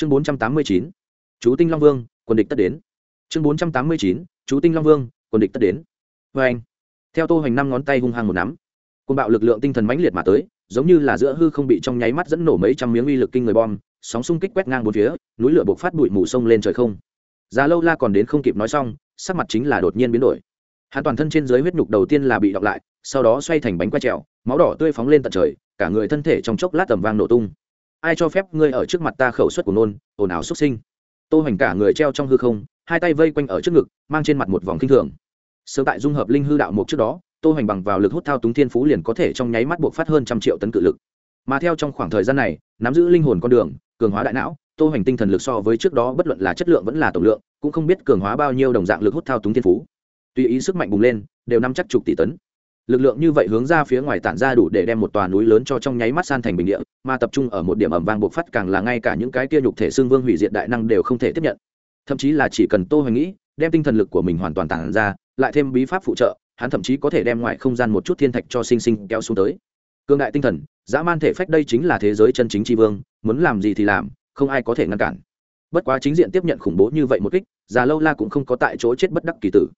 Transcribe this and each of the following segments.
chương bốn trăm tám mươi chín, chú tinh long vương, quân địch tất đến. Chương bốn trăm tám mươi chín, chú tinh long vương, quân địch tất đến. Vê anh, theo tô hoành năm ngón tay hung hăng một nắm côn bạo lực lượng tinh thần mãnh liệt mà tới, giống như là giữa hư không bị trong nháy mắt dẫn nổ mấy trăm miếng uy lực kinh người bom, sóng xung kích quét ngang bốn phía, núi lửa bộc phát bụi mù sông lên trời không. Già lâu la còn đến không kịp nói xong, sắc mặt chính là đột nhiên biến đổi. Hắn toàn thân trên dưới huyết nhục đầu tiên là bị đọc lại, sau đó xoay thành bánh quay trèo, máu đỏ tươi phóng lên tận trời, cả người thân thể trong chốc lát tầm vang nổ tung ai cho phép ngươi ở trước mặt ta khẩu suất của nôn, ồn ào xuất sinh. Tô hoành cả người treo trong hư không, hai tay vây quanh ở trước ngực, mang trên mặt một vòng kinh thường. Sớm tại dung hợp linh hư đạo mục trước đó, tô hoành bằng vào lực hút thao túng thiên phú liền có thể trong nháy mắt buộc phát hơn trăm triệu tấn cự lực. Mà theo trong khoảng thời gian này, nắm giữ linh hồn con đường, cường hóa đại não, tô hoành tinh thần lực so với trước đó bất luận là chất lượng vẫn là tổng lượng, cũng không biết cường hóa bao nhiêu đồng dạng lực hút thao túng thiên phú. Tùy ý sức mạnh bùng lên, đều năm chắc chục tỷ tấn lực lượng như vậy hướng ra phía ngoài tản ra đủ để đem một tòa núi lớn cho trong nháy mắt san thành bình địa, mà tập trung ở một điểm ẩm vang buộc phát càng là ngay cả những cái kia nhục thể xương vương hủy diệt đại năng đều không thể tiếp nhận. Thậm chí là chỉ cần tô hoành nghĩ, đem tinh thần lực của mình hoàn toàn tản ra, lại thêm bí pháp phụ trợ, hắn thậm chí có thể đem ngoài không gian một chút thiên thạch cho sinh sinh kéo xuống tới. Cương đại tinh thần, dã man thể phách đây chính là thế giới chân chính tri vương, muốn làm gì thì làm, không ai có thể ngăn cản. Bất quá chính diện tiếp nhận khủng bố như vậy một kích, già lâu la cũng không có tại chỗ chết bất đắc kỳ tử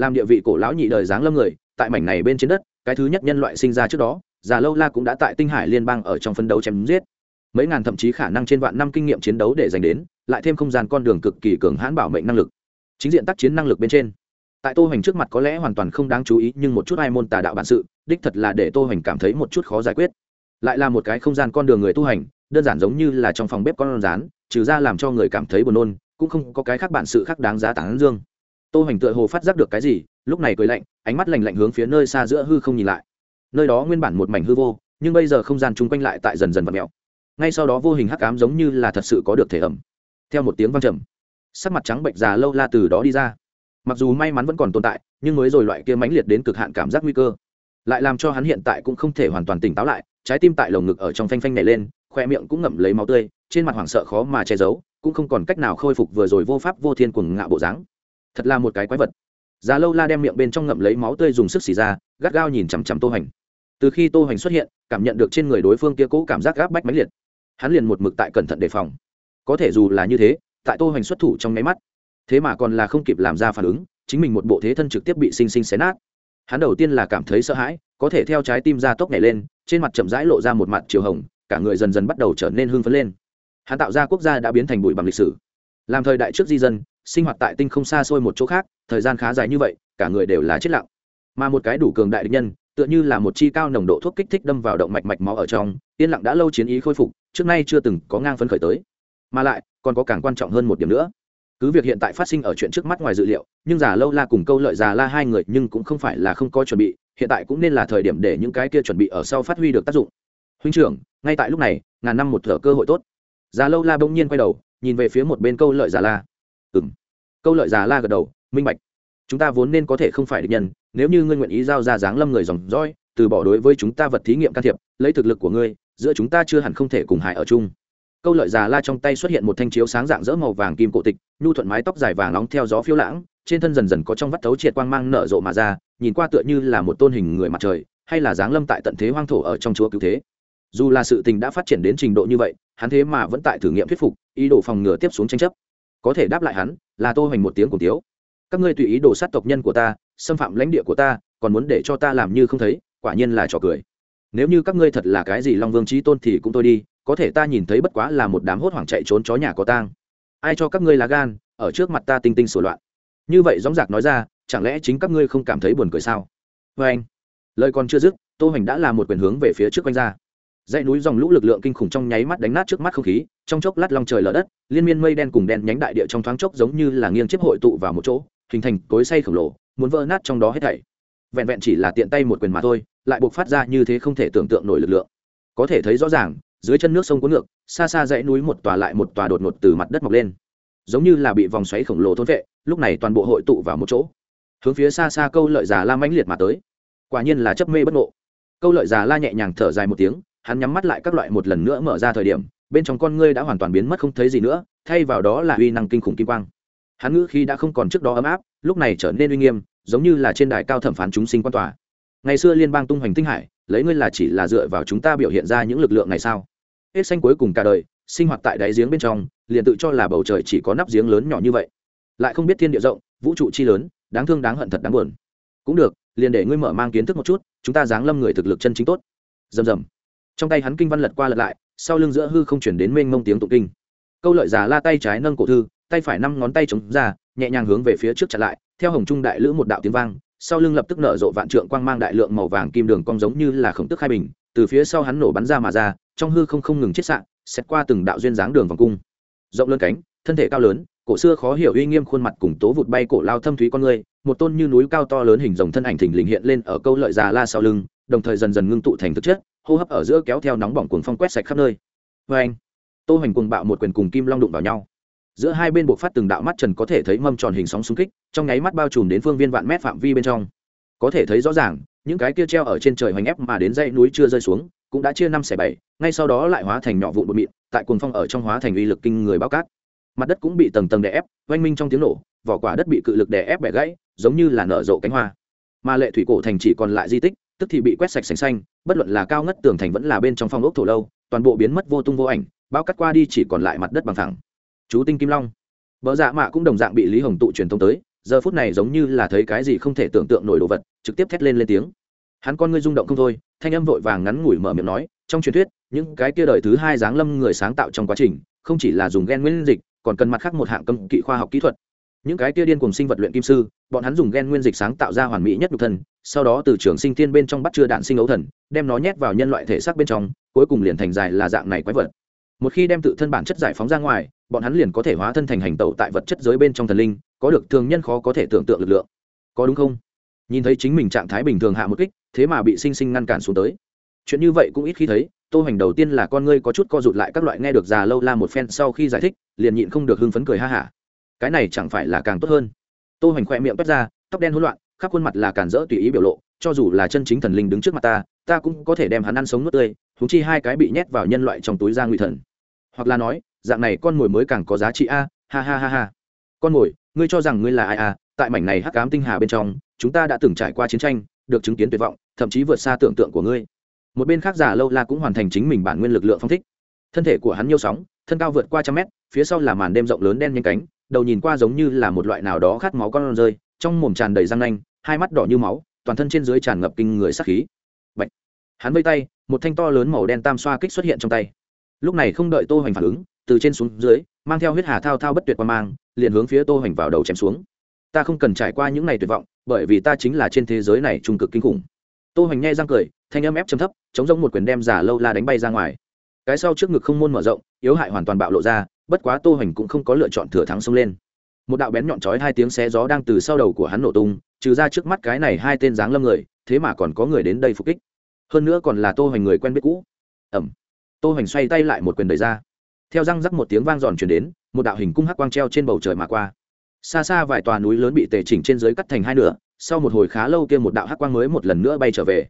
làm địa vị cổ lão nhị đời dáng lâm người, tại mảnh này bên trên đất, cái thứ nhất nhân loại sinh ra trước đó, già lâu la cũng đã tại tinh hải liên bang ở trong phân đấu chém giết. Mấy ngàn thậm chí khả năng trên vạn năm kinh nghiệm chiến đấu để dành đến, lại thêm không gian con đường cực kỳ cường hãn bảo mệnh năng lực. Chính diện tác chiến năng lực bên trên. Tại tô hoành trước mặt có lẽ hoàn toàn không đáng chú ý, nhưng một chút hai môn tà đạo bản sự, đích thật là để tô hoành cảm thấy một chút khó giải quyết. Lại là một cái không gian con đường người tu hành, đơn giản giống như là trong phòng bếp con rán, trừ ra làm cho người cảm thấy buồn nôn, cũng không có cái khác bản sự khác đáng giá tán dương tô hoành tựa hồ phát giác được cái gì, lúc này cười lạnh, ánh mắt lạnh lạnh hướng phía nơi xa giữa hư không nhìn lại. Nơi đó nguyên bản một mảnh hư vô, nhưng bây giờ không gian chung quanh lại tại dần dần vặn mèo. Ngay sau đó vô hình hắc ám giống như là thật sự có được thể ẩm. Theo một tiếng vang trầm, sắc mặt trắng bệnh già lâu la từ đó đi ra. Mặc dù may mắn vẫn còn tồn tại, nhưng mới rồi loại kia mãnh liệt đến cực hạn cảm giác nguy cơ, lại làm cho hắn hiện tại cũng không thể hoàn toàn tỉnh táo lại, trái tim tại lồng ngực ở trong phanh phanh này lên, khoe miệng cũng ngậm lấy máu tươi, trên mặt hoảng sợ khó mà che giấu, cũng không còn cách nào khôi phục vừa rồi vô pháp vô thiên quần ngạo bộ dáng thật là một cái quái vật. Già lâu la đem miệng bên trong ngậm lấy máu tươi dùng sức xì ra, gắt gao nhìn chằm chằm tô hoành từ khi tô hoành xuất hiện, cảm nhận được trên người đối phương kia cũ cảm giác gáp bách mãnh liệt. Hắn liền một mực tại cẩn thận đề phòng. Có thể dù là như thế, tại tô hoành xuất thủ trong nháy mắt, thế mà còn là không kịp làm ra phản ứng, chính mình một bộ thế thân trực tiếp bị sinh sinh xé nát. Hắn đầu tiên là cảm thấy sợ hãi, có thể theo trái tim ra tốc nhảy lên, trên mặt chậm rãi lộ ra một mặt chiều hồng, cả người dần dần bắt đầu trở nên hưng phấn lên. Hắn tạo ra quốc gia đã biến thành bụi bằng lịch sử làm thời đại trước di dân, sinh hoạt tại tinh không xa xôi một chỗ khác, thời gian khá dài như vậy, cả người đều là chết lặng. Mà một cái đủ cường đại địch nhân, tựa như là một chi cao nồng độ thuốc kích thích đâm vào động mạch mạch máu ở trong, yên lặng đã lâu chiến ý khôi phục, trước nay chưa từng có ngang phấn khởi tới. Mà lại, còn có càng quan trọng hơn một điểm nữa. Cứ việc hiện tại phát sinh ở chuyện trước mắt ngoài dự liệu, nhưng già lâu la cùng câu lợi già la hai người nhưng cũng không phải là không có chuẩn bị, hiện tại cũng nên là thời điểm để những cái kia chuẩn bị ở sau phát huy được tác dụng. Huynh trưởng, ngay tại lúc này, ngàn năm một thở cơ hội tốt. Già lâu la bỗng nhiên quay đầu nhìn về phía một bên câu lợi giả la. Ừ câu lợi giả la gật đầu, minh bạch. Chúng ta vốn nên có thể không phải địch nhân, nếu như ngươi nguyện ý giao ra dáng lâm người dòng dõi, từ bỏ đối với chúng ta vật thí nghiệm can thiệp, lấy thực lực của ngươi, giữa chúng ta chưa hẳn không thể cùng hại ở chung. Câu lợi già la trong tay xuất hiện một thanh chiếu sáng dạng dỡ màu vàng kim cổ tịch, nhu thuận mái tóc dài vàng nóng theo gió phiêu lãng, trên thân dần dần có trong vắt thấu triệt quang mang nở rộ mà ra, nhìn qua tựa như là một tôn hình người mặt trời, hay là dáng lâm tại tận thế hoang thổ ở trong chúa cứu thế. Dù là sự tình đã phát triển đến trình độ như vậy hắn thế mà vẫn tại thử nghiệm thuyết phục, ý đồ phòng ngừa tiếp xuống tranh chấp. Có thể đáp lại hắn, là tô hoành một tiếng cổ tiếu các ngươi tùy ý đồ sát tộc nhân của ta, xâm phạm lãnh địa của ta, còn muốn để cho ta làm như không thấy, quả nhiên là trò cười. Nếu như các ngươi thật là cái gì long vương trí tôn thì cũng tôi đi, có thể ta nhìn thấy bất quá là một đám hốt hoảng chạy trốn chó nhà có tang. Ai cho các ngươi lá gan, ở trước mặt ta tinh tinh sổ loạn. Như vậy dõng dạc nói ra, chẳng lẽ chính các ngươi không cảm thấy buồn cười sao? Vê anh lời còn chưa dứt, tô hoành đã làm một quyền hướng về phía trước quanh ra dãy núi dòng lũ lực lượng kinh khủng trong nháy mắt đánh nát trước mắt không khí, trong chốc lát long trời lở đất, liên miên mây đen cùng đen nhánh đại địa trong thoáng chốc giống như là nghiêng chiếc hội tụ vào một chỗ, hình thành cối say khổng lồ, muốn vỡ nát trong đó hết thảy. Vẹn vẹn chỉ là tiện tay một quyền mà thôi, lại buộc phát ra như thế không thể tưởng tượng nổi lực lượng. Có thể thấy rõ ràng, dưới chân nước sông cuốn ngược, xa xa dãy núi một tòa lại một tòa đột ngột từ mặt đất mọc lên. Giống như là bị vòng xoáy khổng lồ thôn vệ, lúc này toàn bộ hội tụ vào một chỗ. Hướng phía xa xa câu lợi già la mãnh liệt mà tới. Quả nhiên là chấp mê bất ngộ. Câu lợi già la nhẹ nhàng thở dài một tiếng hắn nhắm mắt lại các loại một lần nữa mở ra thời điểm, bên trong con ngươi đã hoàn toàn biến mất không thấy gì nữa, thay vào đó là uy năng kinh khủng kim quang. Hắn ngữ khi đã không còn trước đó ấm áp, lúc này trở nên uy nghiêm, giống như là trên đài cao thẩm phán chúng sinh quan tòa. Ngày xưa liên bang tung hoành tinh hải, lấy ngươi là chỉ là dựa vào chúng ta biểu hiện ra những lực lượng này sao? Hết xanh cuối cùng cả đời, sinh hoạt tại đáy giếng bên trong, liền tự cho là bầu trời chỉ có nắp giếng lớn nhỏ như vậy. Lại không biết thiên địa rộng, vũ trụ chi lớn, đáng thương đáng hận thật đáng buồn. Cũng được, liền để ngươi mở mang kiến thức một chút, chúng ta giáng lâm người thực lực chân chính tốt. Dầm dầm trong tay hắn kinh văn lật qua lật lại, sau lưng giữa hư không chuyển đến mênh mông tiếng tụng kinh. Câu lợi giả la tay trái nâng cổ thư, tay phải năm ngón tay chống ra, nhẹ nhàng hướng về phía trước chặn lại, theo hồng trung đại lữ một đạo tiếng vang, sau lưng lập tức nở rộ vạn trượng quang mang đại lượng màu vàng kim đường cong giống như là khổng tức khai bình, từ phía sau hắn nổ bắn ra mà ra, trong hư không không ngừng chết sạn xét qua từng đạo duyên dáng đường vòng cung. Rộng lớn cánh, thân thể cao lớn, cổ xưa khó hiểu uy nghiêm khuôn mặt cùng tố vụt bay cổ lao thâm thúy con người, một tôn như núi cao to lớn hình rồng thân ảnh thình lình hiện lên ở câu lợi già la sau lưng, đồng thời dần dần ngưng tụ thành thực chất hô hấp ở giữa kéo theo nóng bỏng cuồng phong quét sạch khắp nơi. Vê anh, tô hoành cuồng bạo một quyền cùng kim long đụng vào nhau. Giữa hai bên buộc phát từng đạo mắt trần có thể thấy mâm tròn hình sóng xung kích, trong nháy mắt bao trùm đến phương viên vạn mét phạm vi bên trong. Có thể thấy rõ ràng, những cái kia treo ở trên trời hoành ép mà đến dãy núi chưa rơi xuống, cũng đã chia năm xẻ bảy, ngay sau đó lại hóa thành nhỏ vụn bột mịn, tại cuồng phong ở trong hóa thành uy lực kinh người bao cát. Mặt đất cũng bị tầng tầng đè ép, oanh minh trong tiếng nổ, vỏ quả đất bị cự lực đè ép bẻ gãy, giống như là nở rộ cánh hoa. Mà lệ thủy cổ thành chỉ còn lại di tích tức thì bị quét sạch sành xanh, bất luận là cao ngất tường thành vẫn là bên trong phong ốc thổ lâu, toàn bộ biến mất vô tung vô ảnh, bao cắt qua đi chỉ còn lại mặt đất bằng thẳng chú tinh kim long. Vợ dạ mạ cũng đồng dạng bị lý hồng tụ truyền thông tới, giờ phút này giống như là thấy cái gì không thể tưởng tượng nổi đồ vật, trực tiếp thét lên lên tiếng. Hắn con ngươi rung động không thôi, thanh âm vội vàng ngắn ngủi mở miệng nói, trong truyền thuyết, những cái kia đời thứ hai giáng lâm người sáng tạo trong quá trình, không chỉ là dùng gen nguyên dịch, còn cần mặt khác một hạng cấm kỵ khoa học kỹ thuật. Những cái kia điên cùng sinh vật luyện kim sư, bọn hắn dùng gen nguyên dịch sáng tạo ra hoàn mỹ nhất nhục thân sau đó từ trường sinh tiên bên trong bắt chưa đạn sinh ấu thần, đem nó nhét vào nhân loại thể xác bên trong, cuối cùng liền thành dài là dạng này quái vật. Một khi đem tự thân bản chất giải phóng ra ngoài, bọn hắn liền có thể hóa thân thành hành tẩu tại vật chất giới bên trong thần linh, có được thường nhân khó có thể tưởng tượng lực lượng. Có đúng không? Nhìn thấy chính mình trạng thái bình thường hạ một kích, thế mà bị sinh sinh ngăn cản xuống tới. Chuyện như vậy cũng ít khi thấy, tô hành đầu tiên là con ngươi có chút co rụt lại các loại nghe được già lâu la một phen sau khi giải thích, liền nhịn không được hưng phấn cười ha hả. Cái này chẳng phải là càng tốt hơn. Tô hành khoe miệng toát ra, tóc đen hỗn loạn khắp khuôn mặt là cản rỡ tùy ý biểu lộ, cho dù là chân chính thần linh đứng trước mặt ta ta cũng có thể đem hắn ăn sống nuốt tươi thúng chi hai cái bị nhét vào nhân loại trong túi da ngụy thần. Hoặc là nói, dạng này con mồi mới càng có giá trị a, ha ha ha ha. Con mồi, ngươi cho rằng ngươi là ai à tại mảnh này hắc cám tinh hà bên trong, chúng ta đã từng trải qua chiến tranh, được chứng kiến tuyệt vọng, thậm chí vượt xa tưởng tượng của ngươi. Một bên khác giả lâu la cũng hoàn thành chính mình bản nguyên lực lượng phong thích. Thân thể của hắn nhiêu sóng, thân cao vượt qua trăm mét, phía sau là màn đêm rộng lớn đen nhanh cánh, đầu nhìn qua giống như là một loại nào đó khát máu con rơi, trong mồm tràn đầy răng nanh hai mắt đỏ như máu, toàn thân trên dưới tràn ngập kinh người sắc khí. Bạch. hắn vây tay, một thanh to lớn màu đen tam xoa kích xuất hiện trong tay. Lúc này không đợi tô hoành phản ứng, từ trên xuống dưới, mang theo huyết hà thao thao bất tuyệt qua mang, liền hướng phía tô hoành vào đầu chém xuống. Ta không cần trải qua những ngày tuyệt vọng, bởi vì ta chính là trên thế giới này trung cực kinh khủng. Tô hoành nghe răng cười, thanh âm ép chấm thấp, chống rông một quyền đem giả lâu la đánh bay ra ngoài. Cái sau trước ngực không môn mở rộng, yếu hại hoàn toàn bạo lộ ra, bất quá tô hoành cũng không có lựa chọn thừa thắng xông lên. Một đạo bén nhọn chói hai tiếng xé gió đang từ sau đầu của hắn nổ tung trừ ra trước mắt cái này hai tên dáng lâm người, thế mà còn có người đến đây phục kích. Hơn nữa còn là tô hoành người quen biết cũ. Ẩm. Tô hoành xoay tay lại một quyền đẩy ra. Theo răng rắc một tiếng vang giòn truyền đến, một đạo hình cung hắc quang treo trên bầu trời mà qua. Xa xa vài tòa núi lớn bị tề chỉnh trên dưới cắt thành hai nửa, sau một hồi khá lâu kia một đạo hắc quang mới một lần nữa bay trở về.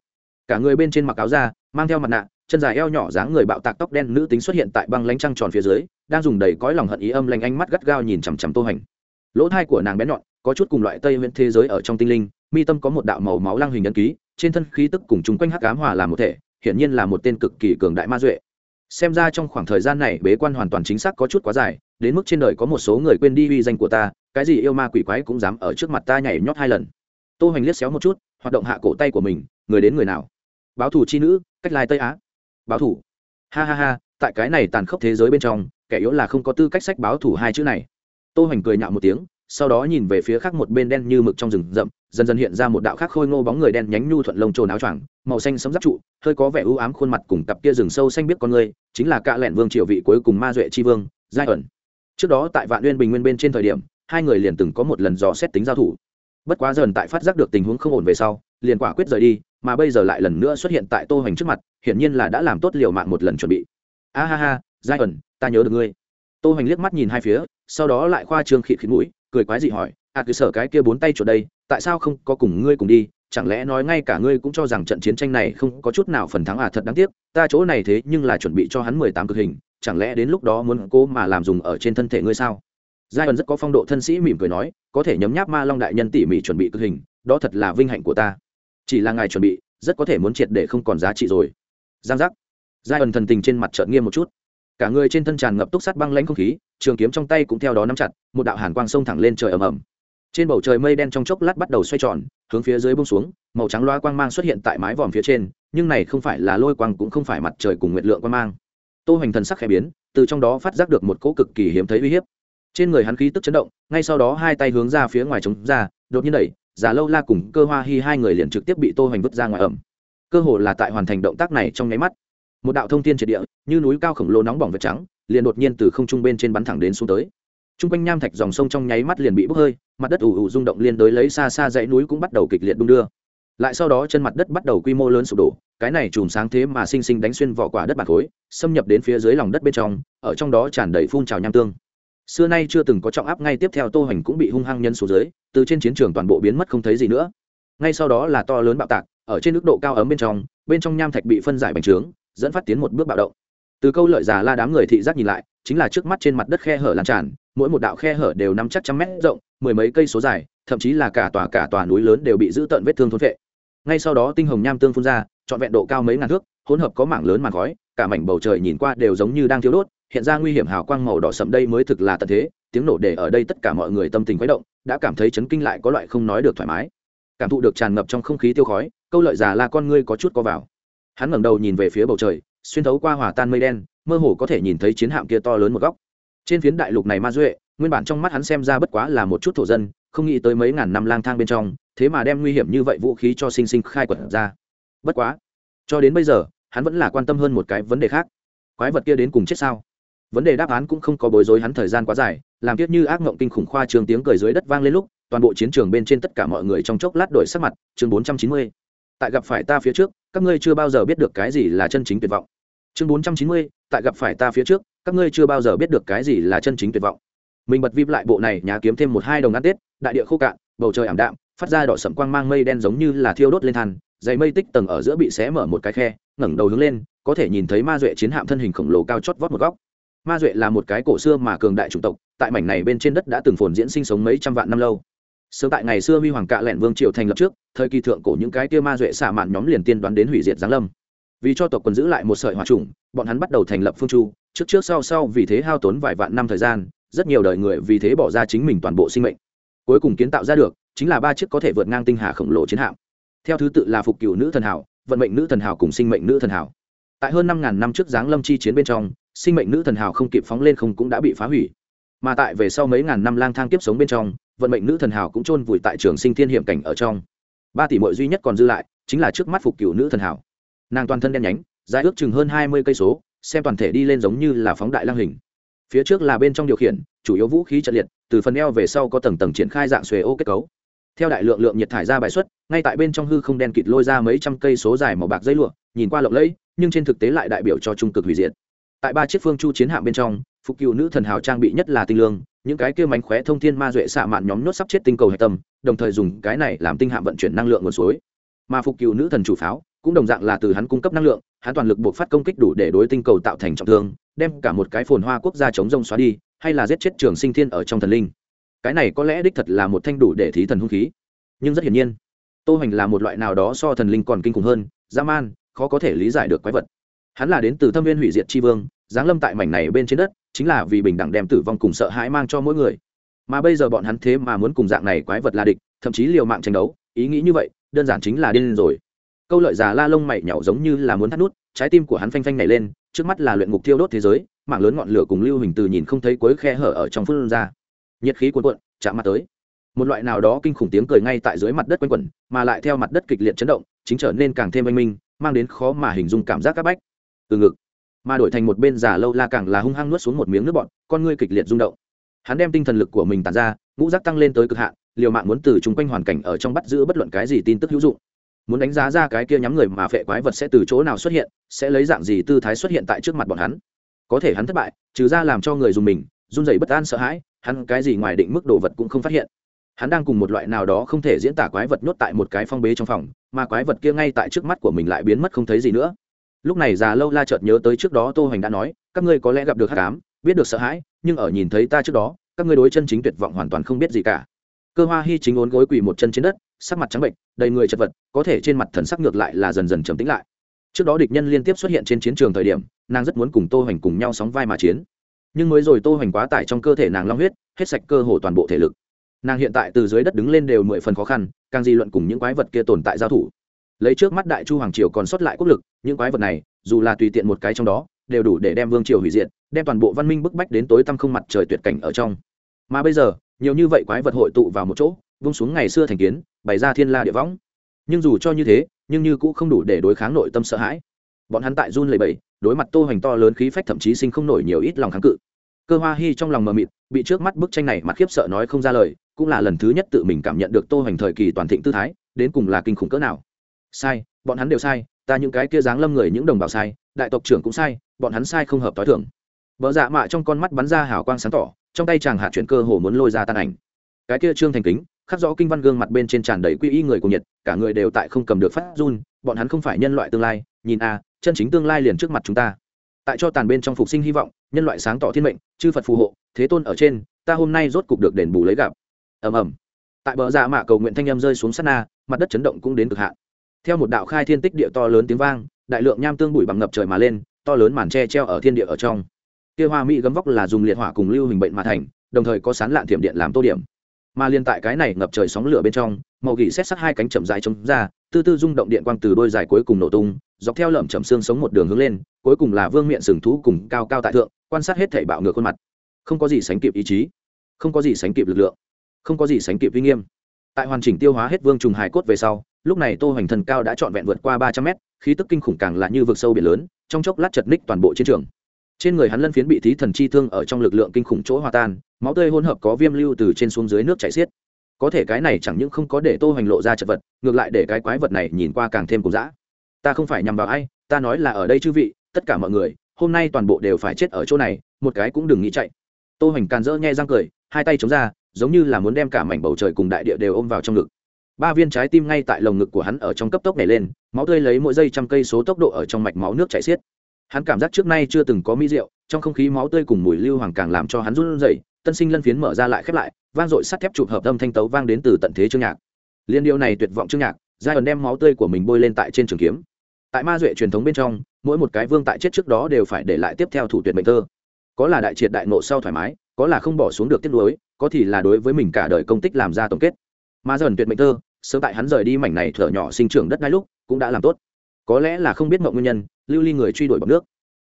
Cả người bên trên mặc áo da, mang theo mặt nạ, chân dài eo nhỏ dáng người bạo tạc tóc đen nữ tính xuất hiện tại băng lánh trăng tròn phía dưới, đang dùng đầy cõi lòng hận ý âm lanh ánh mắt gắt gao nhìn chằm chằm tô hành lỗ thai của nàng bé nhọn có chút cùng loại tây nguyên thế giới ở trong tinh linh, mi tâm có một đạo màu máu lang hình nhân ký, trên thân khí tức cùng chúng quanh hắc ám hòa làm một thể, hiển nhiên là một tên cực kỳ cường đại ma duệ. Xem ra trong khoảng thời gian này, bế quan hoàn toàn chính xác có chút quá dài, đến mức trên đời có một số người quên đi uy danh của ta, cái gì yêu ma quỷ quái cũng dám ở trước mặt ta nhảy nhót hai lần. Tô hoành liếc xéo một chút, hoạt động hạ cổ tay của mình, người đến người nào? Báo thủ chi nữ, cách lai tây á. Báo thủ ha ha ha, tại cái này tàn khốc thế giới bên trong, kẻ yếu là không có tư cách sách báo thủ hai chữ này. Tô hoành cười nhạo một tiếng sau đó nhìn về phía khác một bên đen như mực trong rừng rậm, dần dần hiện ra một đạo khác khôi ngô bóng người đen nhánh nhu thuận lông trồn áo choàng, màu xanh sấm giáp trụ, hơi có vẻ ưu ám khuôn mặt cùng cặp kia rừng sâu xanh biết con người, chính là cạ lẹn vương triều vị cuối cùng ma duệ tri vương, giai ẩn. Trước đó tại vạn uyên bình nguyên bên trên thời điểm, hai người liền từng có một lần dò xét tính giao thủ. Bất quá dần tại phát giác được tình huống không ổn về sau, liền quả quyết rời đi, mà bây giờ lại lần nữa xuất hiện tại tô hoành trước mặt, hiển nhiên là đã làm tốt liều mạng một lần chuẩn bị. A ha ha, giai ẩn, ta nhớ được ngươi tô hoành liếc mắt nhìn hai phía, sau đó lại khoa trương khịt khịt mũi, cười quái dị hỏi ạt à cứ sở cái kia bốn tay chỗ đây, tại sao không có cùng ngươi cùng đi? Chẳng lẽ nói ngay cả ngươi cũng cho rằng trận chiến tranh này không có chút nào phần thắng à thật đáng tiếc, ta chỗ này thế nhưng là chuẩn bị cho hắn mười tám cực hình, chẳng lẽ đến lúc đó muốn cô mà làm dùng ở trên thân thể ngươi sao? Giai ẩn rất có phong độ thân sĩ mỉm cười nói, có thể nhấm nháp ma long đại nhân tỉ mỉ chuẩn bị cực hình, đó thật là vinh hạnh của ta. Chỉ là ngài chuẩn bị, rất có thể muốn triệt để không còn giá trị rồi. Giang giác. Giai ẩn thần tình trên mặt trợn nghiêm một chút cả người trên thân tràn ngập túc sắt băng lãnh không khí, trường kiếm trong tay cũng theo đó nắm chặt, một đạo hàn quang sông thẳng lên trời ầm ầm. Trên bầu trời mây đen trong chốc lát bắt đầu xoay tròn, hướng phía dưới bông xuống, màu trắng loa quang mang xuất hiện tại mái vòm phía trên, nhưng này không phải là lôi quang cũng không phải mặt trời cùng nguyệt lượng quang mang. Tô hoành thần sắc khẽ biến, từ trong đó phát giác được một cỗ cực kỳ hiếm thấy uy hiếp. Trên người hắn khí tức chấn động, ngay sau đó hai tay hướng ra phía ngoài chống ra, đột nhiên đẩy già lâu la cùng cơ hoa hi hai người liền trực tiếp bị tô hoành vứt ra ngoài ẩm cơ hồ là tại hoàn thành động tác này trong nháy mắt một đạo thông tin triệt địa, như núi cao khổng lồ nóng bỏng vật trắng, liền đột nhiên từ không trung bên trên bắn thẳng đến xuống tới. T r u n g quanh nham thạch dòng sông trong nháy mắt liền bị bốc hơi, mặt đất ủ ủ rung động liên đới lấy xa xa dãy núi cũng bắt đầu kịch liệt đung đưa. Lại sau đó chân mặt đất bắt đầu quy mô lớn sụp đổ, cái này chùm sáng thế mà sinh sinh đánh xuyên vỏ quả đất bạc khối, xâm nhập đến phía dưới lòng đất bên trong, ở trong đó tràn đầy phun trào nham tương. Xưa nay chưa từng có trọng áp ngay tiếp theo tô hành cũng bị hung hăng nhân số dưới, từ trên chiến trường toàn bộ biến mất không thấy gì nữa. Ngay sau đó là to lớn bạo tạc, ở trên nước độ cao ấm bên trong bên trong nham thạch bị phân giải bành trướng dẫn phát tiến một bước bạo động. Từ câu lợi già la đám người thị giác nhìn lại, chính là trước mắt trên mặt đất khe hở lan tràn, mỗi một đạo khe hở đều năm chắc trăm mét rộng, mười mấy cây số dài, thậm chí là cả tòa cả tòa núi lớn đều bị giữ tận vết thương thốn vệ ngay sau đó tinh hồng nham tương phun ra, trọn vẹn độ cao mấy ngàn thước, hỗn hợp có mảng lớn màn khói, cả mảnh bầu trời nhìn qua đều giống như đang thiêu đốt, hiện ra nguy hiểm hào quang màu đỏ sẫm đây mới thực là tận thế, tiếng nổ để ở đây tất cả mọi người tâm tình khuấy động, đã cảm thấy chấn kinh lại có loại không nói được thoải mái. Cảm thụ được tràn ngập trong không khí tiêu khói, câu lợi già la con ngươi có chút co vào hắn ngẩng đầu nhìn về phía bầu trời, xuyên thấu qua hỏa tan mây đen, mơ hồ có thể nhìn thấy chiến hạm kia to lớn một góc. Trên phiến đại lục này ma duệ, nguyên bản trong mắt hắn xem ra bất quá là một chút thổ dân, không nghĩ tới mấy ngàn năm lang thang bên trong, thế mà đem nguy hiểm như vậy vũ khí cho sinh sinh khai quật ra. Bất quá, cho đến bây giờ, hắn vẫn là quan tâm hơn một cái vấn đề khác. Quái vật kia đến cùng chết sao? Vấn đề đáp án cũng không có bối rối hắn thời gian quá dài, làm tiếc như ác mộng kinh khủng khoa trường tiếng cười dưới đất vang lên lúc, toàn bộ chiến trường bên trên tất cả mọi người trong chốc lát đổi sắc mặt, chương bốn trăm chín mươi. Tại gặp phải ta phía trước các ngươi chưa bao giờ biết được cái gì là chân chính tuyệt vọng. Chương bốn trăm chín mươi, tại gặp phải ta phía trước, các ngươi chưa bao giờ biết được cái gì là chân chính tuyệt vọng. Mình bật vip lại bộ này nhà kiếm thêm một hai đồng ăn tết, đại địa khô cạn, bầu trời ảm đạm, phát ra đỏ sậm quang mang mây đen giống như là thiêu đốt lên than, dày mây tích tầng ở giữa bị xé mở một cái khe, ngẩng đầu hướng lên, có thể nhìn thấy ma duệ chiến hạm thân hình khổng lồ cao chót vót một góc. Ma duệ là một cái cổ xưa mà cường đại chủng tộc, tại mảnh này bên trên đất đã từng phồn diễn sinh sống mấy trăm vạn năm lâu sớm tại ngày xưa huy hoàng cạ lẹn vương triều thành lập trước, thời kỳ thượng cổ những cái kia ma duệ xả mạn nhóm liền tiên đoán đến hủy diệt giáng lâm. Vì cho tộc quần giữ lại một sợi hòa trùng, bọn hắn bắt đầu thành lập phương chu. Trước trước sau sau vì thế hao tốn vài vạn năm thời gian, rất nhiều đời người vì thế bỏ ra chính mình toàn bộ sinh mệnh. Cuối cùng kiến tạo ra được, chính là ba chiếc có thể vượt ngang tinh hà khổng lồ chiến hạm. Theo thứ tự là phục cựu nữ thần hảo, vận mệnh nữ thần hảo cùng sinh mệnh nữ thần hảo. Tại hơn năm ngàn năm trước giáng lâm chi chiến bên trong, sinh mệnh nữ thần hảo không kịp phóng lên không cũng đã bị phá hủy. Mà tại về sau mấy ngàn năm lang thang tiếp sống bên trong vận mệnh nữ thần hào cũng chôn vùi tại trường sinh thiên hiểm cảnh ở trong. Ba tỷ mội duy nhất còn dư lại, chính là trước mắt phục cửu nữ thần hào. Nàng toàn thân đen nhánh, dài ước chừng hơn hai mươi cây số, xem toàn thể đi lên giống như là phóng đại lang hình. Phía trước là bên trong điều khiển, chủ yếu vũ khí trận liệt, từ phần eo về sau có tầng tầng triển khai dạng xuề ô kết cấu. Theo đại lượng lượng nhiệt thải ra bài xuất, ngay tại bên trong hư không đen kịt lôi ra mấy trăm cây số dài màu bạc dây lụa, nhìn qua lộng lẫy, nhưng trên thực tế lại đại biểu cho trung cực hủy diệt. Tại ba chiếc phương chu chiến hạm bên trong phục cựu nữ thần hào trang bị nhất là tinh lương, những cái kia mánh khóe thông thiên ma duệ xạ mạn nhóm nhốt sắp chết tinh cầu hạch tâm, đồng thời dùng cái này làm tinh hạm vận chuyển năng lượng nguồn suối. Mà phục cựu nữ thần chủ pháo cũng đồng dạng là từ hắn cung cấp năng lượng, hắn toàn lực buộc phát công kích đủ để đối tinh cầu tạo thành trọng thương, đem cả một cái phồn hoa quốc gia chống rông xóa đi, hay là giết chết trường sinh thiên ở trong thần linh. Cái này có lẽ đích thật là một thanh đủ để thí thần hung khí. Nhưng rất hiển nhiên, tô hoành là một loại nào đó so thần linh còn kinh khủng hơn, dã man, khó có thể lý giải được quái vật. Hắn là đến từ thâm viên hủy diệt tri vương, giáng lâm tại mảnh này bên trên đất chính là vì bình đẳng đem tử vong cùng sợ hãi mang cho mỗi người. Mà bây giờ bọn hắn thế mà muốn cùng dạng này quái vật là địch, thậm chí liều mạng tranh đấu, ý nghĩ như vậy, đơn giản chính là điên rồi. Câu lợi già la lông mày nhảy giống như là muốn thắt nút, trái tim của hắn phanh phanh nhảy lên, trước mắt là luyện ngục thiêu đốt thế giới, mạng lớn ngọn lửa cùng lưu hình từ nhìn không thấy cuối khe hở ở trong phun ra. Nhiệt khí cuồn cuộn, chạm mặt tới. Một loại nào đó kinh khủng tiếng cười ngay tại dưới mặt đất quanh quẩn, mà lại theo mặt đất kịch liệt chấn động, chính trở nên càng thêm anh minh, mang đến khó mà hình dung cảm giác các bách. Từ ngực mà đổi thành một bên giả lâu la càng là hung hăng nuốt xuống một miếng nước bọt, con ngươi kịch liệt rung động. Hắn đem tinh thần lực của mình tàn ra ngũ rác tăng lên tới cực hạn liều mạng muốn từ chung quanh hoàn cảnh ở trong bắt giữ bất luận cái gì tin tức hữu dụng. Muốn đánh giá ra cái kia nhắm người mà phệ quái vật sẽ từ chỗ nào xuất hiện sẽ lấy dạng gì tư thái xuất hiện tại trước mặt bọn hắn. Có thể hắn thất bại trừ ra làm cho người dùng mình run rẩy bất an sợ hãi hắn cái gì ngoài định mức đồ vật cũng không phát hiện. Hắn đang cùng một loại nào đó không thể diễn tả quái vật nhốt tại một cái phong bế trong phòng mà quái vật kia ngay tại trước mắt của mình lại biến mất không thấy gì nữa lúc này già lâu la chợt nhớ tới trước đó tô hoành đã nói, các ngươi có lẽ gặp được hắc ám, biết được sợ hãi, nhưng ở nhìn thấy ta trước đó, các ngươi đối chân chính tuyệt vọng hoàn toàn không biết gì cả. Cơ hoa hy chính ốn gối quỳ một chân trên đất, sắc mặt trắng bệnh đầy người chật vật, có thể trên mặt thần sắc ngược lại là dần dần trầm tĩnh lại. Trước đó địch nhân liên tiếp xuất hiện trên chiến trường thời điểm, nàng rất muốn cùng tô hoành cùng nhau sóng vai mà chiến. Nhưng mới rồi tô hoành quá tải trong cơ thể nàng long huyết, hết sạch cơ hồ toàn bộ thể lực. Nàng hiện tại từ dưới đất đứng lên đều mười phần khó khăn, càng di luận cùng những quái vật kia tồn tại giao thủ lấy trước mắt đại chu hoàng triều còn sót lại quốc lực, những quái vật này, dù là tùy tiện một cái trong đó, đều đủ để đem vương triều hủy diệt, đem toàn bộ văn minh bức bách đến tối tăm không mặt trời tuyệt cảnh ở trong. Mà bây giờ, nhiều như vậy quái vật hội tụ vào một chỗ, vung xuống ngày xưa thành kiến, bày ra thiên la địa võng. Nhưng dù cho như thế, nhưng như cũng không đủ để đối kháng nội tâm sợ hãi. Bọn hắn tại run lầy bẫy đối mặt tô hoành to lớn khí phách thậm chí sinh không nổi nhiều ít lòng kháng cự. Cơ hoa hi trong lòng mờ mịt, bị trước mắt bức tranh này mặt khiếp sợ nói không ra lời, cũng là lần thứ nhất tự mình cảm nhận được tô hoành thời kỳ toàn thịnh tư thái, đến cùng là kinh khủng cỡ nào sai, bọn hắn đều sai, ta những cái kia dáng lâm người những đồng bào sai, đại tộc trưởng cũng sai, bọn hắn sai không hợp t h o i thưởng vợ dạ mạ trong con mắt bắn ra hào quang sáng tỏ, trong tay chàng hạ chuyển cơ hồ muốn lôi ra tan ảnh. Cái kia trương thành kính, khắc rõ kinh văn gương mặt bên trên tràn đầy quy y người của nhiệt cả người đều tại không cầm được phát run, bọn hắn không phải nhân loại tương lai, nhìn a chân chính tương lai liền trước mặt chúng ta. Tại cho tàn bên trong phục sinh hy vọng, nhân loại sáng tỏ thiên mệnh, chư phật phù hộ, thế tôn ở trên, ta hôm nay rốt cục được đền bù lấy gặp. Ầm ầm. Tại bờ dạ mạ cầu nguyện thanh em rơi xuống sát na, mặt đất chấn động cũng đến cực hạn theo một đạo khai thiên tích địa to lớn tiếng vang, đại lượng nham tương bụi bằng ngập trời mà lên, to lớn màn tre treo ở thiên địa ở trong. Kia hoa mỹ gấm vóc là dùng liệt hỏa cùng lưu hình bệnh mà thành, đồng thời có sán lạn thiểm điện làm tô điểm. Mà liên tại cái này ngập trời sóng lửa bên trong, màu gỉ xét sắt hai cánh chậm dài chống ra, tư tư rung động điện quang từ đôi dài cuối cùng nổ tung, dọc theo lợm chậm xương sống một đường hướng lên, cuối cùng là vương miệng sừng thú cùng cao cao tại thượng, quan sát hết thể bạo ngược khuôn mặt. Không có gì sánh kịp ý chí, không có gì sánh kịp lực lượng, không có gì sánh kịp uy nghiêm. Tại hoàn chỉnh tiêu hóa hết vương trùng hài cốt về sau lúc này tô hoành thần cao đã trọn vẹn vượt qua ba trăm mét, khí tức kinh khủng càng là như vực sâu biển lớn, trong chốc lát chật ních toàn bộ chiến trường. Trên người hắn lân phiến bị thí thần chi thương ở trong lực lượng kinh khủng chỗ hòa tan, máu tươi hỗn hợp có viêm lưu từ trên xuống dưới nước chảy xiết. Có thể cái này chẳng những không có để tô hoành lộ ra chật vật, ngược lại để cái quái vật này nhìn qua càng thêm cùng dã. Ta không phải nhằm vào ai, ta nói là ở đây chư vị, tất cả mọi người, hôm nay toàn bộ đều phải chết ở chỗ này, một cái cũng đừng nghĩ chạy. Tô hoành càn rỡ nghe răng cười, hai tay chống ra, giống như là muốn đem cả mảnh bầu trời cùng đại địa đều ôm vào trong ngực ba viên trái tim ngay tại lồng ngực của hắn ở trong cấp tốc này lên, máu tươi lấy mỗi giây trăm cây số tốc độ ở trong mạch máu nước chảy xiết. Hắn cảm giác trước nay chưa từng có mỹ rượu trong không khí máu tươi cùng mùi lưu hoàng càng làm cho hắn run rẩy, tân sinh lân phiến mở ra lại khép lại, vang dội sắt thép chụp hợp âm thanh tấu vang đến từ tận thế chương nhạc. Liên điệu này tuyệt vọng chương nhạc, giai ẩn đem máu tươi của mình bôi lên tại trên trường kiếm. Tại ma duệ truyền thống bên trong, mỗi một cái vương tại chết trước đó đều phải để lại tiếp theo thủ tuyệt mệnh thơ. Có là đại triệt đại nộ sau thoải mái, có là không bỏ xuống được tiếp nối có thì là đối với mình cả đời công tích làm ra tổng kết. Ma dần tuyệt mệnh thơ sớm tại hắn rời đi mảnh này thở nhỏ sinh trưởng đất ngay lúc, cũng đã làm tốt. Có lẽ là không biết mộng nguyên nhân, lưu ly người truy đuổi bọc nước.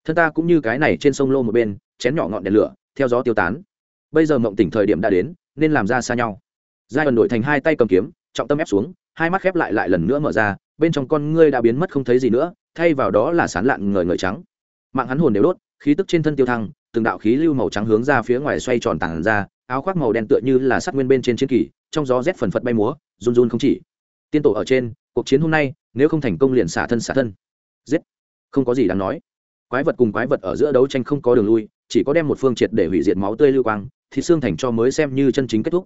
Thân ta cũng như cái này trên sông lô một bên, chén nhỏ ngọn đèn lửa, theo gió tiêu tán. Bây giờ mộng tỉnh thời điểm đã đến, nên làm ra xa nhau. Giai ẩn đổi thành hai tay cầm kiếm, trọng tâm ép xuống, hai mắt khép lại lại lần nữa mở ra, bên trong con ngươi đã biến mất không thấy gì nữa, thay vào đó là sán lạn ngời ngời trắng. Mạng hắn hồn đều đốt, khí tức trên thân tiêu thăng, từng đạo khí lưu màu trắng hướng ra phía ngoài xoay tròn tàn ra, áo khoác màu đen tựa như là sắt nguyên bên trên chiến kỳ, trong gió rét phần phật bay múa run run không chỉ. Tiên tổ ở trên, cuộc chiến hôm nay, nếu không thành công liền xả thân xả thân. Giết. Không có gì đáng nói. Quái vật cùng quái vật ở giữa đấu tranh không có đường lui, chỉ có đem một phương triệt để hủy diệt máu tươi lưu quang, thì xương thành cho mới xem như chân chính kết thúc.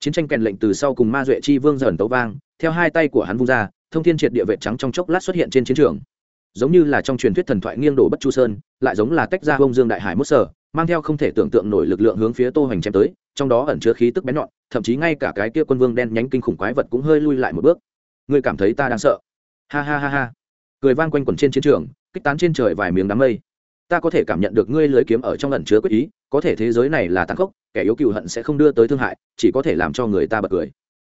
Chiến tranh kèn lệnh từ sau cùng ma duệ chi vương dởn tấu vang, theo hai tay của hắn vung ra, thông thiên triệt địa vệ trắng trong chốc lát xuất hiện trên chiến trường. Giống như là trong truyền thuyết thần thoại nghiêng đổ bất chu sơn, lại giống là tách ra hung dương đại hải mốt sở mang theo không thể tưởng tượng nổi lực lượng hướng phía tô hoành chém tới, trong đó ẩn chứa khí tức bén nhọn, thậm chí ngay cả cái kia quân vương đen nhánh kinh khủng quái vật cũng hơi lui lại một bước. Ngươi cảm thấy ta đang sợ? Ha ha ha ha. Cười vang quanh quẩn trên chiến trường, kích tán trên trời vài miếng đám mây. Ta có thể cảm nhận được ngươi lưới kiếm ở trong ẩn chứa quyết ý, có thể thế giới này là tàn khốc, kẻ yếu cựu hận sẽ không đưa tới thương hại, chỉ có thể làm cho người ta bật cười.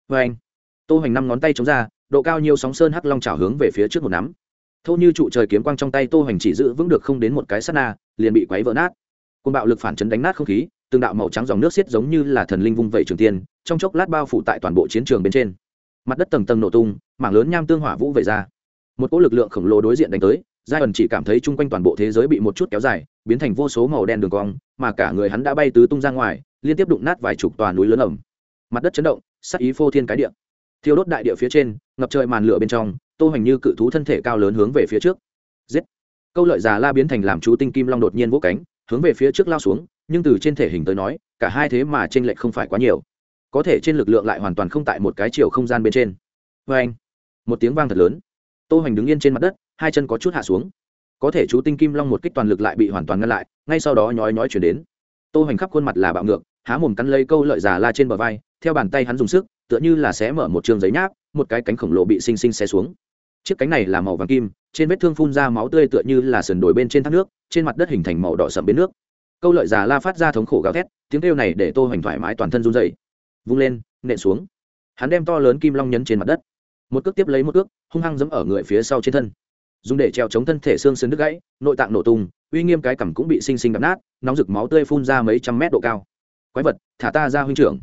Vê anh, tô hoành năm ngón tay chống ra, độ cao nhiều sóng sơn hắc long trào hướng về phía trước một nắm. Thô như trụ trời kiếm quang trong tay tô hoành chỉ giữ vững được không đến một cái sát na, liền bị quấy vỡ nát côn bạo lực phản chấn đánh nát không khí, từng đạo màu trắng dòng nước xiết giống như là thần linh vung vẩy trường tiên, trong chốc lát bao phủ tại toàn bộ chiến trường bên trên. Mặt đất tầng tầng nổ tung, mảng lớn nham tương hỏa vũ vẩy ra. Một cỗ lực lượng khổng lồ đối diện đánh tới giai ẩn chỉ cảm thấy chung quanh toàn bộ thế giới bị một chút kéo dài, biến thành vô số màu đen đường cong, mà cả người hắn đã bay tứ tung ra ngoài, liên tiếp đụng nát vài chục tòa núi lớn ẩm. Mặt đất chấn động sắc ý phô thiên cái địa. Thiêu đốt đại địa phía trên, ngập trời màn lửa bên trong, tô hoành như cự thú thân thể cao lớn hướng về phía trước. Giết! Câu lợi già la biến thành làm chú tinh kim long đột nhiên vỗ cánh hướng về phía trước lao xuống, nhưng từ trên thể hình tới nói, cả hai thế mà t r ê n lệch không phải quá nhiều. Có thể trên lực lượng lại hoàn toàn không tại một cái chiều không gian bên trên. Vê anh, một tiếng vang thật lớn. Tô hoành đứng yên trên mặt đất, hai chân có chút hạ xuống. Có thể chú tinh kim long một kích toàn lực lại bị hoàn toàn ngăn lại, ngay sau đó nhói nhói chuyển đến. Tô hoành khắp khuôn mặt là bạo ngược, há mồm cắn lấy câu lợi già la trên bờ vai, theo bàn tay hắn dùng sức, tựa như là xé mở một trường giấy nháp, một cái cánh khổng lồ bị xinh xinh xé xuống. Chiếc cánh này là màu vàng kim trên vết thương phun ra máu tươi tựa như là sườn đồi bên trên thác nước, trên mặt đất hình thành màu đỏ sậm bến nước. Câu lợi già la phát ra thống khổ gào thét, tiếng kêu này để tô hoành thoải mái toàn thân run dày vung lên, nện xuống. Hắn đem to lớn kim long nhấn trên mặt đất. Một cước tiếp lấy một cước, hung hăng giẫm ở người phía sau trên thân. Dùng để treo chống thân thể xương sườn đứt gãy, nội tạng nổ tung, uy nghiêm cái cằm cũng bị sinh sinh đập nát, nóng rực máu tươi phun ra mấy trăm mét độ cao. Quái vật, thả ta ra huynh trưởng.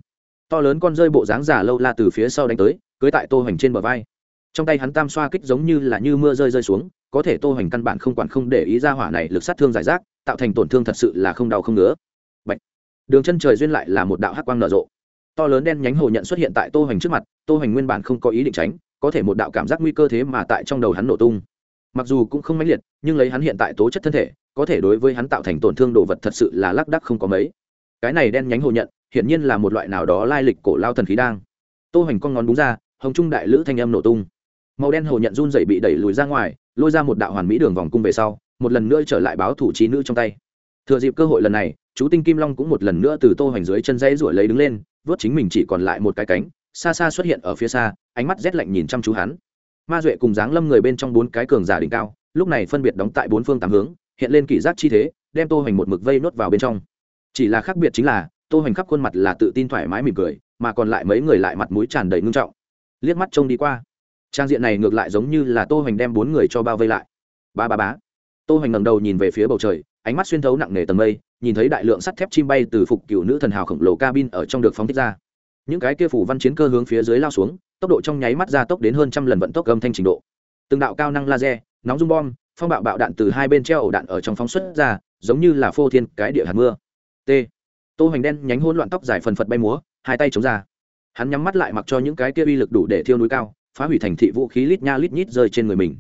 To lớn con rơi bộ dáng giả lâu la từ phía sau đánh tới, cưới tại tô hoành trên bờ vai trong tay hắn tam xoa kích giống như là như mưa rơi rơi xuống, có thể tô hoành căn bản không quản không để ý ra hỏa này lực sát thương giải rác, tạo thành tổn thương thật sự là không đau không ngứa. Bạch. đường chân trời duyên lại là một đạo hắc quang nở rộ. To lớn đen nhánh hồ nhận xuất hiện tại tô hoành trước mặt, tô hoành nguyên bản không có ý định tránh, có thể một đạo cảm giác nguy cơ thế mà tại trong đầu hắn nổ tung. Mặc dù cũng không mãnh liệt, nhưng lấy hắn hiện tại tố chất thân thể, có thể đối với hắn tạo thành tổn thương đồ vật thật sự là lác đác không có mấy. Cái này đen nhánh hồ nhận, hiển nhiên là một loại nào đó lai lịch cổ lao thần khí đang. Tô hoành con ngón đúng ra, hồng trung đại lữ thanh âm nổ tung màu đen hồ nhận run dậy bị đẩy lùi ra ngoài, lôi ra một đạo hoàn mỹ đường vòng cung về sau, một lần nữa trở lại báo thủ trí nữ trong tay. Thừa dịp cơ hội lần này, chú tinh kim long cũng một lần nữa từ tô hoành dưới chân dây ruổi lấy đứng lên, vớt chính mình chỉ còn lại một cái cánh, xa xa xuất hiện ở phía xa, ánh mắt rét lạnh nhìn chăm chú hắn. Ma duệ cùng dáng lâm người bên trong bốn cái cường giả đỉnh cao, lúc này phân biệt đóng tại bốn phương tám hướng, hiện lên kỷ giác chi thế, đem tô hoành một mực vây nuốt vào bên trong. Chỉ là khác biệt chính là, tô hoành khắp khuôn mặt là tự tin thoải mái mỉm cười, mà còn lại mấy người lại mặt mũi tràn đầy ngưng trọng. Liếc mắt trông đi qua trang diện này ngược lại giống như là tô hoành đem bốn người cho bao vây lại. Ba ba bá tô hoành ngẩng đầu nhìn về phía bầu trời, ánh mắt xuyên thấu nặng nề tầng mây, nhìn thấy đại lượng sắt thép chim bay từ phục cựu nữ thần hào khổng lồ cabin ở trong được phóng thích ra. Những cái kia phủ văn chiến cơ hướng phía dưới lao xuống, tốc độ trong nháy mắt gia tốc đến hơn trăm lần vận tốc âm thanh trình độ. Từng đạo cao năng laser, nóng dung bom, phong bạo bạo đạn từ hai bên treo ổ đạn ở trong phóng xuất ra, giống như là phô thiên cái địa hạt mưa. T. Tô hoành đen nhánh hỗn loạn tóc dài phần phật bay múa, hai tay chống ra. Hắn nhắm mắt lại mặc cho những cái kia uy lực đủ để thiêu núi cao phá hủy thành thị vũ khí lít nha lít nhít rơi trên người mình.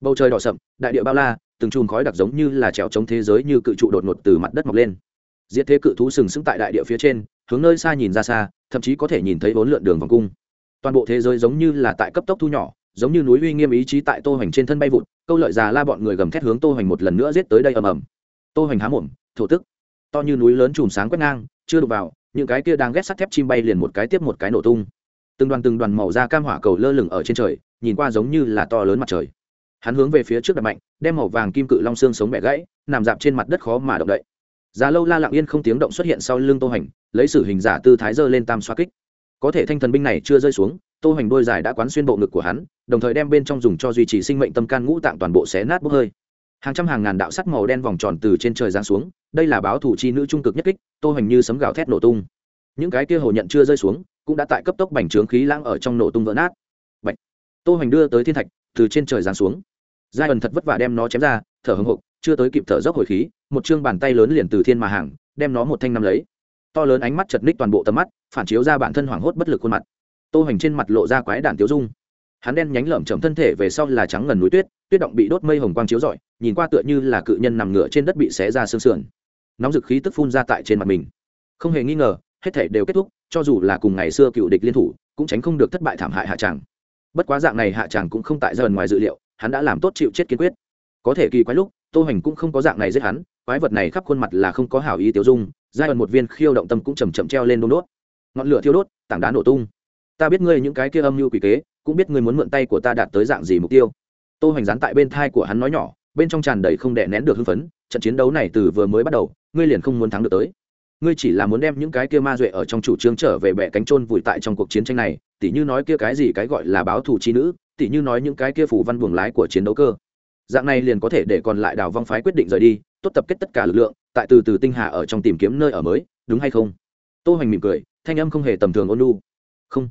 Bầu trời đỏ sậm, đại địa bao la, từng chùm khói đặc giống như là trèo chống thế giới như cự trụ đột ngột từ mặt đất mọc lên. Diệt thế cự thú sừng sững tại đại địa phía trên, hướng nơi xa nhìn ra xa, thậm chí có thể nhìn thấy bốn lượn đường vòng cung. Toàn bộ thế giới giống như là tại cấp tốc thu nhỏ, giống như núi uy nghiêm ý chí tại tô hoành trên thân bay vụt, câu lợi già la bọn người gầm thét hướng tô hoành một lần nữa giết tới đây ầm ầm. Tô hoành há mồm, thổ tức. To như núi lớn chùm sáng quét ngang, chưa đụng vào, những cái kia đang ghét sắt thép chim bay liền một cái tiếp một cái nổ tung từng đoàn từng đoàn màu da cam hỏa cầu lơ lửng ở trên trời, nhìn qua giống như là to lớn mặt trời. Hắn hướng về phía trước đập mạnh, đem màu vàng kim cự long xương sống bẻ gãy, nằm dạp trên mặt đất khó mà động đậy. Giá lâu la lặng yên không tiếng động xuất hiện sau lưng tô hành lấy sử hình giả tư thái dơ lên tam xoa kích. Có thể thanh thần binh này chưa rơi xuống, tô hành đôi dài đã quán xuyên bộ ngực của hắn, đồng thời đem bên trong dùng cho duy trì sinh mệnh tâm can ngũ tạng toàn bộ xé nát bốc hơi. Hàng trăm hàng ngàn đạo sắt màu đen vòng tròn từ trên trời giáng xuống, đây là báo thủ chi nữ trung cực nhất kích, tô hành như sấm gào thét nổ tung. Những cái kia hồ nhận chưa rơi xuống cũng đã tại cấp tốc bành trướng khí lãng ở trong nổ tung vỡ nát. Bạch. tô hoành đưa tới thiên thạch, từ trên trời giáng xuống. Giai ẩn thật vất vả đem nó chém ra, thở hưng hục chưa tới kịp thở dốc hồi khí, một chương bàn tay lớn liền từ thiên mà hàng, đem nó một thanh năm lấy. To lớn ánh mắt chật ních toàn bộ tầm mắt, phản chiếu ra bản thân hoảng hốt bất lực khuôn mặt. Tô hoành trên mặt lộ ra quái đản tiêu dung. Hắn đen nhánh lởm chởm thân thể về sau là trắng ngần núi tuyết tuyết động bị đốt mây hồng quang chiếu rọi, nhìn qua tựa như là cự nhân nằm ngựa trên đất bị xé ra xương sườn. Nóng dực khí tức phun ra tại trên mặt mình. Không hề nghi ngờ hết thể đều kết thúc, cho dù là cùng ngày xưa cựu địch liên thủ, cũng tránh không được thất bại thảm hại hạ tràng. Bất quá dạng này hạ tràng cũng không tại dần ngoài dự liệu, hắn đã làm tốt chịu chết kiên quyết. Có thể kỳ quái lúc, tô Hành cũng không có dạng này giết hắn, quái vật này khắp khuôn mặt là không có hảo ý tiêu dung, giai đoạn một viên khiêu động tâm cũng chầm chậm treo lên đôm đốt. Ngọn lửa thiêu đốt, tảng đá nổ tung. Ta biết ngươi những cái kia âm mưu quỷ kế, cũng biết ngươi muốn mượn tay của ta đạt tới dạng gì mục tiêu. Tô Hành dán tại bên thai của hắn nói nhỏ, bên trong tràn đầy không đè nén được hưng phấn, trận chiến đấu này từ vừa mới bắt đầu, ngươi liền không muốn thắng được tới ngươi chỉ là muốn đem những cái kia ma duệ ở trong chủ trương trở về bẻ cánh chôn vùi tại trong cuộc chiến tranh này, tỉ như nói kia cái gì cái gọi là báo thù chi nữ, tỉ như nói những cái kia phù văn buồng lái của chiến đấu cơ. Dạng này liền có thể để còn lại đào vong phái quyết định rời đi, tốt tập kết tất cả lực lượng, tại từ từ tinh hà ở trong tìm kiếm nơi ở mới, đúng hay không? Tô hoành mỉm cười, thanh âm không hề tầm thường ôn lu không.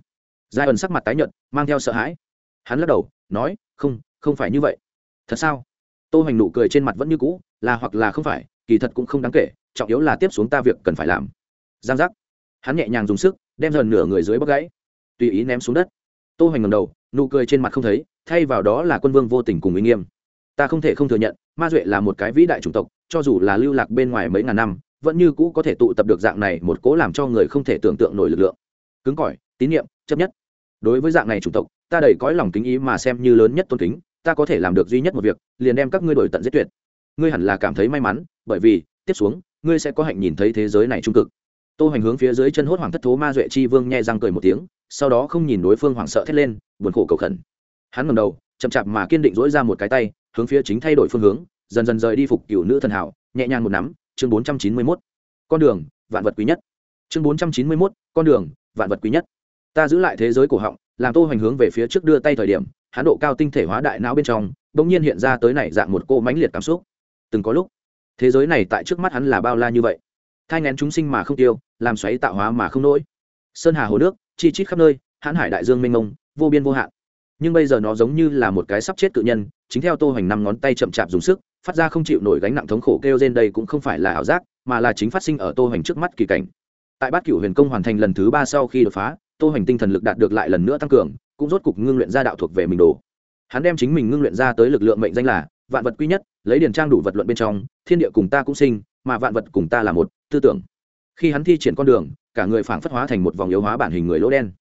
Giai ẩn sắc mặt tái nhợt, mang theo sợ hãi. Hắn lắc đầu, nói, không không phải như vậy. Thật sao? Tô hoành nụ cười trên mặt vẫn như cũ, là hoặc là không phải, kỳ thật cũng không đáng kể trọng yếu là tiếp xuống ta việc cần phải làm. Giang giác. Hắn nhẹ nhàng dùng sức, đem dần nửa người dưới bóc gãy. Tùy ý ném xuống đất. Tô hoành ngầm đầu, nụ cười trên mặt không thấy, thay vào đó là quân vương vô tình cùng uy nghiêm. Ta không thể không thừa nhận, ma duệ là một cái vĩ đại chủng tộc, cho dù là lưu lạc bên ngoài mấy ngàn năm, vẫn như cũ có thể tụ tập được dạng này một cố làm cho người không thể tưởng tượng nổi lực lượng. Cứng cỏi, tín nhiệm, chấp nhất. Đối với dạng này chủng tộc, ta đầy cõi lòng kính ý mà xem như lớn nhất tôn kính, ta có thể làm được duy nhất một việc, liền đem các ngươi đổi tận giết tuyệt. Ngươi hẳn là cảm thấy may mắn, bởi vì, tiếp xuống ngươi sẽ có hạnh nhìn thấy thế giới này trung cực. Tô hoành hướng phía dưới chân hốt hoàng thất thố ma duệ chi vương nhẹ răng cười một tiếng, sau đó không nhìn đối phương hoảng sợ thét lên, buồn khổ cầu khẩn. Hắn ngẩng đầu, chậm chạp mà kiên định dỗi ra một cái tay, hướng phía chính thay đổi phương hướng, dần dần rời đi phục cựu nữ thần hảo, nhẹ nhàng một nắm, chương bốn trăm chín mươi mốt. Con đường, vạn vật quý nhất. Chương bốn trăm chín mươi mốt, con đường, vạn vật quý nhất. Ta giữ lại thế giới cổ họng, làm tô hoành hướng về phía trước đưa tay thời điểm, hắn độ cao tinh thể hóa đại não bên trong bỗng nhiên hiện ra tới này dạng một cô mãnh liệt cảm xúc. Từng có lúc thế giới này tại trước mắt hắn là bao la như vậy. Thai ngén chúng sinh mà không tiêu, làm xoáy tạo hóa mà không nỗi sơn hà hồ nước, chi chít khắp nơi, hãn hải đại dương mênh mông, vô biên vô hạn. Nhưng bây giờ nó giống như là một cái sắp chết tự nhân, chính theo tô hoành năm ngón tay chậm chạp dùng sức, phát ra không chịu nổi gánh nặng thống khổ kêu trên đây cũng không phải là ảo giác, mà là chính phát sinh ở tô hoành trước mắt kỳ cảnh. Tại bát cửu huyền công hoàn thành lần thứ ba sau khi đột phá, tô hoành tinh thần lực đạt được lại lần nữa tăng cường, cũng rốt cục ngưng luyện ra đạo thuộc về mình đồ. Hắn đem chính mình ngưng luyện ra tới lực lượng mệnh danh là vạn vật quy nhất, lấy điền trang đủ vật luận bên trong, thiên địa cùng ta cũng sinh, mà vạn vật cùng ta là một, tư tưởng. Khi hắn thi triển con đường, cả người phảng phất hóa thành một vòng yếu hóa bản hình người lỗ đen.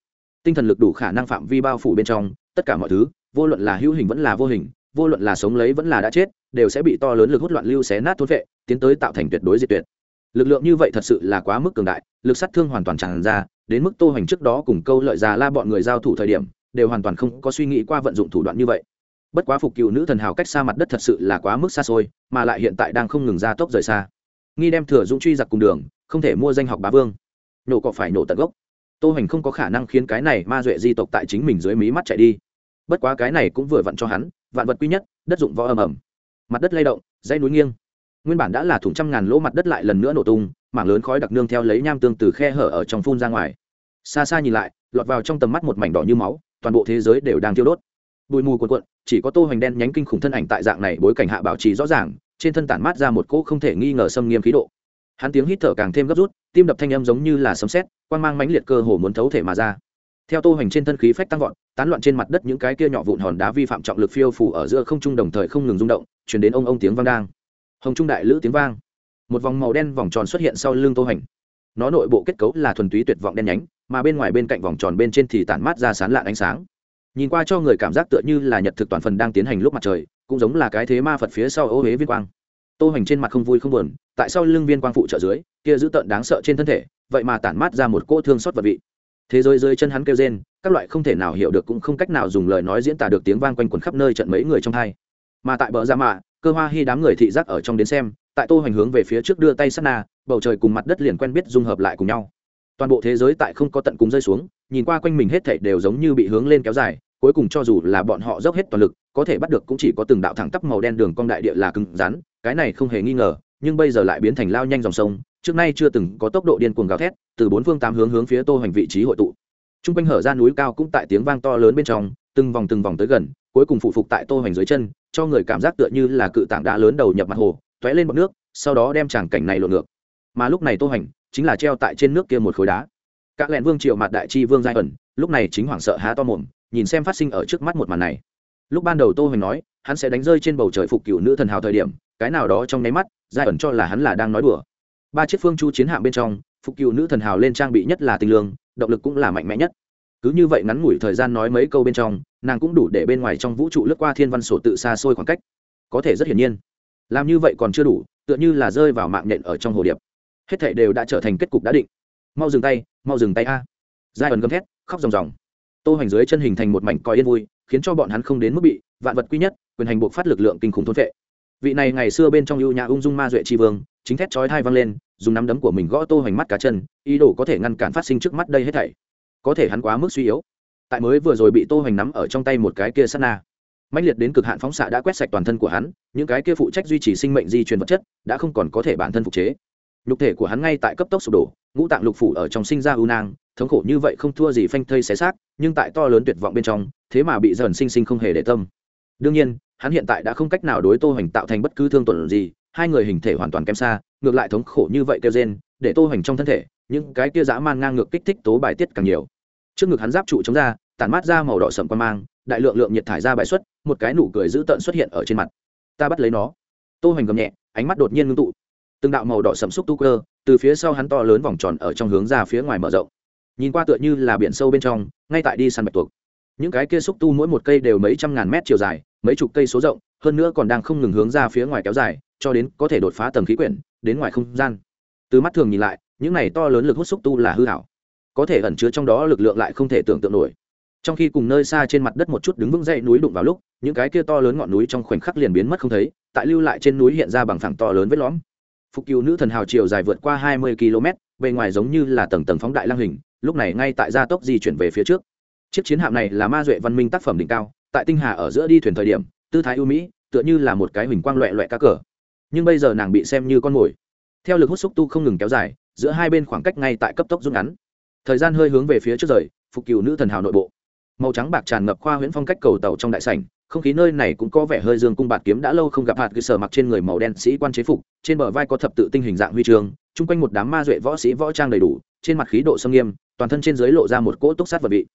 Tinh thần lực đủ khả năng phạm vi bao phủ bên trong, tất cả mọi thứ, vô luận là hữu hình vẫn là vô hình, vô luận là sống lấy vẫn là đã chết, đều sẽ bị to lớn lực hút loạn lưu xé nát thốn vệ, tiến tới tạo thành tuyệt đối diệt tuyệt. Lực lượng như vậy thật sự là quá mức cường đại, lực sát thương hoàn toàn tràn ra, đến mức tô hành trước đó cùng câu lợi già la bọn người giao thủ thời điểm, đều hoàn toàn không có suy nghĩ qua vận dụng thủ đoạn như vậy bất quá phục cựu nữ thần hào cách xa mặt đất thật sự là quá mức xa xôi, mà lại hiện tại đang không ngừng ra tốc rời xa. Nghi đem thừa dũng truy giặc cùng đường, không thể mua danh học bá vương. Nổ cọ phải nổ tận gốc. Tô Hành không có khả năng khiến cái này ma duệ di tộc tại chính mình dưới mí mắt chạy đi. Bất quá cái này cũng vừa vặn cho hắn, vạn vật quý nhất, đất dụng võ ầm ầm. Mặt đất lay động, dãy núi nghiêng. Nguyên bản đã là thủng trăm ngàn lỗ mặt đất lại lần nữa nổ tung, mảng lớn khói đặc nương theo lấy nham tương từ khe hở ở trong phun ra ngoài. Xa xa nhìn lại, lọt vào trong tầm mắt một mảnh đỏ như máu, toàn bộ thế giới đều đang thiêu đốt bụi mù cuộn cuộn, chỉ có tô hoành đen nhánh kinh khủng thân ảnh tại dạng này bối cảnh hạ bảo trì rõ ràng, trên thân tản mát ra một cỗ không thể nghi ngờ xâm nghiêm khí độ. Hắn tiếng hít thở càng thêm gấp rút, tim đập thanh âm giống như là sấm sét, quang mang mãnh liệt cơ hồ muốn thấu thể mà ra. Theo tô hoành trên thân khí phách tăng vọt, tán loạn trên mặt đất những cái kia nhỏ vụn hòn đá vi phạm trọng lực phiêu phù ở giữa không trung đồng thời không ngừng rung động, truyền đến ông ông tiếng vang đang. Hồng trung đại lữ tiếng vang. Một vòng màu đen vòng tròn xuất hiện sau lưng tô hoành. Nó nội bộ kết cấu là thuần túy tuyệt vọng đen nhánh, mà bên ngoài bên cạnh vòng tròn bên trên thì tản mát ra sán lạn ánh sáng nhìn qua cho người cảm giác tựa như là nhật thực toàn phần đang tiến hành lúc mặt trời, cũng giống là cái thế ma phật phía sau ô huế viên quang. Tô Hành trên mặt không vui không buồn, tại sao lưng viên quang phụ trợ dưới, kia giữ tợn đáng sợ trên thân thể, vậy mà tản mát ra một cỗ thương xót vật vị. Thế giới dưới chân hắn kêu rên, các loại không thể nào hiểu được cũng không cách nào dùng lời nói diễn tả được tiếng vang quanh quẩn khắp nơi trận mấy người trong hai. Mà tại bờ ra mạ, cơ hoa hy đám người thị giác ở trong đến xem, tại tô Hành hướng về phía trước đưa tay sát na, bầu trời cùng mặt đất liền quen biết dung hợp lại cùng nhau. Toàn bộ thế giới tại không có tận cùng rơi xuống nhìn qua quanh mình hết thảy đều giống như bị hướng lên kéo dài, cuối cùng cho dù là bọn họ dốc hết toàn lực, có thể bắt được cũng chỉ có từng đạo thẳng tắp màu đen đường cong đại địa là cứng rắn, cái này không hề nghi ngờ, nhưng bây giờ lại biến thành lao nhanh dòng sông, trước nay chưa từng có tốc độ điên cuồng gào thét, từ bốn phương tám hướng hướng phía Tô Hoành vị trí hội tụ. Trung quanh hở ra núi cao cũng tại tiếng vang to lớn bên trong, từng vòng từng vòng tới gần, cuối cùng phụ phục tại Tô Hoành dưới chân, cho người cảm giác tựa như là cự tảng đá lớn đầu nhập mặt hồ, tóe lên bọt nước, sau đó đem tràng cảnh này lộn ngược. Mà lúc này Tô Hoành chính là treo tại trên nước kia một khối đá các lẹn vương triều mặt đại chi vương giai ẩn, lúc này chính hoàng sợ há to mồm, nhìn xem phát sinh ở trước mắt một màn này. Lúc ban đầu tô hoành nói, hắn sẽ đánh rơi trên bầu trời phục cửu nữ thần hào thời điểm, cái nào đó trong nháy mắt, giai ẩn cho là hắn là đang nói đùa. Ba chiếc phương chu chiến hạm bên trong, phục cửu nữ thần hào lên trang bị nhất là tình lương, động lực cũng là mạnh mẽ nhất. Cứ như vậy ngắn ngủi thời gian nói mấy câu bên trong, nàng cũng đủ để bên ngoài trong vũ trụ lướt qua thiên văn sổ tự xa xôi khoảng cách. Có thể rất hiển nhiên, làm như vậy còn chưa đủ, tựa như là rơi vào mạng nhện ở trong hồ điệp. Hết thảy đều đã trở thành kết cục đã định mau dừng tay, mau dừng tay a. Giai ẩn gầm thét, khóc ròng ròng. Tô hoành dưới chân hình thành một mảnh coi yên vui, khiến cho bọn hắn không đến mức bị vạn vật quy nhất, quyền hành buộc phát lực lượng kinh khủng thôn vệ vị này ngày xưa bên trong ưu nhà ung dung ma duệ tri vương, chính thét chói thai văng lên, dùng nắm đấm của mình gõ tô hoành mắt cá chân, ý đồ có thể ngăn cản phát sinh trước mắt đây hết thảy. Có thể hắn quá mức suy yếu. Tại mới vừa rồi bị tô hoành nắm ở trong tay một cái kia sát na, mãnh liệt đến cực hạn phóng xạ đã quét sạch toàn thân của hắn, những cái kia phụ trách duy trì sinh mệnh di truyền vật chất, đã không còn có thể bản thân phục chế. Nhục thể của hắn ngay tại cấp tốc sụp đổ ngũ tạng lục phủ ở trong sinh ra ưu nang, thống khổ như vậy không thua gì phanh thây xé xác, nhưng tại to lớn tuyệt vọng bên trong, thế mà bị dần sinh sinh không hề để tâm. Đương nhiên, hắn hiện tại đã không cách nào đối tô hoành tạo thành bất cứ thương tổn gì, hai người hình thể hoàn toàn kém xa, ngược lại thống khổ như vậy kêu rên, để tô hoành trong thân thể, những cái kia dã man ngang ngược kích thích tố bài tiết càng nhiều. Trước ngực hắn giáp trụ chống ra, tản mát ra màu đỏ sậm quan mang, đại lượng lượng nhiệt thải ra bài xuất, một cái nụ cười dữ tợn xuất hiện ở trên mặt. Ta bắt lấy nó. Tô hoành gầm nhẹ, ánh mắt đột nhiên ngưng tụ từng đạo màu đỏ sẫm xúc tu cơ, từ phía sau hắn to lớn vòng tròn ở trong hướng ra phía ngoài mở rộng. Nhìn qua tựa như là biển sâu bên trong, ngay tại đi săn bạch tuộc. Những cái kia xúc tu mỗi một cây đều mấy trăm ngàn mét chiều dài, mấy chục cây số rộng, hơn nữa còn đang không ngừng hướng ra phía ngoài kéo dài, cho đến có thể đột phá tầng khí quyển, đến ngoài không gian. Từ mắt thường nhìn lại, những này to lớn lực hút xúc tu là hư hảo. Có thể ẩn chứa trong đó lực lượng lại không thể tưởng tượng nổi. Trong khi cùng nơi xa trên mặt đất một chút đứng vững dậy núi đụng vào lúc, những cái kia to lớn ngọn núi trong khoảnh khắc liền biến mất không thấy, tại lưu lại trên núi hiện ra bằng phẳng to lớn vết lõm phục cựu nữ thần hào chiều dài vượt qua hai mươi km, bề ngoài giống như là tầng tầng phóng đại lang hình, lúc này ngay tại gia tốc di chuyển về phía trước. Chiếc chiến hạm này là ma duệ văn minh tác phẩm đỉnh cao, tại tinh hà ở giữa đi thuyền thời điểm, tư thái ưu mỹ, tựa như là một cái huỳnh quang loẹ loẹ cá cờ. Nhưng bây giờ nàng bị xem như con mồi. Theo lực hút xúc tu không ngừng kéo dài, giữa hai bên khoảng cách ngay tại cấp tốc rút ngắn. Thời gian hơi hướng về phía trước rời, phục cựu nữ thần hào nội bộ. Màu trắng bạc tràn ngập khoa huyễn phong cách cầu tàu trong đại sảnh không khí nơi này cũng có vẻ hơi dương cung bạt kiếm đã lâu không gặp hạt cơ sở mặc trên người màu đen sĩ quan chế phục, trên bờ vai có thập tự tinh hình dạng huy trường chung quanh một đám ma duệ võ sĩ võ trang đầy đủ, trên mặt khí độ sâm nghiêm, toàn thân trên dưới lộ ra một cỗ túc sát vật bị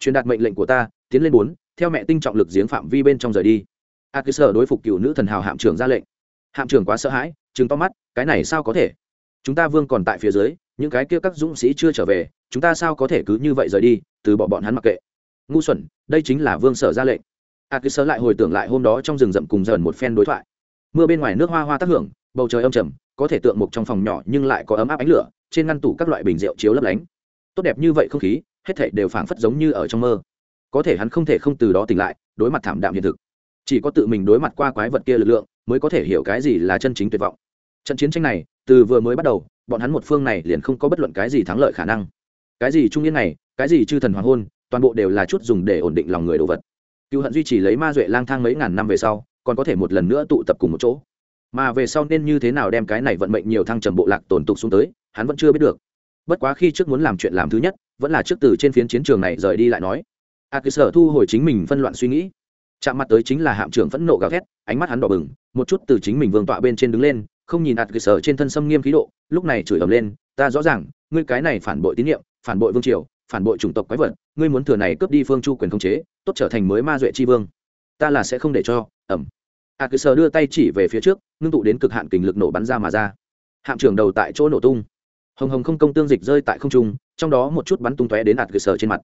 truyền đạt mệnh lệnh của ta, tiến lên bốn, theo mẹ tinh trọng lực giếng phạm vi bên trong rời đi. Hạt cơ sở đối phục cựu nữ thần hào hạm trưởng ra lệnh. Hạm trưởng quá sợ hãi chừng to mắt, cái này sao có thể? Chúng ta vương còn tại phía dưới, những cái kia các dũng sĩ chưa trở về, chúng ta sao có thể cứ như vậy rời đi, từ bỏ bọn hắn mặc kệ. Ngu xuẩn, đây chính là vương sở ra lệnh a cứ sớ lại hồi tưởng lại hôm đó trong rừng rậm cùng dần một phen đối thoại. Mưa bên ngoài nước hoa hoa tác hưởng, bầu trời âm trầm, có thể tượng mục trong phòng nhỏ nhưng lại có ấm áp ánh lửa, trên ngăn tủ các loại bình rượu chiếu lấp lánh. Tốt đẹp như vậy không khí, hết thảy đều phảng phất giống như ở trong mơ. Có thể hắn không thể không từ đó tỉnh lại, đối mặt thảm đạm hiện thực. Chỉ có tự mình đối mặt qua quái vật kia lực lượng, mới có thể hiểu cái gì là chân chính tuyệt vọng. Trận chiến tranh này, từ vừa mới bắt đầu, bọn hắn một phương này liền không có bất luận cái gì thắng lợi khả năng. Cái gì trung yên này, cái gì chư thần hoàng hôn, toàn bộ đều là chút dùng để ổn định lòng người đồ vật cựu hận duy trì lấy ma duệ lang thang mấy ngàn năm về sau, còn có thể một lần nữa tụ tập cùng một chỗ. Mà về sau nên như thế nào đem cái này vận mệnh nhiều thăng trầm bộ lạc tồn tục xuống tới, hắn vẫn chưa biết được. Bất quá khi trước muốn làm chuyện làm thứ nhất, vẫn là trước từ trên phiến chiến trường này rời đi lại nói. A cứ sở thu hồi chính mình phân loạn suy nghĩ. Chạm mặt tới chính là hạm trưởng phẫn nộ gào thét, ánh mắt hắn đỏ bừng, một chút từ chính mình vương tọa bên trên đứng lên, không nhìn ạt cơ sở trên thân xâm nghiêm khí độ, lúc này chửi ầm lên, ta rõ ràng, ngươi cái này phản bội tín nhiệm phản bội vương triều, phản bội chủng tộc quái vật ngươi muốn thừa này cướp đi phương chu quyền khống chế, tốt trở thành mới ma duệ tri vương. Ta là sẽ không để cho, ẩm. A cứ sờ đưa tay chỉ về phía trước, ngưng tụ đến cực hạn kình lực nổ bắn ra mà ra. Hạm trưởng đầu tại chỗ nổ tung. Hồng hồng không công tương dịch rơi tại không trung, trong đó một chút bắn tung tóe đến ạt cơ sở trên mặt.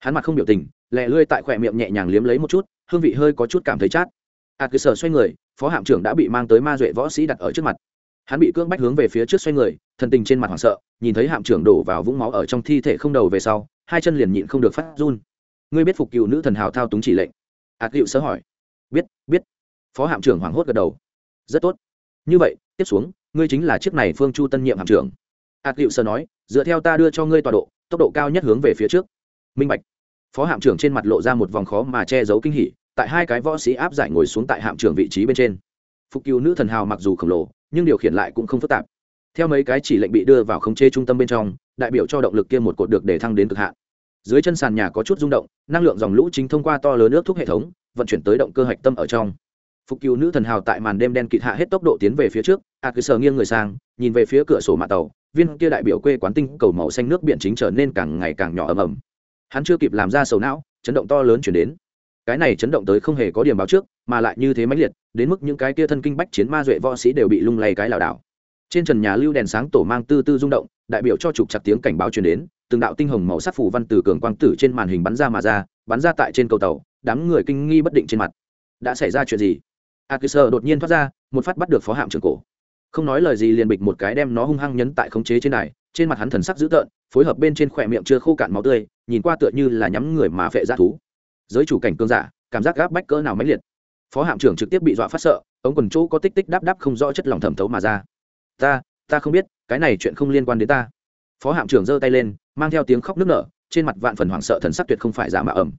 Hắn mặt không biểu tình lẹ lươi tại khỏe miệng nhẹ nhàng liếm lấy một chút, hương vị hơi có chút cảm thấy chát. Ạt cơ sở xoay người, phó hạm trưởng đã bị mang tới ma duệ võ sĩ đặt ở trước mặt. Hắn bị cưỡng bách hướng về phía trước xoay người, thần tình trên mặt hoảng sợ, nhìn thấy hạm trưởng đổ vào vũng máu ở trong thi thể không đầu về sau hai chân liền nhịn không được phát run. Ngươi biết phục cựu nữ thần hào thao túng chỉ lệnh? Ạt à, hiệu sơ hỏi. Biết biết. Phó hạm trưởng hoảng hốt gật đầu. Rất tốt. Như vậy tiếp xuống ngươi chính là chiếc này phương chu tân nhiệm hạm trưởng. Ạt à, hiệu sơ nói dựa theo ta đưa cho ngươi tọa độ tốc độ cao nhất hướng về phía trước. Minh bạch. Phó hạm trưởng trên mặt lộ ra một vòng khó mà che giấu kinh hỉ tại hai cái võ sĩ áp giải ngồi xuống tại hạm trưởng vị trí bên trên. Phục cựu nữ thần hào mặc dù khổng lồ nhưng điều khiển lại cũng không phức tạp theo mấy cái chỉ lệnh bị đưa vào khống chế trung tâm bên trong, đại biểu cho động lực kia một cột được để thăng đến cực hạn. Dưới chân sàn nhà có chút rung động, năng lượng dòng lũ chính thông qua to lớn nước thúc hệ thống, vận chuyển tới động cơ hạch tâm ở trong. Phục cứu nữ thần hào tại màn đêm đen kịt hạ hết tốc độ tiến về phía trước, a à cứ sờ nghiêng người sang, nhìn về phía cửa sổ mạ tàu, viên kia đại biểu quê quán tinh cầu màu xanh nước biển chính trở nên càng ngày càng nhỏ ầm ầm. Hắn chưa kịp làm ra sầu não, chấn động to lớn chuyển đến. Cái này chấn động tới không hề có điểm báo trước, mà lại như thế mãnh liệt, đến mức những cái kia thân kinh bách chiến ma duệ võ sĩ đều bị lung lay cái lảo đảo trên trần nhà lưu đèn sáng tổ mang tư tư rung động, đại biểu cho trục chặt tiếng cảnh báo truyền đến, từng đạo tinh hồng màu sắc phủ văn từ cường quang tử trên màn hình bắn ra mà ra, bắn ra tại trên cầu tàu, đám người kinh nghi bất định trên mặt. Đã xảy ra chuyện gì? A đột nhiên thoát ra, một phát bắt được phó hạm trưởng cổ. Không nói lời gì liền bịch một cái đem nó hung hăng nhấn tại khống chế trên này, trên mặt hắn thần sắc dữ tợn, phối hợp bên trên khỏe miệng chưa khô cạn máu tươi, nhìn qua tựa như là nhắm người mà phệ ra thú. Giới chủ cảnh cương giả, cảm giác gáp bách cỡ nào mãnh liệt. Phó hạm trưởng trực tiếp bị dọa phát sợ, ống quần chỗ có tích tích đáp đáp không rõ chất lỏng thẩm thấu mà ra ta ta không biết, cái này chuyện không liên quan đến ta. Phó hạm trưởng giơ tay lên, mang theo tiếng khóc nức nở, trên mặt vạn phần hoảng sợ thần sắc tuyệt không phải giả mạ ẩm.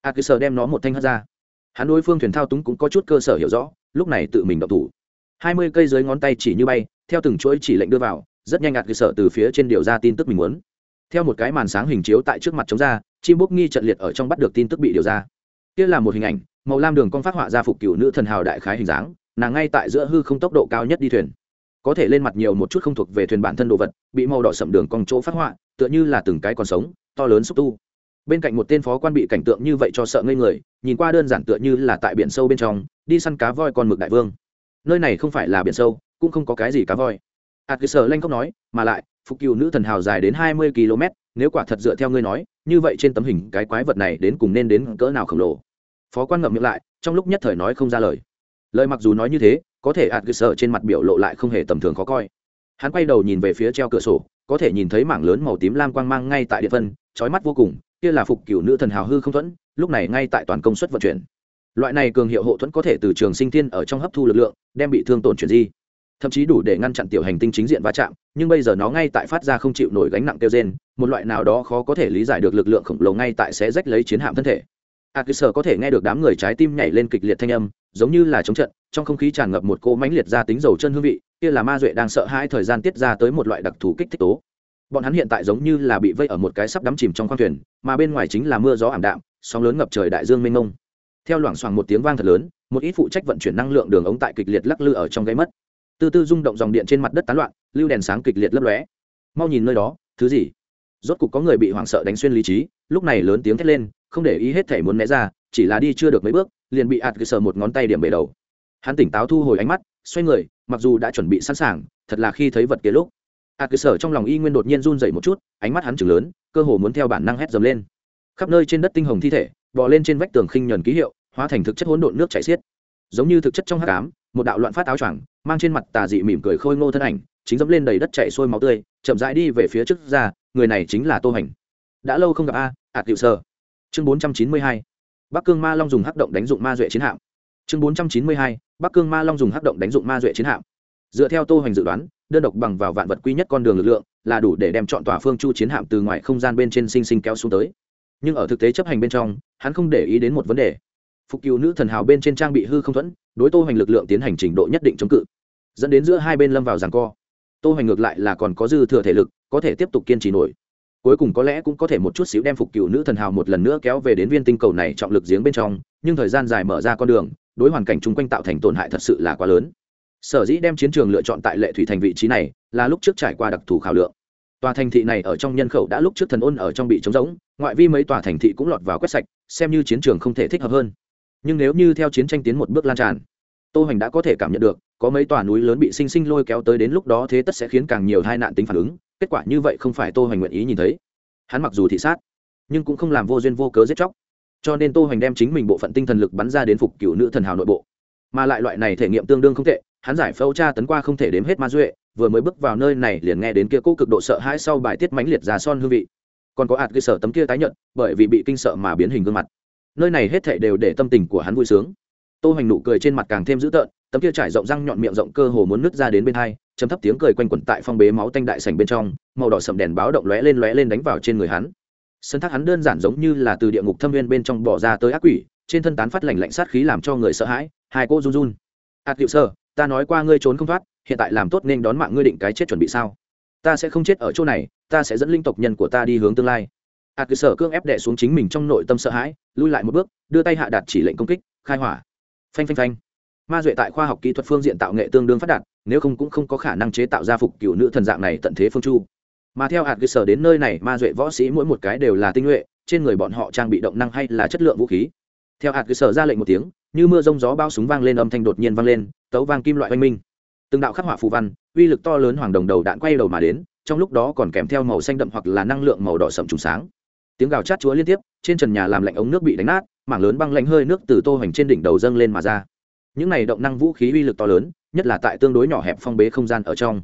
A cứ sờ đem nó một thanh hất ra. Hắn đối phương thuyền thao túng cũng có chút cơ sở hiểu rõ, lúc này tự mình đậu thủ. Hai mươi cây dưới ngón tay chỉ như bay, theo từng chuỗi chỉ lệnh đưa vào, rất nhanh ạt cơ sở từ phía trên điều ra tin tức mình muốn. Theo một cái màn sáng hình chiếu tại trước mặt chống ra, chim bốc nghi trận liệt ở trong bắt được tin tức bị điều ra. Kia là một hình ảnh, màu lam đường con phát họa ra phục cựu nữ thần hào đại khái hình dáng, nàng ngay tại giữa hư không tốc độ cao nhất đi thuyền có thể lên mặt nhiều một chút không thuộc về thuyền bản thân đồ vật, bị màu đỏ sậm đường cong chỗ phát họa, tựa như là từng cái còn sống, to lớn xúc tu. Bên cạnh một tên phó quan bị cảnh tượng như vậy cho sợ ngây người, nhìn qua đơn giản tựa như là tại biển sâu bên trong, đi săn cá voi con mực đại vương. Nơi này không phải là biển sâu, cũng không có cái gì cá voi. Ạt cơ sở lanh cốc nói, mà lại, phục cựu nữ thần hào dài đến hai mươi km nếu quả thật dựa theo ngươi nói, như vậy trên tấm hình cái quái vật này đến cùng nên đến cỡ nào khổng lồ? Phó quan ngậm miệng lại, trong lúc nhất thời nói không ra lời lời mặc dù nói như thế, có thể ạt cơ sợ trên mặt biểu lộ lại không hề tầm thường khó coi. Hắn quay đầu nhìn về phía treo cửa sổ, có thể nhìn thấy mảng lớn màu tím lam quang mang ngay tại địa phân trói mắt vô cùng, kia là phục cựu nữ thần hào hư không thuẫn, lúc này ngay tại toàn công suất vận chuyển. Loại này cường hiệu hộ thuẫn có thể từ trường sinh thiên ở trong hấp thu lực lượng, đem bị thương tổn chuyển di. Thậm chí đủ để ngăn chặn tiểu hành tinh chính diện va chạm, nhưng bây giờ nó ngay tại phát ra không chịu nổi gánh nặng tiêu gen một loại nào đó khó có thể lý giải được lực lượng khổng lồ ngay tại sẽ rách lấy chiến hạm thân thể. À, a cứ sở có thể nghe được đám người trái tim nhảy lên kịch liệt thanh âm, giống như là chống trận, trong không khí tràn ngập một cỗ mánh liệt ra tính dầu chân hương vị, kia là ma duệ đang sợ hãi thời gian tiết ra tới một loại đặc thù kích thích tố. Bọn hắn hiện tại giống như là bị vây ở một cái sắp đắm chìm trong khoang thuyền, mà bên ngoài chính là mưa gió ảm đạm, sóng lớn ngập trời đại dương mênh mông. Theo loảng xoảng một tiếng vang thật lớn, một ít phụ trách vận chuyển năng lượng đường ống tại kịch liệt lắc lư ở trong gáy mất. Từ từ rung động dòng điện trên mặt đất tán loạn, lưu đèn sáng kịch liệt lấp lóe. Mau nhìn nơi đó, thứ gì? Rốt cục có người bị hoảng sợ đánh xuyên lý trí, lúc này lớn tiếng thét lên không để ý hết thể muốn né ra, chỉ là đi chưa được mấy bước, liền bị ạt cơ sở một ngón tay điểm bể đầu. Hắn tỉnh táo thu hồi ánh mắt, xoay người, mặc dù đã chuẩn bị sẵn sàng, thật là khi thấy vật kia lúc. Ạt cơ sở trong lòng y nguyên đột nhiên run dậy một chút, ánh mắt hắn chừng lớn, cơ hồ muốn theo bản năng hét dầm lên. Khắp nơi trên đất tinh hồng thi thể, bò lên trên vách tường khinh nhuần ký hiệu, hóa thành thực chất hỗn độn nước chảy xiết. Giống như thực chất trong hát cám một đạo loạn phát áo choàng, mang trên mặt tà dị mỉm cười khôi ngô thân ảnh, chính dẫm lên đầy đất chảy xuôi máu tươi, chậm rãi đi về phía trước ra, người này chính là tô hành. Đã lâu không gặp a, ạt cựu sơ chương bốn trăm chín mươi hai, bắc cương ma long dùng hắc động đánh dụng ma duệ chiến hạm. Chương bốn trăm chín mươi hai, bắc cương ma long dùng hắc động đánh dụng ma duệ chiến hạm. Dựa theo tô hoành dự đoán, đơn độc bằng vào vạn vật quy nhất con đường lực lượng, là đủ để đem chọn tòa phương chu chiến hạm từ ngoài không gian bên trên sinh sinh kéo xuống tới. Nhưng ở thực tế chấp hành bên trong, hắn không để ý đến một vấn đề. Phục cựu nữ thần hào bên trên trang bị hư không thuẫn, đối tô hoành lực lượng tiến hành trình độ nhất định chống cự. Dẫn đến giữa hai bên lâm vào ràng co. Tô hoành ngược lại là còn có dư thừa thể lực, có thể tiếp tục kiên trì nổi cuối cùng có lẽ cũng có thể một chút xíu đem phục cựu nữ thần hào một lần nữa kéo về đến viên tinh cầu này trọng lực giếng bên trong, nhưng thời gian dài mở ra con đường, đối hoàn cảnh chung quanh tạo thành tổn hại thật sự là quá lớn. Sở dĩ đem chiến trường lựa chọn tại lệ thủy thành vị trí này, là lúc trước trải qua đặc thù khảo lượng. Tòa thành thị này ở trong nhân khẩu đã lúc trước thần ôn ở trong bị trống rỗng, ngoại vi mấy tòa thành thị cũng lọt vào quét sạch, xem như chiến trường không thể thích hợp hơn. Nhưng nếu như theo chiến tranh tiến một bước lan tràn, tô hoành đã có thể cảm nhận được, có mấy tòa núi lớn bị sinh sinh lôi kéo tới đến lúc đó thế tất sẽ khiến càng nhiều tai nạn tính phản ứng kết quả như vậy không phải tô hoành nguyện ý nhìn thấy. Hắn mặc dù thị sát nhưng cũng không làm vô duyên vô cớ giết chóc. Cho nên tô hoành đem chính mình bộ phận tinh thần lực bắn ra đến phục cựu nữ thần hào nội bộ. Mà lại loại này thể nghiệm tương đương không tệ hắn giải phẫu tra tấn qua không thể đếm hết ma duệ vừa mới bước vào nơi này liền nghe đến kia cố cực độ sợ hãi sau bài tiết mãnh liệt ra son hương vị. Còn có ạt cơ sở tấm kia tái nhận, bởi vì bị kinh sợ mà biến hình gương mặt. Nơi này hết thảy đều để tâm tình của hắn vui sướng tô hoành nụ cười trên mặt càng thêm dữ tợn tấm kia trải rộng răng nhọn miệng rộng cơ hồ muốn nứt ra đến bên hai chấm thấp tiếng cười quanh quẩn tại phong bế máu tanh đại sảnh bên trong màu đỏ sậm đèn báo động lóe lên lóe lên đánh vào trên người hắn. Sân thác hắn đơn giản giống như là từ địa ngục thâm viên bên trong bỏ ra tới ác quỷ trên thân tán phát lạnh lạnh sát khí làm cho người sợ hãi hai cô run run. Hạt à, hiệu sơ ta nói qua ngươi trốn không thoát hiện tại làm tốt nên đón mạng ngươi định cái chết chuẩn bị sao? Ta sẽ không chết ở chỗ này ta sẽ dẫn linh tộc nhân của ta đi hướng tương lai. Hạt à, cơ sở cương ép đệ xuống chính mình trong nội tâm sợ hãi lui lại một bước đưa tay hạ đạt chỉ lệnh công kích khai hỏa phanh phanh phanh. Ma duệ tại khoa học kỹ thuật phương diện tạo nghệ tương đương phát đạt, nếu không cũng không có khả năng chế tạo ra phục cựu nữ thần dạng này tận thế phương chu. Mà theo hạt cơ sở đến nơi này, ma duệ võ sĩ mỗi một cái đều là tinh nhuệ, trên người bọn họ trang bị động năng hay là chất lượng vũ khí. Theo hạt cơ sở ra lệnh một tiếng, như mưa rông gió bao súng vang lên âm thanh đột nhiên vang lên, tấu vang kim loại oanh minh. Từng đạo khắc họa phù văn, uy lực to lớn hoàng đồng đầu đạn quay đầu mà đến, trong lúc đó còn kèm theo màu xanh đậm hoặc là năng lượng màu đỏ sậm trùng sáng. Tiếng gào chát chúa liên tiếp, trên trần nhà làm lạnh ống nước bị đánh nát mảng lớn băng lạnh hơi nước từ tô hoành trên đỉnh đầu dâng lên mà ra. Những này động năng vũ khí uy lực to lớn, nhất là tại tương đối nhỏ hẹp phong bế không gian ở trong.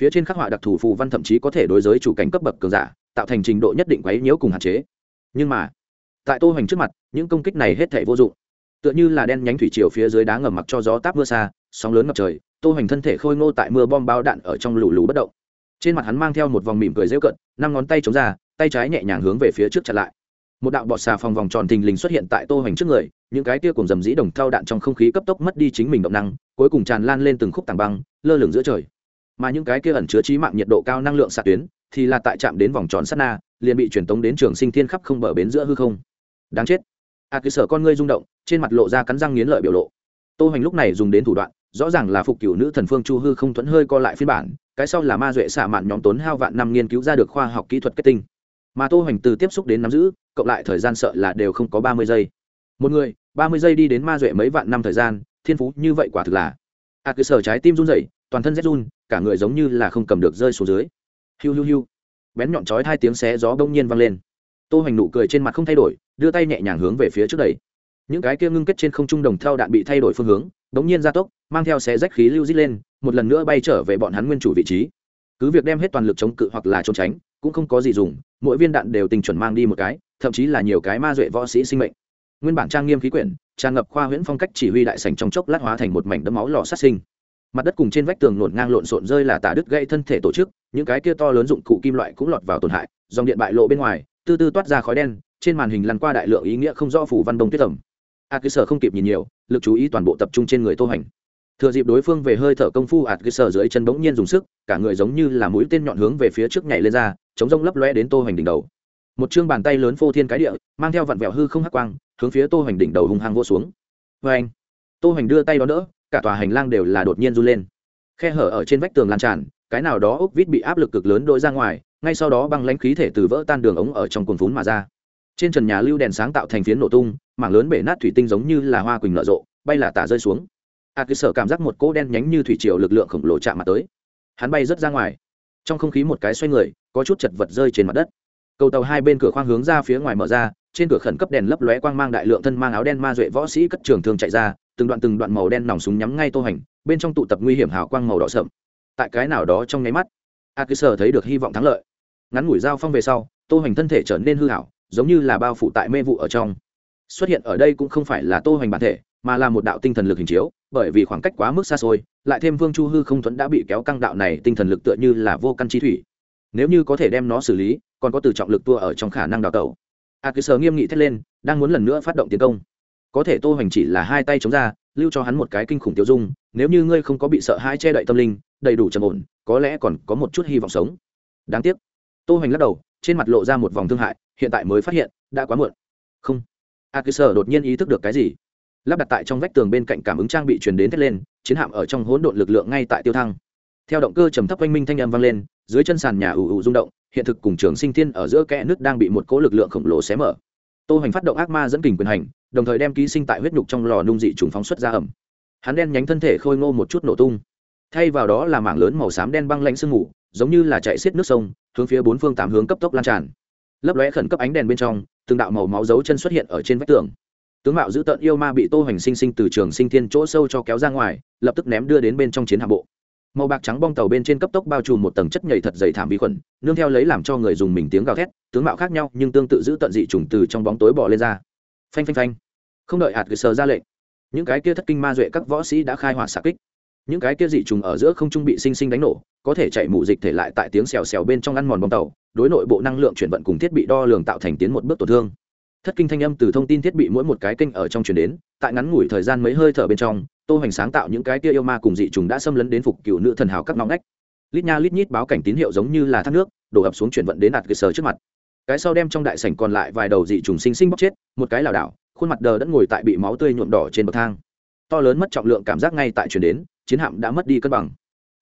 Phía trên khắc họa đặc thù phù văn thậm chí có thể đối giới chủ cảnh cấp bậc cường giả, tạo thành trình độ nhất định quấy nhiễu cùng hạn chế. Nhưng mà, tại tô hoành trước mặt, những công kích này hết thể vô dụng. Tựa như là đen nhánh thủy triều phía dưới đá ngầm mặc cho gió táp mưa xa, sóng lớn ngập trời, tô hoành thân thể khôi ngô tại mưa bom bao đạn ở trong lù lù bất động. Trên mặt hắn mang theo một vòng mỉm cười rêu cận năm ngón tay chống ra, tay trái nhẹ nhàng hướng về phía trước chặt lại một đạo bọt xà phòng vòng tròn thình lình xuất hiện tại tô hoành trước người những cái tia cùng dầm dĩ đồng thao đạn trong không khí cấp tốc mất đi chính mình động năng cuối cùng tràn lan lên từng khúc tảng băng lơ lửng giữa trời. Mà những cái kia ẩn chứa trí mạng nhiệt độ cao năng lượng xạ tuyến thì là tại chạm đến vòng tròn sắt na liền bị truyền tống đến trường sinh thiên khắp không bờ bến giữa hư không. Đáng chết. A à, cứ sở con ngươi rung động trên mặt lộ ra cắn răng nghiến lợi biểu lộ. Tô hoành lúc này dùng đến thủ đoạn rõ ràng là phục cửu nữ thần phương chu hư không thuẫn hơi co lại phiên bản cái sau là ma duệ xạ mạn nhóm tốn hao vạn năm nghiên cứu ra được khoa học kỹ thuật kết tinh mà tô hoành từ tiếp xúc đến nắm giữ, cộng lại thời gian sợ là đều không có ba mươi giây. Một người, ba mươi giây đi đến ma duệ mấy vạn năm thời gian, thiên phú như vậy quả thực là. A cứ sở trái tim run rẩy, toàn thân rét run, cả người giống như là không cầm được rơi xuống dưới. Hiu hiu hiu. Bén nhọn chói hai tiếng xé gió bỗng nhiên vang lên. Tô hoành nụ cười trên mặt không thay đổi, đưa tay nhẹ nhàng hướng về phía trước đẩy. Những cái kia ngưng kết trên không trung đồng theo đạn bị thay đổi phương hướng, bỗng nhiên gia tốc, mang theo xé rách khí lưu dít lên, một lần nữa bay trở về bọn hắn nguyên chủ vị trí. Cứ việc đem hết toàn lực chống cự hoặc là trốn tránh, cũng không có gì dùng mỗi viên đạn đều tình chuẩn mang đi một cái, thậm chí là nhiều cái ma duệ võ sĩ sinh mệnh. Nguyên bản trang nghiêm khí quyển, tràn ngập khoa huyễn phong cách chỉ huy đại sành trong chốc lát hóa thành một mảnh đấm máu lò sát sinh. Mặt đất cùng trên vách tường nổn ngang lộn xộn rơi là tả đứt gãy thân thể tổ chức, những cái kia to lớn dụng cụ kim loại cũng lọt vào tổn hại, dòng điện bại lộ bên ngoài tư tư toát ra khói đen, trên màn hình lăn qua đại lượng ý nghĩa không rõ phủ văn đông tuyết tầm a cơ sở không kịp nhìn nhiều, lực chú ý toàn bộ tập trung trên người tô hành thừa dịp đối phương về hơi thở công phu ạt cái sở dưới chân bỗng nhiên dùng sức, cả người giống như là mũi tên nhọn hướng về phía trước nhảy lên ra, chống rông lấp lóe đến tô hoành đỉnh đầu. Một chương bàn tay lớn phô thiên cái địa, mang theo vặn vẹo hư không hắc quang, hướng phía tô hoành đỉnh đầu hung hăng vô xuống. Vê anh, tô hoành đưa tay đó đỡ, cả tòa hành lang đều là đột nhiên run lên. Khe hở ở trên vách tường lan tràn, cái nào đó ốc vít bị áp lực cực lớn đội ra ngoài, ngay sau đó băng lãnh khí thể từ vỡ tan đường ống ở trong cuồng phún mà ra. Trên trần nhà lưu đèn sáng tạo thành phiến nổ tung, mảng lớn bể nát thủy tinh giống như là hoa quỳnh nở rộ, bay là tả rơi xuống ạt cơ sở cảm giác một cỗ đen nhánh như thủy triều lực lượng khổng lồ chạm mặt tới. Hắn bay rớt ra ngoài. Trong không khí một cái xoay người, có chút chật vật rơi trên mặt đất. Cầu tàu hai bên cửa khoang hướng ra phía ngoài mở ra, trên cửa khẩn cấp đèn lấp lóe quang mang đại lượng thân mang áo đen ma duệ võ sĩ cất trường thương chạy ra, từng đoạn từng đoạn màu đen nòng súng nhắm ngay tô hành, bên trong tụ tập nguy hiểm hào quang màu đỏ sậm. Tại cái nào đó trong nháy mắt a cứ sở thấy được hy vọng thắng lợi. Ngắn ngủi dao phong về sau, tô hành thân thể trở nên hư hảo, giống như là bao phủ tại mê vụ ở trong. Xuất hiện ở đây cũng không phải là tô hành bản thể, mà là một đạo tinh thần lực hình chiếu bởi vì khoảng cách quá mức xa xôi, lại thêm vương chu hư không thuẫn đã bị kéo căng đạo này tinh thần lực tựa như là vô căn chi thủy. Nếu như có thể đem nó xử lý, còn có từ trọng lực tua ở trong khả năng đào tẩu. A cứ sờ nghiêm nghị thét lên, đang muốn lần nữa phát động tiến công. Có thể tô hoành chỉ là hai tay chống ra, lưu cho hắn một cái kinh khủng tiêu dung, nếu như ngươi không có bị sợ hãi che đậy tâm linh, đầy đủ trầm ổn, có lẽ còn có một chút hy vọng sống. Đáng tiếc. Tô hoành lắc đầu, trên mặt lộ ra một vòng thương hại, hiện tại mới phát hiện, đã quá muộn. Không. A cứ sờ đột nhiên ý thức được cái gì? lắp đặt tại trong vách tường bên cạnh cảm ứng trang bị truyền đến thét lên, chiến hạm ở trong hỗn độn lực lượng ngay tại tiêu thăng. Theo động cơ trầm thấp oanh minh thanh âm vang lên, dưới chân sàn nhà ù ù rung động, hiện thực cùng trường sinh thiên ở giữa kẽ nước đang bị một cỗ lực lượng khổng lồ xé mở. Tô hoành phát động ác ma dẫn kình quyền hành, đồng thời đem ký sinh tại huyết nhục trong lò nung dị trùng phóng xuất ra ẩm. Hắn đen nhánh thân thể khôi ngô một chút nổ tung. Thay vào đó là mảng lớn màu xám đen băng lãnh sương mù, giống như là chạy xiết nước sông, hướng phía bốn phương tám hướng cấp tốc lan tràn. Lấp lóe khẩn cấp ánh đèn bên trong, từng đạo màu máu dấu chân xuất hiện ở trên vách tường tướng mạo giữ tận yêu ma bị tô hoành sinh sinh từ trường sinh thiên chỗ sâu cho kéo ra ngoài, lập tức ném đưa đến bên trong chiến hạm bộ. Màu bạc trắng bong tàu bên trên cấp tốc bao trùm một tầng chất nhảy thật dày thảm vi khuẩn, nương theo lấy làm cho người dùng mình tiếng gào thét, tướng mạo khác nhau nhưng tương tự giữ tận dị trùng từ trong bóng tối bỏ lên ra. Phanh phanh phanh. Không đợi hạt cứ sờ ra lệnh, những cái kia thất kinh ma duệ các võ sĩ đã khai hỏa xạ kích. Những cái kia dị trùng ở giữa không trung bị sinh sinh đánh nổ, có thể chạy mù dịch thể lại tại tiếng xèo xèo bên trong ăn mòn bong tàu, đối nội bộ năng lượng chuyển vận cùng thiết bị đo lường tạo thành tiến một bước tổn thương thất kinh thanh âm từ thông tin thiết bị mỗi một cái kênh ở trong truyền đến, tại ngắn ngủi thời gian mấy hơi thở bên trong, tô hoành sáng tạo những cái kia yêu ma cùng dị chúng đã xâm lấn đến phục cựu nữ thần hào các nóng nách lít nha lít nhít báo cảnh tín hiệu giống như là thác nước, đổ ập xuống chuyển vận đến đạt cơ sở trước mặt. Cái sau đem trong đại sảnh còn lại vài đầu dị trùng sinh sinh bóc chết, một cái lảo đảo, khuôn mặt đờ đẫn ngồi tại bị máu tươi nhuộm đỏ trên bậc thang. To lớn mất trọng lượng cảm giác ngay tại chuyển đến, chiến hạm đã mất đi cân bằng.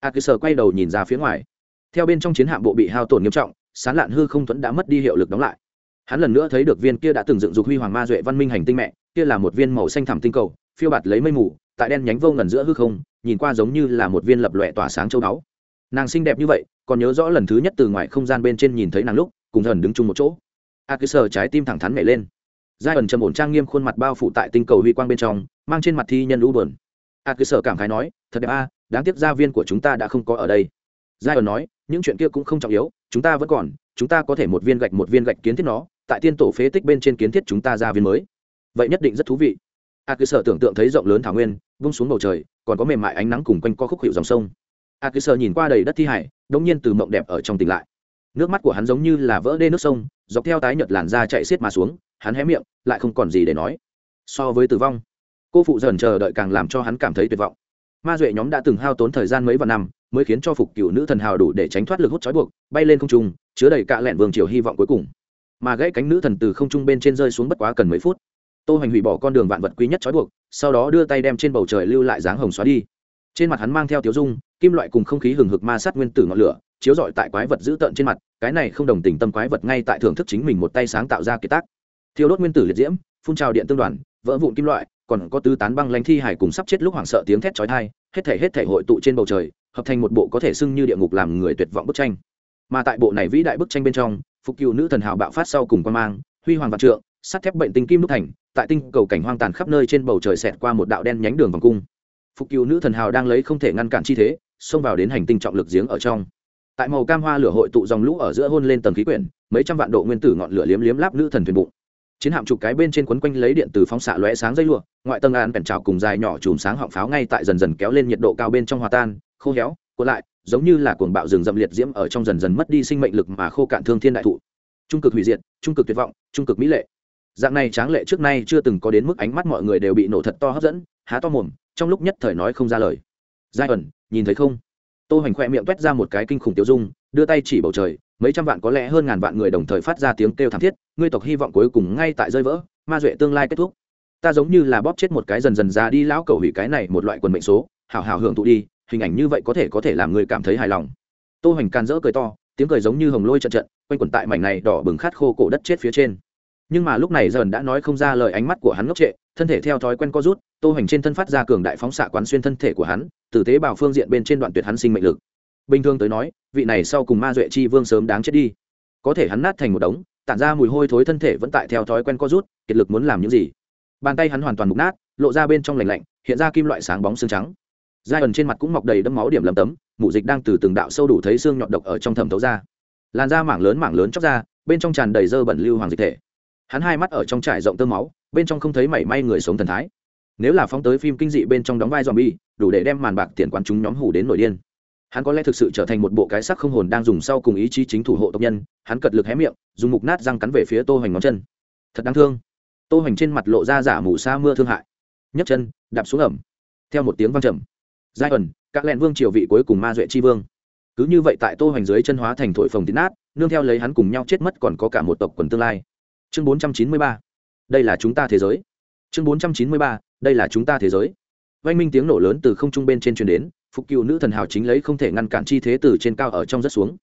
A cơ sở quay đầu nhìn ra phía ngoài. Theo bên trong chiến hạm bộ bị hao tổn nghiêm trọng, sán lạn hư không thuẫn đã mất đi hiệu lực đóng lại hắn lần nữa thấy được viên kia đã từng dựng dục huy hoàng ma duệ văn minh hành tinh mẹ kia là một viên màu xanh thẳm tinh cầu phiêu bạt lấy mây mù tại đen nhánh vô ngần giữa hư không nhìn qua giống như là một viên lập lòe tỏa sáng châu báu. Nàng xinh đẹp như vậy còn nhớ rõ lần thứ nhất từ ngoài không gian bên trên nhìn thấy nàng lúc cùng thần đứng chung một chỗ. A cứ sờ trái tim thẳng thắn nhảy lên. Giai ẩn trầm ổn trang nghiêm khuôn mặt bao phủ tại tinh cầu huy quang bên trong mang trên mặt thi nhân lũ bờn a cứ sờ cảm khái nói thật đẹp a à, đáng tiếc gia viên của chúng ta đã không có ở đây. Giai ẩn nói những chuyện kia cũng không trọng yếu chúng ta vẫn còn chúng ta có thể một viên gạch một viên gạch kiến thiết nó, tại tiên tổ phế tích bên trên kiến thiết chúng ta ra viên mới. Vậy nhất định rất thú vị. A à cứ sở tưởng tượng thấy rộng lớn thảo nguyên, vung xuống bầu trời, còn có mềm mại ánh nắng cùng quanh co khúc hiệu dòng sông. A à cứ sở nhìn qua đầy đất thi hải đông nhiên từ mộng đẹp ở trong tỉnh lại. Nước mắt của hắn giống như là vỡ đê nước sông, dọc theo tái nhợt làn ra chạy xiết mà xuống, hắn hé miệng, lại không còn gì để nói. So với tử vong, cô phụ dần chờ đợi càng làm cho hắn cảm thấy tuyệt vọng. Ma duệ nhóm đã từng hao tốn thời gian mấy vạn năm, mới khiến cho phục cựu nữ thần hào đủ để tránh thoát lực hút trói buộc, bay lên không trung chứa đầy cả lẹn vương triều hy vọng cuối cùng. Mà gãy cánh nữ thần từ không trung bên trên rơi xuống bất quá cần mấy phút. Tô hoành hủy bỏ con đường vạn vật quý nhất trói buộc, sau đó đưa tay đem trên bầu trời lưu lại dáng hồng xóa đi. Trên mặt hắn mang theo tiếu dung, kim loại cùng không khí hừng hực ma sát nguyên tử ngọn lửa, chiếu rọi tại quái vật dữ tợn trên mặt, cái này không đồng tình tâm quái vật ngay tại thưởng thức chính mình một tay sáng tạo ra kiệt tác. Thiêu đốt nguyên tử liệt diễm, phun trào điện tương đoàn, vỡ vụn kim loại, còn có tứ tán băng lánh thi hải cùng sắp chết lúc hoảng sợ tiếng thét chói tai, hết thể hết thể hội tụ trên bầu trời, hợp thành một bộ có thể xưng như địa ngục làm người tuyệt vọng bức tranh mà tại bộ này vĩ đại bức tranh bên trong, phục cựu nữ thần hào bạo phát sau cùng quan mang, huy hoàng vạn trượng, sắt thép bệnh tinh kim đúc thành, tại tinh cầu cảnh hoang tàn khắp nơi trên bầu trời xẹt qua một đạo đen nhánh đường vòng cung. Phục cựu nữ thần hào đang lấy không thể ngăn cản chi thế, xông vào đến hành tinh trọng lực giếng ở trong. Tại màu cam hoa lửa hội tụ dòng lũ ở giữa hôn lên tầng khí quyển, mấy trăm vạn độ nguyên tử ngọn lửa liếm liếm láp nữ thần thuyền bụng. Chiến hạm chụp cái bên trên quấn quanh lấy điện từ phóng xạ lóe sáng dây lụa, ngoại tầng an bèn trào cùng dài nhỏ chùm sáng họng pháo ngay tại dần dần kéo lên nhiệt độ cao bên trong hòa tan, khô héo, cuộn lại giống như là cuồng bạo rừng rậm liệt diễm ở trong dần dần mất đi sinh mệnh lực mà khô cạn thương thiên đại thụ. Trung cực hủy diệt, trung cực tuyệt vọng, trung cực mỹ lệ. Dạng này tráng lệ trước nay chưa từng có đến mức ánh mắt mọi người đều bị nổ thật to hấp dẫn, há to mồm, trong lúc nhất thời nói không ra lời. Giai ẩn, nhìn thấy không? Tô hoành khoe miệng t ra một cái kinh khủng tiêu dung, đưa tay chỉ bầu trời, mấy trăm vạn có lẽ hơn ngàn vạn người đồng thời phát ra tiếng kêu thảm thiết, ngươi tộc hy vọng cuối cùng ngay tại rơi vỡ, ma duệ tương lai kết thúc. Ta giống như là bóp chết một cái dần dần ra đi lão cầu hủy cái này một loại quần mệnh số, hảo hảo hưởng thụ đi hình ảnh như vậy có thể có thể làm người cảm thấy hài lòng. Tô hoành can dỡ cười to, tiếng cười giống như hồng lôi trận trận, quanh quẩn tại mảnh này đỏ bừng khát khô cổ đất chết phía trên. Nhưng mà lúc này dần đã nói không ra lời ánh mắt của hắn ngốc trệ, thân thể theo thói quen co rút, tô hoành trên thân phát ra cường đại phóng xạ quán xuyên thân thể của hắn tử tế bào phương diện bên trên đoạn tuyệt hắn sinh mệnh lực. Bình thường tới nói, vị này sau cùng ma duệ chi vương sớm đáng chết đi. Có thể hắn nát thành một đống, tản ra mùi hôi thối thân thể vẫn tại theo thói quen co rút, kiệt lực muốn làm những gì. Bàn tay hắn hoàn toàn mục nát, lộ ra bên trong lạnh lạnh, hiện ra kim loại sáng bóng xương trắng giai ẩn trên mặt cũng mọc đầy đấm máu điểm lầm tấm mụ dịch đang từ từng đạo sâu đủ thấy xương nhọn độc ở trong thẩm thấu ra làn da mảng lớn mảng lớn chóc ra bên trong tràn đầy dơ bẩn lưu hoàng dịch thể hắn hai mắt ở trong trải rộng tơ máu bên trong không thấy mảy may người sống thần thái nếu là phóng tới phim kinh dị bên trong đóng vai zombie, đủ để đem màn bạc tiền quán chúng nhóm hủ đến nổi điên. Hắn có lẽ thực sự trở thành một bộ cái sắc không hồn đang dùng sau cùng ý chí chính thủ hộ tộc nhân, hắn cật lực hé miệng, dùng mục nát răng cắn về phía Tô Hoành ngón chân. Thật đáng thương. Tô Hoành trên mặt lộ ra giả mù sa mưa thương hại. Nhấc chân, đạp xuống ẩm. Theo một tiếng vang trầm, giai ẩn, các lẹn vương triều vị cuối cùng ma duệ tri vương. Cứ như vậy tại tô hoành dưới chân hóa thành thổi phồng tín nát, nương theo lấy hắn cùng nhau chết mất còn có cả một tộc quần tương lai. Chương bốn trăm chín mươi ba. Đây là chúng ta thế giới. Chương bốn trăm chín mươi ba. Đây là chúng ta thế giới. Vang minh tiếng nổ lớn từ không trung bên trên truyền đến, phục cựu nữ thần hào chính lấy không thể ngăn cản chi thế từ trên cao ở trong rất xuống.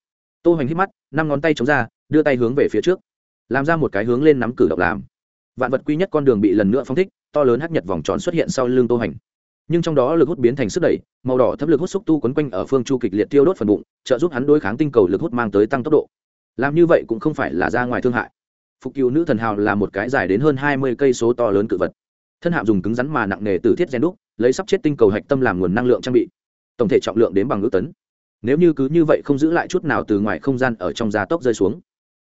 Tô hoành hít mắt, năm ngón tay chống ra, đưa tay hướng về phía trước. Làm ra một cái hướng lên nắm cử động làm. Vạn vật quy nhất con đường bị lần nữa phong thích, to lớn hắc nhật vòng tròn xuất hiện sau lưng tô hoành nhưng trong đó lực hút biến thành sức đẩy, màu đỏ thấp lực hút xúc tu quấn quanh ở phương chu kịch liệt tiêu đốt phần bụng, trợ giúp hắn đối kháng tinh cầu lực hút mang tới tăng tốc độ. Làm như vậy cũng không phải là ra ngoài thương hại. Phục cựu nữ thần hào là một cái dài đến hơn hai mươi cây số to lớn cự vật. Thân hạm dùng cứng rắn mà nặng nề từ thiết gen đúc, lấy sắp chết tinh cầu hạch tâm làm nguồn năng lượng trang bị. Tổng thể trọng lượng đến bằng ước tấn. Nếu như cứ như vậy không giữ lại chút nào từ ngoài không gian ở trong gia tốc rơi xuống,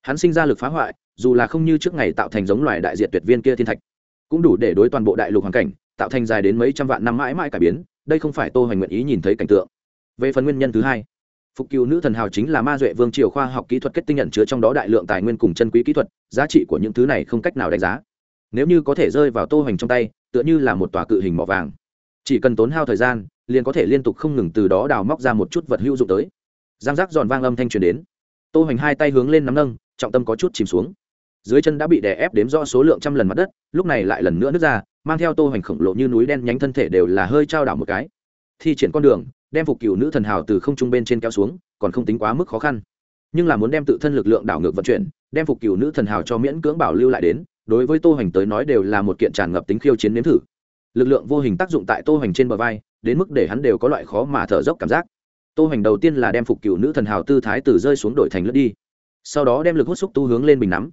hắn sinh ra lực phá hoại, dù là không như trước ngày tạo thành giống loài đại diện tuyệt viên kia thiên thạch, cũng đủ để đối toàn bộ đại lục hoàn cảnh tạo thành dài đến mấy trăm vạn năm mãi mãi cải biến, đây không phải tô hoành nguyện ý nhìn thấy cảnh tượng. Về phần nguyên nhân thứ hai, phục cựu nữ thần hào chính là ma duệ vương triều khoa học kỹ thuật kết tinh nhận chứa trong đó đại lượng tài nguyên cùng chân quý kỹ thuật, giá trị của những thứ này không cách nào đánh giá. Nếu như có thể rơi vào tô hoành trong tay, tựa như là một tòa cự hình mỏ vàng. Chỉ cần tốn hao thời gian, liền có thể liên tục không ngừng từ đó đào móc ra một chút vật hữu dụng tới. Giang giác giòn vang âm thanh truyền đến. Tô hoành hai tay hướng lên nắm nâng, trọng tâm có chút chìm xuống. Dưới chân đã bị đè ép đếm do số lượng trăm lần mặt đất, lúc này lại lần nữa nứt ra mang theo tô hoành khổng lồ như núi đen nhánh thân thể đều là hơi trao đảo một cái. Thi triển con đường, đem phục cựu nữ thần hào từ không trung bên trên kéo xuống, còn không tính quá mức khó khăn. Nhưng là muốn đem tự thân lực lượng đảo ngược vận chuyển, đem phục cựu nữ thần hào cho miễn cưỡng bảo lưu lại đến, đối với tô hoành tới nói đều là một kiện tràn ngập tính khiêu chiến nếm thử. Lực lượng vô hình tác dụng tại tô hoành trên bờ vai, đến mức để hắn đều có loại khó mà thở dốc cảm giác. Tô hoành đầu tiên là đem phục cựu nữ thần hào tư thái từ rơi xuống đổi thành lướt đi, sau đó đem lực hút xúc tu hướng lên bình nắm.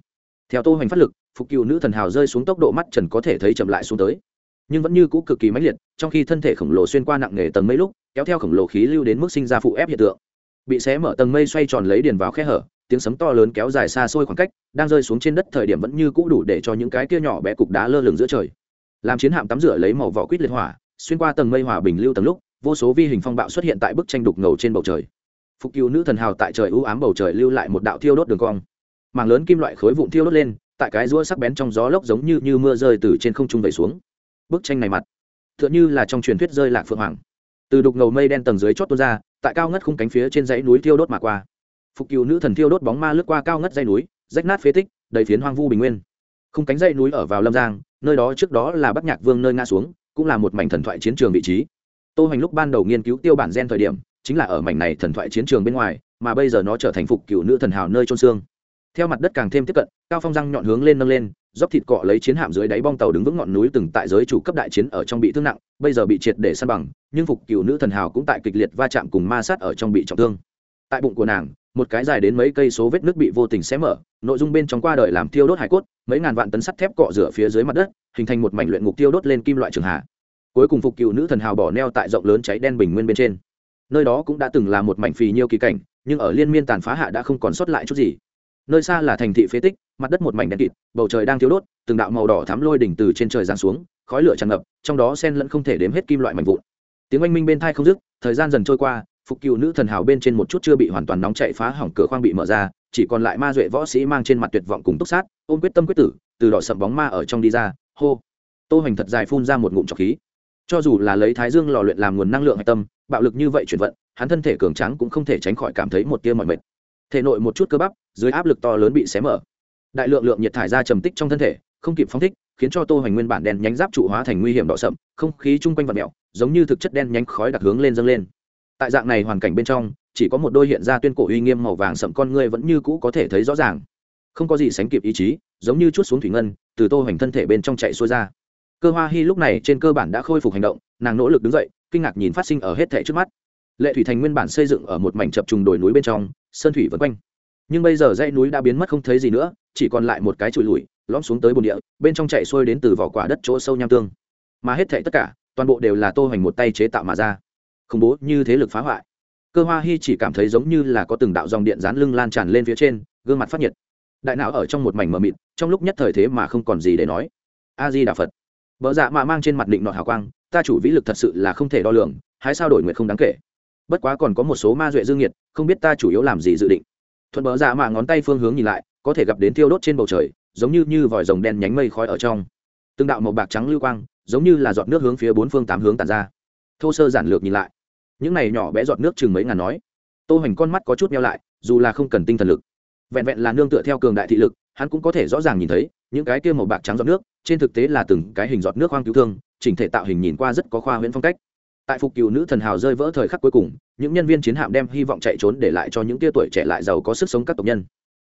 Theo tô hoành phát lực phục cựu nữ thần hào rơi xuống tốc độ mắt trần có thể thấy chậm lại xuống tới. Nhưng vẫn như cũ cực kỳ mãnh liệt, trong khi thân thể khổng lồ xuyên qua nặng nề tầng mây lúc, kéo theo khổng lồ khí lưu đến mức sinh ra phụ ép hiện tượng. Bị xé mở tầng mây xoay tròn lấy điền vào khe hở, tiếng sấm to lớn kéo dài xa xôi khoảng cách, đang rơi xuống trên đất thời điểm vẫn như cũ đủ để cho những cái kia nhỏ bé cục đá lơ lửng giữa trời. Làm chiến hạm tắm rửa lấy màu vỏ quýt liệt hỏa, xuyên qua tầng mây hòa bình lưu tầng lúc, vô số vi hình phong bạo xuất hiện tại bức tranh đục ngầu trên bầu trời. Phục cứu nữ thần hào tại trời ưu ám bầu trời lưu lại một đạo thiêu đốt đường cong. Mảng lớn kim loại khối vụn thiêu đốt lên tại cái rũa sắc bén trong gió lốc giống như như mưa rơi từ trên không trung vẩy xuống. Bức tranh này mặt, tựa như là trong truyền thuyết rơi lạc phượng hoàng. Từ đục ngầu mây đen tầng dưới chót tuôn ra, tại cao ngất khung cánh phía trên dãy núi thiêu đốt mà qua. Phục cựu nữ thần thiêu đốt bóng ma lướt qua cao ngất dãy núi, rách nát phế tích, đầy phiến hoang vu bình nguyên. Khung cánh dãy núi ở vào lâm giang, nơi đó trước đó là bắc nhạc vương nơi nga xuống, cũng là một mảnh thần thoại chiến trường vị trí. Tô hành lúc ban đầu nghiên cứu tiêu bản gen thời điểm, chính là ở mảnh này thần thoại chiến trường bên ngoài, mà bây giờ nó trở thành phục cựu nữ thần hào nơi trôn xương theo mặt đất càng thêm tiếp cận, cao phong răng nhọn hướng lên nâng lên, dốc thịt cọ lấy chiến hạm dưới đáy bong tàu đứng vững ngọn núi từng tại giới chủ cấp đại chiến ở trong bị thương nặng, bây giờ bị triệt để săn bằng, nhưng phục cựu nữ thần hào cũng tại kịch liệt va chạm cùng ma sát ở trong bị trọng thương. Tại bụng của nàng, một cái dài đến mấy cây số vết nước bị vô tình xé mở, nội dung bên trong qua đời làm tiêu đốt hải cốt, mấy ngàn vạn tấn sắt thép cọ rửa phía dưới mặt đất, hình thành một mảnh luyện ngục tiêu đốt lên kim loại trường hạ. Cuối cùng phục cựu nữ thần hào bỏ neo tại rộng lớn cháy đen bình nguyên bên trên. Nơi đó cũng đã từng là một mảnh phì nhiêu kỳ cảnh, nhưng ở liên miên tàn phá hạ đã không còn sót lại chút gì nơi xa là thành thị phế tích, mặt đất một mảnh đen kịt, bầu trời đang thiếu đốt, từng đạo màu đỏ thắm lôi đỉnh từ trên trời giáng xuống, khói lửa tràn ngập, trong đó sen lẫn không thể đếm hết kim loại mạnh vụn. Tiếng oanh minh bên thai không dứt, thời gian dần trôi qua, phục cựu nữ thần hào bên trên một chút chưa bị hoàn toàn nóng chạy phá hỏng cửa khoang bị mở ra, chỉ còn lại ma duệ võ sĩ mang trên mặt tuyệt vọng cùng túc sát, ôm quyết tâm quyết tử, từ đỏ sậm bóng ma ở trong đi ra, hô. Tô hành thật dài phun ra một ngụm trọc khí. Cho dù là lấy thái dương lò luyện làm nguồn năng lượng hạch tâm, bạo lực như vậy chuyển vận, hắn thân thể cường tráng cũng không thể tránh khỏi cảm thấy một tia mọi mệt thể nội một chút cơ bắp, dưới áp lực to lớn bị xé mở. Đại lượng lượng nhiệt thải ra trầm tích trong thân thể, không kịp phóng thích, khiến cho tô hoành nguyên bản đen nhánh giáp trụ hóa thành nguy hiểm đỏ sậm, không khí chung quanh vật mẹo giống như thực chất đen nhánh khói đặc hướng lên dâng lên. Tại dạng này hoàn cảnh bên trong, chỉ có một đôi hiện ra tuyên cổ uy nghiêm màu vàng sậm con người vẫn như cũ có thể thấy rõ ràng. Không có gì sánh kịp ý chí, giống như chút xuống thủy ngân, từ tô hoành thân thể bên trong chạy xuôi ra. Cơ hoa Hi lúc này trên cơ bản đã khôi phục hành động, nàng nỗ lực đứng dậy, kinh ngạc nhìn phát sinh ở hết thể trước mắt lệ thủy thành nguyên bản xây dựng ở một mảnh chập trùng đồi núi bên trong, sơn thủy vẫn quanh. Nhưng bây giờ dãy núi đã biến mất không thấy gì nữa, chỉ còn lại một cái trụi lùi, lõm xuống tới bồn địa, bên trong chạy xuôi đến từ vỏ quả đất chỗ sâu nham tương. Mà hết thệ tất cả, toàn bộ đều là tô hoành một tay chế tạo mà ra. Khủng bố như thế lực phá hoại. Cơ hoa Hi chỉ cảm thấy giống như là có từng đạo dòng điện dán lưng lan tràn lên phía trên, gương mặt phát nhiệt. Đại não ở trong một mảnh mờ mịt, trong lúc nhất thời thế mà không còn gì để nói. A di đà phật. Vợ dạ mạ mang trên mặt định nọ hào quang, ta chủ vĩ lực thật sự là không thể đo lường, hái sao đổi nguyện không đáng kể bất quá còn có một số ma duệ dương nhiệt, không biết ta chủ yếu làm gì dự định. Thuận bờ dạ mạ ngón tay phương hướng nhìn lại, có thể gặp đến thiêu đốt trên bầu trời, giống như như vòi rồng đen nhánh mây khói ở trong. Từng đạo màu bạc trắng lưu quang, giống như là giọt nước hướng phía bốn phương tám hướng tàn ra. Thô sơ giản lược nhìn lại. Những này nhỏ bé giọt nước chừng mấy ngàn nói. Tô Hành con mắt có chút meo lại, dù là không cần tinh thần lực. Vẹn vẹn là nương tựa theo cường đại thị lực, hắn cũng có thể rõ ràng nhìn thấy, những cái kia màu bạc trắng giọt nước, trên thực tế là từng cái hình giọt nước hoang cứu thương, chỉnh thể tạo hình nhìn qua rất có khoa huyễn phong cách tại phục cựu nữ thần hào rơi vỡ thời khắc cuối cùng, những nhân viên chiến hạm đem hy vọng chạy trốn để lại cho những tia tuổi trẻ lại giàu có sức sống các tộc nhân.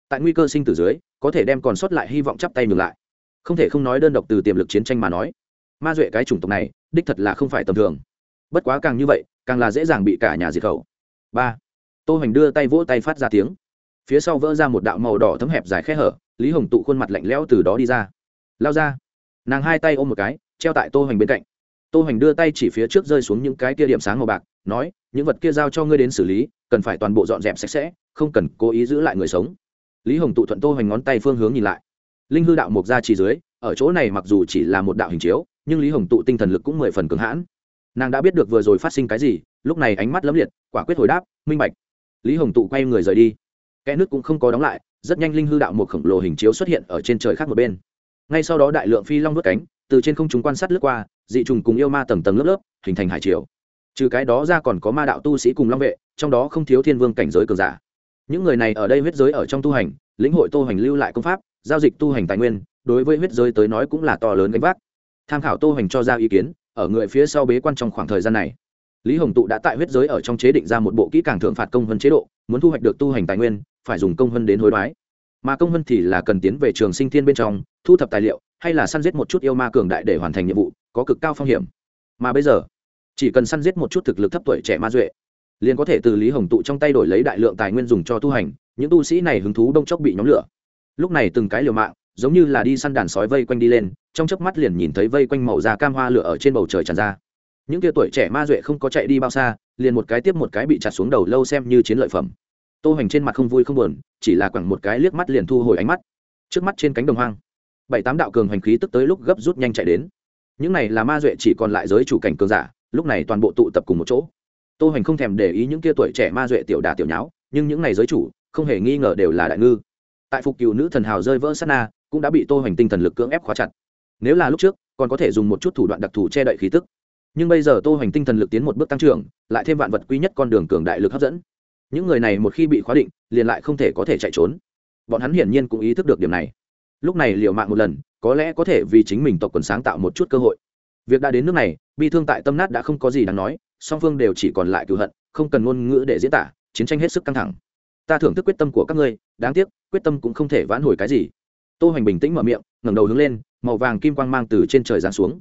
Tại nguy cơ sinh tử dưới, có thể đem còn sót lại hy vọng chắp tay ngược lại. Không thể không nói đơn độc từ tiềm lực chiến tranh mà nói, ma duệ cái chủng tộc này, đích thật là không phải tầm thường. Bất quá càng như vậy, càng là dễ dàng bị cả nhà diệt khẩu. Ba, tô hoành đưa tay vỗ tay phát ra tiếng. Phía sau vỡ ra một đạo màu đỏ thấm hẹp dài khe hở, lý hồng tụ khuôn mặt lạnh lẽo từ đó đi ra. Lao ra. Nàng hai tay ôm một cái, treo tại tô hoành bên cạnh tô hoành đưa tay chỉ phía trước rơi xuống những cái kia điểm sáng màu bạc, nói, những vật kia giao cho ngươi đến xử lý, cần phải toàn bộ dọn dẹp sạch sẽ, không cần cố ý giữ lại người sống. Lý hồng tụ thuận tô hoành ngón tay phương hướng nhìn lại. Linh hư đạo mục ra chỉ dưới, ở chỗ này mặc dù chỉ là một đạo hình chiếu, nhưng lý hồng tụ tinh thần lực cũng mười phần cứng hãn. Nàng đã biết được vừa rồi phát sinh cái gì, lúc này ánh mắt lấm liệt, quả quyết hồi đáp, minh bạch. Lý hồng tụ quay người rời đi. Kẽ nước cũng không có đóng lại, rất nhanh linh hư đạo một khổng lồ hình chiếu xuất hiện ở trên trời khác một bên. Ngay sau đó đại lượng phi long vớt cánh từ trên không chúng quan sát lướt qua, dị trùng cùng yêu ma tầng tầng lớp lớp, hình thành hải triều. Trừ cái đó ra còn có ma đạo tu sĩ cùng long vệ, trong đó không thiếu thiên vương cảnh giới cường giả. Những người này ở đây huyết giới ở trong tu hành, lĩnh hội tu hành lưu lại công pháp, giao dịch tu hành tài nguyên, đối với huyết giới tới nói cũng là to lớn gánh vác. Tham khảo tu hành cho ra ý kiến, ở người phía sau bế quan trong khoảng thời gian này. Lý hồng tụ đã tại huyết giới ở trong chế định ra một bộ kỹ càng thượng phạt công hơn chế độ, muốn thu hoạch được tu hành tài nguyên, phải dùng công hơn đến hối đoái mà công vân thì là cần tiến về trường sinh thiên bên trong, thu thập tài liệu, hay là săn giết một chút yêu ma cường đại để hoàn thành nhiệm vụ, có cực cao phong hiểm. Mà bây giờ, chỉ cần săn giết một chút thực lực thấp tuổi trẻ ma duệ, liền có thể từ lý hồng tụ trong tay đổi lấy đại lượng tài nguyên dùng cho tu hành, những tu sĩ này hứng thú đông chốc bị nhóm lửa. Lúc này từng cái liều mạng, giống như là đi săn đàn sói vây quanh đi lên, trong chớp mắt liền nhìn thấy vây quanh màu da cam hoa lửa ở trên bầu trời tràn ra. Những tia tuổi trẻ ma duệ không có chạy đi bao xa, liền một cái tiếp một cái bị chặt xuống đầu lâu xem như chiến lợi phẩm tô hoành trên mặt không vui không buồn, chỉ là quẳng một cái liếc mắt liền thu hồi ánh mắt. Trước mắt trên cánh đồng hoang, bảy tám đạo cường hành khí tức tới lúc gấp rút nhanh chạy đến. Những này là ma duệ chỉ còn lại giới chủ cảnh cường giả, lúc này toàn bộ tụ tập cùng một chỗ. Tô hoành không thèm để ý những kia tuổi trẻ ma duệ tiểu đà tiểu nháo, nhưng những này giới chủ, không hề nghi ngờ đều là đại ngư. Tại phục cựu nữ thần hào rơi vỡ sát na, cũng đã bị tô hoành tinh thần lực cưỡng ép khóa chặt. Nếu là lúc trước, còn có thể dùng một chút thủ đoạn đặc thù che đậy khí tức. Nhưng bây giờ tô hoành tinh thần lực tiến một bước tăng trưởng, lại thêm vạn vật quý nhất con đường cường đại lực hấp dẫn những người này một khi bị khóa định, liền lại không thể có thể chạy trốn. Bọn hắn hiển nhiên cũng ý thức được điểm này. Lúc này liều mạng một lần, có lẽ có thể vì chính mình tộc quần sáng tạo một chút cơ hội. Việc đã đến nước này, bi thương tại tâm nát đã không có gì đáng nói, song phương đều chỉ còn lại cựu hận, không cần ngôn ngữ để diễn tả, chiến tranh hết sức căng thẳng. Ta thưởng thức quyết tâm của các ngươi, đáng tiếc, quyết tâm cũng không thể vãn hồi cái gì. Tô hoành bình tĩnh mở miệng, ngẩng đầu hướng lên, màu vàng kim quang mang từ trên trời giáng xuống.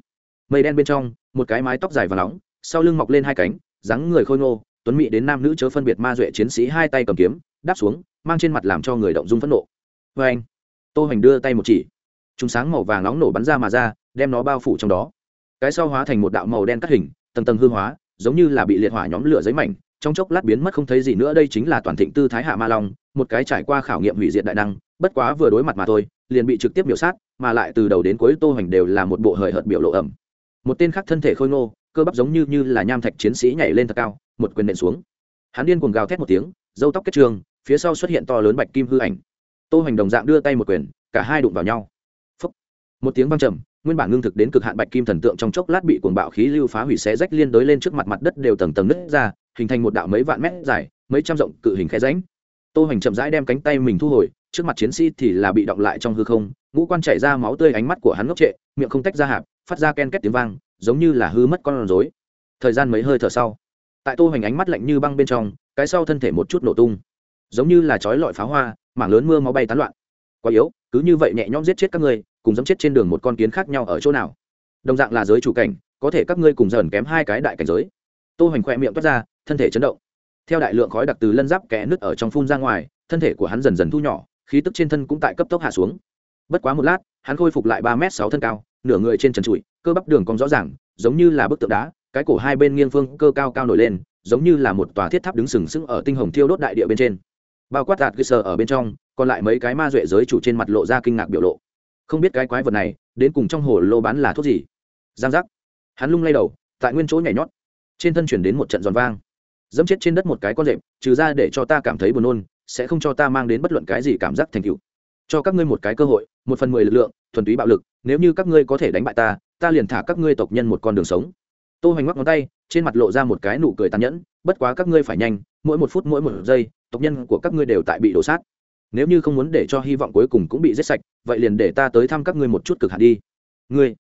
Mây đen bên trong, một cái mái tóc dài và nóng, sau lưng mọc lên hai cánh, dáng người khôi ngô tuấn mỹ đến nam nữ chớ phân biệt ma duệ chiến sĩ hai tay cầm kiếm, đáp xuống, mang trên mặt làm cho người động dung phẫn nộ. Vê anh, tô hoành đưa tay một chỉ. Chúng sáng màu vàng nóng nổ bắn ra mà ra, đem nó bao phủ trong đó. Cái sau hóa thành một đạo màu đen cắt hình, tầng tầng hư hóa, giống như là bị liệt hỏa nhóm lửa giấy mảnh, trong chốc lát biến mất không thấy gì nữa, đây chính là toàn thịnh tư thái hạ ma long, một cái trải qua khảo nghiệm hủy diệt đại năng, bất quá vừa đối mặt mà thôi, liền bị trực tiếp biểu sát, mà lại từ đầu đến cuối tô hoành đều là một bộ hời hợt biểu lộ ẩm. Một tên khác thân thể khôi ngô, cơ bắp giống như như là nham thạch chiến sĩ nhảy lên thật cao một quyền nện xuống. Hắn điên cuồng gào thét một tiếng dâu tóc kết trường, phía sau xuất hiện to lớn bạch kim hư ảnh. Tô hoành đồng dạng đưa tay một quyền, cả hai đụng vào nhau. Phúc. một tiếng vang trầm, nguyên bản ngưng thực đến cực hạn bạch kim thần tượng trong chốc lát bị cuồng bạo khí lưu phá hủy xé rách liên đối lên trước mặt mặt đất đều tầng tầng nứt ra, hình thành một đạo mấy vạn mét dài, mấy trăm rộng cự hình khe ránh tô hoành chậm rãi đem cánh tay mình thu hồi, trước mặt chiến sĩ thì là bị động lại trong hư không, ngũ quan chảy ra máu tươi ánh mắt của hắn ngốc trệ, miệng không tách ra hạp, phát ra ken két tiếng vang, giống như là hư mất con rối. Thời gian mấy hơi thở sau tại tô hoành ánh mắt lạnh như băng bên trong, cái sau thân thể một chút nổ tung. Giống như là chói lọi pháo hoa, mảng lớn mưa máu bay tán loạn. Quá yếu, cứ như vậy nhẹ nhõm giết chết các ngươi, cùng giẫm chết trên đường một con kiến khác nhau ở chỗ nào. Đồng dạng là giới chủ cảnh, có thể các ngươi cùng dần kém hai cái đại cảnh giới. Tô hoành khỏe miệng toát ra, thân thể chấn động. Theo đại lượng khói đặc từ lân giáp kẽ nứt ở trong phun ra ngoài, thân thể của hắn dần dần thu nhỏ, khí tức trên thân cũng tại cấp tốc hạ xuống. Bất quá một lát, hắn khôi phục lại ba m sáu thân cao, nửa người trên trần trụi, cơ bắp đường cong rõ ràng, giống như là bức tượng đá cái cổ hai bên nghiêng phương cơ cao cao nổi lên, giống như là một tòa thiết tháp đứng sừng sững ở tinh hồng thiêu đốt đại địa bên trên. Bao quát tạt cơ sở ở bên trong, còn lại mấy cái ma duệ giới chủ trên mặt lộ ra kinh ngạc biểu lộ. Không biết cái quái vật này, đến cùng trong hồ lô bán là thuốc gì? Giang giác. Hắn lung lay đầu, tại nguyên chỗ nhảy nhót. Trên thân chuyển đến một trận giòn vang. Dẫm chết trên đất một cái con rệp, trừ ra để cho ta cảm thấy buồn nôn, sẽ không cho ta mang đến bất luận cái gì cảm giác thành cựu cho các ngươi một cái cơ hội, một phần mười lực lượng, thuần túy bạo lực, nếu như các ngươi có thể đánh bại ta ta liền thả các ngươi tộc nhân một con đường sống tô hoành ngoắc ngón tay, trên mặt lộ ra một cái nụ cười tàn nhẫn, bất quá các ngươi phải nhanh, mỗi một phút mỗi một giây, tộc nhân của các ngươi đều tại bị đổ sát. Nếu như không muốn để cho hy vọng cuối cùng cũng bị giết sạch, vậy liền để ta tới thăm các ngươi một chút cực hạn đi. Ngươi?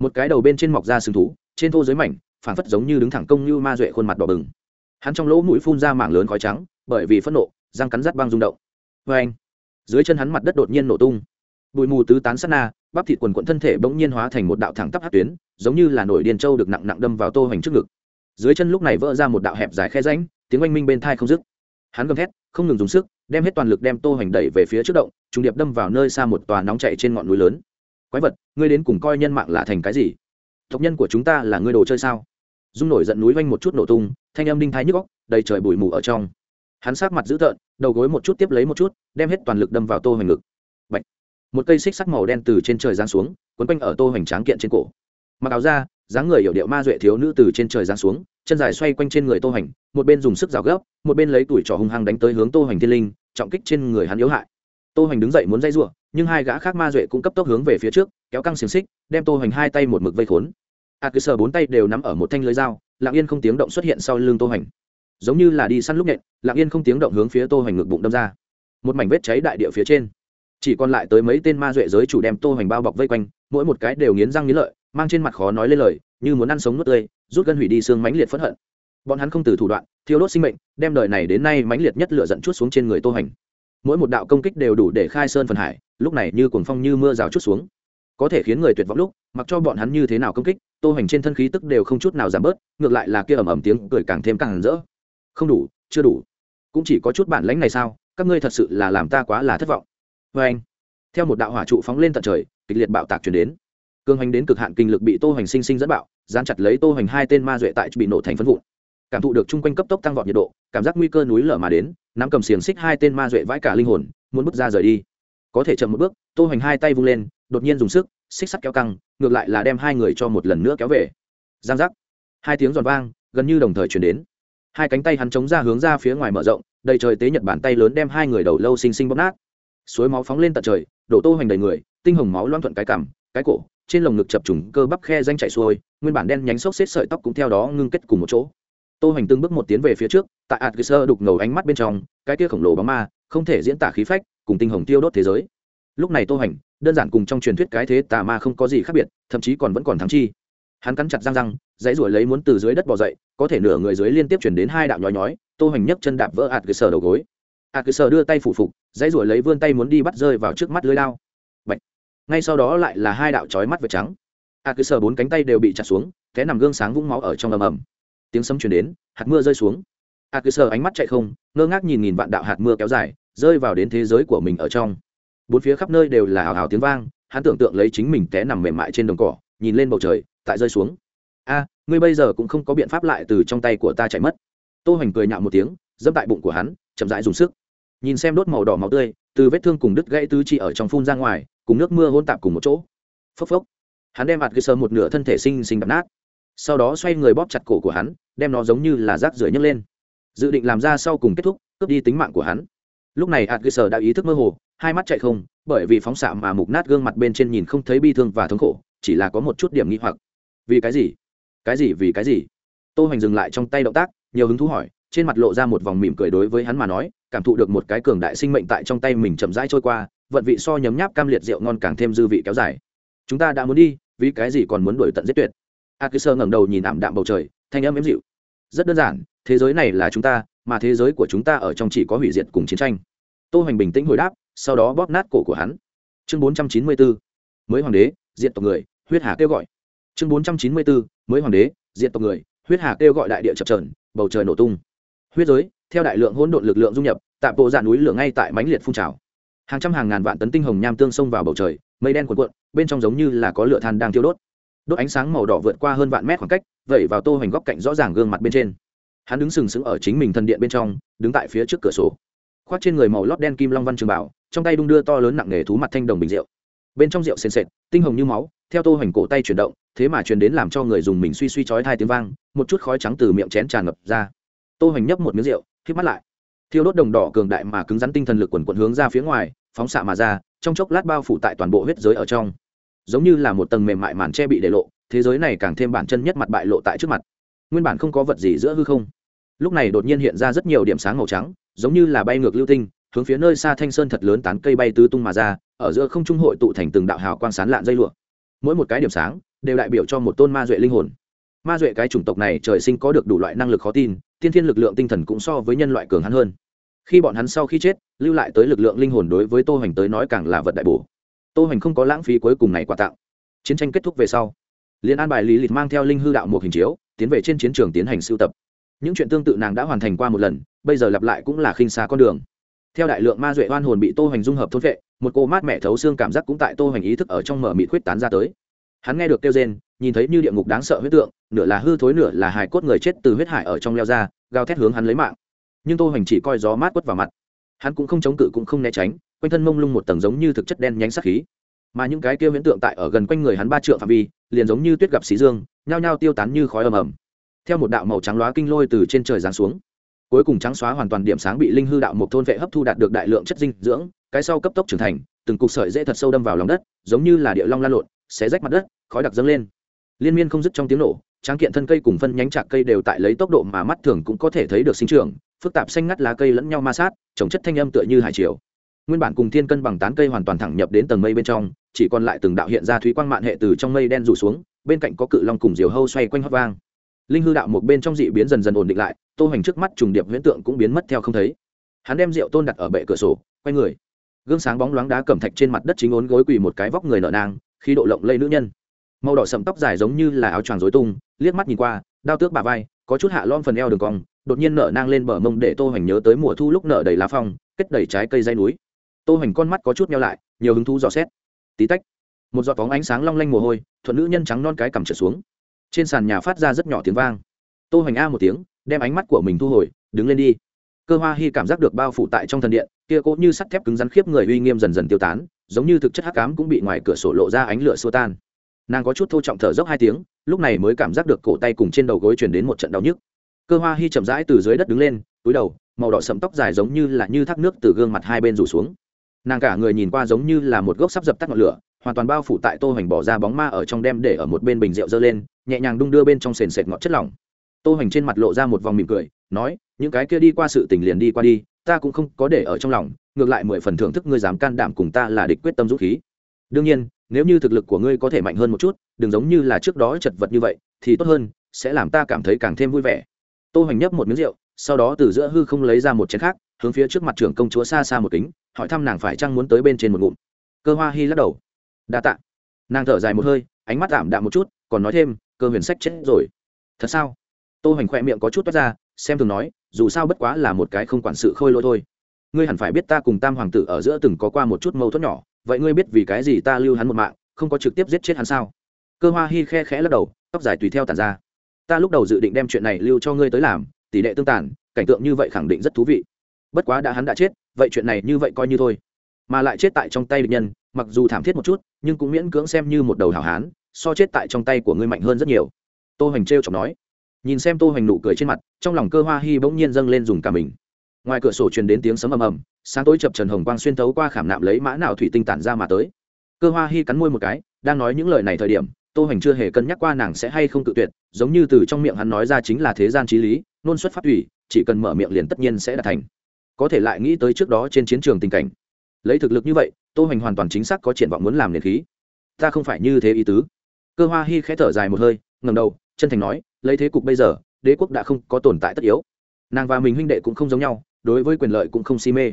Một cái đầu bên trên mọc ra sừng thú, trên thô dưới mảnh phản phất giống như đứng thẳng công như ma duệ khuôn mặt đỏ bừng. Hắn trong lỗ mũi phun ra mảng lớn khói trắng, bởi vì phẫn nộ, răng cắn rắt băng rung động. Vê anh. Dưới chân hắn mặt đất đột nhiên nổ tung. Bụi mù tứ tán sát na, bắp thịt quần quận thân thể bỗng nhiên hóa thành một đạo thẳng tắp hát tuyến giống như là nổi điên châu được nặng nặng đâm vào tô hoành trước ngực. Dưới chân lúc này vỡ ra một đạo hẹp dài khe ránh tiếng oanh minh bên thai không dứt. Hắn gầm thét, không ngừng dùng sức, đem hết toàn lực đem tô hoành đẩy về phía trước động, trùng điệp đâm vào nơi xa một tòa nóng chạy trên ngọn núi lớn. Quái vật, ngươi đến cùng coi nhân mạng là thành cái gì? Tộc nhân của chúng ta là ngươi đồ chơi sao? Dung nổi giận núi vanh một chút nổ tung, thanh âm đinh thái nhức góc đầy trời bụi mù ở trong. Hắn sát mặt dữ tợn, đầu gối một chút tiếp lấy một chút, đem hết toàn lực đâm vào tô hoành ngực. Bạch. một cây xích sắc màu đen từ trên trời giáng xuống, quấn quanh ở tô hoành tráng kiện trên cổ mặc áo ra dáng người hiểu điệu ma duệ thiếu nữ từ trên trời giáng xuống chân dài xoay quanh trên người tô hành, một bên dùng sức rào gấp một bên lấy tuổi trò hung hăng đánh tới hướng tô hành thiên linh trọng kích trên người hắn yếu hại. Tô hành đứng dậy muốn dây r nhưng hai gã khác ma duệ cũng cấp tốc hướng về phía trước kéo căng xiềng xích đem tô hành hai tay một mực vây khốn. A cứ sờ bốn tay đều nắm ở một thanh lưới dao lạng yên không tiếng động xuất hiện sau lưng tô hành. giống như là đi săn lúc nện lạng yên không tiếng động hướng phía tô hành ngực bụng đâm ra. Một mảnh vết cháy đại địa phía trên. Chỉ còn lại tới mấy tên ma duệ giới chủ đem tô hành bao bọc vây quanh mỗi một cái đều nghiến răng nghiến lợi mang trên mặt khó nói lên lời, như muốn ăn sống nuốt tươi, rút gân hủy đi xương mãnh liệt phẫn hận. Bọn hắn không từ thủ đoạn, thiêu đốt sinh mệnh, đem đời này đến nay mãnh liệt nhất lửa dẫn chút xuống trên người tô hành. Mỗi một đạo công kích đều đủ để khai sơn phần hải, lúc này như cuồng phong như mưa rào chút xuống. Có thể khiến người tuyệt vọng lúc, mặc cho bọn hắn như thế nào công kích, tô hành trên thân khí tức đều không chút nào giảm bớt, ngược lại là kia ầm ầm tiếng cười càng thêm càng rỡ. Không đủ, chưa đủ. Cũng chỉ có chút bản lãnh này sao, các ngươi thật sự là làm ta quá là thất vọng. Vê anh. Theo một đạo hỏa trụ phóng lên tận trời, kịch liệt bạo tạc chuyển đến. Cương hành đến cực hạn kinh lực bị tô hoành sinh sinh dẫn bạo, dán chặt lấy tô hoành hai tên ma duệ tại bị nổ thành phân vụn. Cảm thụ được chung quanh cấp tốc tăng vọt nhiệt độ, cảm giác nguy cơ núi lở mà đến, nắm cầm xiềng xích hai tên ma duệ vãi cả linh hồn, muốn bước ra rời đi. Có thể chậm một bước, tô hoành hai tay vung lên, đột nhiên dùng sức, xích sắt kéo căng, ngược lại là đem hai người cho một lần nữa kéo về. Giang giác. Hai tiếng giòn vang, gần như đồng thời chuyển đến. Hai cánh tay hắn chống ra hướng ra phía ngoài mở rộng, đầy trời tế nhật bàn tay lớn đem hai người đầu lâu xinh xinh bóp nát. Suối máu phóng lên tận trời, đổ tô hoành đầy người, tinh hồng máu loang thuận cái cằm, cái cổ trên lồng ngực chập trùng cơ bắp khe danh chạy xuôi, nguyên bản đen nhánh xốc xếp sợi tóc cũng theo đó ngưng kết cùng một chỗ. Tô hoành từng bước một tiến về phía trước, tại adgesser đục ngầu ánh mắt bên trong, cái kia khổng lồ bóng ma, không thể diễn tả khí phách, cùng tinh hồng tiêu đốt thế giới. Lúc này tô hoành, đơn giản cùng trong truyền thuyết cái thế tà ma không có gì khác biệt, thậm chí còn vẫn còn thắng chi. Hắn cắn chặt răng răng, dãy ruổi lấy muốn từ dưới đất bò dậy, có thể nửa người dưới liên tiếp chuyển đến hai đạo nhói nhói, tô hoành nhấc chân đạp vỡ ạt cơ đầu gối. Ạt cơ đưa tay phủ phục, dãy ruổi lấy vươn tay muốn đi bắt rơi vào trước mắt lưới lao ngay sau đó lại là hai đạo chói mắt vệt trắng. A cứ sờ bốn cánh tay đều bị chặt xuống, té nằm gương sáng vũng máu ở trong ầm ầm. Tiếng sấm chuyển đến, hạt mưa rơi xuống. A cứ sờ ánh mắt chạy không, ngơ ngác nhìn nghìn vạn đạo hạt mưa kéo dài, rơi vào đến thế giới của mình ở trong. Bốn phía khắp nơi đều là hào hào tiếng vang, hắn tưởng tượng lấy chính mình té nằm mềm mại trên đồng cỏ, nhìn lên bầu trời, tại rơi xuống. A, ngươi bây giờ cũng không có biện pháp lại từ trong tay của ta chạy mất. Tô hoành cười nhạo một tiếng, dẫm tại bụng của hắn, chậm rãi dùng sức. Nhìn xem đốt màu đỏ máu tươi, từ vết thương cùng đứt gãy tứ chi ở trong phun ra ngoài cùng nước mưa hôn tạp cùng một chỗ. Phốc phốc. Hắn đem ạt ghế sơ một nửa thân thể sinh sinh đập nát. Sau đó xoay người bóp chặt cổ của hắn, đem nó giống như là rác rưởi nhấc lên. Dự định làm ra sau cùng kết thúc, cướp đi tính mạng của hắn. Lúc này hạt ghế sơ đã ý thức mơ hồ, hai mắt chạy không, bởi vì phóng xạ mà mục nát gương mặt bên trên nhìn không thấy bi thương và thống khổ, chỉ là có một chút điểm nghi hoặc. Vì cái gì? Cái gì vì cái gì? Tô hoành dừng lại trong tay động tác, nhiều hứng thú hỏi trên mặt lộ ra một vòng mỉm cười đối với hắn mà nói, cảm thụ được một cái cường đại sinh mệnh tại trong tay mình chậm rãi trôi qua, vận vị so nhấm nháp cam liệt rượu ngon càng thêm dư vị kéo dài. Chúng ta đã muốn đi, vì cái gì còn muốn đuổi tận giết tuyệt? A k sơ ngẩng đầu nhìn ảm đạm bầu trời, thanh âm ếm dịu. Rất đơn giản, thế giới này là chúng ta, mà thế giới của chúng ta ở trong chỉ có hủy diệt cùng chiến tranh. Tô hoành bình tĩnh hồi đáp, sau đó bóp nát cổ của hắn. Chương bốn trăm chín mươi bốn mới hoàng đế diện tộc người, huyết hà kêu gọi. Chương bốn trăm chín mươi bốn mới hoàng đế diện tộc người, huyết hà kêu gọi đại địa chập trờn bầu trời nổ tung huyết giới, theo đại lượng hỗn độn lực lượng du nhập g n tạp bộ dạ núi lửa ngay tại mánh liệt phun trào. Hàng trăm hàng ngàn vạn tấn tinh hồng nham tương xông vào bầu trời, mây đen cuộn cuộn, bên trong giống như là có lửa than đang thiêu đốt. Đốt ánh sáng màu đỏ vượt qua hơn vạn mét khoảng cách, vẩy vào tô hoành góc cạnh rõ ràng gương mặt bên trên. Hắn đứng sừng sững ở chính mình thân điện bên trong, đứng tại phía trước cửa sổ. Khoác trên người màu lót đen kim long văn trường bảo, trong tay đung đưa to lớn nặng nghề thú mặt thanh đồng bình rượu. Bên trong rượu sền sệt, tinh hồng như máu, theo tô hoành cổ tay chuyển động, thế mà truyền đến làm cho người dùng mình suy suy chói tai tiếng vang, một chút khói trắng từ miệng chén tràn ngập ra tô hoành nhấp một miếng rượu, khép mắt lại. Thiêu đốt đồng đỏ cường đại mà cứng rắn tinh thần lực quần quần hướng ra phía ngoài, phóng xạ mà ra, trong chốc lát bao phủ tại toàn bộ huyết giới ở trong. Giống như là một tầng mềm mại màn che bị để lộ, thế giới này càng thêm bản chân nhất mặt bại lộ tại trước mặt. Nguyên bản không có vật gì giữa hư không. Lúc này đột nhiên hiện ra rất nhiều điểm sáng màu trắng, giống như là bay ngược lưu tinh, hướng phía nơi xa thanh sơn thật lớn tán cây bay tứ tung mà ra, ở giữa không trung hội tụ thành từng đạo hào quang sán lạn dây lụa. Mỗi một cái điểm sáng đều đại biểu cho một tôn ma duệ linh hồn. Ma duệ cái chủng tộc này trời sinh có được đủ loại năng lực khó tin tiên thiên lực lượng tinh thần cũng so với nhân loại cường hắn hơn. Khi bọn hắn sau khi chết, lưu lại tới lực lượng linh hồn đối với tô hoành tới nói càng là vật đại bổ. Tô hoành không có lãng phí cuối cùng này quà tặng. Chiến tranh kết thúc về sau, liên an bài lý lịch mang theo linh hư đạo một hình chiếu, tiến về trên chiến trường tiến hành sưu tập. Những chuyện tương tự nàng đã hoàn thành qua một lần, bây giờ lặp lại cũng là khinh xa con đường. Theo đại lượng ma duệ oan hồn bị tô hoành dung hợp thôn vệ, một cô mát mẻ thấu xương cảm giác cũng tại tô hoành ý thức ở trong mở mị khuyết tán ra tới hắn nghe được kêu rên, nhìn thấy như địa ngục đáng sợ huyết tượng, nửa là hư thối nửa là hài cốt người chết từ huyết hải ở trong leo ra, gào thét hướng hắn lấy mạng. Nhưng tô hoành chỉ coi gió mát quất vào mặt. Hắn cũng không chống cự cũng không né tránh, quanh thân mông lung một tầng giống như thực chất đen nhánh sắc khí. Mà những cái kia huyễn tượng tại ở gần quanh người hắn ba trượng phạm vi, liền giống như tuyết gặp xí dương, nhao nhao tiêu tán như khói ầm ầm. Theo một đạo màu trắng lóa kinh lôi từ trên trời giáng xuống. Cuối cùng trắng xóa hoàn toàn điểm sáng bị linh hư đạo một thôn vệ hấp thu đạt được đại lượng chất dinh dưỡng, cái sau cấp tốc trưởng thành, từng cục sợi dễ thật sâu đâm vào lòng đất, giống như là địa long la lộn xé rách mặt đất, khói đặc dâng lên. Liên miên không dứt trong tiếng nổ, tráng kiện thân cây cùng phân nhánh chạc cây đều tại lấy tốc độ mà mắt thường cũng có thể thấy được sinh trưởng, phức tạp xanh ngắt lá cây lẫn nhau ma sát, trồng chất thanh âm tựa như hải triều. Nguyên bản cùng thiên cân bằng tán cây hoàn toàn thẳng nhập đến tầng mây bên trong, chỉ còn lại từng đạo hiện ra thúy quang mạn hệ từ trong mây đen rủ xuống, bên cạnh có cự long cùng diều hâu xoay quanh hót vang. Linh hư đạo một bên trong dị biến dần dần ổn định lại, tô hoành trước mắt trùng điệp huyễn tượng cũng biến mất theo không thấy. Hắn đem rượu tôn đặt ở bệ cửa sổ, quay người. Gương sáng bóng loáng đá cẩm thạch trên mặt đất chính ốn gối quỳ một cái vóc người nở nang khí độ lộng lây nữ nhân. Màu đỏ sậm tóc dài giống như là áo choàng rối tung, liếc mắt nhìn qua, đao tước bà vai, có chút hạ lom phần eo đường cong, đột nhiên nở nang lên bờ mông để tô hoành nhớ tới mùa thu lúc nở đầy lá phong, kết đầy trái cây dây núi. Tô hoành con mắt có chút nhau lại, nhiều hứng thú dò xét. Tí tách, một giọt bóng ánh sáng long lanh mồ hôi, thuận nữ nhân trắng non cái cằm trở xuống. Trên sàn nhà phát ra rất nhỏ tiếng vang. Tô hoành a một tiếng, đem ánh mắt của mình thu hồi, đứng lên đi. Cơ hoa Hi cảm giác được bao phủ tại trong thần điện, kia cố như sắt thép cứng rắn khiếp người uy nghiêm dần dần tiêu tán giống như thực chất hắc ám cũng bị ngoài cửa sổ lộ ra ánh lửa xua tan. Nàng có chút thô trọng thở dốc hai tiếng, lúc này mới cảm giác được cổ tay cùng trên đầu gối chuyển đến một trận đau nhức. Cơ hoa hy chậm rãi từ dưới đất đứng lên, túi đầu, màu đỏ sậm tóc dài giống như là như thác nước từ gương mặt hai bên rủ xuống. Nàng cả người nhìn qua giống như là một gốc sắp dập tắt ngọn lửa, hoàn toàn bao phủ tại tô hoành bỏ ra bóng ma ở trong đem để ở một bên bình rượu dơ lên, nhẹ nhàng đung đưa bên trong sền sệt ngọt chất lỏng. Tô hoành trên mặt lộ ra một vòng mỉm cười, nói, những cái kia đi qua sự tình liền đi qua đi ta cũng không có để ở trong lòng, ngược lại mười phần thưởng thức ngươi dám can đảm cùng ta là địch quyết tâm dũng khí. Đương nhiên, nếu như thực lực của ngươi có thể mạnh hơn một chút, đừng giống như là trước đó chật vật như vậy, thì tốt hơn, sẽ làm ta cảm thấy càng thêm vui vẻ. Tô hoành nhấp một miếng rượu, sau đó từ giữa hư không lấy ra một chén khác, hướng phía trước mặt trưởng công chúa xa xa một kính, hỏi thăm nàng phải chăng muốn tới bên trên một ngụm. Cơ hoa hi lắc đầu. Đa tạ. Nàng thở dài một hơi, ánh mắt tạm đạm một chút, còn nói thêm, cơ huyền sách chết rồi. Thật sao? Tô hoành khoe miệng có chút toát ra xem thường nói, dù sao bất quá là một cái không quản sự khôi lỗi thôi. Ngươi hẳn phải biết ta cùng tam hoàng tử ở giữa từng có qua một chút mâu thuẫn nhỏ, vậy ngươi biết vì cái gì ta lưu hắn một mạng, không có trực tiếp giết chết hắn sao? Cơ hoa hy khe khẽ lắc đầu, tóc dài tùy theo tàn ra. Ta lúc đầu dự định đem chuyện này lưu cho ngươi tới làm, tỷ lệ tương tản cảnh tượng như vậy khẳng định rất thú vị. Bất quá đã hắn đã chết, vậy chuyện này như vậy coi như thôi. Mà lại chết tại trong tay địch nhân, mặc dù thảm thiết một chút, nhưng cũng miễn cưỡng xem như một đầu hảo hán, so chết tại trong tay của ngươi mạnh hơn rất nhiều. Tô hoành t r chọc nói nhìn xem tô hoành nụ cười trên mặt, trong lòng cơ hoa hi bỗng nhiên dâng lên dùng cả mình. Ngoài cửa sổ truyền đến tiếng sấm ầm ầm, sáng tối chập trần hồng quang xuyên thấu qua khảm nạm lấy mã não thủy tinh tản ra mà tới. Cơ hoa hi cắn môi một cái, đang nói những lời này thời điểm, tô hoành chưa hề cân nhắc qua nàng sẽ hay không tự tuyệt, giống như từ trong miệng hắn nói ra chính là thế gian trí lý, nôn xuất phát thủy, chỉ cần mở miệng liền tất nhiên sẽ đạt thành. Có thể lại nghĩ tới trước đó trên chiến trường tình cảnh. Lấy thực lực như vậy, tô hoành hoàn toàn chính xác có triển vọng muốn làm nền khí. Ta không phải như thế ý tứ. Cơ hoa hi khẽ thở dài một hơi, ngẩng đầu chân thành nói, lấy thế cục bây giờ, đế quốc đã không có tồn tại tất yếu. Nàng và mình huynh đệ cũng không giống nhau, đối với quyền lợi cũng không si mê.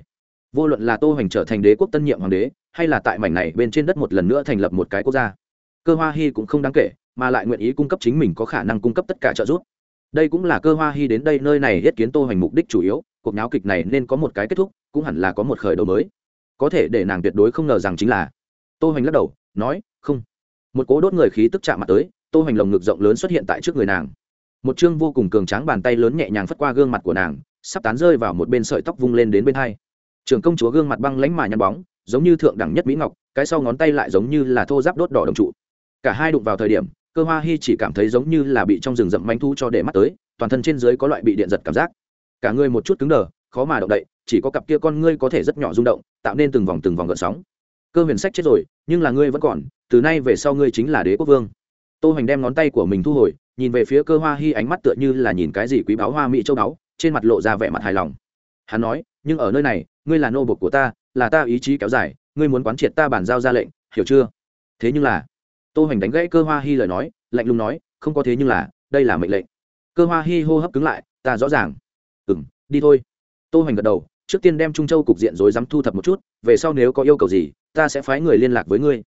Vô luận là tô hoành trở thành đế quốc tân nhiệm hoàng đế, hay là tại mảnh này bên trên đất một lần nữa thành lập một cái quốc gia, cơ hoa hy cũng không đáng kể, mà lại nguyện ý cung cấp chính mình có khả năng cung cấp tất cả trợ giúp. Đây cũng là cơ hoa hy đến đây nơi này yết kiến tô hoành mục đích chủ yếu, cuộc náo kịch này nên có một cái kết thúc, cũng hẳn là có một khởi đầu mới. Có thể để nàng tuyệt đối không ngờ rằng chính là, tô hoành lắc đầu, nói, không. Một cố đốt người khí tức chạm mặt tới tô hoành lồng ngực rộng lớn xuất hiện tại trước người nàng. Một chương vô cùng cường tráng bàn tay lớn nhẹ nhàng phất qua gương mặt của nàng, sắp tán rơi vào một bên sợi tóc vung lên đến bên hai. Trường công chúa gương mặt băng lánh mà nhăn bóng, giống như thượng đẳng nhất mỹ ngọc, cái sau ngón tay lại giống như là thô giáp đốt đỏ đồng trụ. Cả hai đụng vào thời điểm, cơ hoa Hi chỉ cảm thấy giống như là bị trong rừng rậm manh thu cho để mắt tới, toàn thân trên dưới có loại bị điện giật cảm giác. Cả người một chút cứng đờ, khó mà động đậy, chỉ có cặp kia con ngươi có thể rất nhỏ rung động, tạo nên từng vòng từng vòng gợn sóng. Cơ huyền sách chết rồi, nhưng là ngươi vẫn còn, từ nay về sau ngươi chính là đế quốc vương tô hoành đem ngón tay của mình thu hồi, nhìn về phía cơ hoa hi ánh mắt tựa như là nhìn cái gì quý báo hoa mỹ châu đáo trên mặt lộ ra vẻ mặt hài lòng. Hắn nói, nhưng ở nơi này, ngươi là nô bộc của ta, là ta ý chí kéo dài, ngươi muốn quán triệt ta bản giao ra lệnh, hiểu chưa? Thế nhưng là, tô hoành đánh gãy cơ hoa hi lời nói, lạnh lùng nói, không có thế nhưng là, đây là mệnh lệnh. Cơ hoa hi hô hấp cứng lại, ta rõ ràng. Ừ m đi thôi. Tô hoành gật đầu, trước tiên đem trung châu cục diện rồi dám thu thập một chút, về sau nếu có yêu cầu gì, ta sẽ phái người liên lạc với ngươi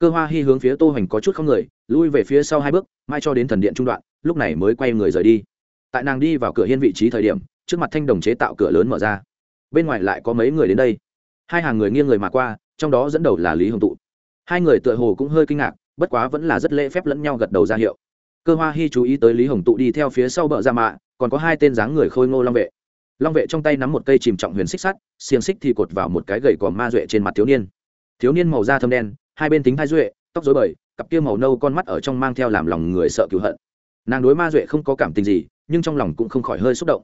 cơ hoa hy hướng phía tô hoành có chút không người, lui về phía sau hai bước mai cho đến thần điện trung đoạn, lúc này mới quay người rời đi. Tại nàng đi vào cửa hiên vị trí thời điểm, trước mặt thanh đồng chế tạo cửa lớn mở ra. Bên ngoài lại có mấy người đến đây. Hai hàng người nghiêng người mà qua, trong đó dẫn đầu là lý hồng tụ. Hai người tựa hồ cũng hơi kinh ngạc, bất quá vẫn là rất lễ phép lẫn nhau gật đầu ra hiệu. Cơ hoa hy chú ý tới lý hồng tụ đi theo phía sau bờ ra mạ, còn có hai tên dáng người khôi ngô long vệ. Long vệ trong tay nắm một cây chìm trọng huyền xích sắt, xiềng xích thì cột vào một cái gậy còm ma duệ trên mặt thiếu niên. Thiếu niên màu da thâm đen hai bên tính thai duệ, tóc dối bời, cặp kia màu nâu con mắt ở trong mang theo làm lòng người sợ cựu hận. Nàng đối ma duệ không có cảm tình gì, nhưng trong lòng cũng không khỏi hơi xúc động.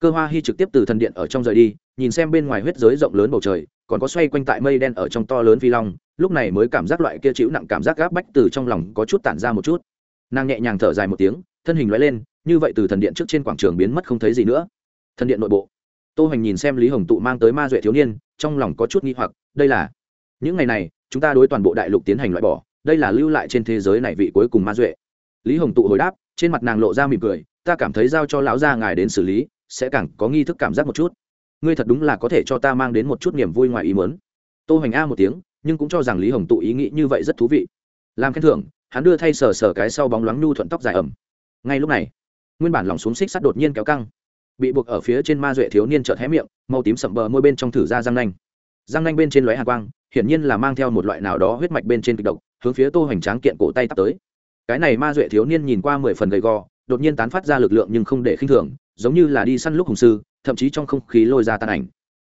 Cơ hoa hy trực tiếp từ thần điện ở trong rời đi, nhìn xem bên ngoài huyết giới rộng lớn bầu trời, còn có xoay quanh tại mây đen ở trong to lớn phi long, lúc này mới cảm giác loại kia chịu nặng cảm giác gáp bách từ trong lòng có chút tản ra một chút. Nàng nhẹ nhàng thở dài một tiếng, thân hình loại lên, như vậy từ thần điện trước trên quảng trường biến mất không thấy gì nữa. Thần điện nội bộ, tô hoành nhìn xem lý hồng tụ mang tới ma duệ thiếu niên, trong lòng có chút nghi hoặc, đây là, những ngày này chúng ta đối toàn bộ đại lục tiến hành loại bỏ, đây là lưu lại trên thế giới này vị cuối cùng ma duệ. Lý hồng tụ hồi đáp, trên mặt nàng lộ ra mỉm cười, ta cảm thấy giao cho lão gia ngài đến xử lý, sẽ càng có nghi thức cảm giác một chút. Ngươi thật đúng là có thể cho ta mang đến một chút niềm vui ngoài ý muốn. Tô hoành a một tiếng, nhưng cũng cho rằng lý hồng tụ ý nghĩ như vậy rất thú vị. Làm khen thưởng, hắn đưa thay sờ sờ cái sau bóng loáng nhu thuận tóc dài ẩm. Ngay lúc này, nguyên bản lòng xuống xích sắt đột nhiên kéo căng, bị buộc ở phía trên ma duệ thiếu niên chợt hé miệng, màu tím sậm bờ môi bên trong thử ra răng nanh. Răng nanh bên trên lóe hạ quang hiển nhiên là mang theo một loại nào đó huyết mạch bên trên kịch độc, hướng phía tô hoành tráng kiện cổ tay tắt tới. Cái này ma duệ thiếu niên nhìn qua mười phần gầy gò, đột nhiên tán phát ra lực lượng nhưng không để khinh thường, giống như là đi săn lúc hùng sư, thậm chí trong không khí lôi ra tàn ảnh.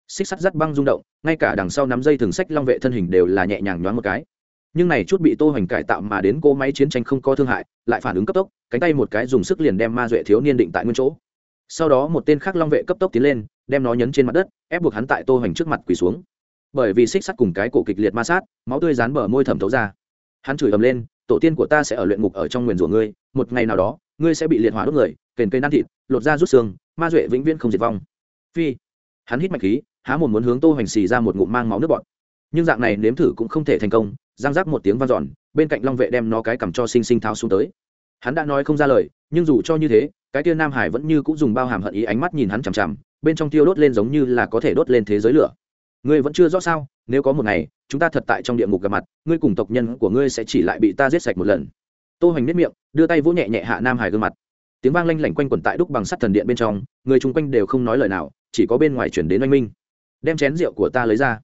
Xích sắt rắt băng rung động, ngay cả đằng sau nắm dây thường sách long vệ thân hình đều là nhẹ nhàng nhoáng một cái. Nhưng này chút bị tô hoành cải tạo mà đến cô máy chiến tranh không có thương hại, lại phản ứng cấp tốc, cánh tay một cái dùng sức liền đem ma duệ thiếu niên định tại nguyên chỗ. Sau đó một tên khác long vệ cấp tốc tiến lên, đem nó nhấn trên mặt đất, ép buộc hắn tại tô hoành trước mặt quỳ xuống bởi vì xích sắt cùng cái cổ kịch liệt ma sát, máu tươi dán bờ môi thẩm thấu ra. Hắn chửi ầm lên, tổ tiên của ta sẽ ở luyện ngục ở trong nguyền rủa ngươi, một ngày nào đó, ngươi sẽ bị liệt hỏa đốt người, kền cây nan thịt, lột da rút xương, ma duệ vĩnh viễn không diệt vong. Phi, hắn hít mạch khí, há một muốn hướng tô hoành xì ra một ngụm mang máu nước bọt. Nhưng dạng này nếm thử cũng không thể thành công giang giác một tiếng vang dọn, bên cạnh long vệ đem nó cái cầm cho sinh sinh tháo xuống tới. Hắn đã nói không ra lời, nhưng dù cho như thế, cái tia nam hải vẫn như cũng dùng bao hàm hận ý ánh mắt nhìn hắn chằm chằm, bên trong tiêu đốt lên giống như là có thể đốt lên thế giới lửa ngươi vẫn chưa rõ sao? Nếu có một ngày, chúng ta thật tại trong địa ngục gặp mặt, ngươi cùng tộc nhân của ngươi sẽ chỉ lại bị ta giết sạch một lần. Tô hoành nếp miệng, đưa tay vỗ nhẹ nhẹ hạ nam hải gương mặt. Tiếng vang lanh lảnh quanh quẩn tại đúc bằng sắt thần điện bên trong, người chung quanh đều không nói lời nào, chỉ có bên ngoài chuyển đến oanh minh. Đem chén rượu của ta lấy ra.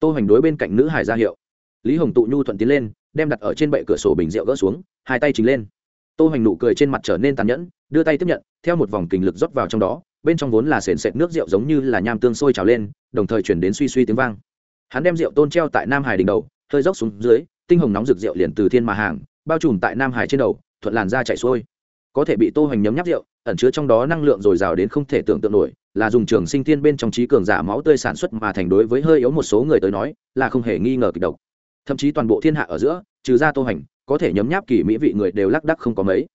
Tô hoành đối bên cạnh nữ hải ra hiệu. Lý hồng tụ nhu thuận tiến lên, đem đặt ở trên bệ cửa sổ bình rượu gỡ xuống, hai tay chính lên. Tô hoành nụ cười trên mặt trở nên tàn nhẫn, đưa tay tiếp nhận, theo một vòng kình lực rót vào trong đó bên trong vốn là sền sệt nước rượu giống như là nham tương sôi trào lên đồng thời chuyển đến suy suy tiếng vang. Hắn đem rượu tôn treo tại nam hải đỉnh đầu hơi dốc xuống dưới tinh hồng nóng rực rượu liền từ thiên mà hàng bao trùm tại nam hải trên đầu thuận làn ra chạy xuôi. Có thể bị tô hoành nhấm nháp rượu ẩn chứa trong đó năng lượng dồi dào đến không thể tưởng tượng nổi là dùng trường sinh thiên bên trong trí cường giả máu tươi sản xuất mà thành đối với hơi yếu một số người tới nói là không hề nghi ngờ kịch độc. Thậm chí toàn bộ thiên hạ ở giữa trừ ra tô hành, có thể nhấm nháp kỳ mỹ vị người đều lác đắc không có mấy.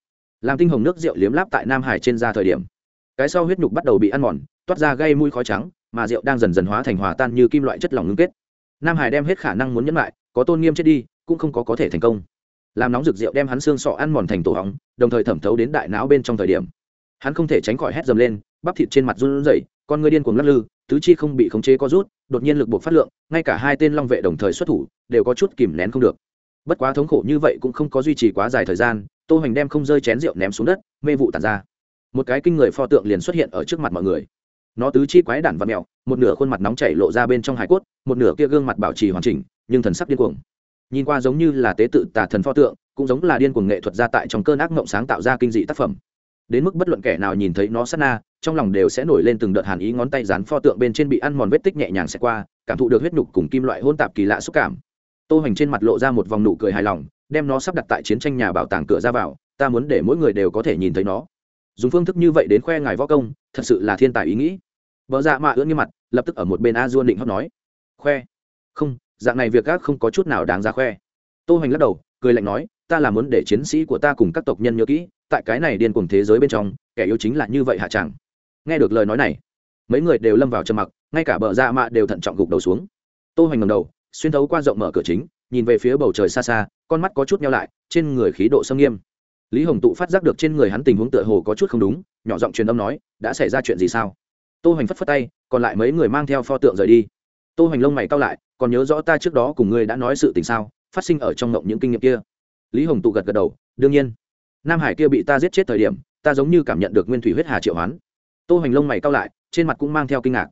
Làm tinh hồng nước rượu liếm láp tại nam hải trên da thời điểm cái sau huyết nhục bắt đầu bị ăn mòn, toát ra gây mũi khói trắng, mà rượu đang dần dần hóa thành hòa tan như kim loại chất lỏng ngưng kết. Nam hải đem hết khả năng muốn nhẫn lại, có tôn nghiêm chết đi, cũng không có có thể thành công. Làm nóng rực rượu đem hắn xương sọ ăn mòn thành tổ hóng, đồng thời thẩm thấu đến đại não bên trong thời điểm. Hắn không thể tránh khỏi hét dầm lên, bắp thịt trên mặt run rẩy, con người điên cuồng lắc lư, tứ chi không bị khống chế có rút, đột nhiên lực buộc phát lượng, ngay cả hai tên long vệ đồng thời xuất thủ, đều có chút kìm nén không được. Bất quá thống khổ như vậy cũng không có duy trì quá dài thời gian, tô hoành đem không rơi chén rượu ném xuống đất, mê vụ tàn ra một cái kinh người pho tượng liền xuất hiện ở trước mặt mọi người. Nó tứ chi quái đản và mẹo, một nửa khuôn mặt nóng chảy lộ ra bên trong hải cốt một nửa kia gương mặt bảo trì hoàn chỉnh nhưng thần sắc điên cuồng. Nhìn qua giống như là tế tự tà thần pho tượng cũng giống là điên cuồng nghệ thuật gia tại trong cơn ác mộng sáng tạo ra kinh dị tác phẩm. Đến mức bất luận kẻ nào nhìn thấy nó sát na trong lòng đều sẽ nổi lên từng đợt hàn ý ngón tay dán pho tượng bên trên bị ăn mòn vết tích nhẹ nhàng sẽ qua cảm thụ được huyết nhục cùng kim loại hôn tạp kỳ lạ xúc cảm. Tô hoành trên mặt lộ ra một vòng nụ cười hài lòng đem nó sắp đặt tại chiến tranh nhà bảo tàng cửa ra vào ta muốn để mỗi người đều có thể nhìn thấy nó dùng phương thức như vậy đến khoe ngài võ công, thật sự là thiên tài ý nghĩ. Vợ dạ mạ ưỡn như mặt, lập tức ở một bên a duôn định hót nói, khoe. Không, dạng này việc gác không có chút nào đáng ra khoe. Tô hoành lắc đầu, cười lạnh nói, ta là muốn để chiến sĩ của ta cùng các tộc nhân nhớ kỹ, tại cái này điên cuồng thế giới bên trong, kẻ yêu chính là như vậy hạ chẳng. Nghe được lời nói này, mấy người đều lâm vào trầm mặc, ngay cả bờ dạ mạ đều thận trọng gục đầu xuống. Tô hoành ngầm đầu, xuyên thấu qua rộng mở cửa chính, nhìn về phía bầu trời xa xa, con mắt có chút nhau lại, trên người khí độ sâm nghiêm lý hồng tụ phát giác được trên người hắn tình huống tựa hồ có chút không đúng, nhỏ giọng truyền âm nói, đã xảy ra chuyện gì sao? Tô hoành phất phất tay, còn lại mấy người mang theo pho tượng rời đi. Tô hoành lông mày cao lại, còn nhớ rõ ta trước đó cùng ngươi đã nói sự tình sao? Phát sinh ở trong ngộng những kinh nghiệm kia. Lý hồng tụ gật gật đầu, đương nhiên. Nam hải kia bị ta giết chết thời điểm, ta giống như cảm nhận được nguyên thủy huyết hà triệu hoán. Tô hoành lông mày cao lại, trên mặt cũng mang theo kinh ngạc.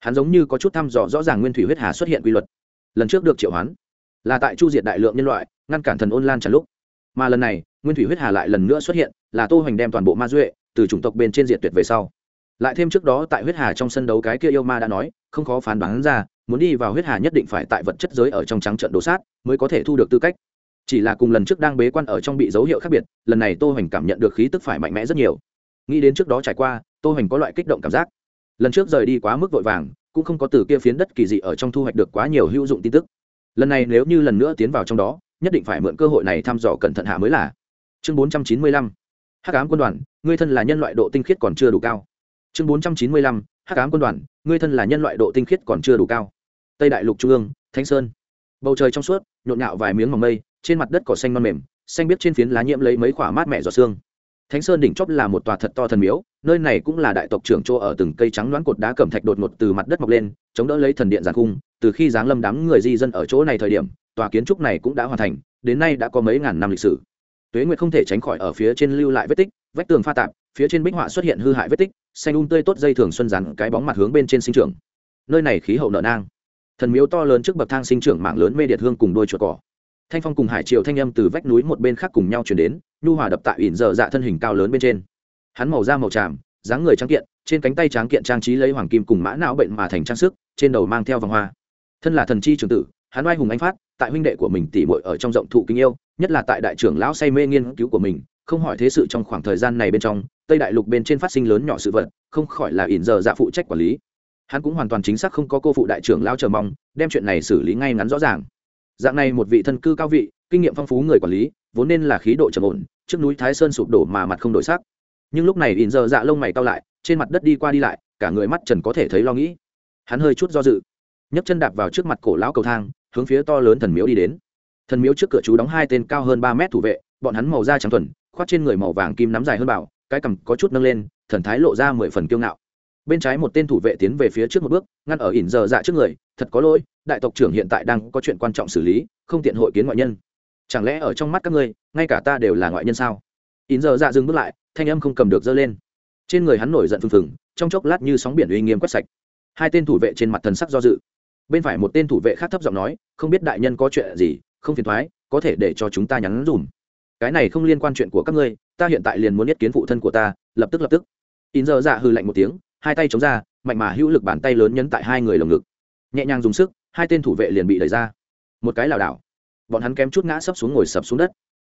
Hắn giống như có chút thăm dò rõ ràng nguyên thủy huyết hà xuất hiện quy luật. Lần trước được triệu hoán là tại chu diệt đại lượng nhân loại, ngăn cản thần ôn lan trả lúc. Mà lần này nguyên thủy huyết hà lại lần nữa xuất hiện, là tô hoành đem toàn bộ ma duệ từ chủng tộc bên trên diệt tuyệt về sau. Lại thêm trước đó tại huyết hà trong sân đấu cái kia yêu ma đã nói, không khó phán đoán ra, muốn đi vào huyết hà nhất định phải tại vật chất giới ở trong trắng trận đồ sát mới có thể thu được tư cách. Chỉ là cùng lần trước đang bế quan ở trong bị dấu hiệu khác biệt, lần này tô hoành cảm nhận được khí tức phải mạnh mẽ rất nhiều. Nghĩ đến trước đó trải qua, tô hoành có loại kích động cảm giác. Lần trước rời đi quá mức vội vàng, cũng không có từ kia phiến đất kỳ dị ở trong thu hoạch được quá nhiều hữu dụng tin tức. Lần này nếu như lần nữa tiến vào trong đó, nhất định phải mượn cơ hội này thăm dò cẩn thận hạ mới là chương bốn trăm chín mươi lăm, hắc ám quân đoàn, ngươi thân là nhân loại độ tinh khiết còn chưa đủ cao. Chương bốn trăm chín mươi lăm, hắc ám quân đoàn, ngươi thân là nhân loại độ tinh khiết còn chưa đủ cao. Tây đại lục trung ương thanh sơn. Bầu trời trong suốt, nhộn nhạo vài miếng mỏng mây, trên mặt đất cỏ xanh non mềm, xanh biết trên phiến lá nhiễm lấy mấy khoả mát mẹ giọt xương thánh sơn đỉnh chóp là một tòa thật to thần miếu, nơi này cũng là đại tộc trưởng chỗ ở từng cây trắng loãng cột đá cẩm thạch đột ngột từ mặt đất mọc lên, chống đỡ lấy thần điện giàn cung. Từ khi giáng lâm đám người di dân ở chỗ này thời điểm, tòa kiến trúc này cũng đã hoàn thành, đến nay đã có mấy ngàn năm lịch sử tuế nguyệt không thể tránh khỏi ở phía trên lưu lại vết tích, vách tường pha tạp, phía trên bích họa xuất hiện hư hại vết tích, xanh un tươi tốt dây thường xuân rắn cái bóng mặt hướng bên trên sinh trưởng. Nơi này khí hậu nợ nang. Thần miếu to lớn trước bậc thang sinh trưởng mạng lớn mê điệt hương cùng đôi chuột cỏ. Thanh phong cùng hải triều thanh âm từ vách núi một bên khác cùng nhau chuyển đến, nhu hòa đập tại ỉn dở dạ thân hình cao lớn bên trên. Hắn màu da màu tràm, dáng người trắng kiện, trên cánh tay tráng kiện trang trí lấy hoàng kim cùng mã não bệnh mà thành trang sức, trên đầu mang theo vòng hoa. Thân là thần chi trường tử, hắn oai hùng anh phát tại huynh đệ của mình tỉ muội ở trong rộng thụ kinh yêu, nhất là tại đại trưởng lão say mê nghiên cứu của mình, không hỏi thế sự trong khoảng thời gian này bên trong, tây đại lục bên trên phát sinh lớn nhỏ sự vật, không khỏi là ỉn giờ dạ phụ trách quản lý. Hắn cũng hoàn toàn chính xác không có cô phụ đại trưởng lão chờ mong, đem chuyện này xử lý ngay ngắn rõ ràng. Dạng này một vị thân cư cao vị, kinh nghiệm phong phú người quản lý, vốn nên là khí độ trầm ổn, trước núi thái sơn sụp đổ mà mặt không đổi sắc. Nhưng lúc này ỉn giờ dạ lông mày cao lại, trên mặt đất đi qua đi lại, cả người mắt trần có thể thấy lo nghĩ. Hắn hơi chút do dự, nhấc chân đạp vào trước mặt cổ lão cầu thang hướng phía to lớn thần miếu đi đến. Thần miếu trước cửa chú đóng hai tên cao hơn ba mét thủ vệ, bọn hắn màu da trắng thuần, khoác trên người màu vàng kim nắm dài hơn bảo, cái cằm có chút nâng lên, thần thái lộ ra mười phần kiêu ngạo. Bên trái một tên thủ vệ tiến về phía trước một bước, ngăn ở ỉn giờ dạ trước người, thật có lỗi, đại tộc trưởng hiện tại đang có chuyện quan trọng xử lý, không tiện hội kiến ngoại nhân. Chẳng lẽ ở trong mắt các ngươi, ngay cả ta đều là ngoại nhân sao? Ỉn giờ dạ dừng bước lại, thanh âm không cầm được dơ lên. Trên người hắn nổi giận phừng phừng, trong chốc lát như sóng biển uy nghiêm quét sạch. Hai tên thủ vệ trên mặt thần sắc do dự bên phải một tên thủ vệ khác thấp giọng nói, không biết đại nhân có chuyện gì, không phiền thoái có thể để cho chúng ta nhắn dùm. Cái này không liên quan chuyện của các ngươi, ta hiện tại liền muốn biết kiến phụ thân của ta, lập tức lập tức. In giờ dạ hư lạnh một tiếng, hai tay chống ra, mạnh mà hữu lực bàn tay lớn nhấn tại hai người lồng ngực. Nhẹ nhàng dùng sức, hai tên thủ vệ liền bị đẩy ra. Một cái lảo đảo. Bọn hắn kém chút ngã sấp xuống ngồi sập xuống đất.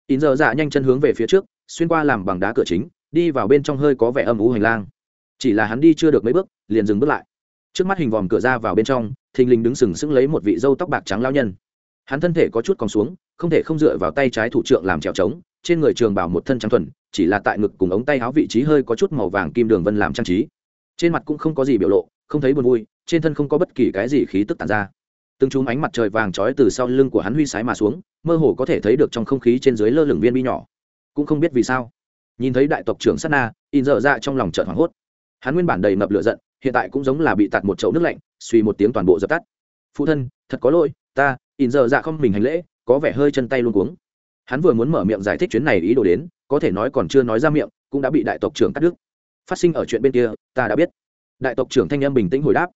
In giờ dạ nhanh chân hướng về phía trước, xuyên qua làm bằng đá cửa chính, đi vào bên trong hơi có vẻ âm u hành lang. Chỉ là hắn đi chưa được mấy bước, liền dừng bước lại trước mắt hình vòm cửa ra vào bên trong, thình lình đứng sừng sững lấy một vị dâu tóc bạc trắng lao nhân. Hắn thân thể có chút còn xuống, không thể không dựa vào tay trái thủ trưởng làm trèo trống, trên người trường bảo một thân trắng thuần, chỉ là tại ngực cùng ống tay áo vị trí hơi có chút màu vàng kim đường vân làm trang trí. Trên mặt cũng không có gì biểu lộ, không thấy buồn vui, trên thân không có bất kỳ cái gì khí tức tàn ra. Từng chúm ánh mặt trời vàng trói từ sau lưng của hắn huy sái mà xuống, mơ hồ có thể thấy được trong không khí trên dưới lơ lửng viên bi nhỏ. Cũng không biết vì sao. Nhìn thấy đại tộc trưởng sát na, in dở ra trong lòng trợn hoảng hốt. Hắn nguyên bản đầy ngập lửa giận hiện tại cũng giống là bị tạt một chậu nước lạnh suy một tiếng toàn bộ dập tắt. Phụ thân thật có lỗi ta in giờ dạ không mình hành lễ có vẻ hơi chân tay luôn cuống. Hắn vừa muốn mở miệng giải thích chuyến này ý đồ đến có thể nói còn chưa nói ra miệng cũng đã bị đại tộc trưởng cắt đứt. Phát sinh ở chuyện bên kia ta đã biết. Đại tộc trưởng thanh em bình tĩnh hồi đáp.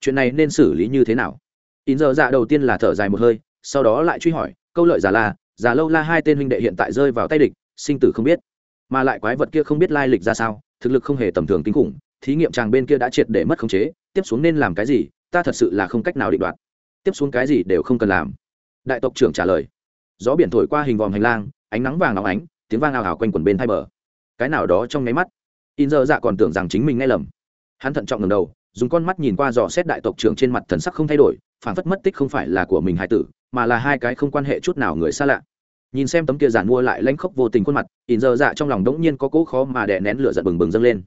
Chuyện này nên xử lý như thế nào? In giờ dạ đầu tiên là thở dài một hơi sau đó lại truy hỏi câu lợi giả là, giả lâu la hai tên huynh đệ hiện tại rơi vào tay địch sinh tử không biết. Mà lại quái vật kia không biết lai lịch ra sao thực lực không hề tầm thường kinh khủng thí nghiệm chàng bên kia đã triệt để mất khống chế, tiếp xuống nên làm cái gì, ta thật sự là không cách nào định đoạt. Tiếp xuống cái gì đều không cần làm. Đại tộc trưởng trả lời. Gió biển thổi qua hình vòm hành lang, ánh nắng vàng óng ánh, tiếng vang ào ào quanh quần bên hai bờ. Cái nào đó trong nháy mắt. In dơ dạ còn tưởng rằng chính mình nghe lầm. Hắn thận trọng ngầm đầu, dùng con mắt nhìn qua dò xét đại tộc trưởng trên mặt thần sắc không thay đổi, phản phất mất tích không phải là của mình hải tử, mà là hai cái không quan hệ chút nào người xa lạ. Nhìn xem tấm kia giản mua lại lanh khóc vô tình khuôn mặt, in dơ dạ trong lòng đống nhiên có cỗ khó mà đè nén lửa giận bừng bừng dâng lên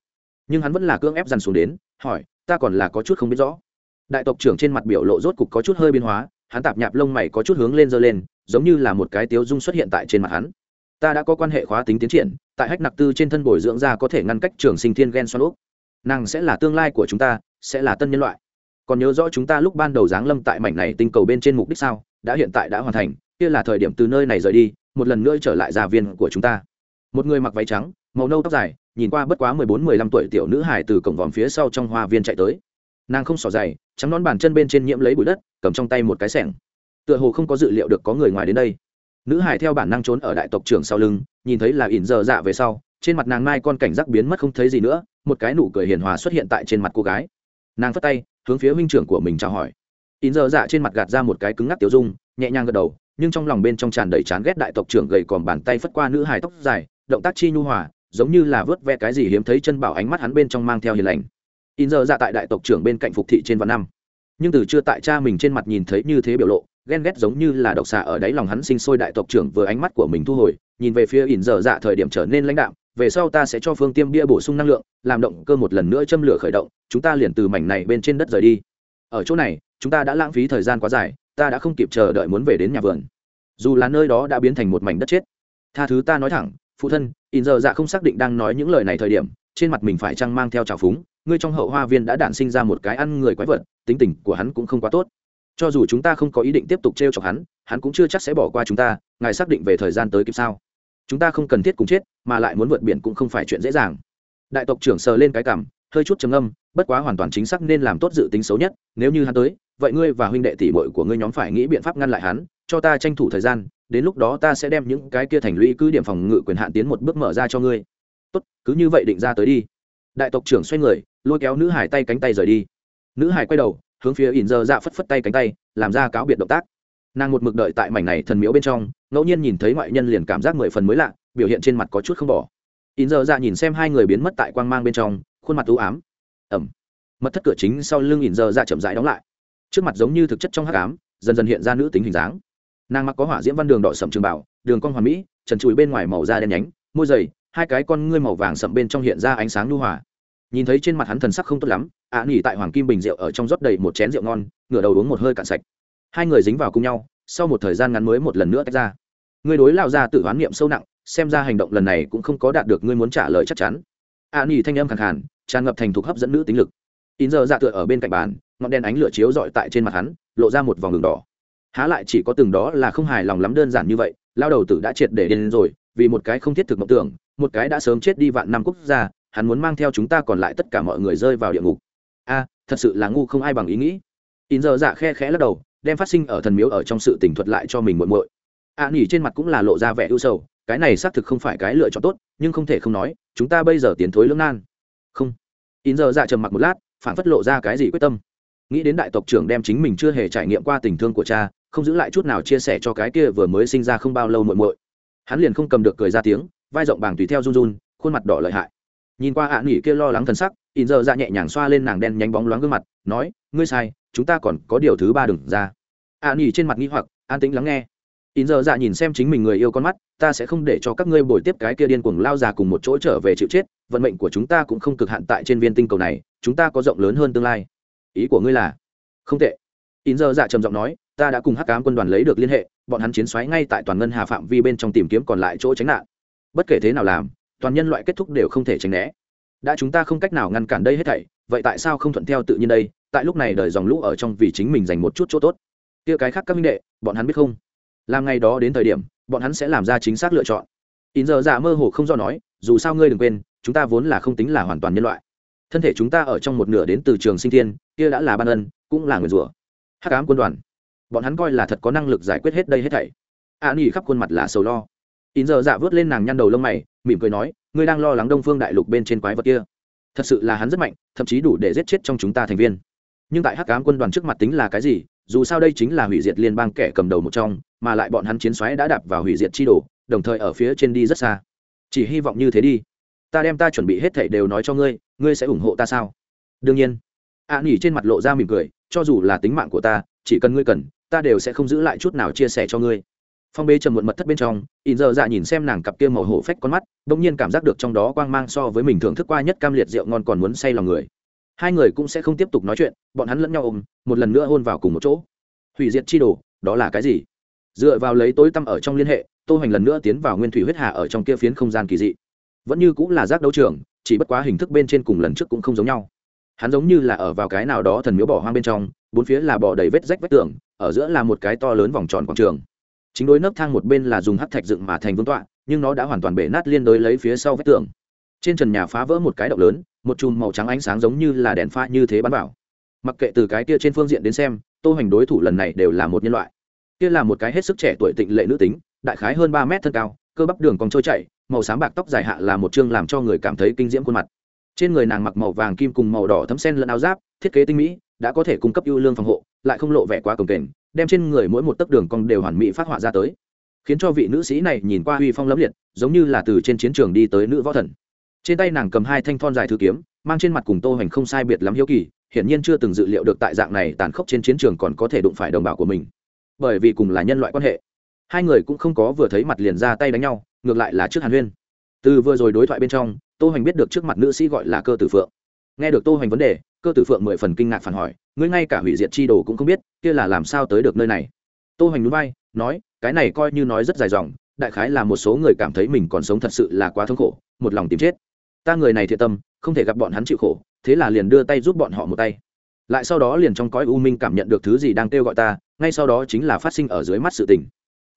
nhưng hắn vẫn là cưỡng ép dằn xuống đến, hỏi, ta còn là có chút không biết rõ. Đại tộc trưởng trên mặt biểu lộ rốt cục có chút hơi biến hóa, hắn tạp nhạp lông mày có chút hướng lên dơ lên, giống như là một cái tiếu dung xuất hiện tại trên mặt hắn. Ta đã có quan hệ khóa tính tiến triển, tại hách nặc tư trên thân bồi dưỡng ra có thể ngăn cách trường sinh thiên ghen xoan úp nàng sẽ là tương lai của chúng ta, sẽ là tân nhân loại. Còn nhớ rõ chúng ta lúc ban đầu giáng lâm tại mảnh này tinh cầu bên trên mục đích sao, đã hiện tại đã hoàn thành, kia là thời điểm từ nơi này rời đi, một lần nữa trở lại già viên của chúng ta. Một người mặc váy trắng, màu nâu tóc dài nhìn qua bất quá mười bốn, mười lăm tuổi tiểu nữ hài từ cổng vòm phía sau trong hoa viên chạy tới. Nàng không xỏ dày trắng nón bàn chân bên trên nhiễm lấy bụi đất, cầm trong tay một cái sẻng. Tựa hồ không có dự liệu được có người ngoài đến đây. Nữ hài theo bản năng trốn ở đại tộc trưởng sau lưng, nhìn thấy là ỉn dơ dạ về sau, trên mặt nàng mai con cảnh giác biến mất không thấy gì nữa, một cái nụ cười hiền hòa xuất hiện tại trên mặt cô gái. Nàng phất tay, hướng phía huynh trưởng của mình chào hỏi. Ỉn dơ dạ trên mặt gạt ra một cái cứng ngắc tiểu dung, nhẹ nhàng gật đầu, nhưng trong lòng bên trong tràn đầy chán ghét đại tộc trưởng gầy còn bàn tay phất qua nữ hài tóc dài, động tác chi nhu hòa giống như là vớt ve cái gì hiếm thấy chân bảo ánh mắt hắn bên trong mang theo hiền lành. In giờ ra tại đại tộc trưởng bên cạnh phục thị trên vạn năm. Nhưng từ chưa tại cha mình trên mặt nhìn thấy như thế biểu lộ, ghen ghét giống như là độc xạ ở đáy lòng hắn sinh sôi đại tộc trưởng vừa ánh mắt của mình thu hồi, nhìn về phía In dở dạ thời điểm trở nên lãnh đạo về sau ta sẽ cho phương tiêm bia bổ sung năng lượng, làm động cơ một lần nữa châm lửa khởi động, chúng ta liền từ mảnh này bên trên đất rời đi. Ở chỗ này, chúng ta đã lãng phí thời gian quá dài, ta đã không kịp chờ đợi muốn về đến nhà vườn. Dù là nơi đó đã biến thành một mảnh đất chết. Tha thứ ta nói thẳng, phụ thân in giờ dạ không xác định đang nói những lời này thời điểm, trên mặt mình phải chăng mang theo trào phúng, ngươi trong hậu hoa viên đã đản sinh ra một cái ăn người quái vật, tính tình của hắn cũng không quá tốt. Cho dù chúng ta không có ý định tiếp tục t r e o chọc hắn hắn cũng chưa chắc sẽ bỏ qua chúng ta, ngài xác định về thời gian tới kịp sao? Chúng ta không cần thiết cùng chết, mà lại muốn vượt biển cũng không phải chuyện dễ dàng. Đại tộc trưởng sờ lên cái cảm, hơi chút trầm âm bất quá hoàn toàn chính xác nên làm tốt dự tính xấu nhất, nếu như hắn tới, vậy ngươi và huynh đệ tỷ bội của ngươi nhóm phải nghĩ biện pháp ngăn lại hắn, cho ta tranh thủ thời gian đến lúc đó ta sẽ đem những cái kia thành lũy cứ điểm phòng ngự quyền hạn tiến một bước mở ra cho ngươi. Tốt, cứ như vậy định ra tới đi. Đại tộc trưởng xoay người, lôi kéo nữ hải tay cánh tay rời đi. Nữ hải quay đầu, hướng phía ỉn giờ dạ phất phất tay cánh tay, làm ra cáo biệt động tác. Nàng một mực đợi tại mảnh này thần miễu bên trong, ngẫu nhiên nhìn thấy ngoại nhân liền cảm giác mười phần mới lạ, biểu hiện trên mặt có chút không bỏ. Ỉn giờ dạ nhìn xem hai người biến mất tại quang mang bên trong, khuôn mặt u ám. Ẩm. Mất thất cửa chính sau lưng ỉn giờ dạ chậm rãi đóng lại. Trước mặt giống như thực chất trong hát ám, dần dần hiện ra nữ tính hình dáng nàng mặc có hỏa diễm văn đường đỏ sậm trường bảo đường con hoàn mỹ trần trụi bên ngoài màu da đen nhánh môi dày hai cái con ngươi màu vàng sậm bên trong hiện ra ánh sáng nhu hỏa nhìn thấy trên mặt hắn thần sắc không tốt lắm ạ à, nghỉ tại hoàng kim bình rượu ở trong rót đầy một chén rượu ngon ngửa đầu uống một hơi cạn sạch. Hai người dính vào cùng nhau sau một thời gian ngắn mới một lần nữa tách ra. Người đối lao ra tự hoán niệm sâu nặng xem ra hành động lần này cũng không có đạt được ngươi muốn trả lời chắc chắn. Ạ à, nghỉ thanh âm khẳng hẳn tràn ngập thành thục hấp dẫn nữ tính lực. In giờ dạ tựa ở bên cạnh bàn ngọn đen ánh lửa chiếu dọi tại trên mặt hắn lộ ra một vòng đường đỏ há lại chỉ có từng đó là không hài lòng lắm đơn giản như vậy lao đầu tử đã triệt để điên rồi vì một cái không thiết thực mộng tưởng một cái đã sớm chết đi vạn năm quốc gia hắn muốn mang theo chúng ta còn lại tất cả mọi người rơi vào địa ngục. A thật sự là ngu không ai bằng ý nghĩ. In giờ dạ khe khẽ lắc đầu đem phát sinh ở thần miếu ở trong sự tỉnh thuật lại cho mình muộn muội. A à, nỉ trên mặt cũng là lộ ra vẻ ưu sầu cái này xác thực không phải cái lựa chọn tốt nhưng không thể không nói chúng ta bây giờ tiến thối lưỡng nan. Không. In giờ dạ trầm mặc một lát phản phất lộ ra cái gì quyết tâm. Nghĩ đến đại tộc trưởng đem chính mình chưa hề trải nghiệm qua tình thương của cha không giữ lại chút nào chia sẻ cho cái kia vừa mới sinh ra không bao lâu muội muội. Hắn liền không cầm được cười ra tiếng, vai rộng bàng tùy theo run run, khuôn mặt đỏ lợi hại. Nhìn qua ạ à nghỉ kia lo lắng thần sắc in giờ ra nhẹ nhàng xoa lên nàng đen nhánh bóng loáng gương mặt, nói, ngươi sai, chúng ta còn có điều thứ ba đừng ra. Ạ à nghỉ trên mặt nghi hoặc, an tĩnh lắng nghe. In giờ ra nhìn xem chính mình người yêu con mắt, ta sẽ không để cho các ngươi bồi tiếp cái kia điên cuồng lao già cùng một chỗ trở về chịu chết, vận mệnh của chúng ta cũng không cực hạn tại trên viên tinh cầu này, chúng ta có rộng lớn hơn tương lai. Ý của ngươi là? Không tệ. In giờ dạ trầm giọng nói ta đã cùng hắc cám quân đoàn lấy được liên hệ, bọn hắn chiến xoáy ngay tại toàn ngân hà phạm vi bên trong tìm kiếm còn lại chỗ tránh nạn. Bất kể thế nào làm, toàn nhân loại kết thúc đều không thể tránh né. Đã chúng ta không cách nào ngăn cản đây hết thảy, vậy tại sao không thuận theo tự nhiên đây? Tại lúc này đời dòng lũ ở trong vì chính mình dành một chút chỗ tốt. Kia cái khác các minh đệ, bọn hắn biết không? Làm ngày đó đến thời điểm, bọn hắn sẽ làm ra chính xác lựa chọn. In giờ giả mơ hồ không do nói, dù sao ngươi đừng quên, chúng ta vốn là không tính là hoàn toàn nhân loại. Thân thể chúng ta ở trong một nửa đến từ trường sinh thiên, kia đã là ban ân, cũng là người rùa hắc ám quân đoàn bọn hắn coi là thật có năng lực giải quyết hết đây hết thảy. An à, ỉ khắp khuôn mặt là sầu lo. In giờ dạ vớt lên nàng nhăn đầu lông mày mỉm cười nói ngươi đang lo lắng đông phương đại lục bên trên quái vật kia. Thật sự là hắn rất mạnh thậm chí đủ để giết chết trong chúng ta thành viên. Nhưng tại hắc cám quân đoàn trước mặt tính là cái gì? Dù sao đây chính là hủy diệt liên bang kẻ cầm đầu một trong mà lại bọn hắn chiến xoáy đã đạp vào hủy diệt chi đồ đồng thời ở phía trên đi rất xa. Chỉ hy vọng như thế đi. Ta đem ta chuẩn bị hết thảy đều nói cho ngươi ngươi sẽ ủng hộ ta sao? Đương nhiên. A à, trên mặt lộ ra mỉm cười cho dù là tính mạng của ta chỉ cần ngươi cần ta đều sẽ không giữ lại chút nào chia sẻ cho ngươi. Phong bế trầm muộn mật thất bên trong, in giờ dạ nhìn xem nàng cặp kia màu hổ phách con mắt đ ỗ n g nhiên cảm giác được trong đó quang mang so với mình thưởng thức qua nhất cam liệt rượu ngon còn muốn say lòng người. Hai người cũng sẽ không tiếp tục nói chuyện, bọn hắn lẫn nhau ôm, một lần nữa hôn vào cùng một chỗ. Hủy diệt chi đồ, đó là cái gì? Dựa vào lấy tối tăm ở trong liên hệ, tô hoành lần nữa tiến vào nguyên thủy huyết hạ ở trong kia phiến không gian kỳ dị. Vẫn như cũng là giác đấu trường, chỉ bất quá hình thức bên trên cùng lần trước cũng không giống nhau. Hắn giống như là ở vào cái nào đó thần miếu bỏ hoang bên trong, bốn phía là bỏ đầy vết rách vách tường ở giữa là một cái to lớn vòng tròn quảng trường. Chính đối nấc thang một bên là dùng hắc thạch dựng mà thành vương tọa, nhưng nó đã hoàn toàn bể nát liên đối lấy phía sau vách tường. Trên trần nhà phá vỡ một cái động lớn, một chùm màu trắng ánh sáng giống như là đèn pha như thế bắn vào. Mặc kệ từ cái kia trên phương diện đến xem, tô hành đối thủ lần này đều là một nhân loại. Kia là một cái hết sức trẻ tuổi tịnh lệ nữ tính, đại khái hơn ba mét thân cao, cơ bắp đường còn trôi chảy, màu xám bạc tóc dài hạ là một trương làm cho người cảm thấy kinh diễm khuôn mặt. Trên người nàng mặc màu vàng kim cùng màu đỏ thấm sen lẫn áo giáp, thiết kế tinh mỹ đã có thể cung cấp ưu lương phòng hộ, lại không lộ vẻ quá cồng kềnh, đem trên người mỗi một tấc đường cong đều hoàn mỹ phát họa ra tới. Khiến cho vị nữ sĩ này nhìn qua uy phong lẫm liệt, giống như là từ trên chiến trường đi tới nữ võ thần. Trên tay nàng cầm hai thanh thon dài thư kiếm, mang trên mặt cùng tô hoành không sai biệt lắm hiếu kỳ, hiển nhiên chưa từng dự liệu được tại dạng này tàn khốc trên chiến trường còn có thể đụng phải đồng bào của mình. Bởi vì cùng là nhân loại quan hệ, hai người cũng không có vừa thấy mặt liền ra tay đánh nhau, ngược lại là trước hàn huyên. Từ vừa rồi đối thoại bên trong, tô hoành biết được trước mặt nữ sĩ gọi là cơ tử phượng. Nghe được tô hoành vấn đề cơ tử phượng mười phần kinh ngạc phản hỏi, ngươi ngay cả hủy diệt chi đồ cũng không biết, kia là làm sao tới được nơi này? Tô hoành núi bay nói, cái này coi như nói rất dài dòng, đại khái là một số người cảm thấy mình còn sống thật sự là quá thống khổ, một lòng tìm chết. Ta người này thiện tâm, không thể gặp bọn hắn chịu khổ, thế là liền đưa tay giúp bọn họ một tay. Lại sau đó liền trong cõi u minh cảm nhận được thứ gì đang kêu gọi ta, ngay sau đó chính là phát sinh ở dưới mắt sự tình.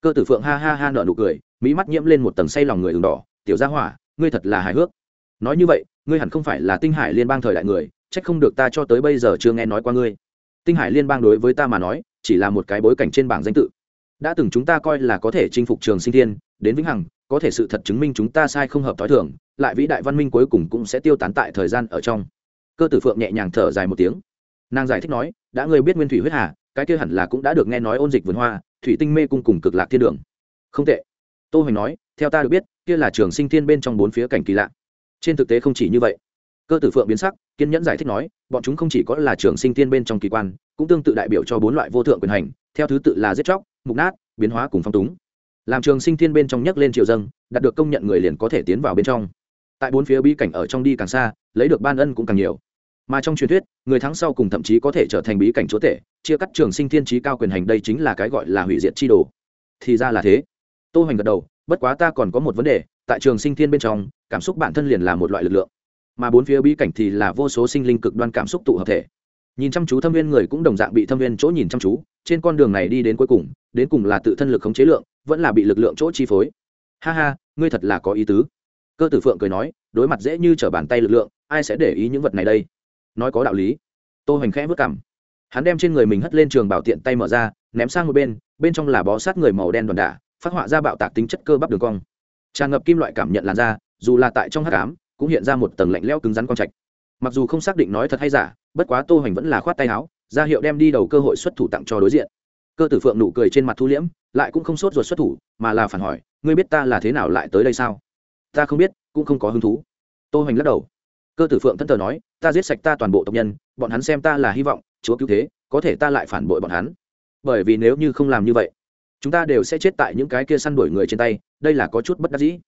Cơ tử phượng ha ha ha nở nụ cười, mỹ mắt nhiễm lên một tầng say lòng người đường đỏ, tiểu gia hỏa, ngươi thật là hài hước. Nói như vậy, ngươi hẳn không phải là tinh hải liên bang thời đại người trách không được ta cho tới bây giờ chưa nghe nói qua ngươi. Tinh hải liên bang đối với ta mà nói, chỉ là một cái bối cảnh trên bảng danh tự. Đã từng chúng ta coi là có thể chinh phục trường sinh thiên, đến vĩnh hằng, có thể sự thật chứng minh chúng ta sai không hợp t h ó i thưởng lại vĩ đại văn minh cuối cùng cũng sẽ tiêu tán tại thời gian ở trong. Cơ tử phượng nhẹ nhàng thở dài một tiếng. Nàng giải thích nói, đã ngươi biết nguyên thủy huyết hà, cái kia hẳn là cũng đã được nghe nói ôn dịch vườn hoa, thủy tinh mê cung cùng cực lạc thiên đường. Không tệ. Tô hoành nói, theo ta được biết, kia là trường sinh thiên bên trong bốn phía cảnh kỳ lạ. Trên thực tế không chỉ như vậy cơ tử phượng biến sắc, kiên nhẫn giải thích nói, bọn chúng không chỉ có là trường sinh tiên bên trong kỳ quan, cũng tương tự đại biểu cho bốn loại vô thượng quyền hành, theo thứ tự là giết chóc, mục nát, biến hóa cùng phong túng. Làm trường sinh tiên bên trong nhấc lên triệu dâng, đạt được công nhận người liền có thể tiến vào bên trong. Tại bốn phía bí cảnh ở trong đi càng xa, lấy được ban ân cũng càng nhiều. Mà trong truyền thuyết, người thắng sau cùng thậm chí có thể trở thành bí cảnh chúa tể, chia cắt trường sinh thiên trí cao quyền hành đây chính là cái gọi là hủy diệt chi đồ. Thì ra là thế. Tô hoành gật đầu, bất quá ta còn có một vấn đề, tại trường sinh thiên bên trong, cảm xúc bản thân liền là một loại lực lượng mà bốn phía bí cảnh thì là vô số sinh linh cực đoan cảm xúc tụ hợp thể. Nhìn chăm chú thâm viên người cũng đồng dạng bị thâm viên chỗ nhìn chăm chú, trên con đường này đi đến cuối cùng, đến cùng là tự thân lực khống chế lượng, vẫn là bị lực lượng chỗ chi phối. Ha ha, ngươi thật là có ý tứ. Cơ tử phượng cười nói, đối mặt dễ như t r ở bàn tay lực lượng, ai sẽ để ý những vật này đây? Nói có đạo lý. Tô hoành khẽ vất cảm hắn đem trên người mình hất lên trường bảo tiện tay mở ra, ném sang một bên bên trong là bó sát người màu đen đoàn đả, phát họa ra bạo tạc tính chất cơ bắp đường cong. Tràn ngập kim loại cảm nhận làn da, dù là tại trong hát cám cũng hiện ra một tầng lạnh leo cứng rắn con trạch. Mặc dù không xác định nói thật hay giả, bất quá tô hoành vẫn là khoát tay áo, ra hiệu đem đi đầu cơ hội xuất thủ tặng cho đối diện. Cơ tử phượng nụ cười trên mặt thu liễm, lại cũng không sốt ruột xuất thủ, mà là phản hỏi, ngươi biết ta là thế nào lại tới đây sao? Ta không biết, cũng không có hứng thú. Tô hoành lắc đầu. Cơ tử phượng thân thờ nói, ta giết sạch ta toàn bộ tộc nhân, bọn hắn xem ta là hy vọng, chúa cứu thế, có thể ta lại phản bội bọn hắn. Bởi vì nếu như không làm như vậy, chúng ta đều sẽ chết tại những cái kia săn đuổi người trên tay, đây là có chút bất đắc dĩ.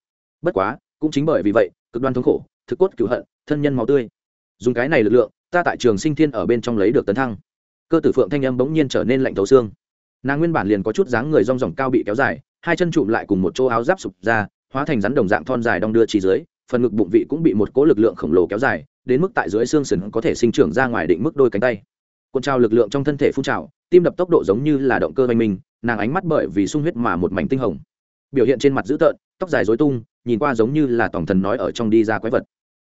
Bất quá, cũng chính bởi vì vậy cực đoan thống khổ, thực cốt cựu hận, thân nhân máu tươi. Dùng cái này lực lượng, ta tại trường sinh thiên ở bên trong lấy được tấn thăng. Cơ tử phượng thanh âm bỗng nhiên trở nên lạnh thấu xương. Nàng nguyên bản liền có chút dáng người rong ròng cao bị kéo dài, hai chân trụm lại cùng một chỗ áo giáp sụp ra, hóa thành rắn đồng dạng thon dài đong đưa chi dưới, phần ngực bụng vị cũng bị một cỗ lực lượng khổng lồ kéo dài, đến mức tại dưới xương sừng có thể sinh trưởng ra ngoài định mức đôi cánh tay. Cuộn trào lực lượng trong thân thể phun trào, tim đập tốc độ giống như là động cơ oanh minh nàng ánh mắt bởi vì sung huyết mà một mảnh tinh hồng. Biểu hiện trên mặt dữ tợn, tóc dài dối tung nhìn qua giống như là tổng thần nói ở trong đi ra quái vật.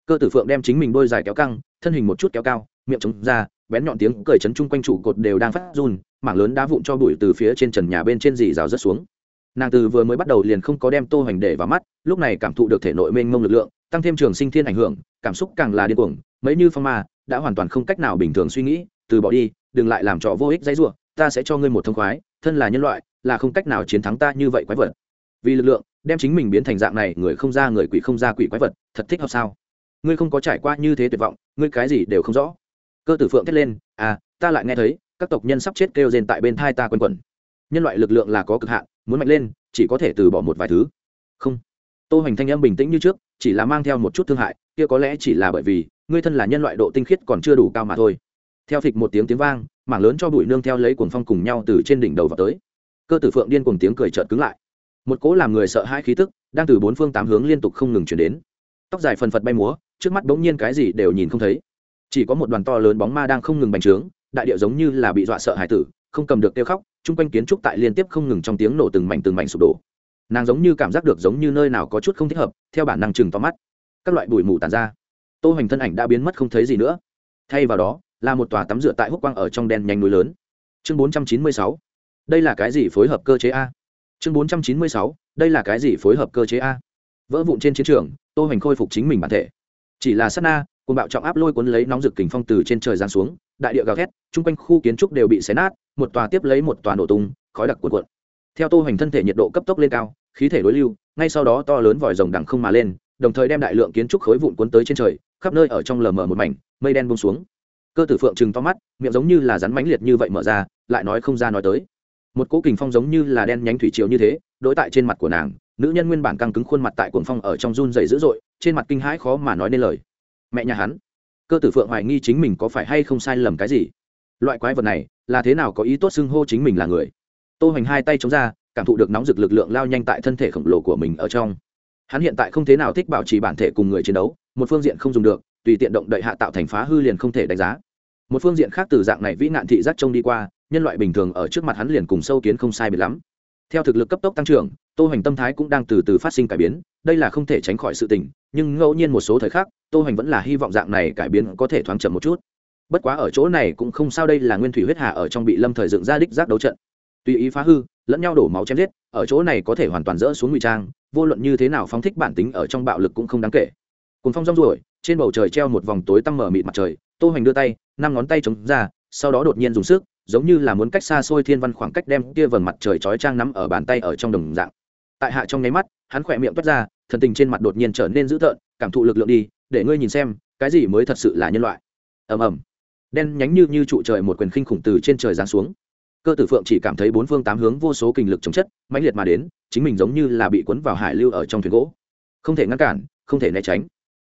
Cơ tử phượng đem chính mình đôi dài kéo căng, thân hình một chút kéo cao, miệng trống ra, bén nhọn tiếng cười chấn chung quanh trụ cột đều đang phát run, mảng lớn đá vụn cho bụi từ phía trên trần nhà bên trên dì rào rớt xuống. Nàng từ vừa mới bắt đầu liền không có đem tô hoành để vào mắt, lúc này cảm thụ được thể nội mênh mông lực lượng, tăng thêm trường sinh thiên ảnh hưởng, cảm xúc càng là điên cuồng, mấy như phong ma, đã hoàn toàn không cách nào bình thường suy nghĩ, từ bỏ đi, đừng lại làm trò vô ích dãy rủa, ta sẽ cho ngươi một thông khoái, thân là nhân loại, là không cách nào chiến thắng ta như vậy quái vật. Vì lực lượng đem chính mình biến thành dạng này, người không ra người quỷ không ra quỷ quái vật, thật thích hợp sao? Ngươi không có trải qua như thế tuyệt vọng, ngươi cái gì đều không rõ. Cơ tử phượng thét lên à ta lại nghe thấy, các tộc nhân sắp chết kêu rên tại bên thai ta quanh quẩn. Nhân loại lực lượng là có cực hạn, muốn mạnh lên, chỉ có thể từ bỏ một vài thứ. Không. Tô hoành thanh âm bình tĩnh như trước, chỉ là mang theo một chút thương hại, kia có lẽ chỉ là bởi vì, ngươi thân là nhân loại độ tinh khiết còn chưa đủ cao mà thôi. Theo phịch một tiếng tiếng vang, mảng lớn cho bụi nương theo lấy cuồng phong cùng nhau từ trên đỉnh đầu vào tới. Cơ tử phượng điên cùng tiếng cười trợn cứng lại một cỗ làm người sợ hai khí tức đang từ bốn phương tám hướng liên tục không ngừng chuyển đến. Tóc dài phần phật bay múa, trước mắt bỗng nhiên cái gì đều nhìn không thấy. Chỉ có một đoàn to lớn bóng ma đang không ngừng bành trướng, đại điệu giống như là bị dọa sợ hải tử, không cầm được kêu khóc, chung quanh kiến trúc tại liên tiếp không ngừng trong tiếng nổ từng mảnh từng mảnh sụp đổ. Nàng giống như cảm giác được giống như nơi nào có chút không thích hợp, theo bản năng chừng to mắt. Các loại bụi mù tàn ra. Tô hoành thân ảnh đã biến mất không thấy gì nữa. Thay vào đó, là một tòa tắm rửa tại húc quang ở trong đen nhanh núi lớn. Chương bốn trăm chín mươi sáu. Đây là cái gì phối hợp cơ chế a? chương bốn trăm chín mươi sáu, đây là cái gì phối hợp cơ chế a? Vỡ vụn trên chiến trường, tô hoành khôi phục chính mình bản thể. Chỉ là sát na cùng bạo trọng áp lôi cuốn lấy nóng rực kình phong từ trên trời giáng xuống, đại địa gào thét, chung quanh khu kiến trúc đều bị xé nát, một tòa tiếp lấy một tòa nổ tung, khói đặc cuộn cuộn. Theo tô hoành thân thể nhiệt độ cấp tốc lên cao, khí thể đối lưu, ngay sau đó to lớn vòi rồng đằng không mà lên, đồng thời đem đại lượng kiến trúc khối vụn cuốn tới trên trời, khắp nơi ở trong lờ mờ một mảnh, mây đen buông xuống. Cơ tử phượng trừng to mắt, miệng giống như là rắn mãnh liệt như vậy mở ra, lại nói không ra nói tới một cỗ kình phong giống như là đen nhánh thủy triều như thế, đối tại trên mặt của nàng, nữ nhân nguyên bản căng cứng khuôn mặt tại cuồng phong ở trong run dày dữ dội, trên mặt kinh hãi khó mà nói nên lời. Mẹ nhà hắn, cơ tử phượng hoài nghi chính mình có phải hay không sai lầm cái gì? Loại quái vật này, là thế nào có ý tốt xưng hô chính mình là người? Tô hoành hai tay chống ra, cảm thụ được nóng rực lực lượng lao nhanh tại thân thể khổng lồ của mình ở trong. Hắn hiện tại không thế nào thích bảo trì bản thể cùng người chiến đấu, một phương diện không dùng được, tùy tiện động đậy hạ tạo thành phá hư liền không thể đánh giá. Một phương diện khác từ dạng này vĩ nạn thị giác trông đi qua nhân loại bình thường ở trước mặt hắn liền cùng sâu kiến không sai biệt lắm. Theo thực lực cấp tốc tăng trưởng, tô hoành tâm thái cũng đang từ từ phát sinh cải biến, đây là không thể tránh khỏi sự tình, nhưng ngẫu nhiên một số thời khắc, tô hoành vẫn là hy vọng dạng này cải biến có thể thoáng chậm một chút. Bất quá ở chỗ này cũng không sao, đây là nguyên thủy huyết hà ở trong bị lâm thời dựng ra đích giác đấu trận. Tùy ý phá hư, lẫn nhau đổ máu chém giết, ở chỗ này có thể hoàn toàn dỡ xuống ngụy trang, vô luận như thế nào phóng thích bản tính ở trong bạo lực cũng không đáng kể. Cùng phong rong ruổi, trên bầu trời treo một vòng tối tăm mở mịt mặt trời, tô hoành đưa tay, năm ngón tay chống ra, sau đó đột nhiên dùng sức giống như là muốn cách xa xôi thiên văn khoảng cách đem kia vầng mặt trời chói trang nắm ở bàn tay ở trong đồng dạng. Tại hạ trong nháy mắt, hắn khỏe miệng toát ra, thần tình trên mặt đột nhiên trở nên dữ tợn, cảm thụ lực lượng đi, để ngươi nhìn xem, cái gì mới thật sự là nhân loại. Ầm ầm. Đen nhánh như như trụ trời một quyền kinh khủng từ trên trời giáng xuống. Cơ tử phượng chỉ cảm thấy bốn phương tám hướng vô số kinh lực chống chất, mãnh liệt mà đến, chính mình giống như là bị cuốn vào hải lưu ở trong thuyền gỗ. Không thể ngăn cản, không thể né tránh.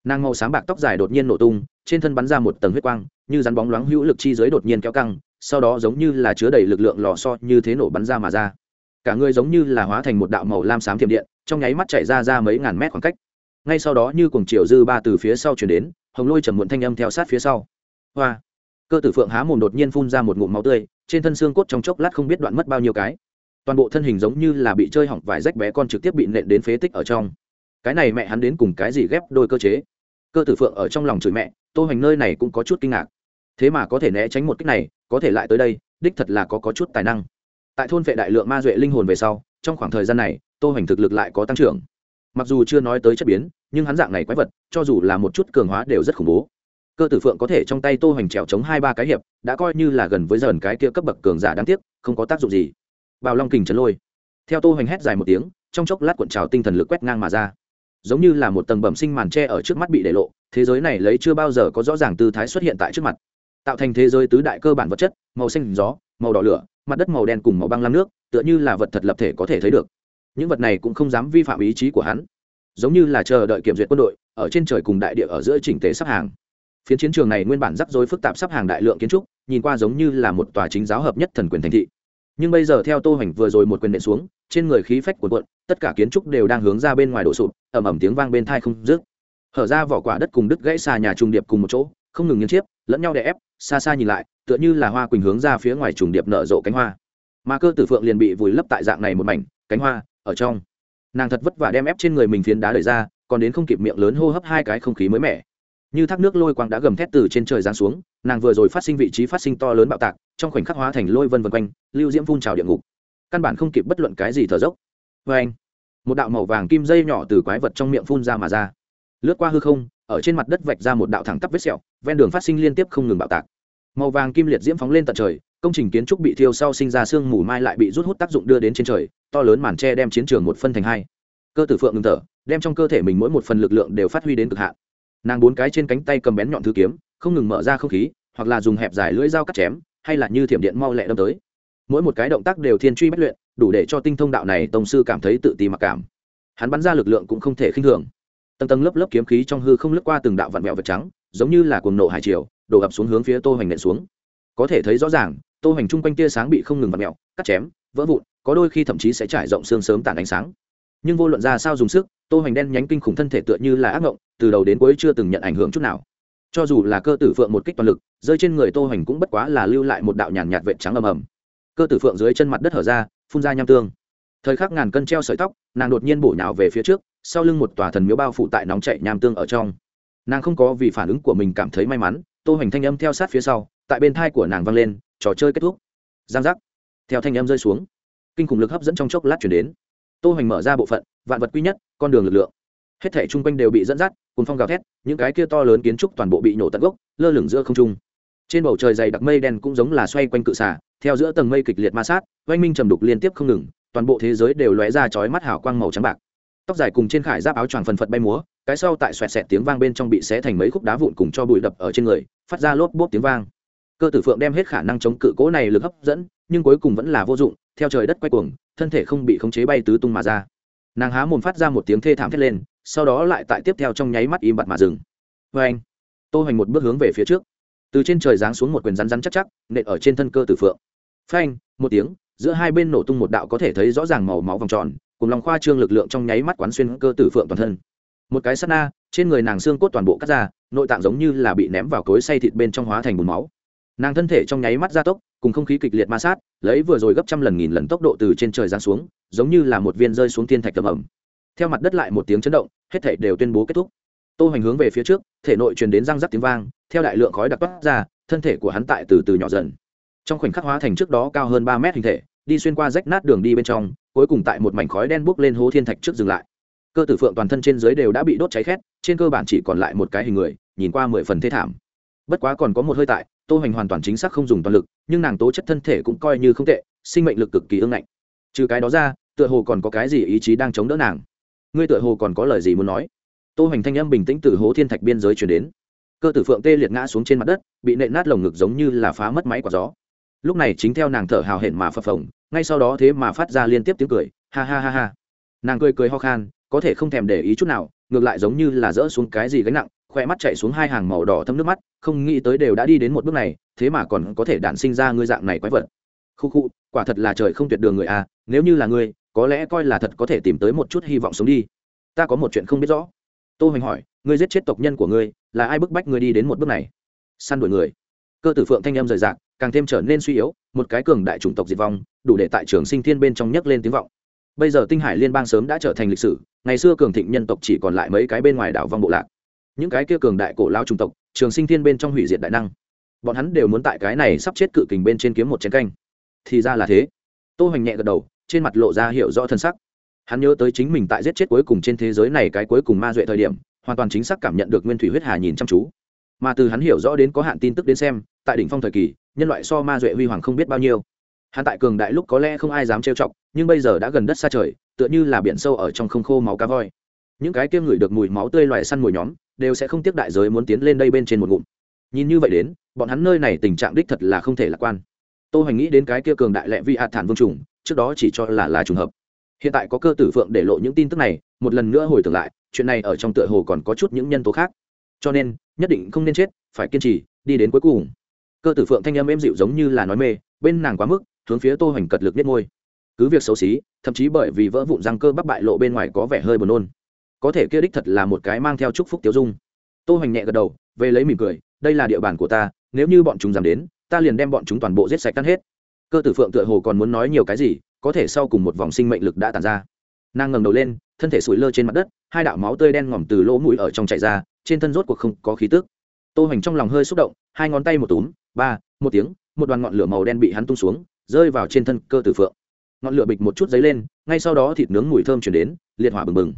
Nàng màu sáng bạc tóc dài đột nhiên nổ tung, trên thân bắn ra một tầng huyết quang, như rắn bóng loáng hữu lực chi giới đột nhiên kéo căng sau đó giống như là chứa đầy lực lượng lò xo như thế nổ bắn ra mà ra. Cả người giống như là hóa thành một đạo màu lam xám thiểm điện, trong nháy mắt chạy ra ra mấy ngàn mét khoảng cách. Ngay sau đó như cuồng chiều dư ba từ phía sau chuyển đến, hồng lôi trầm muộn thanh âm theo sát phía sau. Hoa! Cơ tử phượng há mồm đột nhiên phun ra một ngụm máu tươi, trên thân xương cốt trong chốc lát không biết đoạn mất bao nhiêu cái. Toàn bộ thân hình giống như là bị chơi hỏng vải rách bé con trực tiếp bị nện đến phế tích ở trong. Cái này mẹ hắn đến cùng cái gì ghép đôi cơ chế? Cơ tử phượng ở trong lòng chửi mẹ, tô hành nơi này cũng có chút kinh ngạc. Thế mà có thể né tránh một cách này có thể lại tới đây đích thật là có, có chút tài năng. Tại thôn vệ đại lượng ma duệ linh hồn về sau trong khoảng thời gian này tô hoành thực lực lại có tăng trưởng. Mặc dù chưa nói tới chất biến nhưng hắn dạng này quái vật cho dù là một chút cường hóa đều rất khủng bố. Cơ tử phượng có thể trong tay tô hoành trèo chống hai ba cái hiệp đã coi như là gần với dần cái kia cấp bậc cường giả đáng tiếc không có tác dụng gì. Bào long kình chấn lôi. Theo tô hoành hét dài một tiếng trong chốc lát cuộn trào tinh thần lực quét ngang mà ra. Giống như là một tầng bẩm sinh màn tre ở trước mắt bị để lộ thế giới này lấy chưa bao giờ có rõ ràng tư thái xuất hiện tại trước mặt tạo thành thế giới tứ đại cơ bản vật chất, màu xanh gió, màu đỏ lửa, mặt đất màu đen cùng màu băng lam nước, tựa như là vật thật lập thể có thể thấy được. Những vật này cũng không dám vi phạm ý chí của hắn. Giống như là chờ đợi kiểm duyệt quân đội, ở trên trời cùng đại địa ở giữa chỉnh tế sắp hàng. Phiến chiến trường này nguyên bản rắc rối phức tạp sắp hàng đại lượng kiến trúc, nhìn qua giống như là một tòa chính giáo hợp nhất thần quyền thành thị. Nhưng bây giờ theo tô hoành vừa rồi một quyền nện xuống, trên người khí phách của quận tất cả kiến trúc đều đang hướng ra bên ngoài đổ sụp, ầm ầm tiếng vang bên tai không dứt. Hở ra vỏ quả đất cùng đứt gãy xà nhà trung điệp cùng một chỗ không ngừng nghiên chiếp lẫn nhau đè ép, xa xa nhìn lại, tựa như là hoa quỳnh hướng ra phía ngoài trùng điệp nở rộ cánh hoa. Mà cơ tử phượng liền bị vùi lấp tại dạng này một mảnh, cánh hoa, ở trong. Nàng thật vất vả đem ép trên người mình phiến đá đẩy ra, còn đến không kịp miệng lớn hô hấp hai cái không khí mới mẻ. Như thác nước lôi quang đã gầm thét từ trên trời giáng xuống, nàng vừa rồi phát sinh vị trí phát sinh to lớn bạo tạc, trong khoảnh khắc hóa thành lôi vân vân quanh, lưu diễm phun trào địa ngục. Căn bản không kịp bất luận cái gì thở dốc. Vê anh một đạo màu vàng kim dây nhỏ từ quái vật trong miệng phun ra mà ra. Lướt qua hư không ở trên mặt đất vạch ra một đạo thẳng tắp vết sẹo, ven đường phát sinh liên tiếp không ngừng bạo tạc. Màu vàng kim liệt diễm phóng lên tận trời, công trình kiến trúc bị thiêu sau sinh ra sương mù mai lại bị rút hút tác dụng đưa đến trên trời, to lớn màn tre đem chiến trường một phân thành hai. Cơ tử phượng ngưng thở, đem trong cơ thể mình mỗi một phần lực lượng đều phát huy đến cực hạn. Nàng bốn cái trên cánh tay cầm bén nhọn thứ kiếm, không ngừng mở ra không khí, hoặc là dùng hẹp dài lưỡi dao cắt chém, hay là như thiểm điện mau lẹ đâm tới. Mỗi một cái động tác đều thiên truy bất luyện, đủ để cho tinh thông đạo này tổng sư cảm thấy tự ti mặc cảm. Hắn bắn ra lực lượng cũng không thể khinh thường tầng tầng lớp lớp kiếm khí trong hư không lướt qua từng đạo vạn mẹo vật trắng, giống như là cuồng nộ hải triều, đổ ập xuống hướng phía tô hoành nện xuống. Có thể thấy rõ ràng, tô hoành chung quanh tia sáng bị không ngừng vặn mẹo cắt chém, vỡ vụn, có đôi khi thậm chí sẽ trải rộng xương sớm tản ánh sáng. Nhưng vô luận ra sao dùng sức, tô hoành đen nhánh kinh khủng thân thể tựa như là ác ngộng, từ đầu đến cuối chưa từng nhận ảnh hưởng chút nào. Cho dù là cơ tử phượng một kích toàn lực, rơi trên người tô hoành cũng bất quá là lưu lại một đạo nhàn nhạt vệt trắng ầm ầm. Cơ tử phượng dưới chân mặt đất hở ra, phun ra nham tương. Thời khắc ngàn cân treo sợi tóc, nàng đột nhiên bổ nhào về phía trước sau lưng một tòa thần miếu bao phủ tại nóng chảy nham tương ở trong. Nàng không có vì phản ứng của mình cảm thấy may mắn, tô hoành thanh âm theo sát phía sau, tại bên thai của nàng vang lên, trò chơi kết thúc. Giang giác. Theo thanh âm rơi xuống, kinh khủng lực hấp dẫn trong chốc lát chuyển đến. Tô hoành mở ra bộ phận, vạn vật quy nhất, con đường lực lượng. Hết thảy chung quanh đều bị dẫn dắt cùng phong gào thét, những cái kia to lớn kiến trúc toàn bộ bị nổ tận gốc, lơ lửng giữa không trung. Trên bầu trời dày đặc mây đen cũng giống là xoay quanh cự xả theo giữa tầng mây kịch liệt ma sát, oanh minh trầm đục liên tiếp không ngừng, toàn bộ thế giới đều lóe ra chói mắt hào quang màu trắng bạc tóc dài cùng trên khải giáp áo choàng phần phật bay múa, cái sau tại xoẹt xẹt tiếng vang bên trong bị xé thành mấy khúc đá vụn cùng cho bụi đập ở trên người, phát ra lốp bốp tiếng vang. Cơ tử phượng đem hết khả năng chống cự cố này lực hấp dẫn, nhưng cuối cùng vẫn là vô dụng, theo trời đất quay cuồng, thân thể không bị khống chế bay tứ tung mà ra. Nàng há mồm phát ra một tiếng thê thảm thét lên, sau đó lại tại tiếp theo trong nháy mắt im bặt mà dừng. Vê anh tô hoành một bước hướng về phía trước. Từ trên trời giáng xuống một quyền rắn rắn chắc chắc, nện ở trên thân cơ tử phượng. Phanh! Một tiếng, giữa hai bên nổ tung một đạo có thể thấy rõ ràng màu máu vòng tròn cùng lòng khoa trương lực lượng trong nháy mắt quán xuyên cơ tử phượng toàn thân. Một cái sắt na, trên người nàng xương cốt toàn bộ cắt ra, nội tạng giống như là bị ném vào cối xay thịt bên trong hóa thành bùn máu. Nàng thân thể trong nháy mắt gia tốc, cùng không khí kịch liệt ma sát, lấy vừa rồi gấp trăm lần nghìn lần tốc độ từ trên trời giáng xuống, giống như là một viên rơi xuống thiên thạch tầm ẩm theo mặt đất lại một tiếng chấn động, hết thể đều tuyên bố kết thúc. Tô hoành hướng về phía trước, thể nội truyền đến răng rắc tiếng vang, theo đại lượng khói đặc toát ra, thân thể của hắn tại từ từ nhỏ dần. Trong khoảnh khắc hóa thành trước đó cao hơn ba mét hình thể đi xuyên qua rách nát đường đi bên trong, cuối cùng tại một mảnh khói đen bốc lên hố thiên thạch trước dừng lại. Cơ tử phượng toàn thân trên dưới đều đã bị đốt cháy khét, trên cơ bản chỉ còn lại một cái hình người, nhìn qua mười phần thế thảm. Bất quá còn có một hơi tại, tô hoành hoàn toàn chính xác không dùng toàn lực, nhưng nàng tố chất thân thể cũng coi như không tệ, sinh mệnh lực cực kỳ ương ngạnh. Trừ cái đó ra, tựa hồ còn có cái gì ý chí đang chống đỡ nàng? Ngươi tựa hồ còn có lời gì muốn nói? Tô hoành thanh âm bình tĩnh từ hố thiên thạch biên giới chuyển đến. Cơ tử phượng tê liệt ngã xuống trên mặt đất, bị nện nát lồng ngực giống như là phá mất máy quả gió lúc này chính theo nàng thở hào hển mà phập phồng, ngay sau đó thế mà phát ra liên tiếp tiếng cười, ha ha ha ha. Nàng cười cười ho khan, có thể không thèm để ý chút nào, ngược lại giống như là dỡ xuống cái gì gánh nặng, khoe mắt chạy xuống hai hàng màu đỏ thâm nước mắt, không nghĩ tới đều đã đi đến một bước này, thế mà còn có thể đản sinh ra ngươi dạng này quái vật. Khu khu, quả thật là trời không tuyệt đường người à nếu như là ngươi, có lẽ coi là thật có thể tìm tới một chút hy vọng sống đi. Ta có một chuyện không biết rõ. Tô hoành hỏi, ngươi giết chết tộc nhân của ngươi, là ai bức bách ngươi đi đến một bước này? Săn đuổi người. Cơ tử phượng thanh em rời rạc càng thêm trở nên suy yếu, một cái cường đại chủng tộc diệt vong, đủ để tại trường sinh thiên bên trong nhấc lên tiếng vọng. Bây giờ tinh hải liên bang sớm đã trở thành lịch sử, ngày xưa cường thịnh nhân tộc chỉ còn lại mấy cái bên ngoài đảo vong bộ lạc. Những cái kia cường đại cổ lao chủng tộc, trường sinh thiên bên trong hủy diệt đại năng. Bọn hắn đều muốn tại cái này sắp chết cự kình bên trên kiếm một chén canh. Thì ra là thế. Tô hoành nhẹ gật đầu, trên mặt lộ ra hiểu rõ thân sắc. Hắn nhớ tới chính mình tại giết chết cuối cùng trên thế giới này cái cuối cùng ma duệ thời điểm, hoàn toàn chính xác cảm nhận được nguyên thủy huyết hà nhìn chăm chú. Mà từ hắn hiểu rõ đến có hạn tin tức đến xem, tại đỉnh phong thời kỳ nhân loại so ma duệ huy hoàng không biết bao nhiêu. Hắn tại cường đại lúc có lẽ không ai dám trêu chọc, nhưng bây giờ đã gần đất xa trời, tựa như là biển sâu ở trong không khô máu cá voi. Những cái kia ngửi được mùi máu tươi loài săn mùi nhóm, đều sẽ không tiếp đại giới muốn tiến lên đây bên trên một ngụm. Nhìn như vậy đến, bọn hắn nơi này tình trạng đích thật là không thể lạc quan. Tôi hoành nghĩ đến cái kia cường đại lệ vi hạt thản vương trùng, trước đó chỉ cho là là trùng hợp. Hiện tại có cơ tử phượng để lộ những tin tức này, một lần nữa hồi tưởng lại, chuyện này ở trong tựa hồ còn có chút những nhân tố khác. Cho nên, nhất định không nên chết, phải kiên trì, đi đến cuối cùng cơ tử phượng thanh âm êm dịu giống như là nói mê, bên nàng quá mức, hướng phía tô hoành cật lực nhất môi. Cứ việc xấu xí, thậm chí bởi vì vỡ vụn răng cơ bắp bại lộ bên ngoài có vẻ hơi buồn nôn. Có thể kia đích thật là một cái mang theo chúc phúc tiêu dung. Tô hoành nhẹ gật đầu, về lấy mỉm cười, đây là địa bàn của ta, nếu như bọn chúng dám đến, ta liền đem bọn chúng toàn bộ giết sạch tan hết. Cơ tử phượng tựa hồ còn muốn nói nhiều cái gì, có thể sau cùng một vòng sinh mệnh lực đã tàn ra. Nàng ngẩng đầu lên, thân thể sủi lơ trên mặt đất, hai đạo máu tươi đen ngòm từ lỗ mũi ở trong chạy ra, trên thân rốt cuộc không có khí tức. Tô hoành trong lòng hơi xúc động, hai ngón tay một túm ba, một tiếng, một đoàn ngọn lửa màu đen bị hắn tung xuống, rơi vào trên thân cơ tử phượng. Ngọn lửa bịch một chút giấy lên, ngay sau đó thịt nướng mùi thơm chuyển đến, liệt hỏa bừng bừng.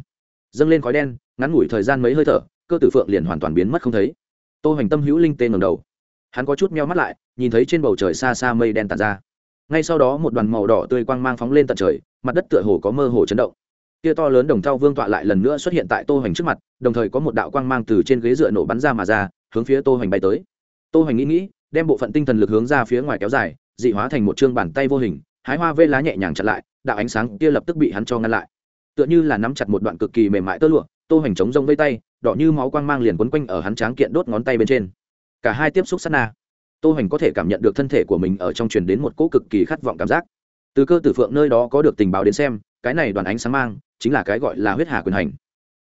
Dâng lên khói đen, ngắn ngủi thời gian mấy hơi thở, cơ tử phượng liền hoàn toàn biến mất không thấy. Tô hoành tâm hữu linh tên ngầm đầu. Hắn có chút meo mắt lại, nhìn thấy trên bầu trời xa xa mây đen tàn ra. Ngay sau đó một đoàn màu đỏ tươi quang mang phóng lên tận trời, mặt đất tựa hồ có mơ hồ chấn động. Kia to lớn đồng thau vương tọa lại lần nữa xuất hiện tại tô hoành trước mặt, đồng thời có một đạo quang mang từ trên ghế dựa nổ bắn ra mà ra, hướng phía tô hoành bay tới. Tô hoành nghĩ nghĩ đem bộ phận tinh thần lực hướng ra phía ngoài kéo dài, dị hóa thành một chương bàn tay vô hình, hái hoa vê lá nhẹ nhàng chặn lại, đạo ánh sáng kia lập tức bị hắn cho ngăn lại. Tựa như là nắm chặt một đoạn cực kỳ mềm mại tơ lụa, tô hành chống rông vây tay, đỏ như máu quang mang liền quấn quanh ở hắn tráng kiện đốt ngón tay bên trên. Cả hai tiếp xúc sát na, tô hành có thể cảm nhận được thân thể của mình ở trong truyền đến một cỗ cực kỳ khát vọng cảm giác. Từ cơ tử phượng nơi đó có được tình báo đến xem, cái này đoàn ánh sáng mang, chính là cái gọi là huyết hà quyền hành.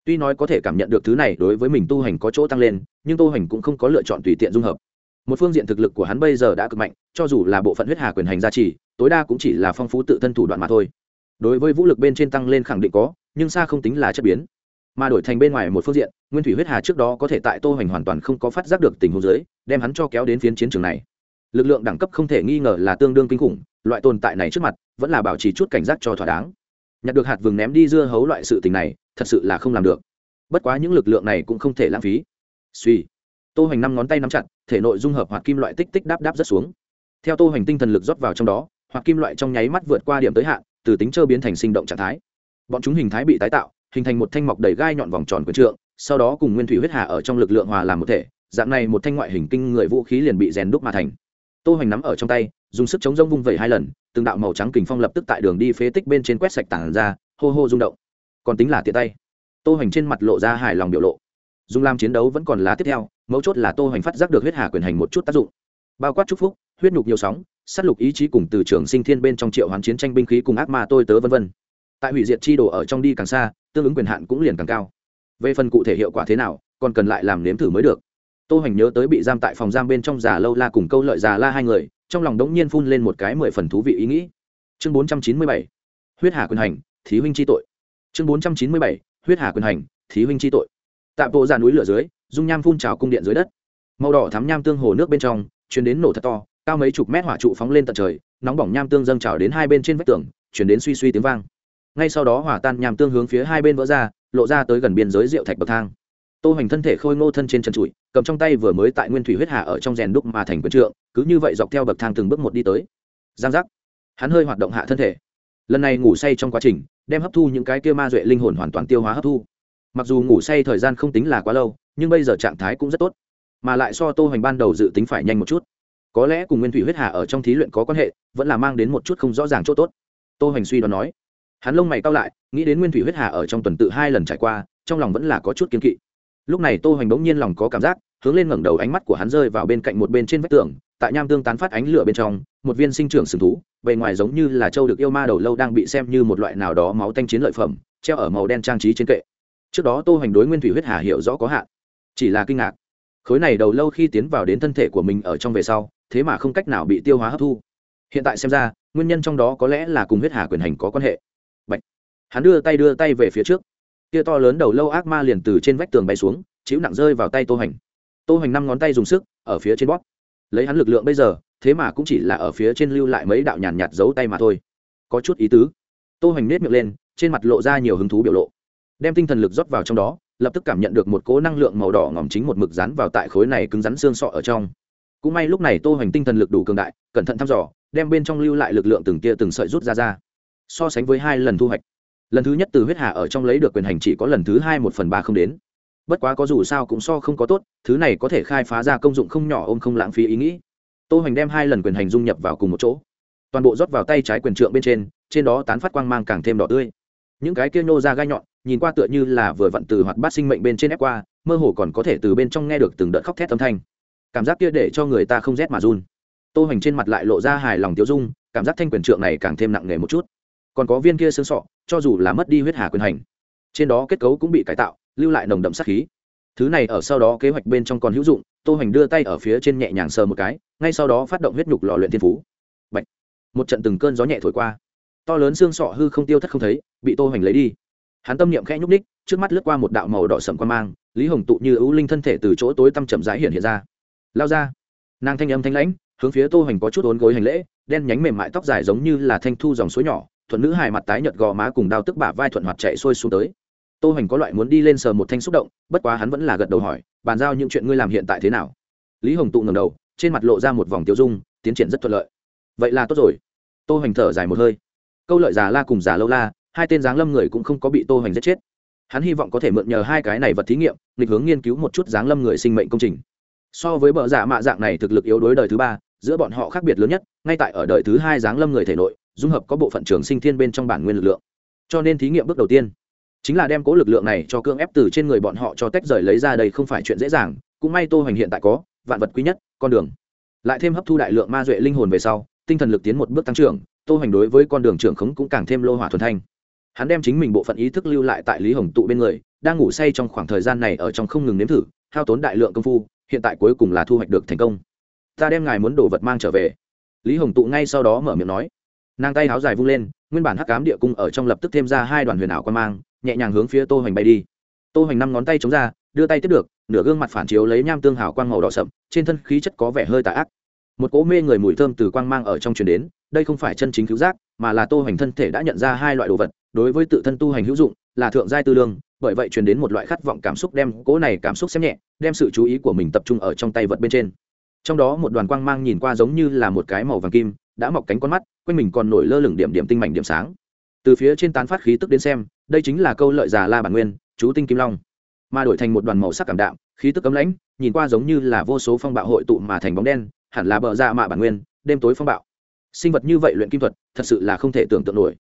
Tuy nói có thể cảm nhận được thứ này đối với mình tu hành có chỗ tăng lên, nhưng tô hành cũng không có lựa chọn tùy tiện dung hợp một phương diện thực lực của hắn bây giờ đã cực mạnh, cho dù là bộ phận huyết hà quyền hành gia trì, tối đa cũng chỉ là phong phú tự thân thủ đoạn mà thôi. Đối với vũ lực bên trên tăng lên khẳng định có, nhưng xa không tính là chất biến. Mà đổi thành bên ngoài một phương diện, nguyên thủy huyết hà trước đó có thể tại tô hoành hoàn toàn không có phát giác được tình huống dưới, đem hắn cho kéo đến phiến chiến trường này. Lực lượng đẳng cấp không thể nghi ngờ là tương đương kinh khủng, loại tồn tại này trước mặt, vẫn là bảo trì chút cảnh giác cho thỏa đáng. Nhặt được hạt vừng ném đi dưa hấu loại sự tình này, thật sự là không làm được. Bất quá những lực lượng này cũng không thể lãng phí. Suy tô hoành năm ngón tay nắm chặt thể nội dung hợp hoạt kim loại tích tích đáp đáp rất xuống. Theo tô hành tinh thần lực rót vào trong đó hoạt kim loại trong nháy mắt vượt qua điểm tới hạn, từ tính trơ biến thành sinh động trạng thái. Bọn chúng hình thái bị tái tạo, hình thành một thanh mọc đầy gai nhọn vòng tròn quyền trượng, sau đó cùng nguyên thủy huyết hạ ở trong lực lượng hòa làm một thể, dạng này một thanh ngoại hình kinh người vũ khí liền bị rèn đúc mà thành. Tô hành nắm ở trong tay, dùng sức chống rông vung vẩy hai lần, từng đạo màu trắng kình phong lập tức tại đường đi phế tích bên trên quét sạch tảng ra, hô hô rung động. Còn tính là tiện tay. Tô hành trên mặt lộ ra hài lòng biểu lộ. Dùng làm chiến đấu vẫn còn là tiếp theo mấu chốt là tô hoành phát giác được huyết hà quyền hành một chút tác dụng. Bao quát chúc phúc, huyết nhục nhiều sóng s á t lục ý chí cùng từ trường sinh thiên bên trong triệu hoán chiến tranh binh khí cùng ác ma tôi tớ v v tại hủy diệt chi đồ ở trong đi càng xa, tương ứng quyền hạn cũng liền càng cao. Về phần cụ thể hiệu quả thế nào, còn cần lại làm nếm thử mới được. Tô hoành nhớ tới bị giam tại phòng giam bên trong già lâu la cùng câu lợi già la hai người, trong lòng đống nhiên phun lên một cái mười phần thú vị ý nghĩ. Chương bốn trăm chín mươi bảy, huyết hà quyền hành, thí huynh chi tội. Chương bốn trăm chín mươi bảy, huyết hà quyền hành, thí huynh chi tội. Tạm bộ ra núi lửa dưới dung nham phun trào cung điện dưới đất. Màu đỏ thắm nham tương hồ nước bên trong chuyển đến nổ thật to, cao mấy chục mét hỏa trụ phóng lên tận trời, nóng bỏng nham tương dâng trào đến hai bên trên vách tường chuyển đến suy suy tiếng vang. Ngay sau đó hỏa tan nham tương hướng phía hai bên vỡ ra, lộ ra tới gần biên giới rượu thạch bậc thang. Tô hoành thân thể khôi ngô thân trên chân trụi, cầm trong tay vừa mới tại nguyên thủy huyết hạ ở trong rèn đúc mà thành quân trượng, cứ như vậy dọc theo bậc thang từng bước một đi tới. Giang giác. Hắn hơi hoạt động hạ thân thể. Lần này ngủ say trong quá trình, đem hấp thu những cái kia ma duệ linh hồn hoàn toàn tiêu hóa hấp thu mặc dù ngủ say thời gian không tính là quá lâu, nhưng bây giờ trạng thái cũng rất tốt. Mà lại so tô hoành ban đầu dự tính phải nhanh một chút. Có lẽ cùng nguyên thủy huyết hà ở trong thí luyện có quan hệ, vẫn là mang đến một chút không rõ ràng chỗ tốt. Tô hoành suy đoán nói. Hắn lông mày cao lại, nghĩ đến nguyên thủy huyết hà ở trong tuần tự hai lần trải qua, trong lòng vẫn là có chút kiên kỵ. Lúc này tô hoành bỗng nhiên lòng có cảm giác, hướng lên ngẩng đầu ánh mắt của hắn rơi vào bên cạnh một bên trên vách tường, tại nham tương tán phát ánh lửa bên trong, một viên sinh trưởng sừng thú, bề ngoài giống như là châu được yêu ma đầu lâu đang bị xem như một loại nào đó máu tanh chiến lợi phẩm, treo ở màu đen trang trí trên kệ trước đó tô hoành đối nguyên thủy huyết hà hiểu rõ có hạn. Chỉ là kinh ngạc. Khối này đầu lâu khi tiến vào đến thân thể của mình ở trong về sau, thế mà không cách nào bị tiêu hóa hấp thu. Hiện tại xem ra, nguyên nhân trong đó có lẽ là cùng huyết hà quyền hành có quan hệ. Bạch. hắn đưa tay đưa tay về phía trước. Kia to lớn đầu lâu ác ma liền từ trên vách tường bay xuống, chịu nặng rơi vào tay tô hoành. Tô hoành năm ngón tay dùng sức, ở phía trên bóp. Lấy hắn lực lượng bây giờ, thế mà cũng chỉ là ở phía trên lưu lại mấy đạo nhàn nhạt giấu tay mà thôi. Có chút ý tứ. Tô hoành nết miệng lên, trên mặt lộ ra nhiều hứng thú biểu lộ đem tinh thần lực rót vào trong đó, lập tức cảm nhận được một cỗ năng lượng màu đỏ ngỏm chính một mực rắn vào tại khối này cứng rắn xương sọ ở trong. Cũng may lúc này tô hoành tinh thần lực đủ cường đại, cẩn thận thăm dò, đem bên trong lưu lại lực lượng từng tia từng sợi rút ra ra. So sánh với hai lần thu hoạch, lần thứ nhất từ huyết hà ở trong lấy được quyền hành chỉ có lần thứ hai một phần ba không đến. Bất quá có dù sao cũng so không có tốt, thứ này có thể khai phá ra công dụng không nhỏ ôm không lãng phí ý nghĩ. Tô hoành đem hai lần quyền hành dung nhập vào cùng một chỗ. Toàn bộ rót vào tay trái quyền trượng bên trên trên đó tán phát quang mang càng thêm đỏ tươi những cái kia nhô ra gai nhọn, nhìn qua tựa như là vừa vận từ hoạt bát sinh mệnh bên trên ép qua, mơ hồ còn có thể từ bên trong nghe được từng đợt khóc thét âm thanh. Cảm giác kia để cho người ta không rét mà run. Tô hoành trên mặt lại lộ ra hài lòng tiêu dung, cảm giác thanh quyền trượng này càng thêm nặng nề một chút. Còn có viên kia xương sọ, cho dù là mất đi huyết hà quyền hành, trên đó kết cấu cũng bị cải tạo, lưu lại nồng đậm sát khí. Thứ này ở sau đó kế hoạch bên trong còn hữu dụng, tô hoành đưa tay ở phía trên nhẹ nhàng sờ một cái, ngay sau đó phát động huyết nhục lò luyện thiên phú. Bạch. một trận từng cơn gió nhẹ thổi qua to lớn xương sọ hư không tiêu thất không thấy, bị tô hoành lấy đi. Hắn tâm niệm khẽ nhúc ních trước mắt lướt qua một đạo màu đỏ sậm quan mang, lý hồng tụ như ưu linh thân thể từ chỗ tối tăm chậm rãi hiện hiện ra. Lao ra. Nàng thanh âm thanh lãnh, hướng phía tô hoành có chút ốn gối hành lễ, đen nhánh mềm mại tóc dài giống như là thanh thu dòng suối nhỏ, thuận nữ hài mặt tái nhợt gò má cùng đao tức bả vai thuận hoạt chạy xuôi xuống tới. Tô hoành có loại muốn đi lên sờ một thanh xúc động, bất quá hắn vẫn là gật đầu hỏi, bàn giao những chuyện ngươi làm hiện tại thế nào? Lý hồng tụ ngẩng đầu, trên mặt lộ ra một vòng tiêu dung, tiến triển rất thuận lợi. Vậy là tốt rồi. Tô hoành thở dài một hơi câu lợi giả la cùng giả lâu la, hai tên giáng lâm người cũng không có bị tô hoành giết chết. Hắn hy vọng có thể mượn nhờ hai cái này vật thí nghiệm định hướng nghiên cứu một chút giáng lâm người sinh mệnh công trình. So với bờ giả mạ dạng này thực lực yếu đối đời thứ ba, giữa bọn họ khác biệt lớn nhất, ngay tại ở đời thứ hai giáng lâm người thể nội, dung hợp có bộ phận trường sinh thiên bên trong bản nguyên lực lượng. Cho nên thí nghiệm bước đầu tiên, chính là đem cố lực lượng này cho cương ép từ trên người bọn họ cho tách rời lấy ra đây không phải chuyện dễ dàng, cũng may tô hoành hiện tại có, vạn vật quý nhất, con đường. Lại thêm hấp thu đại lượng ma duệ linh hồn về sau, tinh thần lực tiến một bước tăng trưởng tô hoành đối với con đường trưởng khống cũng càng thêm lô hỏa thuần thanh. Hắn đem chính mình bộ phận ý thức lưu lại tại lý hồng tụ bên người, đang ngủ say trong khoảng thời gian này ở trong không ngừng nếm thử, hao tốn đại lượng công phu, hiện tại cuối cùng là thu hoạch được thành công. Ta đem ngài muốn đồ vật mang trở về. Lý hồng tụ ngay sau đó mở miệng nói. Nàng tay háo dài vung lên, nguyên bản hắc cám địa cung ở trong lập tức thêm ra hai đoàn huyền ảo quan mang, nhẹ nhàng hướng phía tô hoành bay đi. Tô hoành năm ngón tay chống ra, đưa tay tiếp được, nửa gương mặt phản chiếu lấy nham tương hào quang màu đỏ sậm, trên thân khí chất có vẻ hơi tà ác. Một cỗ mê người mùi thơm từ quang mang ở trong truyền đến đây không phải chân chính cứu giác, mà là tô hành thân thể đã nhận ra hai loại đồ vật, đối với tự thân tu hành hữu dụng, là thượng giai tư lương, bởi vậy truyền đến một loại khát vọng cảm xúc đem cỗ này cảm xúc xem nhẹ, đem sự chú ý của mình tập trung ở trong tay vật bên trên. Trong đó một đoàn quang mang nhìn qua giống như là một cái màu vàng kim, đã mọc cánh con mắt, quanh mình còn nổi lơ lửng điểm điểm tinh mảnh điểm sáng. Từ phía trên tán phát khí tức đến xem, đây chính là câu lợi già la bản nguyên, chú tinh kim long. Mà đổi thành một đoàn màu sắc cảm đạm, khí tức cấm lãnh, nhìn qua giống như là vô số phong bạo hội tụ mà thành bóng đen, hẳn là bờ ra mạ bản nguyên, đêm tối phong bạo sinh vật như vậy luyện kim thuật, thật sự là không thể tưởng tượng nổi.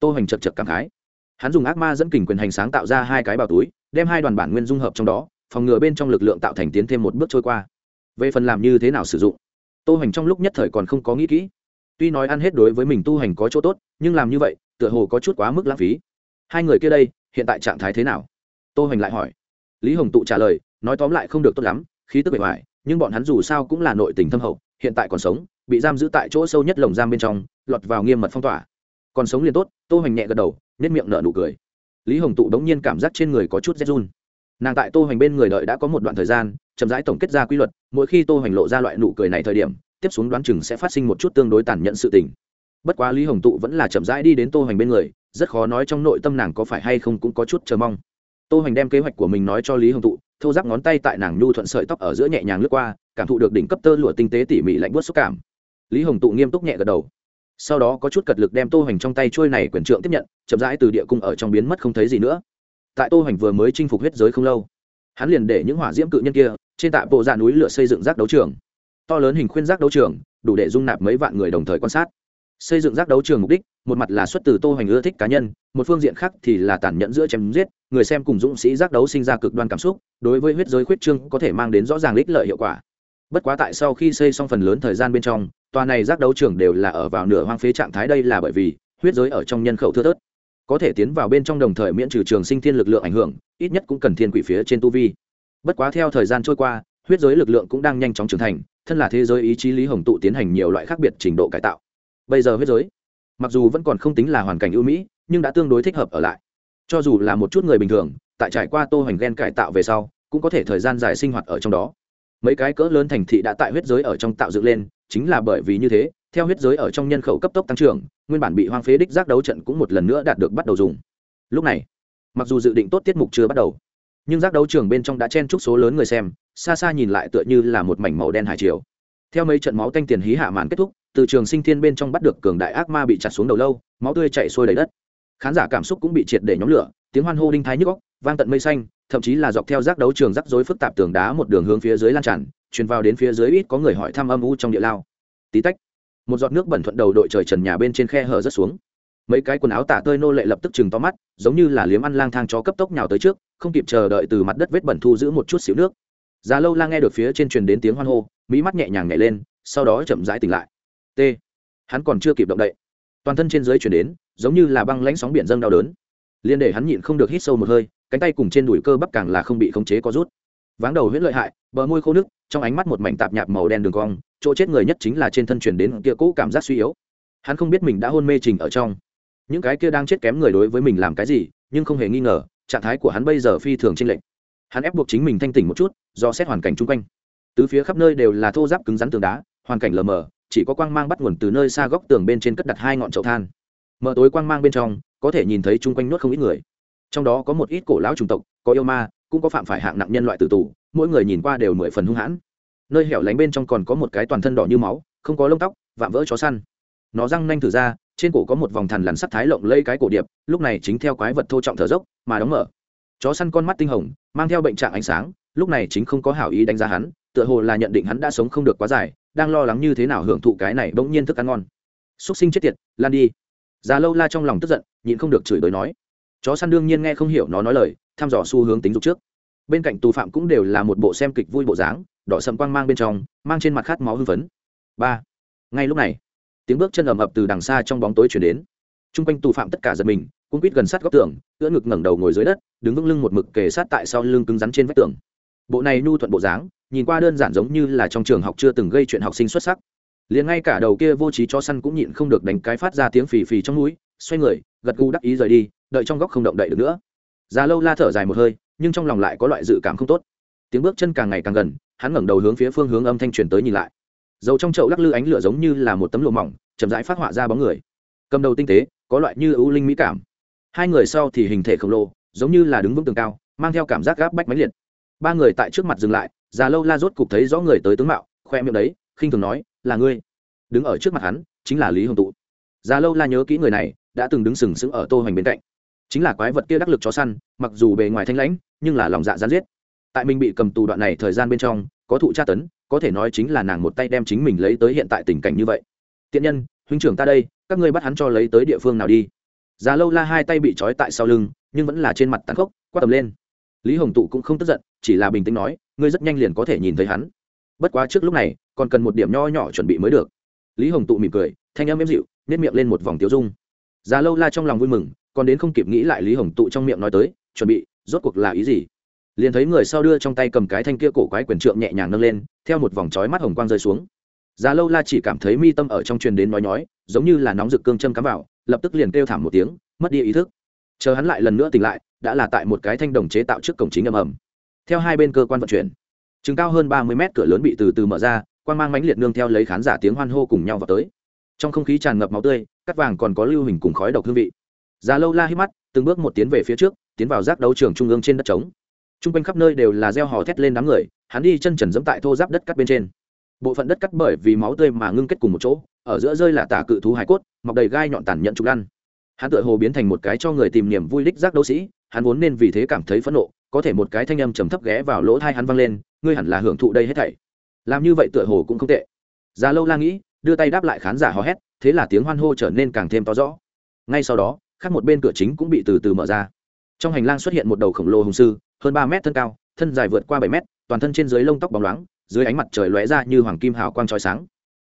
Tô hoành chật chật cảm khái. Hắn dùng ác ma dẫn kình quyền hành sáng tạo ra hai cái bào túi, đem hai đoàn bản nguyên dung hợp trong đó, phòng ngừa bên trong lực lượng tạo thành tiến thêm một bước trôi qua. Về phần làm như thế nào sử dụng, tô hoành trong lúc nhất thời còn không có nghĩ kỹ. Tuy nói ăn hết đối với mình tu hành có chỗ tốt, nhưng làm như vậy, tựa hồ có chút quá mức lãng phí. Hai người kia đây, hiện tại trạng thái thế nào? Tô hoành lại hỏi. Lý hồng tụ trả lời, nói tóm lại không được tốt lắm, khí tức bề ngoài, nhưng bọn hắn dù sao cũng là nội tình thâm hậu, hiện tại còn sống bị giam giữ tại chỗ sâu nhất lồng giam bên trong, lọt vào nghiêm mật phong tỏa. Còn sống liền tốt, tô hoành nhẹ gật đầu nếp miệng nở nụ cười. Lý hồng tụ đống nhiên cảm giác trên người có chút rét run. Nàng tại tô hoành bên người đợi đã có một đoạn thời gian, chậm rãi tổng kết ra quy luật, mỗi khi tô hoành lộ ra loại nụ cười này thời điểm, tiếp xuống đoán chừng sẽ phát sinh một chút tương đối tàn nhẫn sự tình. Bất quá lý hồng tụ vẫn là chậm rãi đi đến tô hoành bên người, rất khó nói trong nội tâm nàng có phải hay không cũng có chút chờ mong. Tô hoành đem kế hoạch của mình nói cho lý hồng tụ, thô giáp ngón tay tại nàng nhu thuận sợi tóc ở giữa nhẹ nhàng lướt qua, cảm thụ được đỉnh cấp tơ lụa tinh tế tỉ mỉ lạnh buốt xúc cảm lý hồng tụ nghiêm túc nhẹ gật đầu. Sau đó có chút cật lực đem tô hoành trong tay trôi này quyển trượng tiếp nhận, chậm rãi từ địa cung ở trong biến mất không thấy gì nữa. Tại tô hoành vừa mới chinh phục huyết giới không lâu, hắn liền để những hỏa diễm cự nhân kia trên tạ bộ dạ núi lửa xây dựng rác đấu trường. To lớn hình khuyên rác đấu trường, đủ để dung nạp mấy vạn người đồng thời quan sát. Xây dựng rác đấu trường mục đích, một mặt là xuất từ tô hoành ưa thích cá nhân, một phương diện khác thì là tàn nhẫn giữa chém giết, người xem cùng dũng sĩ giác đấu sinh ra cực đoan cảm xúc, đối với huyết giới khuyết trương có thể mang đến rõ ràng ích lợi hiệu quả bất quá tại sau khi xây xong phần lớn thời gian bên trong, tòa này giác đấu trường đều là ở vào nửa hoang phế trạng thái đây là bởi vì, huyết giới ở trong nhân khẩu thưa thớt. Có thể tiến vào bên trong đồng thời miễn trừ trường sinh thiên lực lượng ảnh hưởng, ít nhất cũng cần thiên quỷ phía trên tu vi. Bất quá theo thời gian trôi qua, huyết giới lực lượng cũng đang nhanh chóng trưởng thành, thân là thế giới ý chí lý hồng tụ tiến hành nhiều loại khác biệt trình độ cải tạo. Bây giờ huyết giới, mặc dù vẫn còn không tính là hoàn cảnh ưu mỹ, nhưng đã tương đối thích hợp ở lại. Cho dù là một chút người bình thường, tại trải qua tô hoành ghen cải tạo về sau, cũng có thể thời gian dài sinh hoạt ở trong đó mấy cái cỡ lớn thành thị đã tại huyết giới ở trong tạo dựng lên, chính là bởi vì như thế, theo huyết giới ở trong nhân khẩu cấp tốc tăng trưởng, nguyên bản bị hoang phế đích giác đấu trận cũng một lần nữa đạt được bắt đầu dùng. Lúc này, mặc dù dự định tốt tiết mục chưa bắt đầu, nhưng giác đấu trường bên trong đã chen chúc số lớn người xem, xa xa nhìn lại tựa như là một mảnh màu đen hải triều. Theo mấy trận máu tanh tiền hí hạ màn kết thúc, từ trường sinh thiên bên trong bắt được cường đại ác ma bị chặt xuống đầu lâu, máu tươi chạy sôi đầy đất. Khán giả cảm xúc cũng bị triệt để nhóm lửa, tiếng hoan hô đinh thái nhức góc vang tận mây xanh, thậm chí là dọc theo rác đấu trường rắc rối phức tạp tường đá một đường hướng phía dưới lan tràn, truyền vào đến phía dưới ít có người hỏi thăm âm u trong địa lao. Tí tách, một giọt nước bẩn thuận đầu đội trời trần nhà bên trên khe hở rất xuống. Mấy cái quần áo tả tơi nô lệ lập tức chừng to mắt, giống như là liếm ăn lang thang chó cấp tốc nhào tới trước, không kịp chờ đợi từ mặt đất vết bẩn thu giữ một chút xíu nước. Già lâu la nghe được phía trên truyền đến tiếng hoan hô, mỹ mắt nhẹ nhàng nhảy lên, sau đó chậm rãi tỉnh lại. T. Hắn còn chưa kịp động đậy. Toàn thân trên dưới chuyển đến, giống như là băng lãnh sóng biển dâng đau đớn. Liên để hắn nhịn không được hít sâu một hơi cánh tay cùng trên đùi cơ bắp càng là không bị khống chế có rút. Váng đầu huyễn lợi hại, bờ môi khô nước trong ánh mắt một mảnh tạp nhạp màu đen đường cong, chỗ chết người nhất chính là trên thân truyền đến kia cũ cảm giác suy yếu. Hắn không biết mình đã hôn mê trình ở trong. Những cái kia đang chết kém người đối với mình làm cái gì, nhưng không hề nghi ngờ, trạng thái của hắn bây giờ phi thường trên lệnh hắn ép buộc chính mình thanh tỉnh một chút, do xét hoàn cảnh xung quanh. Tứ phía khắp nơi đều là thô ráp cứng rắn tường đá, hoàn cảnh lờ mờ, chỉ có quang mang bắt nguồn từ nơi xa góc tường bên trên cất đặt hai ngọn chậu than. Mờ tối quang mang bên trong, có thể nhìn thấy xung quanh nuốt không ít người trong đó có một ít cổ lão chủng tộc, có yêu ma, cũng có phạm phải hạng nặng nhân loại tử tù, mỗi người nhìn qua đều mười phần hung hãn. Nơi hẻo lánh bên trong còn có một cái toàn thân đỏ như máu, không có lông tóc, vạm vỡ chó săn. Nó răng nanh thử ra, trên cổ có một vòng thằn lằn sắt thái lộng lây cái cổ điệp, lúc này chính theo quái vật thô trọng thở dốc, mà đóng mở. Chó săn con mắt tinh hồng, mang theo bệnh trạng ánh sáng, lúc này chính không có hảo ý đánh giá hắn, tựa hồ là nhận định hắn đã sống không được quá dài, đang lo lắng như thế nào hưởng thụ cái này bỗng nhiên thức ăn ngon. Xúc sinh chết tiệt, lan đi. Già lâu la trong lòng tức giận, nhịn không được chửi bới nói chó săn đương nhiên nghe không hiểu nó nói lời, thăm dò xu hướng tính dục trước. Bên cạnh tù phạm cũng đều là một bộ xem kịch vui bộ dáng, đỏ sầm quang mang bên trong, mang trên mặt khát máu hưng phấn. Ba. Ngay lúc này, tiếng bước chân ầm ập từ đằng xa trong bóng tối chuyển đến. T r u n g quanh tù phạm tất cả giật mình cũng quýt gần sát góc tường ưỡ ngực ngẩng đầu ngồi dưới đất, đứng vững lưng một mực kề sát tại sau lưng cứng rắn trên vách tường. Bộ này nhu thuận bộ dáng, nhìn qua đơn giản giống như là trong trường học chưa từng gây chuyện học sinh xuất sắc. Liền ngay cả đầu kia vô trí cho săn cũng nhịn không được đánh cái phát ra tiếng phì phì trong núi xoay người, gật gù đắc ý rời đi đợi trong góc không động đậy được nữa. Già lâu la thở dài một hơi, nhưng trong lòng lại có loại dự cảm không tốt. Tiếng bước chân càng ngày càng gần, hắn ngẩng đầu hướng phía phương hướng âm thanh truyền tới nhìn lại. Dầu trong chậu lắc lư ánh lửa giống như là một tấm lụa mỏng, chậm rãi phát họa ra bóng người. Cầm đầu tinh tế, có loại như ưu linh mỹ cảm. Hai người sau thì hình thể khổng lồ, giống như là đứng vững tường cao, mang theo cảm giác gáp bách máy liệt. Ba người tại trước mặt dừng lại, già lâu la rốt cục thấy rõ người tới tướng mạo, khoe miệng đấy, khinh thường nói, là ngươi. Đứng ở trước mặt hắn, chính là lý hồng tụ. Già lâu la nhớ kỹ người này, đã từng đứng sừng sững ở tô hoành bên cạnh chính là quái vật kia đắc lực chó săn, mặc dù bề ngoài thanh lãnh, nhưng là lòng dạ gián giết. Tại mình bị cầm tù đoạn này thời gian bên trong, có thụ tra tấn, có thể nói chính là nàng một tay đem chính mình lấy tới hiện tại tình cảnh như vậy. Tiện nhân, huynh trưởng ta đây, các ngươi bắt hắn cho lấy tới địa phương nào đi? Già lâu la hai tay bị trói tại sau lưng, nhưng vẫn là trên mặt tàn khốc, quát tầm lên. Lý hồng tụ cũng không tức giận, chỉ là bình tĩnh nói, ngươi rất nhanh liền có thể nhìn thấy hắn. Bất quá trước lúc này, còn cần một điểm nho nhỏ chuẩn bị mới được. Lý hồng tụ mỉm cười, thanh âm êm dịu nếp miệng lên một vòng tiêu dung. Già lâu la trong lòng vui mừng còn đến không kịp nghĩ lại lý hồng tụ trong miệng nói tới, chuẩn bị, rốt cuộc là ý gì? Liền thấy người sau đưa trong tay cầm cái thanh kia cổ quái quyền trượng nhẹ nhàng nâng lên, theo một vòng trói mắt hồng quang rơi xuống. Già lâu la chỉ cảm thấy mi tâm ở trong truyền đến nói nhói giống như là nóng rực cương châm cắm vào, lập tức liền kêu thảm một tiếng, mất đi ý thức. Chờ hắn lại lần nữa tỉnh lại, đã là tại một cái thanh đồng chế tạo trước cổng chính ầm ầm. Theo hai bên cơ quan vận chuyển, chừng cao hơn ba mươi mét cửa lớn bị từ từ mở ra quan mang mãnh liệt nương theo lấy khán giả tiếng hoan hô cùng nhau vào tới. Trong không khí tràn ngập máu tươi cắt vàng còn có lưu hình cùng khói độc hương vị già lâu la hí mắt, từng bước một tiến về phía trước, tiến vào giác đấu trường trung ương trên đất trống. Trung r quanh khắp nơi đều là reo hò thét lên đám người, hắn đi chân trần dẫm tại thô giáp đất cắt bên trên. Bộ phận đất cắt bởi vì máu tươi mà ngưng kết cùng một chỗ, ở giữa rơi là tả cự thú hải cốt, mọc đầy gai nhọn tàn nhẫn trục ăn hắn tựa hồ biến thành một cái cho người tìm niềm vui đích giác đấu sĩ, hắn vốn nên vì thế cảm thấy phẫn nộ, có thể một cái thanh âm trầm thấp ghé vào lỗ tai hắn vang lên, ngươi hẳn là hưởng thụ đây hết thảy. Làm như vậy tựa hồ cũng không tệ. Già lâu la nghĩ, đưa tay đáp lại khán giả hò hét, thế là tiếng hoan hô trở nên càng thêm to rõ. Ngay sau đó khác một bên cửa chính cũng bị từ từ mở ra. Trong hành lang xuất hiện một đầu khổng lồ hùng sư, hơn ba mét thân cao, thân dài vượt qua bảy mét, toàn thân trên dưới lông tóc bóng loáng, dưới ánh mặt trời lóe ra như hoàng kim hào quang chói sáng.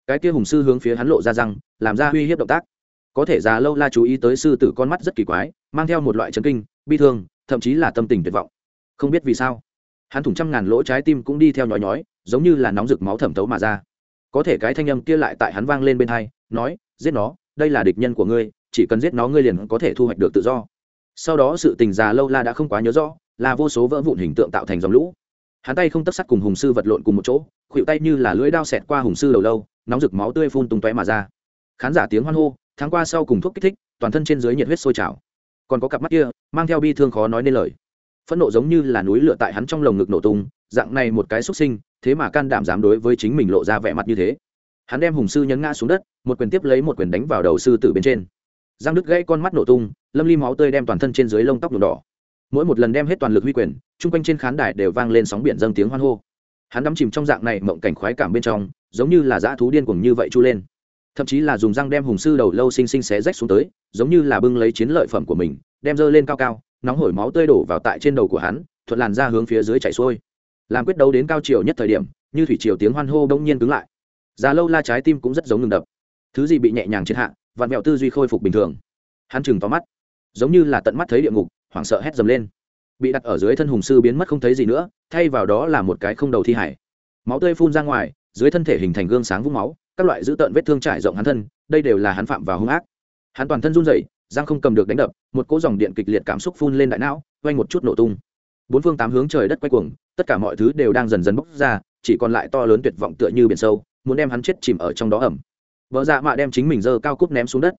Cái kia hùng sư hướng phía hắn lộ ra răng, làm ra uy hiếp động tác. Có thể già lâu la chú ý tới sư tử con mắt rất kỳ quái, mang theo một loại chấn kinh, bi thương, thậm chí là tâm tình tuyệt vọng. Không biết vì sao, hắn thủng trăm ngàn lỗ trái tim cũng đi theo nhói nhói, giống như là nóng rực máu thẩm tấu mà ra. Có thể cái thanh âm kia lại tại hắn vang lên bên hai, nói, giết nó, đây là địch nhân của ngươi chỉ cần giết nó ngươi liền có thể thu hoạch được tự do. Sau đó sự tình già lâu la đã không quá nhớ rõ, là vô số vỡ vụn hình tượng tạo thành dòng lũ. Hắn tay không tấp sắt cùng hùng sư vật lộn cùng một chỗ khuỵu tay như là lưỡi đao xẹt qua hùng sư đầu lâu, nóng rực máu tươi phun tung tóe mà ra. Khán giả tiếng hoan hô tháng qua sau cùng thuốc kích thích, toàn thân trên dưới nhiệt huyết sôi trào. Còn có cặp mắt kia, mang theo bi thương khó nói nên lời. Phẫn nộ giống như là núi lửa tại hắn trong lồng ngực nổ tung, dạng này một cái xuất sinh, thế mà can đảm dám đối với chính mình lộ ra vẻ mặt như thế. Hắn đem hùng sư nhấn ngã xuống đất, một quyền tiếp lấy một quyền đánh vào đầu sư tử bên trên giang đức gãy con mắt nổ tung, lâm ly máu tươi đem toàn thân trên dưới lông tóc nhuộm đỏ. Mỗi một lần đem hết toàn lực huy quyền, chung quanh trên khán đài đều vang lên sóng biển dâng tiếng hoan hô. Hắn đắm chìm trong dạng này mộng cảnh khoái cảm bên trong, giống như là dã thú điên cuồng như vậy chu lên. Thậm chí là dùng răng đem hùng sư đầu lâu xinh xinh xé rách xuống tới, giống như là bưng lấy chiến lợi phẩm của mình, đem dơ lên cao cao, nóng hổi máu tươi đổ vào tại trên đầu của hắn, thuận làn ra hướng phía dưới chảy xuôi. Làm quyết đấu đến cao chiều nhất thời điểm, như thủy chiều tiếng hoan hô đông nhiên cứng lại. Già lâu la trái tim cũng rất giống ngừng đập. Thứ gì bị nhẹ nhàng trên hạ vạn mẹo tư duy khôi phục bình thường. Hắn chừng tóm mắt, giống như là tận mắt thấy địa ngục, hoảng sợ hét dầm lên. Bị đặt ở dưới thân hùng sư biến mất không thấy gì nữa, thay vào đó là một cái không đầu thi hải. Máu tươi phun ra ngoài, dưới thân thể hình thành gương sáng vũng máu, các loại dữ tợn vết thương trải rộng hắn thân, đây đều là hắn phạm và hung ác. Hắn toàn thân run rẩy giang không cầm được đánh đập, một cỗ dòng điện kịch liệt cảm xúc phun lên đại não, quanh một chút nổ tung. Bốn phương tám hướng trời đất quay cuồng, tất cả mọi thứ đều đang dần dần bốc ra, chỉ còn lại to lớn tuyệt vọng tựa như biển sâu, muốn đem hắn chết chìm ở trong đó ẩm vợ dạ mạ đem chính mình giơ cao cúp ném xuống đất.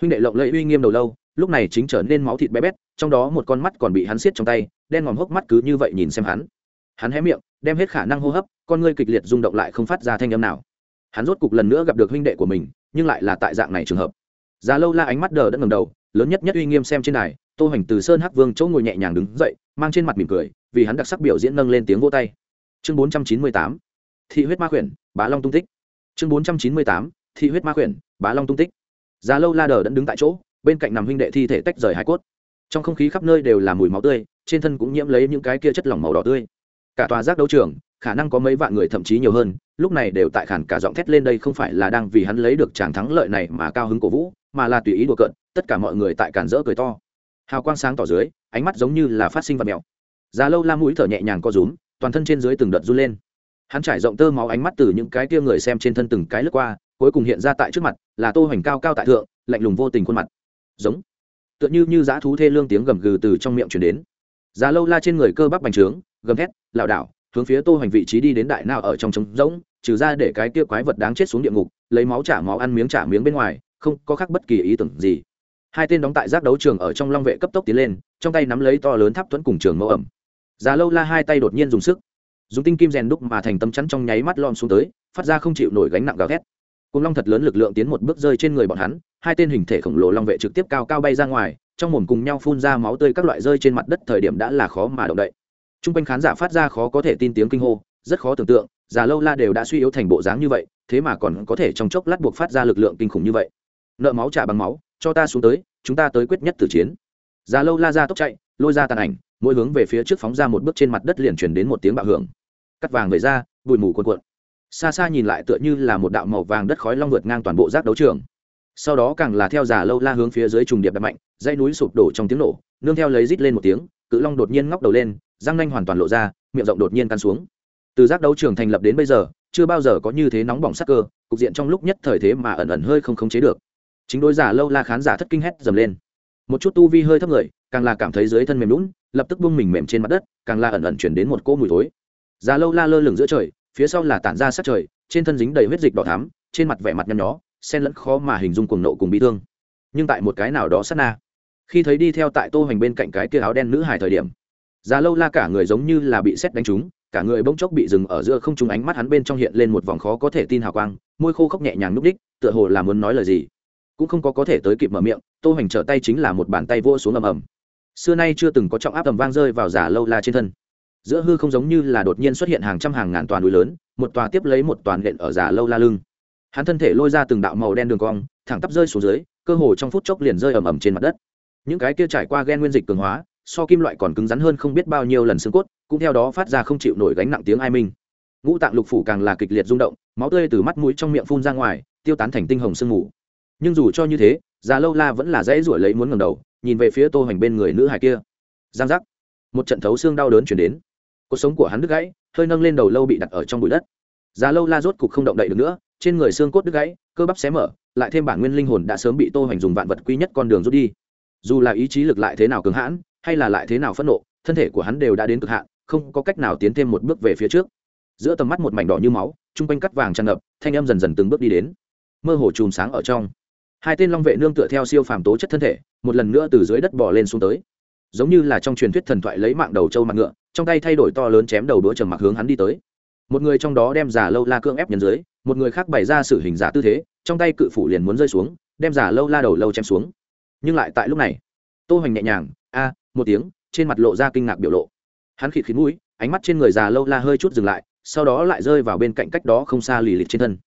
Huynh đệ lộng lẫy uy nghiêm đầu lâu, lúc này chính trở nên máu thịt bé bét, trong đó một con mắt còn bị hắn siết trong tay, đen ngòm hốc mắt cứ như vậy nhìn xem hắn. Hắn hé miệng, đem hết khả năng hô hấp, con ngươi kịch liệt rung động lại không phát ra thanh âm nào. Hắn rốt cục lần nữa gặp được huynh đệ của mình, nhưng lại là tại dạng này trường hợp. Già lâu la ánh mắt đờ đã ngẩng đầu, lớn nhất nhất uy nghiêm xem trên này tô hoành từ sơn hắc vương chỗ ngồi nhẹ nhàng đứng dậy, mang trên mặt mỉm cười, vì hắn đặc sắc biểu diễn nâng lên tiếng vô tay. Chương bốn trăm chín mươi tám, thị huyết ma khuyển bá long tung tích. Chương bốn trăm chín mươi tám thị huyết ma khuyển, bá long tung tích. Già lâu la đờ đẫn đứng tại chỗ, bên cạnh nằm huynh đệ thi thể tách rời hải cốt. Trong không khí khắp nơi đều là mùi máu tươi, trên thân cũng nhiễm lấy những cái kia chất lỏng màu đỏ tươi. Cả tòa giác đấu trường, khả năng có mấy vạn người thậm chí nhiều hơn, lúc này đều tại khản cả giọng thét lên đây không phải là đang vì hắn lấy được tràng thắng lợi này mà cao hứng cổ vũ, mà là tùy ý đùa cợt, tất cả mọi người tại cản rỡ cười to. Hào quang sáng tỏ dưới, ánh mắt giống như là phát sinh vật mèo. Già lâu la mũi thở nhẹ nhàng co rúm, toàn thân trên dưới từng đợt run lên. Hắn trải rộng tơ máu ánh mắt từ những cái kia người xem trên thân từng cái lướt qua cuối cùng hiện ra tại trước mặt, là tô hoành cao cao tại thượng, lạnh lùng vô tình khuôn mặt. Giống. Tựa như như dã thú thê lương tiếng gầm gừ từ trong miệng truyền đến. Giá lâu la trên người cơ bắp bành trướng, gầm thét, lảo đảo, hướng phía tô hoành vị trí đi đến đại nào ở trong trống rỗng, trừ ra để cái kia quái vật đáng chết xuống địa ngục, lấy máu trả máu ăn miếng trả miếng bên ngoài, không có khác bất kỳ ý tưởng gì. Hai tên đóng tại giác đấu trường ở trong long vệ cấp tốc tiến lên, trong tay nắm lấy to lớn tháp thuẫn cùng trường mẫu ẩm. Giá lâu la hai tay đột nhiên dùng sức, dùng tinh kim rèn đúc mà thành tấm chắn trong nháy mắt lom xuống tới, phát ra không chịu nổi gánh nặng gào thét cùng long thật lớn lực lượng tiến một bước rơi trên người bọn hắn, hai tên hình thể khổng lồ long vệ trực tiếp cao cao bay ra ngoài, trong mồm cùng nhau phun ra máu tươi các loại rơi trên mặt đất thời điểm đã là khó mà động đậy. T r u n g quanh khán giả phát ra khó có thể tin tiếng kinh hô, rất khó tưởng tượng, già lâu la đều đã suy yếu thành bộ dáng như vậy, thế mà còn có thể trong chốc lát buộc phát ra lực lượng kinh khủng như vậy. Nợ máu trả bằng máu, cho ta xuống tới, chúng ta tới quyết nhất tử chiến. Già lâu la ra tốc chạy, lôi ra tàn ảnh, mỗi hướng về phía trước phóng ra một bước trên mặt đất liền chuyển đến một tiếng bạo hưởng. Cắt vàng về ra, bụi mù cuộn cuộn xa xa nhìn lại tựa như là một đạo màu vàng đất khói long vượt ngang toàn bộ giác đấu trường. Sau đó càng là theo giả lâu la hướng phía dưới trùng điệp đập mạnh dây núi sụp đổ trong tiếng nổ, nương theo lấy rít lên một tiếng, cự long đột nhiên ngóc đầu lên, răng nanh hoàn toàn lộ ra, miệng rộng đột nhiên căn xuống. Từ giác đấu trường thành lập đến bây giờ, chưa bao giờ có như thế nóng bỏng sắc cơ, cục diện trong lúc nhất thời thế mà ẩn ẩn hơi không khống chế được. Chính đôi giả lâu la khán giả thất kinh hét dầm lên. Một chút tu vi hơi thấp người, càng là cảm thấy dưới thân mềm lún lập tức buông mình mềm trên mặt đất, càng là ẩn ẩn chuyển đến một cỗ mùi thối. Giả lâu la lơ lửng giữa trời phía sau là tản ra sát trời, trên thân dính đầy huyết dịch đỏ thắm, trên mặt vẻ mặt nhăn nhó sen lẫn khó mà hình dung cuồng nộ cùng bị thương. Nhưng tại một cái nào đó sát na, khi thấy đi theo tại tô hành bên cạnh cái kia áo đen nữ hài thời điểm, già lâu la cả người giống như là bị xét đánh trúng, cả người bỗng chốc bị dừng ở giữa không trung ánh mắt hắn bên trong hiện lên một vòng khó có thể tin hào quang, môi khô khóc nhẹ nhàng núp đích, tựa hồ là muốn nói lời gì. Cũng không có có thể tới kịp mở miệng, tô hành trở tay chính là một bàn tay vô xuống ầm ầm. Xưa nay chưa từng có trọng áp tầm vang rơi vào giả lâu la trên thân giữa hư không giống như là đột nhiên xuất hiện hàng trăm hàng ngàn toàn núi lớn, một tòa tiếp lấy một toàn nện ở giả lâu la lưng. Hắn thân thể lôi ra từng đạo màu đen đường cong, thẳng tắp rơi xuống dưới, cơ hồ trong phút chốc liền rơi ầm ầm trên mặt đất. Những cái kia trải qua gen nguyên dịch cường hóa, so kim loại còn cứng rắn hơn không biết bao nhiêu lần xương cốt, cũng theo đó phát ra không chịu nổi gánh nặng tiếng ai minh. Ngũ tạng lục phủ càng là kịch liệt rung động, máu tươi từ mắt mũi trong miệng phun ra ngoài, tiêu tán thành tinh hồng sương mù. Nhưng dù cho như thế, già lâu la vẫn là dễ ruổi lấy muốn ngầm đầu, nhìn về phía tô hoành bên người nữ hài kia. Giang giác. Một trận thấu xương đau đớn chuyển đến cuộc sống của hắn đứt gãy, hơi nâng lên đầu lâu bị đặt ở trong bụi đất. Giá lâu la rốt cục không động đậy được nữa, trên người xương cốt đứt gãy, cơ bắp xé mở, lại thêm bản nguyên linh hồn đã sớm bị tô hoành dùng vạn vật quý nhất con đường rút đi. Dù là ý chí lực lại thế nào cứng hãn, hay là lại thế nào phẫn nộ, thân thể của hắn đều đã đến cực hạn, không có cách nào tiến thêm một bước về phía trước. Giữa tầm mắt một mảnh đỏ như máu, chung quanh cắt vàng tràn ngập, thanh âm dần dần từng bước đi đến. Mơ hồ chùm sáng ở trong. Hai tên long vệ nương tựa theo siêu phàm tố chất thân thể, một lần nữa từ dưới đất bỏ lên xuống tới. Giống như là trong truyền thuyết thần thoại lấy mạng đầu trâu mặt ngựa trong tay thay đổi to lớn chém đầu đũa trầm mặc hướng hắn đi tới. Một người trong đó đem giả lâu la cưỡng ép nhân dưới, một người khác bày ra sự hình giả tư thế, trong tay cự phủ liền muốn rơi xuống, đem giả lâu la đầu lâu chém xuống. Nhưng lại tại lúc này, tô hoành nhẹ nhàng, a, một tiếng, trên mặt lộ ra kinh ngạc biểu lộ. Hắn khịt khịt mũi, ánh mắt trên người giả lâu la hơi chút dừng lại, sau đó lại rơi vào bên cạnh cách đó không xa lì lịt trên thân.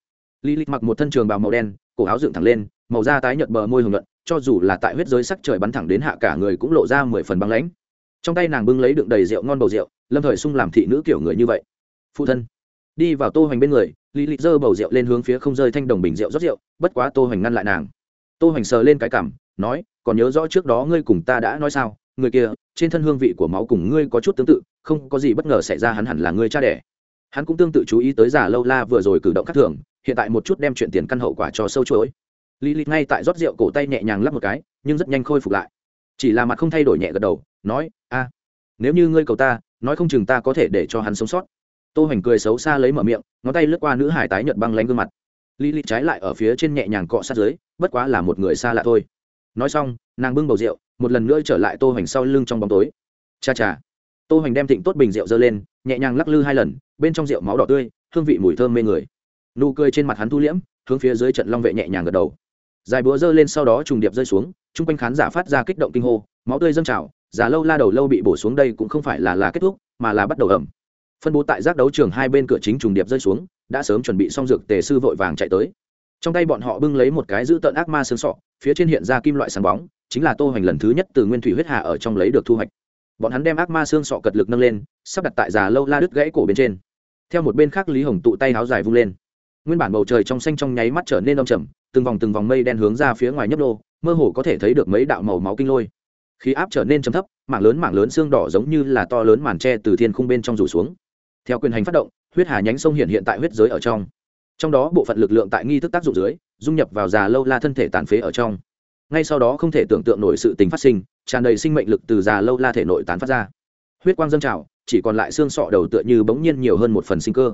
Lì lịt mặc một thân trường bào màu đen, cổ áo dựng thẳng lên, màu da tái nhợt bờ môi hồng nhuận, cho dù là tại huyết giới sắc trời bắn thẳng đến hạ cả người cũng lộ ra mười phần băng lãnh trong tay nàng bưng lấy đựng đầy rượu ngon bầu rượu, lâm thời sung làm thị nữ kiểu người như vậy. Phụ thân, đi vào tô hoành bên người, lý lịch dơ bầu rượu lên hướng phía không rơi thanh đồng bình rượu rót rượu, bất quá tô hoành ngăn lại nàng. Tô hoành sờ lên cái cảm, nói, còn nhớ rõ trước đó ngươi cùng ta đã nói sao? Người kia, trên thân hương vị của máu cùng ngươi có chút tương tự, không có gì bất ngờ xảy ra, hắn hẳn là ngươi cha đẻ. Hắn cũng tương tự chú ý tới giả lâu la vừa rồi cử động khác thường, hiện tại một chút đem chuyện tiền căn hậu quả cho sâu chuỗi. Lý lịch ngay tại rót rượu, cổ tay nhẹ nhàng lắp một cái, nhưng rất nhanh khôi phục lại. Chỉ là mặt không thay đổi nhẹ gật đầu nói a nếu như ngươi cầu ta nói không chừng ta có thể để cho hắn sống sót tô hoành cười xấu xa lấy mở miệng ngón tay lướt qua nữ hải tái nhợt băng lánh gương mặt Lý Lilith trái lại ở phía trên nhẹ nhàng cọ sát dưới, bất quá là một người xa lạ thôi. Nói xong, nàng bưng bầu rượu, một lần nữa trở lại Tô Hoành sau lưng trong bóng tối. Cha cha. Tô Hoành đem thịnh tốt bình rượu dơ lên, nhẹ nhàng lắc lư hai lần, bên trong rượu máu đỏ tươi, hương vị mùi thơm mê người. Nụ cười trên mặt hắn thu liễm, hướng phía dưới trận long vệ nhẹ nhàng gật đầu. Dài búa dơ lên sau đó trùng điệp rơi xuống, trung quanh khán giả phát ra kích động kinh hô, máu tươi dâng trào, già lâu la đầu lâu bị bổ xuống đây cũng không phải là là kết thúc, mà là bắt đầu ẩm. Phân bố tại giác đấu trường hai bên cửa chính trùng điệp rơi xuống, đã sớm chuẩn bị xong dược tề sư vội vàng chạy tới. Trong tay bọn họ bưng lấy một cái giữ tợn ác ma xương sọ, phía trên hiện ra kim loại sáng bóng, chính là tô hoành lần thứ nhất từ nguyên thủy huyết hạ ở trong lấy được thu hoạch. Bọn hắn đem ác ma xương sọ cật lực nâng lên, sắp đặt tại già lâu la đứt gãy cổ bên trên. Theo một bên khác lý hồng tụ tay áo dài vung lên. Nguyên bản bầu trời trong xanh trong nháy mắt trở nên đông trầm, từng vòng từng vòng mây đen hướng ra phía ngoài nhấp nô, mơ hồ có thể thấy được mấy đạo màu máu kinh lôi khí áp trở nên chấm thấp, mảng lớn mảng lớn xương đỏ giống như là to lớn màn tre từ thiên khung bên trong rủ xuống. Theo quyền hành phát động, huyết hà nhánh sông hiện hiện tại huyết giới ở trong. Trong đó bộ phận lực lượng tại nghi thức tác dụng dưới, dung nhập vào già lâu la thân thể tàn phế ở trong. Ngay sau đó không thể tưởng tượng nổi sự tình phát sinh, tràn đầy sinh mệnh lực từ già lâu la thể nội tán phát ra. Huyết quang dâng trào, chỉ còn lại xương sọ đầu tựa như bỗng nhiên nhiều hơn một phần sinh cơ.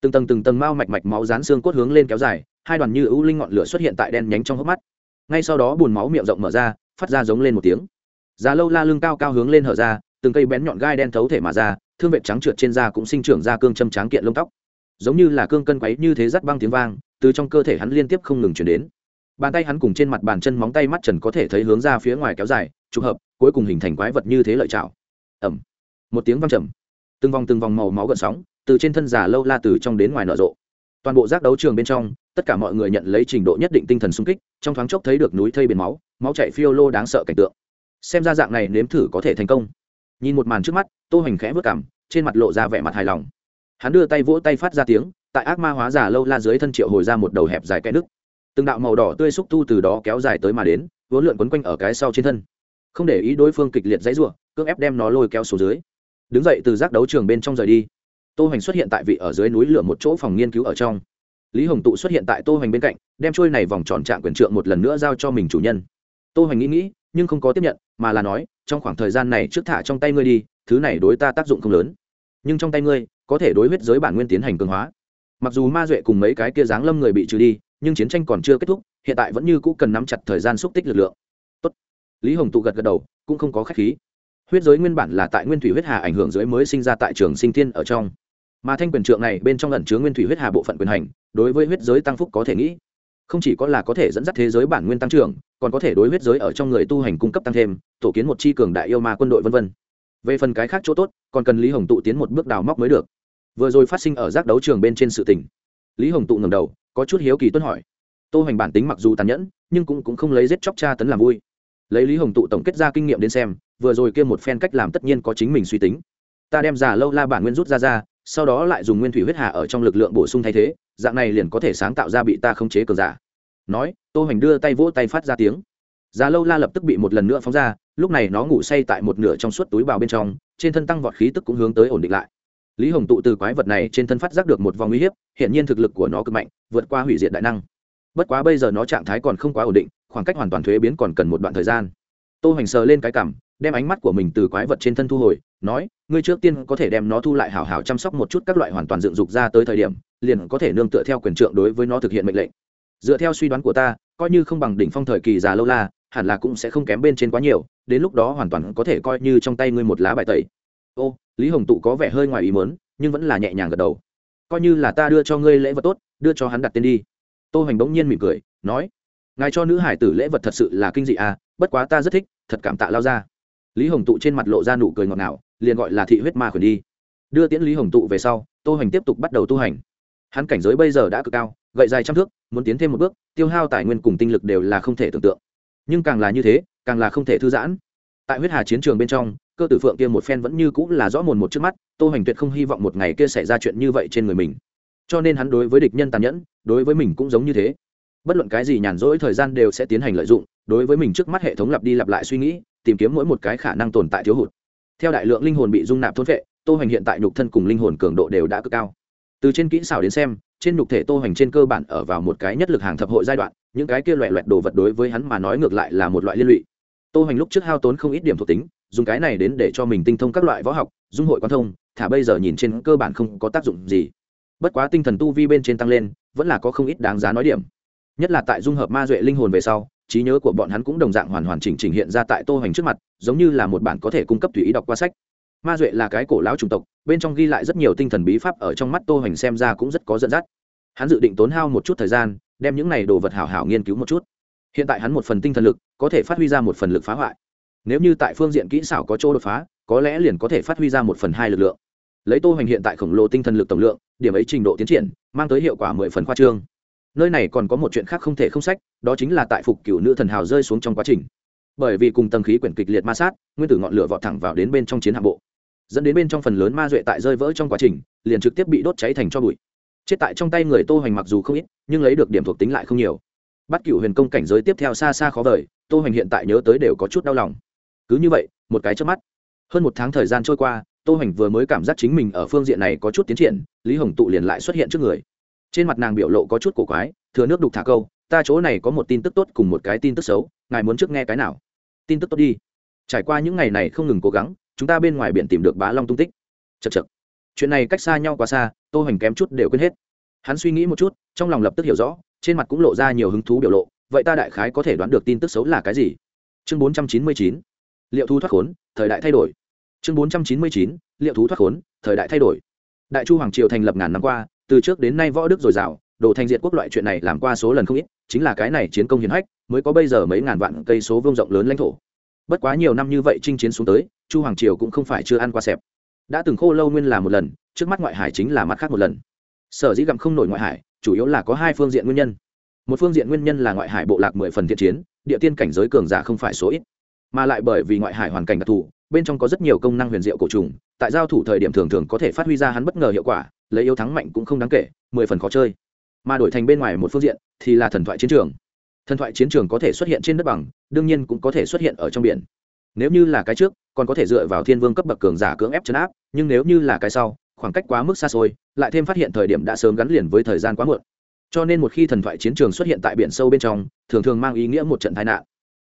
Từng tầng từng tầng mau mạch mạch máu dán xương cốt hướng lên kéo dài, hai đoàn như ưu linh ngọn lửa xuất hiện tại đen nhánh trong hốc mắt. Ngay sau đó bùn máu miệng rộng mở ra, phát ra giống lên một tiếng già lâu la lưng cao cao hướng lên hở ra từng cây bén nhọn gai đen thấu thể mà ra thương vệ trắng trượt trên da cũng sinh trưởng ra cương châm tráng kiện lông tóc. Giống như là cương cân quấy như thế rắt băng tiếng vang từ trong cơ thể hắn liên tiếp không ngừng truyền đến. Bàn tay hắn cùng trên mặt bàn chân móng tay mắt trần có thể thấy hướng ra phía ngoài kéo dài trục hợp cuối cùng hình thành quái vật như thế lợi chảo ầm, một tiếng vang trầm. Từng vòng từng vòng màu máu gợn sóng từ trên thân già lâu la từ trong đến ngoài nở rộ. Toàn bộ giác đấu trường bên trong tất cả mọi người nhận lấy trình độ nhất định tinh thần sung kích trong thoáng chốc thấy được núi thây biển máu máu chảy phiêu lô đáng sợ cảnh tượng xem ra dạng này nếm thử có thể thành công. Nhìn một màn trước mắt, tô hoành khẽ vất cảm, trên mặt lộ ra vẻ mặt hài lòng. Hắn đưa tay vỗ tay phát ra tiếng, tại ác ma hóa giả lâu la dưới thân triệu hồi ra một đầu hẹp dài cái nước từng đạo màu đỏ tươi xúc tu từ đó kéo dài tới mà đến, vốn lượn quấn quanh ở cái sau trên thân. Không để ý đối phương kịch liệt dãy r u ộ n cưỡng ép đem nó lôi kéo xuống dưới. Đứng dậy từ giác đấu trường bên trong rời đi. Tô hoành xuất hiện tại vị ở dưới núi lửa một chỗ phòng nghiên cứu ở trong. Lý hồng tụ xuất hiện tại tô hoành bên cạnh, đem trôi này vòng tròn trạng quyền trượng một lần nữa giao cho mình chủ nhân. Tô hoành nghĩ nghĩ nhưng không có tiếp nhận, mà là nói, trong khoảng thời gian này trước thả trong tay ngươi đi, thứ này đối ta tác dụng không lớn. Nhưng trong tay ngươi, có thể đối huyết giới bản nguyên tiến hành cường hóa. Mặc dù ma duệ cùng mấy cái kia giáng lâm người bị trừ đi, nhưng chiến tranh còn chưa kết thúc, hiện tại vẫn như cũ cần nắm chặt thời gian xúc tích lực lượng. Tốt. lý hồng tụ gật gật đầu, cũng không có k h á c h khí. Huyết giới nguyên bản là tại nguyên thủy huyết hà ảnh hưởng giới mới sinh ra tại trường sinh thiên ở trong. Mà thanh quyền trượng này bên trong lần chứa nguyên thủy huyết hà bộ phận quyền hành, đối với huyết giới tăng phúc có thể nghĩ không chỉ có là có thể dẫn dắt thế giới bản nguyên tăng trưởng còn có thể đối huyết giới ở trong người tu hành cung cấp tăng thêm tổ kiến một chi cường đại yêu ma quân đội v v về phần cái khác chỗ tốt còn cần lý hồng tụ tiến một bước đào móc mới được. Vừa rồi phát sinh ở giác đấu trường bên trên sự tỉnh lý hồng tụ ngầm đầu có chút hiếu kỳ tuân hỏi. Tô hành bản tính mặc dù tàn nhẫn nhưng cũng, cũng không lấy giết chóc cha tấn làm vui. Lấy lý hồng tụ tổng kết ra kinh nghiệm đến xem vừa rồi kia một phen cách làm tất nhiên có chính mình suy tính. Ta đem giả lâu la bản nguyên rút ra ra sau đó lại dùng nguyên thủy huyết hà ở trong lực lượng bổ sung thay thế dạng này liền có thể sáng tạo ra bị ta khống chế cường giả. Nói, tô hoành đưa tay vỗ tay phát ra tiếng. Già lâu la lập tức bị một lần nữa phóng ra, lúc này nó ngủ say tại một nửa trong suốt túi bào bên trong, trên thân tăng vọt khí tức cũng hướng tới ổn định lại. Lý hồng tụ từ quái vật này trên thân phát giác được một vòng uy hiếp hiện nhiên thực lực của nó cực mạnh, vượt qua hủy diệt đại năng. Bất quá bây giờ nó trạng thái còn không quá ổn định, khoảng cách hoàn toàn thuế biến còn cần một đoạn thời gian. Tô hoành sờ lên cái cằm đem ánh mắt của mình từ quái vật trên thân thu hồi nói, ngươi trước tiên có thể đem nó thu lại hảo hảo chăm sóc một chút các loại hoàn toàn dựng dục ra tới thời điểm, liền có thể nương tựa theo quyền trượng đối với nó thực hiện mệnh lệnh. Dựa theo suy đoán của ta, coi như không bằng đỉnh phong thời kỳ già lâu la, hẳn là cũng sẽ không kém bên trên quá nhiều, đến lúc đó hoàn toàn có thể coi như trong tay ngươi một lá bài tẩy. Ô, lý hồng tụ có vẻ hơi ngoài ý mớn nhưng vẫn là nhẹ nhàng gật đầu. Coi như là ta đưa cho ngươi lễ vật tốt, đưa cho hắn đặt tên đi. Tô hoành bỗng nhiên mỉm cười, nói, ngài cho nữ hải tử lễ vật thật sự là kinh dị à bất quá ta rất thích, thật cảm tạ lao ra lý hồng tụ trên mặt lộ ra nụ cười ngọt ngào liền gọi là thị huyết ma khuyển đi. Đưa tiễn lý hồng tụ về sau, tô hoành tiếp tục bắt đầu tu hành. Hắn cảnh giới bây giờ đã cực cao, gậy dài trăm thước, muốn tiến thêm một bước, tiêu hao tài nguyên cùng tinh lực đều là không thể tưởng tượng. Nhưng càng là như thế, càng là không thể thư giãn. Tại huyết hà chiến trường bên trong, cơ tử phượng kia một phen vẫn như cũng là rõ mồn một trước mắt, tô hoành tuyệt không hy vọng một ngày kia xảy ra chuyện như vậy trên người mình. Cho nên hắn đối với địch nhân tàn nhẫn, đối với mình cũng giống như thế. Bất luận cái gì nhàn rỗi thời gian đều sẽ tiến hành lợi dụng, đối với mình trước mắt hệ thống lặp đi lặp lại suy nghĩ, tìm kiếm mỗi một cái khả năng tồn tại thiếu hụt theo đại lượng linh hồn bị dung nạp thôn vệ tô hoành hiện tại nhục thân cùng linh hồn cường độ đều đã cực cao. Từ trên kỹ xảo đến xem, trên nhục thể tô hoành trên cơ bản ở vào một cái nhất lực hàng thập hội giai đoạn, những cái kia loẹ loẹt đồ vật đối với hắn mà nói ngược lại là một loại liên lụy. Tô hoành lúc trước hao tốn không ít điểm thuộc tính, dùng cái này đến để cho mình tinh thông các loại võ học, dung hội quan thông, thả bây giờ nhìn trên cơ bản không có tác dụng gì. Bất quá tinh thần tu vi bên trên tăng lên, vẫn là có không ít đáng giá nói điểm nhất là tại dung hợp ma duệ linh hồn về sau, trí nhớ của bọn hắn cũng đồng dạng hoàn hoàn chỉnh chỉnh hiện ra tại tô hoành trước mặt, giống như là một bản có thể cung cấp tùy ý đọc qua sách. Ma duệ là cái cổ lão chủng tộc, bên trong ghi lại rất nhiều tinh thần bí pháp ở trong mắt tô hoành xem ra cũng rất có dẫn dắt. Hắn dự định tốn hao một chút thời gian, đem những này đồ vật hảo hảo nghiên cứu một chút. Hiện tại hắn một phần tinh thần lực, có thể phát huy ra một phần lực phá hoại. Nếu như tại phương diện kỹ xảo có chỗ đột phá, có lẽ liền có thể phát huy ra một phần hai lực lượng. Lấy tô hoành hiện tại khổng lồ tinh thần lực tổng lượng, điểm ấy trình độ tiến triển, mang tới hiệu quả mười phần khoa trương nơi này còn có một chuyện khác không thể không sách, đó chính là tại phục cựu nữ thần hào rơi xuống trong quá trình. Bởi vì cùng tầng khí quyển kịch liệt ma sát, nguyên tử ngọn lửa vọt thẳng vào đến bên trong chiến hạm bộ. Dẫn đến bên trong phần lớn ma duệ tại rơi vỡ trong quá trình, liền trực tiếp bị đốt cháy thành cho bụi. Chết tại trong tay người tô hoành mặc dù không ít, nhưng lấy được điểm thuộc tính lại không nhiều. Bắt cựu huyền công cảnh giới tiếp theo xa xa khó vời, tô hoành hiện tại nhớ tới đều có chút đau lòng. Cứ như vậy, một cái trước mắt. Hơn một tháng thời gian trôi qua, tô hoành vừa mới cảm giác chính mình ở phương diện này có chút tiến triển, lý hồng tụ liền lại xuất hiện trước người trên mặt nàng biểu lộ có chút cổ quái, thừa nước đục thả câu, ta chỗ này có một tin tức tốt cùng một cái tin tức xấu, ngài muốn trước nghe cái nào? Tin tức tốt đi. Trải qua những ngày này không ngừng cố gắng, chúng ta bên ngoài biển tìm được bá long tung tích. Chật chật chuyện này cách xa nhau quá xa, tô hoành kém chút đều quên hết. Hắn suy nghĩ một chút, trong lòng lập tức hiểu rõ, trên mặt cũng lộ ra nhiều hứng thú biểu lộ, vậy ta đại khái có thể đoán được tin tức xấu là cái gì? Chương bốn trăm chín mươi chín. Liệu thu thoát khốn, thời đại thay đổi. Chương bốn trăm chín mươi chín. Liệu thú thoát khốn, thời đại thay đổi. Đại chu hoàng triều thành lập ngàn năm qua từ trước đến nay võ đức dồi dào, đồ thanh diện quốc loại chuyện này làm qua số lần không ít, chính là cái này chiến công hiến hách, mới có bây giờ mấy ngàn vạn cây số vương rộng lớn lãnh thổ. Bất quá nhiều năm như vậy chinh chiến xuống tới, chu hoàng triều cũng không phải chưa ăn qua xẹp. Đã từng khô lâu nguyên là một lần, trước mắt ngoại hải chính là mắt khác một lần. Sở dĩ gặm không nổi ngoại hải, chủ yếu là có hai phương diện nguyên nhân. Một phương diện nguyên nhân là ngoại hải bộ lạc mười phần thiện chiến, địa tiên cảnh giới cường giả không phải số ít. Mà lại bởi vì ngoại hải hoàn cảnh đặc thù, bên trong có rất nhiều công năng huyền diệu cổ trùng, tại giao thủ thời điểm thường thường có thể phát huy ra hắn bất ngờ hiệu quả lấy yếu thắng mạnh cũng không đáng kể, mười phần khó chơi. Mà đổi thành bên ngoài một phương diện thì là thần thoại chiến trường. Thần thoại chiến trường có thể xuất hiện trên đất bằng, đương nhiên cũng có thể xuất hiện ở trong biển. Nếu như là cái trước, còn có thể dựa vào thiên vương cấp bậc cường giả cưỡng ép chấn áp, nhưng nếu như là cái sau, khoảng cách quá mức xa xôi, lại thêm phát hiện thời điểm đã sớm gắn liền với thời gian quá muộn. Cho nên một khi thần thoại chiến trường xuất hiện tại biển sâu bên trong, thường thường mang ý nghĩa một trận tai nạn.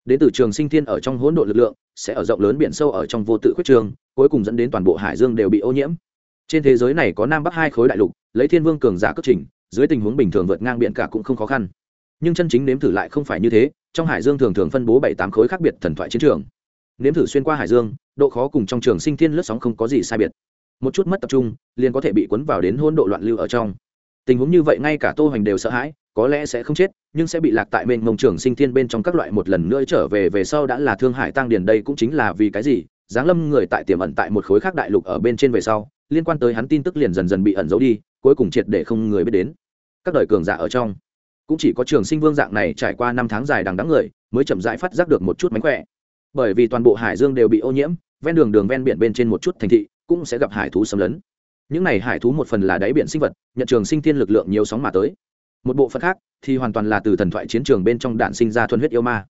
Đến từ trường sinh thiên ở trong hỗn độ lực lượng, sẽ ở rộng lớn biển sâu ở trong vô tự khuyết trường, cuối cùng dẫn đến toàn bộ hải dương đều bị ô nhiễm trên thế giới này có nam bắc hai khối đại lục, lấy thiên vương cường giả cất trình, dưới tình huống bình thường vượt ngang biển cả cũng không khó khăn. Nhưng chân chính nếm thử lại không phải như thế, trong hải dương thường thường phân bố bảy tám khối khác biệt thần thoại chiến trường. Nếm thử xuyên qua hải dương, độ khó cùng trong trường sinh thiên lướt sóng không có gì sai biệt. Một chút mất tập trung, liền có thể bị cuốn vào đến hôn độ loạn lưu ở trong. Tình huống như vậy ngay cả tô hoành đều sợ hãi, có lẽ sẽ không chết, nhưng sẽ bị lạc tại bên mông trường sinh thiên bên trong các loại một lần nữa trở về về sau đã là thương hải tăng điền đây cũng chính là vì cái gì? Giáng lâm người tại tiềm ẩn tại một khối khác đại lục ở bên trên về sau liên quan tới hắn tin tức liền dần dần bị ẩn giấu đi, cuối cùng triệt để không người biết đến. Các đời cường giả ở trong, cũng chỉ có trường sinh vương dạng này trải qua năm tháng dài đằng đắng người mới chậm rãi phát giác được một chút mánh khỏe. Bởi vì toàn bộ hải dương đều bị ô nhiễm, ven đường đường ven biển bên trên một chút thành thị cũng sẽ gặp hải thú xâm lấn. Những này hải thú một phần là đáy biển sinh vật, nhận trường sinh thiên lực lượng nhiều sóng mà tới. Một bộ phận khác thì hoàn toàn là từ thần thoại chiến trường bên trong đạn sinh ra thuần huyết yêu ma.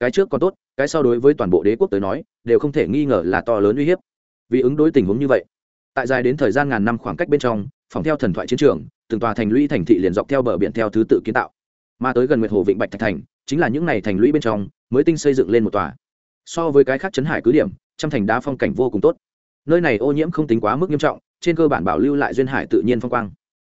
Cái trước còn tốt, cái sau đối với toàn bộ đế quốc tới nói, đều không thể nghi ngờ là to lớn uy hiếp. Vì ứng đối tình huống như vậy tại dài đến thời gian ngàn năm khoảng cách bên trong, phòng theo thần thoại chiến trường, từng tòa thành lũy thành thị liền dọc theo bờ biển theo thứ tự kiến tạo. Mà tới gần nguyệt hồ vịnh bạch thạch thành, chính là những n à y thành lũy bên trong mới tinh xây dựng lên một tòa. So với cái khác chấn hải cứ điểm, trăm thành đá phong cảnh vô cùng tốt. Nơi này ô nhiễm không tính quá mức nghiêm trọng, trên cơ bản bảo lưu lại duyên hải tự nhiên phong quang.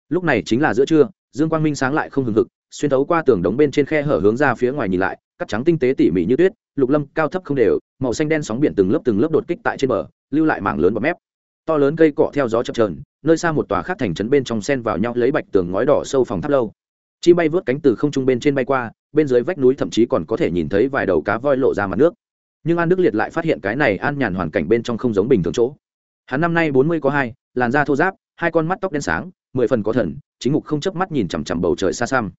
Lúc này chính là giữa trưa, dương quang minh sáng lại không hừng hực, xuyên thấu qua tường đống bên trên khe hở hướng ra phía ngoài nhìn lại, cắt trắng tinh tế tỉ mỉ như tuyết, lục lâm, cao thấp không đều, màu xanh đen sóng biển từng lớp từng lớp đột kích tại trên bờ, lưu lại mảng lớn bọt mép to lớn cây cọ theo gió chập trờn nơi xa một tòa khác thành trấn bên trong sen vào nhau lấy bạch tường ngói đỏ sâu phòng tháp lâu. Chi bay vớt cánh từ không trung bên trên bay qua, bên dưới vách núi thậm chí còn có thể nhìn thấy vài đầu cá voi lộ ra mặt nước. Nhưng an đức liệt lại phát hiện cái này an nhàn hoàn cảnh bên trong không giống bình thường chỗ. Hắn năm nay bốn mươi có hai, làn da thô giáp hai con mắt tóc đen sáng, mười phần có thần, chính ngục không chớp mắt nhìn chằm chằm bầu trời xa xăm.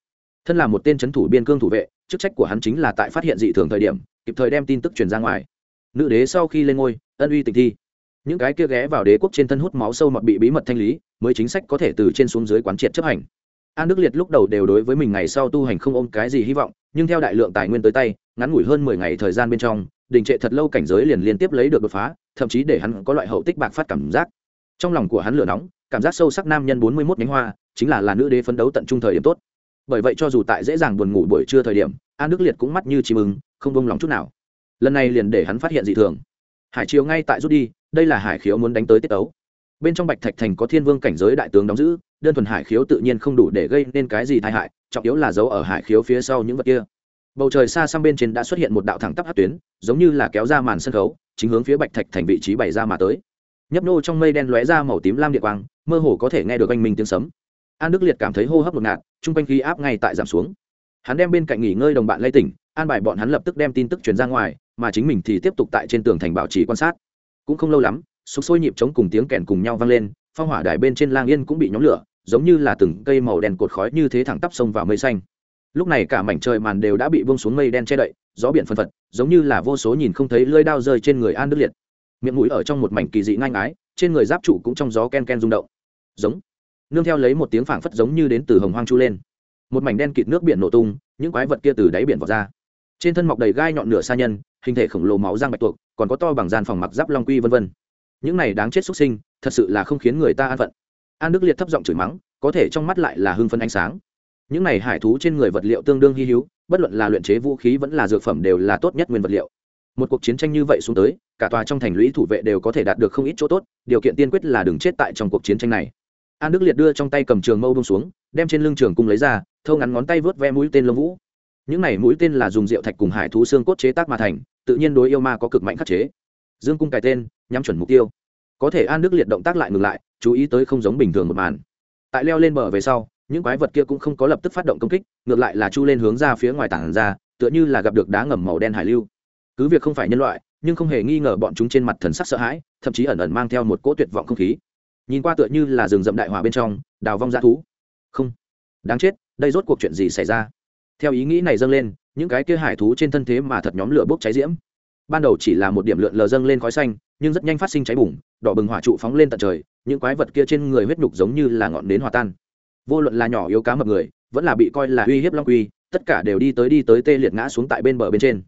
Thân là một tên c h ấ n thủ biên cương thủ vệ, chức trách của hắn chính là tại phát hiện dị thường thời điểm, kịp thời đem tin tức truyền ra ngoài. Nữ đế sau khi lên ngôi, ân uy tình thi những cái kia ghé vào đế quốc trên thân hút máu sâu mọt bị bí mật thanh lý, mới chính sách có thể từ trên xuống dưới quán triệt chấp hành. An đức liệt lúc đầu đều đối với mình ngày sau tu hành không ôm cái gì hy vọng, nhưng theo đại lượng tài nguyên tới tay, ngắn ngủi hơn mười ngày thời gian bên trong, đình trệ thật lâu cảnh giới liền liên tiếp lấy được đột phá, thậm chí để hắn có loại hậu tích bạc phát cảm giác. Trong lòng của hắn lửa nóng, cảm giác sâu sắc nam nhân bốn mươi mốt nhánh hoa, chính là là nữ đế phấn đấu tận trung thời điểm tốt. Bởi vậy cho dù tại dễ dàng buồn ngủ buổi trưa thời điểm, an đức liệt cũng mắt như chìm ứng không bông lòng chút nào. Lần này liền để hắn phát hiện dị thường. Hải chiều ngay tại rút đi đây là hải khiếu muốn đánh tới tiết ấu bên trong bạch thạch thành có thiên vương cảnh giới đại tướng đóng giữ, đơn thuần hải khiếu tự nhiên không đủ để gây nên cái gì tai hại, trọng yếu là giấu ở hải khiếu phía sau những vật kia. Bầu trời xa sang bên trên đã xuất hiện một đạo thẳng tắp hát tuyến, giống như là kéo ra màn sân khấu, chính hướng phía bạch thạch thành vị trí bày ra mà tới. Nhấp nô trong mây đen lóe ra màu tím lam địa quang, mơ hồ có thể nghe được anh minh tiếng sấm. An đức liệt cảm thấy hô hấp ngột ngạt chung quanh khí áp ngay tại giảm xuống. Hắn đem bên cạnh nghỉ ngơi đồng bạn lay tỉnh, an bài bọn hắn lập tức đem tin tức truyền ra ngoài, mà chính mình thì tiếp tục tại trên tường thành bảo trì quan sát cũng không lâu lắm, sục sôi nhịp trống cùng tiếng kèn cùng nhau vang lên, phong hỏa đài bên trên lang yên cũng bị nhóm lửa, giống như là từng cây màu đen cột khói như thế thẳng tắp sông vào mây xanh. Lúc này cả mảnh trời màn đều đã bị bông xuống mây đen che đậy, gió biển phân phật, giống như là vô số nhìn không thấy lơi đao rơi trên người an đức liệt. Miệng mũi ở trong một mảnh kỳ dị ngang ái trên người giáp trụ cũng trong gió ken ken rung động. Giống. Nương theo lấy một tiếng phảng phất giống như đến từ hồng hoang chu lên. Một mảnh đen kịt nước biển nổ tung, những quái vật kia từ đáy biển vọt ra. Trên thân mọc đầy gai nhọn nửa xa nhân, hình thể khổng lồ máu răng bạch tuộc còn có to bằng gian phòng mặc giáp long quy vân vân. Những này đáng chết xuất sinh, thật sự là không khiến người ta an phận. An đức liệt thấp giọng chửi mắng, có thể trong mắt lại là hưng phân ánh sáng. Những này hải thú trên người vật liệu tương đương hy hữu, bất luận là luyện chế vũ khí vẫn là dược phẩm đều là tốt nhất nguyên vật liệu. Một cuộc chiến tranh như vậy xuống tới, cả tòa trong thành lũy thủ vệ đều có thể đạt được không ít chỗ tốt, điều kiện tiên quyết là đừng chết tại trong cuộc chiến tranh này. An đức liệt đưa trong tay cầm trường mâu bông xuống, đem trên lưng trường cung lấy ra, thâu ngắn ngón tay vớt ve mũi tên lông vũ những này mũi tên là dùng rượu thạch cùng hải thú xương cốt chế tác mà thành, tự nhiên đối yêu ma có cực mạnh khắc chế. Dương cung cài tên, nhắm chuẩn mục tiêu. Có thể an đức liệt động tác lại ngừng lại, chú ý tới không giống bình thường một màn. Tại leo lên bờ về sau, những quái vật kia cũng không có lập tức phát động công kích, ngược lại là chu lên hướng ra phía ngoài tảng ra, tựa như là gặp được đá ngầm màu đen hải lưu. Cứ việc không phải nhân loại, nhưng không hề nghi ngờ bọn chúng trên mặt thần sắc sợ hãi, thậm chí ẩn ẩn mang theo một cỗ tuyệt vọng không khí. Nhìn qua tựa như là rừng rậm đại hỏa bên trong, đào vong ra thú. Không. Đáng chết, đây rốt cuộc chuyện gì xảy ra? theo ý nghĩ này dâng lên, những cái kia hải thú trên thân thế mà thật nhóm lửa bốc cháy diễm. Ban đầu chỉ là một điểm lượn lờ dâng lên khói xanh, nhưng rất nhanh phát sinh cháy bùng, đỏ bừng hỏa trụ phóng lên tận trời, những quái vật kia trên người huyết nhục giống như là ngọn nến hòa tan. Vô luận là nhỏ yếu cá mập người, vẫn là bị coi là uy hiếp long quy, tất cả đều đi tới đi tới tê liệt ngã xuống tại bên bờ bên trên.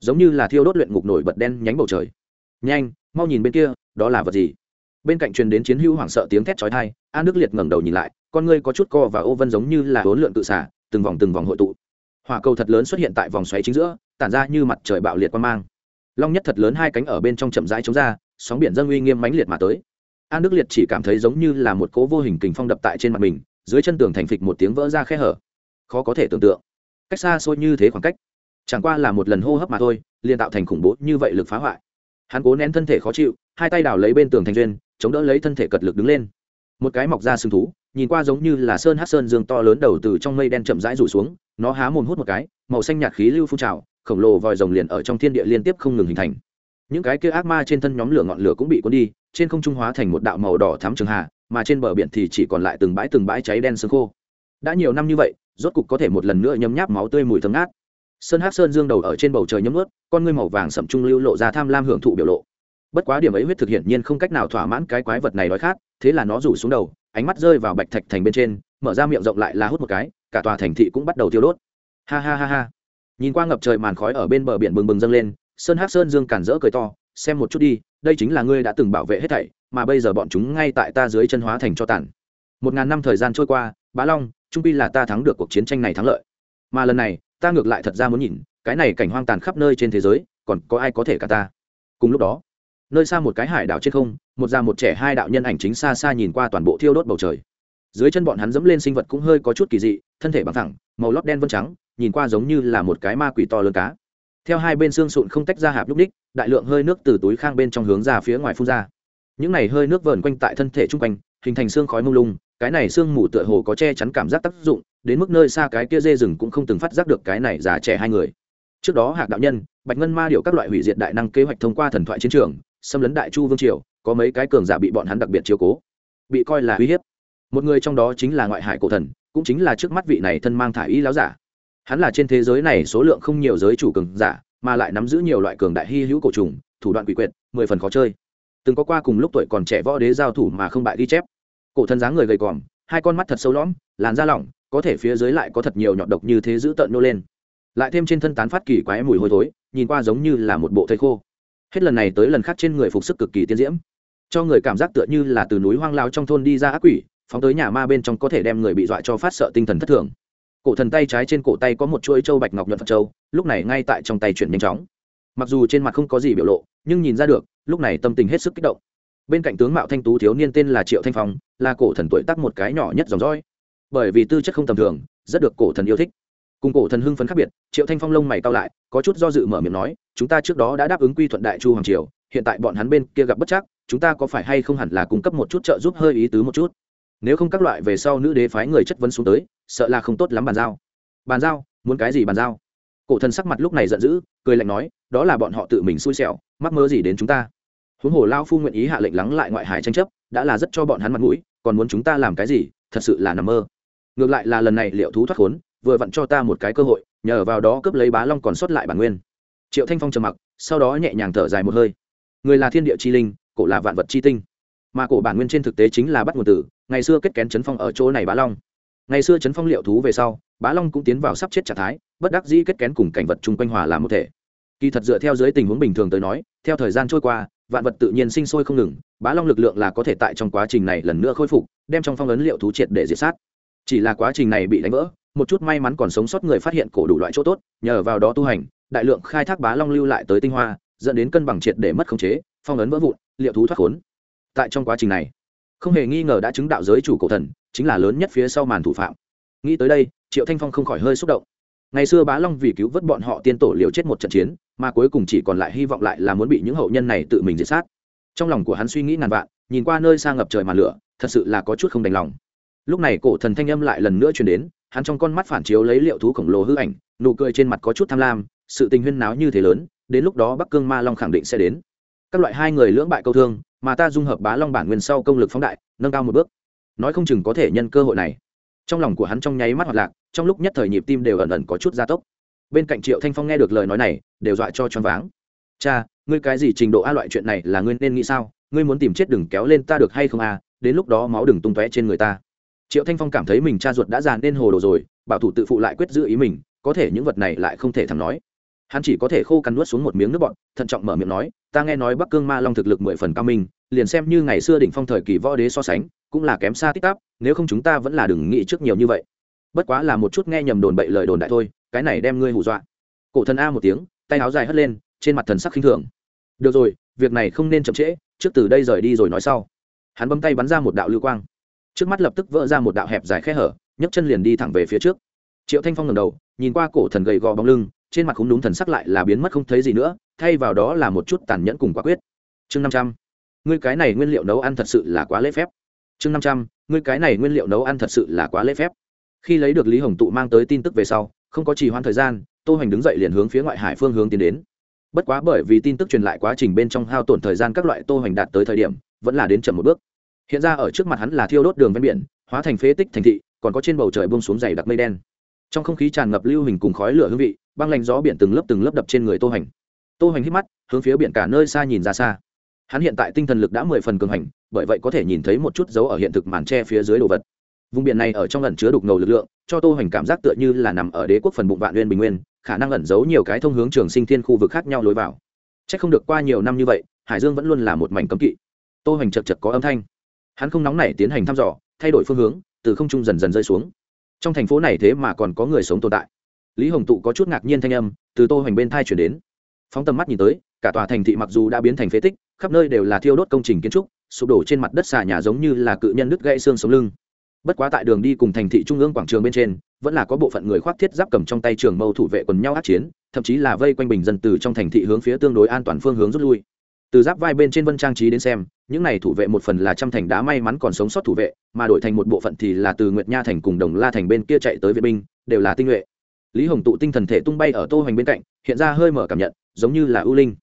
Giống như là thiêu đốt luyện ngục nổi bật đen nhánh bầu trời. Nhanh, mau nhìn bên kia, đó là vật gì? Bên cạnh truyền đến chiến hữu hoảng sợ tiếng thét chói tai an đức liệt ngẩng đầu nhìn lại, con ngươi có chút co và ô vân giống như là hỗn lượn tự xả, từng vòng từng vòng hội tụ hỏa cầu thật lớn xuất hiện tại vòng xoáy chính giữa, tản ra như mặt trời bạo liệt quan mang. Long nhất thật lớn hai cánh ở bên trong chậm rãi chống ra, sóng biển dân uy nghiêm mãnh liệt mà tới. An đức liệt chỉ cảm thấy giống như là một cố vô hình kình phong đập tại trên mặt mình, dưới chân tường thành phịch một tiếng vỡ ra khe hở. Khó có thể tưởng tượng. Cách xa xôi như thế khoảng cách, chẳng qua là một lần hô hấp mà thôi, liền tạo thành khủng bố như vậy lực phá hoại. Hắn cố nén thân thể khó chịu, hai tay đào lấy bên tường thành duyên, chống đỡ lấy thân thể cật lực đứng lên. Một cái mọc ra sừng thú nhìn qua giống như là sơn hát sơn dương to lớn đầu từ trong mây đen chậm rãi rủ xuống nó há mồm hút một cái màu xanh nhạt khí lưu phun trào khổng lồ vòi rồng liền ở trong thiên địa liên tiếp không ngừng hình thành. Những cái kia ác ma trên thân nhóm lửa ngọn lửa cũng bị cuốn đi trên không trung hóa thành một đạo màu đỏ thắm trường hạ, mà trên bờ biển thì chỉ còn lại từng bãi từng bãi cháy đen sương khô. Đã nhiều năm như vậy rốt cục có thể một lần nữa nhấm nháp máu tươi mùi thơm ngát. Sơn hát sơn dương đầu ở trên bầu trời nhấm ướt con ngươi màu vàng sậm trung lưu lộ ra tham lam hưởng thụ biểu lộ. Bất quá điểm ấy huyết thực hiện nhiên không cách nào thỏa mãn cái quái vật này đói khát thế là nó rủ xuống đầu, ánh mắt rơi vào bạch thạch thành bên trên, mở ra miệng rộng lại là hút một cái, cả tòa thành thị cũng bắt đầu tiêu đốt. Ha ha ha ha. Nhìn qua ngập trời màn khói ở bên bờ biển bừng bừng dâng lên, sơn hát sơn dương cản rỡ cười to, xem một chút đi, đây chính là ngươi đã từng bảo vệ hết thảy, mà bây giờ bọn chúng ngay tại ta dưới chân hóa thành cho tàn. Một ngàn năm thời gian trôi qua, bá long trung pi là ta thắng được cuộc chiến tranh này thắng lợi. Mà lần này, ta ngược lại thật ra muốn nhìn, cái này cảnh hoang tàn khắp nơi trên thế giới, còn có ai có thể cả ta? Cùng lúc đó nơi xa một cái hải đảo trên không, một già một trẻ hai đạo nhân ảnh chính xa xa nhìn qua toàn bộ thiêu đốt bầu trời. Dưới chân bọn hắn dẫm lên sinh vật cũng hơi có chút kỳ dị, thân thể bằng thẳng màu lót đen vân trắng, nhìn qua giống như là một cái ma quỷ to lớn cá. Theo hai bên xương sụn không tách ra hạp lúc ních đại lượng hơi nước từ túi khang bên trong hướng ra phía ngoài phun ra. Những này hơi nước vờn quanh tại thân thể chung quanh, hình thành xương khói mông lung, cái này xương mù tựa hồ có che chắn cảm giác tác dụng, đến mức nơi xa cái kia dê rừng cũng không từng phát giác được cái này già trẻ hai người. Trước đó hạc đạo nhân, bạch ngân ma điệu các loại hủy diệt đại năng kế hoạch thông qua thần thoại chiến trường xâm lấn đại chu vương triều, có mấy cái cường giả bị bọn hắn đặc biệt chiếu cố, bị coi là uy hiếp. Một người trong đó chính là ngoại hải cổ thần, cũng chính là trước mắt vị này thân mang thả y láo giả. Hắn là trên thế giới này số lượng không nhiều giới chủ cường giả, mà lại nắm giữ nhiều loại cường đại hy hữu cổ trùng, thủ đoạn quỷ quyệt, mười phần khó chơi. Từng có qua cùng lúc tuổi còn trẻ võ đế giao thủ mà không bại ghi chép. Cổ thần dáng người gầy còm, hai con mắt thật sâu lõm, làn da lỏng, có thể phía dưới lại có thật nhiều nhọn độc như thế giữ tợn nô lên. Lại thêm trên thân tán phát kỳ quái mùi hôi thối, nhìn qua giống như là một bộ thây khô hết lần này tới lần khác trên người phục sức cực kỳ tiên diễm. Cho người cảm giác tựa như là từ núi hoang lao trong thôn đi ra ác quỷ, phóng tới nhà ma bên trong có thể đem người bị dọa cho phát sợ tinh thần thất thường. Cổ thần tay trái trên cổ tay có một chuỗi châu bạch ngọc nhuận phật châu, lúc này ngay tại trong tay chuyển nhanh chóng. Mặc dù trên mặt không có gì biểu lộ, nhưng nhìn ra được, lúc này tâm tình hết sức kích động. Bên cạnh tướng mạo thanh tú thiếu niên tên là triệu thanh phong, là cổ thần tuổi tác một cái nhỏ nhất dòng dõi. Bởi vì tư chất không tầm thường, rất được cổ thần yêu thích cùng cổ thần hưng phấn khác biệt, triệu thanh phong lông mày cao lại, có chút do dự mở miệng nói, chúng ta trước đó đã đáp ứng quy thuận đại chu hoàng triều, hiện tại bọn hắn bên kia gặp bất chắc, chúng ta có phải hay không hẳn là cung cấp một chút trợ giúp hơi ý tứ một chút? Nếu không các loại về sau nữ đế phái người chất vấn xuống tới, sợ là không tốt lắm bàn giao. Bàn giao? Muốn cái gì bàn giao? Cổ thần sắc mặt lúc này giận dữ, cười lạnh nói, đó là bọn họ tự mình xui xẻo, mắc mơ gì đến chúng ta? Huống hồ lao phu nguyện ý hạ lệnh lắng lại ngoại hải tranh chấp, đã là rất cho bọn hắn mặt mũi, còn muốn chúng ta làm cái gì, thật sự là nằm mơ. Ngược lại là lần này liệu thú thoát khốn vừa vặn cho ta một cái cơ hội, nhờ vào đó cướp lấy bá long còn sót lại bản nguyên. Triệu thanh phong trầm mặc, sau đó nhẹ nhàng thở dài một hơi. Người là thiên địa chi linh, cổ là vạn vật chi tinh. Mà cổ bản nguyên trên thực tế chính là bắt nguồn tử ngày xưa kết kén chấn phong ở chỗ này bá long. Ngày xưa chấn phong liệu thú về sau, bá long cũng tiến vào sắp chết trạng thái, bất đắc dĩ kết kén cùng cảnh vật chung quanh hòa làm một thể. Kỳ thật dựa theo giới tình huống bình thường tới nói, theo thời gian trôi qua, vạn vật tự nhiên sinh sôi không ngừng, bá long lực lượng là có thể tại trong quá trình này lần nữa khôi phục, đem trong phong ấn liệu thú triệt để diệt sát. Chỉ là quá trình này bị đánh vỡ một chút may mắn còn sống sót người phát hiện cổ đủ loại chỗ tốt, nhờ vào đó tu hành, đại lượng khai thác bá long lưu lại tới tinh hoa, dẫn đến cân bằng triệt để mất khống chế, phong ấn vỡ vụn, liệu thú thoát khốn. Tại trong quá trình này, không hề nghi ngờ đã chứng đạo giới chủ cổ thần, chính là lớn nhất phía sau màn thủ phạm. Nghĩ tới đây, triệu thanh phong không khỏi hơi xúc động. Ngày xưa bá long vì cứu vớt bọn họ tiên tổ liều chết một trận chiến, mà cuối cùng chỉ còn lại hy vọng lại là muốn bị những hậu nhân này tự mình diệt sát. Trong lòng của hắn suy nghĩ ngàn vạn, nhìn qua nơi xa ngập trời màn lửa, thật sự là có chút không đành lòng. Lúc này cổ thần thanh âm lại lần nữa truyền đến hắn trong con mắt phản chiếu lấy liệu thú khổng lồ hư ảnh, nụ cười trên mặt có chút tham lam, sự tình huyên náo như thế lớn, đến lúc đó bắc cương ma long khẳng định sẽ đến. Các loại hai người lưỡng bại câu thương, mà ta dung hợp bá long bản nguyên sau công lực phóng đại, nâng cao một bước. Nói không chừng có thể nhân cơ hội này. Trong lòng của hắn trong nháy mắt hoạt lạc, trong lúc nhất thời nhịp tim đều ẩn ẩn có chút gia tốc. Bên cạnh triệu thanh phong nghe được lời nói này, đều dọa cho choáng váng. Cha, ngươi cái gì trình độ a loại chuyện này là ngươi nên nghĩ sao? Ngươi muốn tìm chết đừng kéo lên ta được hay không a, đến lúc đó máu đừng tung tóe trên người ta triệu thanh phong cảm thấy mình cha ruột đã già nên hồ đồ rồi, bảo thủ tự phụ lại quyết giữ ý mình, có thể những vật này lại không thể thẳng nói. Hắn chỉ có thể khô cắn nuốt xuống một miếng nước bọn thận trọng mở miệng nói, ta nghe nói bắc cương ma long thực lực mười phần cao minh, liền xem như ngày xưa đỉnh phong thời kỳ võ đế so sánh, cũng là kém xa tích tắp nếu không chúng ta vẫn là đừng nghĩ trước nhiều như vậy. Bất quá là một chút nghe nhầm đồn bậy lời đồn đại thôi, cái này đem ngươi hù dọa. Cổ thần a một tiếng, tay áo dài hất lên, trên mặt thần sắc khinh thường. Được rồi, việc này không nên chậm trễ, trước từ đây rời đi rồi nói sau. Hắn bấm tay bắn ra một đạo lưu quang trước mắt lập tức vỡ ra một đạo hẹp dài khe hở, nhấc chân liền đi thẳng về phía trước. Triệu thanh phong ngầm đầu, nhìn qua cổ thần gầy gò bóng lưng, trên mặt không đúng thần sắc lại là biến mất không thấy gì nữa, thay vào đó là một chút tàn nhẫn cùng quả quyết. Chương năm trăm. Ngươi cái này nguyên liệu nấu ăn thật sự là quá lễ phép. Chương năm trăm. Ngươi cái này nguyên liệu nấu ăn thật sự là quá lễ phép. Khi lấy được lý hồng tụ mang tới tin tức về sau, không có trì hoãn thời gian, tô hoành đứng dậy liền hướng phía ngoại hải phương hướng tiến đến. Bất quá bởi vì tin tức truyền lại quá trình bên trong hao tổn thời gian các loại tô hoành đạt tới thời điểm, vẫn là đến chậm một bước hiện ra ở trước mặt hắn là thiêu đốt đường ven biển, hóa thành phế tích thành thị, còn có trên bầu trời bông xuống dày đặc mây đen. Trong không khí tràn ngập lưu hình cùng khói lửa hương vị, băng lạnh gió biển từng lớp từng lớp đập trên người tô hành. Tô hành hít mắt, hướng phía biển cả nơi xa nhìn ra xa. Hắn hiện tại tinh thần lực đã mười phần cường hành, bởi vậy có thể nhìn thấy một chút dấu ở hiện thực màn tre phía dưới đồ vật. Vùng biển này ở trong lần chứa đục ngầu lực lượng, cho tô hành cảm giác tựa như là nằm ở đế quốc phần bụng vạn nguyên bình nguyên, khả năng ẩn giấu nhiều cái thông hướng trường sinh thiên khu vực khác nhau lối vào. C h ắ c không được qua nhiều năm như vậy, hải dương vẫn luôn là một mảnh cấm kỵ. Tô hành chật chật có âm thanh hắn không nóng nảy tiến hành thăm dò, thay đổi phương hướng, từ không trung dần dần rơi xuống. Trong thành phố này thế mà còn có người sống tồn tại. Lý hồng tụ có chút ngạc nhiên thanh âm từ tô hoành bên thai chuyển đến. Phóng tầm mắt nhìn tới, cả tòa thành thị mặc dù đã biến thành phế tích, khắp nơi đều là thiêu đốt công trình kiến trúc, sụp đổ trên mặt đất xà nhà giống như là cự nhân đứt gãy xương sống lưng. Bất quá tại đường đi cùng thành thị trung ương quảng trường bên trên, vẫn là có bộ phận người khoác thiết giáp cầm trong tay trường mâu thủ vệ quần nhau át chiến, thậm chí là vây quanh bình dân từ trong thành thị hướng phía tương đối an toàn phương hướng rút lui từ giáp vai bên trên vân trang trí đến xem, những này thủ vệ một phần là trăm thành đá may mắn còn sống sót thủ vệ, mà đổi thành một bộ phận thì là từ nguyệt nha thành cùng đồng la thành bên kia chạy tới vệ binh, đều là tinh nhuệ. Lý hồng tụ tinh thần thể tung bay ở tô hoành bên cạnh, hiện ra hơi mở cảm nhận, giống như là ưu linh.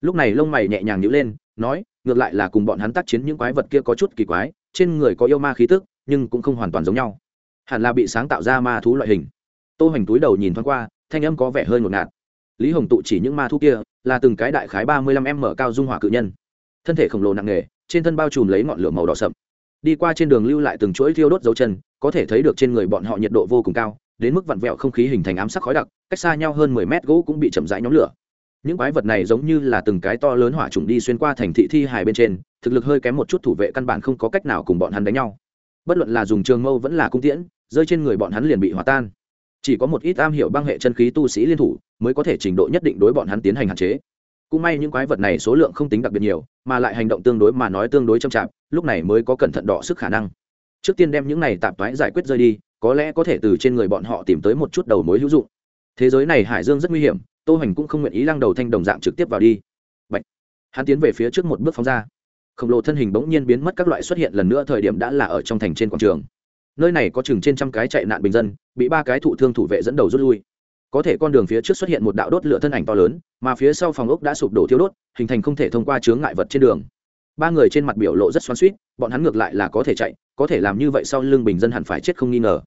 Lúc này lông mày nhẹ nhàng nhíu lên, nói, ngược lại là cùng bọn hắn tác chiến những quái vật kia có chút kỳ quái, trên người có yêu ma khí tức, nhưng cũng không hoàn toàn giống nhau. Hẳn là bị sáng tạo ra ma thú loại hình. Tô hoành túi đầu nhìn thoáng qua, thanh âm có vẻ hơi ngột ngạt lý hồng tụ chỉ những ma thú kia, là từng cái đại khái ba mươi lăm m cao dung hỏa cự nhân. Thân thể khổng lồ nặng nề, trên thân bao trùm lấy ngọn lửa màu đỏ sậm. Đi qua trên đường lưu lại từng chuỗi thiêu đốt dấu chân, có thể thấy được trên người bọn họ nhiệt độ vô cùng cao, đến mức vặn vẹo không khí hình thành ám sắc khói đặc, cách xa nhau hơn mười mét gỗ cũng bị chậm rãi nhóm lửa. Những quái vật này giống như là từng cái to lớn hỏa trùng đi xuyên qua thành thị thi hài bên trên, thực lực hơi kém một chút thủ vệ căn bản không có cách nào cùng bọn hắn đánh nhau. Bất luận là dùng trường mâu vẫn là cung tiễn, rơi trên người bọn hắn liền bị hòa tan chỉ có một ít am hiểu băng hệ chân khí tu sĩ liên thủ mới có thể trình độ nhất định đối bọn hắn tiến hành hạn chế. Cũng may những quái vật này số lượng không tính đặc biệt nhiều, mà lại hành động tương đối mà nói tương đối chậm chạp, lúc này mới có cẩn thận đọ sức khả năng. Trước tiên đem những này tạp toái giải quyết rơi đi, có lẽ có thể từ trên người bọn họ tìm tới một chút đầu mối hữu dụng. Thế giới này hải dương rất nguy hiểm, tô hành cũng không nguyện ý lăng đầu thanh đồng dạng trực tiếp vào đi. Bạch. hắn tiến về phía trước một bước phóng ra. Khổng lồ thân hình bỗng nhiên biến mất, các loại xuất hiện lần nữa, thời điểm đã là ở trong thành trên quảng trường nơi này có chừng trên trăm cái chạy nạn bình dân, bị ba cái thụ thương thủ vệ dẫn đầu rút lui. Có thể con đường phía trước xuất hiện một đạo đốt lửa thân ảnh to lớn, mà phía sau phòng ốc đã sụp đổ thiêu đốt, hình thành không thể thông qua chướng ngại vật trên đường. Ba người trên mặt biểu lộ rất xoắn suýt bọn hắn ngược lại là có thể chạy, có thể làm như vậy sau lưng bình dân hẳn phải chết không nghi ngờ.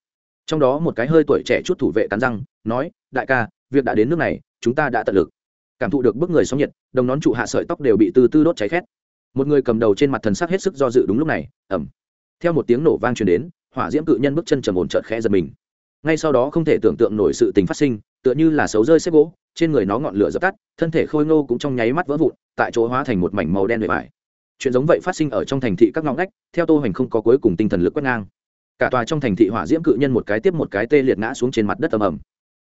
Trong đó một cái hơi tuổi trẻ chút thủ vệ cắn răng, nói, đại ca, việc đã đến nước này, chúng ta đã tận lực. Cảm thụ được bức người sóng nhiệt, đồng nón trụ hạ sợi tóc đều bị từ tư đốt cháy khét. Một người cầm đầu trên mặt thần sắc hết sức do dự đúng lúc này ẩm theo một tiếng nổ vang truyền đến hỏa diễm cự nhân bước chân trầm ổn chợt khẽ giật mình. Ngay sau đó không thể tưởng tượng nổi sự tình phát sinh, tựa như là xấu rơi xếp gỗ, trên người nó ngọn lửa dập tắt, thân thể khôi ngô cũng trong nháy mắt vỡ vụn, tại chỗ hóa thành một mảnh màu đen bề vải chuyện giống vậy phát sinh ở trong thành thị các ngõ ngách, theo tô hoành không có cuối cùng tinh thần lực quét ngang. Cả tòa trong thành thị hỏa diễm cự nhân một cái tiếp một cái tê liệt ngã xuống trên mặt đất ầm ầm.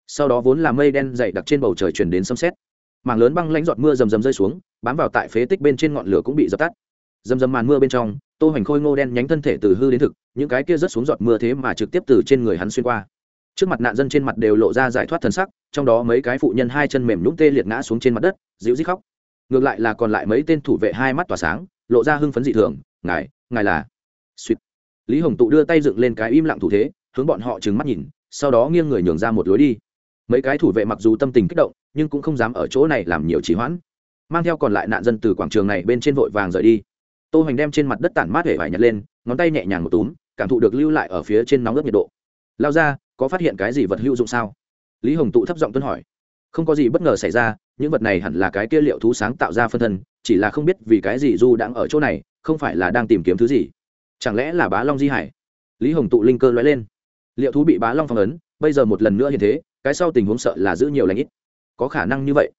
Sau đó vốn là mây đen dày đặc trên bầu trời chuyển đến sấm sét. Mảng lớn băng lãnh giọt mưa rầm rầm rơi xuống, bám vào tại phế tích bên trên ngọn lửa cũng bị dập tắt. Dầm dầm màn mưa bên trong tô hoành khôi ngô đen nhánh thân thể từ hư đến thực, những cái kia rớt xuống giọt mưa thế mà trực tiếp từ trên người hắn xuyên qua. Trước mặt nạn dân trên mặt đều lộ ra giải thoát thần sắc, trong đó mấy cái phụ nhân hai chân mềm nhũng tê liệt ngã xuống trên mặt đất, dịu rít khóc. Ngược lại là còn lại mấy tên thủ vệ hai mắt tỏa sáng, lộ ra hưng phấn dị thường, ngài ngài là suýt. Lý hồng tụ đưa tay dựng lên cái im lặng thủ thế, hướng bọn họ trừng mắt nhìn, sau đó nghiêng người nhường ra một lối đi. Mấy cái thủ vệ mặc dù tâm tình kích động, nhưng cũng không dám ở chỗ này làm nhiều trì hoãn. Mang theo còn lại nạn dân từ quảng trường này bên trên vội vàng rời đi tô hoành đem trên mặt đất tản mát hể vải nhặt lên, ngón tay nhẹ nhàng một túm, cảm thụ được lưu lại ở phía trên nóng ướt nhiệt độ. Lao ra có phát hiện cái gì vật hữu dụng sao? Lý hồng tụ thấp giọng tuấn hỏi. Không có gì bất ngờ xảy ra, những vật này hẳn là cái kia liệu thú sáng tạo ra phân thân, chỉ là không biết vì cái gì du đang ở chỗ này, không phải là đang tìm kiếm thứ gì. Chẳng lẽ là bá long di hải? Lý hồng tụ linh cơ lóe lên. Liệu thú bị bá long phong ấn, bây giờ một lần nữa hiện thế, cái sau tình huống sợ là giữ nhiều lãnh ít. Có khả năng như vậy.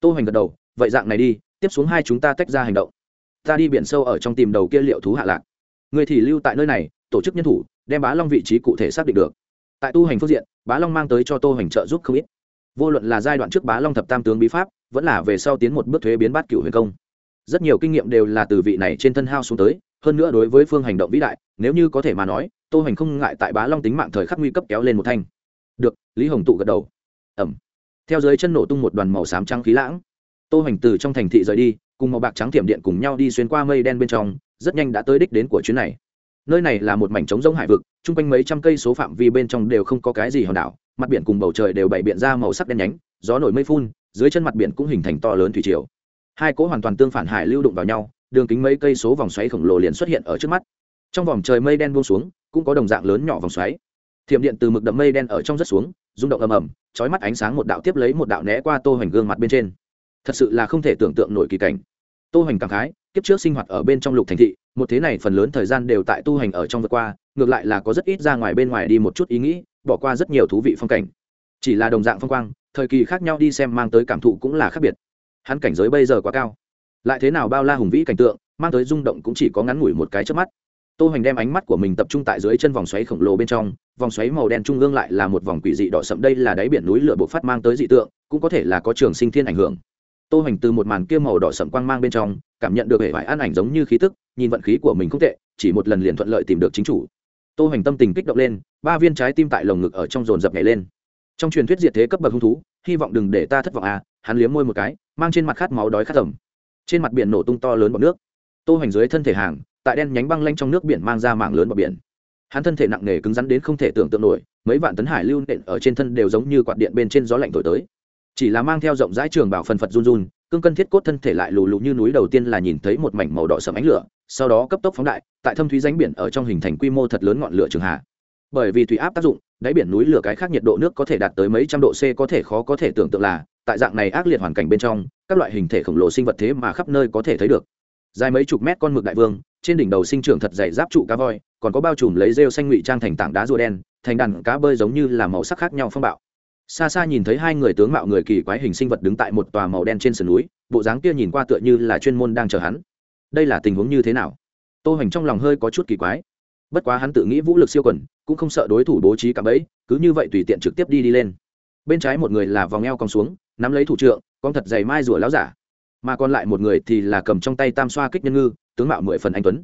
Tô hoành gật đầu. Vậy dạng này đi, tiếp xuống hai chúng ta tách ra hành động ta đi biển sâu ở trong tìm đầu kia liệu thú hạ lạc. Người thì lưu tại nơi này, tổ chức nhân thủ, đem bá long vị trí cụ thể xác định được. Tại tu hành phương diện, bá long mang tới cho tô hành trợ giúp không ít. Vô luận là giai đoạn trước bá long thập tam tướng bí pháp, vẫn là về sau tiến một bước thuế biến bát cựu huyền công. Rất nhiều kinh nghiệm đều là từ vị này trên thân hao xuống tới, hơn nữa đối với phương hành động vĩ đại, nếu như có thể mà nói, tô hành không ngại tại bá long tính mạng thời khắc nguy cấp kéo lên một thanh. Được, lý hồng tụ gật đầu. Ẩm. Theo dưới chân nổ tung một đoàn màu xám trắng khí lãng. Tô hành từ trong thành thị rời đi cùng màu bạc trắng tiệm điện cùng nhau đi xuyên qua mây đen bên trong, rất nhanh đã tới đích đến của chuyến này. Nơi này là một mảnh trống rông hải vực, chung quanh mấy trăm cây số phạm vi bên trong đều không có cái gì hòn đảo, mặt biển cùng bầu trời đều bày biện ra màu sắc đen nhánh, gió nổi mây phun, dưới chân mặt biển cũng hình thành to lớn thủy triều. Hai cỗ hoàn toàn tương phản hải lưu đụng vào nhau, đường kính mấy cây số vòng xoáy khổng lồ liền xuất hiện ở trước mắt. Trong vòng trời mây đen buông xuống, cũng có đồng dạng lớn nhỏ vòng xoáy. Thiểm điện từ mực đậm mây đen ở trong rất xuống, rung động ầm ầm trói mắt ánh sáng một đạo tiếp lấy một đạo né qua tô hoành gương mặt bên trên thật sự là không thể tưởng tượng nổi kỳ cảnh. Tô hoành cảm khái, kiếp trước sinh hoạt ở bên trong lục thành thị, một thế này phần lớn thời gian đều tại tu hành ở trong vượt qua, ngược lại là có rất ít ra ngoài bên ngoài đi một chút ý nghĩ, bỏ qua rất nhiều thú vị phong cảnh. Chỉ là đồng dạng phong quang, thời kỳ khác nhau đi xem mang tới cảm thụ cũng là khác biệt. Hắn cảnh giới bây giờ quá cao. Lại thế nào bao la hùng vĩ cảnh tượng, mang tới rung động cũng chỉ có ngắn ngủi một cái trước mắt. Tô hoành đem ánh mắt của mình tập trung tại dưới chân vòng xoáy khổng lồ bên trong, vòng xoáy màu đen trung ương lại là một vòng quỷ dị đỏ sậm, đây là đáy biển núi lửa bộc phát mang tới dị tượng, cũng có thể là có trường sinh thiên ảnh hưởng tô hoành từ một màn kia màu đỏ sậm quang mang bên trong, cảm nhận được hệ vải an ảnh giống như khí tức, nhìn vận khí của mình không tệ, chỉ một lần liền thuận lợi tìm được chính chủ. Tô hoành tâm tình kích động lên, ba viên trái tim tại lồng ngực ở trong dồn dập nhảy lên. Trong truyền thuyết diệt thế cấp bậc hung thú, hy vọng đừng để ta thất vọng à hắn liếm môi một cái, mang trên mặt khát máu đói khát tầm trên mặt biển nổ tung to lớn bọc nước. Tô hoành dưới thân thể hàng, tại đen nhánh băng lanh trong nước biển mang ra mảng lớn bọc biển. Hắn thân thể nặng nề cứng rắn đến không thể tưởng tượng nổi, mấy vạn tấn hải lưu nện ở trên thân đều giống như quạt điện bên trên gió lạnh thổi tới chỉ là mang theo rộng rãi trường bảo phần phật run run, cương cân thiết cốt thân thể lại lù lù như núi đầu tiên là nhìn thấy một mảnh màu đỏ sầm ánh lửa, sau đó cấp tốc phóng đại, tại thâm thúy ránh biển ở trong hình thành quy mô thật lớn ngọn lửa trường hạ. Bởi vì thủy áp tác dụng, đáy biển núi lửa cái khác nhiệt độ nước có thể đạt tới mấy trăm độ c có thể khó có thể tưởng tượng là, tại dạng này ác liệt hoàn cảnh bên trong, các loại hình thể khổng lồ sinh vật thế mà khắp nơi có thể thấy được. Dài mấy chục mét con mực đại vương, trên đỉnh đầu sinh trưởng thật dày giáp trụ cá voi, còn có bao trùm lấy rêu xanh ngụy trang thành tảng đá rùa đen, thành đàn cá bơi giống như là màu sắc khác nhau phong bạo xa xa nhìn thấy hai người tướng mạo người kỳ quái hình sinh vật đứng tại một tòa màu đen trên sườn núi, bộ dáng kia nhìn qua tựa như là chuyên môn đang chờ hắn. Đây là tình huống như thế nào? Tô hành trong lòng hơi có chút kỳ quái. Bất quá hắn tự nghĩ vũ lực siêu quần, cũng không sợ đối thủ bố trí cạm bẫy, cứ như vậy tùy tiện trực tiếp đi đi lên. Bên trái một người là vòng eo cong xuống, nắm lấy thủ trượng, con thật dày mai rủa láo giả. Mà còn lại một người thì là cầm trong tay tam xoa kích nhân ngư, tướng mạo mười phần anh tuấn.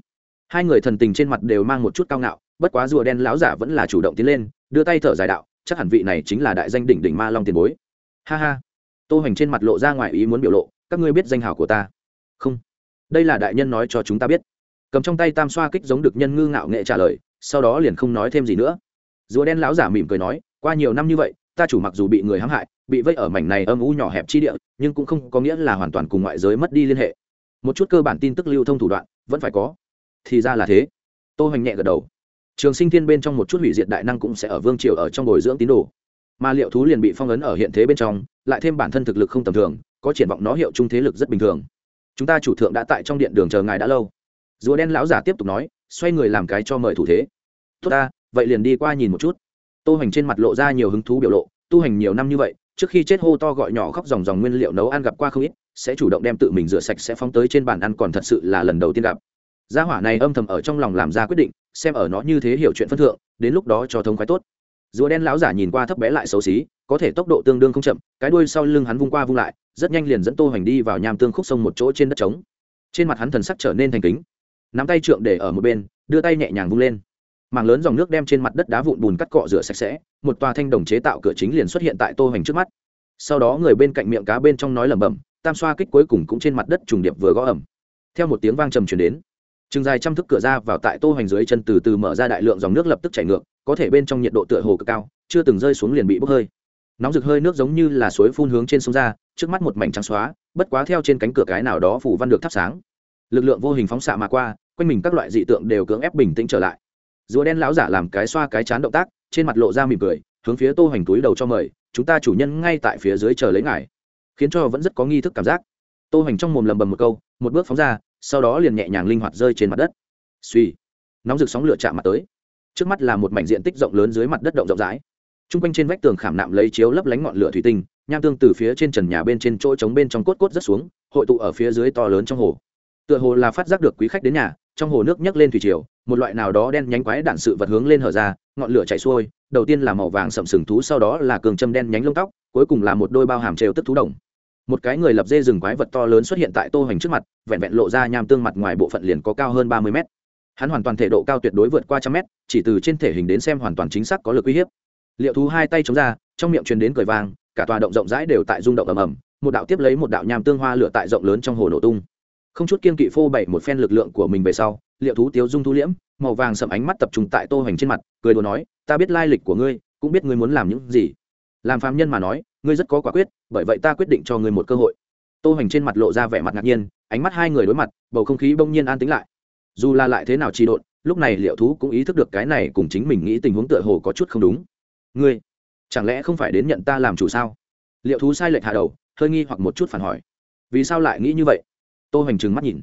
Hai người thần tình trên mặt đều mang một chút cao ngạo, bất quá rùa đen láo giả vẫn là chủ động tiến lên, đưa tay thở dài đạo chắc hẳn vị này chính là đại danh đỉnh đỉnh ma long tiền bối. Ha ha. Tô hoành trên mặt lộ ra ngoài ý muốn biểu lộ, các ngươi biết danh hào của ta? Không. Đây là đại nhân nói cho chúng ta biết. Cầm trong tay tam xoa kích giống được nhân ngư ngạo nghệ trả lời, sau đó liền không nói thêm gì nữa. Rùa đen lão giả mỉm cười nói, qua nhiều năm như vậy, ta chủ mặc dù bị người hãm hại, bị vây ở mảnh này âm u nhỏ hẹp chi địa, nhưng cũng không có nghĩa là hoàn toàn cùng ngoại giới mất đi liên hệ. Một chút cơ bản tin tức lưu thông thủ đoạn, vẫn phải có. Thì ra là thế. Tô hoành nhẹ gật đầu trường sinh thiên bên trong một chút hủy diệt đại năng cũng sẽ ở vương triều ở trong bồi dưỡng tín đồ. Mà liệu thú liền bị phong ấn ở hiện thế bên trong, lại thêm bản thân thực lực không tầm thường, có triển vọng nó hiệu trung thế lực rất bình thường. Chúng ta chủ thượng đã tại trong điện đường chờ ngài đã lâu. Rùa đen lão giả tiếp tục nói, xoay người làm cái cho mời thủ thế. Tốt ta, vậy liền đi qua nhìn một chút. Tô hành trên mặt lộ ra nhiều hứng thú biểu lộ, tu hành nhiều năm như vậy, trước khi chết hô to gọi nhỏ khóc dòng dòng nguyên liệu nấu ăn gặp qua không ít, sẽ chủ động đem tự mình rửa sạch sẽ phóng tới trên bàn ăn còn thật sự là lần đầu tiên gặp. Gia hỏa này âm thầm ở trong lòng làm ra quyết định xem ở nó như thế hiểu chuyện phân thượng, đến lúc đó cho thông khoái tốt. Rùa đen lão giả nhìn qua thấp bé lại xấu xí, có thể tốc độ tương đương không chậm, cái đuôi sau lưng hắn vung qua vung lại, rất nhanh liền dẫn tô hoành đi vào nham tương khúc sông một chỗ trên đất trống. Trên mặt hắn thần sắc trở nên thành kính. Nắm tay trượng để ở một bên, đưa tay nhẹ nhàng vung lên. Mảng lớn dòng nước đem trên mặt đất đá vụn bùn cắt cọ rửa sạch sẽ, một tòa thanh đồng chế tạo cửa chính liền xuất hiện tại tô hoành trước mắt. Sau đó người bên cạnh miệng cá bên trong nói lẩm bẩm, tam xoa kích cuối cùng cũng trên mặt đất trùng điệp vừa gõ ẩm. Theo một tiếng vang trầm truyền đến Trừng dài trăm thước cửa ra vào tại tô hoành dưới chân từ từ mở ra đại lượng dòng nước lập tức chảy ngược, có thể bên trong nhiệt độ tựa hồ cực cao, chưa từng rơi xuống liền bị bốc hơi. Nóng rực hơi nước giống như là suối phun hướng trên sông ra, trước mắt một mảnh trắng xóa, bất quá theo trên cánh cửa cái nào đó phủ văn được thắp sáng. Lực lượng vô hình phóng xạ mà qua, quanh mình các loại dị tượng đều cưỡng ép bình tĩnh trở lại. Rùa đen lão giả làm cái xoa cái chán động tác, trên mặt lộ ra mỉm cười, hướng phía tô hoành túi đầu cho mời, chúng ta chủ nhân ngay tại phía dưới chờ lấy ngài. Khiến cho vẫn rất có nghi thức cảm giác. Tô hoành trong mồm lẩm bẩm một câu, một bước phóng ra sau đó liền nhẹ nhàng linh hoạt rơi trên mặt đất. Suy nóng rực sóng lửa chạm mặt tới. Trước mắt là một mảnh diện tích rộng lớn dưới mặt đất động rộng rãi. T r u n g quanh trên vách tường khảm nạm lấy chiếu lấp lánh ngọn lửa thủy tinh, nham tương từ phía trên trần nhà bên trên chỗ trống bên trong cốt cốt rất xuống, hội tụ ở phía dưới to lớn trong hồ. Tựa hồ là phát giác được quý khách đến nhà, trong hồ nước nhấc lên thủy triều, một loại nào đó đen nhánh quái đạn sự vật hướng lên hở ra, ngọn lửa chạy xuôi, đầu tiên là màu vàng sậm sừng thú, sau đó là cường châm đen nhánh lông tóc, cuối cùng là một đôi bao hàm trêu tức thú đồng một cái người lập dê rừng quái vật to lớn xuất hiện tại tô hoành trước mặt, vẹn vẹn lộ ra nham tương mặt ngoài bộ phận liền có cao hơn ba mươi mét. Hắn hoàn toàn thể độ cao tuyệt đối vượt qua trăm mét, chỉ từ trên thể hình đến xem hoàn toàn chính xác có lực uy hiếp. Liệu thú hai tay chống ra, trong miệng truyền đến cười vang, cả tòa động rộng rãi đều tại rung động ầm ầm. Một đạo tiếp lấy một đạo nham tương hoa lửa tại rộng lớn trong hồ nổ tung. Không chút kiên kỵ phô bày một phen lực lượng của mình về sau, liệu thú tiếu dung thu liễm, màu vàng sầm ánh mắt tập trung tại tô hoành trên mặt, cười đùa nói, ta biết lai lịch của ngươi, cũng biết ngươi muốn làm những gì. Làm phàm nhân mà nói ngươi rất có quả quyết, bởi vậy ta quyết định cho ngươi một cơ hội. Tô hoành trên mặt lộ ra vẻ mặt ngạc nhiên, ánh mắt hai người đối mặt, bầu không khí bỗng nhiên an tĩnh lại. Dù là lại thế nào trì độn, lúc này liệu thú cũng ý thức được cái này cùng chính mình nghĩ tình huống tựa hồ có chút không đúng. Ngươi, chẳng lẽ không phải đến nhận ta làm chủ sao? Liệu thú sai lệch hạ đầu, hơi nghi hoặc một chút phản hỏi. Vì sao lại nghĩ như vậy? Tô hoành trừng mắt nhìn.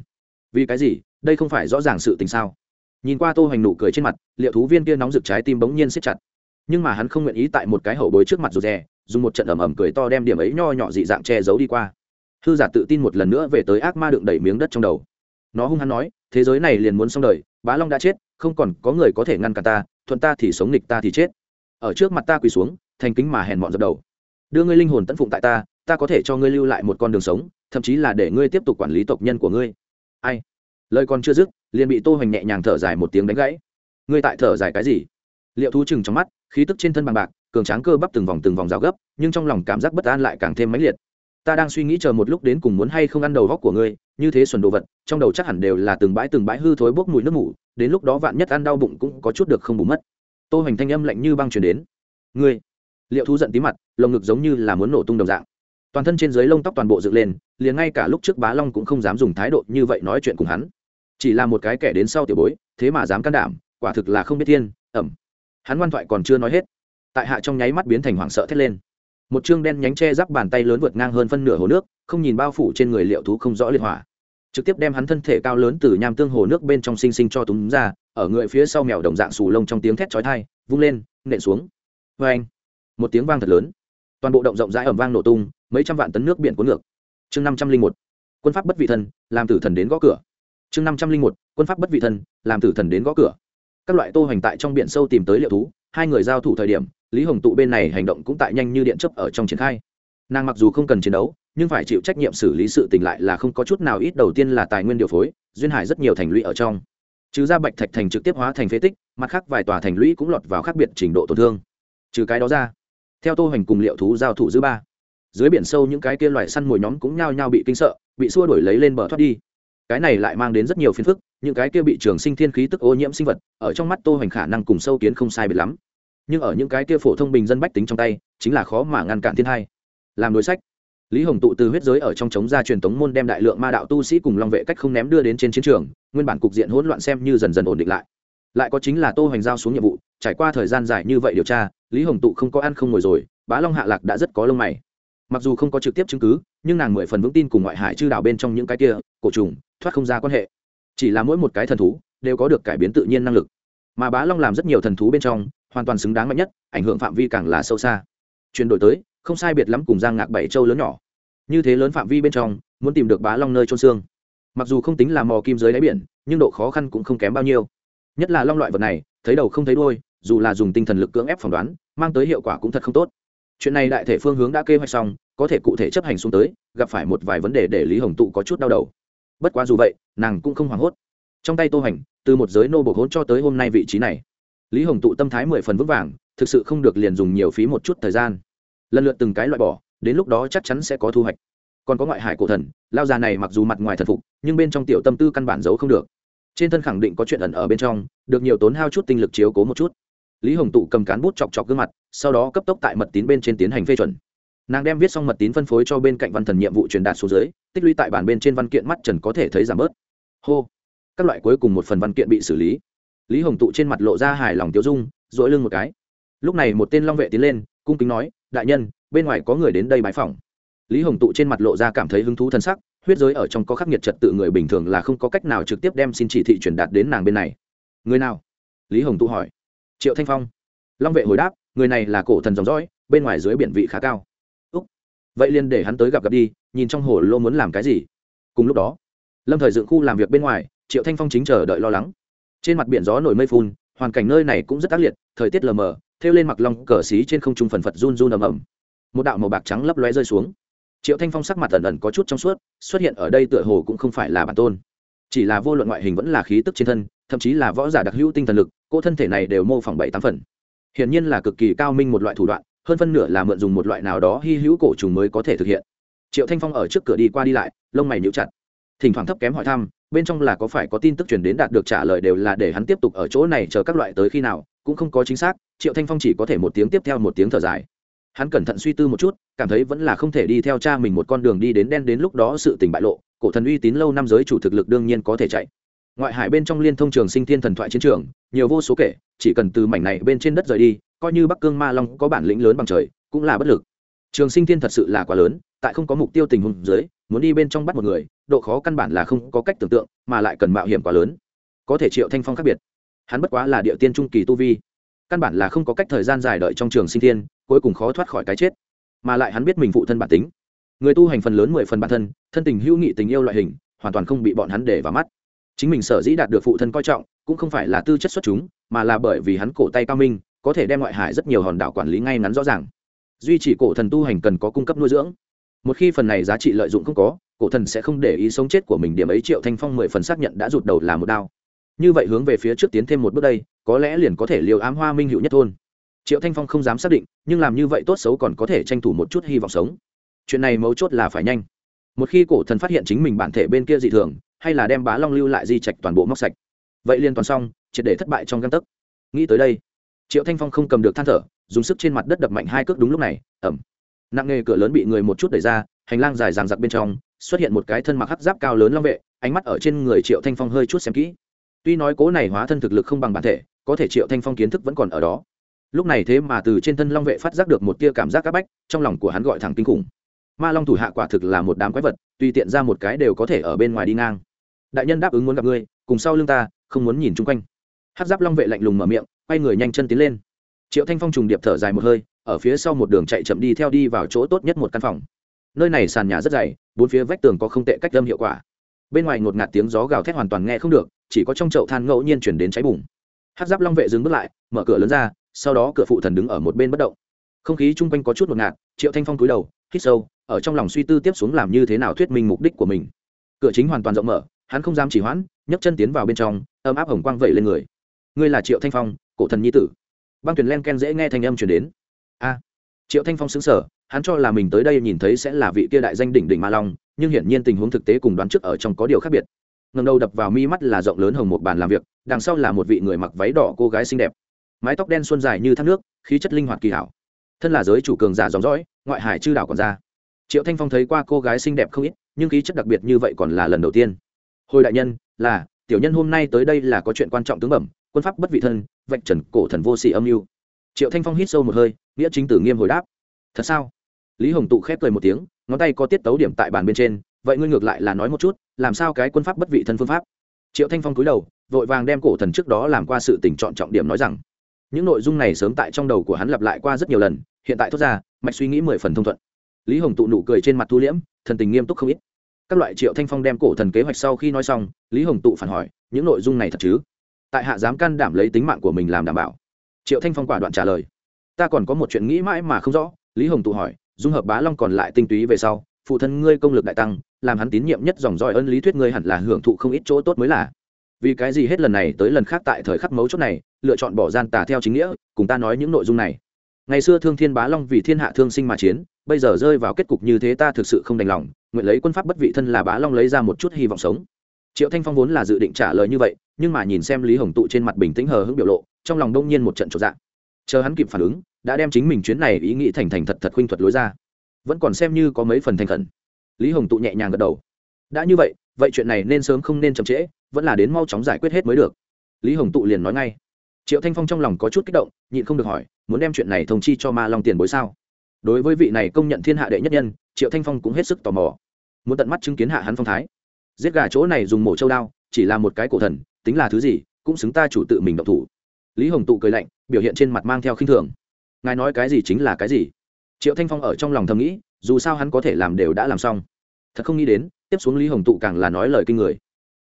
Vì cái gì? Đây không phải rõ ràng sự tình sao? Nhìn qua tô hoành nụ cười trên mặt liệu thú viên kia nóng rực trái tim bỗng nhiên siết chặt nhưng mà hắn không nguyện ý tại một cái hậu bối trước mặt rụt rè, dùng một trận ầm ầm cười to đem điểm ấy nho nhỏ dị dạng che giấu đi qua. Hư giả tự tin một lần nữa về tới ác ma đựng đầy miếng đất trong đầu. Nó hung hắn nói, thế giới này liền muốn xong đời, bá long đã chết, không còn có người có thể ngăn cả ta, thuận ta thì sống nghịch ta thì chết. Ở trước mặt ta quỳ xuống, thành kính mà hèn mọn dập đầu. Đưa ngươi linh hồn tận phụng tại ta ta có thể cho ngươi lưu lại một con đường sống, thậm chí là để ngươi tiếp tục quản lý tộc nhân của ngươi. Ai? Lời còn chưa dứt, liền bị tô hoành nhẹ nhàng thở dài một tiếng đánh gãy. Ngươi tại thở dài cái gì? Liệu thú chừng trong mắt khí tức trên thân bằng bạc, cường tráng cơ bắp từng vòng từng vòng rào gấp, nhưng trong lòng cảm giác bất an lại càng thêm mãnh liệt. Ta đang suy nghĩ chờ một lúc đến cùng muốn hay không ăn đầu góc của ngươi, như thế xuẩn đồ vật, trong đầu chắc hẳn đều là từng bãi từng bãi hư thối bốc mùi nước mủ, đến lúc đó vạn nhất ăn đau bụng cũng có chút được không bù mất. Tô hoành thanh âm lạnh như băng truyền đến. Ngươi, liệu thú giận tí mặt, lồng ngực giống như là muốn nổ tung đồng dạng. Toàn thân trên dưới lông tóc toàn bộ dựng lên, liền ngay cả lúc trước bá long cũng không dám dùng thái độ như vậy nói chuyện cùng hắn. Chỉ là một cái kẻ đến sau tiểu bối, thế mà dám can đảm, quả thực là không biết thiên, ẩm hắn ngoan thoại còn chưa nói hết. Tại hạ trong nháy mắt biến thành hoảng sợ thét lên. Một chương đen nhánh tre giáp bàn tay lớn vượt ngang hơn phân nửa hồ nước, không nhìn bao phủ trên người liệu thú không rõ liệt hỏa. Trực tiếp đem hắn thân thể cao lớn từ nham tương hồ nước bên trong xinh xinh cho túm ra, ở người phía sau mèo đồng dạng sù lông trong tiếng thét chói thai vung lên, nện xuống. Vê anh, một tiếng vang thật lớn. Toàn bộ động rộng rãi ẩm vang nổ tung, mấy trăm vạn tấn nước biển cuốn ngược. Chương năm trăm linh một, quân pháp bất vị thân làm tử thần đến gõ cửa. Chương năm trăm linh một, quân pháp bất vị thân làm tử thần đến gõ cửa các loại tô hoành tại trong biển sâu tìm tới liệu thú, hai người giao thủ thời điểm, lý hồng tụ bên này hành động cũng tại nhanh như điện chấp ở trong triển khai. Nàng mặc dù không cần chiến đấu, nhưng phải chịu trách nhiệm xử lý sự tình lại là không có chút nào ít, đầu tiên là tài nguyên điều phối, duyên hải rất nhiều thành lũy ở trong. Trừ ra bạch thạch thành trực tiếp hóa thành phế tích, mặt khác vài tòa thành lũy cũng lọt vào khác biệt trình độ tổn thương. Trừ cái đó ra, theo tô hoành cùng liệu thú giao thủ dư ba, dưới biển sâu những cái kia loài săn mồi nhóm cũng nhao nhao bị kinh sợ, bị xua đuổi lấy lên bờ thoát đi. Cái này lại mang đến rất nhiều phiền phức những cái kia bị trường sinh thiên khí tức ô nhiễm sinh vật, ở trong mắt tô hoành khả năng cùng sâu kiến không sai biệt lắm. Nhưng ở những cái kia phổ thông bình dân bách tính trong tay, chính là khó mà ngăn cản thiên hai. Làm đối sách. Lý hồng tụ từ huyết giới ở trong chống ra truyền tống môn đem đại lượng ma đạo tu sĩ cùng long vệ cách không ném đưa đến trên chiến trường, nguyên bản cục diện hỗn loạn xem như dần dần ổn định lại. Lại có chính là tô hoành giao xuống nhiệm vụ, trải qua thời gian dài như vậy điều tra, lý hồng tụ không có ăn không ngồi rồi, bá long hạ lạc đã rất có lông mày. Mặc dù không có trực tiếp chứng cứ, nhưng nàng mười phần vững tin cùng ngoại hải chư đảo bên trong những cái kia, cổ trùng, thoát không ra quan hệ chỉ là mỗi một cái thần thú đều có được cải biến tự nhiên năng lực. Mà bá long làm rất nhiều thần thú bên trong, hoàn toàn xứng đáng mạnh nhất, ảnh hưởng phạm vi càng là sâu xa. Chuyển đổi tới, không sai biệt lắm cùng giang ngạc bảy châu lớn nhỏ. Như thế lớn phạm vi bên trong, muốn tìm được bá long nơi trôn xương. Mặc dù không tính là mò kim dưới đáy biển, nhưng độ khó khăn cũng không kém bao nhiêu. Nhất là long loại vật này, thấy đầu không thấy đôi dù là dùng tinh thần lực cưỡng ép phỏng đoán, mang tới hiệu quả cũng thật không tốt. Chuyện này đại thể phương hướng đã kê hoạch xong, có thể cụ thể chấp hành xuống tới, gặp phải một vài vấn đề để lý hồng tụ có chút đau đầu bất quá dù vậy, nàng cũng không hoảng hốt. Trong tay tô hành, từ một giới nô bộc hốn cho tới hôm nay vị trí này. Lý hồng tụ tâm thái mười phần vững vàng, thực sự không được liền dùng nhiều phí một chút thời gian. Lần lượt từng cái loại bỏ, đến lúc đó chắc chắn sẽ có thu hoạch. Còn có ngoại hải cổ thần, lao già này mặc dù mặt ngoài thần phục, nhưng bên trong tiểu tâm tư căn bản giấu không được. Trên thân khẳng định có chuyện ẩn ở bên trong, được nhiều tốn hao chút tinh lực chiếu cố một chút. Lý hồng tụ cầm cán bút chọc chọc gương mặt, sau đó cấp tốc tại mật tín bên trên tiến hành phê chuẩn nàng đem viết xong mật tín phân phối cho bên cạnh văn thần nhiệm vụ truyền đạt xuống dưới, tích lũy tại bản bên trên văn kiện mắt trần có thể thấy giảm bớt. Hô. Các loại cuối cùng một phần văn kiện bị xử lý. Lý hồng tụ trên mặt lộ ra hài lòng tiêu dung dỗi lưng một cái. Lúc này một tên long vệ tiến lên, cung kính nói, đại nhân, bên ngoài có người đến đây bãi phòng lý hồng tụ trên mặt lộ ra cảm thấy hứng thú t sắc, huyết giới ở trong có khắc nghiệt trật tự người bình thường là không có cách nào trực tiếp đem xin chỉ thị truyền đạt đến nàng bên này. Người nào? Lý hồng tụ hỏi. Triệu thanh phong. Long vệ hồi đáp, người này là cổ thần dòng dõi, bên ngoài dưới biển vị khá cao vậy liền để hắn tới gặp gặp đi, nhìn trong hồ lô muốn làm cái gì. Cùng lúc đó, lâm thời dựng khu làm việc bên ngoài, triệu thanh phong chính chờ đợi lo lắng. Trên mặt biển gió nổi mây phun hoàn cảnh nơi này cũng rất ác liệt, thời tiết lờ mờ, thêu lên mặc lòng cờ xí trên không trung phần phật run run ầm ầm. Một đạo màu bạc trắng lấp lóe rơi xuống. Triệu thanh phong sắc mặt ẩn ẩn có chút trong suốt, xuất hiện ở đây tựa hồ cũng không phải là bản tôn. Chỉ là vô luận ngoại hình vẫn là khí tức trên thân, thậm chí là võ giả đặc hữu tinh thần lực cô thân thể này đều mô phỏng bảy tám phần. Hiển nhiên là cực kỳ cao minh một loại thủ đoạn hơn phân nửa là mượn dùng một loại nào đó hy hữu cổ trùng mới có thể thực hiện. Triệu thanh phong ở trước cửa đi qua đi lại, lông mày nhũ chặt. Thỉnh thoảng thấp kém hỏi thăm, bên trong là có phải có tin tức chuyển đến đạt được trả lời đều là để hắn tiếp tục ở chỗ này chờ các loại tới khi nào, cũng không có chính xác, triệu thanh phong chỉ có thể một tiếng tiếp theo một tiếng thở dài. Hắn cẩn thận suy tư một chút, cảm thấy vẫn là không thể đi theo cha mình một con đường đi đến đen đến lúc đó sự tình bại lộ, cổ thần uy tín lâu năm giới chủ thực lực đương nhiên có thể chạy ngoại hải bên trong liên thông trường sinh thiên thần thoại chiến trường, nhiều vô số kể, chỉ cần từ mảnh này bên trên đất rời đi, coi như bắc cương ma long có bản lĩnh lớn bằng trời, cũng là bất lực. Trường sinh thiên thật sự là quá lớn, tại không có mục tiêu tình huống dưới, muốn đi bên trong bắt một người, độ khó căn bản là không có cách tưởng tượng, mà lại cần mạo hiểm quá lớn. Có thể triệu thanh phong khác biệt. Hắn bất quá là địa tiên trung kỳ tu vi. Căn bản là không có cách thời gian dài đợi trong trường sinh thiên, cuối cùng khó thoát khỏi cái chết. Mà lại hắn biết mình phụ thân bản tính. Người tu hành phần lớn mười phần bản thân thân tình hữu nghị tình yêu loại hình, hoàn toàn không bị bọn hắn để vào mắt chính mình sở dĩ đạt được phụ thân coi trọng, cũng không phải là tư chất xuất chúng, mà là bởi vì hắn cổ tay cao minh, có thể đem ngoại hải rất nhiều hòn đảo quản lý ngay ngắn rõ ràng. Duy trì cổ thần tu hành cần có cung cấp nuôi dưỡng. Một khi phần này giá trị lợi dụng không có, cổ thần sẽ không để ý sống chết của mình, điểm ấy triệu thanh phong mười phần xác nhận đã rụt đầu là một đao. Như vậy hướng về phía trước tiến thêm một bước đây, có lẽ liền có thể liều ám hoa minh hữu nhất thôn. Triệu thanh phong không dám xác định, nhưng làm như vậy tốt xấu còn có thể tranh thủ một chút hy vọng sống. Chuyện này mấu chốt là phải nhanh. Một khi cổ thần phát hiện chính mình bản thể bên kia dị thường hay là đem bá long lưu lại di trạch toàn bộ móc sạch. Vậy liên toàn xong, triệt để thất bại trong găng tấc. Nghĩ tới đây, triệu thanh phong không cầm được than thở, dùng sức trên mặt đất đập mạnh hai cước đúng lúc này ẩm nặng nghề cửa lớn bị người một chút đẩy ra, hành lang dài ràng giặc bên trong, xuất hiện một cái thân mặc hắc giáp cao lớn long vệ, ánh mắt ở trên người triệu thanh phong hơi chút xem kỹ. Tuy nói cố này hóa thân thực lực không bằng bản thể, có thể triệu thanh phong kiến thức vẫn còn ở đó. Lúc này thế mà từ trên thân long vệ phát giác được một tia cảm giác c áp bách, trong lòng của hắn gọi thẳng kinh khủng. Ma long thủ hạ quả thực là một đám quái vật tuy tiện ra một cái đều có thể ở bên ngoài đi ngang đại nhân đáp ứng muốn gặp ngươi, cùng sau lưng ta, không muốn nhìn chung quanh. Hát giáp long vệ lạnh lùng mở miệng, quay người nhanh chân tiến lên. Triệu thanh phong trùng điệp thở dài một hơi, ở phía sau một đường chạy chậm đi theo đi vào chỗ tốt nhất một căn phòng. Nơi này sàn nhà rất dày, bốn phía vách tường có không tệ cách âm hiệu quả. Bên ngoài ngột ngạt tiếng gió gào thét hoàn toàn nghe không được, chỉ có trong chậu than ngẫu nhiên chuyển đến cháy bùng. Hát giáp long vệ dừng bước lại, mở cửa lớn ra, sau đó cửa phụ thần đứng ở một bên bất động. Không khí chung quanh có chút ngột ngạt, triệu thanh phong cúi đầu, hít sâu, ở trong lòng suy tư tiếp xuống làm như thế nào thuyết minh mục đích của mình. Cửa chính hoàn toàn rộng mở hắn không dám chỉ hoãn, nhấc chân tiến vào bên trong, ấm áp hồng quang vẩy lên người. Ngươi là triệu thanh phong, cổ thần nhi tử. Băng tuyển len ken dễ nghe thanh âm chuyển đến. A, triệu thanh phong xứng sở hắn cho là mình tới đây nhìn thấy sẽ là vị kia đại danh đỉnh đỉnh ma long, nhưng hiển nhiên tình huống thực tế cùng đoán trước ở trong có điều khác biệt. Ngầm đầu đập vào mi mắt là rộng lớn hồng một bàn làm việc, đằng sau là một vị người mặc váy đỏ cô gái xinh đẹp. Mái tóc đen xuân dài như thác nước, khí chất linh hoạt kỳ hảo. Thân là giới chủ cường giả dòng dõi, ngoại hải chư đảo còn ra. Triệu thanh phong thấy qua cô gái xinh đẹp không ít, nhưng khí chất đặc biệt như vậy còn là lần đầu tiên hồi đại nhân, là, tiểu nhân hôm nay tới đây là có chuyện quan trọng tướng bẩm, quân pháp bất vị thân, vạch trần cổ thần vô sĩ âm mưu. Triệu thanh phong hít sâu một hơi, nghĩa chính tử nghiêm hồi đáp. Thật sao? Lý hồng tụ khép cười một tiếng, ngón tay có tiết tấu điểm tại bàn bên trên, vậy ngươi ngược lại là nói một chút, làm sao cái quân pháp bất vị thân phương pháp? Triệu thanh phong cúi đầu, vội vàng đem cổ thần trước đó làm qua sự tình chọn trọng điểm nói rằng, những nội dung này sớm tại trong đầu của hắn lặp lại qua rất nhiều lần, hiện tại thốt ra, mạch suy nghĩ mười phần thông thuận. Lý hồng tụ nụ cười trên mặt thu liễm, thần tình nghiêm túc không ít các loại triệu thanh phong đem cổ thần kế hoạch sau khi nói xong, lý hồng tụ phản hỏi, những nội dung này thật chứ? Tại hạ dám can đảm lấy tính mạng của mình làm đảm bảo? Triệu thanh phong quả đoạn trả lời, ta còn có một chuyện nghĩ mãi mà không rõ. Lý hồng tụ hỏi, dung hợp bá long còn lại tinh túy về sau, phụ thân ngươi công lực đại tăng, làm hắn tín nhiệm nhất dòng dõi ân lý thuyết ngươi hẳn là hưởng thụ không ít chỗ tốt mới là. Vì cái gì hết lần này tới lần khác tại thời khắc mấu chốt này, lựa chọn bỏ gian tà theo chính nghĩa, cùng ta nói những nội dung này. Ngày xưa thương thiên bá long vì thiên hạ thương sinh mà chiến, bây giờ rơi vào kết cục như thế ta thực sự không đành lòng nguyện lấy quân pháp bất vị thân là bá long lấy ra một chút hy vọng sống. Triệu thanh phong vốn là dự định trả lời như vậy, nhưng mà nhìn xem lý hồng tụ trên mặt bình tĩnh hờ hững biểu lộ, trong lòng đông nhiên một trận trộn dạng chờ hắn kịp phản ứng, đã đem chính mình chuyến này ý nghĩ thành thành thật thật khuynh thuật lối ra. Vẫn còn xem như có mấy phần thành khẩn. Lý hồng tụ nhẹ nhàng gật đầu. Đã như vậy vậy chuyện này nên sớm không nên chậm trễ, vẫn là đến mau chóng giải quyết hết mới được. Lý hồng tụ liền nói ngay. Triệu thanh phong trong lòng có chút kích động, nhịn không được hỏi, muốn đem chuyện này thông chi cho ma long tiền bối sao? Đối với vị này công nhận thiên hạ đệ nhất nhân, triệu thanh phong cũng hết sức tò mò muốn tận mắt chứng kiến hạ hắn phong thái. Giết gà chỗ này dùng mổ trâu đao, chỉ là một cái cổ thần, tính là thứ gì, cũng xứng ta chủ tự mình động thủ. Lý hồng tụ cười lạnh, biểu hiện trên mặt mang theo khinh thường. Ngài nói cái gì chính là cái gì? Triệu thanh phong ở trong lòng thầm nghĩ, dù sao hắn có thể làm đều đã làm xong. Thật không nghĩ đến, tiếp xuống lý hồng tụ càng là nói lời kinh người.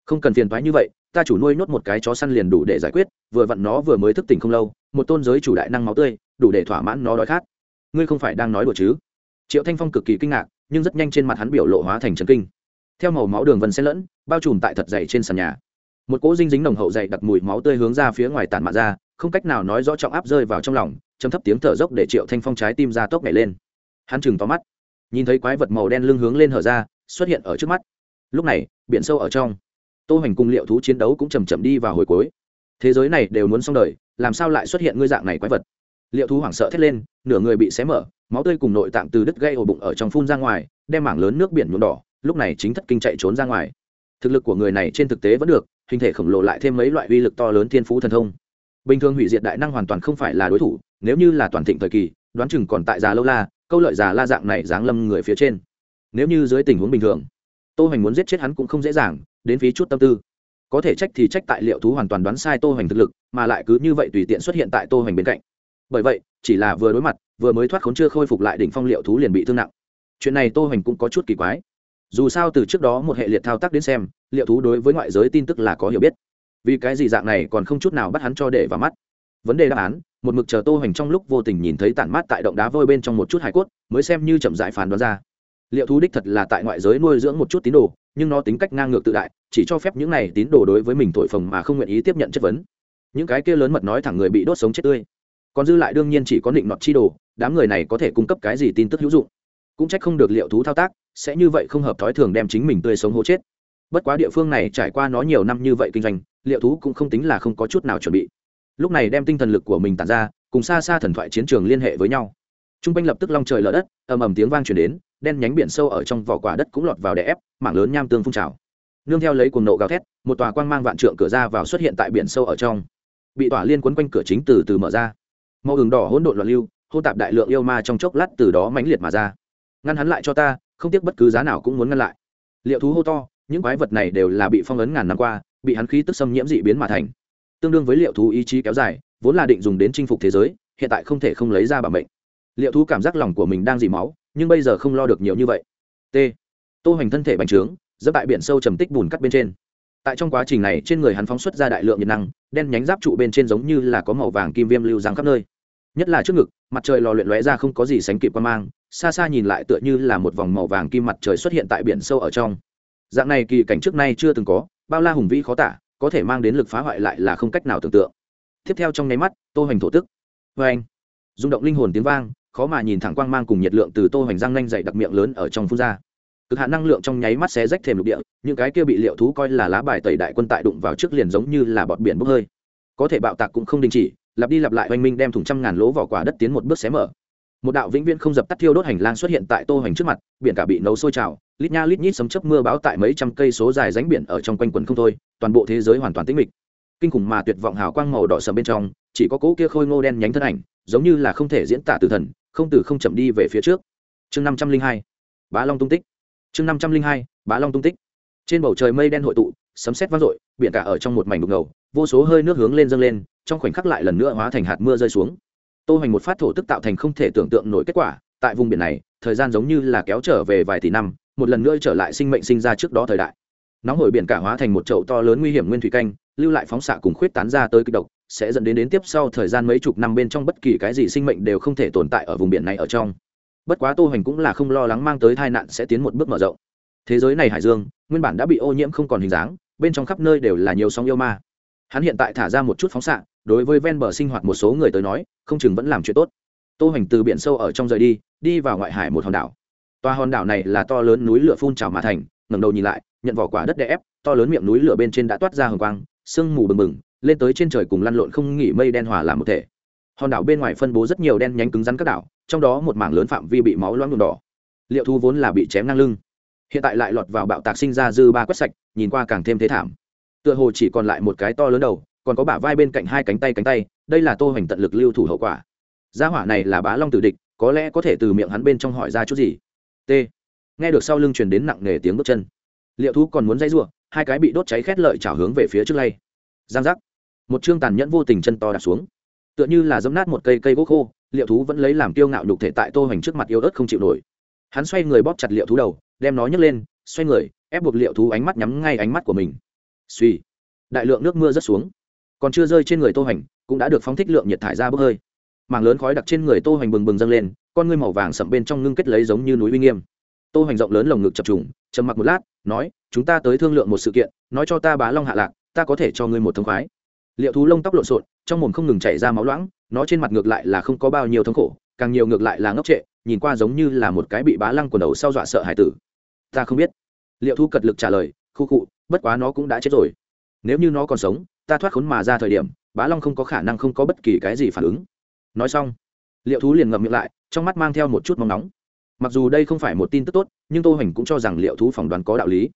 Không cần phiền thoái như vậy, ta chủ nuôi nhốt một cái chó săn liền đủ để giải quyết, vừa vặn nó vừa mới thức tỉnh không lâu, một tôn giới chủ đại năng máu tươi, đủ để thỏa mãn nó đói khát. Ngươi không phải đang nói đùa chứ? Triệu thanh phong cực kỳ kinh ngạc nhưng rất nhanh trên mặt hắn biểu lộ hóa thành chấn kinh. Theo màu máu đường vân xen lẫn, bao trùm tại thật dày trên sàn nhà. Một cỗ dinh dính nồng hậu dày đặc mùi máu tươi hướng ra phía ngoài tản mạ ra, không cách nào nói rõ trọng áp rơi vào trong lòng trầm thấp tiếng thở dốc để triệu thanh phong trái tim ra tốc nhảy lên. Hắn chừng to mắt, nhìn thấy quái vật màu đen lưng hướng lên hở ra, xuất hiện ở trước mắt. Lúc này, biển sâu ở trong, tô hành cùng liệu thú chiến đấu cũng chầm chậm đi vào hồi cuối. Thế giới này đều muốn xong đời, làm sao lại xuất hiện ngươi dạng này quái vật? liệu thú hoảng sợ thét lên, nửa người bị xé mở, máu tươi cùng nội tạng từ đứt gây ổ bụng ở trong phun ra ngoài, đem mảng lớn nước biển nhuộm đỏ, lúc này chính thất kinh chạy trốn ra ngoài. Thực lực của người này trên thực tế vẫn được, hình thể khổng lồ lại thêm mấy loại uy lực to lớn thiên phú thần thông. Bình thường hủy diệt đại năng hoàn toàn không phải là đối thủ, nếu như là toàn thịnh thời kỳ, đoán chừng còn tại già lâu la, câu lợi già la dạng này giáng lâm người phía trên. Nếu như dưới tình huống bình thường, tô hoành muốn giết chết hắn cũng không dễ dàng, đến phí chút tâm tư. Có thể trách thì trách tại liệu thú hoàn toàn đoán sai tô hoành thực lực, mà lại cứ như vậy tùy tiện xuất hiện tại tô hoành bên cạnh bởi vậy, chỉ là vừa đối mặt, vừa mới thoát khốn chưa khôi phục lại đỉnh phong liệu thú liền bị thương nặng. Chuyện này tô hoành cũng có chút kỳ quái. Dù sao từ trước đó một hệ liệt thao tác đến xem, liệu thú đối với ngoại giới tin tức là có hiểu biết. Vì cái gì dạng này còn không chút nào bắt hắn cho để vào mắt. Vấn đề đáp án, một mực chờ tô hoành trong lúc vô tình nhìn thấy tản mát tại động đá vôi bên trong một chút hải cốt, mới xem như chậm dại phán đoán ra. Liệu thú đích thật là tại ngoại giới nuôi dưỡng một chút tín đồ, nhưng nó tính cách ngang ngược tự đại, chỉ cho phép những này tín đồ đối với mình thổi phồng mà không nguyện ý tiếp nhận chất vấn. Những cái kia lớn mật nói thẳng người bị đốt sống chết tươi còn dư lại đương nhiên chỉ có định nọt chi đồ, đám người này có thể cung cấp cái gì tin tức hữu dụng? Cũng trách không được liệu thú thao tác, sẽ như vậy không hợp thói thường đem chính mình tươi sống hố chết. Bất quá địa phương này trải qua nó nhiều năm như vậy kinh doanh, liệu thú cũng không tính là không có chút nào chuẩn bị. Lúc này đem tinh thần lực của mình tàn ra, cùng xa xa thần thoại chiến trường liên hệ với nhau. T r u n g lập tức long trời lở đất, ầm ầm tiếng vang chuyển đến, đen nhánh biển sâu ở trong vỏ quả đất cũng lọt vào đè ép, mảng lớn nham tương phun trào. Nương theo lấy cuồng nộ gào thét, một tòa quang mang vạn trượng cửa ra vào xuất hiện tại biển sâu ở trong. Bị tỏa liên quấn quanh cửa chính từ từ mở ra màu ửng đỏ hỗn độn loạn lưu hô tạp đại lượng yêu ma trong chốc lát từ đó mãnh liệt mà ra. Ngăn hắn lại cho ta, không tiếc bất cứ giá nào cũng muốn ngăn lại. Liệu thú hô to, những quái vật này đều là bị phong ấn ngàn năm qua, bị hắn khí tức xâm nhiễm dị biến mà thành. Tương đương với liệu thú ý chí kéo dài, vốn là định dùng đến chinh phục thế giới, hiện tại không thể không lấy ra bản mệnh. Liệu thú cảm giác lòng của mình đang dì máu, nhưng bây giờ không lo được nhiều như vậy. T. Tô hoành thân thể bành trướng dẫm tại biển sâu trầm tích bùn cắt bên trên. Tại trong quá trình này, trên người hắn phóng xuất ra đại lượng nhiệt năng, đen nhánh giáp trụ bên trên giống như là có màu vàng kim viêm lưu giáng khắp nơi nhất là trước ngực, mặt trời lò luyện lóe ra không có gì sánh kịp qua mang, xa xa nhìn lại tựa như là một vòng màu vàng kim mặt trời xuất hiện tại biển sâu ở trong. Dạng này kỳ cảnh trước nay chưa từng có, bao la hùng vĩ khó tả, có thể mang đến lực phá hoại lại là không cách nào tưởng tượng. Tiếp theo trong nháy mắt, tô hoành thổ tức. Vê anh, rung động linh hồn tiếng vang, khó mà nhìn thẳng quang mang cùng nhiệt lượng từ tô hoành răng nanh dày đặc miệng lớn ở trong phun ra. Cực hạn năng lượng trong nháy mắt xé rách thềm lục địa, những cái kia bị liệu thú coi là lá bài tẩy đại quân tại đụng vào trước liền giống như là bọt biển bốc hơi. Có thể bạo tạc cũng không đình chỉ lặp đi lặp lại oanh minh đem thùng trăm ngàn lỗ vỏ quả đất tiến một bước xé mở. Một đạo vĩnh viễn không dập tắt thiêu đốt hành lang xuất hiện tại tô hoành trước mặt, biển cả bị nấu sôi trào, lít nha lít nhít sấm chớp mưa báo tại mấy trăm cây số dài ránh biển ở trong quanh quần không thôi, toàn bộ thế giới hoàn toàn tĩnh mịch. Kinh khủng mà tuyệt vọng hào quang màu đỏ sầm bên trong, chỉ có cỗ kia khôi ngô đen nhánh thân ảnh, giống như là không thể diễn tả từ thần, không từ không chậm đi về phía trước. Chương năm trăm linh hai, bá long tung tích. Chương năm trăm linh hai, bá long tung tích. Trên bầu trời mây đen hội tụ sấm sét vang dội, biển cả ở trong một mảnh đục ngầu, vô số hơi nước hướng lên dâng lên, trong khoảnh khắc lại lần nữa hóa thành hạt mưa rơi xuống. Tô hoành một phát thổ tức tạo thành không thể tưởng tượng nổi kết quả, tại vùng biển này, thời gian giống như là kéo trở về vài tỷ năm, một lần nữa trở lại sinh mệnh sinh ra trước đó thời đại. Nóng hổi biển cả hóa thành một chậu to lớn nguy hiểm nguyên thủy canh, lưu lại phóng xạ cùng khuyết tán ra tới cực độc, sẽ dẫn đến đến tiếp sau thời gian mấy chục năm bên trong bất kỳ cái gì sinh mệnh đều không thể tồn tại ở vùng biển này ở trong. Bất quá tô hoành cũng là không lo lắng mang tới tai nạn sẽ tiến một bước mở rộng. Thế giới này hải dương, nguyên bản đã bị ô nhiễm không còn hình dáng bên trong khắp nơi đều là nhiều sóng yêu ma. Hắn hiện tại thả ra một chút phóng xạ, đối với ven bờ sinh hoạt một số người tới nói, không chừng vẫn làm chuyện tốt. Tô hoành từ biển sâu ở trong rời đi đi vào ngoại hải một hòn đảo. Toa hòn đảo này là to lớn núi lửa phun trào mà thành, ngẩng đầu nhìn lại, nhận vỏ quả đất đè ép, to lớn miệng núi lửa bên trên đã toát ra hồng quang, sương mù bừng bừng, lên tới trên trời cùng lăn lộn không nghỉ mây đen hòa làm một thể. Hòn đảo bên ngoài phân bố rất nhiều đen nhánh cứng rắn các đảo, trong đó một mảng lớn phạm vi bị máu loãng nhuộm đỏ. Liệu thu vốn là bị chém ngang lưng hiện tại lại lọt vào bạo tạc sinh ra dư ba quét sạch, nhìn qua càng thêm thế thảm. Tựa hồ chỉ còn lại một cái to lớn đầu, còn có bả vai bên cạnh hai cánh tay cánh tay, đây là tô hoành tận lực lưu thủ hậu quả. Gia hỏa này là bá long tử địch, có lẽ có thể từ miệng hắn bên trong hỏi ra chút gì. T. Nghe được sau lưng truyền đến nặng nề tiếng bước chân. Liệu thú còn muốn dây rủa, hai cái bị đốt cháy khét lợi chảo hướng về phía trước lay. Giang giác. Một chương tàn nhẫn vô tình chân to đặt xuống. Tựa như là giấm nát một cây cây gỗ khô, liệu thú vẫn lấy làm kiêu ngạo nhục thể tại tô hoành trước mặt yêu ớt không chịu nổi. Hắn xoay người bóp chặt liệu thú đầu đem nó nhấc lên, xoay người, ép buộc liệu thú ánh mắt nhắm ngay ánh mắt của mình. Suy đại lượng nước mưa rớt xuống. Còn chưa rơi trên người tô hoành, cũng đã được phóng thích lượng nhiệt thải ra bốc hơi. Mảng lớn khói đặc trên người tô hoành bừng bừng dâng lên, con ngươi màu vàng sậm bên trong ngưng kết lấy giống như núi uy nghiêm. Tô hoành rộng lớn lồng ngực chập trùng, trầm mặc một lát, nói, chúng ta tới thương lượng một sự kiện, nói cho ta bá long hạ lạc, ta có thể cho ngươi một thông khoái. Liệu thú lông tóc lộn xộn, trong mồm không ngừng chảy ra máu loãng, nó trên mặt ngược lại là không có bao nhiêu thống khổ càng nhiều ngược lại là ngốc trệ, nhìn qua giống như là một cái bị bá lăng quần đầu sau dọa sợ hải tử. Ta không biết. Liệu thu cật lực trả lời, khu cụ bất quá nó cũng đã chết rồi. Nếu như nó còn sống, ta thoát khốn mà ra thời điểm, bá long không có khả năng không có bất kỳ cái gì phản ứng. Nói xong, liệu thú liền ngậm miệng lại, trong mắt mang theo một chút mong nóng. Mặc dù đây không phải một tin tức tốt, nhưng tô hoành cũng cho rằng liệu thú phỏng đoán có đạo lý.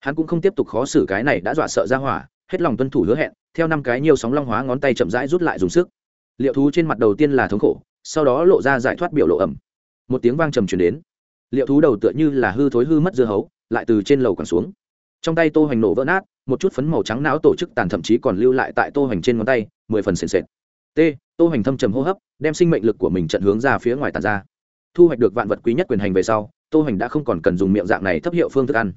Hắn cũng không tiếp tục khó xử cái này đã dọa sợ ra hỏa, hết lòng tuân thủ hứa hẹn, theo năm cái nhiều sóng long hóa ngón tay chậm rãi rút lại dùng sức. Liệu thú trên mặt đầu tiên là thống khổ sau đó lộ ra giải thoát biểu lộ ẩm. Một tiếng vang trầm truyền đến. Liệu thú đầu tựa như là hư thối hư mất dưa hấu, lại từ trên lầu quẳng xuống. Trong tay tô hoành nổ vỡ nát, một chút phấn màu trắng não tổ chức tàn thậm chí còn lưu lại tại tô hoành trên ngón tay, mười phần sền sệt. T, tô hoành thâm trầm hô hấp, đem sinh mệnh lực của mình trận hướng ra phía ngoài tàn ra. Thu hoạch được vạn vật quý nhất quyền hành về sau, tô hoành đã không còn cần dùng miệng dạng này thấp hiệu phương thức ăn.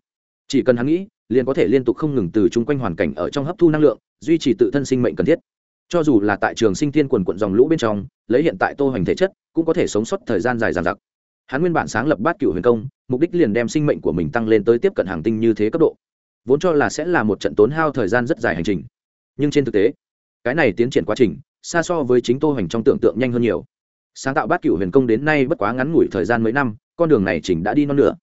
Chỉ cần hắn nghĩ, liền có thể liên tục không ngừng từ chung quanh hoàn cảnh ở trong hấp thu năng lượng, duy trì tự thân sinh mệnh cần thiết cho dù là tại trường sinh thiên quần quận dòng lũ bên trong, lấy hiện tại tô hoành thể chất, cũng có thể sống sót thời gian dài dàn giặc hắn nguyên bản sáng lập bát cựu huyền công, mục đích liền đem sinh mệnh của mình tăng lên tới tiếp cận hàng tinh như thế cấp độ. Vốn cho là sẽ là một trận tốn hao thời gian rất dài hành trình. Nhưng trên thực tế, cái này tiến triển quá trình, xa so với chính tô hoành trong tưởng tượng nhanh hơn nhiều. Sáng tạo bát cựu huyền công đến nay bất quá ngắn ngủi thời gian mấy năm, con đường này chỉnh đã đi non nửa.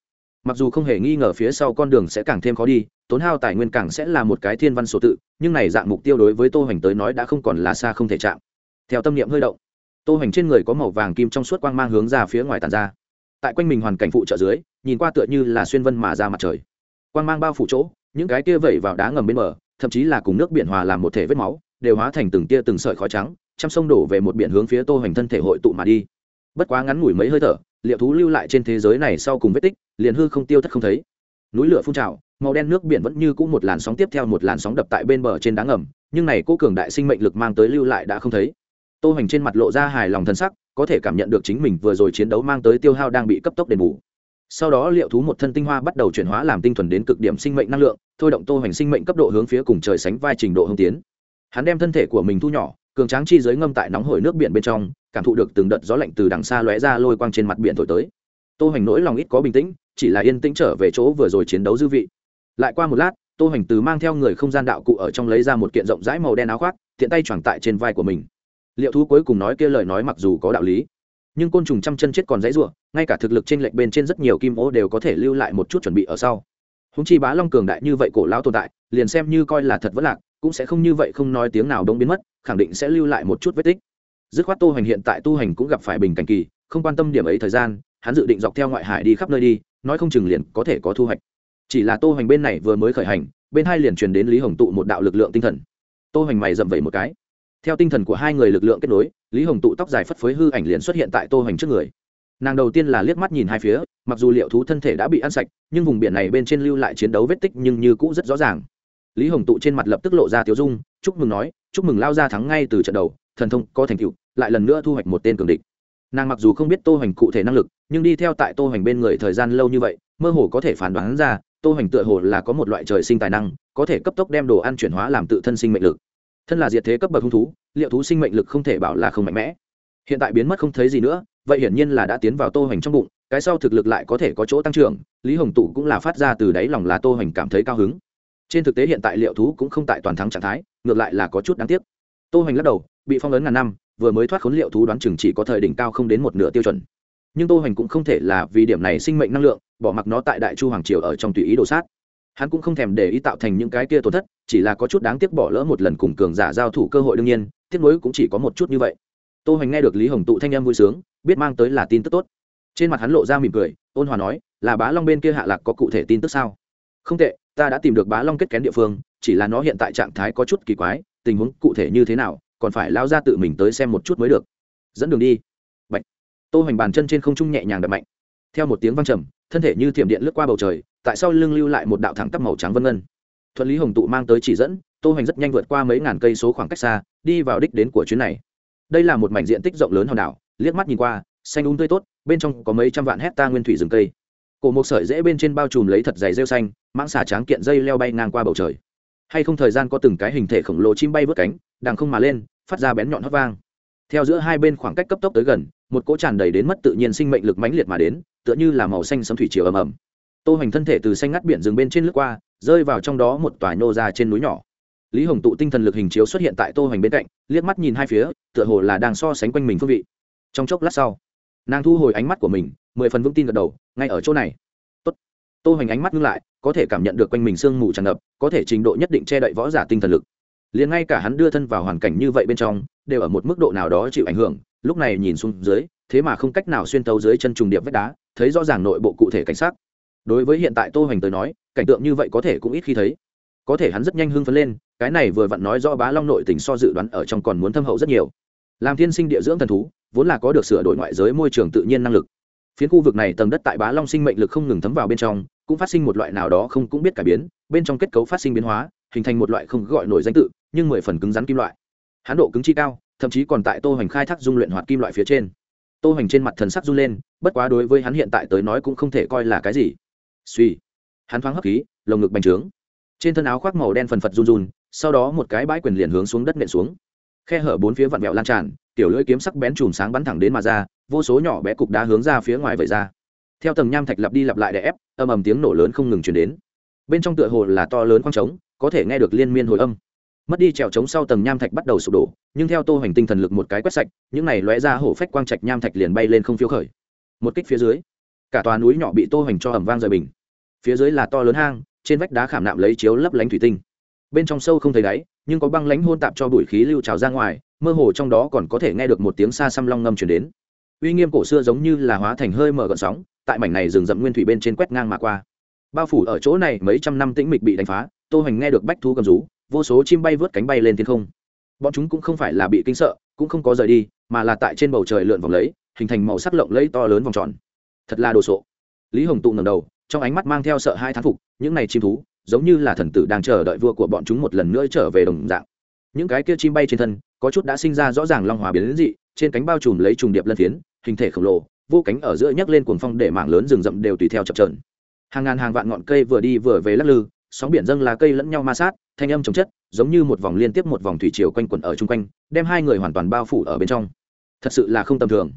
Mặc dù không hề nghi ngờ phía sau con đường sẽ càng thêm khó đi tốn hao tài nguyên càng sẽ là một cái thiên văn số tự, nhưng này dạng mục tiêu đối với tô hoành tới nói đã không còn là xa không thể chạm. Theo tâm niệm hơi động, tô hoành trên người có màu vàng kim trong suốt quang mang hướng ra phía ngoài tàn ra. Tại quanh mình hoàn cảnh phụ trợ dưới, nhìn qua tựa như là xuyên vân mà ra mặt trời. Quang mang bao phủ chỗ, những cái kia vẩy vào đá ngầm bên bờ, thậm chí là cùng nước biển hòa làm một thể vết máu, đều hóa thành từng tia từng sợi khói trắng chăm sông đổ về một biển hướng phía tô hoành thân thể hội tụ mà đi. Bất quá ngắn ngủi mấy hơi thở, liệu thú lưu lại trên thế giới này sau cùng vết tích, liền hư không tiêu thất không thấy. Núi lửa phun trào màu đen nước biển vẫn như cũ một làn sóng tiếp theo một làn sóng đập tại bên bờ trên đá ngầm, nhưng này cô cường đại sinh mệnh lực mang tới lưu lại đã không thấy. Tô hoành trên mặt lộ ra hài lòng thân sắc, có thể cảm nhận được chính mình vừa rồi chiến đấu mang tới tiêu hao đang bị cấp tốc đền bù. Sau đó liệu thú một thân tinh hoa bắt đầu chuyển hóa làm tinh thuần đến cực điểm sinh mệnh năng lượng, thôi động tô hoành sinh mệnh cấp độ hướng phía cùng trời sánh vai trình độ hưng tiến. Hắn đem thân thể của mình thu nhỏ, cường tráng chi giới ngâm tại nóng hổi nước biển bên trong, cảm thụ được từng đợt gió lạnh từ đằng xa lóe ra lôi quang trên mặt biển thổi tới. Tô hoành nỗi lòng ít có bình tĩnh, chỉ là yên tĩnh trở về chỗ vừa rồi chiến đấu dư vị lại qua một lát tô Hành từ mang theo người không gian đạo cụ ở trong lấy ra một kiện rộng rãi màu đen áo khoác tiện tay choàng tại trên vai của mình liệu thú cuối cùng nói kia lời nói mặc dù có đạo lý nhưng côn trùng trăm chân chết còn dãy rủa, ngay cả thực lực trên lệch bên trên rất nhiều kim ô đều có thể lưu lại một chút chuẩn bị ở sau. Húng chi bá long cường đại như vậy cổ lão tồn tại, liền xem như coi là thật vất lạc, cũng sẽ không như vậy không nói tiếng nào đông biến mất, khẳng định sẽ lưu lại một chút vết tích. Dứt khoát Tô Hành hiện tại tu hành cũng gặp phải bình cảnh kỳ, không quan tâm điểm ấy thời gian, hắn dự định dọc theo ngoại hải đi khắp nơi đi, nói không chừng liền có thể có thu hoạch chỉ là tô hoành bên này vừa mới khởi hành, bên hai liền truyền đến lý hồng tụ một đạo lực lượng tinh thần. Tô hoành mày dậm vẩy một cái. Theo tinh thần của hai người lực lượng kết nối, lý hồng tụ tóc dài phất phới hư ảnh liền xuất hiện tại tô hoành trước người. Nàng đầu tiên là liếc mắt nhìn hai phía, mặc dù liệu thú thân thể đã bị ăn sạch, nhưng vùng biển này bên trên lưu lại chiến đấu vết tích nhưng như cũ rất rõ ràng. Lý hồng tụ trên mặt lập tức lộ ra tiếu dung, chúc mừng nói, chúc mừng lao ra thắng ngay từ trận đầu, thần thông có thành tựu, lại lần nữa thu hoạch một tên cường địch. Nàng mặc dù không biết tô hoành cụ thể năng lực, nhưng đi theo tại tô hoành bên người thời gian lâu như vậy mơ hồ có thể phán đoán ra, tô hoành tựa hồ là có một loại trời sinh tài năng, có thể cấp tốc đem đồ ăn chuyển hóa làm tự thân sinh mệnh lực. Thân là diệt thế cấp bậc hung thú, liệu thú sinh mệnh lực không thể bảo là không mạnh mẽ. Hiện tại biến mất không thấy gì nữa, vậy hiển nhiên là đã tiến vào tô hoành trong bụng, cái sau thực lực lại có thể có chỗ tăng trưởng, lý hồng tụ cũng là phát ra từ đáy lòng là tô hoành cảm thấy cao hứng. Trên thực tế hiện tại liệu thú cũng không tại toàn thắng trạng thái, ngược lại là có chút đáng tiếc. Tô hoành lắc đầu, bị phong ấn ngàn năm, vừa mới thoát khốn liệu thú đoán chừng chỉ có thời đỉnh cao không đến một nửa tiêu chuẩn. Nhưng tô hoành cũng không thể là vì điểm này sinh mệnh năng lượng bỏ mặc nó tại đại chu hoàng triều ở trong tùy ý đồ sát. Hắn cũng không thèm để ý tạo thành những cái kia tổn thất, chỉ là có chút đáng tiếc bỏ lỡ một lần cùng cường giả giao thủ cơ hội đương nhiên, tiếc nuối cũng chỉ có một chút như vậy. Tô hoành nghe được lý hồng tụ thanh em vui sướng, biết mang tới là tin tức tốt. Trên mặt hắn lộ ra mỉm cười, ôn hòa nói, là bá long bên kia hạ lạc có cụ thể tin tức sao? Không tệ, ta đã tìm được bá long kết kén địa phương, chỉ là nó hiện tại trạng thái có chút kỳ quái, tình huống cụ thể như thế nào, còn phải lao ra tự mình tới xem một chút mới được. Dẫn đường đi. Bạch. tô hoành bàn chân trên không trung nhẹ nhàng đập mạnh. Theo một tiếng vang trầm thân thể như thiểm điện lướt qua bầu trời, tại sao lưng lưu lại một đạo thẳng tắp màu trắng vân ngân. Thuận lý hồng tụ mang tới chỉ dẫn, tô hoành rất nhanh vượt qua mấy ngàn cây số khoảng cách xa, đi vào đích đến của chuyến này. Đây là một mảnh diện tích rộng lớn hòn đảo, liếc mắt nhìn qua, xanh đúng tươi tốt, bên trong có mấy trăm vạn hecta nguyên thủy rừng cây. Cổ một sợi dễ bên trên bao trùm lấy thật dày rêu xanh, mãng xà tráng kiện dây leo bay ngang qua bầu trời. Hay không thời gian có từng cái hình thể khổng lồ chim bay vớt cánh, đằng không mà lên, phát ra bén nhọn hót vang. Theo giữa hai bên khoảng cách cấp tốc tới gần một cỗ tràn đầy đến mất tự nhiên sinh mệnh lực mãnh liệt mà đến, tựa như là màu xanh sấm thủy chiều ầm ầm. Tô hoành thân thể từ xanh ngắt biển rừng bên trên lướt qua, rơi vào trong đó một tòa nô ra trên núi nhỏ. Lý hồng tụ tinh thần lực hình chiếu xuất hiện tại tô hoành bên cạnh, liếc mắt nhìn hai phía, tựa hồ là đang so sánh quanh mình phương vị. Trong chốc lát sau, nàng thu hồi ánh mắt của mình, mười phần vững tin gật đầu, ngay ở chỗ này. Tốt. Tô hoành ánh mắt ngưng lại, có thể cảm nhận được quanh mình sương mù tràn ngập, có thể trình độ nhất định che đậy võ giả tinh thần lực. Liền ngay cả hắn đưa thân vào hoàn cảnh như vậy bên trong, đều ở một mức độ nào đó chịu ảnh hưởng lúc này nhìn xuống dưới, thế mà không cách nào xuyên tấu dưới chân trùng điệp vách đá, thấy rõ ràng nội bộ cụ thể cảnh sát đối với hiện tại tô hoành tới nói, cảnh tượng như vậy có thể cũng ít khi thấy. Có thể hắn rất nhanh hưng phấn lên, cái này vừa vặn nói rõ bá long nội tình so dự đoán ở trong còn muốn thâm hậu rất nhiều. Làm thiên sinh địa dưỡng thần thú, vốn là có được sửa đổi ngoại giới môi trường tự nhiên năng lực. Phiến khu vực này tầng đất tại bá long sinh mệnh lực không ngừng thấm vào bên trong, cũng phát sinh một loại nào đó không cũng biết cải biến, bên trong kết cấu phát sinh biến hóa, hình thành một loại không gọi nổi danh tự, nhưng mười phần cứng rắn kim loại. Hãn độ cứng chi cao thậm chí còn tại tô hoành khai thác dung luyện hoạt kim loại phía trên. Tô hoành trên mặt thần sắc run lên, bất quá đối với hắn hiện tại tới nói cũng không thể coi là cái gì. Suy. Hắn thoáng hấp khí, lồng ngực bành trướng. Trên thân áo khoác màu đen phần phật run run, sau đó một cái bãi quyền liền hướng xuống đất nện xuống. Khe hở bốn phía vặn vẹo lan tràn, tiểu lưỡi kiếm sắc bén chùm sáng bắn thẳng đến mà ra, vô số nhỏ bé cục đá hướng ra phía ngoài vẩy ra. Theo tầng nham thạch lặp đi lặp lại để ép, âm ầm tiếng nổ lớn không ngừng chuyển đến. Bên trong tựa hồ là to lớn khoang trống, có thể nghe được liên miên hồi âm mất đi trèo trống sau tầng nham thạch bắt đầu sụp đổ, nhưng theo tô hoành tinh thần lực một cái quét sạch, những này lóe ra hổ phách quang trạch nham thạch liền bay lên không phiêu khởi. Một kích phía dưới, cả tòa núi nhỏ bị tô hoành cho ẩm vang rời bình. Phía dưới là to lớn hang, trên vách đá khảm nạm lấy chiếu lấp lánh thủy tinh. Bên trong sâu không thấy đáy, nhưng có băng lánh hôn tạp cho bụi khí lưu trào ra ngoài, mơ hồ trong đó còn có thể nghe được một tiếng xa xăm long ngâm truyền đến. Uy nghiêm cổ xưa giống như là hóa thành hơi mở gợn sóng, tại mảnh này rừng rậm nguyên thủy bên trên quét ngang mà qua. Bao phủ ở chỗ này mấy trăm năm tĩnh mịch bị đánh phá, tô hoành nghe được bách thú cầm rú vô số chim bay vớt cánh bay lên thiên không. Bọn chúng cũng không phải là bị kinh sợ cũng không có rời đi mà là tại trên bầu trời lượn vòng lấy hình thành màu sắc lộng lẫy to lớn vòng tròn. Thật là đồ sộ. Lý hồng tụ ngầm đầu trong ánh mắt mang theo sợ hai thán phục những này chim thú giống như là thần tử đang chờ đợi vua của bọn chúng một lần nữa trở về đồng dạng. Những cái kia chim bay trên thân có chút đã sinh ra rõ ràng long hòa biến đến dị trên cánh bao trùm lấy trùng điệp lân thiến, hình thể khổng lồ vô cánh ở giữa nhấc lên cuồng phong để mảng lớn rừng rậm đều tùy theo chập trờn hàng ngàn hàng vạn ngọn cây vừa đi vừa về lắc lư sóng biển dâng lá cây lẫn nhau ma sát, thanh âm chống chất, giống như một vòng liên tiếp một vòng thủy chiều quanh quẩn ở chung quanh, đem hai người hoàn toàn bao phủ ở bên trong. Thật sự là không tầm thường.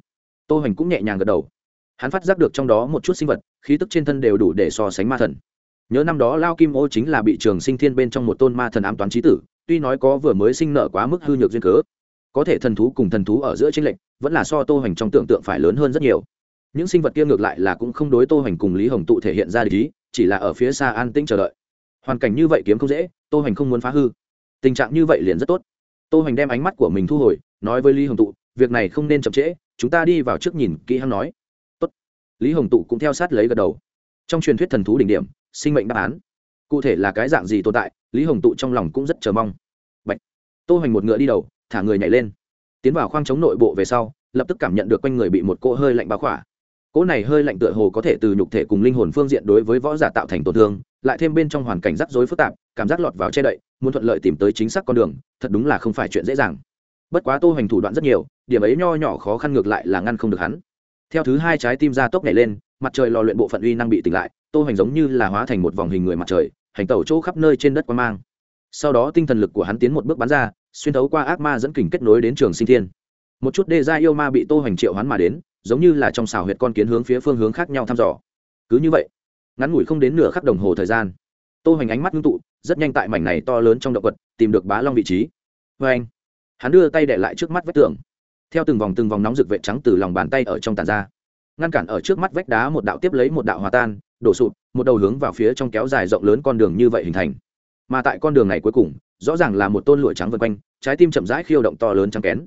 Tô hoành cũng nhẹ nhàng gật đầu. Hắn phát giác được trong đó một chút sinh vật, khí tức trên thân đều đủ để so sánh ma thần. Nhớ năm đó lao kim ô chính là bị trường sinh thiên bên trong một tôn ma thần ám toán trí tử, tuy nói có vừa mới sinh nở quá mức hư nhược duyên cớ, có thể thần thú cùng thần thú ở giữa tranh lệch, vẫn là so tô hoành trong tưởng tượng phải lớn hơn rất nhiều. Những sinh vật kia ngược lại là cũng không đối tô hoành cùng lý hồng tụ thể hiện ra lý chỉ là ở phía xa an tĩnh chờ đợi hoàn cảnh như vậy kiếm không dễ, tô hoành không muốn phá hư. Tình trạng như vậy liền rất tốt. Tô hoành đem ánh mắt của mình thu hồi, nói với lý hồng tụ, việc này không nên chậm trễ, chúng ta đi vào trước nhìn kỹ hắn nói. Tốt. lý hồng tụ cũng theo sát lấy gật đầu. Trong truyền thuyết thần thú đỉnh điểm, sinh mệnh đáp án. Cụ thể là cái dạng gì tồn tại, lý hồng tụ trong lòng cũng rất chờ mong. Bạch. tô hoành một ngựa đi đầu, thả người nhảy lên. Tiến vào khoang chống nội bộ về sau, lập tức cảm nhận được quanh người bị một cỗ hơi lạnh bao khỏa. Cỗ này hơi lạnh tựa hồ có thể từ nhục thể cùng linh hồn phương diện đối với võ giả tạo thành tổn thương lại thêm bên trong hoàn cảnh rắc rối phức tạp, cảm giác lọt vào che đậy, muốn thuận lợi tìm tới chính xác con đường, thật đúng là không phải chuyện dễ dàng. Bất quá tô hoành thủ đoạn rất nhiều, điểm ấy nho nhỏ khó khăn ngược lại là ngăn không được hắn. Theo thứ hai trái tim ra tốc nhảy lên, mặt trời lò luyện bộ phận uy năng bị tỉnh lại, tô hoành giống như là hóa thành một vòng hình người mặt trời, hành tẩu chỗ khắp nơi trên đất quan mang. Sau đó tinh thần lực của hắn tiến một bước bắn ra, xuyên thấu qua ác ma dẫn kình kết nối đến trường sinh thiên. Một chút đê gia yêu ma bị tô hoành triệu hoán mà đến, giống như là trong xào huyệt con kiến hướng phía phương hướng khác nhau thăm dò. Cứ như vậy ngắn ngủi không đến nửa khắc đồng hồ thời gian. Tô hoành ánh mắt ngưng tụ rất nhanh tại mảnh này to lớn trong động vật tìm được bá long vị trí. Vê anh. Hắn đưa tay để lại trước mắt vách tường. Theo từng vòng từng vòng nóng rực vệ trắng từ lòng bàn tay ở trong tàn ra. Ngăn cản ở trước mắt vách đá một đạo tiếp lấy một đạo hòa tan đổ sụt, một đầu hướng vào phía trong kéo dài rộng lớn con đường như vậy hình thành. Mà tại con đường này cuối cùng rõ ràng là một tôn lụa trắng vân quanh trái tim chậm rãi khiêu động to lớn trắng kén.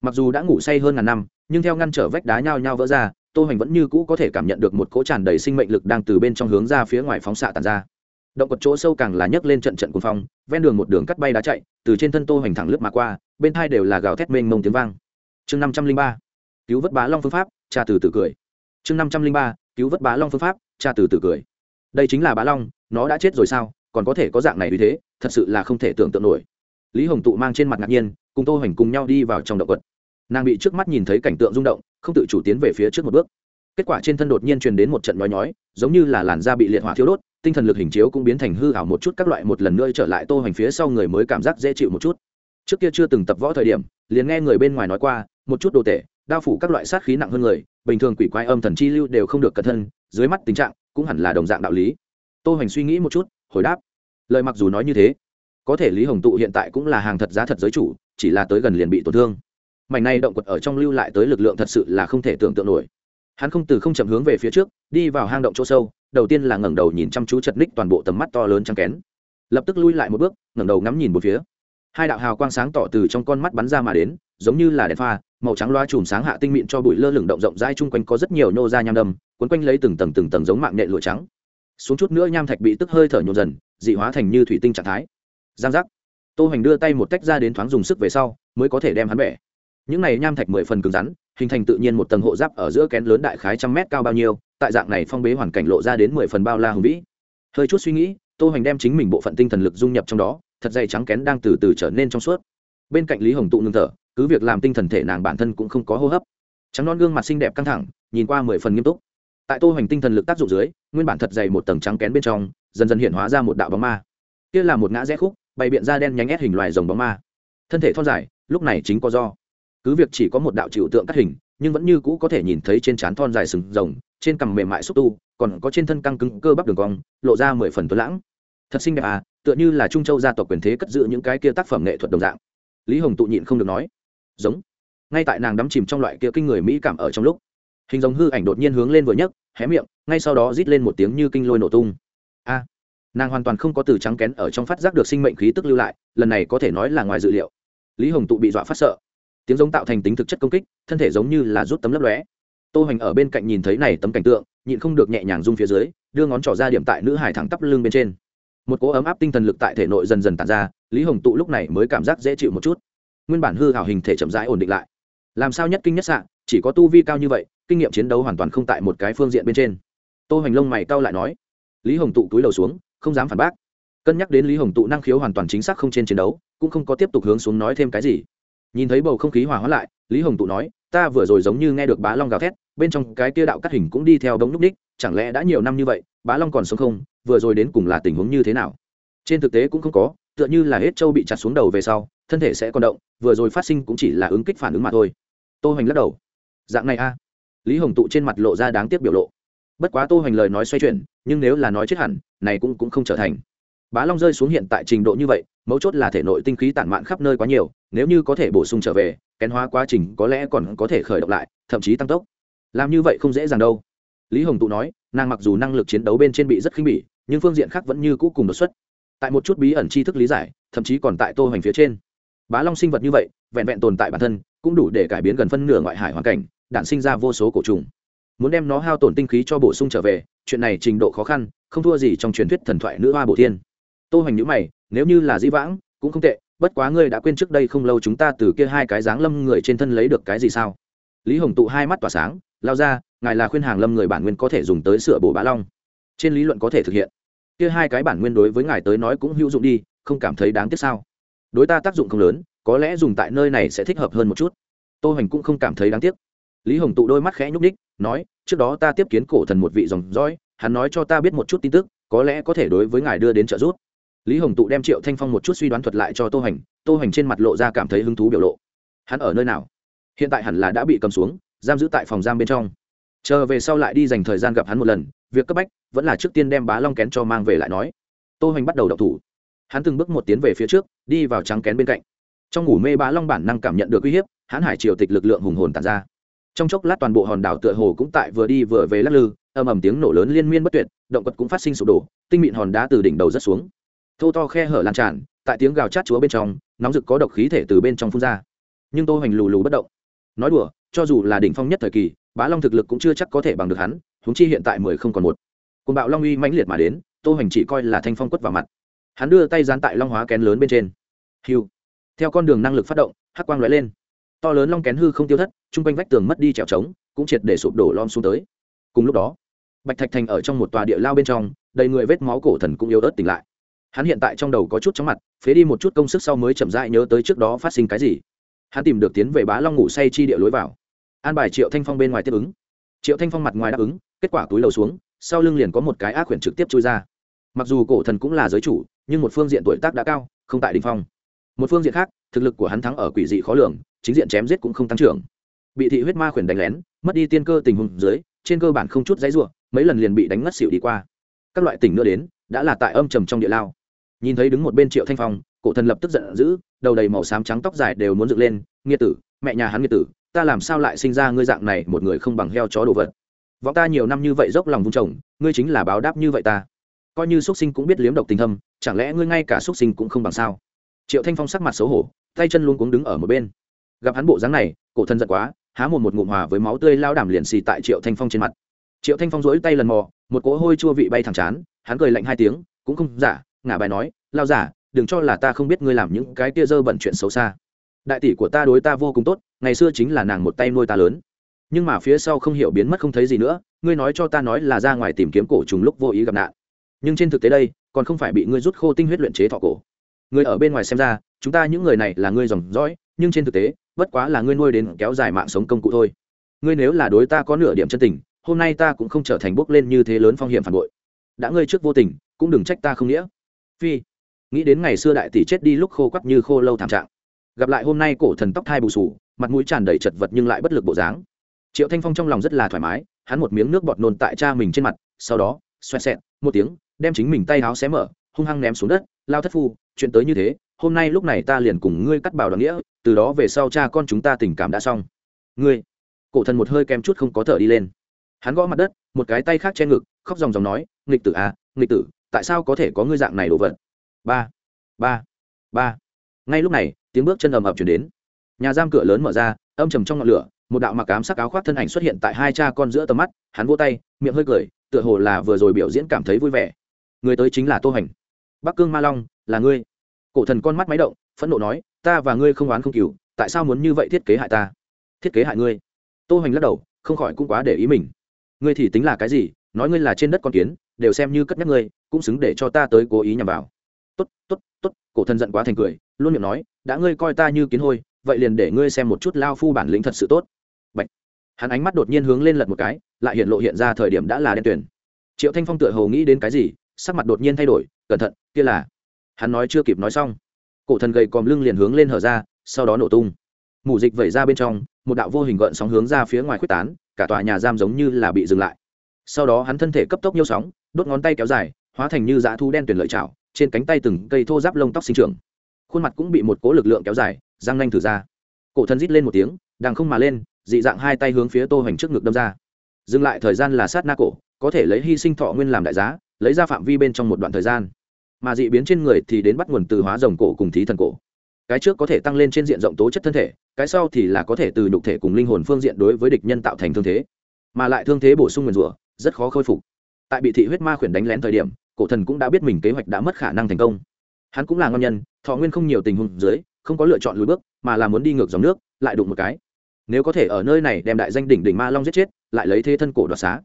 Mặc dù đã ngủ say hơn ngàn năm nhưng theo ngăn trở vách đá nhao nhao vỡ ra tô hoành vẫn như cũ có thể cảm nhận được một cỗ tràn đầy sinh mệnh lực đang từ bên trong hướng ra phía ngoài phóng xạ tàn ra. Động quật chỗ sâu càng là nhấc lên trận trận cuồng phong, ven đường một đường cắt bay đá chạy, từ trên thân tô hoành thẳng lướt mà qua, bên hai đều là gào thét mênh mông tiếng vang. Chương năm trăm linh ba, cứu vớt bá long phương pháp, cha từ từ cười. Chương năm trăm linh ba, cứu vớt bá long phương pháp, cha từ từ cười. Đây chính là bá long, nó đã chết rồi sao, còn có thể có dạng này uy thế, thật sự là không thể tưởng tượng nổi. Lý hồng tụ mang trên mặt ngạc nhiên, cùng tô hoành cùng nhau đi vào trong động quật nàng bị trước mắt nhìn thấy cảnh tượng rung động không tự chủ tiến về phía trước một bước. Kết quả trên thân đột nhiên truyền đến một trận nói nhói giống như là làn da bị liệt hỏa thiếu đốt tinh thần lực hình chiếu cũng biến thành hư ảo một chút các loại một lần nữa trở lại tô hoành phía sau người mới cảm giác dễ chịu một chút. Trước kia chưa từng tập võ thời điểm liền nghe người bên ngoài nói qua một chút đồ tể, đao phủ các loại sát khí nặng hơn người bình thường quỷ quái âm thần chi lưu đều không được cẩn thân dưới mắt tình trạng cũng hẳn là đồng dạng đạo lý. Tô hoành suy nghĩ một chút hồi đáp lời mặc dù nói như thế có thể lý hồng tụ hiện tại cũng là hàng thật giá thật giới chủ chỉ là tới gần liền bị tổn thương mảnh này động quật ở trong lưu lại tới lực lượng thật sự là không thể tưởng tượng nổi. Hắn không từ không chậm hướng về phía trước, đi vào hang động chỗ sâu, đầu tiên là ngẩng đầu nhìn chăm chú chật ních toàn bộ tầm mắt to lớn trắng kén. Lập tức lui lại một bước, ngẩng đầu ngắm nhìn một phía. Hai đạo hào quang sáng tỏ từ trong con mắt bắn ra mà đến, giống như là đèn pha, màu trắng loa chùm sáng hạ tinh mịn cho bụi lơ lửng động rộng rãi chung quanh có rất nhiều nô ra nham đâm quấn quanh lấy từng tầng từng tầng giống mạng nệ lụa trắng. Xuống chút nữa nham thạch bị tức hơi thở nhộn dần, dị hóa thành như thủy tinh trạng thái. Giang giác. Tô hoành đưa tay một tách ra đến thoáng dùng sức về sau, mới có thể đem hắn bẻ những này nham thạch mười phần cứng rắn, hình thành tự nhiên một tầng hộ giáp ở giữa kén lớn đại khái trăm mét cao bao nhiêu, tại dạng này phong bế hoàn cảnh lộ ra đến mười phần bao la hùng vĩ. Hơi chút suy nghĩ, tô hoành đem chính mình bộ phận tinh thần lực dung nhập trong đó, thật dày trắng kén đang từ từ trở nên trong suốt. Bên cạnh lý hồng tụ ngưng thở, cứ việc làm tinh thần thể nàng bản thân cũng không có hô hấp. Trắng non gương mặt xinh đẹp căng thẳng, nhìn qua mười phần nghiêm túc. Tại tô hoành tinh thần lực tác dụng dưới, nguyên bản thật dày một tầng trắng kén bên trong, dần dần hiện hóa ra một đạo bóng ma. Kia là một ngã rẽ khúc, bày biện ra đen nhánh ép hình loài rồng bóng ma. Thân thể thon dài, lúc này chính có do cứ việc chỉ có một đạo trừu tượng cắt hình, nhưng vẫn như cũ có thể nhìn thấy trên trán thon dài sừng rồng, trên cằm mềm mại xúc tu, còn có trên thân căng cứng cơ bắp đường cong, lộ ra mười phần tuấn lãng. Thật xinh đẹp à tựa như là trung châu gia tộc quyền thế cất giữ những cái kia tác phẩm nghệ thuật đồng dạng. Lý hồng tụ nhịn không được nói. Giống. Ngay tại nàng đắm chìm trong loại kia kinh người mỹ cảm ở trong lúc, hình giống hư ảnh đột nhiên hướng lên vừa nhấc, hé miệng, ngay sau đó rít lên một tiếng như kinh lôi nổ tung. A. Nàng hoàn toàn không có từ trắng kén ở trong phát giác được sinh mệnh khí tức lưu lại, lần này có thể nói là ngoài dự liệu. Lý hồng tụ bị dọa phát sợ tiếng giống tạo thành tính thực chất công kích, thân thể giống như là rút tấm lấp lóe. Tô hoành ở bên cạnh nhìn thấy này tấm cảnh tượng, nhịn không được nhẹ nhàng rung phía dưới, đưa ngón trỏ ra điểm tại nữ hải thẳng tắp lưng bên trên. Một cỗ ấm áp tinh thần lực tại thể nội dần dần tàn ra, lý hồng tụ lúc này mới cảm giác dễ chịu một chút. Nguyên bản hư hảo hình thể chậm rãi ổn định lại. Làm sao nhất kinh nhất sạn chỉ có tu vi cao như vậy, kinh nghiệm chiến đấu hoàn toàn không tại một cái phương diện bên trên. Tô hoành lông mày cau lại nói. Lý hồng tụ túi đầu xuống, không dám phản bác. Cân nhắc đến lý hồng tụ năng khiếu hoàn toàn chính xác không trên chiến đấu, cũng không có tiếp tục hướng xuống nói thêm cái gì nhìn thấy bầu không khí hòa hóa lại, lý hồng tụ nói, ta vừa rồi giống như nghe được bá long gào thét, bên trong cái kia đạo cắt hình cũng đi theo đống núc ních chẳng lẽ đã nhiều năm như vậy, bá long còn sống không? Vừa rồi đến cùng là tình huống như thế nào? Trên thực tế cũng không có, tựa như là hết trâu bị chặt xuống đầu về sau, thân thể sẽ còn động, vừa rồi phát sinh cũng chỉ là ứng kích phản ứng mà thôi. Tô hoành lắc đầu. Dạng này a? Lý hồng tụ trên mặt lộ ra đáng tiếc biểu lộ. Bất quá tô hoành lời nói xoay chuyển, nhưng nếu là nói chết hẳn, này cũng cũng không trở thành bá long rơi xuống hiện tại trình độ như vậy, mấu chốt là thể nội tinh khí tản mạn khắp nơi quá nhiều, nếu như có thể bổ sung trở về, kén hóa quá trình có lẽ còn có thể khởi động lại, thậm chí tăng tốc. Làm như vậy không dễ dàng đâu. Lý hồng tụ nói, nàng mặc dù năng lực chiến đấu bên trên bị rất khinh bỉ, nhưng phương diện khác vẫn như cũ cùng đột xuất. Tại một chút bí ẩn tri thức lý giải, thậm chí còn tại tô hoành phía trên. Bá long sinh vật như vậy, vẹn vẹn tồn tại bản thân, cũng đủ để cải biến gần phân nửa ngoại hải hoàn cảnh, đản sinh ra vô số cổ trùng. Muốn đem nó hao tổn tinh khí cho bổ sung trở về, chuyện này trình độ khó khăn, không thua gì trong truyền thuyết thần thoại nữ hoa bổ thiên tô hoành nhữ mày, nếu như là dĩ vãng, cũng không tệ, bất quá ngươi đã quên trước đây không lâu chúng ta từ kia hai cái dáng lâm người trên thân lấy được cái gì sao? Lý hồng tụ hai mắt tỏa sáng, lao ra, ngài là khuyên hàng lâm người bản nguyên có thể dùng tới sửa bổ bá long. Trên lý luận có thể thực hiện. Kia hai cái bản nguyên đối với ngài tới nói cũng hữu dụng đi, không cảm thấy đáng tiếc sao? Đối ta tác dụng không lớn, có lẽ dùng tại nơi này sẽ thích hợp hơn một chút. Tô hoành cũng không cảm thấy đáng tiếc. Lý hồng tụ đôi mắt khẽ nhúc ních nói, trước đó ta tiếp kiến cổ thần một vị dòng dõi, hắn nói cho ta biết một chút tin tức, có lẽ có thể đối với ngài đưa đến trợ giúp lý hồng tụ đem triệu thanh phong một chút suy đoán thuật lại cho tô hành tô hành trên mặt lộ ra cảm thấy hứng thú biểu lộ. Hắn ở nơi nào? Hiện tại hẳn là đã bị cầm xuống, giam giữ tại phòng giam bên trong. Chờ về sau lại đi dành thời gian gặp hắn một lần, việc cấp bách vẫn là trước tiên đem bá long kén cho mang về lại nói. Tô hành bắt đầu đọc thủ. Hắn từng bước một tiến về phía trước, đi vào trắng kén bên cạnh. Trong ngủ mê bá long bản năng cảm nhận được uy hiếp, hắn hải triều tịch lực lượng hùng hồn tàn ra. Trong chốc lát toàn bộ hòn đảo tựa hồ cũng tại vừa đi vừa về lắc lư, ầm ầm tiếng nổ lớn liên miên bất tuyệt, động vật cũng phát sinh sụp đổ, tinh mịn hòn đá từ đỉnh đầu rất xuống thô to khe hở lan tràn, tại tiếng gào chát chúa bên trong, nóng rực có độc khí thể từ bên trong phun ra. Nhưng tô hoành lù lù bất động. Nói đùa, cho dù là đỉnh phong nhất thời kỳ, bá long thực lực cũng chưa chắc có thể bằng được hắn, huống chi hiện tại mười không còn một. Côn bạo long uy mãnh liệt mà đến, tô hoành chỉ coi là thanh phong quất vào mặt. Hắn đưa tay dán tại long hóa kén lớn bên trên. Hiu. Theo con đường năng lực phát động, hắc quang lóe lên. To lớn long kén hư không tiêu thất, chung quanh vách tường mất đi trèo trống, cũng triệt để sụp đổ lom xuống tới. Cùng lúc đó, bạch thạch thành ở trong một tòa địa lao bên trong, đầy người vết máu cổ thần cũng yếu ớt tỉnh lại hắn hiện tại trong đầu có chút chóng mặt, phế đi một chút công sức sau mới chậm rãi nhớ tới trước đó phát sinh cái gì. Hắn tìm được tiến về bá long ngủ say chi địa lối vào. An bài triệu thanh phong bên ngoài tiếp ứng. Triệu thanh phong mặt ngoài đáp ứng, kết quả túi lầu xuống, sau lưng liền có một cái ác quyển trực tiếp chui ra. Mặc dù cổ thần cũng là giới chủ, nhưng một phương diện tuổi tác đã cao, không tại đình phong. Một phương diện khác, thực lực của hắn thắng ở quỷ dị khó lường, chính diện chém giết cũng không tăng trưởng. Bị thị huyết ma khuyển đánh lén, mất đi tiên cơ tình huống dưới, trên cơ bản không chút dãy ruộng mấy lần liền bị đánh ngất xỉu đi qua. Các loại tỉnh nữa đến, đã là tại âm trầm trong địa lao nhìn thấy đứng một bên triệu thanh phong, cổ thần lập tức giận dữ, đầu đầy màu xám trắng tóc dài đều muốn dựng lên nghĩa tử, mẹ nhà hắn nghĩa tử, ta làm sao lại sinh ra ngươi dạng này, một người không bằng heo chó đồ vật. Vọng ta nhiều năm như vậy dốc lòng vung chồng ngươi chính là báo đáp như vậy ta. Coi như xuất sinh cũng biết liếm độc tình thâm, chẳng lẽ ngươi ngay cả xuất sinh cũng không bằng sao? Triệu thanh phong sắc mặt xấu hổ, tay chân luôn cuống đứng ở một bên. Gặp hắn bộ dáng này, cổ thần giận quá, há một một ngụm hòa với máu tươi lao đảm liền xì tại triệu thanh phong trên mặt. Triệu thanh phong rỗi tay lần mò, một cỗ hôi chua vị bay thẳng chán, hắn cười lạnh hai tiếng, cũng không giả ngả bài nói lao giả, đừng cho là ta không biết ngươi làm những cái kia dơ bẩn chuyện xấu xa. Đại tỷ của ta đối ta vô cùng tốt, ngày xưa chính là nàng một tay nuôi ta lớn. Nhưng mà phía sau không hiểu biến mất không thấy gì nữa, ngươi nói cho ta nói là ra ngoài tìm kiếm cổ trùng lúc vô ý gặp nạn. Nhưng trên thực tế đây, còn không phải bị ngươi rút khô tinh huyết luyện chế thọ cổ. Người ở bên ngoài xem ra, chúng ta những người này là ngươi dòng dõi, nhưng trên thực tế, bất quá là ngươi nuôi đến kéo dài mạng sống công cụ thôi. Ngươi nếu là đối ta có nửa điểm chân tình, hôm nay ta cũng không trở thành bước lên như thế lớn phong hiểm phản bội. Đã ngươi trước vô tình, cũng đừng trách ta không nghĩa phi. Nghĩ đến ngày xưa đại tỷ chết đi lúc khô quắp như khô lâu thảm trạng. Gặp lại hôm nay cổ thần tóc thai bù sù, mặt mũi tràn đầy chật vật nhưng lại bất lực bộ dáng. Triệu thanh phong trong lòng rất là thoải mái, hắn một miếng nước bọt nôn tại cha mình trên mặt, sau đó xoẹ xẹt, một tiếng, đem chính mình tay áo xé mở, hung hăng ném xuống đất, lao thất phu, chuyện tới như thế, hôm nay lúc này ta liền cùng ngươi cắt bảo đồng nghĩa, từ đó về sau cha con chúng ta tình cảm đã xong. Ngươi, cổ thần một hơi kem chút không có thở đi lên. Hắn gõ mặt đất, một cái tay khác che ngực, khóc ròng ròng nói, nghịch tử à nghịch tử tại sao có thể có ngươi dạng này đồ vật? Ba ba ba. Ngay lúc này, tiếng bước chân ầm ập chuyển đến. Nhà giam cửa lớn mở ra, âm trầm trong ngọn lửa, một đạo mặc ám sắc áo khoác thân ảnh xuất hiện tại hai cha con giữa tầm mắt, hắn vô tay, miệng hơi cười, tựa hồ là vừa rồi biểu diễn cảm thấy vui vẻ. Người tới chính là tô hành. Bắc cương ma long, là ngươi. Cổ thần con mắt máy động, phẫn nộ nói, ta và ngươi không oán không cừu, tại sao muốn như vậy thiết kế hại ta? Thiết kế hại ngươi. Tô hành lắc đầu, không khỏi cũng quá để ý mình. Ngươi thì tính là cái gì? Nói ngươi là trên đất con kiến đều xem như cất nhắc ngươi, cũng xứng để cho ta tới cố ý nhằm vào. Tốt tốt tốt, cổ thần giận quá thành cười, luôn miệng nói, đã ngươi coi ta như kiến hôi, vậy liền để ngươi xem một chút lao phu bản lĩnh thật sự tốt. Bạch. hắn ánh mắt đột nhiên hướng lên lật một cái, lại hiện lộ hiện ra thời điểm đã là đen tuyển triệu thanh phong tựa hồ nghĩ đến cái gì, sắc mặt đột nhiên thay đổi, cẩn thận, kia là. Hắn nói chưa kịp nói xong, cổ thần gầy còm lưng liền hướng lên hở ra, sau đó nổ tung. Mù dịch vẩy ra bên trong, một đạo vô hình gợn sóng hướng ra phía ngoài k tán, cả tòa nhà giam giống như là bị dừng lại sau đó hắn thân thể cấp tốc nhiêu sóng, đốt ngón tay kéo dài, hóa thành như dã thu đen tuyển lợi chảo, trên cánh tay từng cây thô giáp lông tóc sinh trưởng. Khuôn mặt cũng bị một cố lực lượng kéo dài răng nanh thử ra. Cổ thân rít lên một tiếng, đằng không mà lên, dị dạng hai tay hướng phía tô hoành trước ngực đâm ra. Dừng lại thời gian là sát na cổ, có thể lấy hy sinh thọ nguyên làm đại giá, lấy ra phạm vi bên trong một đoạn thời gian. Mà dị biến trên người thì đến bắt nguồn từ hóa rồng cổ cùng thí thần cổ. Cái trước có thể tăng lên trên diện rộng tố chất thân thể, cái sau thì là có thể từ nhục thể cùng linh hồn phương diện đối với địch nhân tạo thành thương thế. Mà lại thương thế bổ sung nguyền rủa rất khó khôi phục. Tại bị thị huyết ma khuyển đánh lén thời điểm, cổ thần cũng đã biết mình kế hoạch đã mất khả năng thành công. Hắn cũng là ngon nhân, thọ nguyên không nhiều tình huống dưới, không có lựa chọn lùi bước, mà là muốn đi ngược dòng nước, lại đụng một cái. Nếu có thể ở nơi này đem đại danh đỉnh đỉnh ma long giết chết, lại lấy thế thân cổ đoạt xá.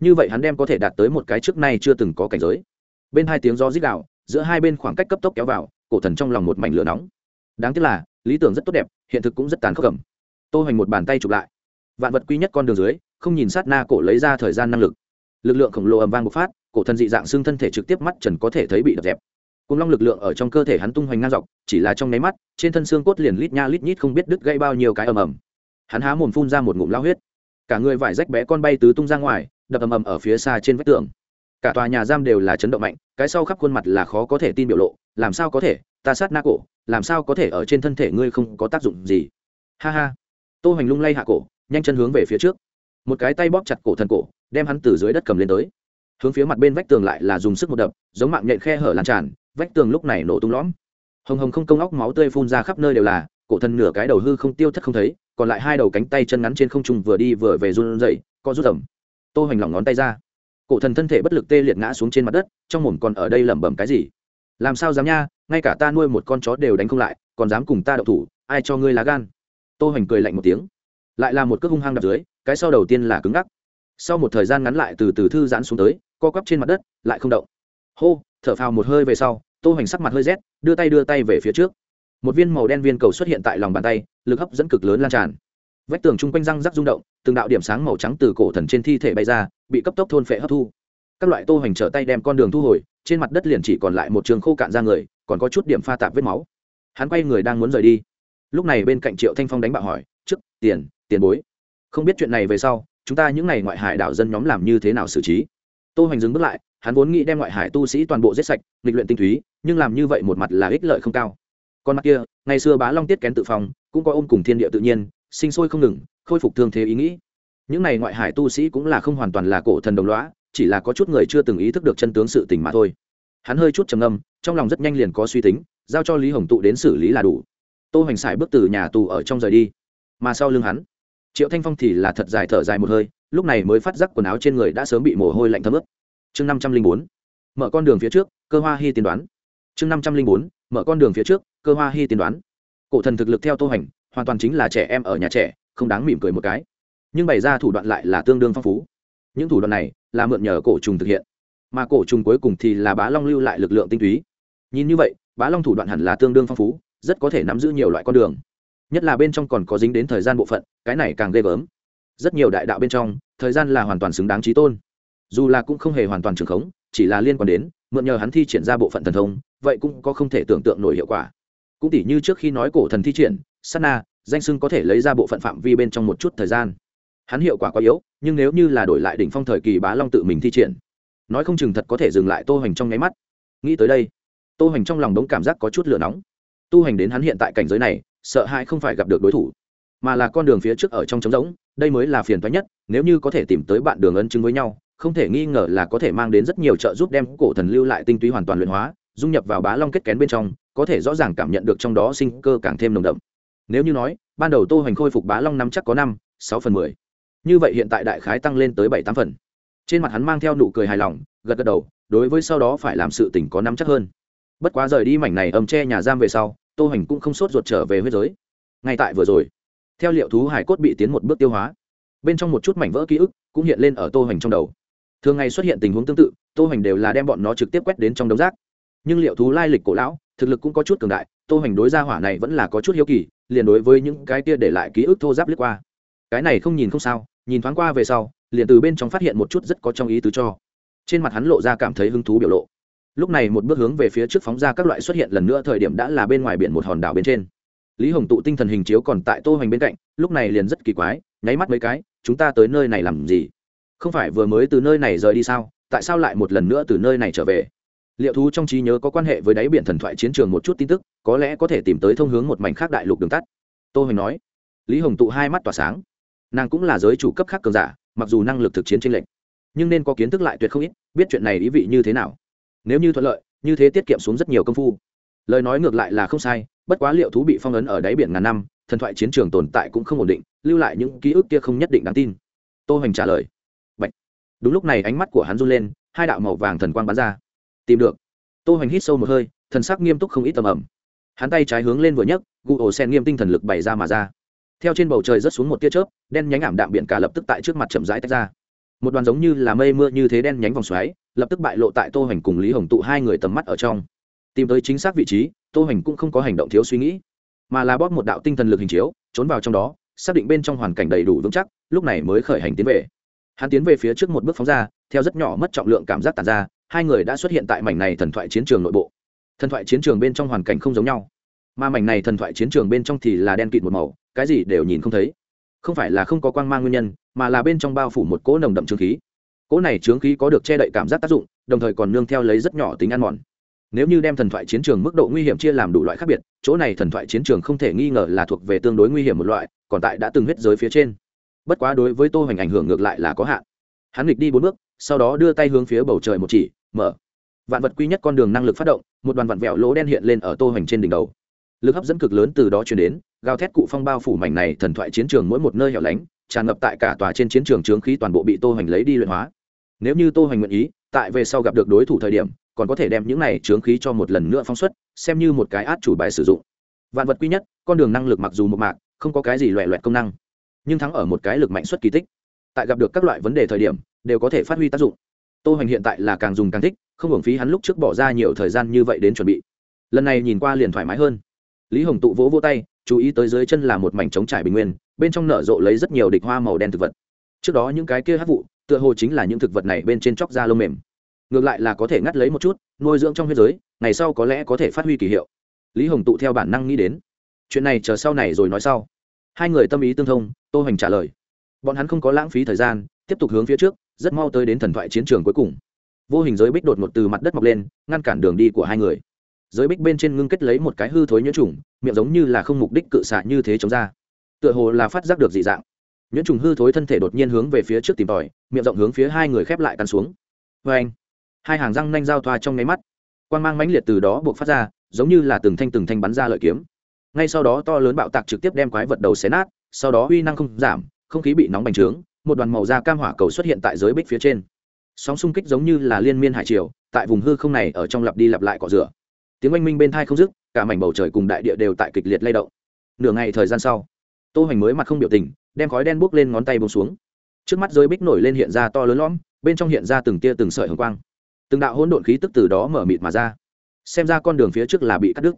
Như vậy hắn đem có thể đạt tới một cái trước nay chưa từng có cảnh giới. Bên hai tiếng do rít đạo giữa hai bên khoảng cách cấp tốc kéo vào, cổ thần trong lòng một mảnh lửa nóng. Đáng tiếc là, lý tưởng rất tốt đẹp, hiện thực cũng rất tàn khốc cầm tô hoành một bàn tay chụp lại. Vạn vật quy nhất con đường dưới không nhìn sát na cổ lấy ra thời gian năng lực. Lực lượng khổng lồ ầm vang bộc phát, cổ thần dị dạng xương thân thể trực tiếp mắt trần có thể thấy bị đập dẹp. Cùng long lực lượng ở trong cơ thể hắn tung hoành ngang dọc, chỉ là trong nháy mắt, trên thân xương cốt liền lít nha lít nhít không biết đứt gây bao nhiêu cái ầm ầm. Hắn há mồm phun ra một ngụm lao huyết. Cả người vải rách bé con bay tứ tung ra ngoài, đập ầm ầm ở phía xa trên vách tường. Cả tòa nhà giam đều là chấn động mạnh, cái sau khắp khuôn mặt là khó có thể tin biểu lộ, làm sao có thể, ta sát na cổ, làm sao có thể ở trên thân thể ngươi không có tác dụng gì. Ha ha. Tô hoành lung lay hạ cổ, nhanh chân hướng về phía trước một cái tay bóp chặt cổ thần cổ, đem hắn từ dưới đất cầm lên tới. Hướng phía mặt bên vách tường lại là dùng sức một đập, giống mạng nhện khe hở lan tràn, vách tường lúc này nổ tung lõm. Hồng hồng không công óc máu tươi phun ra khắp nơi đều là, cổ thần nửa cái đầu hư không tiêu thất không thấy, còn lại hai đầu cánh tay chân ngắn trên không trung vừa đi vừa về run dậy co rút tầm tô hoành lỏng ngón tay ra. Cổ thần thân thể bất lực tê liệt ngã xuống trên mặt đất, trong mồm còn ở đây lẩm bẩm cái gì? Làm sao dám nha, ngay cả ta nuôi một con chó đều đánh không lại, còn dám cùng ta đậu thủ, ai cho ngươi lá gan? Tô hoành cười lạnh một tiếng lại là một cước hung hăng đập dưới, cái sau đầu tiên là cứng ngắc. Sau một thời gian ngắn lại từ từ thư giãn xuống tới, co quắp trên mặt đất, lại không động. Hô, thở phào một hơi về sau, tô hoành sắc mặt hơi rét, đưa tay đưa tay về phía trước. Một viên màu đen viên cầu xuất hiện tại lòng bàn tay, lực hấp dẫn cực lớn lan tràn. Vách tường chung quanh răng rắc rung động, từng đạo điểm sáng màu trắng từ cổ thần trên thi thể bay ra, bị cấp tốc thôn phệ hấp thu. Các loại tô hoành trở tay đem con đường thu hồi, trên mặt đất liền chỉ còn lại một trường khô cạn ra người, còn có chút điểm pha tạp vết máu. Hắn quay người đang muốn rời đi. Lúc này bên cạnh triệu thanh phong đánh bạo hỏi trước, tiền tiền bối. Không biết chuyện này về sau, chúng ta những ngày ngoại hải đảo dân nhóm làm như thế nào xử trí? Tô hoành dừng bước lại, hắn vốn nghĩ đem ngoại hải tu sĩ toàn bộ giết sạch lịch luyện tinh túy, nhưng làm như vậy một mặt là ích lợi không cao. Còn mặt kia, ngày xưa bá long tiết kén tự phòng cũng có ôm cùng thiên địa tự nhiên, sinh sôi không ngừng, khôi phục thương thế ý nghĩ. Những này ngoại hải tu sĩ cũng là không hoàn toàn là cổ thần đồng lõa, chỉ là có chút người chưa từng ý thức được chân tướng sự tình mà thôi. Hắn hơi chút trầm ngâm, trong lòng rất nhanh liền có suy tính, giao cho lý hồng tụ đến xử lý là đủ. Tô hoành xài bước từ nhà tù ở trong rời đi mà sau lưng hắn. Triệu thanh phong thì là thật dài thở dài một hơi, lúc này mới phát giác quần áo trên người đã sớm bị mồ hôi lạnh thấm ướt. Chương năm trăm linh bốn, mở con đường phía trước, cơ hoa hy tiên đoán. Chương năm trăm linh bốn, mở con đường phía trước, cơ hoa hy tiên đoán. Cổ thần thực lực theo tô hành, hoàn toàn chính là trẻ em ở nhà trẻ, không đáng mỉm cười một cái. Nhưng bày ra thủ đoạn lại là tương đương phong phú. Những thủ đoạn này là mượn nhờ cổ trùng thực hiện. Mà cổ trùng cuối cùng thì là bá long lưu lại lực lượng tinh túy. Nhìn như vậy, bá long thủ đoạn hẳn là tương đương phong phú, rất có thể nắm giữ nhiều loại con đường nhất là bên trong còn có dính đến thời gian bộ phận, cái này càng ghê gớm. Rất nhiều đại đạo bên trong, thời gian là hoàn toàn xứng đáng trí tôn. Dù là cũng không hề hoàn toàn trường khống, chỉ là liên quan đến, mượn nhờ hắn thi triển ra bộ phận thần thông, vậy cũng có không thể tưởng tượng nổi hiệu quả. Cũng tỉ như trước khi nói cổ thần thi triển Sana danh sưng có thể lấy ra bộ phận phạm vi bên trong một chút thời gian. Hắn hiệu quả quá yếu, nhưng nếu như là đổi lại đỉnh phong thời kỳ bá long tự mình thi triển, nói không chừng thật có thể dừng lại tô hành trong nháy mắt. Nghĩ tới đây, tô hành trong lòng đống cảm giác có chút lửa nóng. Tu hành đến hắn hiện tại cảnh giới này sợ hãi không phải gặp được đối thủ, mà là con đường phía trước ở trong trống rỗng, đây mới là phiền thoái nhất, nếu như có thể tìm tới bạn đường ân chứng với nhau, không thể nghi ngờ là có thể mang đến rất nhiều trợ giúp đem cổ thần lưu lại tinh túy hoàn toàn luyện hóa, dung nhập vào bá long kết kén bên trong, có thể rõ ràng cảm nhận được trong đó sinh cơ càng thêm nồng đậm. Nếu như nói, ban đầu tô hoành khôi phục bá long năm chắc có năm, sáu phần mười. Như vậy hiện tại đại khái tăng lên tới bảy tám phần. Trên mặt hắn mang theo nụ cười hài lòng, gật gật đầu, đối với sau đó phải làm sự tỉnh có năm chắc hơn. Bất quá rời đi mảnh này ầm che nhà giam về sau tô hoành cũng không sốt ruột trở về huyết giới. Ngay tại vừa rồi, theo liệu thú hải cốt bị tiến một bước tiêu hóa, bên trong một chút mảnh vỡ ký ức cũng hiện lên ở tô hoành trong đầu. Thường ngày xuất hiện tình huống tương tự, tô hoành đều là đem bọn nó trực tiếp quét đến trong đống rác. Nhưng liệu thú lai lịch cổ lão, thực lực cũng có chút cường đại, tô hoành đối gia hỏa này vẫn là có chút hiếu kỳ, liền đối với những cái kia để lại ký ức thô giáp lướt qua. Cái này không nhìn không sao, nhìn thoáng qua về sau, liền từ bên trong phát hiện một chút rất có trong ý tứ cho. Trên mặt hắn lộ ra cảm thấy hứng thú biểu lộ lúc này một bước hướng về phía trước phóng ra các loại xuất hiện lần nữa, thời điểm đã là bên ngoài biển một hòn đảo bên trên. Lý hồng tụ tinh thần hình chiếu còn tại tô hoành bên cạnh, lúc này liền rất kỳ quái, nháy mắt mấy cái, chúng ta tới nơi này làm gì? Không phải vừa mới từ nơi này rời đi sao? Tại sao lại một lần nữa từ nơi này trở về? Liệu thú trong trí nhớ có quan hệ với đáy biển thần thoại chiến trường một chút tin tức, có lẽ có thể tìm tới thông hướng một mảnh khác đại lục đường tắt. Tô hoành nói. Lý hồng tụ hai mắt tỏa sáng. Nàng cũng là giới chủ cấp khác cường giả, mặc dù năng lực thực chiến tranh lệch, nhưng nên có kiến thức lại tuyệt không ít, biết chuyện này ý vị như thế nào nếu như thuận lợi, như thế tiết kiệm xuống rất nhiều công phu. Lời nói ngược lại là không sai, bất quá liệu thú bị phong ấn ở đáy biển ngàn năm, thần thoại chiến trường tồn tại cũng không ổn định, lưu lại những ký ức kia không nhất định đáng tin. Tô hoành trả lời. Bạch. đúng lúc này ánh mắt của hắn run lên, hai đạo màu vàng thần quang bắn ra. Tìm được. Tô hoành hít sâu một hơi, thần sắc nghiêm túc không ít tầm ẩm hắn tay trái hướng lên vừa nhấc gu ổ sen nghiêm tinh thần lực bày ra mà ra. Theo trên bầu trời rớt xuống một tia chớp, đen nhánh ảm đạm biển cả lập tức tại trước mặt chậm rãi tách ra một đoàn giống như là mây mưa như thế đen nhánh vòng xoáy, lập tức bại lộ tại tô hoành cùng lý hồng tụ hai người tầm mắt ở trong. Tìm tới chính xác vị trí, tô hoành cũng không có hành động thiếu suy nghĩ, mà là bóp một đạo tinh thần lực hình chiếu, trốn vào trong đó, xác định bên trong hoàn cảnh đầy đủ vững chắc, lúc này mới khởi hành tiến về. Hắn tiến về phía trước một bước phóng ra, theo rất nhỏ mất trọng lượng cảm giác tàn ra, hai người đã xuất hiện tại mảnh này thần thoại chiến trường nội bộ. Thần thoại chiến trường bên trong hoàn cảnh không giống nhau, mà mảnh này thần thoại chiến trường bên trong thì là đen kịt một màu, cái gì đều nhìn không thấy. Không phải là không có quang mang nguyên nhân mà là bên trong bao phủ một cỗ nồng đậm trướng khí. Cỗ này trướng khí có được che đậy cảm giác tác dụng, đồng thời còn nương theo lấy rất nhỏ tính ăn mòn. Nếu như đem thần thoại chiến trường mức độ nguy hiểm chia làm đủ loại khác biệt, chỗ này thần thoại chiến trường không thể nghi ngờ là thuộc về tương đối nguy hiểm một loại, còn tại đã từng hết giới phía trên. Bất quá đối với tô hoành ảnh hưởng ngược lại là có hạn. Hắn nghịch đi bốn bước, sau đó đưa tay hướng phía bầu trời một chỉ, mở. Vạn vật quy nhất con đường năng lực phát động, một đoàn vạn vẹo lỗ đen hiện lên ở tô hoành trên đỉnh đầu lực hấp dẫn cực lớn từ đó chuyển đến, gào thét cụ phong bao phủ mảnh này thần thoại chiến trường mỗi một nơi hẻo lánh, tràn ngập tại cả tòa trên chiến trường trướng khí toàn bộ bị tô hoành lấy đi luyện hóa. Nếu như tô hoành nguyện ý, tại về sau gặp được đối thủ thời điểm, còn có thể đem những này trướng khí cho một lần nữa phong xuất, xem như một cái át chủ bài sử dụng. Vạn vật quy nhất, con đường năng lực mặc dù một mạc, không có cái gì loẹ loẹt công năng, nhưng thắng ở một cái lực mạnh xuất kỳ tích. Tại gặp được các loại vấn đề thời điểm, đều có thể phát huy tác dụng. Tô hoành hiện tại là càng dùng càng thích, không hưởng phí hắn lúc trước bỏ ra nhiều thời gian như vậy đến chuẩn bị. Lần này nhìn qua liền thoải mái hơn lý hồng tụ vỗ vỗ tay, chú ý tới dưới chân là một mảnh trống trải bình nguyên, bên trong nở rộ lấy rất nhiều địch hoa màu đen thực vật. Trước đó những cái kia hát vụ, tựa hồ chính là những thực vật này bên trên chóc da lông mềm. Ngược lại là có thể ngắt lấy một chút, nuôi dưỡng trong huyết giới, ngày sau có lẽ có thể phát huy kỳ hiệu. Lý hồng tụ theo bản năng nghĩ đến, chuyện này chờ sau này rồi nói sau. Hai người tâm ý tương thông, tô hoành trả lời. Bọn hắn không có lãng phí thời gian, tiếp tục hướng phía trước, rất mau tới đến thần thoại chiến trường cuối cùng. Vô hình giới bích đột ngột từ mặt đất mọc lên, ngăn cản đường đi của hai người giới bích bên trên ngưng kết lấy một cái hư thối nhuyễn trùng, miệng giống như là không mục đích cự xạ như thế chống ra. Tựa hồ là phát giác được dị dạng. Nhuyễn trùng hư thối thân thể đột nhiên hướng về phía trước tìm tòi, miệng rộng hướng phía hai người khép lại cắn xuống. Vê anh, hai hàng răng nanh giao thoa trong nháy mắt. Quan g mang mãnh liệt từ đó buộc phát ra, giống như là từng thanh từng thanh bắn ra lợi kiếm. Ngay sau đó to lớn bạo tạc trực tiếp đem quái vật đầu xé nát, sau đó uy năng không giảm, không khí bị nóng bành trướng, một đoàn màu da cam hỏa cầu xuất hiện tại giới bích phía trên. Sóng xung kích giống như là liên miên hải triều, tại vùng hư không này ở trong lặp đi lặp lại cỏ rửa tiếng oanh minh bên thai không dứt, cả mảnh bầu trời cùng đại địa đều tại kịch liệt lay động. Nửa ngày thời gian sau, tô hoành mới mặt không biểu tình, đem khói đen buốc lên ngón tay bông xuống. Trước mắt giới bích nổi lên hiện ra to lớn lõm, bên trong hiện ra từng tia từng sợi hồng quang. Từng đạo hỗn độn khí tức từ đó mở mịt mà ra. Xem ra con đường phía trước là bị cắt đứt.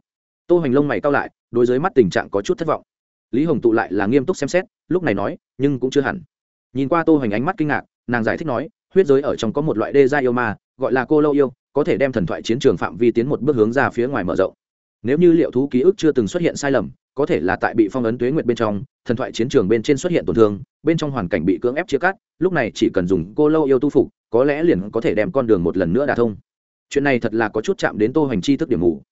Tô hoành lông mày cao lại, đối với mắt tình trạng có chút thất vọng. Lý hồng tụ lại là nghiêm túc xem xét, lúc này nói, nhưng cũng chưa hẳn. Nhìn qua tô hoành ánh mắt kinh ngạc, nàng giải thích nói, huyết giới ở trong có một loại đê gia yêu ma, gọi là cô lâu yêu có thể đem thần thoại chiến trường phạm vi tiến một bước hướng ra phía ngoài mở rộng. Nếu như liệu thú ký ức chưa từng xuất hiện sai lầm, có thể là tại bị phong ấn tuế nguyệt bên trong, thần thoại chiến trường bên trên xuất hiện tổn thương, bên trong hoàn cảnh bị cưỡng ép chia cắt, lúc này chỉ cần dùng cô lâu yêu tu phục, có lẽ liền có thể đem con đường một lần nữa đả thông. Chuyện này thật là có chút chạm đến tô hành chi thức điểm mù.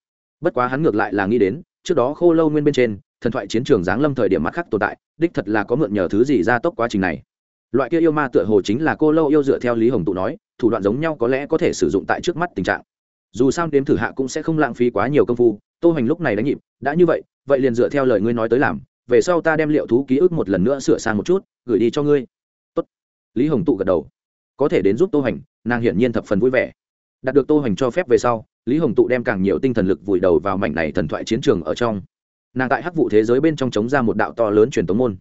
Bất quá hắn ngược lại là nghĩ đến, trước đó khô lâu nguyên bên trên, thần thoại chiến trường giáng lâm thời điểm mặt khắc tồn tại, đích thật là có mượn nhờ thứ gì ra tốc quá trình này. Loại kia yêu ma tựa hồ chính là cô lâu yêu dựa theo lý hồng tụ nói thủ đoạn giống nhau có lẽ có thể sử dụng tại trước mắt tình trạng. Dù sao đếm thử hạ cũng sẽ không lãng phí quá nhiều công phu, tô hoành lúc này đánh nhịp, đã như vậy vậy liền dựa theo lời ngươi nói tới làm, về sau ta đem liệu thú ký ức một lần nữa sửa sang một chút, gửi đi cho ngươi. Tốt. lý hồng tụ gật đầu. Có thể đến giúp tô hoành, nàng hiển nhiên thập phần vui vẻ. Đạt được tô hoành cho phép về sau, lý hồng tụ đem càng nhiều tinh thần lực vùi đầu vào mảnh này thần thoại chiến trường ở trong. Nàng tại hắc vụ thế giới bên trong chống ra một đạo to lớn truyền tống môn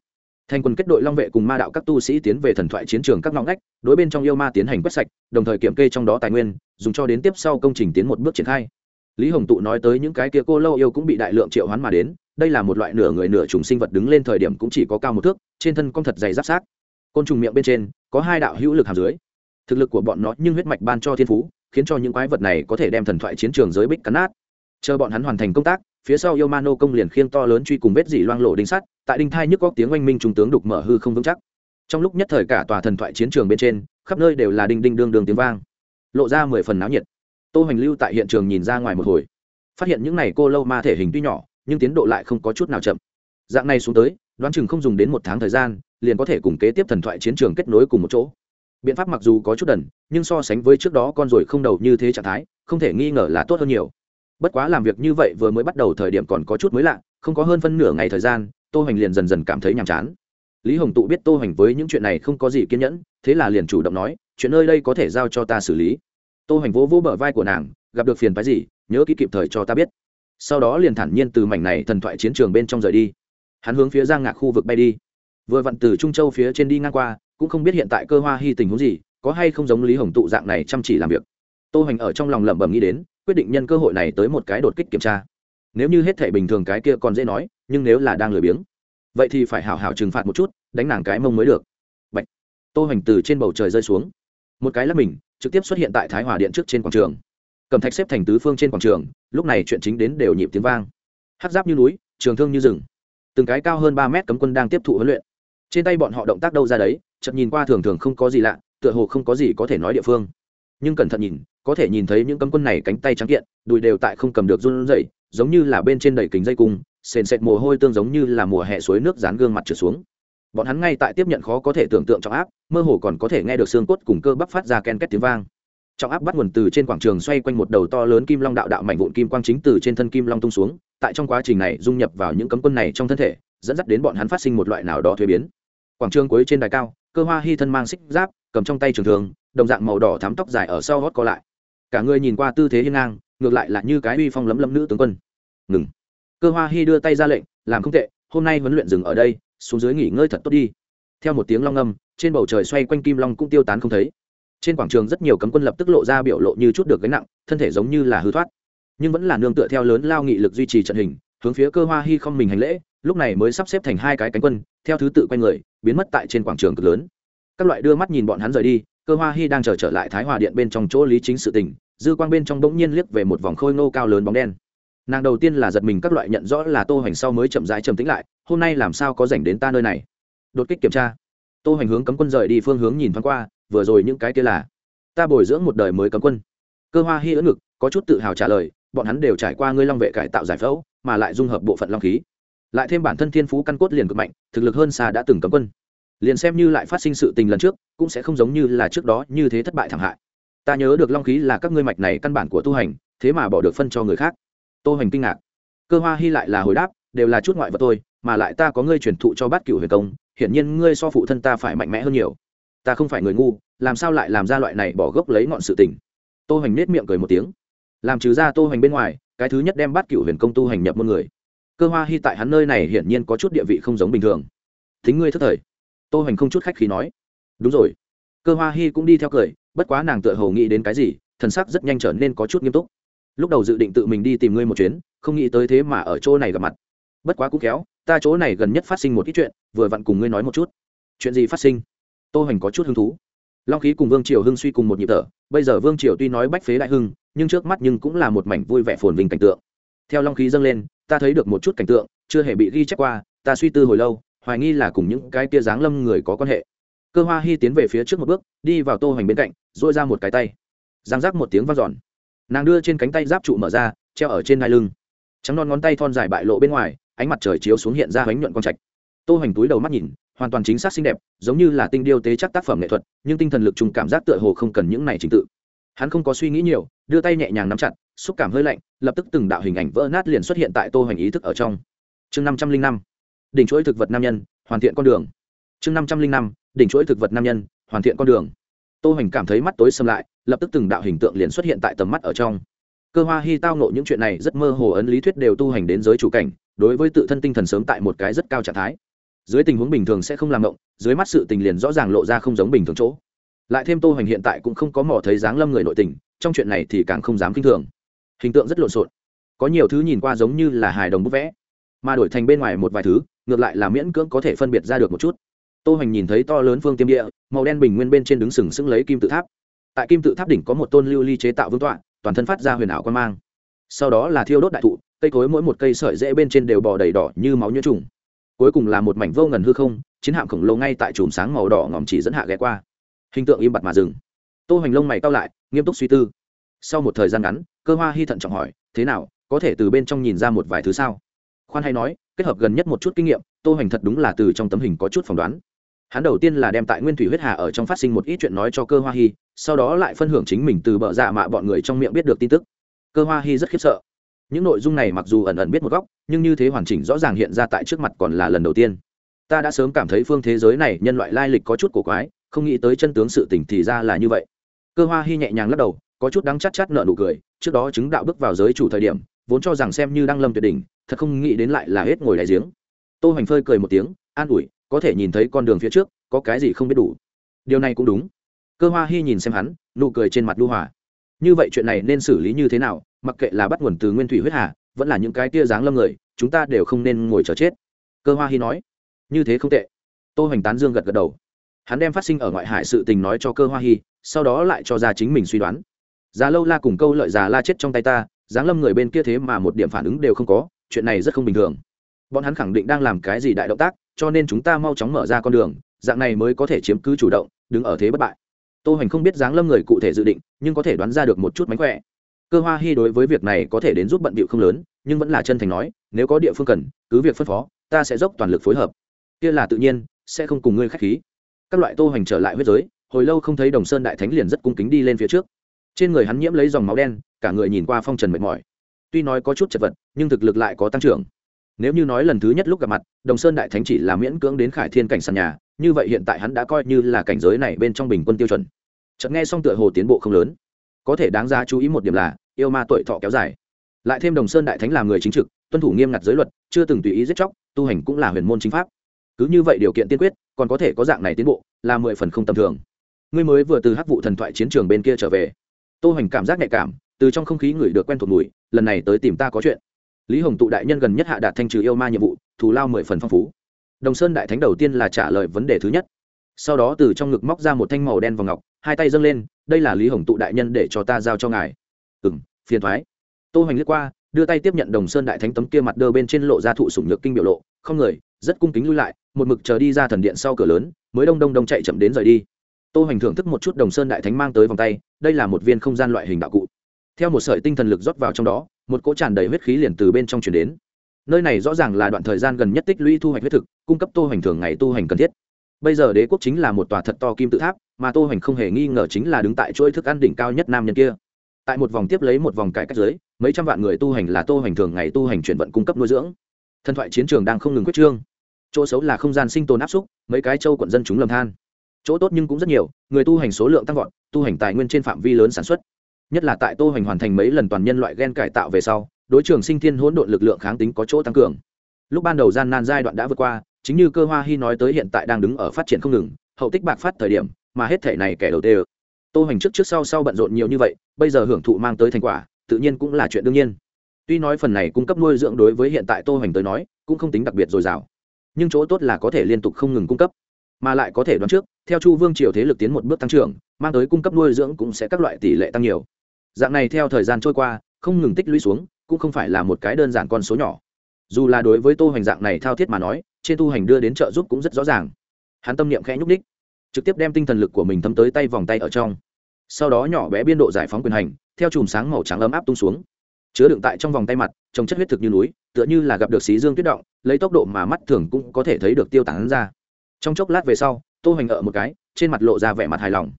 thành quân kết đội long vệ cùng ma đạo các tu sĩ tiến về thần thoại chiến trường các ngõ ngách, đối bên trong yêu ma tiến hành quét sạch, đồng thời kiểm kê trong đó tài nguyên, dùng cho đến tiếp sau công trình tiến một bước triển khai. Lý hồng tụ nói tới những cái kia cô lâu yêu cũng bị đại lượng triệu hoán mà đến, đây là một loại nửa người nửa trùng sinh vật đứng lên thời điểm cũng chỉ có cao một thước, trên thân con thật dày giáp sát côn trùng miệng bên trên, có hai đạo hữu lực hàm dưới. Thực lực của bọn nó nhưng huyết mạch ban cho thiên phú, khiến cho những quái vật này có thể đem thần thoại chiến trường giới bích cắn nát. Chờ bọn hắn hoàn thành công tác phía sau yêu công liền khiêng to lớn truy cùng vết dỉ loang lộ đinh sắt, tại đinh thai nhức có tiếng oanh minh trung tướng đục mở hư không vững chắc. Trong lúc nhất thời cả tòa thần thoại chiến trường bên trên, khắp nơi đều là đinh đinh đương đương tiếng vang, lộ ra mười phần náo nhiệt. Tô hoành lưu tại hiện trường nhìn ra ngoài một hồi, phát hiện những này cô lâu ma thể hình tuy nhỏ, nhưng tiến độ lại không có chút nào chậm. Dạng này xuống tới, đoán chừng không dùng đến một tháng thời gian, liền có thể cùng kế tiếp thần thoại chiến trường kết nối cùng một chỗ. Biện pháp mặc dù có chút đần, nhưng so sánh với trước đó con rồi không đầu như thế trạng thái, không thể nghi ngờ là tốt hơn nhiều bất quá làm việc như vậy vừa mới bắt đầu thời điểm còn có chút mới lạ, không có hơn phân nửa ngày thời gian, tô hoành liền dần dần cảm thấy nhàm chán. Lý hồng tụ biết tô hoành với những chuyện này không có gì kiên nhẫn, thế là liền chủ động nói, chuyện nơi đây có thể giao cho ta xử lý. Tô hoành vỗ vỗ bờ vai của nàng, gặp được phiền phái gì, nhớ kỹ kịp thời cho ta biết. Sau đó liền thản nhiên từ mảnh này thần thoại chiến trường bên trong rời đi. Hắn hướng phía giang ngạc khu vực bay đi. Vừa vặn từ trung châu phía trên đi ngang qua, cũng không biết hiện tại cơ hoa hy tình huống gì, có hay không giống lý hồng tụ dạng này chăm chỉ làm việc. Tô hoành ở trong lòng lẩm bẩm nghĩ đến quyết định nhân cơ hội này tới một cái đột kích kiểm tra. Nếu như hết thể bình thường cái kia còn dễ nói, nhưng nếu là đang lười biếng, vậy thì phải hảo hảo trừng phạt một chút, đánh nàng cái mông mới được. Bạch. tô hoành từ trên bầu trời rơi xuống. Một cái lắp mình, trực tiếp xuất hiện tại thái hòa điện trước trên quảng trường. Cầm thạch xếp thành tứ phương trên quảng trường, lúc này chuyện chính đến đều nhịp tiếng vang. Hát giáp như núi, trường thương như rừng. Từng cái cao hơn ba mét cấm quân đang tiếp thụ huấn luyện. Trên tay bọn họ động tác đâu ra đấy chậm nhìn qua thường thường không có gì lạ, tựa hồ không có gì có thể nói địa phương nhưng cẩn thận nhìn, có thể nhìn thấy những cấm quân này cánh tay trắng kiện, đùi đều tại không cầm được run rẩy, giống như là bên trên đầy kính dây cung, sền sệt mồ hôi tương giống như là mùa hè suối nước dán gương mặt trượt xuống. Bọn hắn ngay tại tiếp nhận khó có thể tưởng tượng trọng áp, mơ hồ còn có thể nghe được xương cốt cùng cơ bắp phát ra ken két tiếng vang. Trọng áp bắt nguồn từ trên quảng trường xoay quanh một đầu to lớn kim long đạo đạo mảnh vụn kim quang chính từ trên thân kim long tung xuống, tại trong quá trình này dung nhập vào những cấm quân này trong thân thể, dẫn dắt đến bọn hắn phát sinh một loại nào đó thuế biến. Quảng trường cuối trên đài cao, cơ hoa hy thân mang xích giáp, cầm trong tay trường thường đồng dạng màu đỏ thắm tóc dài ở sau gót co lại. Cả người nhìn qua tư thế hiên ngang, ngược lại là như cái uy phong lấm lấm nữ tướng quân. Ngừng. Cơ hoa Hi đưa tay ra lệnh, làm không tệ, hôm nay huấn luyện dừng ở đây, xuống dưới nghỉ ngơi thật tốt đi. Theo một tiếng long âm trên bầu trời xoay quanh kim long cũng tiêu tán không thấy. Trên quảng trường rất nhiều cấm quân lập tức lộ ra biểu lộ như chút được gánh nặng, thân thể giống như là hư thoát. Nhưng vẫn là nương tựa theo lớn lao nghị lực duy trì trận hình, hướng phía cơ hoa Hi không mình hành lễ, lúc này mới sắp xếp thành hai cái cánh quân, theo thứ tự quanh người, biến mất tại trên quảng trường cực lớn. Các loại đưa mắt nhìn bọn hắn rời đi cơ hoa hy đang chờ trở, trở lại thái hòa điện bên trong chỗ lý chính sự tình dư quang bên trong bỗng nhiên liếc về một vòng khôi nô cao lớn bóng đen. Nàng đầu tiên là giật mình các loại nhận rõ là tô hoành sau mới chậm rãi trầm tĩnh lại hôm nay làm sao có dành đến ta nơi này? Đột kích kiểm tra. Tô hoành hướng cấm quân rời đi phương hướng nhìn thoáng qua vừa rồi những cái kia là ta bồi dưỡng một đời mới cấm quân. Cơ hoa hy ưỡn ngực có chút tự hào trả lời bọn hắn đều trải qua ngươi long vệ cải tạo giải phẫu mà lại dung hợp bộ phận long khí. Lại thêm bản thân thiên phú căn cốt liền cực mạnh thực lực hơn xa đã từng cấm quân liền xem như lại phát sinh sự tình lần trước, cũng sẽ không giống như là trước đó như thế thất bại thảm hại. Ta nhớ được long khí là các ngươi mạch này căn bản của tu hành, thế mà bỏ được phân cho người khác. Tô hoành kinh ngạc. Cơ hoa hy lại là hồi đáp, đều là chút ngoại vật tôi mà lại ta có ngươi truyền thụ cho bát cửu huyền công, hiển nhiên ngươi so phụ thân ta phải mạnh mẽ hơn nhiều. Ta không phải người ngu, làm sao lại làm ra loại này bỏ gốc lấy ngọn sự tình? Tô hoành nết miệng cười một tiếng. Làm trừ ra tô hoành bên ngoài, cái thứ nhất đem bát cửu huyền công tu hành nhập môn người. Cơ hoa hy tại hắn nơi này hiển nhiên có chút địa vị không giống bình thường. Thính ngươi thất thời tô hoành không chút khách khí nói. Đúng rồi. Cơ hoa hi cũng đi theo cười, bất quá nàng tựa hồ nghĩ đến cái gì, thần sắc rất nhanh trở nên có chút nghiêm túc. Lúc đầu dự định tự mình đi tìm ngươi một chuyến, không nghĩ tới thế mà ở chỗ này gặp mặt. Bất quá cũng khéo, ta chỗ này gần nhất phát sinh một ít chuyện, vừa vặn cùng ngươi nói một chút. Chuyện gì phát sinh? Tô hoành có chút hứng thú. Long khí cùng vương triều hưng suy cùng một nhịp thở, bây giờ vương triều tuy nói bách phế đại hưng, nhưng trước mắt nhưng cũng là một mảnh vui vẻ phồn vinh cảnh tượng. Theo long khí dâng lên, ta thấy được một chút cảnh tượng, chưa hề bị ghi chép qua, ta suy tư hồi lâu hoài nghi là cùng những cái kia dáng lâm người có quan hệ. Cơ hoa hy tiến về phía trước một bước, đi vào tô hoành bên cạnh dội ra một cái tay. Giang rác một tiếng vang giòn nàng đưa trên cánh tay giáp trụ mở ra, treo ở trên hai lưng. Trắng non ngón tay thon dài bại lộ bên ngoài, ánh mặt trời chiếu xuống hiện ra bánh nhuận con trạch. Tô hoành túi đầu mắt nhìn, hoàn toàn chính xác xinh đẹp, giống như là tinh điêu tế chắc tác phẩm nghệ thuật, nhưng tinh thần lực trùng cảm giác tựa hồ không cần những này trình tự. Hắn không có suy nghĩ nhiều, đưa tay nhẹ nhàng nắm chặt, xúc cảm hơi lạnh, lập tức từng đạo hình ảnh vỡ nát liền xuất hiện tại tô hoành ý thức ở trong. Chương năm trăm linh năm đỉnh chuỗi thực vật nam nhân, hoàn thiện con đường. Chương năm trăm linh năm, đỉnh chuỗi thực vật nam nhân, hoàn thiện con đường. Tô hoành cảm thấy mắt tối xâm lại, lập tức từng đạo hình tượng liền xuất hiện tại tầm mắt ở trong. Cơ hoa Hi tao nộ những chuyện này rất mơ hồ ấn lý thuyết đều tu hành đến giới chủ cảnh, đối với tự thân tinh thần sớm tại một cái rất cao trạng thái. Dưới tình huống bình thường sẽ không làm ngộng, dưới mắt sự tình liền rõ ràng lộ ra không giống bình thường chỗ. Lại thêm tô hoành hiện tại cũng không có mỏ thấy dáng lâm người nội tình, trong chuyện này thì càng không dám kinh thường. Hình tượng rất lộn xộn. Có nhiều thứ nhìn qua giống như là hài đồng bút vẽ, mà đổi thành bên ngoài một vài thứ ngược lại là miễn cưỡng có thể phân biệt ra được một chút. Tô hoành nhìn thấy to lớn phương tiêm địa, màu đen bình nguyên bên trên đứng sừng sững lấy kim tự tháp. Tại kim tự tháp đỉnh có một tôn lưu ly chế tạo vương tọa, toàn thân phát ra huyền ảo quan mang. Sau đó là thiêu đốt đại thụ, cây cối mỗi một cây sợi rễ bên trên đều bò đầy đỏ như máu nhiễm trùng. Cuối cùng là một mảnh vô ngần hư không, chiến hạm khổng lồ ngay tại chùm sáng màu đỏ ngòm chỉ dẫn hạ ghé qua. Hình tượng im bặt mà dừng. Tô hoành lông mày cau lại, nghiêm túc suy tư. Sau một thời gian ngắn, cơ hoa hy thận trọng hỏi, thế nào, có thể từ bên trong nhìn ra một vài thứ sao? Khoan hay nói kết hợp gần nhất một chút kinh nghiệm tô hoành thật đúng là từ trong tấm hình có chút phỏng đoán. Hắn đầu tiên là đem tại nguyên thủy huyết hà ở trong phát sinh một ít chuyện nói cho cơ hoa Hi, sau đó lại phân hưởng chính mình từ bợ dạ mạ bọn người trong miệng biết được tin tức. Cơ hoa Hi rất khiếp sợ. Những nội dung này mặc dù ẩn ẩn biết một góc nhưng như thế hoàn chỉnh rõ ràng hiện ra tại trước mặt còn là lần đầu tiên. Ta đã sớm cảm thấy phương thế giới này nhân loại lai lịch có chút cổ quái không nghĩ tới chân tướng sự tình thì ra là như vậy. Cơ hoa Hi nhẹ nhàng lắc đầu có chút đắng chát chát nợ nụ cười trước đó chứng đạo bước vào giới chủ thời điểm vốn cho rằng xem như đang lâm tuyệt đỉnh thật không nghĩ đến lại là hết ngồi đại giếng. Tô hoành phơi cười một tiếng an ủi có thể nhìn thấy con đường phía trước có cái gì không biết đủ. Điều này cũng đúng. Cơ hoa Hi nhìn xem hắn nụ cười trên mặt đu hòa. Như vậy chuyện này nên xử lý như thế nào mặc kệ là bắt nguồn từ nguyên thủy huyết hà vẫn là những cái tia dáng lâm người chúng ta đều không nên ngồi chờ chết. Cơ hoa Hi nói. Như thế không tệ. Tô hoành tán dương gật gật đầu. Hắn đem phát sinh ở ngoại hải sự tình nói cho cơ hoa Hi, sau đó lại cho ra chính mình suy đoán. Già lâu la cùng câu lợi già la chết trong tay ta dáng lâm người bên kia thế mà một điểm phản ứng đều không có chuyện này rất không bình thường. Bọn hắn khẳng định đang làm cái gì đại động tác, cho nên chúng ta mau chóng mở ra con đường, dạng này mới có thể chiếm cứ chủ động, đứng ở thế bất bại. Tô hoành không biết dáng lâm người cụ thể dự định, nhưng có thể đoán ra được một chút mánh khỏe. Cơ hoa Hi đối với việc này có thể đến giúp bận bịu không lớn, nhưng vẫn là chân thành nói, nếu có địa phương cần, cứ việc phân phó, ta sẽ dốc toàn lực phối hợp. Kia là tự nhiên, sẽ không cùng ngươi khách khí. Các loại tô hoành trở lại huyết giới, hồi lâu không thấy đồng sơn đại thánh liền rất cung kính đi lên phía trước. Trên người hắn nhiễm lấy dòng máu đen, cả người nhìn qua phong trần mệt mỏi tuy nói có chút chật vật, nhưng thực lực lại có tăng trưởng. Nếu như nói lần thứ nhất lúc gặp mặt, đồng sơn đại thánh chỉ là miễn cưỡng đến khải thiên cảnh sàn nhà, như vậy hiện tại hắn đã coi như là cảnh giới này bên trong bình quân tiêu chuẩn. Chợt nghe xong tựa hồ tiến bộ không lớn. Có thể đáng ra chú ý một điểm là, yêu ma tuổi thọ kéo dài. Lại thêm đồng sơn đại thánh là người chính trực, tuân thủ nghiêm ngặt giới luật, chưa từng tùy ý giết chóc, tu hành cũng là huyền môn chính pháp. Cứ như vậy điều kiện tiên quyết, còn có thể có dạng này tiến bộ, là mười phần không tầm thường. Ngươi mới vừa từ hắc vụ thần thoại chiến trường bên kia trở về. Tô hoành cảm giác nhạy cảm, từ trong không khí ngửi được quen thuộc mùi lần này tới tìm ta có chuyện. Lý hồng tụ đại nhân gần nhất hạ đạt thanh trừ yêu ma nhiệm vụ, thù lao mười phần phong phú. Đồng sơn đại thánh đầu tiên là trả lời vấn đề thứ nhất. Sau đó từ trong ngực móc ra một thanh màu đen vào ngọc, hai tay dâng lên, đây là lý hồng tụ đại nhân để cho ta giao cho ngài. Ừ m phiền thoái. Tô hoành lướt qua, đưa tay tiếp nhận đồng sơn đại thánh tấm kia mặt đơ bên trên lộ ra thụ sủng nhược kinh biểu lộ, không người, rất cung kính lui lại, một mực chờ đi ra thần điện sau cửa lớn, mới đông đông đông chạy chậm đến rời đi. Tô hoành thưởng thức một chút đồng sơn đại thánh mang tới vòng tay, đây là một viên không gian loại hình đạo cụ theo một sợi tinh thần lực rót vào trong đó, một cỗ tràn đầy huyết khí liền từ bên trong chuyển đến. Nơi này rõ ràng là đoạn thời gian gần nhất tích lũy thu hoạch huyết thực, cung cấp tô hoành thường ngày tu hành cần thiết. Bây giờ đế quốc chính là một tòa thật to kim tự tháp, mà tô hoành không hề nghi ngờ chính là đứng tại chuỗi thức ăn đỉnh cao nhất nam nhân kia. Tại một vòng tiếp lấy một vòng cải cách dưới, mấy trăm vạn người tu hành là tô hoành thường ngày tu hành chuyển vận cung cấp nuôi dưỡng. Thần thoại chiến trường đang không ngừng quyết trương. Chỗ xấu là không gian sinh tồn áp xúc, mấy cái châu quận dân chúng lầm than. Chỗ tốt nhưng cũng rất nhiều, người tu hành số lượng tăng vọt, tu hành tài nguyên trên phạm vi lớn sản xuất nhất là tại tô hoành hoàn thành mấy lần toàn nhân loại gen cải tạo về sau đối trường sinh thiên hỗn độn lực lượng kháng tính có chỗ tăng cường. Lúc ban đầu gian nan giai đoạn đã vượt qua chính như cơ hoa hy nói tới hiện tại đang đứng ở phát triển không ngừng hậu tích bạc phát thời điểm mà hết thể này kẻ đầu tư, tô hoành trước trước sau sau bận rộn nhiều như vậy bây giờ hưởng thụ mang tới thành quả tự nhiên cũng là chuyện đương nhiên. Tuy nói phần này cung cấp nuôi dưỡng đối với hiện tại tô hoành tới nói cũng không tính đặc biệt dồi dào. Nhưng chỗ tốt là có thể liên tục không ngừng cung cấp. Mà lại có thể đoán trước theo chu vương triều thế lực tiến một bước tăng trưởng mang tới cung cấp nuôi dưỡng cũng sẽ các loại tỷ lệ tăng nhiều dạng này theo thời gian trôi qua, không ngừng tích lũy xuống, cũng không phải là một cái đơn giản con số nhỏ. Dù là đối với tô hoành dạng này thao thiết mà nói, trên tu hành đưa đến trợ giúp cũng rất rõ ràng. Hắn tâm niệm khẽ nhúc đích trực tiếp đem tinh thần lực của mình thấm tới tay vòng tay ở trong. Sau đó nhỏ bé biên độ giải phóng quyền hành, theo chùm sáng màu trắng ấm áp tung xuống. Chứa đựng tại trong vòng tay mặt trồng chất huyết thực như núi, tựa như là gặp được xí dương tuyết động, lấy tốc độ mà mắt thường cũng có thể thấy được tiêu tán ra. Trong chốc lát về sau, tô hoành ở một cái, trên mặt lộ ra vẻ mặt hài lòng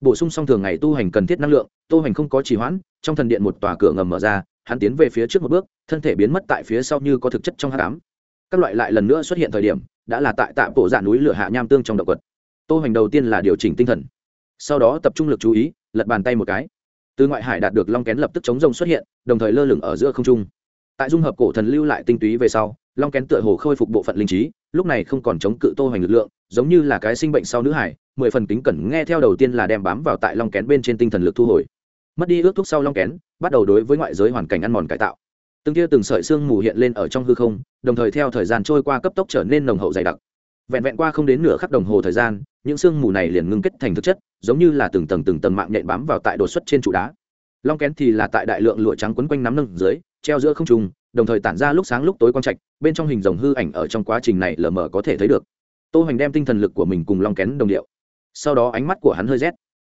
bổ sung xong thường ngày tu hành cần thiết năng lượng tô hành không có trì hoãn, trong thần điện một tòa cửa ngầm mở ra, hắn tiến về phía trước một bước, thân thể biến mất tại phía sau như có thực chất trong hát cám các loại lại lần nữa xuất hiện thời điểm, đã là tại tạm bộ dạ núi lửa hạ nham tương trong động vật tô hành đầu tiên là điều chỉnh tinh thần. Sau đó tập trung lực chú ý, lật bàn tay một cái. Từ ngoại hải đạt được long kén lập tức chống rông xuất hiện, đồng thời lơ lửng ở giữa không trung. Tại dung hợp cổ thần lưu lại tinh túy về sau, long kén tựa hồ khôi phục bộ phận linh trí, lúc này không còn chống cự tô hành lực lượng, giống như là cái sinh bệnh sau nữ hải mười phần kính cẩn nghe theo đầu tiên là đem bám vào tại long kén bên trên tinh thần lực thu hồi. Mất đi ước thuốc sau long kén, bắt đầu đối với ngoại giới hoàn cảnh ăn mòn cải tạo. Từng tia từng sợi xương mù hiện lên ở trong hư không, đồng thời theo thời gian trôi qua cấp tốc trở nên nồng hậu dày đặc. Vẹn vẹn qua không đến nửa khắc đồng hồ thời gian, những xương mù này liền ngưng kết thành thực chất, giống như là từng tầng từng tầng mạng nhện bám vào tại đột xuất trên trụ đá. Long kén thì là tại đại lượng lụa trắng quấn quanh nắm nâng dưới, treo giữa không trùng đồng thời tản ra lúc sáng lúc tối quang trạch, bên trong hình dòng hư ảnh ở trong quá trình này lờ mờ có thể thấy được. Tô hoành đem tinh thần lực của mình cùng long kén đồng điệu sau đó ánh mắt của hắn hơi rét.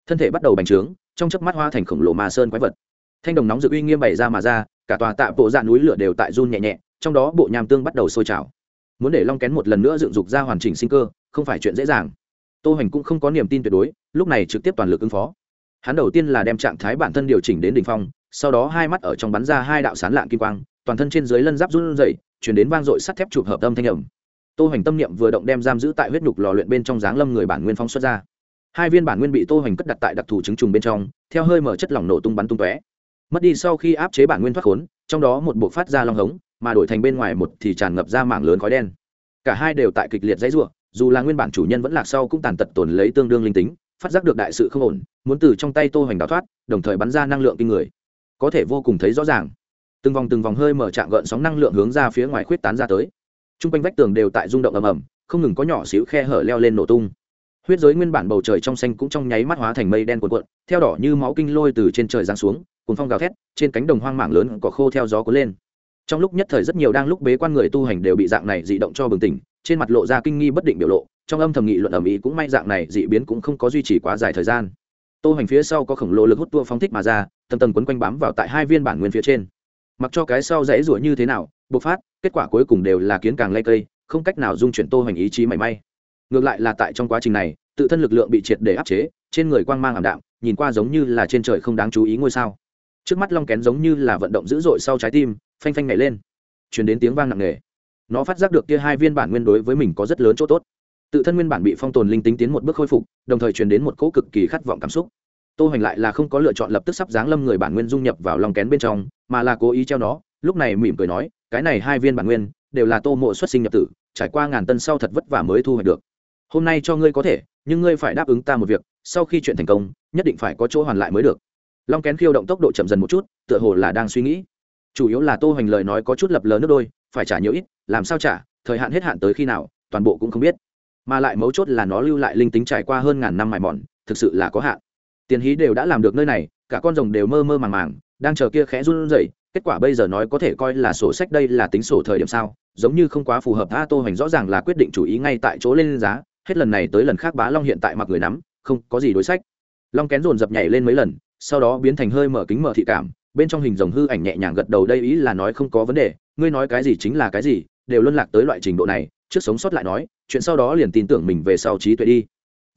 Thân thể bắt đầu bành trướng, trong chớp mắt hoa thành khổng lồ mà sơn quái vật. Thanh đồng nóng dự uy nghiêm bày ra mà ra, cả tòa tạ bộ dạ núi lửa đều tại run nhẹ nhẹ, trong đó bộ nham tương bắt đầu sôi trào. Muốn để long kén một lần nữa dựng dục ra hoàn chỉnh sinh cơ, không phải chuyện dễ dàng. Tô hoành cũng không có niềm tin tuyệt đối, lúc này trực tiếp toàn lực ứng phó. Hắn đầu tiên là đem trạng thái bản thân điều chỉnh đến đỉnh phong, sau đó hai mắt ở trong bắn ra hai đạo sán lạng kim quang, toàn thân trên dưới lân giáp run rẩy chuyển đến vang dội sắt thép chụp hợp âm thanh ẩm tô hoành tâm niệm vừa động đem giam giữ tại huyết nhục lò luyện bên trong dáng lâm người bản nguyên phong xuất ra hai viên bản nguyên bị tô hoành cất đặt tại đặc thù trứng trùng bên trong, theo hơi mở chất lỏng nổ tung bắn tung tóe. Mất đi sau khi áp chế bản nguyên thoát khốn, trong đó một bộ phát ra long hống, mà đổi thành bên ngoài một thì tràn ngập ra mảng lớn khói đen. Cả hai đều tại kịch liệt dãy rủa, dù là nguyên bản chủ nhân vẫn lạc sau cũng tàn tật tổn lấy tương đương linh tính, phát giác được đại sự không ổn, muốn từ trong tay tô hoành đào thoát, đồng thời bắn ra năng lượng kinh người. Có thể vô cùng thấy rõ ràng. Từng vòng từng vòng hơi mở trạng gợn sóng năng lượng hướng ra phía ngoài khuyết tán ra tới. T r u n g quanh vách tường đều tại rung động ầm ầm, không ngừng có nhỏ xíu khe hở leo lên nổ tung huyết giới nguyên bản bầu trời trong xanh cũng trong nháy mắt hóa thành mây đen cuộn cuộn, theo đỏ như máu kinh lôi từ trên trời giáng xuống cùng phong gào thét, trên cánh đồng hoang mảng lớn cỏ khô theo gió cuốn lên. Trong lúc nhất thời rất nhiều đang lúc bế quan người tu hành đều bị dạng này dị động cho bừng tỉnh, trên mặt lộ ra kinh nghi bất định biểu lộ, trong âm thầm nghị luận ầm ý cũng may dạng này dị biến cũng không có duy trì quá dài thời gian. Tô hành phía sau có khổng lồ lực hút tua phóng thích mà ra tầm tầm quấn quanh bám vào tại hai viên bản nguyên phía trên. Mặc cho cái sau dãy rủa như thế nào, bộc phát, kết quả cuối cùng đều là kiến càng lay cây, không cách nào dung chuyển tô hành ý chí mảy may ngược lại là tại trong quá trình này, tự thân lực lượng bị triệt để áp chế, trên người quang mang ảm đạm, nhìn qua giống như là trên trời không đáng chú ý ngôi sao. Trước mắt long kén giống như là vận động dữ dội sau trái tim, phanh phanh nhảy lên. Chuyển đến tiếng vang nặng nề. Nó phát giác được kia hai viên bản nguyên đối với mình có rất lớn chỗ tốt. Tự thân nguyên bản bị phong tồn linh tính tiến một bước khôi phục, đồng thời truyền đến một cỗ cực kỳ khát vọng cảm xúc. Tô hoành lại là không có lựa chọn lập tức sắp dáng lâm người bản nguyên dung nhập vào lòng kén bên trong, mà là cố ý treo nó, lúc này mỉm cười nói, cái này hai viên bản nguyên đều là tô mộ xuất sinh nhập tử, trải qua ngàn tân sau thật vất vả mới thu hoạch được hôm nay cho ngươi có thể, nhưng ngươi phải đáp ứng ta một việc, sau khi chuyện thành công, nhất định phải có chỗ hoàn lại mới được. Long kén khiêu động tốc độ chậm dần một chút, tựa hồ là đang suy nghĩ. Chủ yếu là tô hoành lời nói có chút lập lờ nước đôi, phải trả nhiều ít, làm sao trả, thời hạn hết hạn tới khi nào, toàn bộ cũng không biết. Mà lại mấu chốt là nó lưu lại linh tính trải qua hơn ngàn năm mài mòn, thực sự là có hạn. Tiền hí đều đã làm được nơi này, cả con rồng đều mơ mơ màng màng, đang chờ kia khẽ run rẩy, kết quả bây giờ nói có thể coi là sổ sách đây là tính sổ thời điểm sao, giống như không quá phù hợp. A, tô hoành rõ ràng là quyết định chủ ý ngay tại chỗ lên giá hết lần này tới lần khác bá long hiện tại mặc người nắm, không có gì đối sách. Long kén dồn dập nhảy lên mấy lần, sau đó biến thành hơi mở kính mở thị cảm, bên trong hình rồng hư ảnh nhẹ nhàng gật đầu đây ý là nói không có vấn đề, ngươi nói cái gì chính là cái gì, đều luân lạc tới loại trình độ này, trước sống sót lại nói, chuyện sau đó liền tin tưởng mình về sau trí tuệ đi.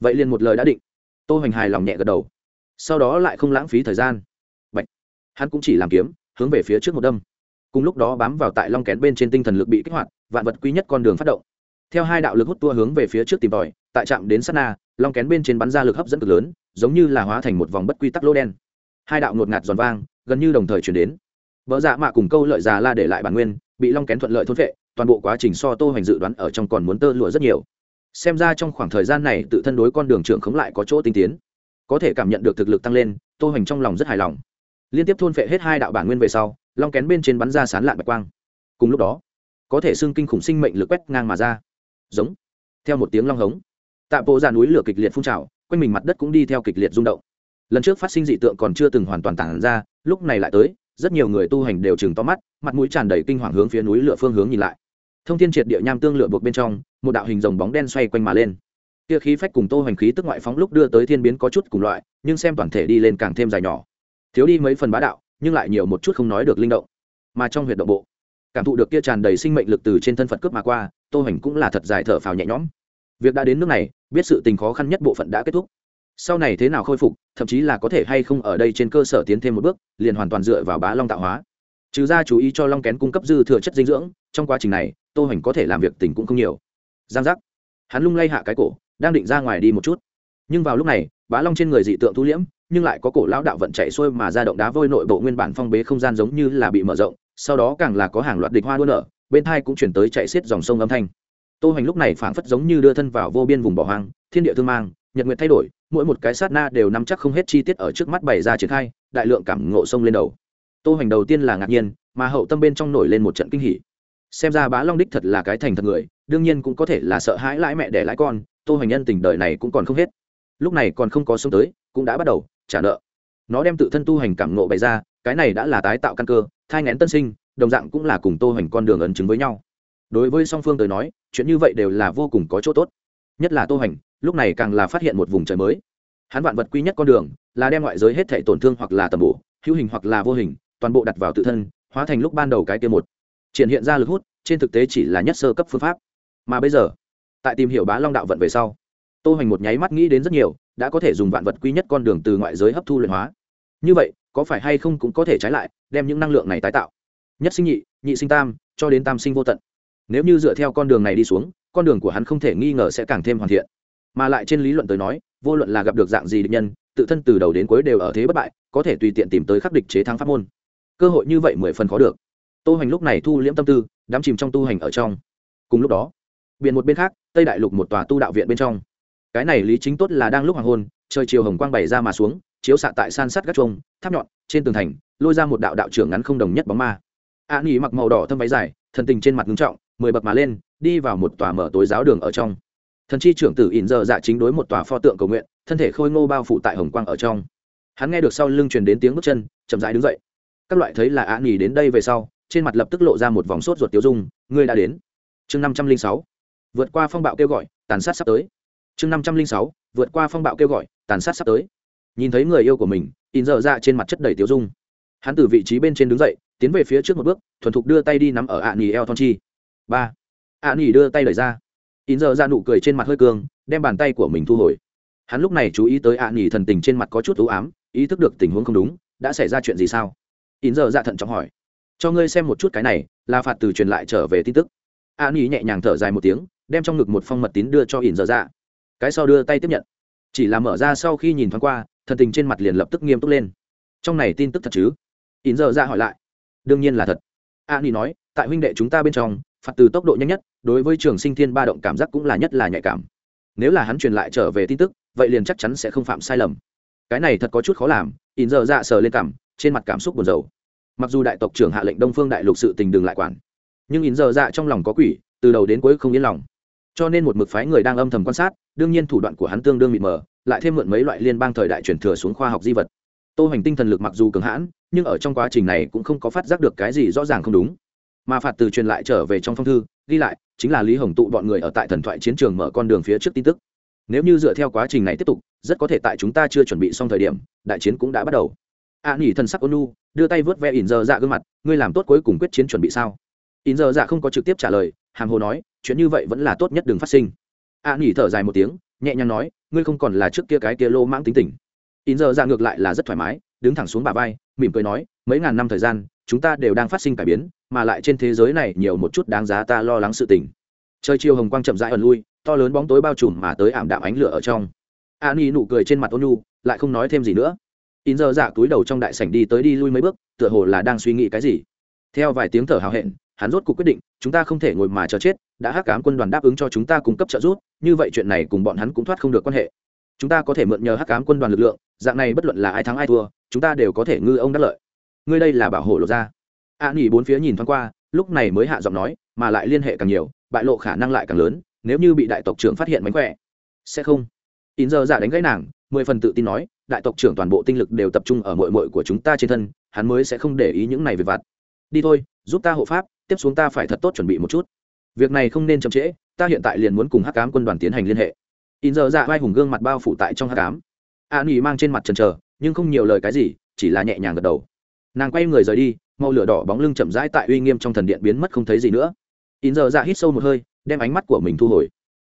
Vậy liền một lời đã định. Tô hoành hài lòng nhẹ gật đầu. Sau đó lại không lãng phí thời gian. Bạch. hắn cũng chỉ làm kiếm, hướng về phía trước một đâm. Cùng lúc đó bám vào tại long kén bên trên tinh thần lực bị kích hoạt, vạn vật quý nhất con đường phát động theo hai đạo lực hút tua hướng về phía trước tìm tòi, tại trạm đến sát na, long kén bên trên bắn ra lực hấp dẫn cực lớn, giống như là hóa thành một vòng bất quy tắc lỗ đen. Hai đạo ngột ngạt giòn vang, gần như đồng thời chuyển đến. Vợ dạ mạ cùng câu lợi già la để lại bản nguyên, bị long kén thuận lợi thốt vệ toàn bộ quá trình so tô hoành dự đoán ở trong còn muốn tơ lụa rất nhiều. Xem ra trong khoảng thời gian này tự thân đối con đường trưởng khống lại có chỗ tinh tiến. Có thể cảm nhận được thực lực tăng lên, tô hoành trong lòng rất hài lòng. Liên tiếp thôn phệ hết hai đạo bản nguyên về sau, long kén bên trên bắn ra sán lạn bạch quang. Cùng lúc đó, có thể xưng kinh khủng sinh mệnh lực quét ngang mà ra giống, theo một tiếng long hống, tạ bộ ra núi lửa kịch liệt phun trào, quanh mình mặt đất cũng đi theo kịch liệt rung động. Lần trước phát sinh dị tượng còn chưa từng hoàn toàn tản ra, lúc này lại tới, rất nhiều người tu hành đều chừng to mắt, mặt mũi tràn đầy kinh hoàng hướng phía núi lửa phương hướng nhìn lại. Thông thiên triệt địa nham tương lửa buộc bên trong, một đạo hình rồng bóng đen xoay quanh mà lên. Kia khí phách cùng tô hành khí tức ngoại phóng lúc đưa tới thiên biến có chút cùng loại, nhưng xem toàn thể đi lên càng thêm dài nhỏ. Thiếu đi mấy phần bá đạo, nhưng lại nhiều một chút không nói được linh động. Mà trong huyệt động bộ cảm thụ được kia tràn đầy sinh mệnh lực từ trên thân phật cướp mà qua, tô hoành cũng là thật dài thở phào nhẹ nhõm. Việc đã đến nước này, biết sự tình khó khăn nhất bộ phận đã kết thúc. Sau này thế nào khôi phục, thậm chí là có thể hay không ở đây trên cơ sở tiến thêm một bước, liền hoàn toàn dựa vào bá long tạo hóa. Trừ ra chú ý cho long kén cung cấp dư thừa chất dinh dưỡng, trong quá trình này, tô hoành có thể làm việc tình cũng không nhiều. Giang giác. Hắn lung lay hạ cái cổ, đang định ra ngoài đi một chút. Nhưng vào lúc này, bá long trên người dị tượng thu liễm, nhưng lại có cổ lão đạo vận chạy xuôi mà ra động đá vôi nội bộ nguyên bản phong bế không gian giống như là bị mở rộng sau đó càng là có hàng loạt địch hoa đua nở, bên thai cũng chuyển tới chạy xiết dòng sông âm thanh. Tô hoành lúc này phảng phất giống như đưa thân vào vô biên vùng bỏ hoang, thiên địa thương mang, nhật nguyện thay đổi, mỗi một cái sát na đều nắm chắc không hết chi tiết ở trước mắt bày ra triển khai, đại lượng cảm ngộ sông lên đầu. Tô hoành đầu tiên là ngạc nhiên, mà hậu tâm bên trong nổi lên một trận kinh hỉ. Xem ra bá long đích thật là cái thành thật người, đương nhiên cũng có thể là sợ hãi lãi mẹ để lãi con, tô hoành nhân tình đời này cũng còn không hết. Lúc này còn không có sống tới, cũng đã bắt đầu, trả nợ. Nó đem tự thân tu hành cảm ngộ bày ra cái này đã là tái tạo căn cơ, thai ngén tân sinh, đồng dạng cũng là cùng tô hoành con đường ấn chứng với nhau. Đối với song phương tới nói, chuyện như vậy đều là vô cùng có chỗ tốt. Nhất là tô hoành, lúc này càng là phát hiện một vùng trời mới. Hắn vạn vật quy nhất con đường, là đem ngoại giới hết thảy tổn thương hoặc là tầm bổ, hữu hình hoặc là vô hình, toàn bộ đặt vào tự thân, hóa thành lúc ban đầu cái kia một. Triển hiện ra lực hút, trên thực tế chỉ là nhất sơ cấp phương pháp. Mà bây giờ, tại tìm hiểu bá long đạo vận về sau, tô hoành một nháy mắt nghĩ đến rất nhiều, đã có thể dùng vạn vật quy nhất con đường từ ngoại giới hấp thu luyện hóa như vậy, có phải hay không cũng có thể trái lại, đem những năng lượng này tái tạo. Nhất sinh nhị nhị sinh tam, cho đến tam sinh vô tận. Nếu như dựa theo con đường này đi xuống, con đường của hắn không thể nghi ngờ sẽ càng thêm hoàn thiện. Mà lại trên lý luận tới nói, vô luận là gặp được dạng gì địch nhân, tự thân từ đầu đến cuối đều ở thế bất bại, có thể tùy tiện tìm tới khắc địch chế thắng pháp môn. Cơ hội như vậy mười phần khó được. Tô hoành lúc này thu liễm tâm tư, đắm chìm trong tu hành ở trong. Cùng lúc đó, biển một bên khác, tây đại lục một tòa tu đạo viện bên trong. Cái này lý chính tốt là đang lúc hoàng hôn, trời chiều hồng quang bày ra mà xuống chiếu xạ tại san sát gác trông tháp nhọn, trên tường thành, lôi ra một đạo đạo trưởng ngắn không đồng nhất bóng ma. A nghỉ mặc màu đỏ thâm váy dài, thần tình trên mặt ngưng trọng, mười bậc mà lên, đi vào một tòa mở tối giáo đường ở trong. Thần chi trưởng tử ỉn giờ dạ chính đối một tòa pho tượng cầu nguyện, thân thể khôi ngô bao phủ tại hồng quang ở trong. Hắn nghe được sau lưng truyền đến tiếng bước chân, chậm rãi đứng dậy. Các loại thấy là a nghỉ đến đây về sau, trên mặt lập tức lộ ra một vòng sốt ruột tiêu dung, ngươi đã đến. Chương năm trăm linh sáu. Vượt qua phong bạo kêu gọi, tàn sát sắp tới. Chương năm trăm linh sáu. Vượt qua phong bạo kêu gọi, tàn sát sắp tới nhìn thấy người yêu của mình, in dở dạ trên mặt chất đầy tiếu dung. Hắn từ vị trí bên trên đứng dậy, tiến về phía trước một bước, thuần thục đưa tay đi nắm ở ạ nỉ eo thon chi. Ba. Ạ nỉ đưa tay đẩy ra. In dở dạ nụ cười trên mặt hơi cường, đem bàn tay của mình thu hồi. Hắn lúc này chú ý tới ạ nỉ thần tình trên mặt có chút ưu ám, ý thức được tình huống không đúng, đã xảy ra chuyện gì sao? In dở dạ thận trọng hỏi. Cho ngươi xem một chút cái này, là phạt từ truyền lại trở về tin tức. A ni nhẹ nhàng thở dài một tiếng, đem trong ngực một phong mật tín đưa cho ỉn dở dạ. Cái sau đưa tay tiếp nhận. Chỉ là mở ra sau khi nhìn thoáng qua thần tình trên mặt liền lập tức nghiêm túc lên. Trong này tin tức thật chứ? In giờ ra hỏi lại. Đương nhiên là thật. A ni nói, tại huynh đệ chúng ta bên trong, phạt từ tốc độ nhanh nhất, đối với trường sinh thiên ba động cảm giác cũng là nhất là nhạy cảm. Nếu là hắn truyền lại trở về tin tức, vậy liền chắc chắn sẽ không phạm sai lầm. Cái này thật có chút khó làm in giờ ra sờ lên cảm, trên mặt cảm xúc buồn rầu. Mặc dù đại tộc trưởng hạ lệnh đông phương đại lục sự tình đừng lại quản, nhưng in giờ ra trong lòng có quỷ, từ đầu đến cuối không yên lòng. Cho nên một mực phái người đang âm thầm quan sát, đương nhiên thủ đoạn của hắn tương đương mịt mờ lại thêm mượn mấy loại liên bang thời đại truyền thừa xuống khoa học di vật. Tô hành tinh thần lực mặc dù cường hãn nhưng ở trong quá trình này cũng không có phát giác được cái gì rõ ràng không đúng. Mà phạt từ truyền lại trở về trong phong thư ghi lại chính là lý hồng tụ bọn người ở tại thần thoại chiến trường mở con đường phía trước tin tức. Nếu như dựa theo quá trình này tiếp tục rất có thể tại chúng ta chưa chuẩn bị xong thời điểm đại chiến cũng đã bắt đầu. A à, nỉ thần sắc ônu đưa tay vớt ve ỉn giờ dạ gương mặt ngươi làm tốt cuối cùng quyết chiến chuẩn bị sao? Ỉn giờ dạ không có trực tiếp trả lời hàng hồ nói chuyện như vậy vẫn là tốt nhất đừng phát sinh. A à, thở dài một tiếng nhẹ nhàng nói, ngươi không còn là trước kia cái kia lô mãng tính tình. In giờ ra ngược lại là rất thoải mái, đứng thẳng xuống bà vai, mỉm cười nói, mấy ngàn năm thời gian, chúng ta đều đang phát sinh cải biến, mà lại trên thế giới này nhiều một chút đáng giá ta lo lắng sự tình. Trời chiều hồng quang chậm rãi ẩn lui, to lớn bóng tối bao trùm mà tới ảm đạm ánh lửa ở trong. An y nụ cười trên mặt ôn nhu, lại không nói thêm gì nữa. In giờ dạ túi đầu trong đại sảnh đi tới đi lui mấy bước, tựa hồ là đang suy nghĩ cái gì. Theo vài tiếng thở hào hẹn hắn rốt cuộc quyết định chúng ta không thể ngồi mà chờ chết đã hắc cám quân đoàn đáp ứng cho chúng ta cung cấp trợ giúp như vậy chuyện này cùng bọn hắn cũng thoát không được quan hệ. Chúng ta có thể mượn nhờ hắc cám quân đoàn lực lượng dạng này bất luận là ai thắng ai thua chúng ta đều có thể ngư ông đắc lợi. Ngươi đây là bảo hộ lộ ra a à, bốn phía nhìn thoáng qua lúc này mới hạ giọng nói mà lại liên hệ càng nhiều bại lộ khả năng lại càng lớn nếu như bị đại tộc trưởng phát hiện mánh khỏe sẽ không. In giờ giả đánh gãy nàng mười phần tự tin nói đại tộc trưởng toàn bộ tinh lực đều tập trung ở muội muội của chúng ta trên thân hắn mới sẽ không để ý những này về vặt. Đi thôi giúp ta hộ pháp tiếp xuống ta phải thật tốt chuẩn bị một chút. Việc này không nên chậm trễ, ta hiện tại liền muốn cùng hắc cám quân đoàn tiến hành liên hệ. In giờ dạ vai hùng gương mặt bao phủ tại trong hắc cám an nghỉ mang trên mặt trần trờ, nhưng không nhiều lời cái gì, chỉ là nhẹ nhàng gật đầu. Nàng quay người rời đi, màu lửa đỏ bóng lưng chậm rãi tại uy nghiêm trong thần điện biến mất không thấy gì nữa. In giờ dạ hít sâu một hơi, đem ánh mắt của mình thu hồi.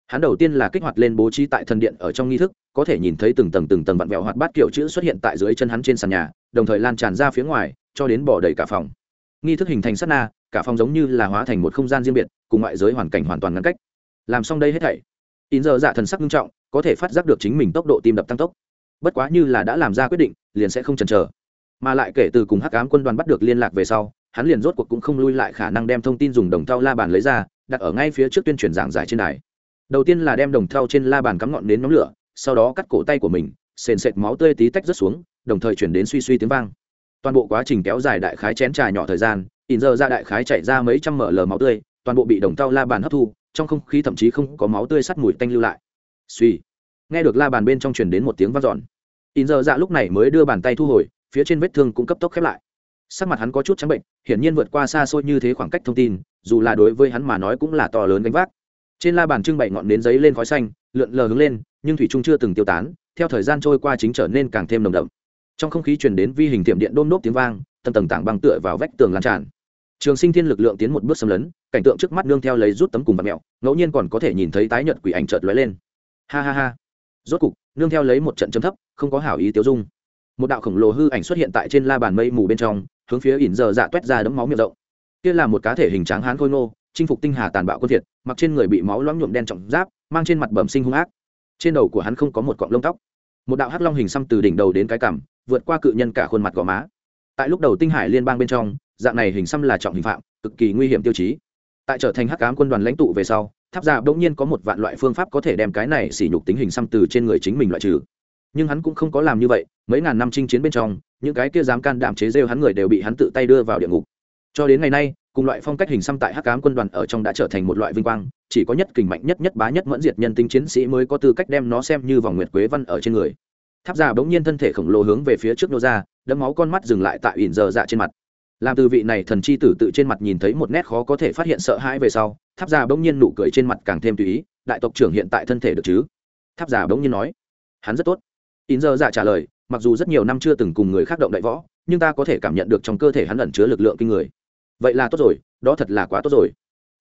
Hắn đầu tiên là kích hoạt lên bố trí tại thần điện ở trong nghi thức, có thể nhìn thấy từng tầng từng tầng vặn vẹo hoạt bát kiểu chữ xuất hiện tại dưới chân hắn trên sàn nhà, đồng thời lan tràn ra phía ngoài, cho đến bỏ đầy cả phòng. Nghi thức hình thành sát na cả phòng giống như là hóa thành một không gian riêng biệt, cùng ngoại giới hoàn cảnh hoàn toàn ngăn cách. Làm xong đây hết thảy, in giờ dạ thần sắc nghiêm trọng, có thể phát giác được chính mình tốc độ tim đập tăng tốc. Bất quá như là đã làm ra quyết định, liền sẽ không chần chờ. Mà lại kể từ cùng hắc ám quân đoàn bắt được liên lạc về sau, hắn liền rốt cuộc cũng không lui lại khả năng đem thông tin dùng đồng thau la bàn lấy ra, đặt ở ngay phía trước tuyên truyền giảng giải trên đài. Đầu tiên là đem đồng thau trên la bàn cắm ngọn nến nóng lửa, sau đó cắt cổ tay của mình, sền sệt máu tươi tí tách rớt xuống, đồng thời chuyển đến suy suy tiếng vang. Toàn bộ quá trình kéo dài đại khái chén trà nhỏ thời gian ỉn giờ ra đại khái chạy ra mấy trăm mở lờ máu tươi, toàn bộ bị đồng tao la bàn hấp thu, trong không khí thậm chí không có máu tươi sắt mùi tanh lưu lại. Suy. Nghe được la bàn bên trong truyền đến một tiếng v a n giòn ỉn giờ ra lúc này mới đưa bàn tay thu hồi, phía trên vết thương cũng cấp tốc khép lại. Sắc mặt hắn có chút trắng bệnh, hiển nhiên vượt qua xa xôi như thế khoảng cách thông tin, dù là đối với hắn mà nói cũng là to lớn gánh vác. Trên la bàn trưng bày ngọn nến giấy lên khói xanh, lượn lờ hướng lên, nhưng thủy trung chưa từng tiêu tán, theo thời gian trôi qua chính trở nên càng thêm nồng đậm. Trong không khí truyền đến vi hình tiệm điện đôm nốt tiếng vang tầng tầng tảng băng tựa vào vách tường lan tràn. Trường sinh thiên lực lượng tiến một bước xâm lấn, cảnh tượng trước mắt nương theo lấy rút tấm cùng vật mẹo, ngẫu nhiên còn có thể nhìn thấy tái nhợt quỷ ảnh chợt lóe lên. Ha ha ha. Rốt cục, nương theo lấy một trận chấm thấp, không có hảo ý tiêu dung. Một đạo khổng lồ hư ảnh xuất hiện tại trên la bàn mây mù bên trong, hướng phía ỉn giờ dạ toét ra đấm máu miệng rộng. Kia là một cá thể hình tráng hán khôi ngô, chinh phục tinh hà tàn bạo quân thiệt, mặc trên người bị máu loãng nhuộm đen trọng giáp, mang trên mặt bẩm sinh hung ác. Trên đầu của hắn không có một cọng lông tóc. Một đạo hắc long hình xăm từ đỉnh đầu đến cái cằm, vượt qua cự nhân cả khuôn mặt gò má tại lúc đầu tinh hải liên bang bên trong, dạng này hình xăm là trọng hình phạm, cực kỳ nguy hiểm tiêu chí. Tại trở thành hắc cám quân đoàn lãnh tụ về sau, tháp gia bỗng nhiên có một vạn loại phương pháp có thể đem cái này xỉ nhục tính hình xăm từ trên người chính mình loại trừ. Nhưng hắn cũng không có làm như vậy, mấy ngàn năm chinh chiến bên trong, những cái kia dám can đảm chế rêu hắn người đều bị hắn tự tay đưa vào địa ngục. Cho đến ngày nay, cùng loại phong cách hình xăm tại hắc cám quân đoàn ở trong đã trở thành một loại vinh quang, chỉ có nhất kình mạnh nhất nhất bá nhất mẫn diệt nhân tinh chiến sĩ mới có tư cách đem nó xem như vòng nguyệt quế văn ở trên người tháp giả bỗng nhiên thân thể khổng lồ hướng về phía trước nô ra, đấm máu con mắt dừng lại tại ỉn dơ dạ trên mặt. Làm từ vị này thần chi tử tự trên mặt nhìn thấy một nét khó có thể phát hiện sợ hãi về sau, tháp giả bỗng nhiên nụ cười trên mặt càng thêm tùy ý, đại tộc trưởng hiện tại thân thể được chứ? Tháp giả bỗng nhiên nói. Hắn rất tốt. Ỉn dơ dạ trả lời, mặc dù rất nhiều năm chưa từng cùng người khác động đại võ, nhưng ta có thể cảm nhận được trong cơ thể hắn ẩn chứa lực lượng kinh người. Vậy là tốt rồi, đó thật là quá tốt rồi.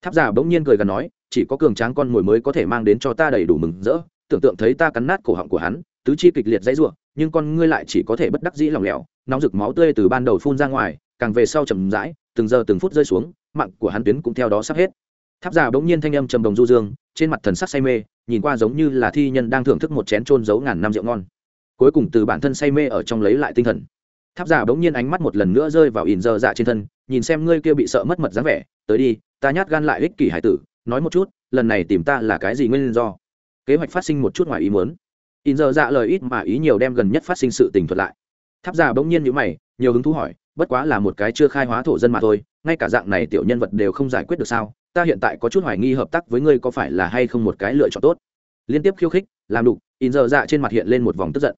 Tháp giả bỗng nhiên cười gần nói, chỉ có cường tráng con mồi mới có thể mang đến cho ta đầy đủ mừng rỡ, tưởng tượng thấy ta cắn nát cổ họng của hắn tứ chi kịch liệt dãy rủa, nhưng con ngươi lại chỉ có thể bất đắc dĩ lòng lẻo, nóng rực máu tươi từ ban đầu phun ra ngoài, càng về sau chậm rãi, từng giờ từng phút rơi xuống, mạng của hắn tuyến cũng theo đó sắp hết. Tháp giả đống nhiên thanh âm trầm đồng du dương, trên mặt thần sắc say mê, nhìn qua giống như là thi nhân đang thưởng thức một chén trôn giấu ngàn năm rượu ngon. Cuối cùng từ bản thân say mê ở trong lấy lại tinh thần. Tháp giả đống nhiên ánh mắt một lần nữa rơi vào ỉn giờ dạ trên thân, nhìn xem ngươi kia bị sợ mất mật dáng vẻ, tới đi, ta nhát gan lại ích kỷ hải tử, nói một chút, lần này tìm ta là cái gì nguyên do? Kế hoạch phát sinh một chút ngoài ý muốn in giờ dạ lời ít mà ý nhiều đem gần nhất phát sinh sự tình thuật lại. Tháp già bỗng nhiên nhữ mày, nhiều hứng thú hỏi, bất quá là một cái chưa khai hóa thổ dân mà thôi, ngay cả dạng này tiểu nhân vật đều không giải quyết được sao? Ta hiện tại có chút hoài nghi hợp tác với ngươi có phải là hay không một cái lựa chọn tốt. Liên tiếp khiêu khích, làm đục, in giờ dạ trên mặt hiện lên một vòng tức giận.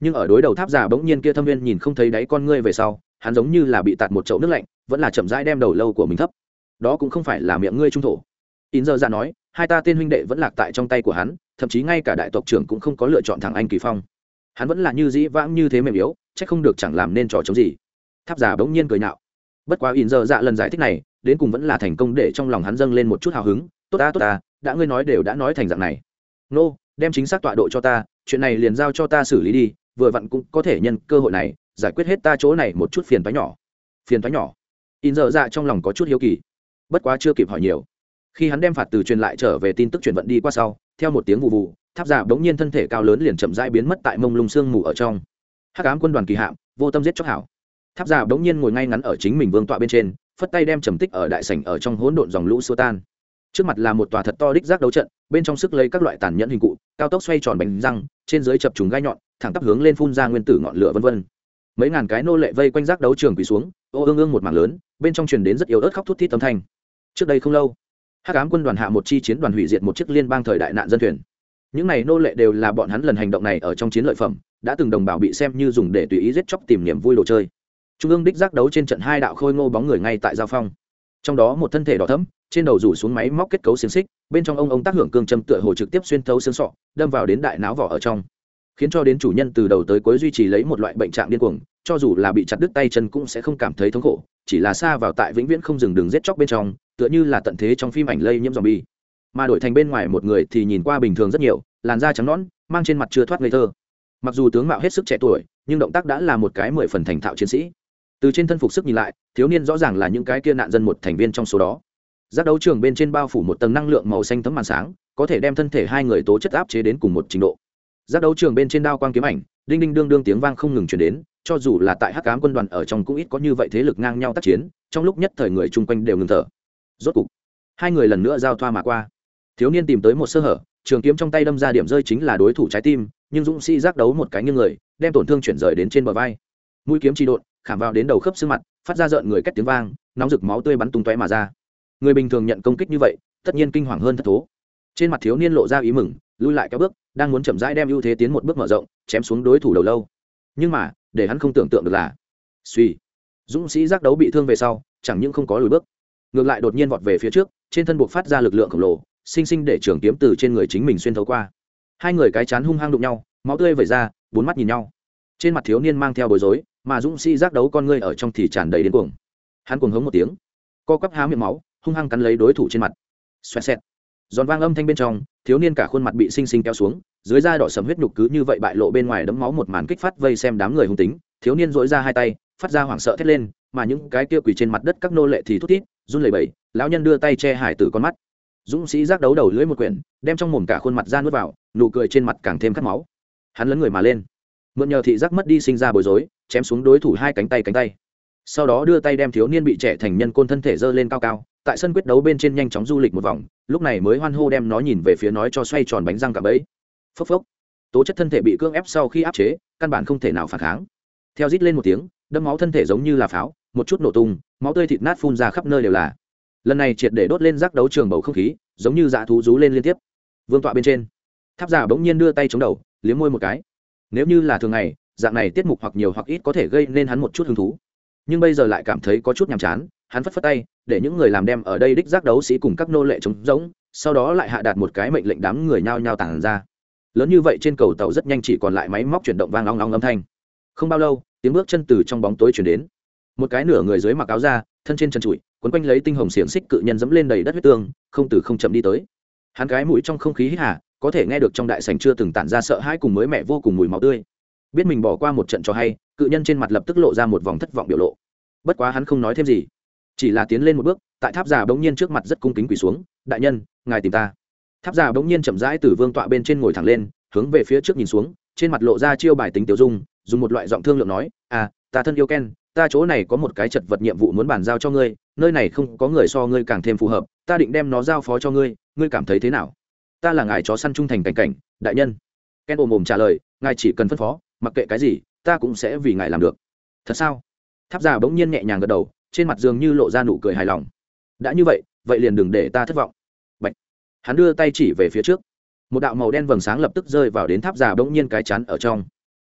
Nhưng ở đối đầu tháp già bỗng nhiên kia thâm viên nhìn không thấy đáy con ngươi về sau, hắn giống như là bị tạt một chậu nước lạnh, vẫn là chậm rãi đem đầu lâu của mình thấp. Đó cũng không phải là miệng ngươi trung thổ. In giờ dạ nói, hai ta tên huynh đệ vẫn lạc tại trong tay của hắn thậm chí ngay cả đại tộc trưởng cũng không có lựa chọn thằng anh kỳ phong. Hắn vẫn là như dĩ vãng như thế mềm yếu chắc không được chẳng làm nên trò chống gì. Tháp giả bỗng nhiên cười nạo. Bất quá in dơ dạ lần giải thích này đến cùng vẫn là thành công để trong lòng hắn dâng lên một chút hào hứng. Tốt ta tốt ta đã ngươi nói đều đã nói thành dạng này. Nô、no, đem chính xác tọa độ cho ta chuyện này liền giao cho ta xử lý đi vừa vặn cũng có thể nhân cơ hội này giải quyết hết ta chỗ này một chút phiền thoái nhỏ. Phiền thoái nhỏ. In dơ dạ trong lòng có chút hiếu kỳ. Bất quá chưa kịp hỏi nhiều. Khi hắn đem phạt từ truyền lại trở về tin tức truyền vận đi qua sau theo một tiếng vụ vụ tháp giả bỗng nhiên thân thể cao lớn liền chậm rãi biến mất tại mông lung sương mù ở trong. Hắc ám quân đoàn kỳ hạm, vô tâm giết chóc hảo. Tháp giả bỗng nhiên ngồi ngay ngắn ở chính mình vương tọa bên trên, phất tay đem trầm tích ở đại sảnh ở trong hỗn độn dòng lũ xua tan. Trước mặt là một tòa thật to đích giác đấu trận, bên trong sức lấy các loại tàn nhẫn hình cụ, cao tốc xoay tròn bánh răng, trên dưới chập trùng gai nhọn, thẳng tắp hướng lên phun ra nguyên tử ngọn lửa vân vân. Mấy ngàn cái nô lệ vây quanh giác đấu trường quỳ xuống, ô ương ương một mảng lớn, bên trong truyền đến rất yếu ớt khóc thút thít âm thanh. Trước đây không lâu hắc ám quân đoàn hạ một chi chiến đoàn hủy diệt một chiếc liên bang thời đại nạn dân thuyền. Những này nô lệ đều là bọn hắn lần hành động này ở trong chiến lợi phẩm, đã từng đồng bào bị xem như dùng để tùy ý giết chóc tìm niềm vui đồ chơi. Trung ương đích giác đấu trên trận hai đạo khôi ngô bóng người ngay tại giao phong. Trong đó một thân thể đỏ thẫm, trên đầu rủ xuống máy móc kết cấu xiềng xích, bên trong ông ông tác hưởng cương châm tựa hồ trực tiếp xuyên thấu xương sọ, đâm vào đến đại não vỏ ở trong. Khiến cho đến chủ nhân từ đầu tới cuối duy trì lấy một loại bệnh trạng điên cuồng, cho dù là bị chặt đứt tay chân cũng sẽ không cảm thấy thống khổ, chỉ là xa vào tại vĩnh viễn không dừng đường giết chóc bên trong tựa như là tận thế trong phim ảnh lây nhiễm dòm bi mà đổi thành bên ngoài một người thì nhìn qua bình thường rất nhiều, làn da trắng nõn, mang trên mặt chưa thoát ngây thơ. Mặc dù tướng mạo hết sức trẻ tuổi, nhưng động tác đã là một cái mười phần thành thạo chiến sĩ. Từ trên thân phục sức nhìn lại, thiếu niên rõ ràng là những cái kia nạn dân một thành viên trong số đó. Giác đấu trường bên trên bao phủ một tầng năng lượng màu xanh tấm màn sáng, có thể đem thân thể hai người tố chất áp chế đến cùng một trình độ. Giác đấu trường bên trên đao quang kiếm ảnh, đinh đinh đương đương tiếng vang không ngừng chuyển đến, cho dù là tại hắc cám quân đoàn ở trong cũng ít có như vậy thế lực ngang nhau tác chiến, trong lúc nhất thời người chung quanh đều ngừng thở rốt cục, hai người lần nữa giao thoa mà qua. Thiếu niên tìm tới một sơ hở, trường kiếm trong tay đâm ra điểm rơi chính là đối thủ trái tim, nhưng dũng sĩ giác đấu một cái như người, đem tổn thương chuyển rời đến trên bờ vai. Mũi kiếm chi đột khảm vào đến đầu khớp xương mặt, phát ra rợn người cách tiếng vang, nóng rực máu tươi bắn tung tóe mà ra. Người bình thường nhận công kích như vậy, tất nhiên kinh hoàng hơn thất thố. Trên mặt thiếu niên lộ ra ý mừng, lui lại các bước, đang muốn chậm rãi đem ưu thế tiến một bước mở rộng, chém xuống đối thủ đầu lâu. Nhưng mà, để hắn không tưởng tượng được là, suy, dũng sĩ giác đấu bị thương về sau, chẳng những không có lùi bước ngược lại đột nhiên vọt về phía trước, trên thân buộc phát ra lực lượng khổng lồ, sinh sinh để trường kiếm từ trên người chính mình xuyên thấu qua. Hai người cái chán hung hăng đụng nhau, máu tươi vẩy ra, bốn mắt nhìn nhau. Trên mặt thiếu niên mang theo bối rối, mà dũng sĩ giác đấu con ngươi ở trong thì tràn đầy đến cuồng. Hắn cuồng hống một tiếng, co cắp há miệng máu, hung hăng cắn lấy đối thủ trên mặt. Xoẹt xẹt. Giòn vang âm thanh bên trong, thiếu niên cả khuôn mặt bị sinh sinh kéo xuống, dưới da đỏ sầm huyết nhục cứ như vậy bại lộ bên ngoài đấm máu một màn kích phát vây xem đám người hung tính. Thiếu niên dỗi ra hai tay, phát ra hoảng sợ thét lên mà những cái kia quỳ trên mặt đất các nô lệ thì thút thít, run lẩy bẩy, lão nhân đưa tay che hải tử con mắt. Dũng sĩ giác đấu đầu lưỡi một quyển, đem trong mồm cả khuôn mặt ra nuốt vào, nụ cười trên mặt càng thêm khát máu. Hắn lấn người mà lên. Mượn nhờ thị giác mất đi sinh ra bối rối, chém xuống đối thủ hai cánh tay cánh tay. Sau đó đưa tay đem thiếu niên bị trẻ thành nhân côn thân thể dơ lên cao cao, tại sân quyết đấu bên trên nhanh chóng du lịch một vòng, lúc này mới hoan hô đem nó nhìn về phía nói cho xoay tròn bánh răng cả bẫy. Phốc phốc. Tố chất thân thể bị cưỡng ép sau khi áp chế, căn bản không thể nào phản kháng. Theo rít lên một tiếng đâm máu thân thể giống như là pháo, một chút nổ tung, máu tươi thịt nát phun ra khắp nơi đều là. Lần này triệt để đốt lên rác đấu trường bầu không khí, giống như dạ thú rú lên liên tiếp. Vương tọa bên trên, tháp giả bỗng nhiên đưa tay chống đầu, liếm môi một cái. Nếu như là thường ngày, dạng này tiết mục hoặc nhiều hoặc ít có thể gây nên hắn một chút hứng thú. Nhưng bây giờ lại cảm thấy có chút nhàm chán, hắn phất phất tay, để những người làm đem ở đây đích giác đấu sĩ cùng các nô lệ trống rỗng sau đó lại hạ đạt một cái mệnh lệnh đám người nhao nhao tản ra. Lớn như vậy trên cầu tàu rất nhanh chỉ còn lại máy móc chuyển động vang long long âm thanh. Không bao lâu tiếng bước chân từ trong bóng tối chuyển đến. Một cái nửa người dưới mặc áo ra thân trên chân trụi, quấn quanh lấy tinh hồng xiềng xích cự nhân dẫm lên đầy đất huyết tương, không từ không chậm đi tới. Hắn cái mũi trong không khí hít hà, có thể nghe được trong đại sành chưa từng tản ra sợ hãi cùng mới mẹ vô cùng mùi máu tươi. Biết mình bỏ qua một trận cho hay, cự nhân trên mặt lập tức lộ ra một vòng thất vọng biểu lộ. Bất quá hắn không nói thêm gì, chỉ là tiến lên một bước, tại tháp già bỗng nhiên trước mặt rất cung kính quỳ xuống, đại nhân, ngài tìm ta. Tháp già bỗng nhiên chậm rãi từ vương tọa bên trên ngồi thẳng lên, hướng về phía trước nhìn xuống, trên mặt lộ ra chiêu bài tính tiểu dung dùng một loại giọng thương lượng nói à ta thân yêu ken, ta chỗ này có một cái chật vật nhiệm vụ muốn bàn giao cho ngươi, nơi này không có người so ngươi càng thêm phù hợp, ta định đem nó giao phó cho ngươi ngươi cảm thấy thế nào? Ta là ngài chó săn trung thành cảnh cảnh, đại nhân. Ken ồm ồm trả lời, ngài chỉ cần phân phó, mặc kệ cái gì, ta cũng sẽ vì ngài làm được. Thật sao? Tháp già bỗng nhiên nhẹ nhàng gật đầu, trên mặt dường như lộ ra nụ cười hài lòng. Đã như vậy vậy liền đừng để ta thất vọng. Bạch. hắn đưa tay chỉ về phía trước. Một đạo màu đen vầng sáng lập tức rơi vào đến tháp già bỗng nhiên cái chắn ở trong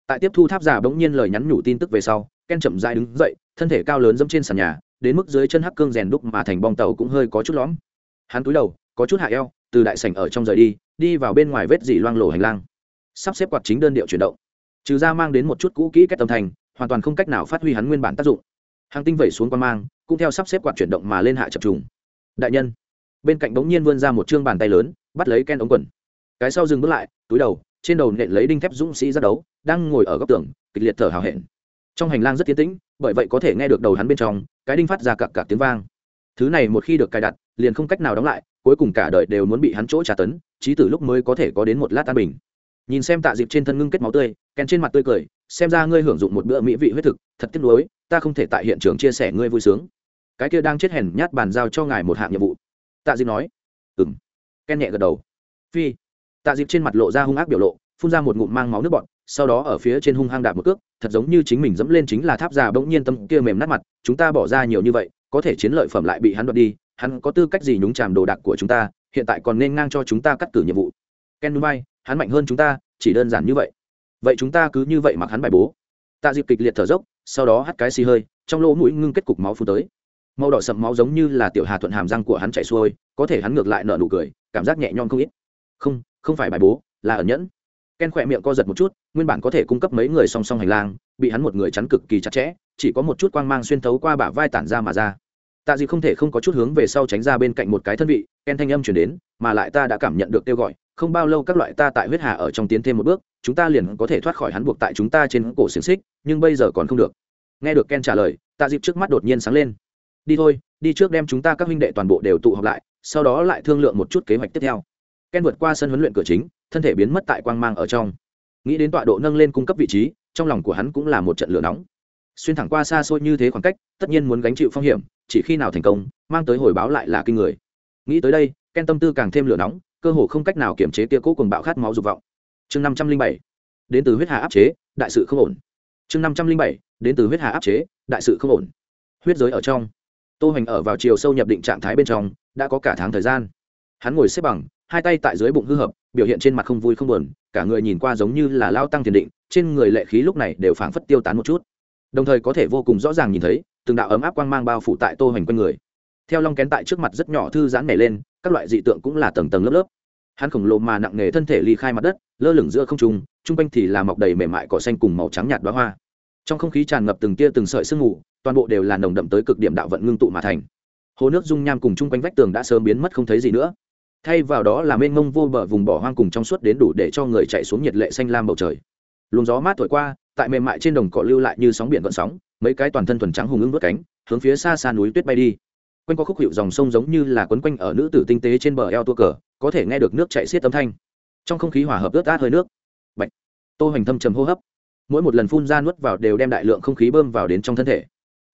tại tiếp thu tháp giả bỗng nhiên lời nhắn nhủ tin tức về sau, ken chậm dại đứng dậy, thân thể cao lớn dẫm trên sàn nhà, đến mức dưới chân hắc cương rèn đúc mà thành bong tàu cũng hơi có chút lõm. Hắn túi đầu, có chút hạ eo, từ đại sảnh ở trong rời đi đi vào bên ngoài vết dỉ loang lổ hành lang. Sắp xếp quạt chính đơn điệu chuyển động. Trừ ra mang đến một chút cũ kỹ cách tâm thành hoàn toàn không cách nào phát huy hắn nguyên bản tác dụng. Hàng tinh vẩy xuống quan mang, cũng theo sắp xếp quạt chuyển động mà lên hạ chập trùng. Đại nhân, bên cạnh bỗng nhiên vươn ra một chương bàn tay lớn, bắt lấy ken ống quần. Cái sau dừng bước lại, túi đầu trên đầu nện lấy đinh thép dũng sĩ ra đấu, đang ngồi ở góc tường, kịch liệt thở hào hẹn. Trong hành lang rất tiến tĩnh, bởi vậy có thể nghe được đầu hắn bên trong, cái đinh phát ra cặp cặp tiếng vang. Thứ này một khi được cài đặt, liền không cách nào đóng lại, cuối cùng cả đời đều muốn bị hắn chỗ trả tấn trí tử lúc mới có thể có đến một lát tan bình. Nhìn xem tạ dịp trên thân ngưng kết máu tươi, kèn trên mặt tươi cười, xem ra ngươi hưởng dụng một bữa mỹ vị huyết thực, thật tiếc nuối, ta không thể tại hiện trường chia sẻ ngươi vui sướng. Cái kia đang chết hèn nhát bàn giao cho ngài một hạng nhiệm vụ. Tạ dịp nói ừng ken nhẹ gật đầu. Phi tạ dịp trên mặt lộ ra hung ác biểu lộ, phun ra một ngụm mang máu nước bọn sau đó ở phía trên hung hăng đạp một cước, thật giống như chính mình dẫm lên chính là tháp già bỗng nhiên tâm kia mềm nát mặt, chúng ta bỏ ra nhiều như vậy, có thể chiến lợi phẩm lại bị hắn đoạt đi, hắn có tư cách gì nhúng chàm đồ đạc của chúng ta, hiện tại còn nên ngang cho chúng ta cắt cử nhiệm vụ. Ken dubai hắn mạnh hơn chúng ta, chỉ đơn giản như vậy. Vậy chúng ta cứ như vậy mặc hắn bài bố. Tạ dịp kịch liệt thở dốc, sau đó hắt cái xì hơi, trong lỗ mũi ngưng kết cục máu phun tới. Màu đỏ sậm máu giống như là tiểu hà thuận hàm răng của hắn chạy xuôi, có thể hắn ngược lại nở nụ cười, cảm giác nhẹ nhõm không ít. Không không phải bài bố, là ẩn nhẫn. Ken khỏe miệng co giật một chút, nguyên bản có thể cung cấp mấy người song song hành lang, bị hắn một người chắn cực kỳ chặt chẽ, chỉ có một chút quang mang xuyên thấu qua bả vai tản ra mà ra. Tạ gì không thể không có chút hướng về sau tránh ra bên cạnh một cái thân vị, ken thanh âm chuyển đến, mà lại ta đã cảm nhận được kêu gọi, không bao lâu các loại ta tại huyết hà ở trong tiến thêm một bước, chúng ta liền có thể thoát khỏi hắn buộc tại chúng ta trên cổ xiềng xích, nhưng bây giờ còn không được. Nghe được ken trả lời, tạ dịp trước mắt đột nhiên sáng lên. Đi thôi, đi trước đem chúng ta các huynh đệ toàn bộ đều tụ họp lại, sau đó lại thương lượng một chút kế hoạch tiếp theo ken vượt qua sân huấn luyện cửa chính, thân thể biến mất tại quang mang ở trong. Nghĩ đến tọa độ nâng lên cung cấp vị trí, trong lòng của hắn cũng là một trận lửa nóng. Xuyên thẳng qua xa xôi như thế khoảng cách, tất nhiên muốn gánh chịu phong hiểm, chỉ khi nào thành công, mang tới hồi báo lại là kinh người. Nghĩ tới đây, ken tâm tư càng thêm lửa nóng, cơ hồ không cách nào kiểm chế kia cố cùng bạo khát máu dục vọng. Chương năm trăm linh bảy, đến từ huyết hà áp chế, đại sự không ổn. Chương năm trăm linh bảy, đến từ huyết hà áp chế, đại sự không ổn. Huyết giới ở trong. Tô hành ở vào chiều sâu nhập định trạng thái bên trong, đã có cả tháng thời gian. Hắn ngồi xếp bằng hai tay tại dưới bụng hư hợp, biểu hiện trên mặt không vui không buồn, cả người nhìn qua giống như là lao tăng thiền định, trên người lệ khí lúc này đều phảng phất tiêu tán một chút. Đồng thời có thể vô cùng rõ ràng nhìn thấy, từng đạo ấm áp quang mang bao phủ tại tô hoành quanh người. Theo long kén tại trước mặt rất nhỏ thư giãn nảy lên, các loại dị tượng cũng là tầng tầng lớp lớp. Hắn khổng lồ mà nặng nề thân thể ly khai mặt đất, lơ lửng giữa không trung trung quanh thì là mọc đầy mềm mại cỏ xanh cùng màu trắng nhạt đóa hoa. Trong không khí tràn ngập từng tia từng sợi sương mù, toàn bộ đều là nồng đậm tới cực điểm đạo vận ngưng tụ mà thành. Hồ nước dung nham cùng chung quanh vách tường đã sớm biến mất không thấy gì nữa thay vào đó là mênh mông vô bờ vùng bỏ hoang cùng trong suốt đến đủ để cho người chạy xuống nhiệt lệ xanh lam bầu trời. Luồng gió mát thổi qua, tại mềm mại trên đồng cỏ lưu lại như sóng biển gợn sóng, mấy cái toàn thân thuần trắng hùng ưng vớt cánh, hướng phía xa xa núi tuyết bay đi. Quanh qua khúc hiệu dòng sông giống như là quấn quanh ở nữ tử tinh tế trên bờ eo tua cờ, có thể nghe được nước chạy xiết âm thanh. Trong không khí hòa hợp ướt át hơi nước. Bạch. Tô hoành thâm trầm hô hấp. Mỗi một lần phun ra nuốt vào đều đem đại lượng không khí bơm vào đến trong thân thể.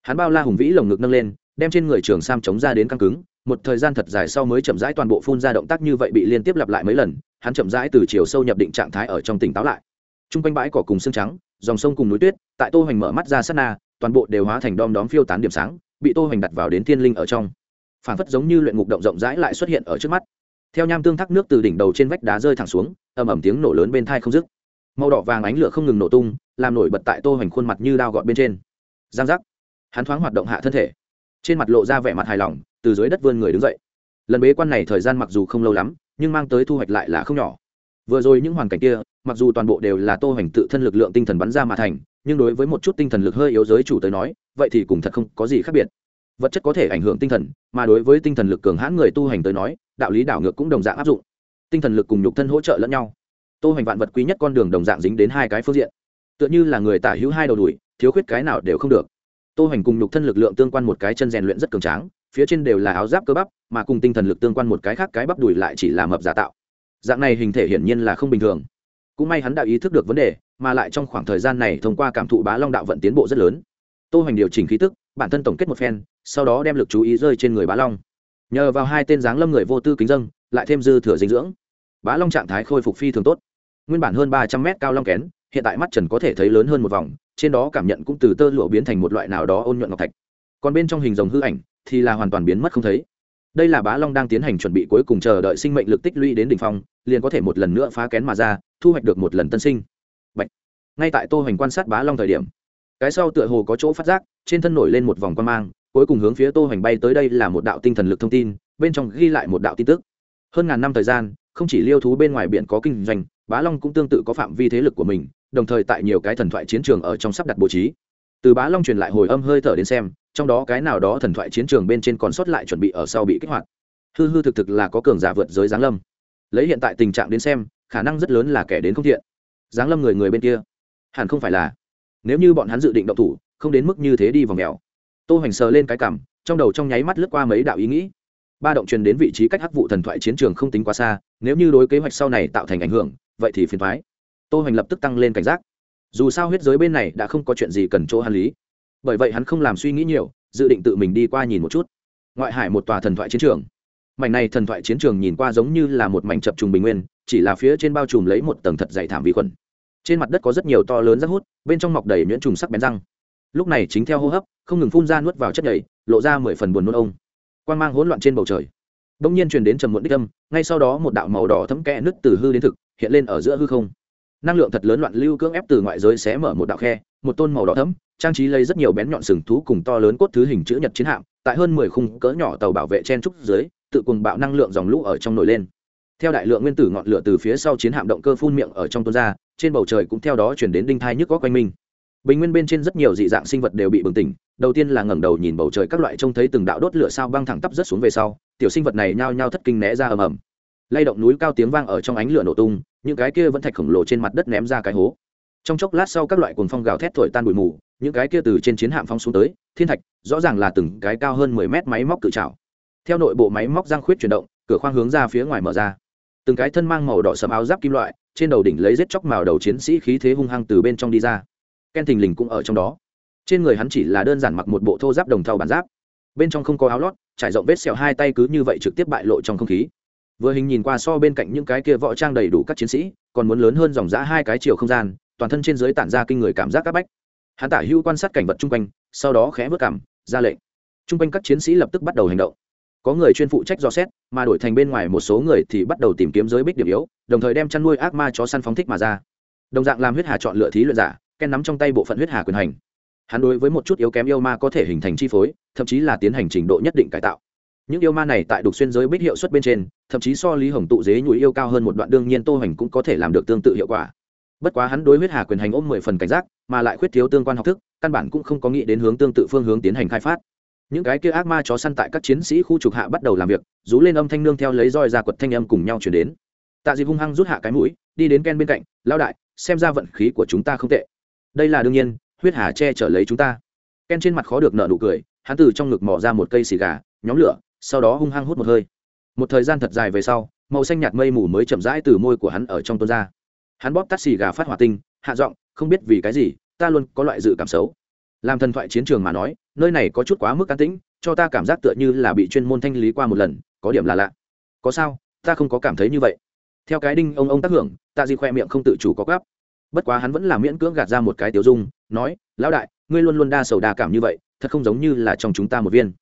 Hắn bao la hùng vĩ lồng ngực nâng lên, đem trên người trường sam chống ra đến căng cứng một thời gian thật dài sau mới chậm rãi toàn bộ phun ra động tác như vậy bị liên tiếp lặp lại mấy lần, hắn chậm rãi từ chiều sâu nhập định trạng thái ở trong tỉnh táo lại. T r u n g quanh bãi cỏ cùng xương trắng, dòng sông cùng núi tuyết, tại tô hoành mở mắt ra sát na, toàn bộ đều hóa thành đom đóm phiêu tán điểm sáng, bị tô hoành đặt vào đến thiên linh ở trong. Phản phất giống như luyện ngục động rộng rãi lại xuất hiện ở trước mắt. Theo nham tương thác nước từ đỉnh đầu trên vách đá rơi thẳng xuống, ầm ầm tiếng nổ lớn bên thai không dứt. Màu đỏ vàng ánh lửa không ngừng nổ tung, làm nổi bật tại tô hoành khuôn mặt như đao gọt bên trên. Giang giác. Hắn thoáng hoạt động hạ thân thể trên mặt lộ ra vẻ mặt hài lòng, từ dưới đất vươn người đứng dậy. Lần bế quan này thời gian mặc dù không lâu lắm, nhưng mang tới thu hoạch lại là không nhỏ. Vừa rồi những hoàn cảnh kia, mặc dù toàn bộ đều là tô hoành tự thân lực lượng tinh thần bắn ra mà thành, nhưng đối với một chút tinh thần lực hơi yếu giới chủ tới nói, vậy thì cũng thật không có gì khác biệt. Vật chất có thể ảnh hưởng tinh thần, mà đối với tinh thần lực cường hãn người tu hành tới nói, đạo lý đảo ngược cũng đồng dạng áp dụng. Tinh thần lực cùng nhục thân hỗ trợ lẫn nhau. Tô hoành vạn vật quý nhất con đường đồng dạng dính đến hai cái phương diện. Tựa như là người tả hữu hai đầu đùi thiếu khuyết cái nào đều không được tô hoành cùng nhục thân lực lượng tương quan một cái chân rèn luyện rất cường tráng, phía trên đều là áo giáp cơ bắp, mà cùng tinh thần lực tương quan một cái khác cái bắp đùi lại chỉ là mập giả tạo. Dạng này hình thể hiển nhiên là không bình thường. Cũng may hắn đã ý thức được vấn đề, mà lại trong khoảng thời gian này thông qua cảm thụ bá long đạo vận tiến bộ rất lớn. Tô hoành điều chỉnh khí tức, bản thân tổng kết một phen, sau đó đem lực chú ý rơi trên người bá long. Nhờ vào hai tên dáng lâm người vô tư kính dân lại thêm dư thừa dinh dưỡng, bá long trạng thái khôi phục phi thường tốt. Nguyên bản hơn ba trăm mét cao long kén, hiện tại mắt trần có thể thấy lớn hơn một vòng trên đó cảm nhận cũng từ tơ lụa biến thành một loại nào đó ôn nhuận ngọc thạch. Còn bên trong hình rồng hư ảnh thì là hoàn toàn biến mất không thấy. Đây là bá long đang tiến hành chuẩn bị cuối cùng chờ đợi sinh mệnh lực tích lũy đến đ ỉ n h phong, liền có thể một lần nữa phá kén mà ra, thu hoạch được một lần tân sinh. Bạch. ngay tại tô hoành quan sát bá long thời điểm, cái sau tựa hồ có chỗ phát giác, trên thân nổi lên một vòng quan mang, cuối cùng hướng phía tô hoành bay tới đây là một đạo tinh thần lực thông tin, bên trong ghi lại một đạo tin tức. Hơn ngàn năm thời gian, không chỉ liêu thú bên ngoài biển có kinh doanh bá long cũng tương tự có phạm vi thế lực của mình, đồng thời tại nhiều cái thần thoại chiến trường ở trong sắp đặt bố trí. Từ bá long truyền lại hồi âm hơi thở đến xem, trong đó cái nào đó thần thoại chiến trường bên trên còn sót lại chuẩn bị ở sau bị kích hoạt. Hư hư thực thực là có cường giả vượt giới giáng lâm. Lấy hiện tại tình trạng đến xem, khả năng rất lớn là kẻ đến không thiện. Giáng lâm người người bên kia. Hẳn không phải là. Nếu như bọn hắn dự định động thủ, không đến mức như thế đi vòng mèo. Tô hoành sờ lên cái cằm trong đầu trong nháy mắt lướt qua mấy đạo ý nghĩ. Ba động truyền đến vị trí cách hắc vụ thần thoại chiến trường không tính quá xa, nếu như đối kế hoạch sau này tạo thành ảnh hưởng vậy thì phiền thoái. Tô hoành lập tức tăng lên cảnh giác. Dù sao huyết giới bên này đã không có chuyện gì cần chỗ hắn lý. Bởi vậy hắn không làm suy nghĩ nhiều, dự định tự mình đi qua nhìn một chút. Ngoại hải một tòa thần thoại chiến trường. Mảnh này thần thoại chiến trường nhìn qua giống như là một mảnh chập trùng bình nguyên, chỉ là phía trên bao trùm lấy một tầng thật dày thảm vi khuẩn. Trên mặt đất có rất nhiều to lớn rác hút, bên trong mọc đầy nhuyễn trùng sắc bén răng. Lúc này chính theo hô hấp, không ngừng phun ra nuốt vào chất nhầy, lộ ra mười phần buồn nôn ông. Quan g mang hỗn loạn trên bầu trời. Đ ỗ n g nhiên truyền đến trầm muộn đích âm, ngay sau đó một đạo màu đỏ thấm kẽ nứt từ hư đến thực hiện lên ở giữa hư không. Năng lượng thật lớn loạn lưu cưỡng ép từ ngoại giới xé mở một đạo khe, một tôn màu đỏ thấm trang trí lấy rất nhiều bén nhọn sừng thú cùng to lớn cốt thứ hình chữ nhật chiến hạm, tại hơn mười khung cỡ nhỏ tàu bảo vệ chen trúc dưới, tự cùng bạo năng lượng dòng lũ ở trong nổi lên. Theo đại lượng nguyên tử ngọn lửa từ phía sau chiến hạm động cơ phun miệng ở trong tuôn ra, trên bầu trời cũng theo đó chuyển đến đinh thai nhức có quanh minh bình nguyên bên trên rất nhiều dị dạng sinh vật đều bị bừng tỉnh, đầu tiên là ngẩng đầu nhìn bầu trời các loại trông thấy từng đạo đốt lửa sao băng thẳng tắp rất xuống về sau, tiểu sinh vật này nhao nhao thất kinh né ra ầm ầm lay động núi cao tiếng vang ở trong ánh lửa nổ tung, những cái kia vẫn thạch khổng lồ trên mặt đất ném ra cái hố. Trong chốc lát sau các loại cuồng phong gào thét thổi tan bụi mù, những cái kia từ trên chiến hạm phong xuống tới, thiên thạch, rõ ràng là từng cái cao hơn mười mét máy móc tự trào theo nội bộ máy móc giang khuyết chuyển động, cửa khoang hướng ra phía ngoài mở ra. Từng cái thân mang màu đỏ sầm áo giáp kim loại, trên đầu đỉnh lấy rết chóc màu đầu chiến sĩ khí thế hung hăng từ bên trong đi ra. Ken thình lình cũng ở trong đó. Trên người hắn chỉ là đơn giản mặc một bộ thô giáp đồng thau bản giáp. Bên trong không có áo lót, trải rộng vết sẹo hai tay cứ như vậy trực tiếp bại lộ trong không khí vừa hình nhìn qua so bên cạnh những cái kia võ trang đầy đủ các chiến sĩ, còn muốn lớn hơn dòng giã hai cái chiều không gian, toàn thân trên giới tản ra kinh người cảm giác c áp bách. Hắn tả Hưu quan sát cảnh vật chung quanh, sau đó khẽ vớt cảm, ra lệnh. Chung quanh các chiến sĩ lập tức bắt đầu hành động. Có người chuyên phụ trách dò xét, mà đổi thành bên ngoài một số người thì bắt đầu tìm kiếm giới bích điểm yếu, đồng thời đem chăn nuôi ác ma chó săn phóng thích mà ra. Đồng dạng làm huyết hà chọn lựa thí luyện giả, ken nắm trong tay bộ phận huyết hà quyền hành. Hắn đối với một chút yếu kém yêu ma có thể hình thành chi phối, thậm chí là tiến hành trình độ nhất định cải tạo những yêu ma này tại đục xuyên giới bích hiệu suất bên trên, thậm chí so lý hồng tụ dế nhủi yêu cao hơn một đoạn, đương nhiên tô hành cũng có thể làm được tương tự hiệu quả. Bất quá hắn đối huyết hà quyền hành ôm mười phần cảnh giác, mà lại khuyết thiếu tương quan học thức, căn bản cũng không có nghĩ đến hướng tương tự phương hướng tiến hành khai phát. Những cái kia ác ma chó săn tại các chiến sĩ khu trục hạ bắt đầu làm việc, rú lên âm thanh nương theo lấy roi ra quật thanh âm cùng nhau chuyển đến. Tạ dịp hung hăng rút hạ cái mũi, đi đến ken bên cạnh lao đại, xem ra vận khí của chúng ta không tệ. Đây là đương nhiên, huyết hà che chở lấy chúng ta. Ken trên mặt khó được nợ nụ cười, hắn từ trong ngực mò ra một cây xì gà, nhóm lửa sau đó hung hăng hút một hơi. Một thời gian thật dài về sau, màu xanh nhạt mây mù mới chậm rãi từ môi của hắn ở trong tuôn ra. Hắn bóp tắt xì gà phát hỏa tinh, hạ giọng, không biết vì cái gì, ta luôn có loại dự cảm xấu. Làm thần thoại chiến trường mà nói, nơi này có chút quá mức an tĩnh, cho ta cảm giác tựa như là bị chuyên môn thanh lý qua một lần, có điểm là lạ. Có sao? Ta không có cảm thấy như vậy. Theo cái đinh ông ông tác hưởng ta di khoe miệng không tự chủ có gấp bất quá hắn vẫn là miễn cưỡng gạt ra một cái tiểu dung, nói, lão đại, ngươi luôn luôn đa sầu đa cảm như vậy, thật không giống như là trong chúng ta một viên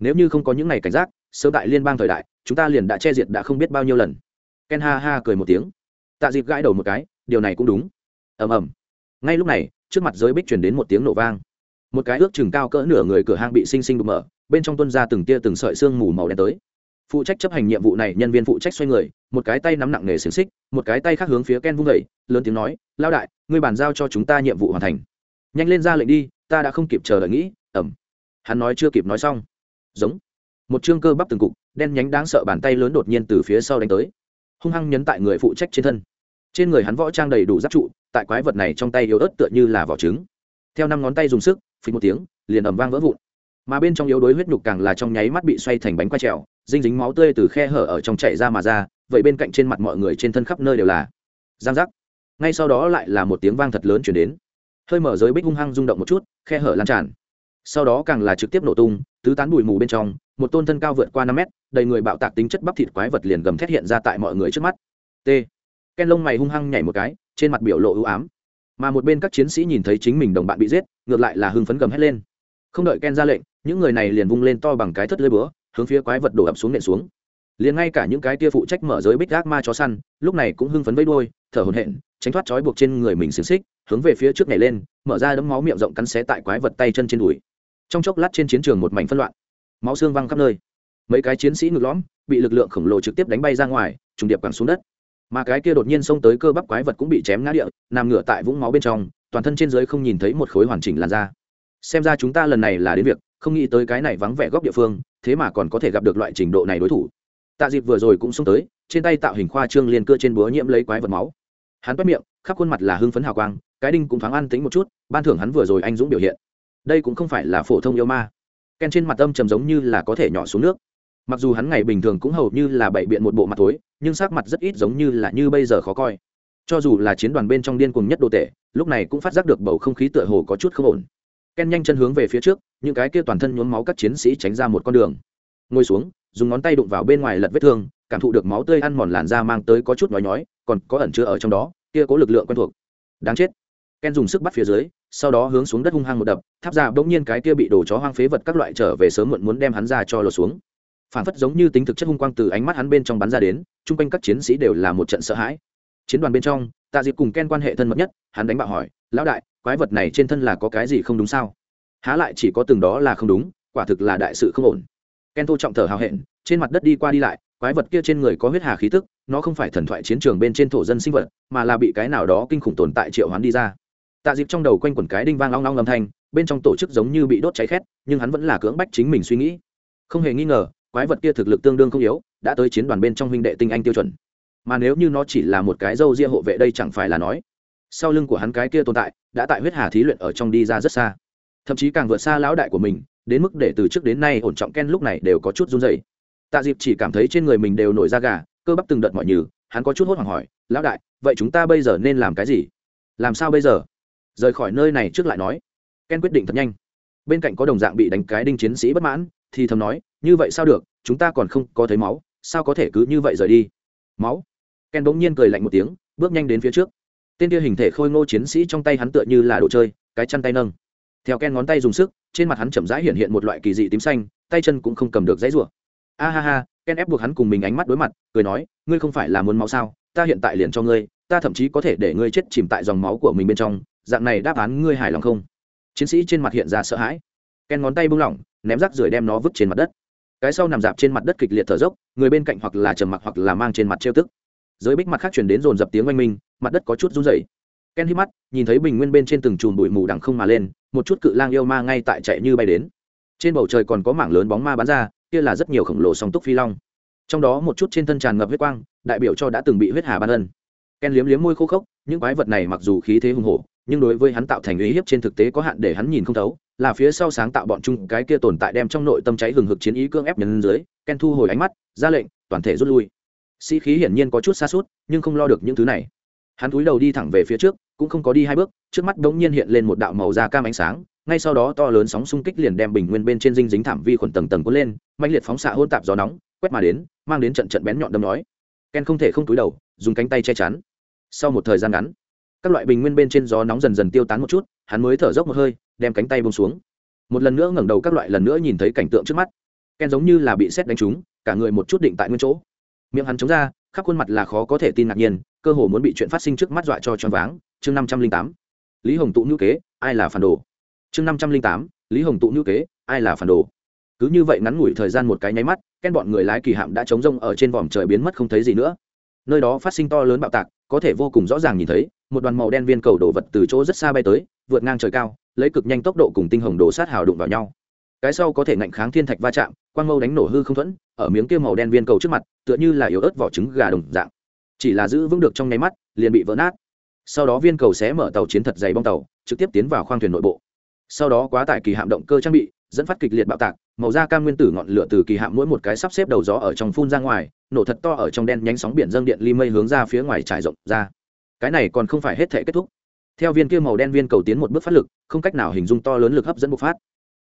nếu như không có những ngày cảnh giác, sớm tại liên bang thời đại, chúng ta liền đã che diệt đã không biết bao nhiêu lần. Ken ha ha cười một tiếng. Tạ dịp gãi đầu một cái, điều này cũng đúng. Ầm ầm. Ngay lúc này, trước mặt giới bích chuyển đến một tiếng nổ vang. Một cái ước chừng cao cỡ nửa người cửa hang bị xinh xinh đục mở, bên trong tuân ra từng tia từng sợi xương mù màu đen tới. Phụ trách chấp hành nhiệm vụ này, nhân viên phụ trách xoay người, một cái tay nắm nặng nề xiềng xích, một cái tay khác hướng phía ken vung gậy lớn tiếng nói lao đại, ngươi bàn giao cho chúng ta nhiệm vụ hoàn thành. Nhanh lên ra lệnh đi, ta đã không kịp chờ đợi nghĩ. Ẩm hắn nói chưa kịp nói xong giống. Một chương cơ bắp từng cục, đen nhánh đáng sợ bàn tay lớn đột nhiên từ phía sau đánh tới. Hung hăng nhấn tại người phụ trách trên thân. Trên người hắn võ trang đầy đủ giáp trụ, tại quái vật này trong tay yếu ớt tựa như là vỏ trứng. Theo năm ngón tay dùng sức, phình một tiếng, liền ầm vang vỡ vụn. Mà bên trong yếu đuối huyết nhục càng là trong nháy mắt bị xoay thành bánh quay trèo, dinh dính máu tươi từ khe hở ở trong chạy ra mà ra, vậy bên cạnh trên mặt mọi người trên thân khắp nơi đều là giang giác. Ngay sau đó lại là một tiếng vang thật lớn chuyển đến. Hơi mở giới bích hung hăng rung động một chút, khe hở lan tràn sau đó càng là trực tiếp nổ tung, tứ tán bụi mù bên trong, một tôn thân cao vượt qua năm mét, đầy người bạo tạc tính chất bắp thịt quái vật liền gầm thét hiện ra tại mọi người trước mắt. T. Ken lông mày hung hăng nhảy một cái, trên mặt biểu lộ ưu ám. Mà một bên các chiến sĩ nhìn thấy chính mình đồng bạn bị giết, ngược lại là hưng phấn gầm hét lên. Không đợi ken ra lệnh, những người này liền vung lên to bằng cái thất lưới búa, hướng phía quái vật đổ ập xuống nện xuống. Liền ngay cả những cái tia phụ trách mở giới bích gác ma chó săn, lúc này cũng hưng phấn vây đôi thở hồn hện tránh thoát trói buộc trên người mình xiềng xích, hướng về phía trước này lên, mở ra đấm máu miệng rộng cắn xé tại quái vật tay chân trên đùi trong chốc lát trên chiến trường một mảnh phân loạn. Máu xương văng khắp nơi. Mấy cái chiến sĩ ngực lõm bị lực lượng khổng lồ trực tiếp đánh bay ra ngoài, trùng điệp quẳng xuống đất. Mà cái kia đột nhiên xông tới cơ bắp quái vật cũng bị chém ngã địa, nằm ngửa tại vũng máu bên trong, toàn thân trên dưới không nhìn thấy một khối hoàn chỉnh làn da. Xem ra chúng ta lần này là đến việc, không nghĩ tới cái này vắng vẻ góc địa phương, thế mà còn có thể gặp được loại trình độ này đối thủ. Tạ dịp vừa rồi cũng xông tới, trên tay tạo hình khoa trương liền cưa trên búa nhiễm lấy quái vật máu. Hắn bắt miệng, khắp khuôn mặt là hưng phấn hào quang, cái đinh cũng thoáng an tính một chút, ban thưởng hắn vừa rồi anh dũng biểu hiện đây cũng không phải là phổ thông yêu ma. Ken trên mặt âm trầm giống như là có thể nhỏ xuống nước. Mặc dù hắn ngày bình thường cũng hầu như là bậy biện một bộ mặt tối nhưng sắc mặt rất ít giống như là như bây giờ khó coi. Cho dù là chiến đoàn bên trong điên cuồng nhất đồ tệ lúc này cũng phát giác được bầu không khí tựa hồ có chút không ổn. Ken nhanh chân hướng về phía trước, những cái kia toàn thân nhuốm máu các chiến sĩ tránh ra một con đường. Ngồi xuống, dùng ngón tay đụng vào bên ngoài lật vết thương, cảm thụ được máu tươi ăn mòn làn da mang tới có chút nói nhói, còn có ẩn chứa ở trong đó, kia có lực lượng quen thuộc. Đáng chết. Ken dùng sức bắt phía dưới sau đó hướng xuống đất hung hăng một đập, tháp ra bỗng nhiên cái kia bị đổ chó hoang phế vật các loại trở về sớm muộn muốn đem hắn ra cho lột xuống. Phản phất giống như tính thực chất hung quang từ ánh mắt hắn bên trong bắn ra đến, chung quanh các chiến sĩ đều là một trận sợ hãi. Chiến đoàn bên trong, tạ Diệp cùng ken quan hệ thân mật nhất, hắn đánh bạo hỏi, lão đại, quái vật này trên thân là có cái gì không đúng sao? Há lại chỉ có từng đó là không đúng, quả thực là đại sự không ổn. Ken thô trọng thở hào hẹn, trên mặt đất đi qua đi lại, quái vật kia trên người có huyết hà khí tức, nó không phải thần thoại chiến trường bên trên thổ dân sinh vật, mà là bị cái nào đó kinh khủng tồn tại triệu hoán đi ra tạ dịp trong đầu quanh quẩn cái đinh vang long long âm thanh, bên trong tổ chức giống như bị đốt cháy khét, nhưng hắn vẫn là cưỡng bách chính mình suy nghĩ. Không hề nghi ngờ, quái vật kia thực lực tương đương không yếu, đã tới chiến đoàn bên trong huynh đệ tinh anh tiêu chuẩn. Mà nếu như nó chỉ là một cái dâu ria hộ vệ đây chẳng phải là nói. Sau lưng của hắn cái kia tồn tại, đã tại huyết hà thí luyện ở trong đi ra rất xa. Thậm chí càng vượt xa lão đại của mình, đến mức để từ trước đến nay ổn trọng ken lúc này đều có chút run dày tạ dịp chỉ cảm thấy trên người mình đều nổi da gà, cơ bắp từng đợt mọi nhừ, hắn có chút hốt hoảng hỏi, lão đại, vậy chúng ta bây giờ nên làm cái gì? Làm sao bây giờ? rời khỏi nơi này trước lại nói. Ken quyết định thật nhanh. Bên cạnh có đồng dạng bị đánh cái đinh chiến sĩ bất mãn, thì thầm nói, như vậy sao được, chúng ta còn không có thấy máu, sao có thể cứ như vậy rời đi? Máu? Ken bỗng nhiên cười lạnh một tiếng, bước nhanh đến phía trước. Tên kia hình thể khôi ngô chiến sĩ trong tay hắn tựa như là đồ chơi, cái chăn tay nâng. Theo ken ngón tay dùng sức, trên mặt hắn chậm rãi hiện hiện một loại kỳ dị tím xanh, tay chân cũng không cầm được dãy rủa. A ha ha, ken ép buộc hắn cùng mình ánh mắt đối mặt, cười nói, ngươi không phải là muốn máu sao, ta hiện tại liền cho ngươi, ta thậm chí có thể để ngươi chết chìm tại dòng máu của mình bên trong dạng này đáp án ngươi hài lòng không? Chiến sĩ trên mặt hiện ra sợ hãi. Ken ngón tay bung lỏng, ném rác rưởi đem nó vứt trên mặt đất. Cái sau nằm dạp trên mặt đất kịch liệt thở dốc, người bên cạnh hoặc là trầm mặc hoặc là mang trên mặt trêu tức. Giới bích mặt khác chuyển đến dồn dập tiếng oanh minh, mặt đất có chút run dày ken hít mắt, nhìn thấy bình nguyên bên trên từng chùm bụi mù đằng không mà lên, một chút cự lang yêu ma ngay tại chạy như bay đến. Trên bầu trời còn có mảng lớn bóng ma bắn ra, kia là rất nhiều khổng lồ song túc phi long. Trong đó một chút trên thân tràn ngập huyết quang, đại biểu cho đã từng bị huyết hà ban ân. Ken liếm liếm môi khô khốc, những quái vật này mặc dù khí thế hùng hổ nhưng đối với hắn tạo thành uy hiếp trên thực tế có hạn để hắn nhìn không thấu, là phía sau sáng tạo bọn chung cái kia tồn tại đem trong nội tâm cháy hừng hực chiến ý cương ép nhân dưới, ken thu hồi ánh mắt, ra lệnh, toàn thể rút lui. Sĩ khí hiển nhiên có chút xa suốt nhưng không lo được những thứ này. Hắn cúi đầu đi thẳng về phía trước, cũng không có đi hai bước, trước mắt bỗng nhiên hiện lên một đạo màu da cam ánh sáng, ngay sau đó to lớn sóng xung kích liền đem bình nguyên bên trên dinh dính thảm vi khuẩn tầng tầng cuốn lên mạnh liệt phóng xạ hôn tạp gió nóng, quét mà đến, mang đến trận trận bén nhọn đâm nói. Ken không thể không túi đầu, dùng cánh tay che chắn. Sau một thời gian ngắn các loại bình nguyên bên trên gió nóng dần dần tiêu tán một chút, hắn mới thở dốc một hơi, đem cánh tay bông xuống. Một lần nữa ngẩng đầu các loại lần nữa nhìn thấy cảnh tượng trước mắt. Ken giống như là bị xét đánh trúng, cả người một chút định tại nguyên chỗ. Miệng hắn chống ra, khắp khuôn mặt là khó có thể tin ngạc nhiên, cơ hồ muốn bị chuyện phát sinh trước mắt dọa cho choáng váng. Chương năm trăm linh tám, lý hồng tụ ngữ kế, ai là phản đồ? Chương năm trăm linh tám, lý hồng tụ ngữ kế, ai là phản đồ? Cứ như vậy ngắn ngủi thời gian một cái nháy mắt, ken bọn người lái kỳ hạm đã chống rông ở trên vòm trời biến mất không thấy gì nữa. Nơi đó phát sinh to lớn bạo tạc, có thể vô cùng rõ ràng nhìn thấy một đoàn màu đen viên cầu đồ vật từ chỗ rất xa bay tới, vượt ngang trời cao, lấy cực nhanh tốc độ cùng tinh hồng đồ sát hào đụng vào nhau. Cái sau có thể ngạnh kháng thiên thạch va chạm, quang mâu đánh nổ hư không thuẫn, ở miếng kia màu đen viên cầu trước mặt, tựa như là yếu ớt vỏ trứng gà đồng dạng. Chỉ là giữ vững được trong nháy mắt, liền bị vỡ nát. Sau đó viên cầu xé mở tàu chiến thật dày bong tàu, trực tiếp tiến vào khoang thuyền nội bộ. Sau đó quá tải kỳ hạm động cơ trang bị, dẫn phát kịch liệt bạo tạc, màu da cam nguyên tử ngọn lửa từ kỳ hạm mỗi một cái sắp xếp đầu gió ở trong phun ra ngoài, nổ thật to ở trong đen nhánh sóng biển dâng điện ly mây hướng ra phía ngoài trải rộng ra cái này còn không phải hết thể kết thúc. Theo viên kia màu đen viên cầu tiến một bước phát lực, không cách nào hình dung to lớn lực hấp dẫn bộc phát.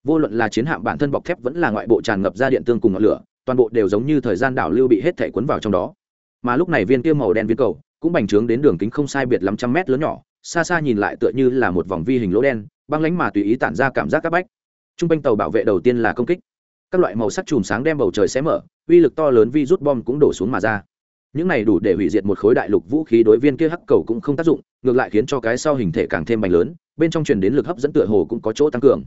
Vô luận là chiến hạm bản thân bọc thép vẫn là ngoại bộ tràn ngập ra điện tương cùng ngọn lửa, toàn bộ đều giống như thời gian đảo lưu bị hết thể cuốn vào trong đó. Mà lúc này viên kia màu đen viên cầu cũng bành trướng đến đường kính không sai biệt lắm trăm mét lớn nhỏ, xa xa nhìn lại tựa như là một vòng vi hình lỗ đen, băng lánh mà tùy ý tản ra cảm giác các bách. T r u n g tàu bảo vệ đầu tiên là công kích. Các loại màu sắc chùm sáng đem bầu trời xé mở, uy lực to lớn vi rút bom cũng đổ xuống mà ra những này đủ để hủy diệt một khối đại lục vũ khí đối viên kia hắc cầu cũng không tác dụng, ngược lại khiến cho cái sau hình thể càng thêm mạnh lớn, bên trong truyền đến lực hấp dẫn tựa hồ cũng có chỗ tăng cường.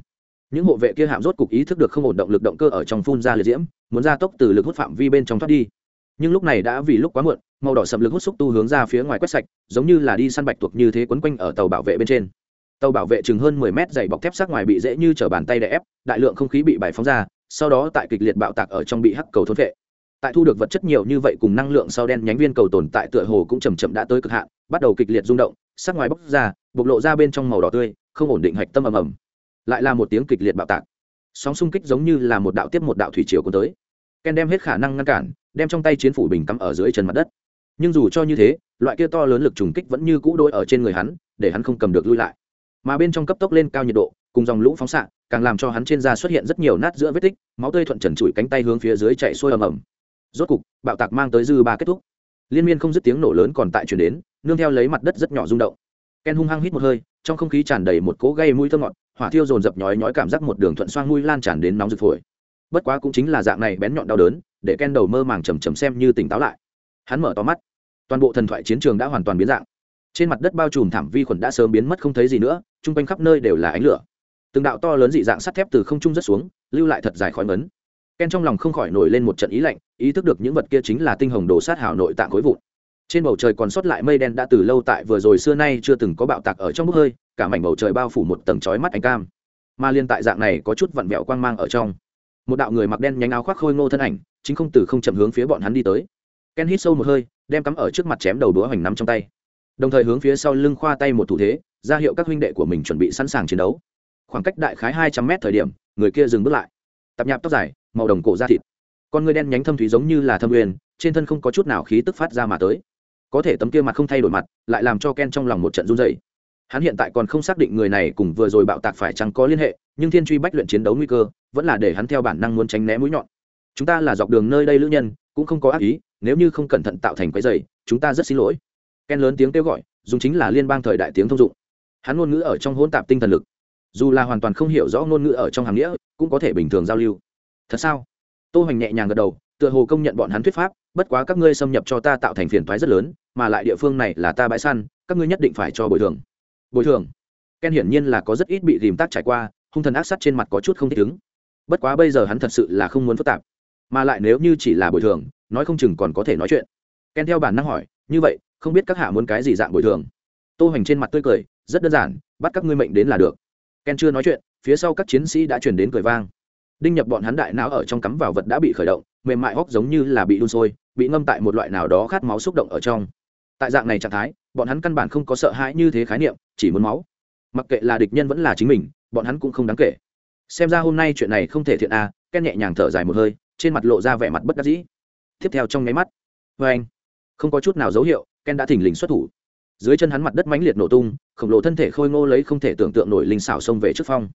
Những hộ vệ kia hạm rốt cục ý thức được không ổn động lực động cơ ở trong phun ra liệt diễm, muốn ra tốc từ lực hút phạm vi bên trong thoát đi. Nhưng lúc này đã vì lúc quá muộn, màu đỏ sầm lực hút xúc tu hướng ra phía ngoài quét sạch, giống như là đi săn bạch tuộc như thế quấn quanh ở tàu bảo vệ bên trên. Tàu bảo vệ chừng hơn mười mét dày bọc thép sát ngoài bị dễ như trở bàn tay đè ép, đại lượng không khí bị bài phóng ra, sau đó tại kịch liệt bạo tạc ở trong bị hắc cầu thốn vệ tại thu được vật chất nhiều như vậy cùng năng lượng sau đen nhánh viên cầu tồn tại tựa hồ cũng chầm chậm đã tới cực hạn, bắt đầu kịch liệt rung động, sắc ngoài bóc ra, bộc lộ ra bên trong màu đỏ tươi, không ổn định hạch tâm ầm ầm. Lại là một tiếng kịch liệt bạo tạc. Sóng xung kích giống như là một đạo tiếp một đạo thủy chiều cuốn tới. Ken đem hết khả năng ngăn cản, đem trong tay chiến phủ bình cắm ở dưới chân mặt đất. Nhưng dù cho như thế, loại kia to lớn lực trùng kích vẫn như cũ đôi ở trên người hắn, để hắn không cầm được lui lại. Mà bên trong cấp tốc lên cao nhiệt độ, cùng dòng lũ phóng xạ, càng làm cho hắn trên da xuất hiện rất nhiều nát giữa vết tích, máu tươi thuận trần trụi cánh tay hướng phía dưới chạy xuôi ầm ầm rốt cục, bạo tạc mang tới dư ba kết thúc. Liên miên không dứt tiếng nổ lớn còn tại chuyển đến, nương theo lấy mặt đất rất nhỏ rung động. Ken hung hăng hít một hơi, trong không khí tràn đầy một cỗ gây mũi thơm ngọt, hỏa thiêu dồn dập nhói nhói cảm giác một đường thuận xoang mũi lan tràn đến nóng rực phổi. Bất quá cũng chính là dạng này bén nhọn đau đớn, để ken đầu mơ màng chầm chầm xem như tỉnh táo lại. Hắn mở to mắt. Toàn bộ thần thoại chiến trường đã hoàn toàn biến dạng. Trên mặt đất bao trùm thảm vi khuẩn đã sớm biến mất không thấy gì nữa, chung quanh khắp nơi đều là ánh lửa. Từng đạo to lớn dị dạng sắt thép từ không trung rất xuống, lưu lại thật dài khói mấn ken trong lòng không khỏi nổi lên một trận ý lạnh, ý thức được những vật kia chính là tinh hồng đồ sát hảo nội tạng khối vụn. Trên bầu trời còn sót lại mây đen đã từ lâu tại vừa rồi xưa nay chưa từng có bạo tạc ở trong bốc hơi, cả mảnh bầu trời bao phủ một tầng chói mắt ánh cam. Mà liên tại dạng này có chút vặn vẹo quang mang ở trong. Một đạo người mặc đen nhánh áo khoác khôi ngô thân ảnh, chính không từ không chậm hướng phía bọn hắn đi tới. Ken hít sâu một hơi, đem cắm ở trước mặt chém đầu đũa hành nắm trong tay. Đồng thời hướng phía sau lưng khoa tay một thủ thế, ra hiệu các huynh đệ của mình chuẩn bị sẵn sàng chiến đấu. Khoảng cách đại khái hai trăm mét thời điểm, người kia dừng bước lại. Tạp nhạp tóc dài màu đồng cổ da thịt. Con người đen nhánh thâm thúy giống như là thâm uyên trên thân không có chút nào khí tức phát ra mà tới. Có thể tấm kia mặt không thay đổi mặt, lại làm cho ken trong lòng một trận run dày hắn hiện tại còn không xác định người này cùng vừa rồi bạo tạc phải chăng có liên hệ, nhưng thiên truy bách luyện chiến đấu nguy cơ, vẫn là để hắn theo bản năng muốn tránh né mũi nhọn. Chúng ta là dọc đường nơi đây lữ nhân, cũng không có ác ý, nếu như không cẩn thận tạo thành quái dày chúng ta rất xin lỗi. Ken lớn tiếng kêu gọi, dùng chính là liên bang thời đại tiếng thông dụng. Hắn ngôn ngữ ở trong hỗn tạp tinh thần lực. Dù là hoàn toàn không hiểu rõ ngôn ngữ ở trong hàng nghĩa, cũng có thể bình thường giao lưu thật sao? Tô hoành nhẹ nhàng gật đầu, tựa hồ công nhận bọn hắn thuyết pháp, bất quá các ngươi xâm nhập cho ta tạo thành phiền toái rất lớn, mà lại địa phương này là ta bãi săn, các ngươi nhất định phải cho bồi thường. Bồi thường? Ken hiển nhiên là có rất ít bị dìm tác trải qua, hung thần ác sắt trên mặt có chút không thích ứng. Bất quá bây giờ hắn thật sự là không muốn phức tạp. Mà lại nếu như chỉ là bồi thường, nói không chừng còn có thể nói chuyện. Ken theo bản năng hỏi, như vậy, không biết các hạ muốn cái gì dạng bồi thường? Tô hoành trên mặt tươi cười, rất đơn giản, bắt các ngươi mệnh đến là được. Ken chưa nói chuyện, phía sau các chiến sĩ đã truyền đến cười vang đinh nhập bọn hắn đại não ở trong cắm vào vật đã bị khởi động, mềm mại hóc giống như là bị đun sôi, bị ngâm tại một loại nào đó khát máu xúc động ở trong. Tại dạng này trạng thái, bọn hắn căn bản không có sợ hãi như thế khái niệm, chỉ muốn máu. Mặc kệ là địch nhân vẫn là chính mình, bọn hắn cũng không đáng kể. Xem ra hôm nay chuyện này không thể thiện a, ken nhẹ nhàng thở dài một hơi, trên mặt lộ ra vẻ mặt bất đắc dĩ. Tiếp theo trong nháy mắt vê anh, không có chút nào dấu hiệu, ken đã thình lình xuất thủ. Dưới chân hắn mặt đất mãnh liệt nổ tung, khổng lồ thân thể khôi ngô lấy không thể tưởng tượng nổi linh xảo xông về trước phong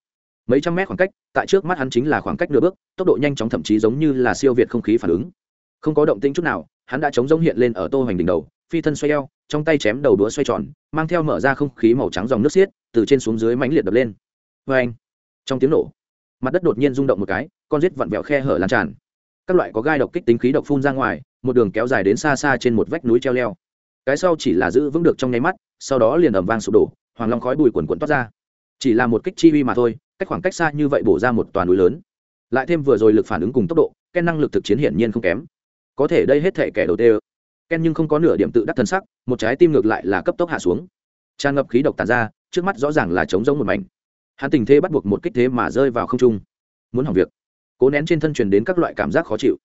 mấy trăm mét khoảng cách, tại trước mắt hắn chính là khoảng cách nửa bước, tốc độ nhanh chóng thậm chí giống như là siêu việt không khí phản ứng. Không có động tĩnh chút nào, hắn đã chống giống hiện lên ở tô hoành đỉnh đầu, phi thân xoay eo, trong tay chém đầu đũa xoay tròn, mang theo mở ra không khí màu trắng dòng nước xiết, từ trên xuống dưới mãnh liệt đập lên. Vê anh, trong tiếng nổ, mặt đất đột nhiên rung động một cái, con rết vặn vẹo khe hở lan tràn. Các loại có gai độc kích tính khí độc phun ra ngoài, một đường kéo dài đến xa xa trên một vách núi treo leo. Cái sau chỉ là giữ vững được trong nháy mắt, sau đó liền ầm vang sụp đổ, hoàng long khói bùi quần quần toát ra. Chỉ là một kích chi uy mà thôi cách khoảng cách xa như vậy bổ ra một toàn núi lớn. Lại thêm vừa rồi lực phản ứng cùng tốc độ, ken năng lực thực chiến hiển nhiên không kém. Có thể đây hết thể kẻ đầu tiên. Ken nhưng không có nửa điểm tự đắc thân sắc, một trái tim ngược lại là cấp tốc hạ xuống. Tràn ngập khí độc tàn ra, trước mắt rõ ràng là trống giống một mảnh. Hắn tình thế bắt buộc một kích thế mà rơi vào không trung. Muốn hỏng việc. Cố nén trên thân truyền đến các loại cảm giác khó chịu.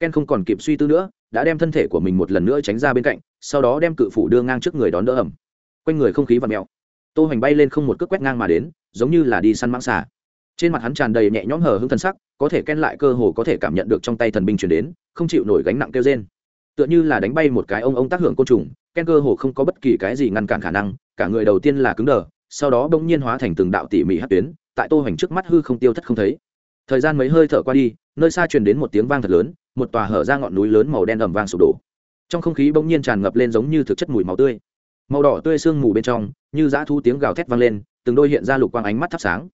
Ken không còn kịp suy tư nữa, đã đem thân thể của mình một lần nữa tránh ra bên cạnh, sau đó đem cự phủ đưa ngang trước người đón đỡ ẩm. Quanh người không khí và mèo tô hoành bay lên không một cước quét ngang mà đến, giống như là đi săn mãng xà. Trên mặt hắn tràn đầy nhẹ nhõm hờ hững thân sắc, có thể ken lại cơ hồ có thể cảm nhận được trong tay thần binh chuyển đến, không chịu nổi gánh nặng kêu trên tựa như là đánh bay một cái ông ông tác hưởng côn trùng, ken cơ hồ không có bất kỳ cái gì ngăn cản khả năng, cả người đầu tiên là cứng đờ, sau đó bỗng nhiên hóa thành từng đạo tỉ mỉ hát tuyến, tại tô hoành trước mắt hư không tiêu thất không thấy. Thời gian mấy hơi thở qua đi, nơi xa truyền đến một tiếng vang thật lớn, một tòa hở ra ngọn núi lớn màu đen ẩm vang sụp đổ. Trong không khí bỗng nhiên tràn ngập lên giống như thực chất mùi máu tươi màu đỏ tươi sương mù bên trong, như dã thu tiếng gào thét vang lên, từng đôi hiện ra lục quang ánh mắt thắp sáng.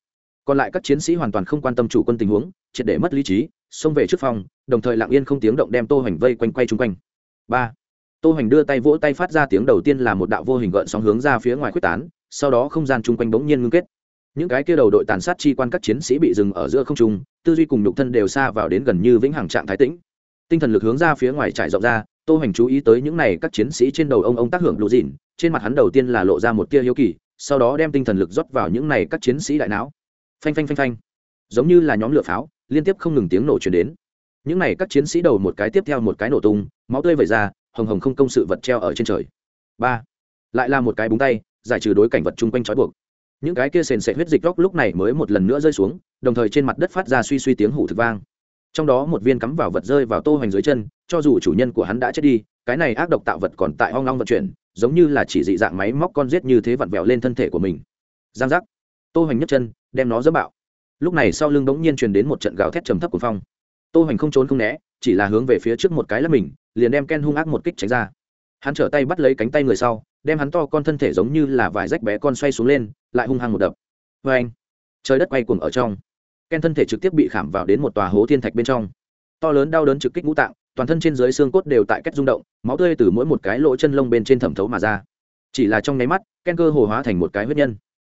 Còn lại các chiến sĩ hoàn toàn không quan tâm chủ quân tình huống, triệt để mất lý trí, xông về trước phòng, đồng thời lặng yên không tiếng động đem tô hoành vây quanh quay chung quanh. Ba, tô hoành đưa tay vỗ tay phát ra tiếng đầu tiên là một đạo vô hình gợn sóng hướng ra phía ngoài quyết tán, sau đó không gian chung quanh bỗng nhiên ngưng kết. Những cái kia đầu đội tàn sát chi quan các chiến sĩ bị dừng ở giữa không trung, tư duy cùng nhục thân đều xa vào đến gần như vĩnh hằng trạng thái tĩnh. Tinh thần lực hướng ra phía ngoài trải rộng ra, tô hoành chú ý tới những này các chiến sĩ trên đầu ông ông tác hưởng lũ dịn trên mặt hắn đầu tiên là lộ ra một tia hiếu kỳ, sau đó đem tinh thần lực rót vào những này các chiến sĩ đại não. Phanh phanh phanh phanh. Giống như là nhóm lửa pháo, liên tiếp không ngừng tiếng nổ chuyển đến. Những này các chiến sĩ đầu một cái tiếp theo một cái nổ tung, máu tươi vẩy ra, hồng hồng không công sự vật treo ở trên trời. Ba. Lại là một cái búng tay, giải trừ đối cảnh vật chung quanh trói buộc. Những cái kia sền sệt huyết dịch góc lúc này mới một lần nữa rơi xuống, đồng thời trên mặt đất phát ra suy suy tiếng hủ thực vang. Trong đó một viên cắm vào vật rơi vào tô hoành dưới chân, cho dù chủ nhân của hắn đã chết đi, cái này ác độc tạo vật còn tại hoang long vận chuyển giống như là chỉ dị dạng máy móc con rết như thế vặn vẹo lên thân thể của mình. Giang giác. Tô hoành nhấc chân, đem nó dỡ bạo. Lúc này sau lưng bỗng nhiên truyền đến một trận gào thét trầm thấp của phong. Tô hoành không trốn không né, chỉ là hướng về phía trước một cái là mình, liền đem ken hung ác một kích tránh ra. Hắn trở tay bắt lấy cánh tay người sau, đem hắn to con thân thể giống như là vài rách bé con xoay xuống lên, lại hung hăng một đập. Vê anh, trời đất quay cuồng ở trong. Ken thân thể trực tiếp bị khảm vào đến một tòa hố thiên thạch bên trong. To lớn đau đớn trực kích ngũ tạng toàn thân trên dưới xương cốt đều tại cách rung động, máu tươi từ mỗi một cái lỗ chân lông bên trên thẩm thấu mà ra. Chỉ là trong nháy mắt, ken cơ hồ hóa thành một cái huyết nhân.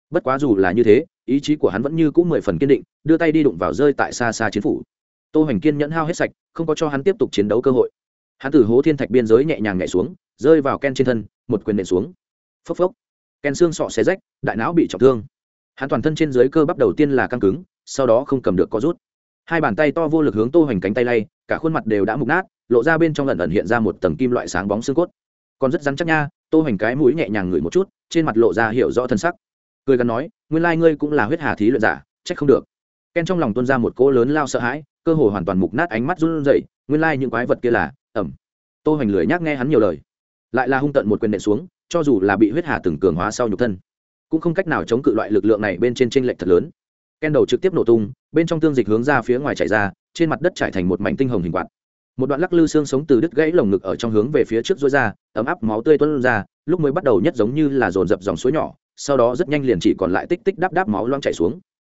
Bất quá dù là như thế, ý chí của hắn vẫn như c ũ mười phần kiên định, đưa tay đi đụng vào rơi tại xa xa chiến phủ. Tô hoành kiên nhẫn hao hết sạch, không có cho hắn tiếp tục chiến đấu cơ hội. Hắn từ hố thiên thạch biên giới nhẹ nhàng nhảy xuống, rơi vào ken trên thân, một quyền nện xuống. Phốc phốc. Ken xương sọ xé rách, đại não bị trọng thương. Hắn toàn thân trên dưới cơ bắp đầu tiên là căng cứng, sau đó không cầm được có rút hai bàn tay to vô lực hướng tô hoành cánh tay lay, cả khuôn mặt đều đã mục nát, lộ ra bên trong lần ẩn hiện ra một tầng kim loại sáng bóng xương cốt. Còn rất rắn chắc nha, tô hoành cái mũi nhẹ nhàng ngửi một chút, trên mặt lộ ra hiểu rõ thân sắc. Cười gắn nói, nguyên lai ngươi cũng là huyết hà thí luyện giả trách không được. Ken trong lòng tuôn ra một cỗ lớn lao sợ hãi, cơ hồ hoàn toàn mục nát ánh mắt run rẩy, nguyên lai những quái vật kia là ẩm tô hoành lười nhác nghe hắn nhiều lời, lại là hung tận một quyền nện xuống, cho dù là bị huyết hà từng cường hóa sau nhục thân, cũng không cách nào chống cự loại lực lượng này bên trên chênh lệch thật lớn ken đầu trực tiếp nổ tung, bên trong tương dịch hướng ra phía ngoài chảy ra, trên mặt đất trải thành một mảnh tinh hồng hình quạt. Một đoạn lắc lư xương sống từ đứt gãy lồng ngực ở trong hướng về phía trước rối ra, ấm áp máu tươi tuân ra, lúc mới bắt đầu nhất giống như là dồn dập dòng suối nhỏ, sau đó rất nhanh liền chỉ còn lại tích tích đáp đáp máu loang chảy xuống.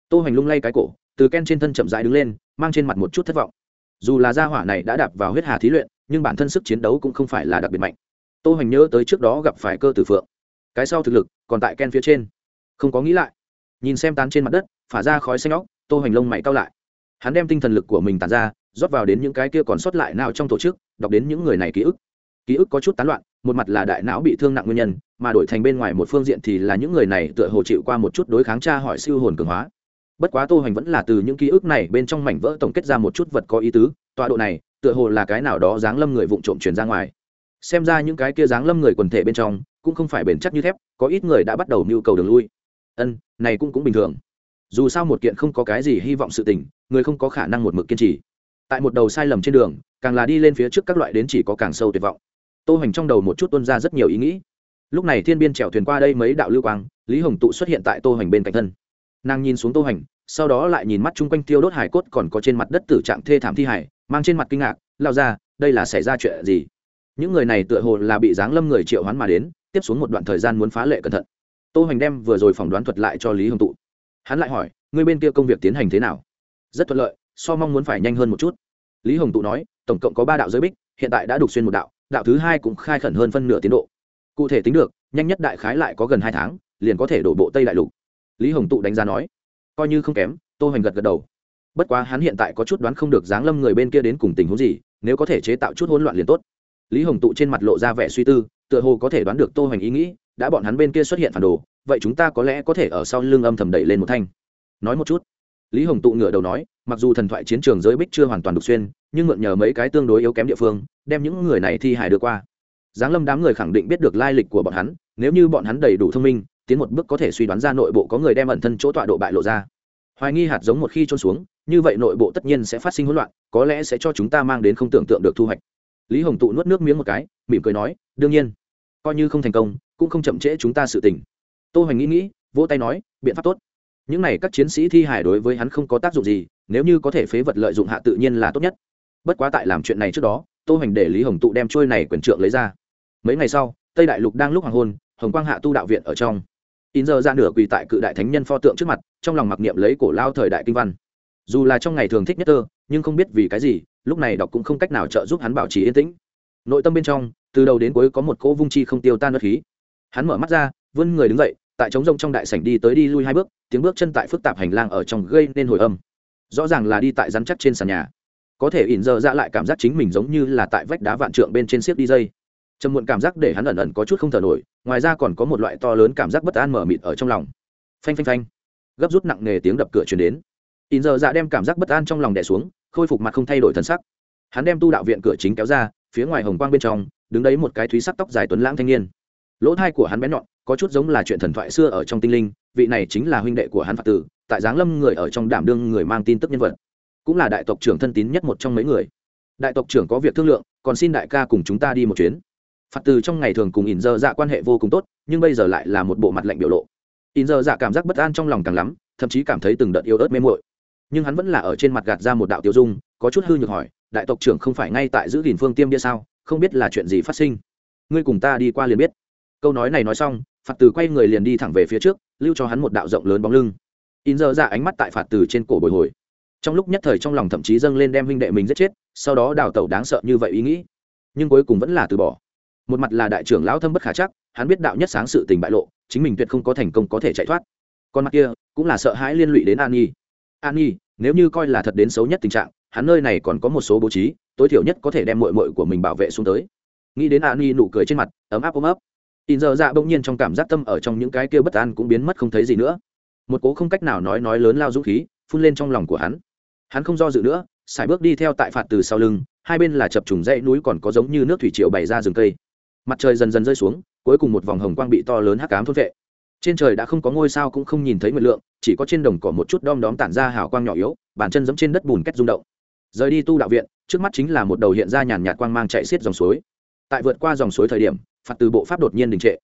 Tô hoành lung lay cái cổ, từ ken trên thân chậm rãi đứng lên, mang trên mặt một chút thất vọng. Dù là gia hỏa này đã đạp vào huyết hà thí luyện, nhưng bản thân sức chiến đấu cũng không phải là đặc biệt mạnh. Tô hoành nhớ tới trước đó gặp phải cơ tử phượng. Cái sau thực lực, còn tại ken phía trên. Không có nghĩ lại nhìn xem tán trên mặt đất, phả ra khói xanh óc, tô hành lông mày cao lại. Hắn đem tinh thần lực của mình tàn ra, rót vào đến những cái kia còn sót lại nào trong tổ chức, đọc đến những người này ký ức. Ký ức có chút tán loạn, một mặt là đại não bị thương nặng nguyên nhân, mà đổi thành bên ngoài một phương diện thì là những người này tựa hồ chịu qua một chút đối kháng tra hỏi siêu hồn cường hóa. Bất quá tô hành vẫn là từ những ký ức này bên trong mảnh vỡ tổng kết ra một chút vật có ý tứ, tọa độ này, tựa hồ là cái nào đó dáng lâm người vụng trộm truyền ra ngoài. Xem ra những cái kia dáng lâm người quần thể bên trong, cũng không phải bền chắc như thép, có ít người đã bắt đầu nhu cầu đường lui ân này cũng cũng bình thường. Dù sao một kiện không có cái gì hy vọng sự tình người không có khả năng một mực kiên trì. Tại một đầu sai lầm trên đường càng là đi lên phía trước các loại đến chỉ có càng sâu tuyệt vọng. Tô Hành trong đầu một chút tuân ra rất nhiều ý nghĩ. Lúc này thiên biên trèo thuyền qua đây mấy đạo lưu quang lý hồng tụ xuất hiện tại tô Hành bên cạnh thân. Nàng nhìn xuống tô Hành, sau đó lại nhìn mắt chung quanh tiêu đốt hải cốt còn có trên mặt đất tử trạng thê thảm thi hải mang trên mặt kinh ngạc lao ra đây là xảy ra chuyện gì? Những người này tựa hồ là bị giáng lâm người triệu hoán mà đến tiếp xuống một đoạn thời gian muốn phá lệ cẩn thận tô hoành đem vừa rồi phỏng đoán thuật lại cho lý hồng tụ. Hắn lại hỏi, ngươi bên kia công việc tiến hành thế nào? Rất thuận lợi, so mong muốn phải nhanh hơn một chút. Lý hồng tụ nói, tổng cộng có ba đạo giới bích, hiện tại đã đục xuyên một đạo đạo thứ hai cũng khai khẩn hơn phân nửa tiến độ. Cụ thể tính được, nhanh nhất đại khái lại có gần hai tháng, liền có thể đổ bộ tây đại lục. Lý hồng tụ đánh giá nói, coi như không kém, tô hoành gật gật đầu. Bất quá hắn hiện tại có chút đoán không được giáng lâm người bên kia đến cùng tình huống gì, nếu có thể chế tạo chút hỗn loạn liền tốt. Lý hồng tụ trên mặt lộ ra vẻ suy tư, tựa hồ có thể đoán được tô hoành ý nghĩ đã bọn hắn bên kia xuất hiện phản đồ, vậy chúng ta có lẽ có thể ở sau lưng âm thầm đẩy lên một thanh. Nói một chút. Lý hồng tụ ngửa đầu nói, mặc dù thần thoại chiến trường giới bích chưa hoàn toàn đục xuyên, nhưng mượn nhờ mấy cái tương đối yếu kém địa phương, đem những người này thi hài đưa qua. Giáng lâm đám người khẳng định biết được lai lịch của bọn hắn, nếu như bọn hắn đầy đủ thông minh, tiến một bước có thể suy đoán ra nội bộ có người đem ẩn thân chỗ tọa độ bại lộ ra. Hoài nghi hạt giống một khi trôn xuống, như vậy nội bộ tất nhiên sẽ phát sinh hỗn loạn, có lẽ sẽ cho chúng ta mang đến không tưởng tượng được thu hoạch. Lý hồng tụ nuốt nước miếng một cái, mỉm cười nói, đương nhiên, coi như không thành công cũng không chậm trễ chúng ta sự tình. Tô hoành nghĩ nghĩ, vỗ tay nói, biện pháp tốt. Những này các chiến sĩ thi hài đối với hắn không có tác dụng gì, nếu như có thể phế vật lợi dụng hạ tự nhiên là tốt nhất. Bất quá tại làm chuyện này trước đó, tô hoành để lý hồng tụ đem trôi này quyền trượng lấy ra. Mấy ngày sau, tây đại lục đang lúc hoàng hôn, hồng quang hạ tu đạo viện ở trong. In giờ ra nửa quỳ tại cự đại thánh nhân pho tượng trước mặt, trong lòng mặc niệm lấy cổ lao thời đại kinh văn. Dù là trong ngày thường thích nhất tơ, nhưng không biết vì cái gì, lúc này đọc cũng không cách nào trợ giúp hắn bảo trì yên tĩnh. Nội tâm bên trong, từ đầu đến cuối có một cỗ vung chi không tiêu tan đất khí hắn mở mắt ra, vươn người đứng dậy, tại trống rông trong đại sảnh đi tới đi lui hai bước, tiếng bước chân tại phức tạp hành lang ở trong gây nên hồi âm. Rõ ràng là đi tại rắn chắc trên sàn nhà. Có thể ỉn giờ ra lại cảm giác chính mình giống như là tại vách đá vạn trượng bên trên xiếc dây. Trầm muộn cảm giác để hắn ẩn ẩn có chút không thở nổi, ngoài ra còn có một loại to lớn cảm giác bất an mở mịt ở trong lòng. Phanh phanh phanh. Gấp rút nặng nề tiếng đập cửa chuyển đến. Ỉn giờ ra đem cảm giác bất an trong lòng đẻ xuống, khôi phục mặt không thay đổi thân sắc. Hắn đem tu đạo viện cửa chính kéo ra, phía ngoài hồng quang bên trong, đứng đấy một cái thúy sắc tóc dài tuấn lãng thanh niên lỗ thai của hắn bén nhọn, có chút giống là chuyện thần thoại xưa ở trong tinh linh, vị này chính là huynh đệ của hắn phạt tử, tại giáng lâm người ở trong đảm đương người mang tin tức nhân vật. Cũng là đại tộc trưởng thân tín nhất một trong mấy người. Đại tộc trưởng có việc thương lượng, còn xin đại ca cùng chúng ta đi một chuyến. Phạt tử trong ngày thường cùng ỉn dơ dạ quan hệ vô cùng tốt, nhưng bây giờ lại là một bộ mặt lạnh biểu lộ. Ỉn dơ dạ cảm giác bất an trong lòng càng lắm, thậm chí cảm thấy từng đợt yêu ớt mê muội. Nhưng hắn vẫn là ở trên mặt gạt ra một đạo tiêu dung, có chút hư nhược hỏi, đại tộc trưởng không phải ngay tại giữ gìn phương tiêm bia sao? Không biết là chuyện gì phát sinh? Ngươi cùng ta đi qua liền biết câu nói này nói xong, phạt từ quay người liền đi thẳng về phía trước, lưu cho hắn một đạo rộng lớn bóng lưng. In giờ ra ánh mắt tại phạt từ trên cổ bồi hồi. Trong lúc nhất thời trong lòng thậm chí dâng lên đem huynh đệ mình giết chết, sau đó đào tẩu đáng sợ như vậy ý nghĩ. Nhưng cuối cùng vẫn là từ bỏ. Một mặt là đại trưởng lão thâm bất khả chắc, hắn biết đạo nhất sáng sự tình bại lộ, chính mình tuyệt không có thành công có thể chạy thoát. Còn mặt kia, cũng là sợ hãi liên lụy đến an nhi an nhi nếu như coi là thật đến xấu nhất tình trạng, hắn nơi này còn có một số bố trí, tối thiểu nhất có thể đem mội mội của mình bảo vệ xuống tới. Nghĩ đến an nhi nụ cười trên mặt, ấm áp ôm ấp in giờ dạ bỗng nhiên trong cảm giác tâm ở trong những cái kia bất an cũng biến mất không thấy gì nữa. Một cố không cách nào nói nói lớn lao dũng khí phun lên trong lòng của hắn. Hắn không do dự nữa, sải bước đi theo tại phạt từ sau lưng, hai bên là chập trùng dãy núi còn có giống như nước thủy triều bày ra rừng cây. Mặt trời dần dần rơi xuống, cuối cùng một vòng hồng quang bị to lớn hắc cám thôn vệ. Trên trời đã không có ngôi sao cũng không nhìn thấy nguyệt lượng, chỉ có trên đồng cỏ một chút đom đóm tản ra hào quang nhỏ yếu, bàn chân giẫm trên đất bùn cách rung động. Rời đi tu đạo viện, trước mắt chính là một đầu hiện ra nhàn nhạt quang mang chạy xiết dòng suối. Tại vượt qua dòng suối thời điểm phạt từ bộ pháp đột nhiên đình trệ.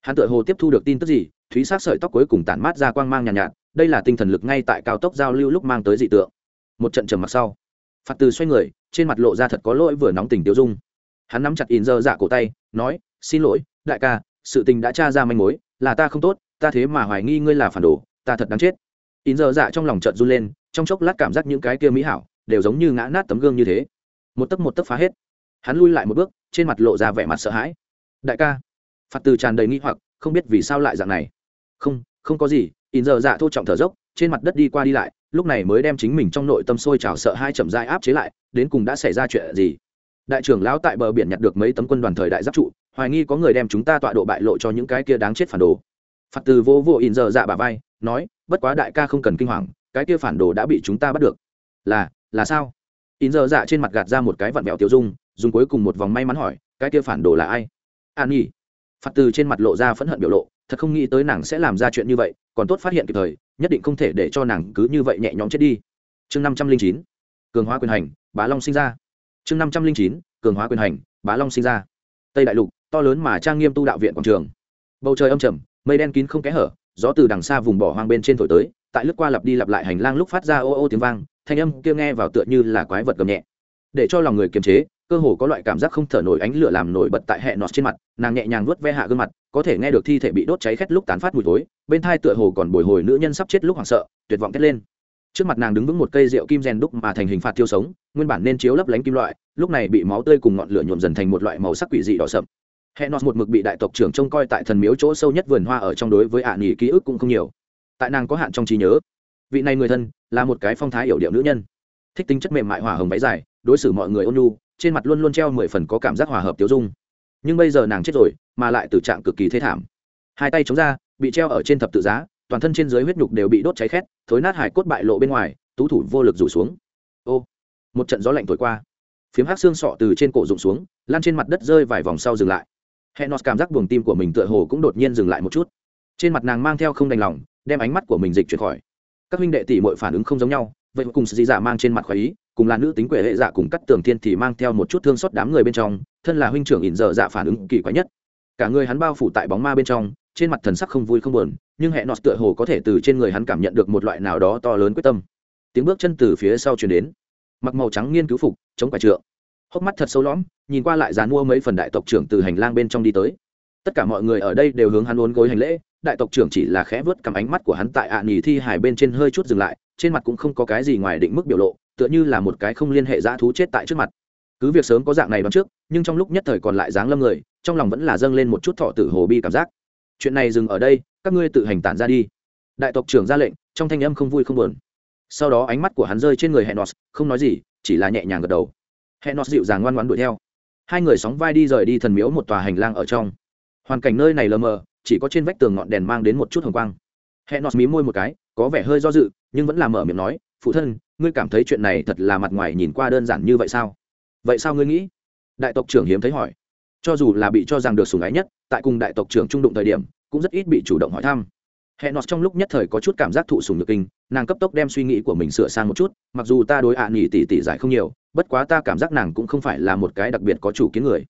Hắn tự hồ tiếp thu được tin tức gì thúy sát sợi tóc cuối cùng tản mát ra quang mang nhàn nhạt, nhạt đây là tinh thần lực ngay tại cao tốc giao lưu lúc mang tới dị tượng. Một trận trầm mặc sau phạt từ xoay người trên mặt lộ ra thật có lỗi vừa nóng tình tiêu dung. Hắn nắm chặt in dơ dạ cổ tay nói xin lỗi đại ca sự tình đã tra ra manh mối là ta không tốt ta thế mà hoài nghi ngươi là phản đồ ta thật đáng chết. In dơ dạ trong lòng trận run lên trong chốc lát cảm giác những cái kia mỹ hảo đều giống như ngã nát tấm gương như thế. Một tấc một tấc phá hết. Hắn lui lại một bước trên mặt lộ ra vẻ mặt sợ hãi đại ca. Phạt từ tràn đầy nghi hoặc, không biết vì sao lại dạng này. Không không có gì, in giờ dạ thô trọng thở dốc, trên mặt đất đi qua đi lại, lúc này mới đem chính mình trong nội tâm sôi trào sợ hai chậm dai áp chế lại, đến cùng đã xảy ra chuyện gì? Đại trưởng lão tại bờ biển nhặt được mấy tấm quân đoàn thời đại giáp trụ, hoài nghi có người đem chúng ta tọa độ bại lộ cho những cái kia đáng chết phản đồ. Phạt từ vô vô in giờ dạ bà vai, nói, bất quá đại ca không cần kinh hoàng, cái kia phản đồ đã bị chúng ta bắt được. Là là sao? In giờ dạ trên mặt gạt ra một cái vặn vẹo tiêu dung, dùng cuối cùng một vòng may mắn hỏi, cái kia phản đồ là ai? an nhi. Phạt từ trên mặt lộ ra phẫn hận biểu lộ, thật không nghĩ tới nàng sẽ làm ra chuyện như vậy, còn tốt phát hiện kịp thời, nhất định không thể để cho nàng cứ như vậy nhẹ nhõm chết đi. Chương năm trăm linh chín, cường hóa quyền hành, bá long sinh ra. Chương năm trăm linh chín, cường hóa quyền hành, bá long sinh ra. Tây đại lục, to lớn mà trang nghiêm tu đạo viện quảng trường. Bầu trời âm trầm, mây đen kín không kẽ hở, gió từ đằng xa vùng bỏ hoang bên trên thổi tới, tại lướt qua lặp đi lặp lại hành lang lúc phát ra ô ô tiếng vang, thanh âm kia nghe vào tựa như là quái vật gầm nhẹ. Để cho lòng người kiềm chế cơ hồ có loại cảm giác không thở nổi ánh lửa làm nổi bật tại hệ nọt trên mặt, nàng nhẹ nhàng vuốt ve hạ gương mặt, có thể nghe được thi thể bị đốt cháy khét lúc tán phát mùi tối bên thai tựa hồ còn bồi hồi nữ nhân sắp chết lúc hoảng sợ, tuyệt vọng thét lên. Trước mặt nàng đứng vững một cây rượu kim rèn đúc mà thành hình phạt tiêu sống, nguyên bản nên chiếu lấp lánh kim loại, lúc này bị máu tươi cùng ngọn lửa nhuộm dần thành một loại màu sắc quỷ dị đỏ sậm. Hệ nọt một mực bị đại tộc trưởng trông coi tại thần miếu chỗ sâu nhất vườn hoa ở trong đối với ả à nỉ ký ức cũng không nhiều. Tại nàng có hạn trong trí nhớ, vị này người thân là một cái phong thái hiểu điệu nữ nhân. Thích tính chất mềm mại hòa hồng váy dài, đối xử mọi người ôn nhu trên mặt luôn luôn treo mười phần có cảm giác hòa hợp tiêu dung. Nhưng bây giờ nàng chết rồi, mà lại từ trạng cực kỳ thế thảm. Hai tay chống ra, bị treo ở trên thập tự giá, toàn thân trên dưới huyết nhục đều bị đốt cháy khét, thối nát hải cốt bại lộ bên ngoài, tú thủ vô lực rủ xuống. Ô, một trận gió lạnh thổi qua. Phiếm hát xương sọ từ trên cổ rụng xuống, lan trên mặt đất rơi vài vòng sau dừng lại. Hẹn nọt cảm giác buồng tim của mình tựa hồ cũng đột nhiên dừng lại một chút. Trên mặt nàng mang theo không đành lòng, đem ánh mắt của mình dịch chuyển khỏi. Các huynh đệ tỷ mội phản ứng không giống nhau vậy cùng sự dị dạ mang trên mặt khoái ý, cùng là nữ tính quệ hệ dạ cùng cắt tường thiên thì mang theo một chút thương xót đám người bên trong, thân là huynh trưởng ỉn dở dạ phản ứng kỳ quái nhất. Cả người hắn bao phủ tại bóng ma bên trong, trên mặt thần sắc không vui không buồn, nhưng hẹn nọt tựa hồ có thể từ trên người hắn cảm nhận được một loại nào đó to lớn quyết tâm. Tiếng bước chân từ phía sau chuyển đến. Mặc màu trắng nghiên cứu phục, chống quả trượng. Hốc mắt thật sâu lõm, nhìn qua lại dàn mua mấy phần đại tộc trưởng từ hành lang bên trong đi tới tất cả mọi người ở đây đều hướng hắn uốn gối hành lễ, đại tộc trưởng chỉ là khẽ vớt cầm ánh mắt của hắn tại ạ à thi hải bên trên hơi chút dừng lại, trên mặt cũng không có cái gì ngoài định mức biểu lộ, tựa như là một cái không liên hệ dã thú chết tại trước mặt. Cứ việc sớm có dạng này đón trước, nhưng trong lúc nhất thời còn lại dáng lâm người, trong lòng vẫn là dâng lên một chút thọ tử hồ bi cảm giác. Chuyện này dừng ở đây, các ngươi tự hành tản ra đi. Đại tộc trưởng ra lệnh, trong thanh âm không vui không buồn. Sau đó ánh mắt của hắn rơi trên người hẹn nọt không nói gì, chỉ là nhẹ nhàng gật đầu. Hẹn nọt dịu dàng ngoan ngoan đuổi theo. Hai người sóng vai đi rời đi thần miếu một tòa hành lang ở trong hoàn cảnh nơi này lờ mờ, chỉ có trên vách tường ngọn đèn mang đến một chút hồng quang. Hẹn nọt mí môi một cái, có vẻ hơi do dự, nhưng vẫn là mở miệng nói, phụ thân, ngươi cảm thấy chuyện này thật là mặt ngoài nhìn qua đơn giản như vậy sao? Vậy sao ngươi nghĩ? Đại tộc trưởng hiếm thấy hỏi. Cho dù là bị cho rằng được sùng ái nhất, tại cùng đại tộc trưởng trung đụng thời điểm, cũng rất ít bị chủ động hỏi thăm. Hẹn nọt trong lúc nhất thời có chút cảm giác thụ sùng nhược kinh, nàng cấp tốc đem suy nghĩ của mình sửa sang một chút, mặc dù ta đối ạ à nghỉ tỉ tỉ giải không nhiều, bất quá ta cảm giác nàng cũng không phải là một cái đặc biệt có chủ kiến người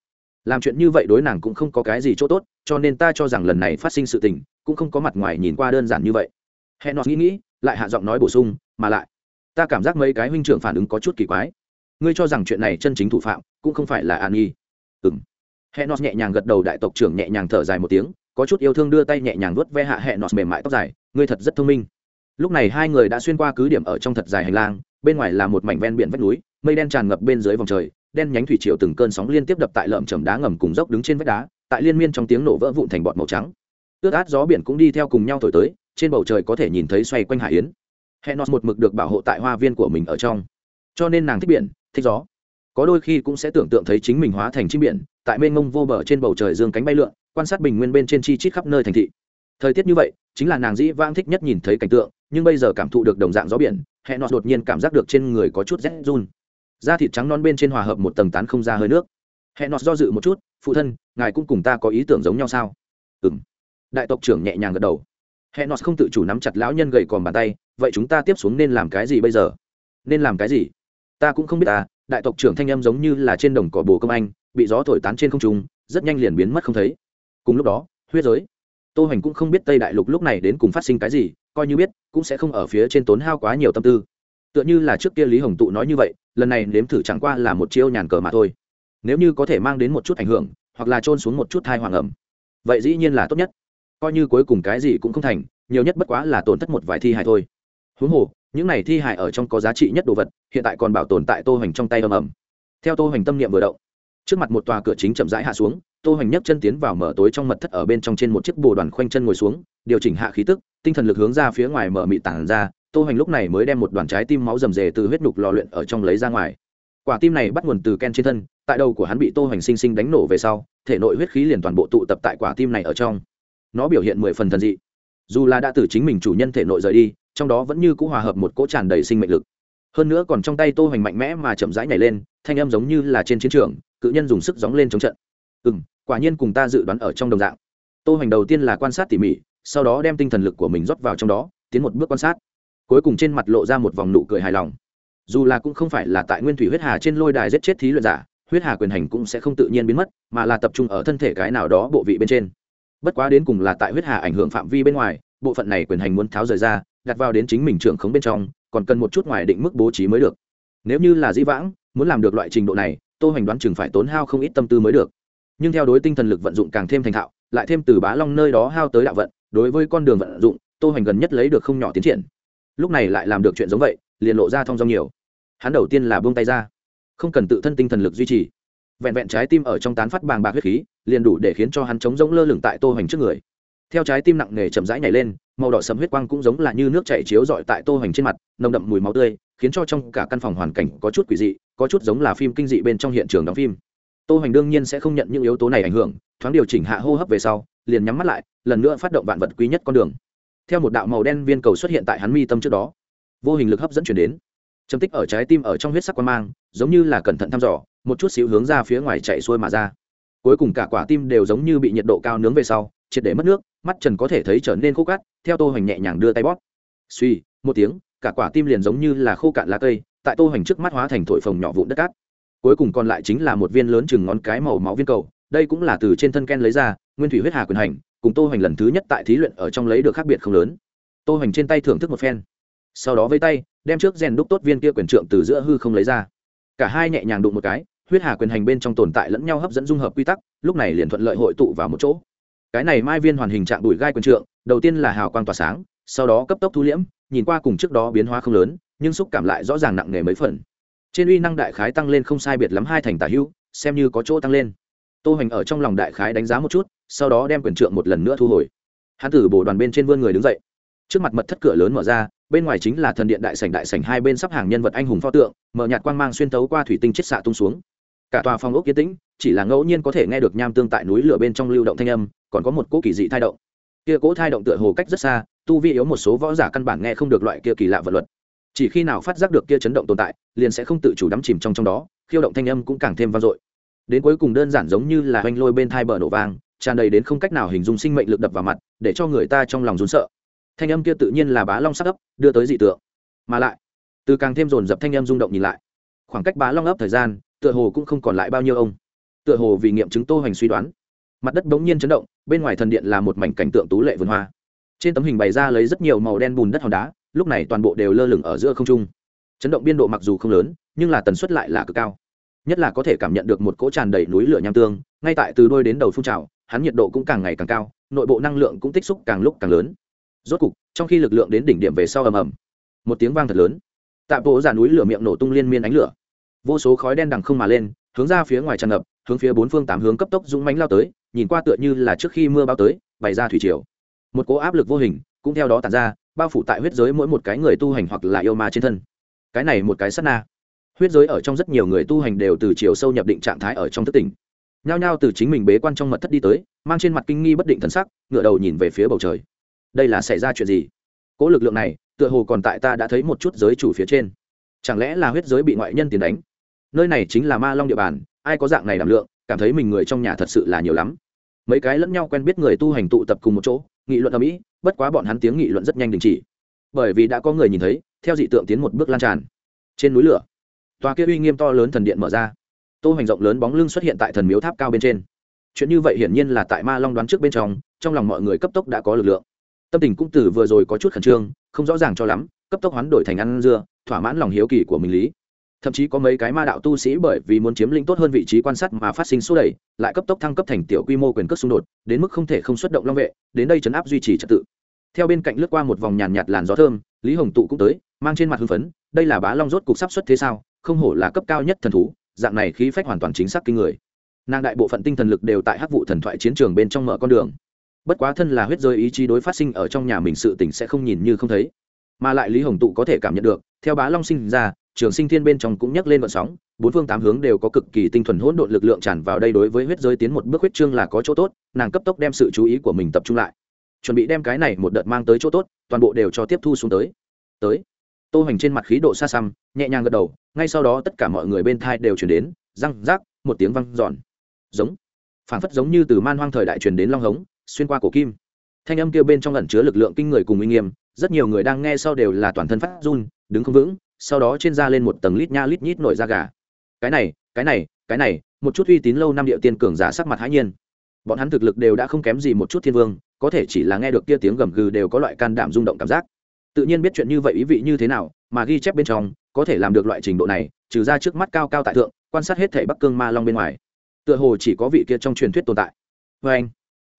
làm chuyện như vậy đối nàng cũng không có cái gì chỗ tốt, cho nên ta cho rằng lần này phát sinh sự tình, cũng không có mặt ngoài nhìn qua đơn giản như vậy. Hẹn nó nghĩ nghĩ, lại hạ giọng nói bổ sung, mà lại, ta cảm giác mấy cái huynh trưởng phản ứng có chút kỳ quái. Ngươi cho rằng chuyện này chân chính thủ phạm, cũng không phải là an nhi. Ừng hẹn nó nhẹ nhàng gật đầu đại tộc trưởng nhẹ nhàng thở dài một tiếng, có chút yêu thương đưa tay nhẹ nhàng vuốt ve hạ hẹn nó mềm mại tóc dài, ngươi thật rất thông minh. Lúc này hai người đã xuyên qua cứ điểm ở trong thật dài hành lang, bên ngoài là một mảnh ven biển vách núi, mây đen tràn ngập bên dưới vòng trời đen nhánh thủy triều từng cơn sóng liên tiếp đập tại lợm chầm đá ngầm cùng dốc đứng trên vách đá, tại liên miên trong tiếng nổ vỡ vụn thành bọt màu trắng. Ướt át gió biển cũng đi theo cùng nhau thổi tới, trên bầu trời có thể nhìn thấy xoay quanh hải yến. Hẹn nó một mực được bảo hộ tại hoa viên của mình ở trong. Cho nên nàng thích biển, thích gió. Có đôi khi cũng sẽ tưởng tượng thấy chính mình hóa thành chim biển, tại mênh mông vô bờ trên bầu trời dương cánh bay lượn, quan sát bình nguyên bên trên chi chít khắp nơi thành thị. Thời tiết như vậy, chính là nàng dĩ vãng thích nhất nhìn thấy cảnh tượng, nhưng bây giờ cảm thụ được đồng dạng gió biển hẹn nó đột nhiên cảm giác được trên người có chút rét run da thịt trắng non bên trên hòa hợp một tầng tán không ra hơi nước. Hẹn nọt do dự một chút, phụ thân, ngài cũng cùng ta có ý tưởng giống nhau sao? Ừ m đại tộc trưởng nhẹ nhàng gật đầu. Hẹn nọt không tự chủ nắm chặt lão nhân gầy còn bàn tay, vậy chúng ta tiếp xuống nên làm cái gì bây giờ? Nên làm cái gì? Ta cũng không biết ta đại tộc trưởng thanh âm giống như là trên đồng cỏ bồ công anh, bị gió thổi tán trên không trung, rất nhanh liền biến mất không thấy. Cùng lúc đó, huyết giới. Tô hoành cũng không biết tây đại lục lúc này đến cùng phát sinh cái gì, coi như biết, cũng sẽ không ở phía trên tốn hao quá nhiều tâm tư tựa như là trước kia lý hồng tụ nói như vậy, lần này nếm thử chẳng qua là một chiêu nhàn cờ mà thôi. Nếu như có thể mang đến một chút ảnh hưởng, hoặc là trôn xuống một chút thai hoàng ẩm, vậy dĩ nhiên là tốt nhất. Coi như cuối cùng cái gì cũng không thành, nhiều nhất bất quá là tổn thất một vài thi hài thôi. Huống hồ, những này thi hài ở trong có giá trị nhất đồ vật, hiện tại còn bảo tồn tại tô hoành trong tay ầm ầm. Theo tô hoành tâm niệm vừa động, trước mặt một tòa cửa chính chậm rãi hạ xuống, tô hoành nhấc chân tiến vào mở tối trong mật thất ở bên trong trên một chiếc bồ đoàn khoanh chân ngồi xuống, điều chỉnh hạ khí tức, tinh thần lực hướng ra phía ngoài mở mị tản ra tô hoành lúc này mới đem một đoàn trái tim máu rầm rề từ huyết nục lò luyện ở trong lấy ra ngoài. Quả tim này bắt nguồn từ ken trên thân, tại đầu của hắn bị tô hoành sinh sinh đánh nổ về sau, thể nội huyết khí liền toàn bộ tụ tập tại quả tim này ở trong. Nó biểu hiện mười phần thần dị. Dù là đã từ chính mình chủ nhân thể nội rời đi, trong đó vẫn như c ũ hòa hợp một cỗ tràn đầy sinh mệnh lực. Hơn nữa còn trong tay tô hoành mạnh mẽ mà chậm rãi nhảy lên, thanh âm giống như là trên chiến trường, cự nhân dùng sức gióng lên chống trận. Ừ m quả nhiên cùng ta dự đoán ở trong đồng dạng. Tô hoành đầu tiên là quan sát tỉ mỉ, sau đó đem tinh thần lực của mình rót vào trong đó, tiến một bước quan sát cuối cùng trên mặt lộ ra một vòng nụ cười hài lòng. Dù là cũng không phải là tại nguyên thủy huyết hà trên lôi đài giết chết thí luyện giả, huyết hà quyền hành cũng sẽ không tự nhiên biến mất, mà là tập trung ở thân thể cái nào đó bộ vị bên trên. Bất quá đến cùng là tại huyết hà ảnh hưởng phạm vi bên ngoài, bộ phận này quyền hành muốn tháo rời ra, đặt vào đến chính mình trưởng khống bên trong, còn cần một chút ngoài định mức bố trí mới được. Nếu như là dĩ vãng, muốn làm được loại trình độ này, tô hành đoán chừng phải tốn hao không ít tâm tư mới được. Nhưng theo đối tinh thần lực vận dụng càng thêm thành thạo, lại thêm từ bá long nơi đó hao tới đạo vận, đối với con đường vận dụng, tô hành gần nhất lấy được không nhỏ tiến triển lúc này lại làm được chuyện giống vậy, liền lộ ra thong dong nhiều. Hắn đầu tiên là buông tay ra, không cần tự thân tinh thần lực duy trì. Vẹn vẹn trái tim ở trong tán phát bàng bạc huyết khí, liền đủ để khiến cho hắn chống rỗng lơ lửng tại tô hoành trước người. Theo trái tim nặng nề chậm rãi nhảy lên, màu đỏ sầm huyết quang cũng giống là như nước chảy chiếu rọi tại tô hoành trên mặt, nồng đậm mùi máu tươi, khiến cho trong cả căn phòng hoàn cảnh có chút quỷ dị, có chút giống là phim kinh dị bên trong hiện trường đóng phim. Tô hoành đương nhiên sẽ không nhận những yếu tố này ảnh hưởng, thoáng điều chỉnh hạ hô hấp về sau, liền nhắm mắt lại, lần nữa phát động vạn vật quý nhất con đường theo một đạo màu đen viên cầu xuất hiện tại hắn mi tâm trước đó, vô hình lực hấp dẫn chuyển đến. Châm tích ở trái tim ở trong huyết sắc quan mang, giống như là cẩn thận thăm dò, một chút xíu hướng ra phía ngoài chạy xuôi mà ra. Cuối cùng cả quả tim đều giống như bị nhiệt độ cao nướng về sau, triệt để mất nước, mắt trần có thể thấy trở nên khô cát, theo tô hoành nhẹ nhàng đưa tay bóp. Suy, một tiếng, cả quả tim liền giống như là khô cạn lá cây, tại tô hoành trước mắt hóa thành thổi phồng nhỏ vụn đất cát. Cuối cùng còn lại chính là một viên lớn chừng ngón cái màu máu viên cầu, đây cũng là từ trên thân ken lấy ra, nguyên thủy huyết hà quyền hành cùng tô hoành lần thứ nhất tại thí luyện ở trong lấy được khác biệt không lớn. Tô hoành trên tay thưởng thức một phen. Sau đó với tay đem trước rèn đúc tốt viên kia quyền trượng từ giữa hư không lấy ra. Cả hai nhẹ nhàng đụng một cái huyết hà quyền hành bên trong tồn tại lẫn nhau hấp dẫn dung hợp quy tắc lúc này liền thuận lợi hội tụ vào một chỗ. Cái này mai viên hoàn hình trạng đùi gai quyền trượng đầu tiên là hào quang tỏa sáng sau đó cấp tốc thu liễm nhìn qua cùng trước đó biến hóa không lớn nhưng xúc cảm lại rõ ràng nặng nề mấy phần. Trên uy năng đại khái tăng lên không sai biệt lắm hai thành tả hưu, xem như có chỗ tăng lên. Tô hoành ở trong lòng đại khái đánh giá một chút sau đó đem quyền trượng một lần nữa thu hồi. Hắn tử bổ đoàn bên trên vươn người đứng dậy. Trước mặt mật thất cửa lớn mở ra, bên ngoài chính là thần điện đại sảnh đại sảnh hai bên sắp hàng nhân vật anh hùng pho tượng, mở nhạt quang mang xuyên tấu qua thủy tinh chết xạ tung xuống. Cả tòa phòng ốc kiến tĩnh, chỉ là ngẫu nhiên có thể nghe được nham tương tại núi lửa bên trong lưu động thanh âm, còn có một cỗ kỳ dị thai động. Kia cỗ thai động tựa hồ cách rất xa, tu vi yếu một số võ giả căn bản nghe không được loại kia kỳ lạ vật luật. Chỉ khi nào phát giác được kia chấn động tồn tại, liền sẽ không tự chủ đắm chìm trong trong đó, khiêu động thanh âm cũng càng thêm vang dội. Đến cuối cùng đơn giản giống như là hoanh lôi bên thai bờ nổ vang tràn đầy đến không cách nào hình dung sinh mệnh lực đập vào mặt, để cho người ta trong lòng run sợ. Thanh âm kia tự nhiên là bá long sắc ấp, đưa tới dị tượng. Mà lại, từ càng thêm dồn dập thanh âm rung động nhìn lại, khoảng cách bá long ấp thời gian, tựa hồ cũng không còn lại bao nhiêu ông. Tựa hồ vì nghiệm chứng tô hoành suy đoán, mặt đất bỗng nhiên chấn động, bên ngoài thần điện là một mảnh cảnh tượng tú lệ vườn hoa. Trên tấm hình bày ra lấy rất nhiều màu đen bùn đất hòn đá, lúc này toàn bộ đều lơ lửng ở giữa không trung. Chấn động biên độ mặc dù không lớn, nhưng là tần suất lại là cực cao. Nhất là có thể cảm nhận được một cỗ tràn đầy núi lửa nham tương, ngay tại từ đôi đến đầu phun trào hắn nhiệt độ cũng càng ngày càng cao, nội bộ năng lượng cũng tích xúc càng lúc càng lớn. Rốt cục, trong khi lực lượng đến đỉnh điểm về sau ầm ầm, một tiếng vang thật lớn. Tạ bộ giả núi lửa miệng nổ tung liên miên ánh lửa. Vô số khói đen đằng không mà lên, hướng ra phía ngoài tràn ngập, hướng phía bốn phương tám hướng cấp tốc dũng mánh lao tới, nhìn qua tựa như là trước khi mưa bao tới, bày ra thủy triều. Một cố áp lực vô hình cũng theo đó tàn ra, bao phủ tại huyết giới mỗi một cái người tu hành hoặc là yêu ma trên thân. Cái này một cái sắt na. Huyết giới ở trong rất nhiều người tu hành đều từ chiều sâu nhập định trạng thái ở trong thất tỉnh nhao nhao từ chính mình bế quan trong mật thất đi tới, mang trên mặt kinh nghi bất định thần sắc ngựa đầu nhìn về phía bầu trời. Đây là xảy ra chuyện gì? Cỗ lực lượng này, tựa hồ còn tại ta đã thấy một chút giới chủ phía trên. Chẳng lẽ là huyết giới bị ngoại nhân tiền đánh? Nơi này chính là ma long địa bàn, ai có dạng này đảm lượng, cảm thấy mình người trong nhà thật sự là nhiều lắm. Mấy cái lẫn nhau quen biết người tu hành tụ tập cùng một chỗ, nghị luận ở mỹ bất quá bọn hắn tiếng nghị luận rất nhanh đình chỉ. Bởi vì đã có người nhìn thấy, theo dị tượng tiến một bước lan tràn. Trên núi lửa, tòa kia uy nghiêm to lớn thần điện mở ra tô hoành rộng lớn bóng lưng xuất hiện tại thần miếu tháp cao bên trên. Chuyện như vậy hiển nhiên là tại ma long đoán trước bên trong trong lòng mọi người cấp tốc đã có lực lượng. Tâm tình cũng từ vừa rồi có chút khẩn trương, không rõ ràng cho lắm, cấp tốc hoán đổi thành ăn dưa, thỏa mãn lòng hiếu kỳ của mình lý. Thậm chí có mấy cái ma đạo tu sĩ bởi vì muốn chiếm lĩnh tốt hơn vị trí quan sát mà phát sinh số đẩy, lại cấp tốc thăng cấp thành tiểu quy mô quyền cước xung đột, đến mức không thể không xuất động long vệ, đến đây chấn áp duy trì trật tự. Theo bên cạnh lướt qua một vòng nhàn nhạt làn gió thơm, lý hồng tụ cũng tới, mang trên mặt hưng phấn, đây là bá long rốt cục sắp xuất thế sao, không hổ là cấp cao nhất thần thú dạng này khí phách hoàn toàn chính xác kinh người. Nàng đại bộ phận tinh thần lực đều tại hắc vụ thần thoại chiến trường bên trong mở con đường. Bất quá thân là huyết rơi ý chí đối phát sinh ở trong nhà mình sự tỉnh sẽ không nhìn như không thấy. Mà lại lý hồng tụ có thể cảm nhận được, theo bá long sinh ra, trường sinh thiên bên trong cũng nhắc lên vận sóng, bốn phương tám hướng đều có cực kỳ tinh thuần hỗn độn lực lượng tràn vào đây đối với huyết giới tiến một bước huyết trương là có chỗ tốt, nàng cấp tốc đem sự chú ý của mình tập trung lại. Chuẩn bị đem cái này một đợt mang tới chỗ tốt, toàn bộ đều cho tiếp thu xuống tới. Tới tô hoành trên mặt khí độ xa xăm, nhẹ nhàng gật đầu, ngay sau đó tất cả mọi người bên thai đều chuyển đến, răng rác, một tiếng văng giòn giống. Phảng phất giống như từ man hoang thời đại truyền đến long hống, xuyên qua cổ kim. Thanh âm kia bên trong ẩn chứa lực lượng kinh người cùng uy nghiêm, rất nhiều người đang nghe sau đều là toàn thân phát run, đứng không vững, sau đó trên da lên một tầng lít nha lít nhít nổi da gà. Cái này cái này cái này, một chút uy tín lâu năm địa tiên cường giả sắc mặt hãi nhiên. Bọn hắn thực lực đều đã không kém gì một chút thiên vương, có thể chỉ là nghe được kia tiếng gầm gừ đều có loại can đảm rung động cảm giác tự nhiên biết chuyện như vậy ý vị như thế nào, mà ghi chép bên trong, có thể làm được loại trình độ này, trừ ra trước mắt cao cao tại thượng, quan sát hết thể bắc cương ma long bên ngoài. Tựa hồ chỉ có vị kia trong truyền thuyết tồn tại. Vê anh,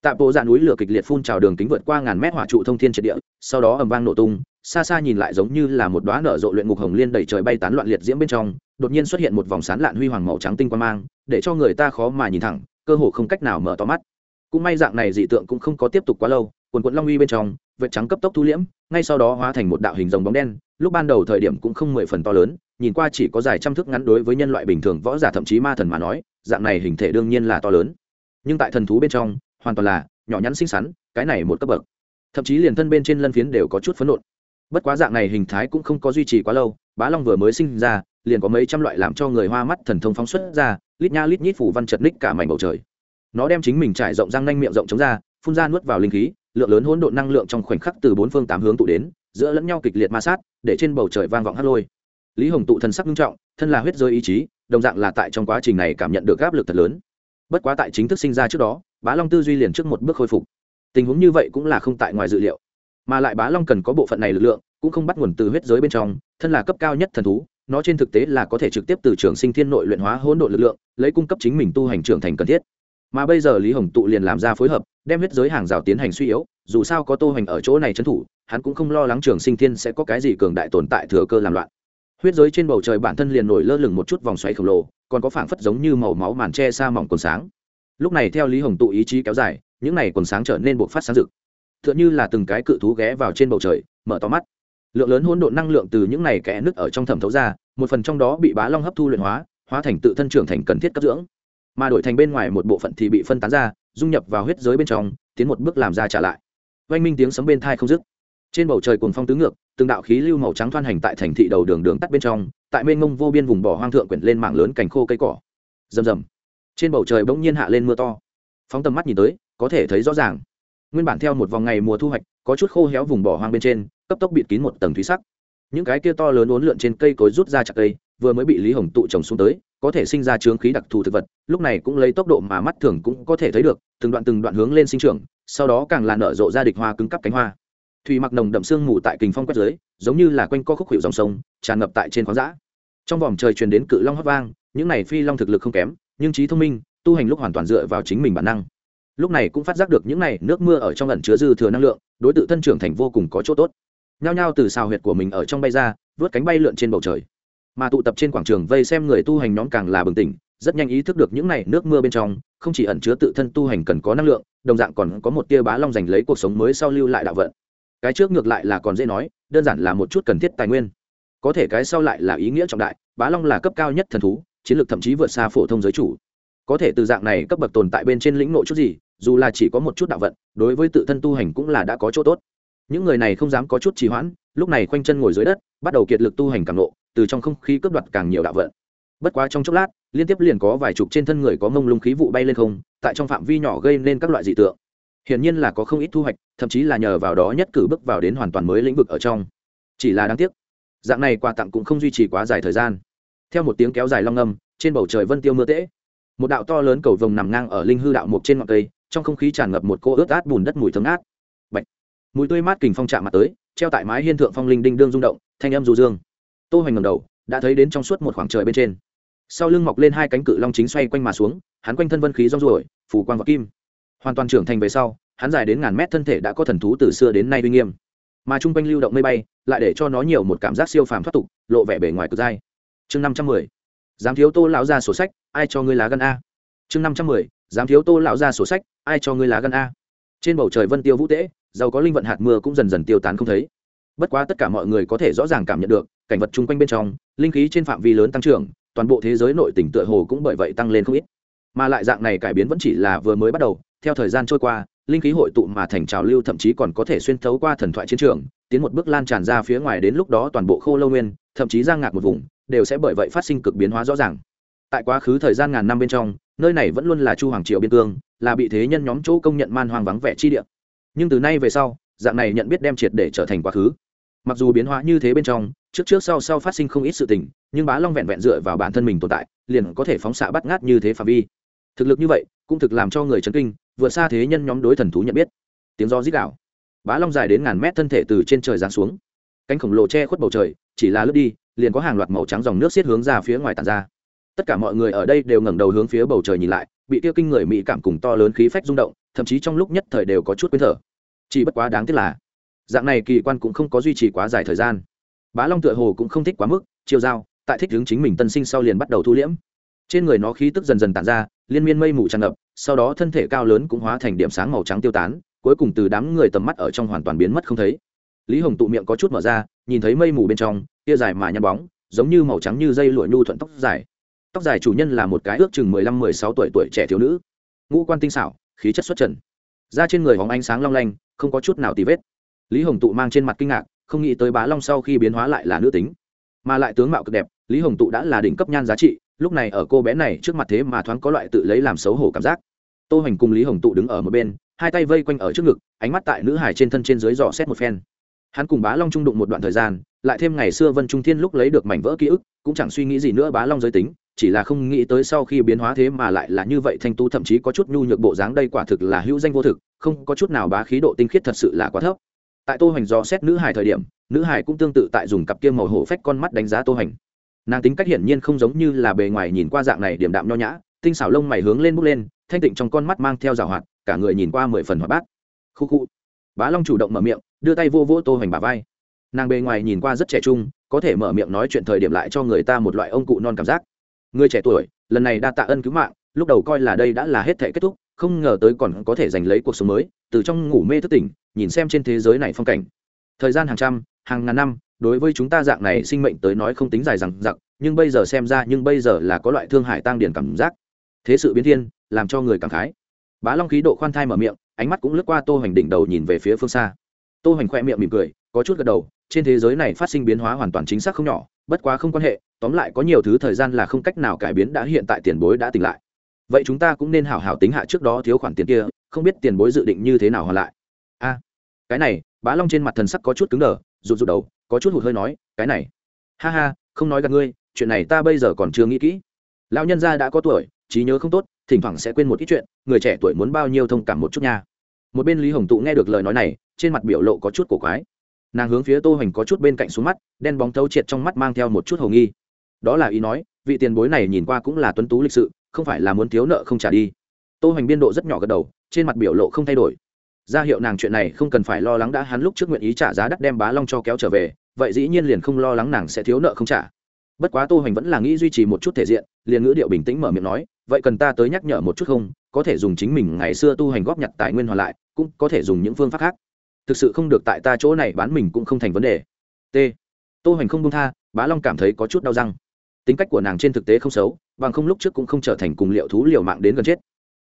tạp bộ dạ núi lửa kịch liệt phun trào đường kính vượt qua ngàn mét hỏa trụ thông thiên triệt địa, sau đó ầm vang nổ tung, xa xa nhìn lại giống như là một đoá nở rộ luyện ngục hồng liên đầy trời bay tán loạn liệt diễm bên trong, đột nhiên xuất hiện một vòng sán lạn huy hoàng màu trắng tinh quang mang, để cho người ta khó mà nhìn thẳng, cơ hồ không cách nào mở to mắt. Cũng may dạng này dị tượng cũng không có tiếp tục quá lâu quần quận long uy bên trong, vệt trắng cấp tốc thu liễm, ngay sau đó hóa thành một đạo hình rồng bóng đen. Lúc ban đầu thời điểm cũng không mười phần to lớn, nhìn qua chỉ có dài trăm thước ngắn đối với nhân loại bình thường võ giả thậm chí ma thần mà nói, dạng này hình thể đương nhiên là to lớn. Nhưng tại thần thú bên trong, hoàn toàn là nhỏ nhắn xinh xắn, cái này một cấp bậc. Thậm chí liền thân bên trên lân phiến đều có chút phấn nộn. Bất quá dạng này hình thái cũng không có duy trì quá lâu, bá long vừa mới sinh ra, liền có mấy trăm loại làm cho người hoa mắt thần thông phóng xuất ra, lít nha lít nhít phủ văn chật ních cả mảnh bầu trời. Nó đem chính mình trải rộng răng nanh miệng rộng chống ra, phun ra nuốt vào linh khí lượng lớn hỗn độn năng lượng trong khoảnh khắc từ bốn phương tám hướng tụ đến, giữa lẫn nhau kịch liệt ma sát, để trên bầu trời vang vọng hát lôi. Lý hồng tụ thần sắc nghiêm trọng, thân là huyết giới ý chí, đồng dạng là tại trong quá trình này cảm nhận được áp lực thật lớn. Bất quá tại chính thức sinh ra trước đó, bá long tư duy liền trước một bước khôi phục. Tình huống như vậy cũng là không tại ngoài dự liệu. Mà lại bá long cần có bộ phận này lực lượng, cũng không bắt nguồn từ huyết giới bên trong, thân là cấp cao nhất thần thú, nó trên thực tế là có thể trực tiếp từ trường sinh thiên nội luyện hóa hỗn độn lực lượng, lấy cung cấp chính mình tu hành trưởng thành cần thiết mà bây giờ lý hồng tụ liền làm ra phối hợp, đem huyết giới hàng rào tiến hành suy yếu, dù sao có tô hoành ở chỗ này trấn thủ, hắn cũng không lo lắng trường sinh thiên sẽ có cái gì cường đại tồn tại thừa cơ làm loạn. Huyết giới trên bầu trời bản thân liền nổi lơ lửng một chút vòng xoáy khổng lồ, còn có phảng phất giống như màu máu màn che xa mỏng còn sáng. Lúc này theo lý hồng tụ ý chí kéo dài, những này còn sáng trở nên buộc phát sáng rực. T h ư ợ n h ư là từng cái cự thú ghé vào trên bầu trời, mở to mắt. Lượng lớn hỗn độn năng lượng từ những này kẽ nứt ở trong thẩm thấu ra, một phần trong đó bị bá long hấp thu luyện hóa hóa thành tự thân trưởng thành cần thiết cấp dưỡng mà đổi thành bên ngoài một bộ phận thì bị phân tán ra, dung nhập vào huyết giới bên trong, tiến một bước làm ra trả lại. Oanh minh tiếng sấm bên thai không dứt. Trên bầu trời cuồng phong tứ ngược, từng đạo khí lưu màu trắng thoan hành tại thành thị đầu đường đường tắt bên trong, tại mênh ngông vô biên vùng bỏ hoang thượng quyển lên mạng lớn cành khô cây cỏ. Rầm rầm. Trên bầu trời bỗng nhiên hạ lên mưa to. Phóng tầm mắt nhìn tới, có thể thấy rõ ràng. Nguyên bản theo một vòng ngày mùa thu hoạch, có chút khô héo vùng bỏ hoang bên trên, cấp tốc bịt kín một tầng thúy sắc. Những cái kia to lớn uốn lượn trên cây cối rút ra chặt cây vừa mới bị lý hồng tụ trồng xuống tới, có thể sinh ra chướng khí đặc thù thực vật, lúc này cũng lấy tốc độ mà mắt thường cũng có thể thấy được, từng đoạn từng đoạn hướng lên sinh trưởng, sau đó càng là nở rộ ra địch hoa cứng cắp cánh hoa. Thủy mặc nồng đậm sương mù tại kình phong quét dưới, giống như là quanh co khúc hiệu dòng sông, tràn ngập tại trên khoáng dã. Trong vòm trời truyền đến cự long hót vang, những này phi long thực lực không kém, nhưng trí thông minh, tu hành lúc hoàn toàn dựa vào chính mình bản năng. Lúc này cũng phát giác được những này nước mưa ở trong ẩn chứa dư thừa năng lượng, đối tượng thân trưởng thành vô cùng có chỗ tốt. Nhao nhao từ xào huyệt của mình ở trong bay ra, vớt cánh bay lượn trên bầu trời mà tụ tập trên quảng trường vây xem người tu hành nhóm càng là bừng tỉnh, rất nhanh ý thức được những này nước mưa bên trong, không chỉ ẩn chứa tự thân tu hành cần có năng lượng, đồng dạng còn có một tia bá long giành lấy cuộc sống mới sau lưu lại đạo vận. Cái trước ngược lại là còn dễ nói, đơn giản là một chút cần thiết tài nguyên. Có thể cái sau lại là ý nghĩa trọng đại, bá long là cấp cao nhất thần thú, chiến lược thậm chí vượt xa phổ thông giới chủ. Có thể từ dạng này cấp bậc tồn tại bên trên lĩnh nội chút gì, dù là chỉ có một chút đạo vận, đối với tự thân tu hành cũng là đã có chỗ tốt. Những người này không dám có chút trì hoãn, lúc này khoanh chân ngồi dưới đất, bắt đầu kiệt lực tu hành càng lộ từ trong không khí cướp đoạt càng nhiều đạo vận. Bất quá trong chốc lát, liên tiếp liền có vài chục trên thân người có mông lung khí vụ bay lên không, tại trong phạm vi nhỏ gây nên các loại dị tượng. Hiển nhiên là có không ít thu hoạch, thậm chí là nhờ vào đó nhất cử bước vào đến hoàn toàn mới lĩnh vực ở trong. Chỉ là đáng tiếc, dạng này quà tặng cũng không duy trì quá dài thời gian. Theo một tiếng kéo dài long âm, trên bầu trời vân tiêu mưa tễ. Một đạo to lớn cầu vồng nằm ngang ở linh hư đạo mộc trên ngọn cây, trong không khí tràn ngập một cô ướt át bùn đất mùi thấm át Bạch. mùi tươi mát kình phong chạm mặt tới, treo tại mái hiên thượng phong linh đinh đương rung động, thanh âm du dương tô hoành ngầm đầu, đã thấy đến trong suốt một khoảng trời bên trên. Sau lưng mọc lên hai cánh cự long chính xoay quanh mà xuống, hắn quanh thân vân khí rong ruổi, phủ quang và kim. Hoàn toàn trưởng thành về sau, hắn dài đến ngàn mét thân thể đã có thần thú từ xưa đến nay uy nghiêm. Mà chung quanh lưu động mây bay, lại để cho nó nhiều một cảm giác siêu phàm thoát tục, lộ vẻ bề ngoài cực dai. Chương năm trăm mười dám thiếu tô lão ra sổ sách, ai cho ngươi lá gân a? Chương năm trăm mười dám thiếu tô lão ra sổ sách, ai cho ngươi lá gân a? Trên bầu trời vân tiêu vũ tễ, giàu có linh vận hạt mưa cũng dần dần tiêu tán không thấy bất quá tất cả mọi người có thể rõ ràng cảm nhận được, cảnh vật chung quanh bên trong, linh khí trên phạm vi lớn tăng trưởng, toàn bộ thế giới nội tỉnh tựa hồ cũng bởi vậy tăng lên không ít. Mà lại dạng này cải biến vẫn chỉ là vừa mới bắt đầu, theo thời gian trôi qua, linh khí hội tụ mà thành trào lưu thậm chí còn có thể xuyên thấu qua thần thoại chiến trường, tiến một bước lan tràn ra phía ngoài đến lúc đó toàn bộ khô lâu nguyên, thậm chí ra ngạc một vùng, đều sẽ bởi vậy phát sinh cực biến hóa rõ ràng. Tại quá khứ thời gian ngàn năm bên trong, nơi này vẫn luôn là chu hoàng triệu biên cương, là bị thế nhân nhóm chỗ công nhận man hoang vắng vẻ chi địa. Nhưng từ nay về sau, dạng này nhận biết đem triệt để trở thành quá khứ mặc dù biến hóa như thế bên trong, trước trước sau sau phát sinh không ít sự tình, nhưng bá long vẹn vẹn dựa vào bản thân mình tồn tại, liền có thể phóng xạ bắt ngát như thế phạm vi. Thực lực như vậy, cũng thực làm cho người chấn kinh vượt xa thế nhân nhóm đối thần thú nhận biết. Tiếng do rít gạo bá long dài đến ngàn mét thân thể từ trên trời giáng xuống. Cánh khổng lồ che khuất bầu trời, chỉ là lướt đi, liền có hàng loạt màu trắng dòng nước xiết hướng ra phía ngoài tàn ra. Tất cả mọi người ở đây đều ngẩng đầu hướng phía bầu trời nhìn lại, bị tiêu kinh người mỹ cảm cùng to lớn khí phách rung động, thậm chí trong lúc nhất thời đều có chút quên thở. Chỉ bất quá đáng tiếc là dạng này kỳ quan cũng không có duy trì quá dài thời gian. Bá long tựa hồ cũng không thích quá mức, chiêu giao tại thích hướng chính mình tân sinh sau liền bắt đầu thu liễm. Trên người nó khí tức dần dần tản ra, liên miên mây mù tràn ngập, sau đó thân thể cao lớn cũng hóa thành điểm sáng màu trắng tiêu tán, cuối cùng từ đám người tầm mắt ở trong hoàn toàn biến mất không thấy. Lý hồng tụ miệng có chút mở ra, nhìn thấy mây mù bên trong, tia dài mà nhăn bóng, giống như màu trắng như dây lụa nhu thuận tóc dài. Tóc dài chủ nhân là một cái ước chừng mười lăm, mười sáu tuổi tuổi trẻ thiếu nữ. Ngũ quan tinh xảo, khí chất xuất trần. Da trên người hóng ánh sáng long lanh, không có chút nào tì vết lý hồng tụ mang trên mặt kinh ngạc, không nghĩ tới bá long sau khi biến hóa lại là nữ tính, mà lại tướng mạo cực đẹp, lý hồng tụ đã là đỉnh cấp nhan giá trị, lúc này ở cô bé này trước mặt thế mà thoáng có loại tự lấy làm xấu hổ cảm giác. Tô hoành cùng lý hồng tụ đứng ở một bên, hai tay vây quanh ở trước ngực, ánh mắt tại nữ hải trên thân trên dưới dò xét một phen. Hắn cùng bá long trung đụng một đoạn thời gian, lại thêm ngày xưa vân trung thiên lúc lấy được mảnh vỡ ký ức, cũng chẳng suy nghĩ gì nữa bá long giới tính, chỉ là không nghĩ tới sau khi biến hóa thế mà lại là như vậy thanh tu thậm chí có chút nhu nhược bộ dáng đây quả thực là hữu danh vô thực, không có chút nào bá khí độ tinh khiết thật sự là quá thấp tại tô hoành do xét nữ hải thời điểm, nữ hải cũng tương tự tại dùng cặp kia màu hổ phách con mắt đánh giá tô hoành. Nàng tính cách hiển nhiên không giống như là bề ngoài nhìn qua dạng này điểm đạm nho nhã, tinh xảo lông mày hướng lên bốc lên, thanh tịnh trong con mắt mang theo rào hoạt, cả người nhìn qua mười phần hoạt bát. Khu khu. Bá long chủ động mở miệng, đưa tay vô vỗ tô hoành bà vai. Nàng bề ngoài nhìn qua rất trẻ trung, có thể mở miệng nói chuyện thời điểm lại cho người ta một loại ông cụ non cảm giác. Người trẻ tuổi, lần này đa tạ ân cứu mạng lúc đầu coi là đây đã là hết thể kết thúc, không ngờ tới còn có thể giành lấy cuộc sống mới, từ trong ngủ mê thức tỉnh, nhìn xem trên thế giới này phong cảnh. Thời gian hàng trăm, hàng ngàn năm, đối với chúng ta dạng này sinh mệnh tới nói không tính dài rằng giặc nhưng bây giờ xem ra, nhưng bây giờ là có loại thương hải tăng điển cảm giác. Thế sự biến thiên, làm cho người cảm khái. Bá long khí độ khoan thai mở miệng, ánh mắt cũng lướt qua tô hoành đỉnh đầu nhìn về phía phương xa. Tô hoành khoe miệng mỉm cười, có chút gật đầu, trên thế giới này phát sinh biến hóa hoàn toàn chính xác không nhỏ, bất quá không quan hệ, tóm lại có nhiều thứ thời gian là không cách nào cải biến đã, hiện tại tiền bối đã tỉnh lại vậy chúng ta cũng nên hảo hảo tính hạ trước đó thiếu khoản tiền kia, không biết tiền bối dự định như thế nào hoàn lại. A, cái này, bá long trên mặt thần sắc có chút cứng đờ, rụt rụt đầu, có chút hụt hơi nói, cái này. Ha ha, không nói gặp ngươi, chuyện này ta bây giờ còn chưa nghĩ kỹ. Lão nhân gia đã có tuổi, trí nhớ không tốt, thỉnh thoảng sẽ quên một ít chuyện, người trẻ tuổi muốn bao nhiêu thông cảm một chút nha. Một bên lý hồng tụ nghe được lời nói này, trên mặt biểu lộ có chút cổ quái. Nàng hướng phía tô hoành có chút bên cạnh xuống mắt, đen bóng thấu triệt trong mắt mang theo một chút hầu nghi. Đó là ý nói, vị tiền bối này nhìn qua cũng là tuấn tú lịch sự không phải là muốn thiếu nợ không trả đi. Tô hoành biên độ rất nhỏ gật đầu, trên mặt biểu lộ không thay đổi. Ra hiệu nàng chuyện này không cần phải lo lắng đã, hắn lúc trước nguyện ý trả giá đắt đem bá long cho kéo trở về, vậy dĩ nhiên liền không lo lắng nàng sẽ thiếu nợ không trả. Bất quá tô hoành vẫn là nghĩ duy trì một chút thể diện, liền ngữ điệu bình tĩnh mở miệng nói, vậy cần ta tới nhắc nhở một chút không? Có thể dùng chính mình ngày xưa tu hành góp nhặt tài nguyên hoàn lại, cũng có thể dùng những phương pháp khác. Thực sự không được tại ta chỗ này bán mình cũng không thành vấn đề. T. Tô hoành không buông tha, bá long cảm thấy có chút đau răng tính cách của nàng trên thực tế không xấu, bằng không lúc trước cũng không trở thành cùng liệu thú liều mạng đến gần chết.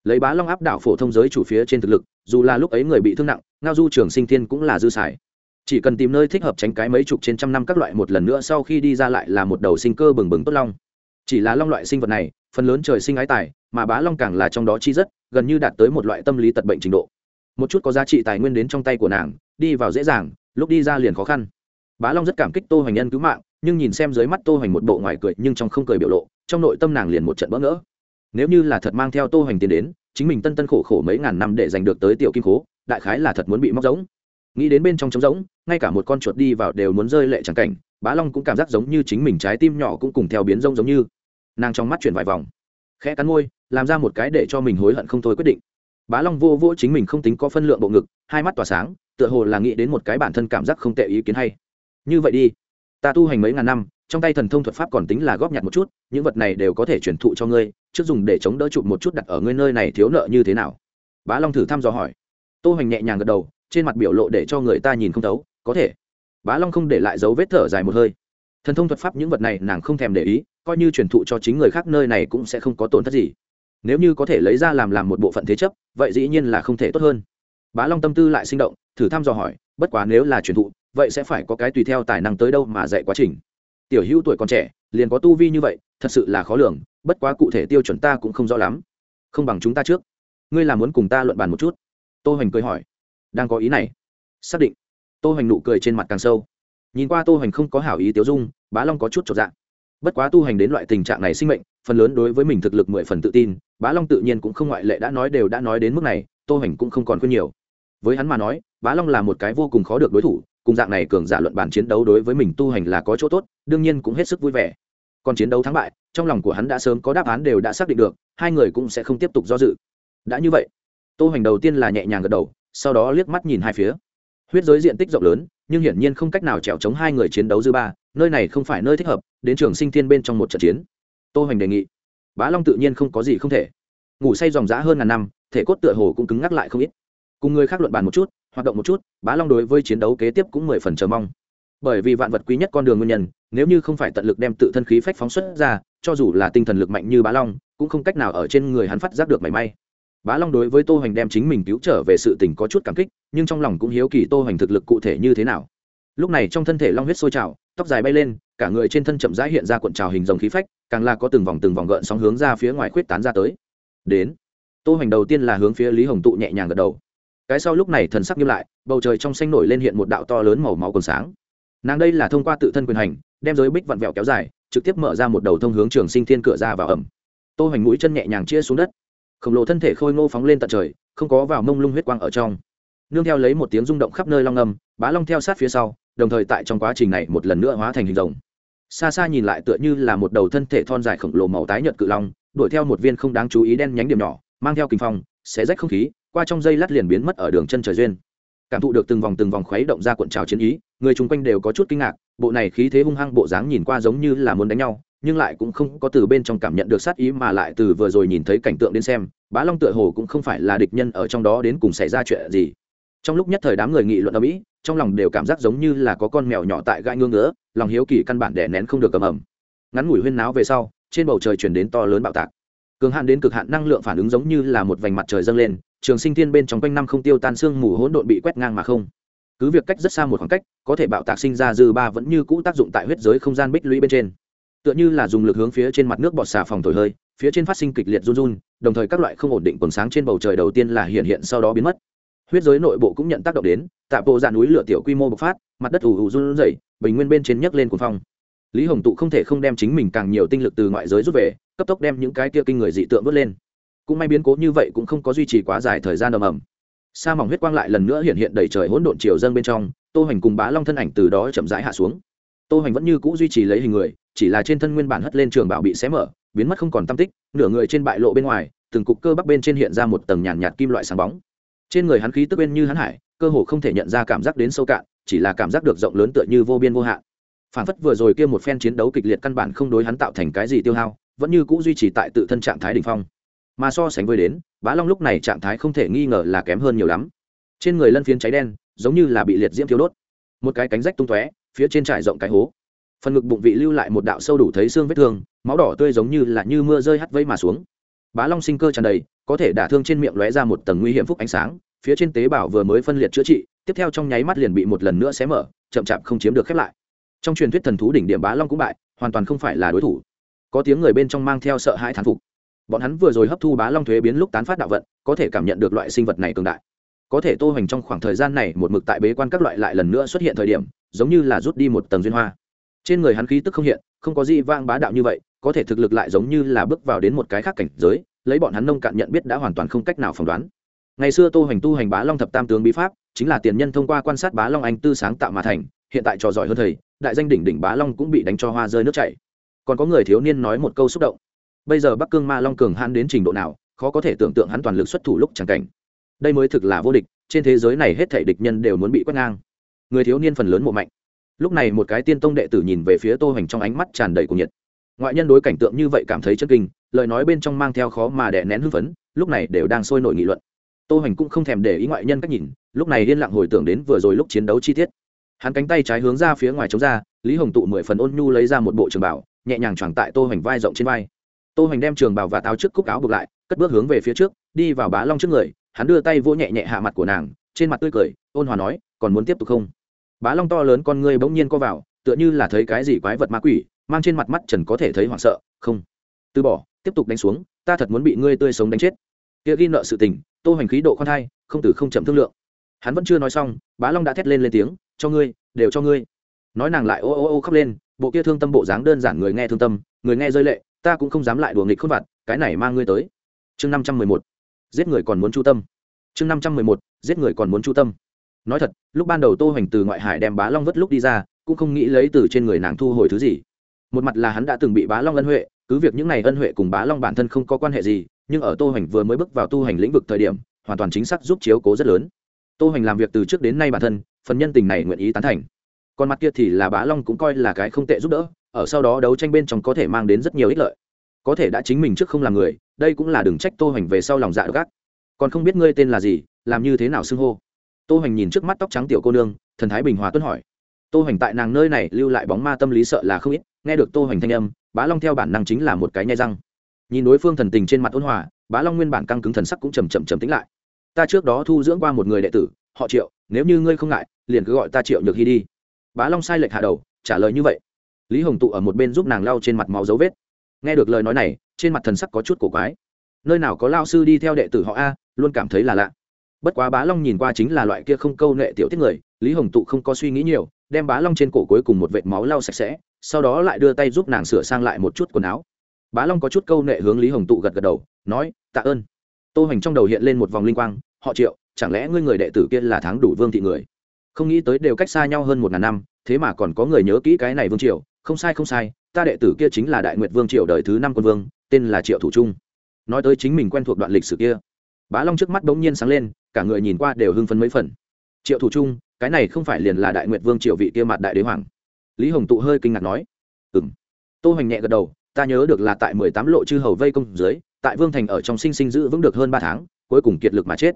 Lấy bá long áp đảo phổ thông giới chủ phía trên thực lực, dù là lúc ấy người bị thương nặng, ngao du trường sinh thiên cũng là dư sải. chỉ cần tìm nơi thích hợp tránh cái mấy chục trên trăm năm các loại một lần nữa sau khi đi ra lại là một đầu sinh cơ bừng bừng tốt long. Chỉ là long loại sinh vật này, phần lớn trời sinh ái tài, mà bá long càng là trong đó chi rất, gần như đạt tới một loại tâm lý tật bệnh trình độ. Một chút có giá trị tài nguyên đến trong tay của nàng, đi vào dễ dàng, lúc đi ra liền khó khăn. Bá long rất cảm kích tô hoành nhân cứu mạng nhưng nhìn xem dưới mắt tô hoành một bộ ngoài cười nhưng trong không cười biểu lộ, trong nội tâm nàng liền một trận bỡ ngỡ. Nếu như là thật mang theo tô hoành tiến đến, chính mình tân tân khổ khổ mấy ngàn năm để giành được tới tiểu kim khố, đại khái là thật muốn bị móc giống nghĩ đến bên trong trống giống ngay cả một con chuột đi vào đều muốn rơi lệ chẳng cảnh, bá long cũng cảm giác giống như chính mình trái tim nhỏ cũng cùng theo biến giống giống như. Nàng trong mắt chuyển vài vòng, khẽ cắn môi, làm ra một cái để cho mình hối hận không thôi quyết định. Bá long vô vô chính mình không tính có phân lượng bộ ngực, hai mắt tỏa sáng, tựa hồ là nghĩ đến một cái bản thân cảm giác không tệ ý kiến hay. Như vậy đi ta tu hành mấy ngàn năm, trong tay thần thông thuật pháp còn tính là góp nhặt một chút, những vật này đều có thể chuyển thụ cho ngươi, trước dùng để chống đỡ chụp một chút đặt ở ngươi nơi này thiếu nợ như thế nào? Bá long thử thăm dò hỏi. Tô hoành nhẹ nhàng gật đầu, trên mặt biểu lộ để cho người ta nhìn không thấu, có thể. Bá long không để lại dấu vết thở dài một hơi. Thần thông thuật pháp những vật này nàng không thèm để ý, coi như chuyển thụ cho chính người khác nơi này cũng sẽ không có tổn thất gì. Nếu như có thể lấy ra làm làm một bộ phận thế chấp, vậy dĩ nhiên là không thể tốt hơn. Bá long tâm tư lại sinh động, thử thăm dò hỏi, bất quá nếu là chuyển thụ vậy sẽ phải có cái tùy theo tài năng tới đâu mà dạy quá trình. Tiểu hữu tuổi còn trẻ, liền có tu vi như vậy, thật sự là khó lường, bất quá cụ thể tiêu chuẩn ta cũng không rõ lắm. Không bằng chúng ta trước. Ngươi là muốn cùng ta luận bàn một chút? Tô hoành cười hỏi. Đang có ý này. Xác định. Tô hoành nụ cười trên mặt càng sâu. Nhìn qua tô hoành không có hảo ý tiêu dung, bá long có chút trọt dạng bất quá tu hành đến loại tình trạng này sinh mệnh, phần lớn đối với mình thực lực mười phần tự tin, bá long tự nhiên cũng không ngoại lệ đã nói đều đã nói đến mức này, tô hoành cũng không còn khuyên nhiều. Với hắn mà nói, bá long là một cái vô cùng khó được đối thủ cùng dạng này cường giả luận bàn chiến đấu đối với mình tu hành là có chỗ tốt, đương nhiên cũng hết sức vui vẻ. Còn chiến đấu thắng bại, trong lòng của hắn đã sớm có đáp án đều đã xác định được, hai người cũng sẽ không tiếp tục do dự. Đã như vậy, tô hoành đầu tiên là nhẹ nhàng gật đầu, sau đó liếc mắt nhìn hai phía. Huyết giới diện tích rộng lớn, nhưng hiển nhiên không cách nào chèo chống hai người chiến đấu dư ba, nơi này không phải nơi thích hợp, đến trường sinh thiên bên trong một trận chiến. Tô hoành đề nghị. Bá long tự nhiên không có gì không thể. Ngủ say dòng dã hơn ngàn năm, thể cốt tựa hồ cũng cứng ngắc lại không ít. Cùng người khác luận bàn một chút hoạt động một chút, bá long đối với chiến đấu kế tiếp cũng mười phần chờ mong. Bởi vì vạn vật quý nhất con đường nguyên nhân, nếu như không phải tận lực đem tự thân khí phách phóng xuất ra, cho dù là tinh thần lực mạnh như bá long, cũng không cách nào ở trên người hắn phát giác được mảy may. Bá long đối với tô hoành đem chính mình cứu trở về sự tình có chút cảm kích, nhưng trong lòng cũng hiếu kỳ tô hoành thực lực cụ thể như thế nào. Lúc này trong thân thể long huyết sôi trào, tóc dài bay lên, cả người trên thân chậm rãi hiện ra cuộn trào hình dòng khí phách, càng là có từng vòng từng vòng gợn sóng hướng ra phía ngoài khuyết tán ra tới. Đến, tô hoành đầu tiên là hướng phía lý hồng tụ nhẹ nhàng gật đầu cái sau lúc này thần sắc nghiêm lại, bầu trời trong xanh nổi lên hiện một đạo to lớn màu máu còn sáng. Nàng đây là thông qua tự thân quyền hành, đem giới bích vặn vẹo kéo dài, trực tiếp mở ra một đầu thông hướng trường sinh thiên cửa ra vào ẩm. Tô hoành mũi chân nhẹ nhàng chia xuống đất. Khổng lồ thân thể khôi ngô phóng lên tận trời, không có vào mông lung huyết quang ở trong. Nương theo lấy một tiếng rung động khắp nơi long âm, bá long theo sát phía sau, đồng thời tại trong quá trình này một lần nữa hóa thành hình rồng. Xa xa nhìn lại tựa như là một đầu thân thể thon dài khổng lồ màu tái nhợt cự long, đuổi theo một viên không đáng chú ý đen nhánh điểm nhỏ, mang theo kinh phong, xé rách không khí qua trong dây lát liền biến mất ở đường chân trời duyên. Cảm thụ được từng vòng từng vòng khuấy động ra cuộn trào chiến ý, người chung quanh đều có chút kinh ngạc, bộ này khí thế hung hăng bộ dáng nhìn qua giống như là muốn đánh nhau, nhưng lại cũng không có từ bên trong cảm nhận được sát ý mà lại từ vừa rồi nhìn thấy cảnh tượng đến xem, bá long tựa hồ cũng không phải là địch nhân ở trong đó đến cùng xảy ra chuyện gì. Trong lúc nhất thời đám người nghị luận ở mỹ trong lòng đều cảm giác giống như là có con mèo nhỏ tại gai ngương ngứa, lòng hiếu kỳ căn bản đè nén không được cầm ẩm ngắn ngủi huyên náo về sau, trên bầu trời chuyển đến to lớn bạo tạc. Cường hạn đến cực hạn năng lượng phản ứng giống như là một vành mặt trời dâng lên trường sinh thiên bên trong quanh năm không tiêu tan xương mù hỗn độn bị quét ngang mà không. Cứ việc cách rất xa một khoảng cách, có thể bạo tạc sinh ra dư ba vẫn như cũ tác dụng tại huyết giới không gian bích lũy bên trên. Tựa như là dùng lực hướng phía trên mặt nước bọt xà phòng thổi hơi, phía trên phát sinh kịch liệt run run, đồng thời các loại không ổn định quần sáng trên bầu trời đầu tiên là hiện hiện sau đó biến mất. Huyết giới nội bộ cũng nhận tác động đến, tạ bộ ra núi lửa tiểu quy mô bộc phát, mặt đất ủ ủ run rẩy, bình nguyên bên trên nhấc lên cuồng phong. Lý hồng tụ không thể không đem chính mình càng nhiều tinh lực từ ngoại giới rút về, cấp tốc đem những cái kia kinh người dị tượng vớt lên cũng may biến cố như vậy cũng không có duy trì quá dài thời gian ầm ầm. Sa mỏng huyết quang lại lần nữa hiện hiện đầy trời hỗn độn chiều dâng bên trong tô hoành cùng bá long thân ảnh từ đó chậm rãi hạ xuống. Tô hoành vẫn như cũ duy trì lấy hình người chỉ là trên thân nguyên bản hất lên trường bảo bị xé mở biến mất không còn tâm tích nửa người trên bại lộ bên ngoài từng cục cơ bắc bên trên hiện ra một tầng nhàn nhạt, kim loại sáng bóng. Trên người hắn khí tức bên như hắn hải cơ hồ không thể nhận ra cảm giác đến sâu cạn chỉ là cảm giác được rộng lớn tựa như vô biên vô hạn. Phản phất vừa rồi kia một phen chiến đấu kịch liệt căn bản không đối hắn tạo thành cái gì tiêu hao vẫn như cũ duy trì tại tự thân trạng thái đỉnh phong mà so sánh với đến, bá long lúc này trạng thái không thể nghi ngờ là kém hơn nhiều lắm. Trên người lân phiến cháy đen, giống như là bị liệt diễm thiếu đốt. Một cái cánh rách tung tóe, phía trên trải rộng cái hố. Phần ngực bụng vị lưu lại một đạo sâu đủ thấy xương vết thương, máu đỏ tươi giống như là như mưa rơi hắt vây mà xuống. Bá long sinh cơ tràn đầy, có thể đả thương trên miệng lóe ra một tầng nguy hiểm phúc ánh sáng, phía trên tế bào vừa mới phân liệt chữa trị, tiếp theo trong nháy mắt liền bị một lần nữa xé mở, chậm chạp không chiếm được khép lại. Trong truyền thuyết thần thú đỉnh điểm bá long cũng bại, hoàn toàn không phải là đối thủ. Có tiếng người bên trong mang theo sợ hãi thán phục bọn hắn vừa rồi hấp thu bá long thuế biến lúc tán phát đạo vận, có thể cảm nhận được loại sinh vật này cường đại. Có thể tô hoành trong khoảng thời gian này một mực tại bế quan các loại lại lần nữa xuất hiện thời điểm, giống như là rút đi một tầng duyên hoa. Trên người hắn khí tức không hiện, không có gì vang bá đạo như vậy, có thể thực lực lại giống như là bước vào đến một cái khác cảnh giới, lấy bọn hắn nông cạn nhận biết đã hoàn toàn không cách nào phỏng đoán. Ngày xưa tô hoành tu hành bá long thập tam tướng bí pháp, chính là tiền nhân thông qua quan sát bá long anh tư sáng tạo mà thành, hiện tại trò giỏi hơn thầy, đại danh đỉnh đỉnh bá long cũng bị đánh cho hoa rơi nước chảy. Còn có người thiếu niên nói một câu xúc động bây giờ bắc cương ma long cường hãn đến trình độ nào, khó có thể tưởng tượng hắn toàn lực xuất thủ lúc c h ẳ n g cảnh. Đây mới thực là vô địch, trên thế giới này hết thể địch nhân đều muốn bị quét ngang. Người thiếu niên phần lớn mộ mạnh. Lúc này một cái tiên tông đệ tử nhìn về phía tô hoành trong ánh mắt tràn đầy cuồng nhiệt. Ngoại nhân đối cảnh tượng như vậy cảm thấy chân kinh, lời nói bên trong mang theo khó mà đè nén hưng phấn, lúc này đều đang sôi nổi nghị luận. Tô hoành cũng không thèm để ý ngoại nhân cách nhìn, lúc này liên lạc hồi tưởng đến vừa rồi lúc chiến đấu chi tiết. Hắn cánh tay trái hướng ra phía ngoài chống ra, lý hồng tụ mười phần ôn nhu lấy ra một bộ trường bảo, nhẹ nhàng choàng tại tô hoành vai rộng trên vai tô hoành đem trường bào và táo trước cúc áo buộc lại, cất bước hướng về phía trước, đi vào bá long trước người, hắn đưa tay vỗ nhẹ nhẹ hạ mặt của nàng, trên mặt tươi cười, ôn hòa nói, còn muốn tiếp tục không? Bá long to lớn con ngươi bỗng nhiên co vào, tựa như là thấy cái gì quái vật ma quỷ, mang trên mặt mắt trần có thể thấy hoảng sợ, không, từ bỏ, tiếp tục đánh xuống, ta thật muốn bị ngươi tươi sống đánh chết. Kia ghi nợ sự tình, tô hoành khí độ khoan thai, không từ không chậm thương lượng. Hắn vẫn chưa nói xong, bá long đã thét lên lên tiếng, cho ngươi, đều cho ngươi. Nói nàng lại ô ô ô khóc lên, bộ kia thương tâm bộ dáng đơn giản người nghe thương tâm, người nghe rơi lệ ta cũng không dám lại đùa nghịch khôn vặt, cái này mang ngươi tới. Chương năm trăm mười một, giết người còn muốn chu tâm. Chương năm trăm mười một, giết người còn muốn chu tâm. Nói thật, lúc ban đầu tô hoành từ ngoại hải đem bá long vất lúc đi ra, cũng không nghĩ lấy từ trên người nàng thu hồi thứ gì. Một mặt là hắn đã từng bị bá long ân huệ, cứ việc những này ân huệ cùng bá long bản thân không có quan hệ gì, nhưng ở tô hoành vừa mới bước vào tu hành lĩnh vực thời điểm, hoàn toàn chính xác giúp chiếu cố rất lớn. Tô hoành làm việc từ trước đến nay bản thân, phần nhân tình này nguyện ý tán thành. Còn mặt kia thì là bá long cũng coi là cái không tệ giúp đỡ ở sau đó đấu tranh bên trong có thể mang đến rất nhiều ích lợi. Có thể đã chính mình trước không làm người, đây cũng là đừng trách tô hoành về sau lòng dạ gác còn không biết ngươi tên là gì, làm như thế nào xưng hô? Tô hoành nhìn trước mắt tóc trắng tiểu cô nương, thần thái bình hòa tuân hỏi. Tô hoành tại nàng nơi này lưu lại bóng ma tâm lý sợ là không ít, nghe được tô hoành thanh âm, bá long theo bản năng chính là một cái nhai răng. Nhìn đối phương thần tình trên mặt ôn hòa, bá long nguyên bản căng cứng thần sắc cũng chầm chậm chầm tính lại. Ta trước đó thu dưỡng qua một người đệ tử, họ triệu, nếu như ngươi không ngại, liền cứ gọi ta triệu nhược hy đi. Bá long sai lệch hạ đầu, trả lời như vậy lý hồng tụ ở một bên giúp nàng lau trên mặt máu dấu vết. Nghe được lời nói này, trên mặt thần sắc có chút cổ quái. Nơi nào có lao sư đi theo đệ tử họ a, luôn cảm thấy là lạ. Bất quá bá long nhìn qua chính là loại kia không câu nệ tiểu tiết người, lý hồng tụ không có suy nghĩ nhiều, đem bá long trên cổ cuối cùng một vệt máu lau sạch sẽ, sau đó lại đưa tay giúp nàng sửa sang lại một chút quần áo. Bá long có chút câu nệ hướng lý hồng tụ gật gật đầu, nói, tạ ơn. Tô hoành trong đầu hiện lên một vòng linh quang, họ triệu, chẳng lẽ ngươi người đệ tử kia là tháng đủ vương thị người? Không nghĩ tới đều cách xa nhau hơn một ngàn năm, thế mà còn có người nhớ kỹ cái này vương triều không sai không sai, ta đệ tử kia chính là đại nguyệt vương triệu đời thứ năm quân vương, tên là triệu thủ trung. Nói tới chính mình quen thuộc đoạn lịch sử kia, bá long trước mắt bỗng nhiên sáng lên, cả người nhìn qua đều hưng phấn mấy phần. Triệu thủ trung, cái này không phải liền là đại nguyệt vương triệu vị kia mặt đại đế hoàng? Lý hồng tụ hơi kinh ngạc nói. Ừ m tô hoành nhẹ gật đầu, ta nhớ được là tại mười tám lộ chư hầu vây công dưới, tại vương thành ở trong sinh sinh giữ vững được hơn ba tháng, cuối cùng kiệt lực mà chết.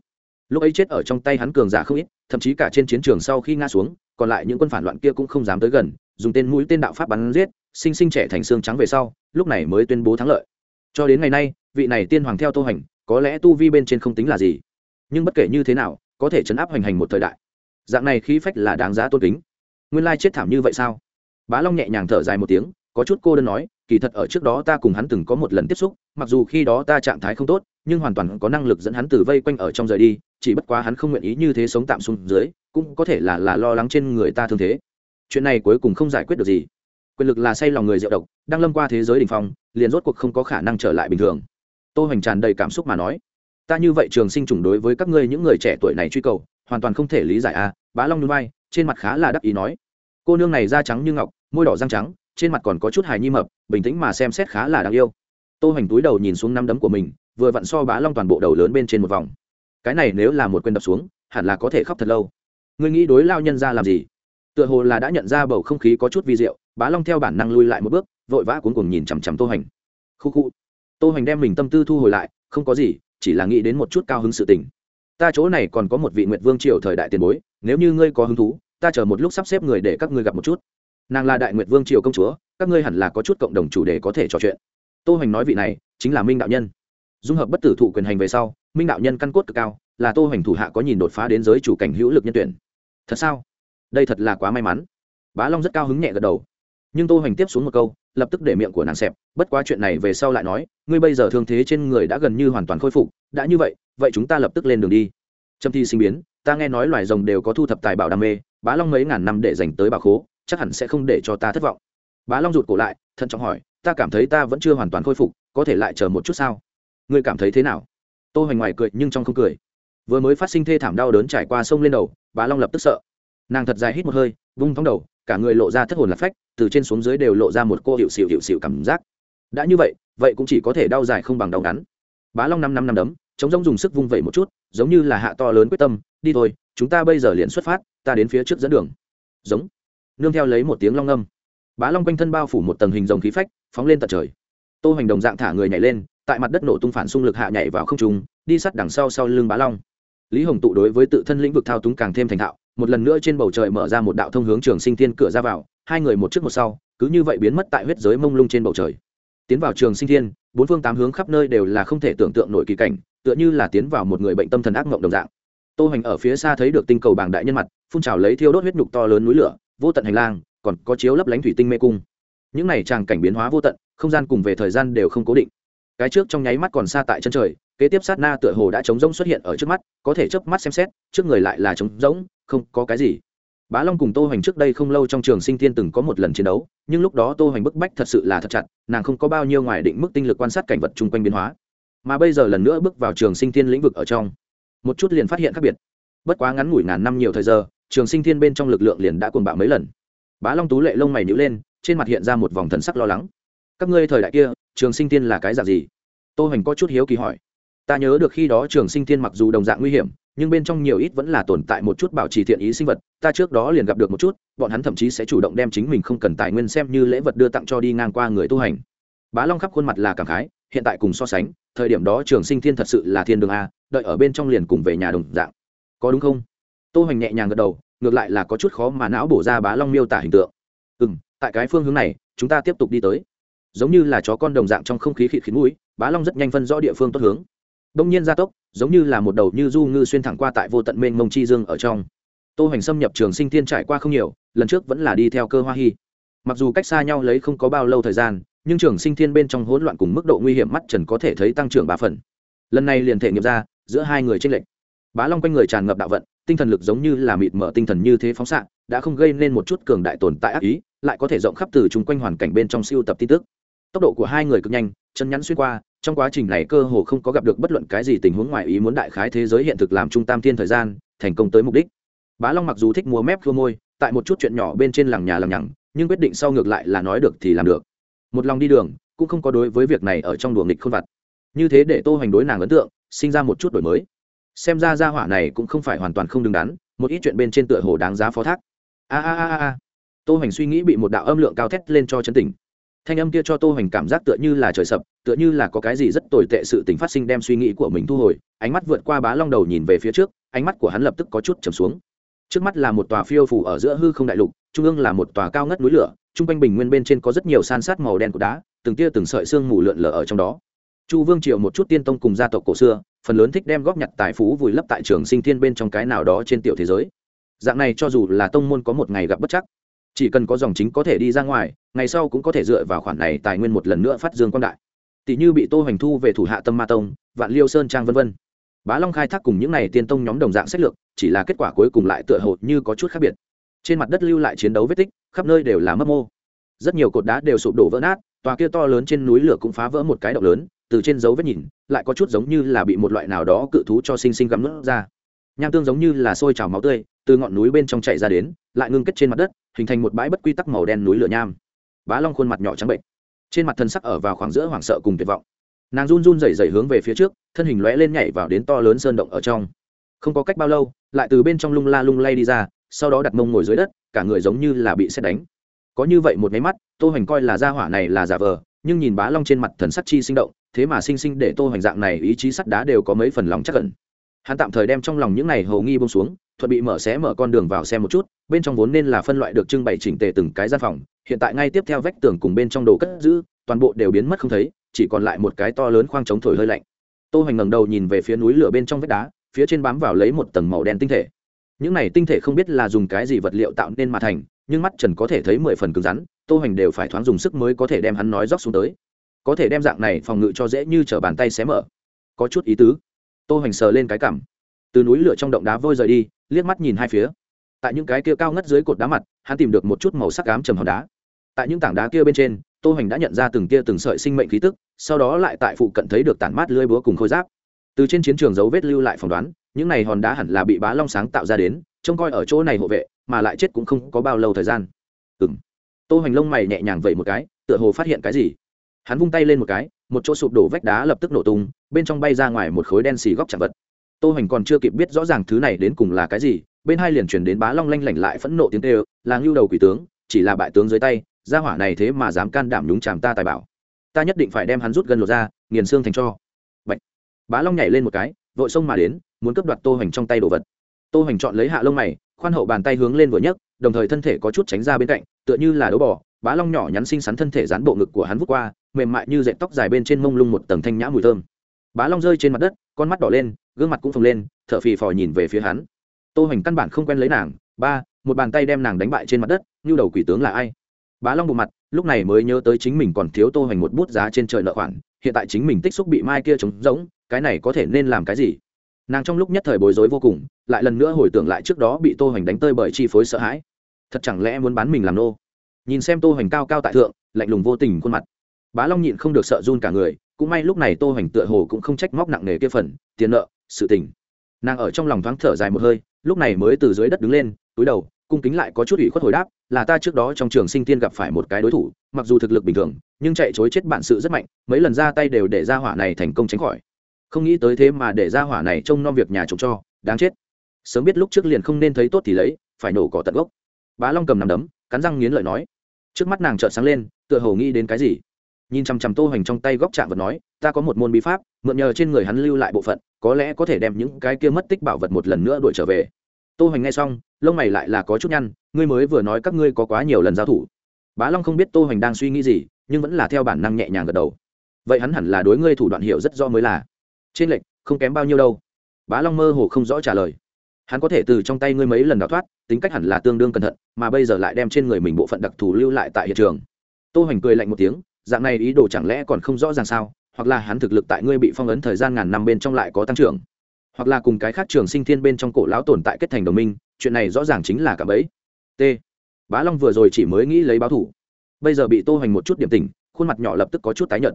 Lúc ấy chết ở trong tay hắn cường giả không ít, thậm chí cả trên chiến trường sau khi nga xuống, còn lại những quân phản loạn kia cũng không dám tới gần dùng tên mũi tên đạo pháp bắn giết, sinh sinh trẻ thành xương trắng về sau, lúc này mới tuyên bố thắng lợi. Cho đến ngày nay, vị này tiên hoàng theo tô hành, có lẽ tu vi bên trên không tính là gì. Nhưng bất kể như thế nào, có thể chấn áp hoành hành một thời đại. Dạng này khí phách là đáng giá tôn kính. Nguyên lai chết thảm như vậy sao? Bá long nhẹ nhàng thở dài một tiếng, có chút cô đơn nói, kỳ thật ở trước đó ta cùng hắn từng có một lần tiếp xúc, mặc dù khi đó ta trạng thái không tốt, nhưng hoàn toàn có năng lực dẫn hắn từ vây quanh ở trong rời đi, chỉ bất quá hắn không nguyện ý như thế sống tạm xuống dưới, cũng có thể là là lo lắng trên người ta thương thế chuyện này cuối cùng không giải quyết được gì. Quyền lực là say lòng người rượu độc, đang lâm qua thế giới đ ỉ n h phong, liền rốt cuộc không có khả năng trở lại bình thường. Tô hoành tràn đầy cảm xúc mà nói, ta như vậy trường sinh trùng đối với các ngươi những người trẻ tuổi này truy cầu, hoàn toàn không thể lý giải à bá long núi bay trên mặt khá là đắc ý nói, cô nương này da trắng như ngọc, môi đỏ răng trắng, trên mặt còn có chút hài nhi mập, bình tĩnh mà xem xét khá là đáng yêu. Tô hoành túi đầu nhìn xuống nắm đấm của mình, vừa vặn so bá long toàn bộ đầu lớn bên trên một vòng. Cái này nếu là một quyền đập xuống, hẳn là có thể khóc thật lâu. Ngươi nghĩ đối lao nhân ra làm gì? tựa hồ là đã nhận ra bầu không khí có chút vi diệu, bá long theo bản năng lui lại một bước, vội vã cuốn cuồng nhìn chằm chằm tô hành khu khu. Tô hành đem mình tâm tư thu hồi lại, không có gì, chỉ là nghĩ đến một chút cao hứng sự tình. Ta chỗ này còn có một vị nguyệt vương triều thời đại tiền bối, nếu như ngươi có hứng thú, ta chờ một lúc sắp xếp người để các ngươi gặp một chút. Nàng là đại nguyệt vương triều công chúa, các ngươi hẳn là có chút cộng đồng chủ đề có thể trò chuyện. Tô hành nói vị này, chính là minh đạo nhân. Dung hợp bất tử thụ quyền hành về sau, minh đạo nhân căn cốt cực cao, là tô hành thủ hạ có nhìn đột phá đến giới chủ cảnh hữu lực nhân tuyển. Thật sao? đây thật là quá may mắn. Bá long rất cao hứng nhẹ gật đầu. Nhưng tô hoành tiếp xuống một câu, lập tức để miệng của nàng xẹp, bất quá chuyện này về sau lại nói, ngươi bây giờ thương thế trên người đã gần như hoàn toàn khôi phục, đã như vậy vậy chúng ta lập tức lên đường đi. Trâm thi sinh biến, ta nghe nói loài rồng đều có thu thập tài bảo đam mê, bá long mấy ngàn năm để dành tới bà khố, chắc hẳn sẽ không để cho ta thất vọng. Bá long rụt cổ lại, thận trọng hỏi, ta cảm thấy ta vẫn chưa hoàn toàn khôi phục, có thể lại chờ một chút sao? Ngươi cảm thấy thế nào? Tô hoành ngoài cười nhưng trong không cười. Vừa mới phát sinh thê thảm đau đớn trải qua sông lên đầu, bá long lập tức sợ nàng thật dài hít một hơi, vung thóng đầu, cả người lộ ra thất hồn lạc phách, từ trên xuống dưới đều lộ ra một cô hiệu xịu hiệu xịu cảm giác. Đã như vậy vậy cũng chỉ có thể đau dài không bằng đau ngắn. Bá long năm năm năm đấm, chống giống dùng sức vung vẩy một chút, giống như là hạ to lớn quyết tâm, đi thôi, chúng ta bây giờ liền xuất phát, ta đến phía trước dẫn đường. Giống. Nương theo lấy một tiếng long âm. Bá long quanh thân bao phủ một tầng hình dòng khí phách, phóng lên tận trời. Tô hành đồng dạng thả người nhảy lên, tại mặt đất nổ tung phản xung lực hạ nhảy vào không trung, đi sát đằng sau sau lưng bá long. Lý hồng tụ đối với tự thân lĩnh vực thao túng càng thêm thành thạo một lần nữa trên bầu trời mở ra một đạo thông hướng trường sinh thiên cửa ra vào, hai người một trước một sau, cứ như vậy biến mất tại huyết giới mông lung trên bầu trời. Tiến vào trường sinh thiên, bốn phương tám hướng khắp nơi đều là không thể tưởng tượng nổi kỳ cảnh, tựa như là tiến vào một người bệnh tâm thần ác mộng đồng dạng. Tô hoành ở phía xa thấy được tinh cầu bảng đại nhân mặt, phun trào lấy thiêu đốt huyết nhục to lớn núi lửa, vô tận hành lang, còn có chiếu lấp lánh thủy tinh mê cung. Những này tràng cảnh biến hóa vô tận, không gian cùng về thời gian đều không cố định. Cái trước trong nháy mắt còn xa tại chân trời, kế tiếp sát na tựa hồ đã trống rỗng xuất hiện ở trước mắt, có thể chớp mắt xem xét, trước người lại là trống rỗng không có cái gì. Bá long cùng tô hoành trước đây không lâu trong trường sinh thiên từng có một lần chiến đấu, nhưng lúc đó tô hoành bức bách thật sự là thật chặt, nàng không có bao nhiêu ngoài định mức tinh lực quan sát cảnh vật chung quanh biến hóa. Mà bây giờ lần nữa bước vào trường sinh thiên lĩnh vực ở trong, một chút liền phát hiện khác biệt. Bất quá ngắn ngủi ngàn năm nhiều thời giờ, trường sinh thiên bên trong lực lượng liền đã cuồng bạo mấy lần. Bá long tú lệ lông mày nhíu lên, trên mặt hiện ra một vòng thần sắc lo lắng. Các ngươi thời đại kia, trường sinh thiên là cái dạng gì? Tô hoành có chút hiếu kỳ hỏi. Ta nhớ được khi đó trường sinh thiên mặc dù đồng dạng nguy hiểm nhưng bên trong nhiều ít vẫn là tồn tại một chút bảo trì thiện ý sinh vật, ta trước đó liền gặp được một chút, bọn hắn thậm chí sẽ chủ động đem chính mình không cần tài nguyên xem như lễ vật đưa tặng cho đi ngang qua người tu hành. Bá long khắp khuôn mặt là cảm khái, hiện tại cùng so sánh, thời điểm đó trường sinh thiên thật sự là thiên đường a, đợi ở bên trong liền cùng về nhà đồng dạng. Có đúng không? Tô hoành nhẹ nhàng gật đầu, ngược lại là có chút khó mà não bổ ra bá long miêu tả hình tượng. Ừ m tại cái phương hướng này, chúng ta tiếp tục đi tới. Giống như là chó con đồng dạng trong không khí khịt khít mũi, bá long rất nhanh phân rõ địa phương tốt hướng đông nhiên gia tốc, giống như là một đầu như du ngư xuyên thẳng qua tại vô tận mênh mông chi dương ở trong. Tô hoành xâm nhập trường sinh thiên trải qua không nhiều, lần trước vẫn là đi theo cơ hoa hy. Mặc dù cách xa nhau lấy không có bao lâu thời gian, nhưng trường sinh thiên bên trong hỗn loạn cùng mức độ nguy hiểm mắt trần có thể thấy tăng trưởng ba phần. Lần này liền thể nghiệm ra, giữa hai người tranh lệch. Bá long quanh người tràn ngập đạo vận, tinh thần lực giống như là mịt mở tinh thần như thế phóng xạ, đã không gây nên một chút cường đại tồn tại ác ý, lại có thể rộng khắp từ chung quanh hoàn cảnh bên trong siêu tập tin tức. Tốc độ của hai người cực nhanh, chân nhắn xuyên qua trong quá trình này cơ hồ không có gặp được bất luận cái gì tình huống ngoài ý muốn đại khái thế giới hiện thực làm trung tam thiên thời gian, thành công tới mục đích. Bá long mặc dù thích mua mép khua môi, tại một chút chuyện nhỏ bên trên làng nhà làng nhằng, nhưng quyết định sau ngược lại là nói được thì làm được. Một lòng đi đường, cũng không có đối với việc này ở trong đùa nghịch khôn vặt. Như thế để tô hoành đối nàng ấn tượng, sinh ra một chút đổi mới. Xem ra gia hỏa này cũng không phải hoàn toàn không đứng đắn, một ít chuyện bên trên tựa hồ đáng giá phó thác. A a a a tô hoành suy nghĩ bị một đạo âm lượng cao thét lên cho chấn tỉnh thanh âm kia cho tô hoành cảm giác tựa như là trời sập, tựa như là có cái gì rất tồi tệ sự tình phát sinh đem suy nghĩ của mình thu hồi, ánh mắt vượt qua bá long đầu nhìn về phía trước, ánh mắt của hắn lập tức có chút trầm xuống. Trước mắt là một tòa phiêu phủ ở giữa hư không đại lục, trung ương là một tòa cao ngất núi lửa, trung quanh bình nguyên bên trên có rất nhiều san sát màu đen của đá, từng tia từng sợi xương mù lượn lờ ở trong đó. Chu vương triệu một chút tiên tông cùng gia tộc cổ xưa, phần lớn thích đem góp nhặt tài phú vùi lấp tại trường sinh thiên bên trong cái nào đó trên tiểu thế giới. Dạng này cho dù là tông môn có một ngày gặp bất chắc chỉ cần có dòng chính có thể đi ra ngoài, ngày sau cũng có thể dựa vào khoản này tài nguyên một lần nữa phát dương quan đại. Tỷ như bị tô hoành thu về thủ hạ tâm ma tông, vạn liêu sơn trang vân vân. Bá long khai thác cùng những này tiên tông nhóm đồng dạng sách lược, chỉ là kết quả cuối cùng lại tựa hồ như có chút khác biệt. Trên mặt đất lưu lại chiến đấu vết tích, khắp nơi đều là mấp mô. Rất nhiều cột đá đều sụp đổ vỡ nát, tòa kia to lớn trên núi lửa cũng phá vỡ một cái động lớn, từ trên dấu vết nhìn, lại có chút giống như là bị một loại nào đó cự thú cho sinh sinh gặm nước ra. Nham tương giống như là sôi trào máu tươi, từ ngọn núi bên trong chạy ra đến lại ngưng kết trên mặt đất, hình thành một bãi bất quy tắc màu đen núi lửa nham. Bá long khuôn mặt nhỏ trắng bệnh trên mặt thần sắc ở vào khoảng giữa hoảng sợ cùng tuyệt vọng. Nàng run run rẩy rẩy hướng về phía trước, thân hình lóe lên nhảy vào đến to lớn sơn động ở trong. Không có cách bao lâu, lại từ bên trong lung la lung lay đi ra, sau đó đặt mông ngồi dưới đất, cả người giống như là bị xét đánh. Có như vậy một máy mắt, tô hoành coi là gia hỏa này là giả vờ, nhưng nhìn bá long trên mặt thần sắc chi sinh động, thế mà sinh sinh để tô hoành dạng này ý chí sắt đá đều có mấy phần lòng chắc ẩn hắn tạm thời đem trong lòng những này hầu nghi bông xuống, thuận bị mở xé mở con đường vào xem một chút, bên trong vốn nên là phân loại được trưng bày chỉnh tề từng cái gian phòng, hiện tại ngay tiếp theo vách tường cùng bên trong đồ cất giữ, toàn bộ đều biến mất không thấy, chỉ còn lại một cái to lớn khoang trống thổi hơi lạnh. Tô hoành ngẩng đầu nhìn về phía núi lửa bên trong vách đá, phía trên bám vào lấy một tầng màu đen tinh thể. Những này tinh thể không biết là dùng cái gì vật liệu tạo nên mà thành, nhưng mắt trần có thể thấy mười phần cứng rắn, tô hoành đều phải thoáng dùng sức mới có thể đem hắn nói rót xuống tới. Có thể đem dạng này phòng ngự cho dễ như t bàn tay xé mở. Có chút ý tứ tô hoành sờ lên cái cảm từ núi lửa trong động đá vôi rời đi, liếc mắt nhìn hai phía. Tại những cái kia cao ngất dưới cột đá mặt, hắn tìm được một chút màu sắc ám trầm hòn đá. Tại những tảng đá kia bên trên, tô hoành đã nhận ra từng kia từng sợi sinh mệnh khí tức, sau đó lại tại phụ cận thấy được tản mát lưỡi búa cùng khôi giáp. Từ trên chiến trường dấu vết lưu lại phỏng đoán, những này hòn đá hẳn là bị bá long sáng tạo ra đến, trông coi ở chỗ này hộ vệ, mà lại chết cũng không có bao lâu thời gian. Ừng tô hoành lông mày nhẹ nhàng vẩy một cái, tựa hồ phát hiện cái gì. Hắn vung tay lên một cái một chỗ sụp đổ vách đá lập tức nổ tung, bên trong bay ra ngoài một khối đen xì góc chạm vật. Tô hoành còn chưa kịp biết rõ ràng thứ này đến cùng là cái gì, bên hai liền chuyển đến bá long lanh lảnh lại phẫn nộ tiếng tê ơ là ngưu đầu quỷ tướng, chỉ là bại tướng dưới tay, gia hỏa này thế mà dám can đảm nhúng chàm ta tài bảo. Ta nhất định phải đem hắn rút gần lột ra, nghiền xương thành cho. Bạch. bá long nhảy lên một cái, vội xông mà đến, muốn cướp đoạt tô hoành trong tay đồ vật. Tô hoành chọn lấy hạ lông mày, khoan hậu bàn tay hướng lên vừa nhấc, đồng thời thân thể có chút tránh ra bên cạnh, tựa như là đấu bỏ bá long nhỏ nhắn xinh xắn thân thể dán bộ ngực của hắn vút qua, mềm mại như dẹp tóc dài bên trên mông lung một tầng thanh nhã mùi thơm. Bá long rơi trên mặt đất, con mắt đỏ lên, gương mặt cũng phồng lên, thở phì phò nhìn về phía hắn. Tô hoành căn bản không quen lấy nàng, ba, một bàn tay đem nàng đánh bại trên mặt đất như đầu quỷ tướng là ai? Bá long bộ mặt, lúc này mới nhớ tới chính mình còn thiếu tô hoành một bút giá trên trời nợ khoản, hiện tại chính mình tích xúc bị mai kia trống rỗng, cái này có thể nên làm cái gì? Nàng trong lúc nhất thời bối rối vô cùng, lại lần nữa hồi tưởng lại trước đó bị tô hoành đánh tơi bởi chi phối sợ hãi. Thật chẳng lẽ muốn bán mình làm nô? nhìn xem tô hoành cao cao tại thượng, lạnh lùng vô tình khuôn mặt. Bá long nhịn không được sợ run cả người, cũng may lúc này tô hoành tựa hồ cũng không trách móc nặng nề kia phần, tiền nợ, sự tình. Nàng ở trong lòng thoáng thở dài một hơi, lúc này mới từ dưới đất đứng lên, túi đầu, cung kính lại có chút ủy khuất hồi đáp, là ta trước đó trong trường sinh tiên gặp phải một cái đối thủ, mặc dù thực lực bình thường, nhưng chạy chối chết bản sự rất mạnh, mấy lần ra tay đều để ra hỏa này thành công tránh khỏi. Không nghĩ tới thế mà để ra hỏa này trông nom việc nhà trộm cho, đáng chết. Sớm biết lúc trước liền không nên thấy tốt thì lấy, phải nổ cỏ tận gốc. Bá long cầm nằm đấm, cắn răng nghiến lợi nói trước mắt nàng chợt sáng lên, tựa hồ nghĩ đến cái gì. Nhìn chằm chằm tô hoành trong tay góc chạm vật nói, ta có một môn bí pháp, mượn nhờ trên người hắn lưu lại bộ phận, có lẽ có thể đem những cái kia mất tích bảo vật một lần nữa đuổi trở về. Tô hoành nghe xong, lông mày lại là có chút nhăn, ngươi mới vừa nói các ngươi có quá nhiều lần giao thủ. Bá long không biết tô hoành đang suy nghĩ gì, nhưng vẫn là theo bản năng nhẹ nhàng gật đầu. Vậy hắn hẳn là đối ngươi thủ đoạn hiểu rất rõ mới là. Trên lệch, không kém bao nhiêu đâu. Bá long mơ hồ không rõ trả lời. Hắn có thể từ trong tay ngươi mấy lần đào thoát tính cách hẳn là tương đương cẩn thận, mà bây giờ lại đem trên người mình bộ phận đặc thù lưu lại tại hiện trường. Tô hoành cười lạnh một tiếng, dạng này ý đồ chẳng lẽ còn không rõ ràng sao? Hoặc là hắn thực lực tại ngươi bị phong ấn thời gian ngàn năm bên trong lại có tăng trưởng? Hoặc là cùng cái khác trường sinh thiên bên trong cổ lão tồn tại kết thành đồng minh, chuyện này rõ ràng chính là cả bẫy. T. Bá long vừa rồi chỉ mới nghĩ lấy báo thủ. Bây giờ bị tô hoành một chút điểm tình khuôn mặt nhỏ lập tức có chút tái nhợt.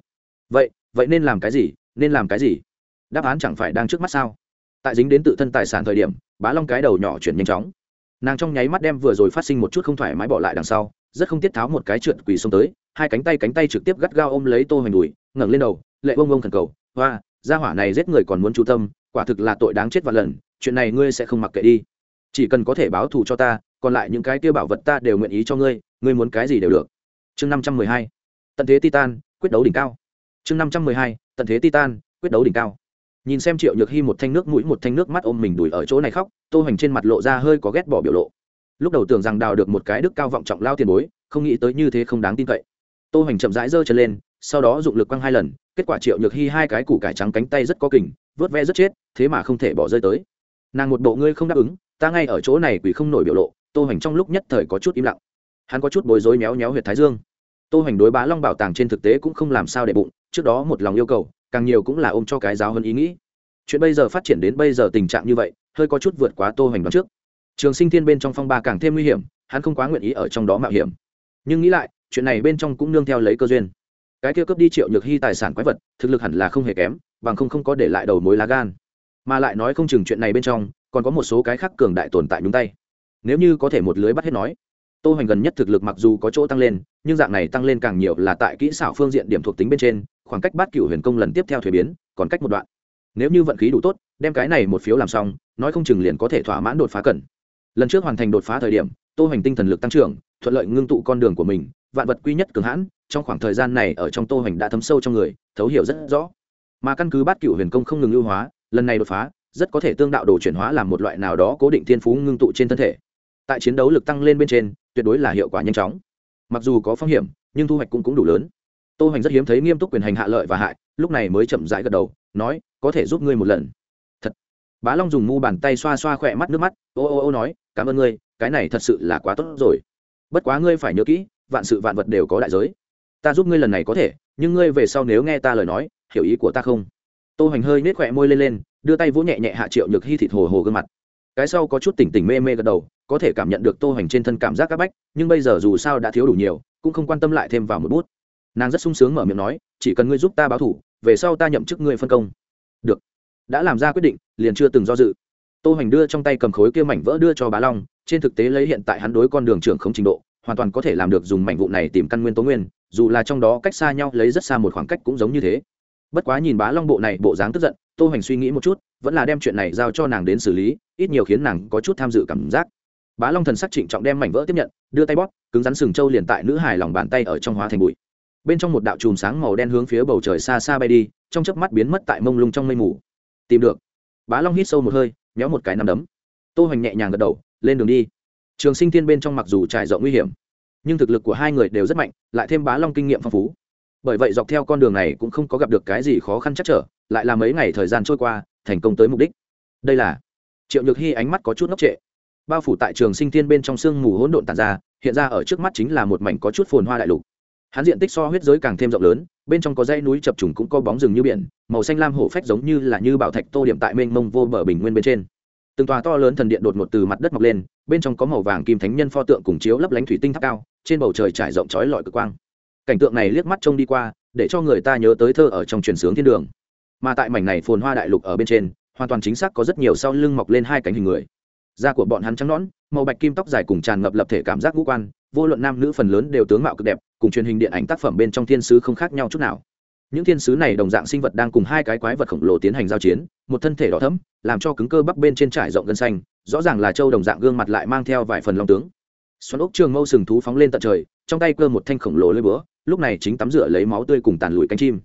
Vậy vậy nên làm cái gì? Nên làm cái gì? Đáp án chẳng phải đang trước mắt sao? Tại dính đến tự thân tài sản thời điểm, bá long cái đầu nhỏ chuyển nhanh chóng nàng trong nháy mắt đem vừa rồi phát sinh một chút không thoải mái bỏ lại đằng sau rất không tiết tháo một cái trượt quỳ xông tới hai cánh tay cánh tay trực tiếp gắt gao ôm lấy tô hoành đùi ngẩng lên đầu lệ bông bông thần cầu hoa wow, gia hỏa này giết người còn muốn chú tâm quả thực là tội đáng chết và lần chuyện này ngươi sẽ không mặc kệ đi. Chỉ cần có thể báo thù cho ta còn lại những cái tiêu bảo vật ta đều nguyện ý cho ngươi ngươi muốn cái gì đều được. Chương năm trăm mười hai. Tận thế titan quyết đấu đỉnh cao. Chương năm trăm mười hai. Tận thế titan quyết đấu đỉnh cao nhìn xem triệu nhược hy một thanh nước mũi một thanh nước mắt ôm mình đùi ở chỗ này khóc, tô hoành trên mặt lộ ra hơi có ghét bỏ biểu lộ. Lúc đầu tưởng rằng đào được một cái đức cao vọng trọng lao tiền bối, không nghĩ tới như thế không đáng tin cậy. Tô hoành chậm rãi giơ chân lên, sau đó dụng lực quăng hai lần, kết quả triệu nhược hy hai cái củ cải trắng cánh tay rất có kình, vớt ve rất chết, thế mà không thể bỏ rơi tới. Nàng một bộ ngươi không đáp ứng, ta ngay ở chỗ này quỷ không nổi biểu lộ, tô hoành trong lúc nhất thời có chút im lặng. Hắn có chút bối rối méo méo huyệt thái dương. Tô hoành đối bá long bảo tàng trên thực tế cũng không làm sao để bụng, trước đó một lòng yêu cầu càng nhiều cũng là ôm cho cái giáo hơn ý nghĩ. Chuyện bây giờ phát triển đến bây giờ tình trạng như vậy, hơi có chút vượt quá tô hoành đoán trước. Trường sinh thiên bên trong phong ba càng thêm nguy hiểm, hắn không quá nguyện ý ở trong đó mạo hiểm. Nhưng nghĩ lại, chuyện này bên trong cũng nương theo lấy cơ duyên. Cái kia cướp đi triệu nhược hy tài sản quái vật, thực lực hẳn là không hề kém, bằng không không có để lại đầu mối lá gan. Mà lại nói không chừng chuyện này bên trong, còn có một số cái khác cường đại tồn tại nhúng tay. Nếu như có thể một lưới bắt hết nói tô hoành gần nhất thực lực mặc dù có chỗ tăng lên, nhưng dạng này tăng lên càng nhiều là tại kỹ xảo phương diện điểm thuộc tính bên trên, khoảng cách bát cựu huyền công lần tiếp theo thuế biến, còn cách một đoạn. Nếu như vận khí đủ tốt, đem cái này một phiếu làm xong, nói không chừng liền có thể thỏa mãn đột phá cần. Lần trước hoàn thành đột phá thời điểm, tô hoành tinh thần lực tăng trưởng, thuận lợi ngưng tụ con đường của mình, vạn vật quy nhất cường hãn, trong khoảng thời gian này ở trong tô hoành đã thấm sâu trong người, thấu hiểu rất rõ. Mà căn cứ bát cựu huyền công không ngừng ưu hóa, lần này đột phá, rất có thể tương đạo đồ chuyển hóa làm một loại nào đó cố định thiên phú ngưng tụ trên thân thể tại chiến đấu lực tăng lên bên trên tuyệt đối là hiệu quả nhanh chóng. Mặc dù có phong hiểm nhưng thu hoạch cũng, cũng đủ lớn. Tô hoành rất hiếm thấy nghiêm túc quyền hành hạ lợi và hại lúc này mới chậm rãi gật đầu nói có thể giúp ngươi một lần. Thật. Bá long dùng mu bàn tay xoa xoa khỏe mắt nước mắt ô ô ô nói cảm ơn ngươi cái này thật sự là quá tốt rồi. Bất quá ngươi phải nhớ kỹ vạn sự vạn vật đều có đại giới. Ta giúp ngươi lần này có thể nhưng ngươi về sau nếu nghe ta lời nói hiểu ý của ta không? Tô hoành hơi nết khỏe môi lên lên đưa tay vỗ nhẹ nhẹ hạ triệu nhược hy thịt hồ hồ gương mặt. Cái sau có chút tỉnh tỉnh mê mê gật đầu có thể cảm nhận được tô hoành trên thân cảm giác c áp bách, nhưng bây giờ dù sao đã thiếu đủ nhiều, cũng không quan tâm lại thêm vào một bút. Nàng rất sung sướng mở miệng nói, chỉ cần ngươi giúp ta báo thủ, về sau ta nhậm chức ngươi phân công. Được. Đã làm ra quyết định, liền chưa từng do dự. Tô hoành đưa trong tay cầm khối kia mảnh vỡ đưa cho bá long, trên thực tế lấy hiện tại hắn đối con đường trưởng không trình độ, hoàn toàn có thể làm được dùng mảnh vụ này tìm căn nguyên tố nguyên, dù là trong đó cách xa nhau lấy rất xa một khoảng cách cũng giống như thế. Bất quá nhìn bá long bộ này bộ dáng tức giận, tô hoành suy nghĩ một chút, vẫn là đem chuyện này giao cho nàng đến xử lý, ít nhiều khiến nàng có chút tham dự cảm giác bá long thần sắc trịnh trọng đem mảnh vỡ tiếp nhận, đưa tay bóp, cứng rắn sừng trâu liền tại nữ hài lòng bàn tay ở trong hóa thành bụi. Bên trong một đạo chùm sáng màu đen hướng phía bầu trời xa xa bay đi, trong chớp mắt biến mất tại mông lung trong mây mù. Tìm được. Bá long hít sâu một hơi nhéo một cái nằm đấm. Tô hoành nhẹ nhàng gật đầu, lên đường đi. Trường sinh tiên bên trong mặc dù trải rộng nguy hiểm, nhưng thực lực của hai người đều rất mạnh, lại thêm bá long kinh nghiệm phong phú. Bởi vậy dọc theo con đường này cũng không có gặp được cái gì khó khăn chắc trở, lại là mấy ngày thời gian trôi qua, thành công tới mục đích. Đây là triệu nhược Hi ánh mắt có chút ngốc trệ bao phủ tại trường sinh thiên bên trong sương mù hỗn độn tàn ra, hiện ra ở trước mắt chính là một mảnh có chút phồn hoa đại lục. Hắn diện tích so huyết giới càng thêm rộng lớn, bên trong có dãy núi chập trùng cũng có bóng rừng như biển, màu xanh lam hổ phách giống như là như bảo thạch tô điểm tại mênh mông vô bờ bình nguyên bên trên. Từng tòa to lớn thần điện đột ngột từ mặt đất mọc lên, bên trong có màu vàng kim thánh nhân pho tượng cùng chiếu lấp lánh thủy tinh tháp cao, trên bầu trời trải rộng trói lọi cực quang. Cảnh tượng này liếc mắt trông đi qua, để cho người ta nhớ tới thơ ở trong truyền sướng thiên đường. Mà tại mảnh này phồn hoa đại lục ở bên trên, hoàn toàn chính xác có rất nhiều sau lưng mọc lên hai cánh hình người da của bọn hắn trắng nõn màu bạch kim tóc dài cùng tràn ngập lập thể cảm giác ngũ quan vô luận nam nữ phần lớn đều tướng mạo cực đẹp cùng truyền hình điện ảnh tác phẩm bên trong thiên sứ không khác nhau chút nào. Những thiên sứ này đồng dạng sinh vật đang cùng hai cái quái vật khổng lồ tiến hành giao chiến một thân thể đỏ thẫm làm cho cứng cơ bắp bên trên trải rộng gân xanh rõ ràng là châu đồng dạng gương mặt lại mang theo vài phần long tướng. Xuân ốc trường mâu sừng thú phóng lên tận trời trong tay cơ một thanh khổng lồ lơi búa, lúc này chính tắm rửa lấy máu tươi cùng tàn lụi cánh chim.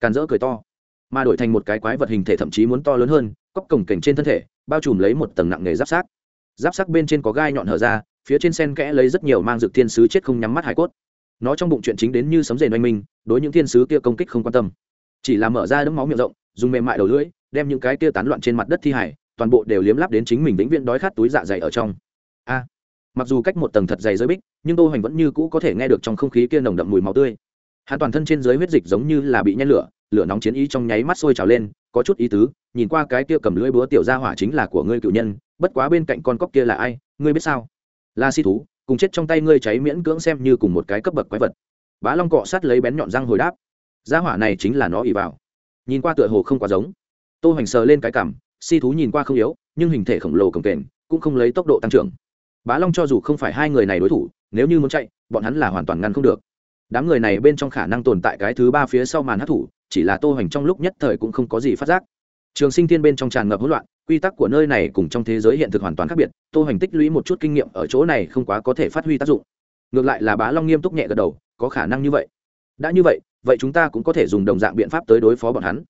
Càn rỡ cười to mà đổi thành một cái quái vật hình thể thậm chí muốn to lớn hơn cóc cổng cảnh trên thân thể bao trùm lấy một tầng nặng nề giáp sát. Giáp sát bên trên có gai nhọn hở ra phía trên sen kẽ lấy rất nhiều mang dược thiên sứ chết không nhắm mắt hải cốt. Nó trong bụng chuyện chính đến như sấm rền oanh minh đối những thiên sứ kia công kích không quan tâm. Chỉ là mở ra đấm máu miệng rộng dùng mềm mại đầu lưỡi đem những cái kia tán loạn trên mặt đất thi hải toàn bộ đều liếm lắp đến chính mình vĩnh viễn đói khát túi dạ dày ở trong. A! À, mặc dù cách một tầng thật dày giới bích nhưng tô hoành vẫn như cũ có thể nghe được trong không khí kia nồng đậm mùi máu tươi hắn toàn thân trên dưới huyết dịch giống như là bị nhen lửa lửa nóng chiến ý trong nháy mắt sôi trào lên, có chút ý tứ, nhìn qua cái kia cầm lưỡi búa tiểu gia hỏa chính là của ngươi cựu nhân, bất quá bên cạnh con cóc kia là ai, ngươi biết sao? La si thú, cùng chết trong tay ngươi cháy miễn cưỡng xem như cùng một cái cấp bậc quái vật. Bá long cọ sát lấy bén nhọn răng hồi đáp. Gia hỏa này chính là nó ỉ vào. Nhìn qua tựa hồ không quá giống. Tô hoành sờ lên cái cảm si thú nhìn qua không yếu, nhưng hình thể khổng lồ cồng kềnh, cũng không lấy tốc độ tăng trưởng. Bá long cho dù không phải hai người này đối thủ, nếu như muốn chạy, bọn hắn là hoàn toàn ngăn không được đám người này bên trong khả năng tồn tại cái thứ ba phía sau màn hát thủ, chỉ là tô hoành trong lúc nhất thời cũng không có gì phát giác. Trường sinh thiên bên trong tràn ngập hỗn loạn, quy tắc của nơi này cùng trong thế giới hiện thực hoàn toàn khác biệt, tô hoành tích lũy một chút kinh nghiệm ở chỗ này không quá có thể phát huy tác dụng. Ngược lại là bá long nghiêm túc nhẹ gật đầu, có khả năng như vậy. Đã như vậy vậy chúng ta cũng có thể dùng đồng dạng biện pháp tới đối phó bọn hắn.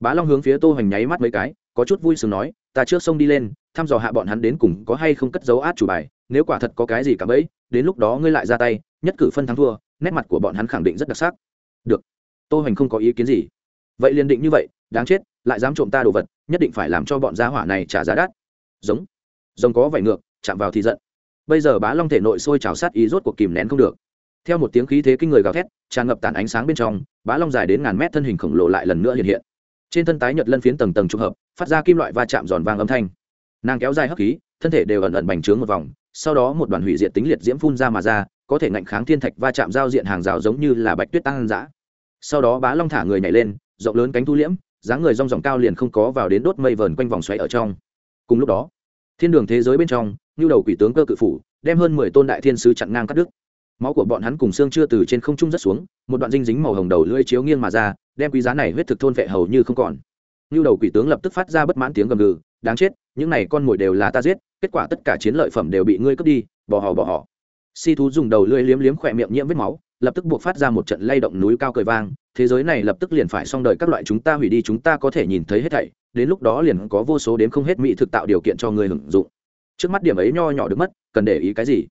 Bá long hướng phía tô hoành nháy mắt mấy cái, có chút vui sướng nói, ta trước sông đi lên, thăm dò hạ bọn hắn đến cùng có hay không cất dấu át chủ bài, nếu quả thật có cái gì cả bấy đến lúc đó ngươi lại ra tay, nhất cử phân thắng thua nét mặt của bọn hắn khẳng định rất đặc sắc. Được, tô hoành không có ý kiến gì. Vậy liền định như vậy, đáng chết, lại dám trộm ta đồ vật, nhất định phải làm cho bọn giá hỏa này trả giá đắt. Giống giống có vảy ngược, chạm vào thì giận. Bây giờ bá long thể nội sôi trào sát ý rốt cuộc kìm nén không được. Theo một tiếng khí thế kinh người gào thét, tràn ngập tàn ánh sáng bên trong, bá long dài đến ngàn mét thân hình khổng lồ lại lần nữa hiện hiện. Trên thân tái nhật lân phiến tầng tầng trùng hợp, phát ra kim loại va chạm giòn vang âm thanh. Nàng kéo dài hấp khí, thân thể đều ẩn ẩn bành trướng một vòng, sau đó một đoàn hủy diệt tính liệt diễm phun ra mà ra có thể ngạnh kháng thiên thạch va chạm giao diện hàng rào giống như là bạch tuyết tăng dã sau đó bá long thả người nhảy lên, rộng lớn cánh thu liễm, dáng người rong ròng cao liền không có vào đến đốt mây vờn quanh vòng xoáy ở trong. Cùng lúc đó, thiên đường thế giới bên trong như đầu quỷ tướng cơ cự phủ, đem hơn mười tôn đại thiên sứ chặn ngang cắt đứt. Máu của bọn hắn cùng xương chưa từ trên không trung rất xuống, một đoạn dinh dính màu hồng đầu lưỡi chiếu nghiêng mà ra, đem quý giá này huyết thực thôn vệ hầu như không còn. Như đầu quỷ tướng lập tức phát ra bất mãn tiếng gầm gừ, đáng chết, những này con mồi đều là ta giết, kết quả tất cả chiến lợi phẩm đều bị ngươi cướp đi bỏ họ bỏ họ si thú dùng đầu lưỡi liếm liếm khỏe miệng nhiễm vết máu, lập tức buộc phát ra một trận lay động núi cao cười vang, thế giới này lập tức liền phải xong đời, các loại chúng ta hủy đi, chúng ta có thể nhìn thấy hết thảy, đến lúc đó liền có vô số đến không hết mỹ thực tạo điều kiện cho người hưởng dụng. Trước mắt điểm ấy nho nhỏ được mất, cần để ý cái gì?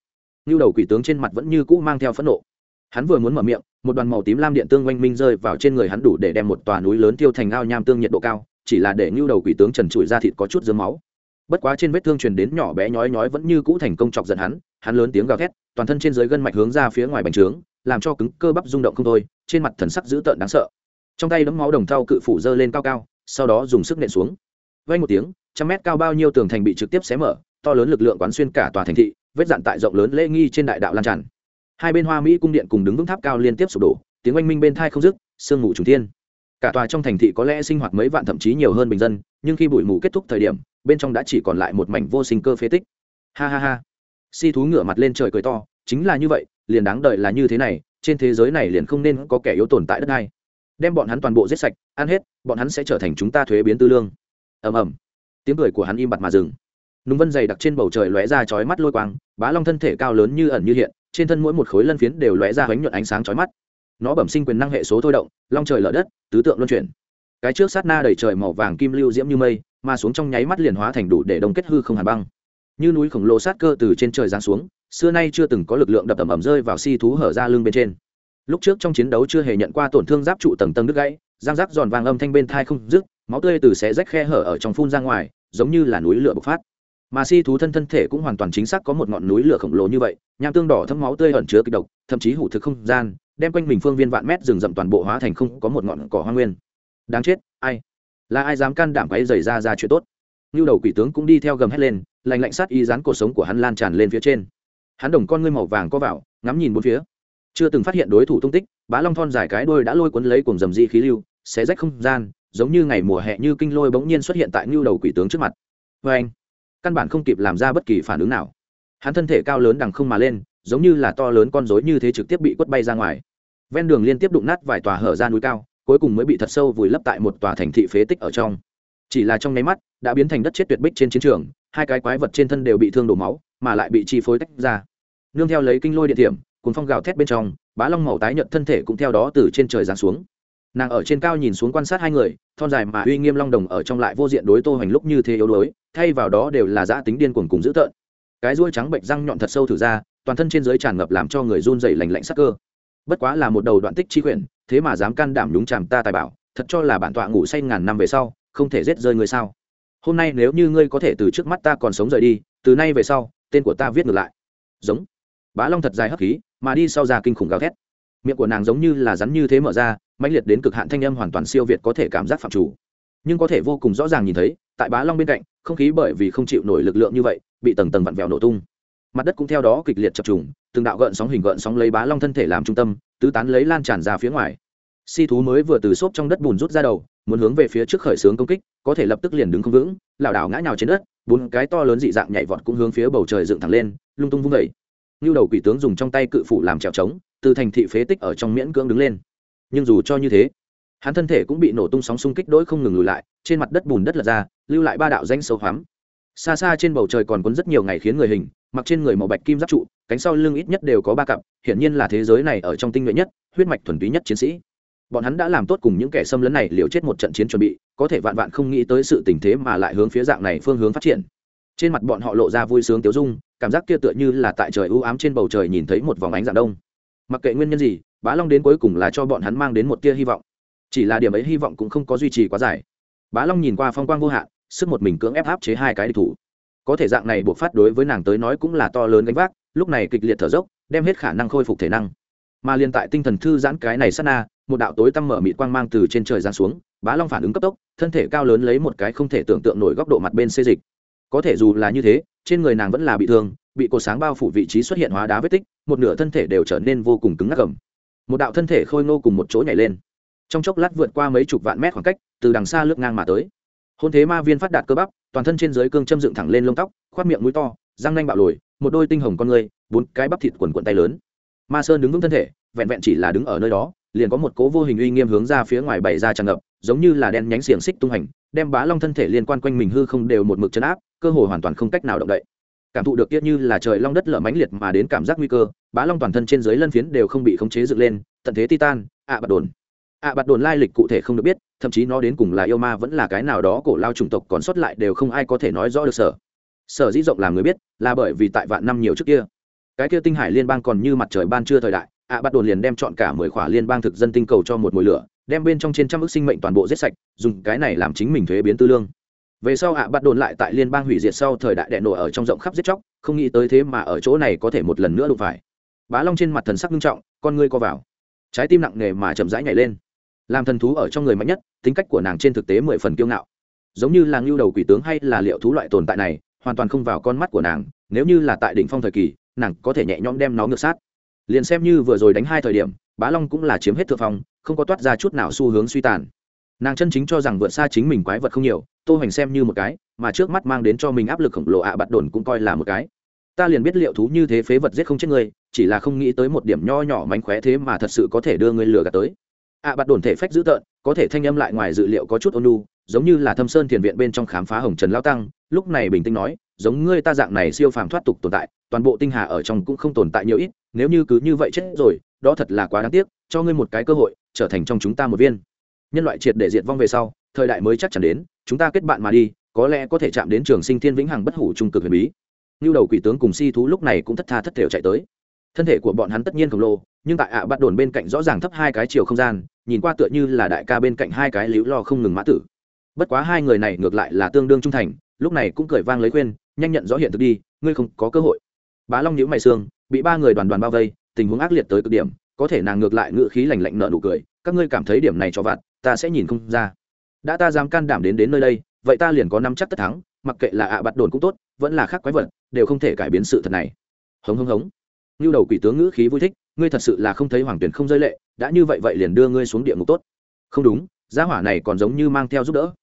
Như đầu quỷ tướng trên mặt vẫn như cũ mang theo phẫn nộ. Hắn vừa muốn mở miệng, một đoàn màu tím lam điện tương oanh minh rơi vào trên người hắn đủ để đem một tòa núi lớn tiêu thành ao nham tương nhiệt độ cao, chỉ là để như đầu quỷ tướng trần trụi ra thịt có chút dướng máu. Bất quá trên vết thương truyền đến nhỏ bé nhói nhói vẫn như cũ thành công chọc giận hắn hắn lớn tiếng gào thét, toàn thân trên dưới gân mạch hướng ra phía ngoài bành trướng, làm cho cứng cơ bắp rung động không thôi, trên mặt thần sắc dữ tợn đáng sợ. Trong tay đấm máu đồng thau cự phủ dơ lên cao cao, sau đó dùng sức nện xuống. Vang một tiếng, trăm mét cao bao nhiêu tường thành bị trực tiếp xé mở, to lớn lực lượng quán xuyên cả tòa thành thị, vết dạn tại rộng lớn lễ nghi trên đại đạo lan tràn. Hai bên hoa mỹ cung điện cùng đứng vững tháp cao liên tiếp sụp đổ, tiếng oanh minh bên thai không dứt, sương mù trùng thiên. Cả tòa trong thành thị có lẽ sinh hoạt mấy vạn thậm chí nhiều hơn bình dân, nhưng khi bụi mù kết thúc thời điểm, bên trong đã chỉ còn lại một mảnh vô sinh cơ phế tích. Ha ha ha si thú ngửa mặt lên trời cười to, chính là như vậy, liền đáng đợi là như thế này, trên thế giới này liền không nên có kẻ yếu tồn tại đất này đem bọn hắn toàn bộ giết sạch, ăn hết, bọn hắn sẽ trở thành chúng ta thuế biến tư lương. Ầm ầm. Tiếng cười của hắn im bặt mà dừng. Núng vân dày đặc trên bầu trời lóe ra chói mắt lôi quang, bá long thân thể cao lớn như ẩn như hiện, trên thân mỗi một khối lân phiến đều lóe ra bánh nhuận ánh sáng chói mắt. Nó bẩm sinh quyền năng hệ số thôi động, long trời lở đất, tứ tượng luân chuyển. Cái trước sát na đầy trời màu vàng kim lưu diễm như mây, mà xuống trong nháy mắt liền hóa thành đủ để đông kết hư không hàn băng như núi khổng lồ sát cơ từ trên trời giáng xuống, xưa nay chưa từng có lực lượng đập tầm ầm rơi vào si thú hở ra lưng bên trên. Lúc trước trong chiến đấu chưa hề nhận qua tổn thương giáp trụ tầng tầng đứt gãy, giang rác giòn vàng âm thanh bên thai không dứt, máu tươi từ xé rách khe hở ở trong phun ra ngoài, giống như là núi lửa bộc phát. Mà si thú thân thân thể cũng hoàn toàn chính xác có một ngọn núi lửa khổng lồ như vậy, nham tương đỏ thấm máu tươi ẩn chứa kịch độc, thậm chí hủ thực không gian, đem quanh mình phương viên vạn mét rừng rậm toàn bộ hóa thành không có một ngọn cỏ hoa nguyên. Đáng chết, ai? Là ai dám can đảm quấy rầy ra ra chuyện tốt? Như đầu quỷ tướng cũng đi theo gầm hét lên lành lạnh sát y dán cuộc sống của hắn lan tràn lên phía trên. Hắn đồng con ngươi màu vàng co vào, ngắm nhìn bốn phía. Chưa từng phát hiện đối thủ tung tích, bá long thon dài cái đôi đã lôi cuốn lấy cùng dầm di khí lưu, xé rách không gian, giống như ngày mùa hè như kinh lôi bỗng nhiên xuất hiện tại ngưu đầu quỷ tướng trước mặt. Vê anh, căn bản không kịp làm ra bất kỳ phản ứng nào. Hắn thân thể cao lớn đằng không mà lên, giống như là to lớn con rối như thế trực tiếp bị quất bay ra ngoài. Ven đường liên tiếp đụng nát vài tòa hở ra núi cao, cuối cùng mới bị thật sâu vùi lấp tại một tòa thành thị phế tích ở trong. Chỉ là trong nháy mắt, đã biến thành đất chết tuyệt bích trên chiến trường hai cái quái vật trên thân đều bị thương đổ máu, mà lại bị chi phối tách ra. Nương theo lấy kinh lôi điện điểm cùng phong gào thét bên trong, bá long màu tái nhợt thân thể cũng theo đó từ trên trời giáng xuống. Nàng ở trên cao nhìn xuống quan sát hai người, thon dài mà uy nghiêm long đồng ở trong lại vô diện đối tô hoành lúc như thế yếu đuối, thay vào đó đều là giã tính điên cuồng cùng dữ tợn. Cái ruôi trắng bệnh răng nhọn thật sâu thử ra, toàn thân trên dưới tràn ngập làm cho người run dày lành lạnh sắc cơ. Bất quá là một đầu đoạn tích chi quyển, thế mà dám can đảm đúng chàm ta tài bảo, thật cho là bản tọa ngủ say ngàn năm về sau, không thể giết rơi người sao? hôm nay nếu như ngươi có thể từ trước mắt ta còn sống rời đi, từ nay về sau, tên của ta viết ngược lại. Giống. Bá long thật dài hấp khí, mà đi sau ra kinh khủng gào thét. Miệng của nàng giống như là rắn như thế mở ra, mãnh liệt đến cực hạn thanh âm hoàn toàn siêu việt có thể cảm giác phạm chủ. Nhưng có thể vô cùng rõ ràng nhìn thấy, tại bá long bên cạnh, không khí bởi vì không chịu nổi lực lượng như vậy, bị tầng tầng vặn vẹo nổ tung. Mặt đất cũng theo đó kịch liệt chập trùng, từng đạo gợn sóng hình gợn sóng lấy bá long thân thể làm trung tâm, tứ tán lấy lan tràn ra phía ngoài. Si thú mới vừa từ xốp trong đất bùn rút ra đầu muốn hướng về phía trước khởi xướng công kích, có thể lập tức liền đứng không vững, lảo đảo ngã nhào trên đất, bốn cái to lớn dị dạng nhảy vọt cũng hướng phía bầu trời dựng thẳng lên, lung tung vung vẩy như đầu quỷ tướng dùng trong tay cự phủ làm trèo chống từ thành thị phế tích ở trong miễn cưỡng đứng lên. Nhưng dù cho như thế, hắn thân thể cũng bị nổ tung sóng xung kích đỗi không ngừng lùi lại, trên mặt đất bùn đất là ra, lưu lại ba đạo danh sâu hoắm. Xa xa trên bầu trời còn cuốn rất nhiều ngày khiến người hình, mặc trên người màu bạch kim giáp trụ, cánh sau lưng ít nhất đều có ba cặp, hiển nhiên là thế giới này ở trong tinh nhuệ nhất, huyết mạch thuần túy nhất chiến sĩ bọn hắn đã làm tốt cùng những kẻ xâm lấn này liều chết một trận chiến chuẩn bị, có thể vạn vạn không nghĩ tới sự tình thế mà lại hướng phía dạng này phương hướng phát triển. Trên mặt bọn họ lộ ra vui sướng tiếu dung, cảm giác kia tựa như là tại trời ưu ám trên bầu trời nhìn thấy một vòng ánh dạng đông. Mặc kệ nguyên nhân gì, bá long đến cuối cùng là cho bọn hắn mang đến một tia hy vọng. Chỉ là điểm ấy hy vọng cũng không có duy trì quá dài. Bá long nhìn qua phong quang vô hạn, sức một mình cưỡng ép áp chế hai cái địch thủ. Có thể dạng này buộc phát đối với nàng tới nói cũng là to lớn gánh vác, lúc này kịch liệt thở dốc, đem hết khả năng khôi phục thể năng mà liền tại tinh thần thư giãn cái này sát na, một đạo tối tăm mở mịt quang mang từ trên trời giáng xuống, bá long phản ứng cấp tốc, thân thể cao lớn lấy một cái không thể tưởng tượng nổi góc độ mặt bên xê dịch. Có thể dù là như thế, trên người nàng vẫn là bị thương, bị cột sáng bao phủ vị trí xuất hiện hóa đá vết tích, một nửa thân thể đều trở nên vô cùng cứng ngắc cầm một đạo thân thể khôi ngô cùng một chỗ nhảy lên. Trong chốc lát vượt qua mấy chục vạn mét khoảng cách, từ đằng xa lướt ngang mà tới. Hôn thế ma viên phát đạt cơ bắp, toàn thân trên dưới cương châm dựng thẳng lên lông tóc khoát miệng mũi to, răng nanh bạo lồi, một đôi tinh hồng con người, bốn cái bắp thịt quần quận tay lớn ma sơn đứng vững thân thể, vẹn vẹn chỉ là đứng ở nơi đó, liền có một cố vô hình uy nghiêm hướng ra phía ngoài bày ra tràn ngập, giống như là đen nhánh xiềng xích tung hành, đem bá long thân thể liên quan quanh mình hư không đều một mực chấn áp, cơ hội hoàn toàn không cách nào động đậy. Cảm thụ được kia như là trời long đất lở mãnh liệt mà đến cảm giác nguy cơ, bá long toàn thân trên dưới lân phiến đều không bị khống chế dựng lên, tận thế titan, ạ à bạt đồn. Ạ à bạt đồn lai lịch cụ thể không được biết, thậm chí nó đến cùng là yêu ma vẫn là cái nào đó cổ lao chủng tộc còn sót lại đều không ai có thể nói rõ được sở. Sở dĩ rộng là người biết, là bởi vì tại vạn năm nhiều trước kia cái kia tinh hải liên bang còn như mặt trời ban trưa thời đại, ạ, bắt đồn liền đem chọn cả mười khỏa liên bang thực dân tinh cầu cho một mùi lửa, đem bên trong trên trăm ước sinh mệnh toàn bộ giết sạch, dùng cái này làm chính mình thuế biến tư lương. Về sau ạ, bắt đồn lại tại liên bang hủy diệt sau thời đại đệ nổ ở trong rộng khắp giết chóc, không nghĩ tới thế mà ở chỗ này có thể một lần nữa đụng phải. Bá long trên mặt thần sắc nghiêm trọng, con ngươi co vào. Trái tim nặng nề mà chậm rãi nhảy lên. Làm thần thú ở trong người mạnh nhất, tính cách của nàng trên thực tế mười phần kiêu ngạo. Giống như là ngưu đầu quỷ tướng hay là liệu thú loại tồn tại này, hoàn toàn không vào con mắt của nàng, nếu như là tại đỉnh phong thời kỳ nàng có thể nhẹ nhõm đem nó ngược sát. Liền xem như vừa rồi đánh hai thời điểm, bá long cũng là chiếm hết thượng phong, không có toát ra chút nào xu hướng suy tàn. Nàng chân chính cho rằng vượt xa chính mình quái vật không nhiều, tô hoành xem như một cái, mà trước mắt mang đến cho mình áp lực khổng lồ ạ à bạt đồn cũng coi là một cái. Ta liền biết liệu thú như thế phế vật giết không chết người chỉ là không nghĩ tới một điểm nho nhỏ mánh khóe thế mà thật sự có thể đưa người lừa gạt tới. Ạ à bạt đồn thể phách dữ tợn, có thể thanh âm lại ngoài dự liệu có chút ôn lu giống như là thâm sơn thiền viện bên trong khám phá hồng trần lao tăng, lúc này bình tĩnh nói, giống ngươi ta dạng này siêu phàm thoát tục tồn tại toàn bộ tinh hà ở trong cũng không tồn tại nhiều ít, nếu như cứ như vậy chết rồi, đó thật là quá đáng tiếc, cho ngươi một cái cơ hội, trở thành trong chúng ta một viên. Nhân loại triệt để diệt vong về sau, thời đại mới chắc chắn đến, chúng ta kết bạn mà đi, có lẽ có thể chạm đến trường sinh thiên vĩnh hằng bất hủ trung cực huyền bí. Như đầu quỷ tướng cùng si thú lúc này cũng thất tha thất thểu chạy tới. Thân thể của bọn hắn tất nhiên khổng lồ, nhưng tại ạ bắt đồn bên cạnh rõ ràng thấp hai cái chiều không gian, nhìn qua tựa như là đại ca bên cạnh hai cái liễu lo không ngừng mã tử. Bất quá hai người này ngược lại là tương đương trung thành, lúc này cũng cười vang lấy khuyên, nhanh nhận rõ hiện thực đi, ngươi không có cơ hội bá long nhữ mày xương bị ba người đoàn đoàn bao vây, tình huống ác liệt tới cực điểm, có thể nàng ngược lại ngự khí lành lạnh nợ nụ cười, các ngươi cảm thấy điểm này cho vặt, ta sẽ nhìn không ra. Đã ta dám can đảm đến đến nơi đây, vậy ta liền có năm chắc tất thắng, mặc kệ là ạ à bạt đồn cũng tốt, vẫn là khác quái vật, đều không thể cải biến sự thật này. Hống hống hống. Như đầu quỷ tướng ngữ khí vui thích, ngươi thật sự là không thấy hoàng tuyển không rơi lệ, đã như vậy vậy liền đưa ngươi xuống địa ngục tốt. Không đúng giá hỏa này còn giống như mang theo giúp đỡ.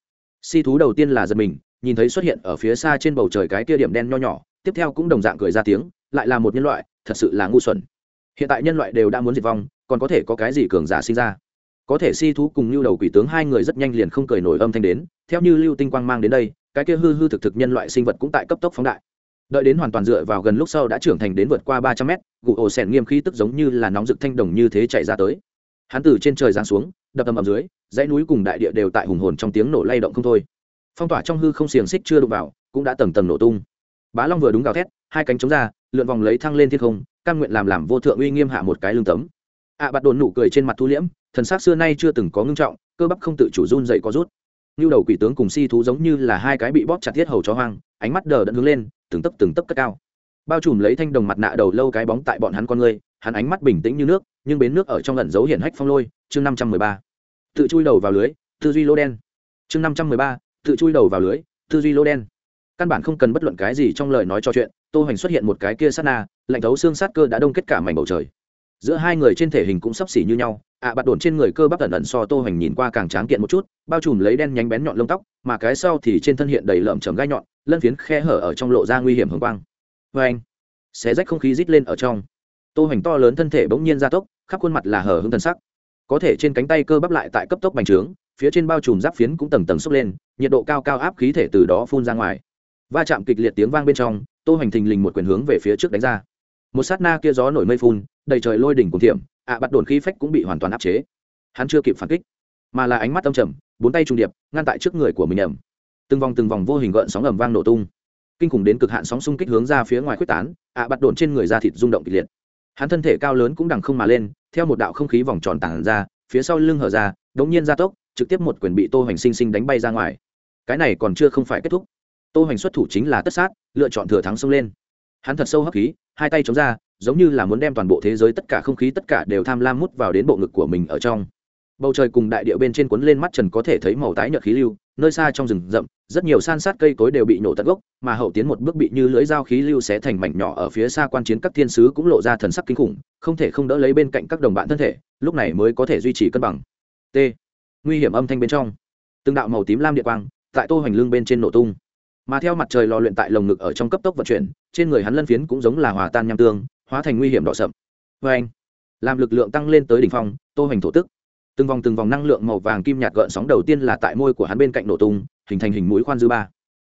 Si thú đầu tiên là giật mình, nhìn thấy xuất hiện ở phía xa trên bầu trời cái kia điểm đen nho nhỏ, tiếp theo cũng đồng dạng cười ra tiếng lại là một nhân loại, thật sự là ngu xuẩn. Hiện tại nhân loại đều đã muốn diệt vong, còn có thể có cái gì cường giả sinh ra? Có thể si thú cùng lưu đầu quỷ tướng hai người rất nhanh liền không cười nổi âm thanh đến, theo như lưu tinh quang mang đến đây, cái kia hư hư thực thực nhân loại sinh vật cũng tại cấp tốc phóng đại. Đợi đến hoàn toàn dựa vào gần lúc sau đã trưởng thành đến vượt qua ba trăm mét gụ ổ sẻn nghiêm khí tức giống như là nóng rực thanh đồng như thế chạy ra tới. Hắn từ trên trời giáng xuống, đập ầm ầm dưới, dãy núi cùng đại địa đều tại hùng hồn trong tiếng nổ lay động không thôi. Phong tỏa trong hư không xiềng xích chưa đụng vào, cũng đã tầng tầng nổ tung. Bá long vừa đúng gào thét, hai cánh chống ra lượn vòng lấy thăng lên thiên không căn nguyện làm làm vô thượng uy nghiêm hạ một cái lương tấm. Ạ à, bạt đồn nụ cười trên mặt thu liễm thần s á c xưa nay chưa từng có ngưng trọng cơ bắp không tự chủ run dậy có rút. Như đầu quỷ tướng cùng si thú giống như là hai cái bị bóp chặt thiết hầu chó hoang ánh mắt đờ đẫn hướng lên từng tấp từng tấp cất cao. Bao trùm lấy thanh đồng mặt nạ đầu lâu cái bóng tại bọn hắn con người hắn ánh mắt bình tĩnh như nước nhưng bến nước ở trong lẩn dấu hiển hách phong lôi chương năm trăm mười ba. Tự chui đầu vào lưới tư duy lô đen. Chương năm trăm mười ba tự chui đầu vào lưới tư duy lô đen căn bản không cần bất luận cái gì trong lời nói cho chuyện, tô hoành xuất hiện một cái kia sát na, lạnh thấu xương sát cơ đã đông kết cả mảnh bầu trời. Giữa hai người trên thể hình cũng sắp xỉ như nhau, ạ, bạt đồn trên người cơ bắp ẩn ẩn so tô hoành nhìn qua càng tráng kiện một chút, bao trùm lấy đen nhánh bén nhọn lông tóc, mà cái sau thì trên thân hiện đầy lợm chầm gai nhọn, lân phiến khe hở ở trong lộ ra nguy hiểm hồng quang. Vê anh, xé rách không khí rít lên ở trong. Tô hoành to lớn thân thể bỗng nhiên ra tốc, khắp khuôn mặt là hở hứng thần sắc. Có thể trên cánh tay cơ bắp lại tại cấp tốc bành trướng, phía trên bao trùm giáp phiến cũng tầng tầng xốc lên, nhiệt độ cao cao áp khí thể từ đó phun ra ngoài va chạm kịch liệt tiếng vang bên trong, tô hoành thình lình một quyền hướng về phía trước đánh ra. Một sát na kia gió nổi mây phun, đầy trời lôi đỉnh cùng thiểm, ạ, bắt đồn khí phách cũng bị hoàn toàn áp chế. Hắn chưa kịp phản kích, mà là ánh mắt tâm trầm, bốn tay trùng điệp, ngăn tại trước người của mình ẩm từng vòng từng vòng vô hình gợn sóng ầm vang nổ tung. Kinh khủng đến cực hạn sóng xung kích hướng ra phía ngoài khuếch tán, ạ, bắt đồn trên người da thịt rung động kịch liệt. Hắn thân thể cao lớn cũng đằng không mà lên, theo một đạo không khí vòng tròn tản ra, phía sau lưng hở ra, đống nhiên gia tốc, trực tiếp một quyền bị tô hoành sinh sinh đánh bay ra ngoài. Cái này còn chưa không phải kết thúc tô hoành xuất thủ chính là tất sát, lựa chọn thừa thắng xông lên. Hắn thật sâu hấp khí, hai tay chống ra, giống như là muốn đem toàn bộ thế giới tất cả không khí tất cả đều tham lam mút vào đến bộ ngực của mình ở trong. Bầu trời cùng đại địa bên trên cuốn lên mắt trần có thể thấy màu tái nhợt khí lưu, nơi xa trong rừng rậm, rất nhiều san sát cây cối đều bị nổ tận gốc, mà hậu tiến một bước bị như lưỡi dao khí lưu sẽ thành mảnh nhỏ ở phía xa quan chiến các thiên sứ cũng lộ ra thần sắc kinh khủng, không thể không đỡ lấy bên cạnh các đồng bạn thân thể, lúc này mới có thể duy trì cân bằng. T. Nguy hiểm âm thanh bên trong. Từng đạo màu tím lam địa quang, tại tô hoành lưng bên trên nổ tung mà theo mặt trời lò luyện tại lồng ngực ở trong cấp tốc vận chuyển, trên người hắn lân phiến cũng giống là hòa tan nham tương, hóa thành nguy hiểm đỏ sậm. Vê anh, làm lực lượng tăng lên tới đỉnh phong, tô hoành thổ tức. Từng vòng từng vòng năng lượng màu vàng kim nhạt gợn sóng đầu tiên là tại môi của hắn bên cạnh nổ tung, hình thành hình mũi khoan dư ba.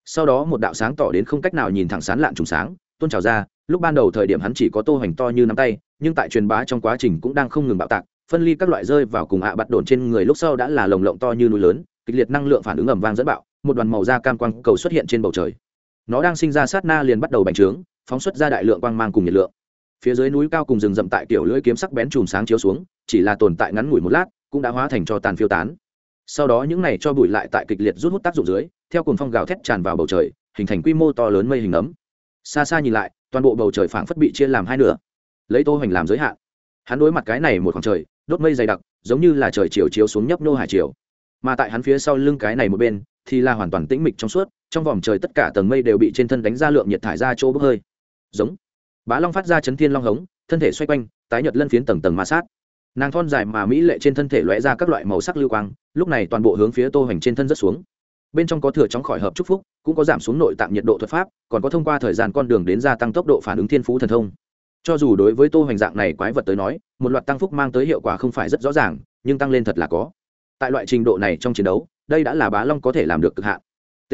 Sau đó một đạo sáng tỏ đến không cách nào nhìn thẳng sán lạn trùng sáng tôn trào ra, lúc ban đầu thời điểm hắn chỉ có tô hoành to như nắm tay, nhưng tại truyền bá trong quá trình cũng đang không ngừng bạo tạc, phân ly các loại rơi vào cùng ạ à bạt đồn trên người lúc sau đã là lồng lộng to như núi lớn, kịch liệt năng lượng phản ứng ầm vang dẫn bạo một đoàn màu da cam quang cầu xuất hiện trên bầu trời. Nó đang sinh ra sát na liền bắt đầu bành trướng, phóng xuất ra đại lượng quang mang cùng nhiệt lượng. Phía dưới núi cao cùng rừng rậm tại kiểu lưỡi kiếm sắc bén chùm sáng chiếu xuống, chỉ là tồn tại ngắn ngủi một lát, cũng đã hóa thành cho tàn phiêu tán. Sau đó những này cho bụi lại tại kịch liệt rút hút tác dụng dưới, theo cùng phong gào thét tràn vào bầu trời, hình thành quy mô to lớn mây hình ấm. Xa xa nhìn lại, toàn bộ bầu trời phảng phất bị chia làm hai nửa. Lấy tô hoành làm giới hạn. Hắn đối mặt cái này một khoảng trời, đốt mây dày đặc, giống như là trời chiều chiếu xuống nhấp nô hải chiều mà tại hắn phía sau lưng cái này một bên thì là hoàn toàn tĩnh mịch trong suốt, trong vòng trời tất cả tầng mây đều bị trên thân đánh ra lượng nhiệt thải ra chỗ bốc hơi. Giống. Bá long phát ra chấn thiên long hống, thân thể xoay quanh, tái nhật lân phiến tầng tầng ma sát. Nàng thon dài mà mỹ lệ trên thân thể lóe ra các loại màu sắc lưu quang, lúc này toàn bộ hướng phía tô hoành trên thân rất xuống. Bên trong có thừa chóng khỏi hợp chúc phúc, cũng có giảm xuống nội tạm nhiệt độ thuật pháp, còn có thông qua thời gian con đường đến gia tăng tốc độ phản ứng thiên phú thần thông. Cho dù đối với tô hoành dạng này quái vật tới nói, một loạt tăng phúc mang tới hiệu quả không phải rất rõ ràng, nhưng tăng lên thật là có. Tại loại trình độ này trong chiến đấu đây đã là bá long có thể làm được cực hạn. T.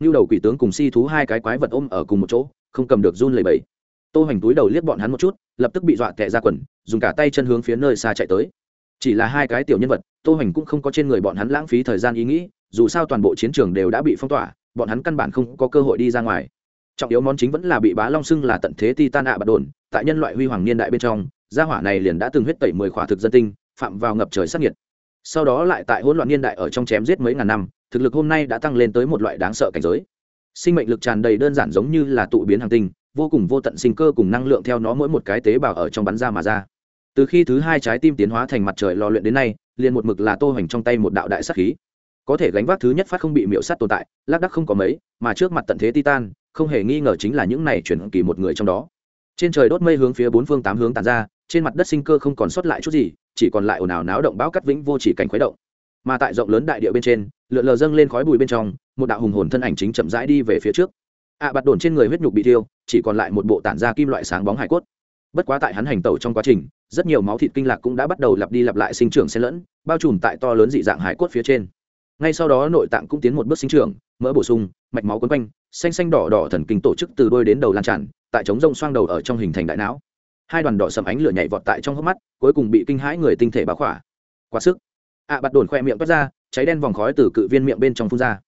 Như đầu quỷ tướng cùng si thú hai cái quái vật ôm ở cùng một chỗ, không cầm được run lầy bẫy tô hoành túi đầu liếc bọn hắn một chút, lập tức bị dọa tệ ra quần, dùng cả tay chân hướng phía nơi xa chạy tới. Chỉ là hai cái tiểu nhân vật, tô hoành cũng không có trên người bọn hắn lãng phí thời gian ý nghĩ, dù sao toàn bộ chiến trường đều đã bị phong tỏa, bọn hắn căn bản không có cơ hội đi ra ngoài. Trọng yếu món chính vẫn là bị bá long xưng là tận thế ti tan ạ à bạt đồn, tại nhân loại huy hoàng niên đại bên trong, gia hỏa này liền đã từng huyết tẩy mười khỏa thực dân tinh, phạm vào ngập trời sát nhiệt sau đó lại tại hỗn loạn niên đại ở trong chém giết mấy ngàn năm, thực lực hôm nay đã tăng lên tới một loại đáng sợ cảnh giới. Sinh mệnh lực tràn đầy đơn giản giống như là tụ biến hàng tinh, vô cùng vô tận sinh cơ cùng năng lượng theo nó mỗi một cái tế bào ở trong bắn ra mà ra. Từ khi thứ hai trái tim tiến hóa thành mặt trời lò luyện đến nay, liền một mực là tô hoành trong tay một đạo đại sắc khí. Có thể gánh vác thứ nhất phát không bị miễu sắt tồn tại, lác đắc không có mấy, mà trước mặt tận thế titan, không hề nghi ngờ chính là những này chuyển kỳ một người trong đó. Trên trời đốt mây hướng phía bốn phương tám hướng tàn ra, trên mặt đất sinh cơ không còn sót lại chút gì chỉ còn lại ồn ào náo động bão cắt vĩnh vô chỉ cảnh khuấy động. Mà tại rộng lớn đại địa bên trên lượn lờ dâng lên khói bụi bên trong một đạo hùng hồn thân ảnh chính chậm rãi đi về phía trước. Ạ à, bạt đồn trên người huyết nhục bị thiêu chỉ còn lại một bộ tản da kim loại sáng bóng hải cốt. Bất quá tại hắn hành tẩu trong quá trình rất nhiều máu thịt kinh lạc cũng đã bắt đầu lặp đi lặp lại sinh trưởng xen lẫn bao trùm tại to lớn dị dạng hải cốt phía trên. Ngay sau đó nội tạng cũng tiến một bước sinh trưởng mỡ bổ sung mạch máu quấn quanh xanh xanh đỏ đỏ thần kinh tổ chức từ đôi đến đầu lan tràn tại chống rông xoang đầu ở trong hình thành đại não hai đoàn đỏ sầm ánh lửa nhảy vọt tại trong hốc mắt cuối cùng bị kinh hãi người tinh thể báo khỏa. Quá sức. Ạ à, đồn khoe miệng toát ra cháy đen vòng khói từ cự viên miệng bên trong phun ra.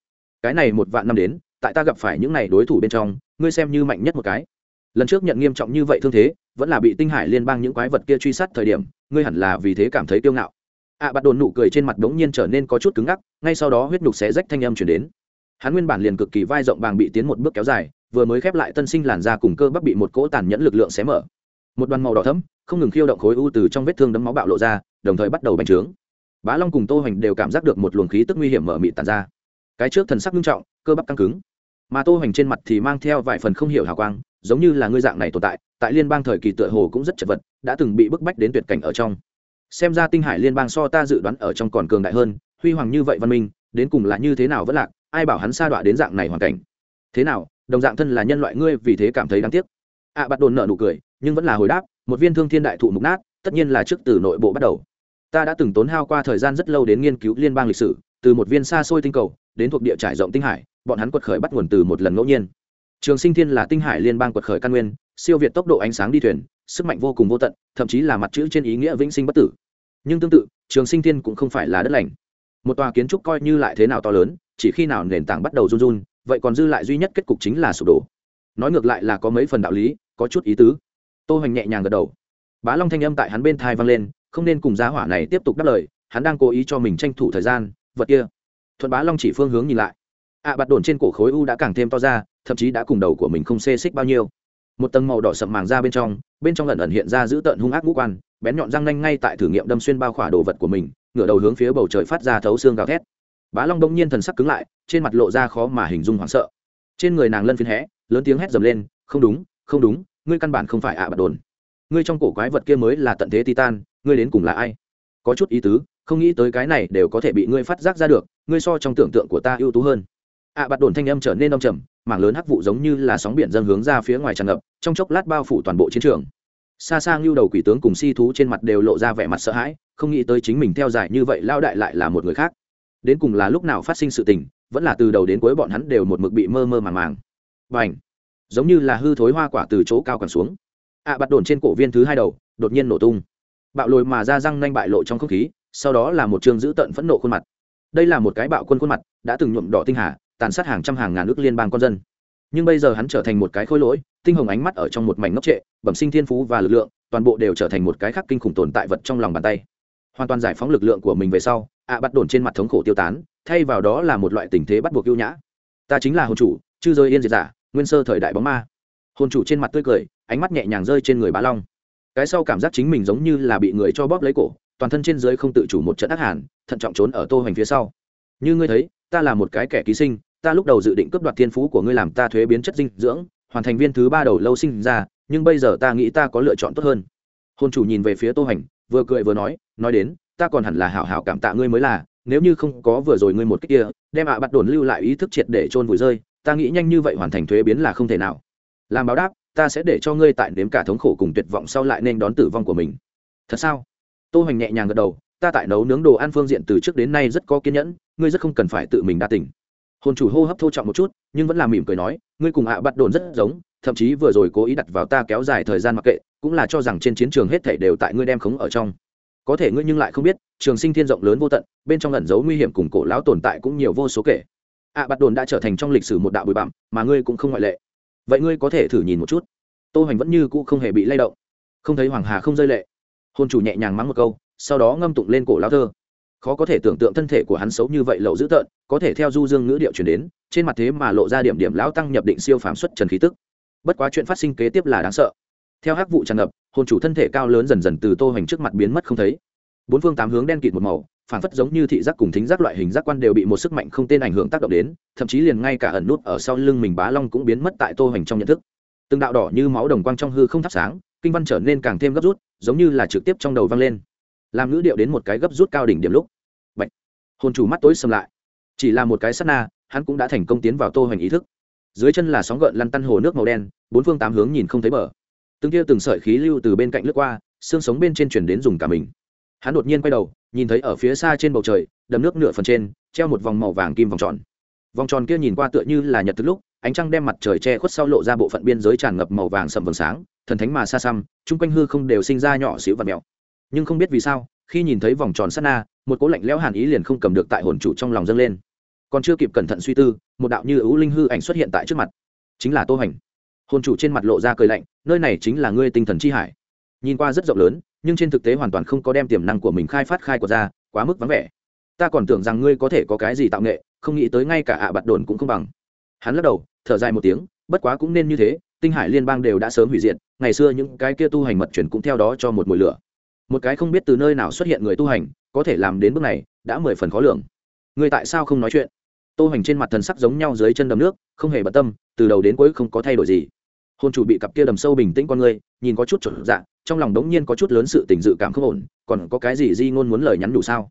Cái này một vạn năm đến tại ta gặp phải những này đối thủ bên trong ngươi xem như mạnh nhất một cái. Lần trước nhận nghiêm trọng như vậy thương thế vẫn là bị tinh hải liên bang những quái vật kia truy sát thời điểm ngươi hẳn là vì thế cảm thấy kiêu ngạo. Ạ à, đồn nụ cười trên mặt đống nhiên trở nên có chút cứng ngắc ngay sau đó huyết nhục xé rách thanh âm chuyển đến. Hắn nguyên bản liền cực kỳ vai rộng bàng bị tiến một bước kéo dài vừa mới khép lại tân sinh làn da cùng cơ bắp bị một cỗ tàn nhẫn lực lượng xé mở một đoàn màu đỏ thấm không ngừng khiêu động khối u từ trong vết thương đấm máu bạo lộ ra, đồng thời bắt đầu bành trướng. Bá long cùng tô hoành đều cảm giác được một luồng khí tức nguy hiểm mở mịt tàn ra. Cái trước thần sắc nghiêm trọng, cơ bắp căng cứng. Mà tô hoành trên mặt thì mang theo vài phần không hiểu hào quang, giống như là ngươi dạng này tồn tại tại liên bang thời kỳ tựa hồ cũng rất chật vật, đã từng bị bức bách đến tuyệt cảnh ở trong. Xem ra tinh hải liên bang so ta dự đoán ở trong còn cường đại hơn, huy hoàng như vậy văn minh, đến cùng là như thế nào vẫn lạc, ai bảo hắn sa đọa đến dạng này hoàn cảnh. Thế nào, đồng dạng thân là nhân loại ngươi vì thế cảm thấy đáng tiếc ạ bắt đồn nợ nụ cười, nhưng vẫn là hồi đáp, một viên thương thiên đại thụ mục nát, tất nhiên là trước từ nội bộ bắt đầu. Ta đã từng tốn hao qua thời gian rất lâu đến nghiên cứu liên bang lịch sử, từ một viên xa xôi tinh cầu, đến thuộc địa trải rộng tinh hải, bọn hắn quật khởi bắt nguồn từ một lần ngẫu nhiên. Trường sinh thiên là tinh hải liên bang quật khởi căn nguyên, siêu việt tốc độ ánh sáng đi thuyền, sức mạnh vô cùng vô tận, thậm chí là mặt chữ trên ý nghĩa vĩnh sinh bất tử. Nhưng tương tự, trường sinh thiên cũng không phải là đất lành. Một tòa kiến trúc coi như lại thế nào to lớn, chỉ khi nào nền tảng bắt đầu run run, vậy còn dư lại duy nhất kết cục chính là sụp đổ nói ngược lại là có mấy phần đạo lý có chút ý tứ. Tô hoành nhẹ nhàng gật đầu. Bá long thanh âm tại hắn bên thai vang lên không nên cùng giá hỏa này tiếp tục đáp lời hắn đang cố ý cho mình tranh thủ thời gian vật kia. Thuận bá long chỉ phương hướng nhìn lại. Ạ à, bạt đồn trên cổ khối u đã càng thêm to ra thậm chí đã cùng đầu của mình không xê xích bao nhiêu. Một tầng màu đỏ sậm màng ra bên trong bên trong lần ẩn hiện ra giữ tợn hung ác ngũ quan bén nhọn răng nanh ngay tại thử nghiệm đâm xuyên bao khỏa đồ vật của mình ngửa đầu hướng phía bầu trời phát ra thấu xương gào thét. Bá long đông nhiên thần sắc cứng lại trên mặt lộ ra khó mà hình dung hoảng sợ. Trên người nàng lân phiên hẽ lớn tiếng hét dầm lên, không đúng không đúng, ngươi căn bản không phải ạ à bạt đồn. Ngươi trong cổ quái vật kia mới là tận thế titan, ngươi đến cùng là ai? Có chút ý tứ, không nghĩ tới cái này đều có thể bị ngươi phát giác ra được, ngươi so trong tưởng tượng của ta ưu tú hơn. Ạ à bạt đồn thanh âm trở nên đông trầm, mảng lớn hắc vụ giống như là sóng biển dâng hướng ra phía ngoài tràn ngập, trong chốc lát bao phủ toàn bộ chiến trường. Xa xa ngưu đầu quỷ tướng cùng si thú trên mặt đều lộ ra vẻ mặt sợ hãi, không nghĩ tới chính mình theo dài như vậy lao đại lại là một người khác. Đến cùng là lúc nào phát sinh sự tình, vẫn là từ đầu đến cuối bọn hắn đều một mực bị mơ mơ màng màng và ảnh. Giống như là hư thối hoa quả từ chỗ cao còn xuống. Ạ à, đồn trên cổ viên thứ hai đầu đột nhiên nổ tung. Bạo lồi mà ra răng nanh bại lộ trong không khí sau đó là một trường giữ tận phẫn nộ khuôn mặt. Đây là một cái bạo quân khuôn mặt đã từng nhuộm đỏ tinh hà tàn sát hàng trăm hàng ngàn nước liên bang con dân. Nhưng bây giờ hắn trở thành một cái khối lỗi tinh hồng ánh mắt ở trong một mảnh ngốc trệ bẩm sinh thiên phú và lực lượng toàn bộ đều trở thành một cái khắc kinh khủng tồn tại vật trong lòng bàn tay. Hoàn toàn giải phóng lực lượng của mình về sau ạ à, bắt đồn trên mặt thống khổ tiêu tán thay vào đó là một loại tình thế bắt buộc ưu nhã. Ta chính là hồn chủ chư rơi yên diệt giả nguyên sơ thời đại bóng ma. Hồn chủ trên mặt tươi cười, ánh mắt nhẹ nhàng rơi trên người bá long. Cái sau cảm giác chính mình giống như là bị người cho bóp lấy cổ, toàn thân trên dưới không tự chủ một trận ác hàn, thận trọng trốn ở tô hoành phía sau. Như ngươi thấy, ta là một cái kẻ ký sinh, ta lúc đầu dự định cướp đoạt thiên phú của ngươi làm ta thuế biến chất dinh dưỡng, hoàn thành viên thứ ba đầu lâu sinh ra, nhưng bây giờ ta nghĩ ta có lựa chọn tốt hơn. Hôn chủ nhìn về phía tô hoành, vừa cười vừa nói nói đến, ta còn hẳn là hảo hảo cảm tạ ngươi mới là, nếu như không có vừa rồi ngươi một cách kia, đem ạ bắt đồn lưu lại ý thức triệt để trôn vùi rơi ta nghĩ nhanh như vậy hoàn thành thuế biến là không thể nào. Làm báo đáp, ta sẽ để cho ngươi tại nếm cả thống khổ cùng tuyệt vọng sau lại nên đón tử vong của mình. Thật sao? Tô hoành nhẹ nhàng gật đầu, ta tại nấu nướng đồ ăn phương diện từ trước đến nay rất có kiên nhẫn, ngươi rất không cần phải tự mình đa tình. Hồn chủ hô hấp thô trọng một chút, nhưng vẫn là mỉm cười nói, ngươi cùng ạ bắt đồn rất giống, thậm chí vừa rồi cố ý đặt vào ta kéo dài thời gian mặc kệ, cũng là cho rằng trên chiến trường hết thể đều tại ngươi đem khống ở trong. Có thể ngươi nhưng lại không biết, trường sinh thiên rộng lớn vô tận, bên trong ẩn giấu nguy hiểm cùng cổ lão tồn tại cũng nhiều vô số kể ạ à, bạt đồn đã trở thành trong lịch sử một đạo bụi bặm mà ngươi cũng không ngoại lệ. Vậy ngươi có thể thử nhìn một chút. Tô hoành vẫn như cũ không hề bị lay động. Không thấy hoàng hà không rơi lệ. Hôn chủ nhẹ nhàng mắng một câu sau đó ngâm tụng lên cổ lao thơ. Khó có thể tưởng tượng thân thể của hắn xấu như vậy lậu dữ tợn có thể theo du dương ngữ điệu chuyển đến trên mặt thế mà lộ ra điểm điểm lão tăng nhập định siêu phàm xuất trần khí tức. Bất quá chuyện phát sinh kế tiếp là đáng sợ. Theo hắc vụ tràn ngập hồn chủ thân thể cao lớn dần dần từ tô hoành trước mặt biến mất không thấy. Bốn phương tám hướng đen kịt một màu phản phất giống như thị giác cùng thính giác loại hình giác quan đều bị một sức mạnh không tên ảnh hưởng tác động đến, thậm chí liền ngay cả ẩn nút ở sau lưng mình bá long cũng biến mất tại tô hoành trong nhận thức. Từng đạo đỏ như máu đồng quang trong hư không thắp sáng, kinh văn trở nên càng thêm gấp rút, giống như là trực tiếp trong đầu vang lên. Làm ngữ điệu đến một cái gấp rút cao đỉnh điểm lúc, Bạch. hồn chủ mắt tối sầm lại. Chỉ là một cái sát na, hắn cũng đã thành công tiến vào tô hoành ý thức. Dưới chân là sóng gợn lăn tăn hồ nước màu đen, bốn phương tám hướng nhìn không thấy bờ. Từng tia từng sợi khí lưu từ bên cạnh lướt qua, xương sống bên trên chuyển đến dùng cả mình hắn đột nhiên quay đầu, nhìn thấy ở phía xa trên bầu trời, đầm nước nửa phần trên, treo một vòng màu vàng kim vòng tròn. Vòng tròn kia nhìn qua tựa như là nhật thức lúc, ánh trăng đem mặt trời che khuất sau lộ ra bộ phận biên giới tràn ngập màu vàng sầm vầng sáng, thần thánh mà xa xăm, chung quanh hư không đều sinh ra nhỏ xíu và mèo. Nhưng không biết vì sao, khi nhìn thấy vòng tròn sát na, một cố lạnh lẽo hàn ý liền không cầm được tại hồn chủ trong lòng dâng lên. Còn chưa kịp cẩn thận suy tư, một đạo như ưu linh hư ảnh xuất hiện tại trước mặt. Chính là tô hành. Hồn chủ trên mặt lộ ra cười lạnh, nơi này chính là ngươi tinh thần chi hải. Nhìn qua rất rộng lớn nhưng trên thực tế hoàn toàn không có đem tiềm năng của mình khai phát khai quật ra, quá mức vắng vẻ. Ta còn tưởng rằng ngươi có thể có cái gì tạo nghệ, không nghĩ tới ngay cả ạ à bạt đồn cũng không bằng. Hắn lắc đầu, thở dài một tiếng, bất quá cũng nên như thế, tinh hải liên bang đều đã sớm hủy diệt, ngày xưa những cái kia tu hành mật chuyển cũng theo đó cho một mùi lửa. Một cái không biết từ nơi nào xuất hiện người tu hành, có thể làm đến bước này, đã mười phần khó lường. Người tại sao không nói chuyện? Tô hành trên mặt thần sắc giống nhau dưới chân đầm nước, không hề bận tâm, từ đầu đến cuối không có thay đổi gì hôn chủ bị cặp kia đầm sâu bình tĩnh con người, nhìn có chút trở dạ trong lòng đống nhiên có chút lớn sự tình dự cảm không ổn, còn có cái gì di ngôn muốn lời nhắn đủ sao?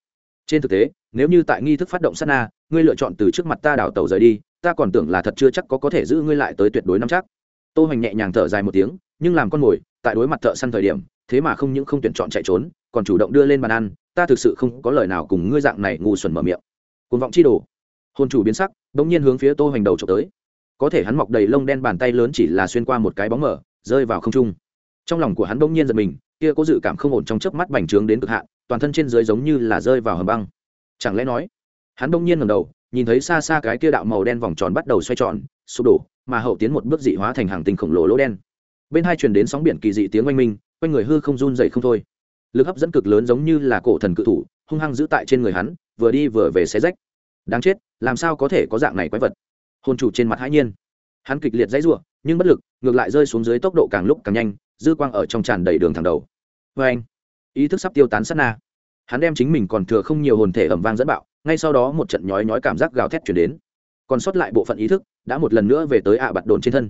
Trên thực tế, nếu như tại nghi thức phát động sát na, ngươi lựa chọn từ trước mặt ta đảo tàu rời đi, ta còn tưởng là thật chưa chắc có có thể giữ ngươi lại tới tuyệt đối năm chắc. Tô hoành nhẹ nhàng thở dài một tiếng, nhưng làm con mồi, tại đối mặt thợ săn thời điểm, thế mà không những không tuyển chọn chạy trốn, còn chủ động đưa lên bàn ăn, ta thực sự không có lời nào cùng ngươi dạng này ngu xuẩn mở miệng. Cuồng vọng chi đồ. Hôn chủ biến sắc, đống nhiên hướng phía tô hoành đầu trộm tới có thể hắn mọc đầy lông đen bàn tay lớn chỉ là xuyên qua một cái bóng mở, rơi vào không trung. Trong lòng của hắn bỗng nhiên giật mình, kia có dự cảm không ổn trong chớp mắt bành trướng đến cực hạn, toàn thân trên dưới giống như là rơi vào hầm băng. Chẳng lẽ nói, hắn bỗng nhiên ngẩng đầu, nhìn thấy xa xa cái kia đạo màu đen vòng tròn bắt đầu xoay tròn, sụp đổ, mà hậu tiến một bước dị hóa thành hàng tinh khổng lồ lỗ đen. Bên hai truyền đến sóng biển kỳ dị tiếng oanh minh, quanh người hư không run dậy không thôi. Lực hấp dẫn cực lớn giống như là cổ thần cự thủ, hung hăng giữ tại trên người hắn, vừa đi vừa về xé rách. Đáng chết, làm sao có thể có dạng này quái vật? hồn chủ trên mặt hãi nhiên. Hắn kịch liệt dãy r u ộ n nhưng bất lực ngược lại rơi xuống dưới tốc độ càng lúc càng nhanh dư quang ở trong tràn đầy đường thẳng đầu. Vê anh ý thức sắp tiêu tán sát na. Hắn đem chính mình còn thừa không nhiều hồn thể ẩm vang dẫn bạo ngay sau đó một trận nhói nhói cảm giác gào thét chuyển đến. Còn sót lại bộ phận ý thức đã một lần nữa về tới ạ à đồn trên thân.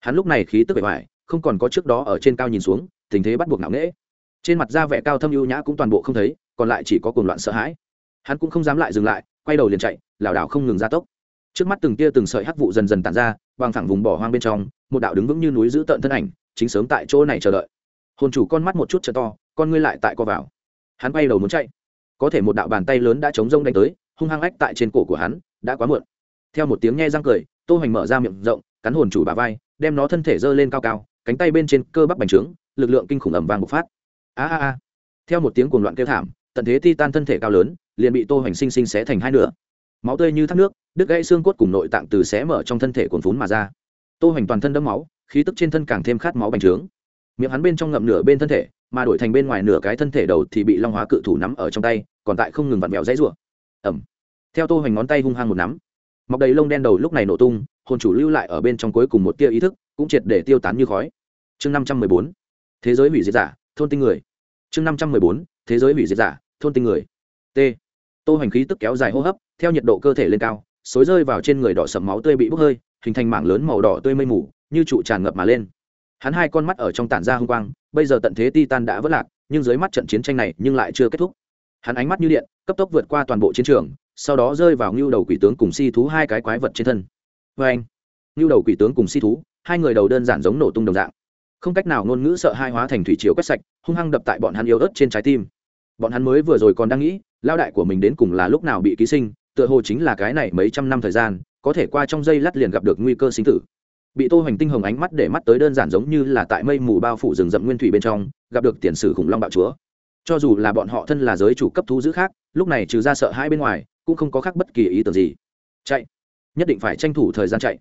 Hắn lúc này khí tức bề vải, không còn có trước đó ở trên cao nhìn xuống tình thế bắt buộc nặng nễ trên mặt da vẻ cao thâm ưu nhã cũng toàn bộ không thấy còn lại chỉ có cuồng loạn sợ hãi. Hắn cũng không dám lại dừng lại quay đầu liền chạy lảo đảo không ngừng gia tốc trước mắt từng tia từng sợi hắc vụ dần dần tản ra bằng thẳng vùng bỏ hoang bên trong, một đạo đứng vững như núi giữ tận thân ảnh, chính sớm tại chỗ này chờ đợi. Hồn chủ con mắt một chút chờ to, con ngươi lại tại co vào. Hắn bay đầu muốn chạy. Có thể một đạo bàn tay lớn đã chống rông đánh tới, hung hăng ách tại trên cổ của hắn, đã quá muộn. Theo một tiếng nghe răng cười, tô hoành mở ra miệng rộng, cắn hồn chủ bà vai, đem nó thân thể dơ lên cao cao, cánh tay bên trên cơ bắp bành trướng, lực lượng kinh khủng ẩm vàng bộc phát. A a a. Theo một tiếng cuồng loạn kêu thảm, tận thế ti tan thân thể cao lớn, liền bị tô hoành sinh sinh xé thành hai nửa. Máu tươi như thác nước đứt gãy xương cốt cùng nội tạng từ xé mở trong thân thể cuồn phún mà ra. Tô hoành toàn thân đẫm máu, khí tức trên thân càng thêm khát máu bành trướng. Miệng hắn bên trong ngậm nửa bên thân thể, mà đổi thành bên ngoài nửa cái thân thể đầu thì bị long hóa cự thủ nắm ở trong tay, còn tại không ngừng vặn vẹo dãy rủa. Ẩm theo tô hoành ngón tay hung hăng một nắm. Mọc đầy lông đen đầu lúc này nổ tung, hồn chủ lưu lại ở bên trong cuối cùng một tia ý thức, cũng triệt để tiêu tán như khói. Chương năm trăm mười bốn. Thế giới hủy diệt giả, thôn tinh người. Chương năm trăm mười bốn. Thế giới hủy diệt giả, thôn tinh người. T. Tô hoành khí tức kéo dài hô hấp, theo nhiệt độ cơ thể lên cao xối rơi vào trên người đỏ sầm máu tươi bị bốc hơi, hình thành mảng lớn màu đỏ tươi mây mù, như trụ tràn ngập mà lên. Hắn hai con mắt ở trong tản ra hung ư quang, bây giờ tận thế titan đã vỡ lạc, nhưng dưới mắt trận chiến tranh này nhưng lại chưa kết thúc. Hắn ánh mắt như điện, cấp tốc vượt qua toàn bộ chiến trường, sau đó rơi vào ngưu đầu quỷ tướng cùng si thú hai cái quái vật trên thân. Vê anh, ngưu đầu quỷ tướng cùng si thú, hai người đầu đơn giản giống nổ tung đồng dạng. Không cách nào ngôn ngữ sợ hai hóa thành thủy triều quét sạch, hung hăng đập tại bọn hắn yêu ớt trên trái tim. Bọn hắn mới vừa rồi còn đang nghĩ lao đại của mình đến cùng là lúc nào bị ký sinh tựa hồ chính là cái này mấy trăm năm thời gian, có thể qua trong giây lát liền gặp được nguy cơ sinh tử. Bị tô hoành tinh hồng ánh mắt để mắt tới đơn giản giống như là tại mây mù bao phủ rừng rậm nguyên thủy bên trong, gặp được tiền sử khủng long bạo chúa. Cho dù là bọn họ thân là giới chủ cấp thú giữ khác, lúc này trừ ra sợ hai bên ngoài, cũng không có khác bất kỳ ý tưởng gì. Chạy. Nhất định phải tranh thủ thời gian chạy.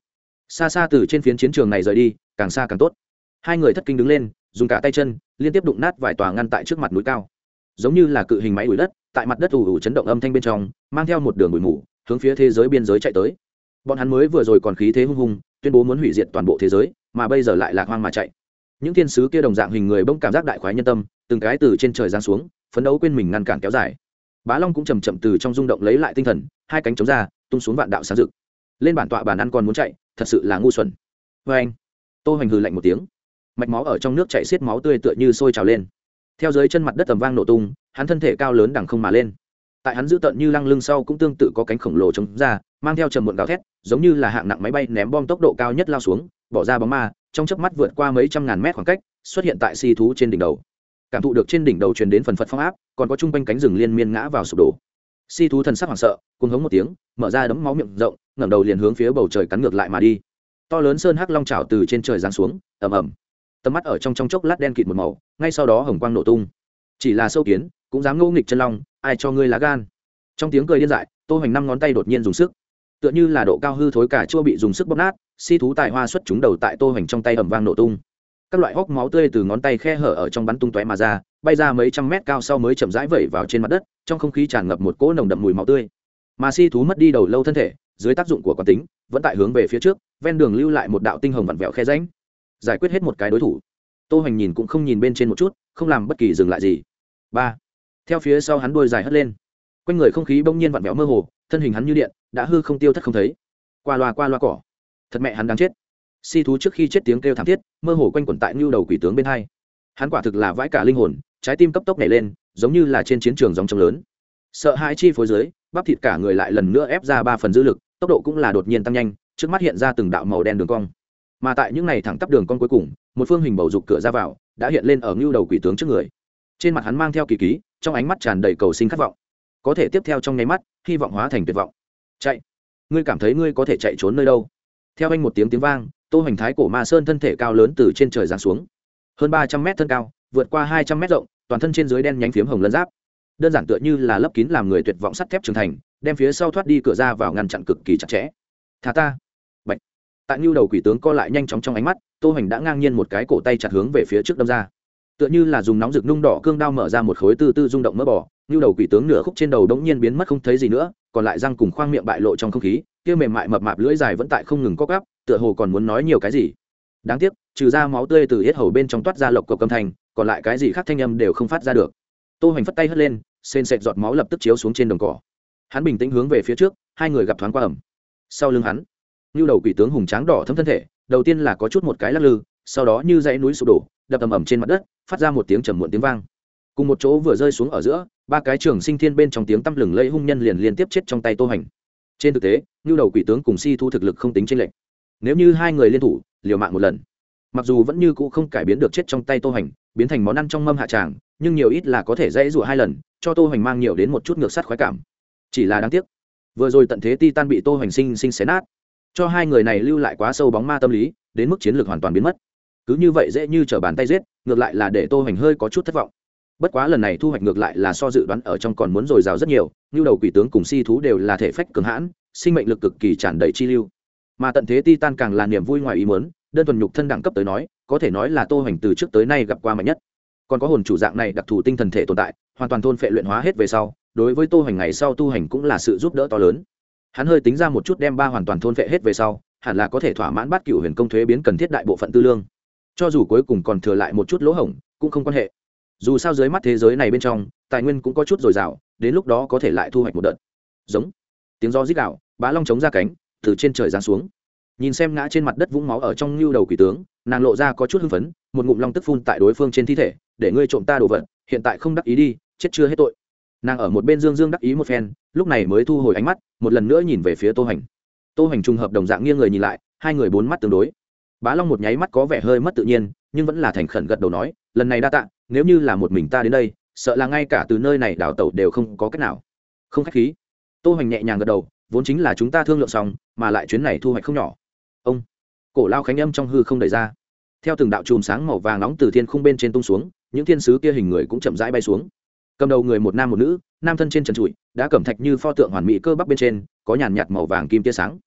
Xa xa từ trên phiến chiến trường này rời đi, càng xa càng tốt. Hai người thất kinh đứng lên, dùng cả tay chân, liên tiếp đụng nát vài tòa ngăn tại trước mặt núi cao. Giống như là cự hình máy đuổi đất tại mặt đất ù ù chấn động âm thanh bên trong, mang theo một đường bụi mù, hướng phía thế giới biên giới chạy tới. Bọn hắn mới vừa rồi còn khí thế hung hung, tuyên bố muốn hủy diệt toàn bộ thế giới, mà bây giờ lại lạc hoang mà chạy. Những thiên sứ kia đồng dạng hình người bỗng cảm giác đại khoái nhân tâm, từng cái từ trên trời giáng xuống, phấn đấu quên mình ngăn cản kéo dài. Bá long cũng chầm chậm từ trong rung động lấy lại tinh thần, hai cánh chống ra, tung xuống vạn đạo sáng rực. Lên bản tọa bàn ăn còn muốn chạy, thật sự là ngu xuẩn. Vê anh tô hoành hừ lạnh một tiếng. Mạch máu ở trong nước chạy xiết máu tươi tựa như sôi trào lên theo dưới chân mặt đất tầm vang nổ tung, hắn thân thể cao lớn đằng không mà lên. Tại hắn giữ tận như lăng lưng sau cũng tương tự có cánh khổng lồ chống ra, mang theo trầm muộn gào thét, giống như là hạng nặng máy bay ném bom tốc độ cao nhất lao xuống, bỏ ra bóng ma, trong chớp mắt vượt qua mấy trăm ngàn mét khoảng cách, xuất hiện tại si thú trên đỉnh đầu. Cảm thụ được trên đỉnh đầu truyền đến phần phật phong áp, còn có chung quanh cánh rừng liên miên ngã vào sụp đổ. Si thú thần sắc hoảng sợ cùng hống một tiếng, mở ra đấm máu miệng rộng, ngẩng đầu liền hướng phía bầu trời cắn ngược lại mà đi. To lớn sơn hắc long trào từ trên trời giáng xuống, ầm ầm tầm mắt ở trong trong chốc lát đen kịt một màu, ngay sau đó hồng quang nổ tung. Chỉ là sâu kiến, cũng dám ngẫu nghịch chân long, ai cho ngươi lá gan? Trong tiếng cười điên dại, tô hoành năm ngón tay đột nhiên dùng sức. Tựa như là độ cao hư thối cả chua bị dùng sức bóp nát, si thú tài hoa xuất chúng đầu tại tô hoành trong tay ầm vang nổ tung. Các loại hốc máu tươi từ ngón tay khe hở ở trong bắn tung tóe mà ra, bay ra mấy trăm mét cao sau mới chậm rãi vẩy vào trên mặt đất, trong không khí tràn ngập một cỗ nồng đậm mùi máu tươi. Mà si thú mất đi đầu lâu thân thể, dưới tác dụng của quán tính, vẫn tại hướng về phía trước, ven đường lưu lại một đạo tinh hồng vặn vẹo khe ránh giải quyết hết một cái đối thủ. Tô hoành nhìn cũng không nhìn bên trên một chút, không làm bất kỳ dừng lại gì. Ba. Theo phía sau hắn đôi dài hất lên. Quanh người không khí bỗng nhiên vặn vẹo mơ hồ, thân hình hắn như điện, đã hư không tiêu thất không thấy. Qua loa qua loa cỏ. Thật mẹ hắn đáng chết. Si thú trước khi chết tiếng kêu thảm thiết, mơ hồ quanh quẩn tại ngưu đầu quỷ tướng bên hai. Hắn quả thực là vãi cả linh hồn, trái tim cấp tốc nảy lên, giống như là trên chiến trường dòng trống lớn. Sợ hãi chi phối dưới bắp thịt cả người lại lần nữa ép ra ba phần dữ lực, tốc độ cũng là đột nhiên tăng nhanh, trước mắt hiện ra từng đạo màu đen đường cong mà tại những này thẳng tắp đường con cuối cùng, một phương hình bầu dục cửa ra vào, đã hiện lên ở ngưu đầu quỷ tướng trước người. Trên mặt hắn mang theo kỳ ký, trong ánh mắt tràn đầy cầu sinh khát vọng. Có thể tiếp theo trong nháy mắt, hy vọng hóa thành tuyệt vọng. Chạy! Ngươi cảm thấy ngươi có thể chạy trốn nơi đâu? Theo anh một tiếng tiếng vang, tô hoành thái cổ ma sơn thân thể cao lớn từ trên trời giáng xuống. Hơn ba trăm mét thân cao, vượt qua hai trăm mét rộng, toàn thân trên dưới đen nhánh phiếm hồng lân giáp. Đơn giản tựa như là lấp kín làm người tuyệt vọng sắt thép trưởng thành, đem phía sau thoát đi cửa ra vào ngăn chặn cực kỳ chặt chẽ. Thả ta! tại nhu đầu quỷ tướng co lại nhanh chóng trong ánh mắt tô hoành đã ngang nhiên một cái cổ tay chặt hướng về phía trước đâm ra. Tựa như là dùng nóng rực nung đỏ cương đao mở ra một khối tư tư rung động mỡ bỏ nhu đầu quỷ tướng nửa khúc trên đầu đống nhiên biến mất không thấy gì nữa còn lại răng cùng khoang miệng bại lộ trong không khí kia mềm mại mập mạp lưỡi dài vẫn tại không ngừng co gắp tựa hồ còn muốn nói nhiều cái gì. Đáng tiếc trừ ra máu tươi từ hết hầu bên trong toát ra lộc cộc cầm thành, còn lại cái gì khác thanh âm đều không phát ra được. Tô hoành phất tay hất lên sền sệt giọt máu lập tức chiếu xuống trên đồng cỏ. Hắn bình tĩnh hướng về phía trước hai người gặp thoáng qua ẩm. Sau lưng hắn như đầu quỷ tướng hùng tráng đỏ thấm thân thể, đầu tiên là có chút một cái lắc lư, sau đó như dãy núi sụp đổ, đập ầm ầm trên mặt đất, phát ra một tiếng trầm muộn tiếng vang. Cùng một chỗ vừa rơi xuống ở giữa, ba cái trường sinh thiên bên trong tiếng tăm lừng lẫy hung nhân liền liên tiếp chết trong tay tô hành. Trên thực tế như đầu quỷ tướng cùng si thu thực lực không tính trên lệnh nếu như hai người liên thủ, liều mạng một lần. Mặc dù vẫn như cũ không cải biến được chết trong tay tô hành, biến thành món ăn trong mâm hạ tràng, nhưng nhiều ít là có thể dãy rủa hai lần, cho tô hành mang nhiều đến một chút ngược sắt khoái cảm. Chỉ là đáng tiếc, vừa rồi tận thế ti tan bị tô hành sinh sinh xé nát cho hai người này lưu lại quá sâu bóng ma tâm lý, đến mức chiến lược hoàn toàn biến mất. Cứ như vậy dễ như t r ở bàn tay giết, ngược lại là để tô hoành hơi có chút thất vọng. Bất quá lần này thu hoạch ngược lại là so dự đoán ở trong còn muốn dồi dào rất nhiều, như đầu quỷ tướng cùng si thú đều là thể phách cường hãn, sinh mệnh lực cực kỳ tràn đầy chi lưu. Mà tận thế ti tan càng là niềm vui ngoài ý mớn đơn thuần nhục thân đẳng cấp tới nói, có thể nói là tô hoành từ trước tới nay gặp qua mạnh nhất. Còn có hồn chủ dạng này đặc thù tinh thần thể tồn tại, hoàn toàn thôn phệ luyện hóa hết về sau, đối với tô hoành ngày sau tu hành cũng là sự giúp đỡ to lớn hắn hơi tính ra một chút đem ba hoàn toàn thôn vệ hết về sau, hẳn là có thể thỏa mãn bắt cựu huyền công thuế biến cần thiết đại bộ phận tư lương. Cho dù cuối cùng còn thừa lại một chút lỗ hổng, cũng không quan hệ. Dù sao dưới mắt thế giới này bên trong, tài nguyên cũng có chút dồi dào, đến lúc đó có thể lại thu hoạch một đợt. Giống. Tiếng do rít đạo bá long chống ra cánh, từ trên trời giáng xuống. Nhìn xem ngã trên mặt đất vũng máu ở trong lưu đầu quỷ tướng, nàng lộ ra có chút hưng phấn, một ngụm long tức phun tại đối phương trên thi thể, để ngươi trộm ta đồ vật, hiện tại không đắc ý đi, chết chưa hết tội nàng ở một bên dương dương đắc ý một phen, lúc này mới thu hồi ánh mắt, một lần nữa nhìn về phía tô hành. Tô hành trùng hợp đồng dạng nghiêng người nhìn lại, hai người bốn mắt tương đối. Bá long một nháy mắt có vẻ hơi mất tự nhiên, nhưng vẫn là thành khẩn gật đầu nói, lần này đa tạ, nếu như là một mình ta đến đây, sợ là ngay cả từ nơi này đảo tẩu đều không có cách nào. Không khách khí. Tô Hành nhẹ nhàng gật đầu, vốn chính là chúng ta thương lượng xong, mà lại chuyến này thu hoạch không nhỏ. Ông. Cổ lao khánh âm trong hư không đầy ra. Theo từng đạo chùm sáng màu vàng nóng từ thiên khung bên trên tung xuống, những thiên sứ kia hình người cũng chậm rãi bay xuống cầm đầu người một nam một nữ, nam thân trên trần trụi, đã cẩm thạch như pho tượng hoàn mỹ cơ bắp bên trên, có nhàn nhạt màu vàng kim tia sáng.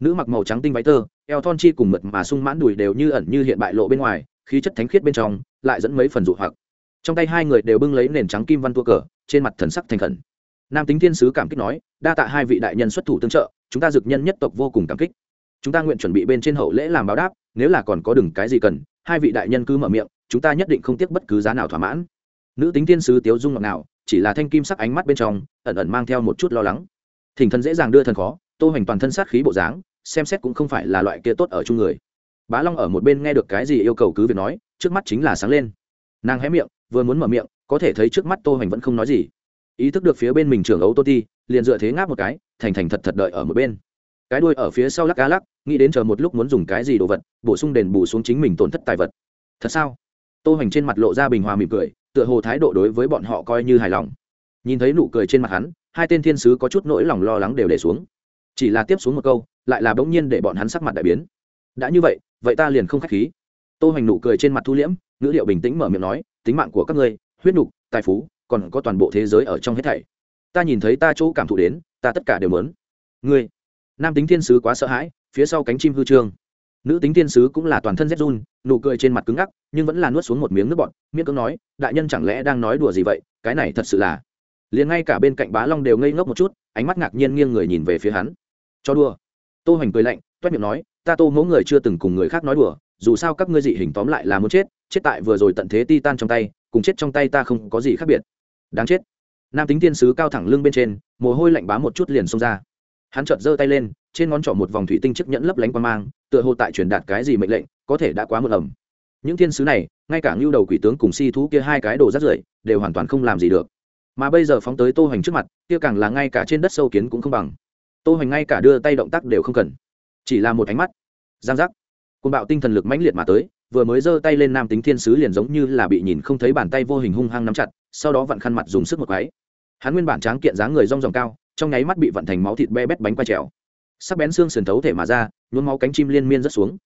Nữ mặc màu trắng tinh váy tơ, eo thon chi cùng mật mà sung mãn đùi đều như ẩn như hiện bại lộ bên ngoài, khí chất thánh khiết bên trong, lại dẫn mấy phần dụ hoặc. Trong tay hai người đều bưng lấy nền trắng kim văn tua cờ, trên mặt thần sắc thành khẩn. Nam tính thiên sứ cảm kích nói, đa tạ hai vị đại nhân xuất thủ tương trợ, chúng ta dực nhân nhất tộc vô cùng cảm kích. Chúng ta nguyện chuẩn bị bên trên hậu lễ làm báo đáp, nếu là còn có đừng cái gì cần, hai vị đại nhân cứ mở miệng, chúng ta nhất định không tiếc bất cứ giá nào thỏa mãn nữ tính tiên sứ tiếu dung ngọt ngào, chỉ là thanh kim sắc ánh mắt bên trong, ẩn ẩn mang theo một chút lo lắng. Thỉnh thần dễ dàng đưa thần khó, tô hoành toàn thân sát khí bộ dáng, xem xét cũng không phải là loại kia tốt ở chung người. Bá long ở một bên nghe được cái gì yêu cầu cứ việc nói, trước mắt chính là sáng lên. Nàng hé miệng, vừa muốn mở miệng, có thể thấy trước mắt tô hoành vẫn không nói gì. Ý thức được phía bên mình trưởng ấu tô ti, liền dựa thế ngáp một cái, thành thành thật thật đợi ở một bên. Cái đuôi ở phía sau lắc cá lắc, nghĩ đến chờ một lúc muốn dùng cái gì đồ vật, bổ sung đền bù xuống chính mình tổn thất tài vật. Thật sao? Tô hoành trên mặt lộ ra bình hòa mỉm cười tựa hồ thái độ đối với bọn họ coi như hài lòng. Nhìn thấy nụ cười trên mặt hắn, hai tên thiên sứ có chút nỗi lòng lo lắng đều để xuống. Chỉ là tiếp xuống một câu, lại là bỗng nhiên để bọn hắn sắc mặt đại biến. Đã như vậy vậy ta liền không khách khí. Tô hoành nụ cười trên mặt thu liễm, ngữ liệu bình tĩnh mở miệng nói, tính mạng của các ngươi, huyết nục, tài phú, còn có toàn bộ thế giới ở trong hết thảy. Ta nhìn thấy ta chỗ cảm thụ đến, ta tất cả đều muốn. ngươi? Nam tính thiên sứ quá sợ hãi, phía sau cánh chim hư trường nữ tính tiên sứ cũng là toàn thân rét run, nụ cười trên mặt cứng ngắc, nhưng vẫn là nuốt xuống một miếng nước bọt, miễn cưỡng nói, đại nhân chẳng lẽ đang nói đùa gì vậy? Cái này thật sự là liền ngay cả bên cạnh bá long đều ngây ngốc một chút, ánh mắt ngạc nhiên nghiêng người nhìn về phía hắn. Cho đùa. Tô hoành cười lạnh, toét miệng nói, ta tô mẫu người chưa từng cùng người khác nói đùa, dù sao các ngươi dị hình tóm lại là muốn chết chết tại vừa rồi tận thế ti tan trong tay, cùng chết trong tay ta không có gì khác biệt. Đáng chết. Nam tính tiên sứ cao thẳng lưng bên trên, mồ hôi lạnh bá một chút liền xông ra. Hắn chợt giơ tay lên trên ngón trỏ một vòng thủy tinh chiếc nhẫn lấp lánh qua mang, tựa hồ tại truyền đạt cái gì mệnh lệnh, có thể đã quá mượn ẩm. Những thiên sứ này, ngay cả ngưu đầu quỷ tướng cùng si thú kia hai cái đồ rắt rưởi, đều hoàn toàn không làm gì được. Mà bây giờ phóng tới tô hoành trước mặt, kia càng là ngay cả trên đất sâu kiến cũng không bằng. Tô hoành ngay cả đưa tay động tác đều không cần, chỉ là một ánh mắt. Giang giác. Côn bạo tinh thần lực mãnh liệt mà tới, vừa mới giơ tay lên nam tính thiên sứ liền giống như là bị nhìn không thấy bàn tay vô hình hung hăng nắm chặt, sau đó vặn khăn mặt dùng sức một cái. Hắn nguyên bản tráng kiện dáng người rong ròng cao, trong nháy mắt bị vặn thành máu thịt be bét bánh quay trèo sắc bén xương sườn thấu thể mà ra, nhuốm máu cánh chim liên miên rớt xuống.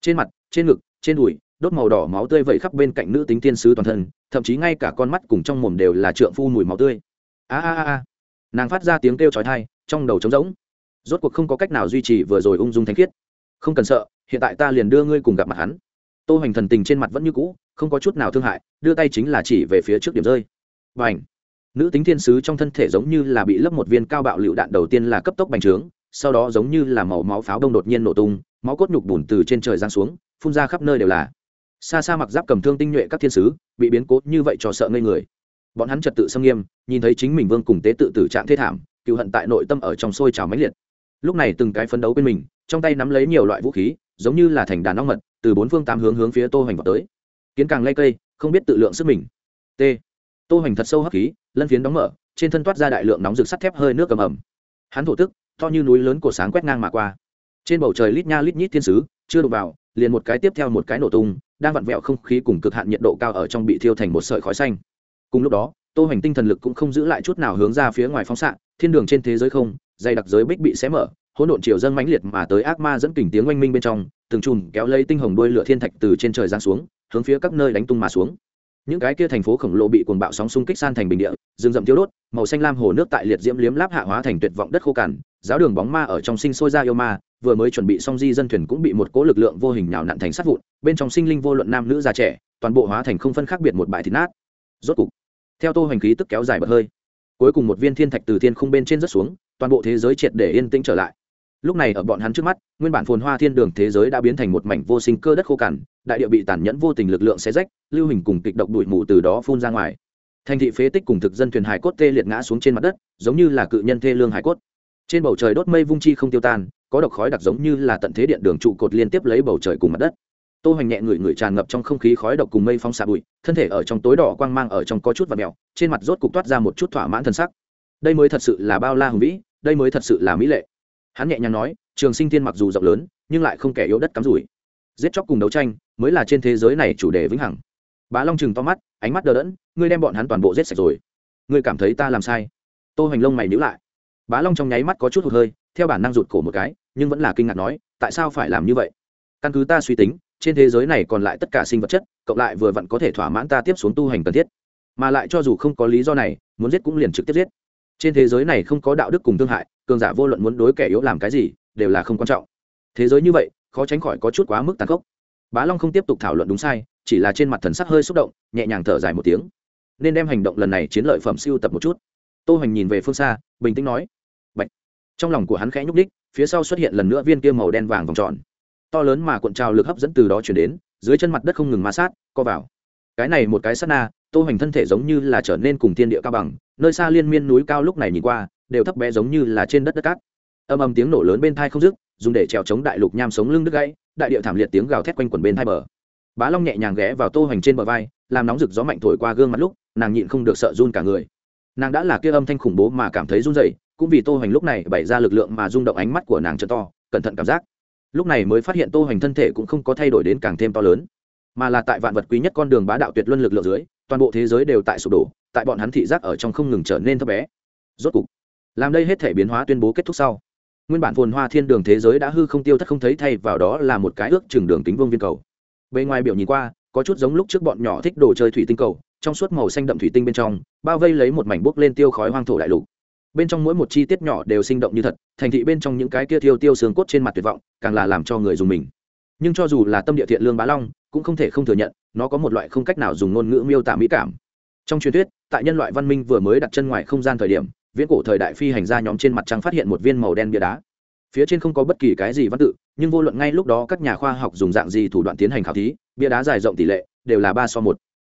Trên mặt, trên ngực, trên đùi, đốt màu đỏ máu tươi vẩy khắp bên cạnh nữ tính tiên sứ toàn thân, thậm chí ngay cả con mắt cùng trong mồm đều là trượng phu mùi máu tươi. A a a a. Nàng phát ra tiếng kêu trói thai trong đầu trống rỗng. Rốt cuộc không có cách nào duy trì vừa rồi ung dung thanh khiết. Không cần sợ, hiện tại ta liền đưa ngươi cùng gặp mặt hắn. Tô hoành thần tình trên mặt vẫn như cũ, không có chút nào thương hại, đưa tay chính là chỉ về phía trước điểm rơi. B n h nữ tính thiên sứ trong thân thể giống như là bị lấp một viên cao bạo lựu đạn đầu tiên là cấp tốc bành trướng sau đó giống như là màu máu pháo đông đột nhiên nổ tung, máu cốt nhục bùn từ trên trời giang xuống, phun ra khắp nơi đều là. Xa xa mặc giáp cầm thương tinh nhuệ các thiên sứ, bị biến cố như vậy cho sợ ngây người. Bọn hắn trật tự xâm nghiêm, nhìn thấy chính mình vương cùng tế tự tử trạng thế thảm cựu hận tại nội tâm ở trong sôi trào mãnh liệt. Lúc này từng cái phấn đấu bên mình, trong tay nắm lấy nhiều loại vũ khí, giống như là thành đàn nóng mật, từ bốn phương tám hướng hướng phía tô hoành vào tới. Kiến càng lây cây, không biết tự lượng sức mình. T. Tô hoành thật sâu hấp khí, lân phiến đóng mở, trên thân toát ra đại lượng nóng rực sắt thép hơi nước cầm ẩm hắn thổ tức to như núi lớn cột sáng quét ngang mà qua. Trên bầu trời lít nha lít nhít thiên sứ, chưa đụng vào, liền một cái tiếp theo một cái nổ tung, đang vặn vẹo không khí cùng cực hạn nhiệt độ cao ở trong bị thiêu thành một sợi khói xanh. Cùng lúc đó, tô hành tinh thần lực cũng không giữ lại chút nào hướng ra phía ngoài phóng xạ, thiên đường trên thế giới không, dày đặc giới bích bị xé mở, hỗn độn chiều dân mãnh liệt mà tới ác ma dẫn kình tiếng oanh minh bên trong, từng chùm kéo lấy tinh hồng đuôi lửa thiên thạch từ trên trời giáng xuống, hướng phía các nơi đánh tung mà xuống. Những cái kia thành phố khổng lồ bị cuồng bạo sóng xung kích san thành bình địa, rừng rậm thiếu đốt, màu xanh lam hồ nước tại liệt diễm liếm láp hạ hóa thành tuyệt vọng đất khô cằn giáo đường bóng ma ở trong sinh sôi ra yêu ma, vừa mới chuẩn bị xong di dân thuyền cũng bị một cỗ lực lượng vô hình nào nặn thành sát vụn, bên trong sinh linh vô luận nam nữ già trẻ, toàn bộ hóa thành không phân khác biệt một bãi thịt nát. Rốt cục, theo tô hành khí tức kéo dài bật hơi, cuối cùng một viên thiên thạch từ thiên không bên trên rất xuống, toàn bộ thế giới triệt để yên tĩnh trở lại. Lúc này ở bọn hắn trước mắt, nguyên bản phồn hoa thiên đường thế giới đã biến thành một mảnh vô sinh cơ đất khô cằn, đại địa bị tàn nhẫn vô tình lực lượng xé rách, lưu hình cùng kịch độc đuổi mù từ đó phun ra ngoài. Thành thị phế tích cùng thực dân thuyền hải cốt tê liệt ngã xuống trên mặt đất, giống như là cự nhân thê lương hải cốt trên bầu trời đốt mây vung chi không tiêu tan, có độc khói đặc giống như là tận thế điện đường trụ cột liên tiếp lấy bầu trời cùng mặt đất. Tô hoành nhẹ người người tràn ngập trong không khí khói độc cùng mây phong xạ bụi, thân thể ở trong tối đỏ quang mang ở trong có chút và mèo, trên mặt rốt cục toát ra một chút thỏa mãn thân sắc. Đây mới thật sự là bao la hùng vĩ, đây mới thật sự là mỹ lệ. Hắn nhẹ nhàng nói, trường sinh thiên mặc dù rộng lớn, nhưng lại không kẻ yếu đất cắm rủi. Giết chóc cùng đấu tranh, mới là trên thế giới này chủ đề vĩnh hằng. Bá long chừng to mắt, ánh mắt đờ đẫn, ngươi đem bọn hắn toàn bộ giết sạch rồi. Ngươi cảm thấy ta làm sai? Tô hoành lông mày nhíu lại bá long trong nháy mắt có chút hụt hơi, theo bản năng rụt cổ một cái, nhưng vẫn là kinh ngạc nói, tại sao phải làm như vậy? Căn cứ ta suy tính, trên thế giới này còn lại tất cả sinh vật chất, cộng lại vừa vặn có thể thỏa mãn ta tiếp xuống tu hành cần thiết. Mà lại cho dù không có lý do này, muốn giết cũng liền trực tiếp giết. Trên thế giới này không có đạo đức cùng thương hại, cường giả vô luận muốn đối kẻ yếu làm cái gì, đều là không quan trọng. Thế giới như vậy, khó tránh khỏi có chút quá mức tàn khốc. Bá long không tiếp tục thảo luận đúng sai, chỉ là trên mặt thần sắc hơi xúc động, nhẹ nhàng thở dài một tiếng. Nên đem hành động lần này chiến lợi phẩm siêu tập một chút. Tô hoành nhìn về phương xa, bình tĩnh nói trong lòng của hắn khẽ nhúc đích phía sau xuất hiện lần nữa viên kia màu đen vàng vòng tròn. To lớn mà cuộn trào lực hấp dẫn từ đó chuyển đến, dưới chân mặt đất không ngừng ma sát, co vào. Cái này một cái sát na, tô hoành thân thể giống như là trở nên cùng thiên địa cao bằng, nơi xa liên miên núi cao lúc này nhìn qua, đều thấp bé giống như là trên đất đất cát. Âm âm tiếng nổ lớn bên thai không dứt, dùng để trèo chống đại lục nham sống lưng đứt gãy, đại điệu thảm liệt tiếng gào thét quanh quần bên thai bờ. Bá long nhẹ nhàng ghé vào tô hoành trên bờ vai, làm nóng rực gió mạnh thổi qua gương mặt lúc, nàng nhịn không được sợ run cả người. Nàng đã là kia âm thanh khủng bố mà cảm thấy run rẩy cũng vì tô hoành lúc này bày ra lực lượng mà rung động ánh mắt của nàng chân to, cẩn thận cảm giác. Lúc này mới phát hiện tô hoành thân thể cũng không có thay đổi đến càng thêm to lớn, mà là tại vạn vật quý nhất con đường bá đạo tuyệt luân lực lượng dưới, toàn bộ thế giới đều tại sụp đổ, tại bọn hắn thị giác ở trong không ngừng trở nên thấp bé. Rốt cục, làm đây hết thể biến hóa tuyên bố kết thúc sau, nguyên bản phồn hoa thiên đường thế giới đã hư không tiêu thất không thấy, thay vào đó là một cái ước chừng đường tính vương viên cầu. Bề ngoài biểu nhìn qua, có chút giống lúc trước bọn nhỏ thích đồ chơi thủy tinh cầu, trong suốt màu xanh đậm thủy tinh bên trong, bao vây lấy một mảnh bốc lên tiêu khói hoang thổ đại lục bên trong mỗi một chi tiết nhỏ đều sinh động như thật, thành thị bên trong những cái kia thiêu tiêu xương cốt trên mặt tuyệt vọng, càng là làm cho người dùng mình. Nhưng cho dù là tâm địa thiện lương bá long, cũng không thể không thừa nhận, nó có một loại không cách nào dùng ngôn ngữ miêu tả mỹ cảm. Trong truyền thuyết, tại nhân loại văn minh vừa mới đặt chân ngoài không gian thời điểm, viễn cổ thời đại phi hành gia nhóm trên mặt trăng phát hiện một viên màu đen bia đá. Phía trên không có bất kỳ cái gì văn tự, nhưng vô luận ngay lúc đó các nhà khoa học dùng dạng gì thủ đoạn tiến hành khảo thí, bia đá dài rộng tỷ lệ đều là ba so một.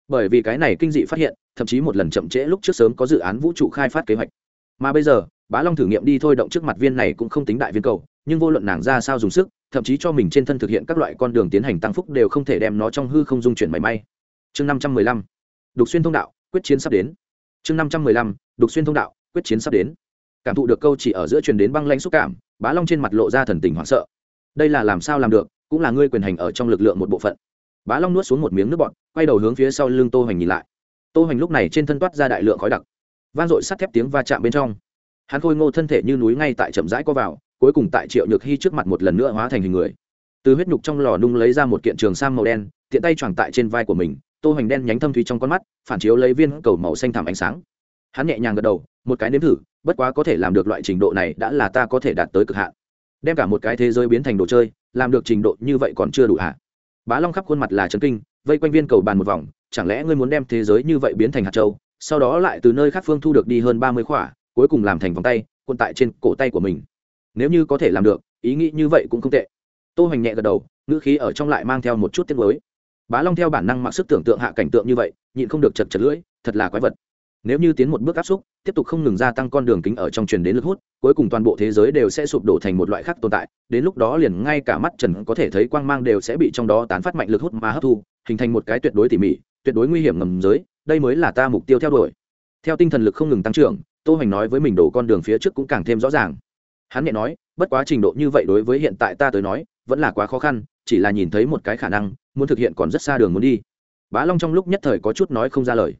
Bởi vì cái này kinh dị phát hiện, thậm chí một lần chậm trễ lúc trước sớm có dự án vũ trụ khai phát kế hoạch mà bây giờ, bá long thử nghiệm đi thôi động trước mặt viên này cũng không tính đại viên cầu, nhưng vô luận nàng ra sao dùng sức, thậm chí cho mình trên thân thực hiện các loại con đường tiến hành tăng phúc đều không thể đem nó trong hư không dung chuyển mảy may. Chương năm trăm mười lăm. Đục xuyên thông đạo, quyết chiến sắp đến. Chương năm trăm mười lăm. Đục xuyên thông đạo, quyết chiến sắp đến. Cảm thụ được câu chỉ ở giữa truyền đến băng lãnh xúc cảm, bá long trên mặt lộ ra thần tình hoảng sợ. Đây là làm sao làm được, cũng là ngươi quyền hành ở trong lực lượng một bộ phận. Bá long nuốt xuống một miếng nước bọt, quay đầu hướng phía sau lưng tô hoành nhìn lại. Tô hoành lúc này trên thân toát ra đại lượng khói đặc vang dội sắt thép tiếng va chạm bên trong. Hắn khôi ngô thân thể như núi ngay tại chậm rãi co vào, cuối cùng tại triệu nhược hy trước mặt một lần nữa hóa thành hình người. Từ huyết nhục trong lò nung lấy ra một kiện trường sam màu đen, tiện tay choàng tại trên vai của mình, tô hoành đen nhánh thâm thúy trong con mắt, phản chiếu lấy viên cầu màu xanh thảm ánh sáng. Hắn nhẹ nhàng gật đầu, một cái nếm thử, bất quá có thể làm được loại trình độ này đã là ta có thể đạt tới cực hạn. Đem cả một cái thế giới biến thành đồ chơi, làm được trình độ như vậy còn chưa đủ hạ bá long khắp khuôn mặt là trấn kinh, vây quanh viên cầu bàn một vòng, chẳng lẽ ngươi muốn đem thế giới như vậy biến thành hạt châu? sau đó lại từ nơi khác phương thu được đi hơn ba mươi khỏa, cuối cùng làm thành vòng tay quân tại trên cổ tay của mình. Nếu như có thể làm được, ý nghĩ như vậy cũng không tệ. Tô hoành nhẹ gật đầu, ngữ khí ở trong lại mang theo một chút tiếng mới bá long theo bản năng mặc sức tưởng tượng hạ cảnh tượng như vậy, nhịn không được chật chật lưỡi, thật là quái vật. Nếu như tiến một bước áp xúc, tiếp tục không ngừng gia tăng con đường kính ở trong truyền đến lực hút, cuối cùng toàn bộ thế giới đều sẽ sụp đổ thành một loại khác tồn tại, đến lúc đó liền ngay cả mắt trần có thể thấy quang mang đều sẽ bị trong đó tán phát mạnh lực hút mà hấp thu, hình thành một cái tuyệt đối tỉ mỉ, tuyệt đối nguy hiểm ngầm giới đây mới là ta mục tiêu theo đuổi. Theo tinh thần lực không ngừng tăng trưởng, tô hoành nói với mình đổ con đường phía trước cũng càng thêm rõ ràng. Hắn nhẹ nói, bất quá trình độ như vậy đối với hiện tại ta tới nói, vẫn là quá khó khăn, chỉ là nhìn thấy một cái khả năng, muốn thực hiện còn rất xa đường muốn đi. Bá long trong lúc nhất thời có chút nói không ra lời.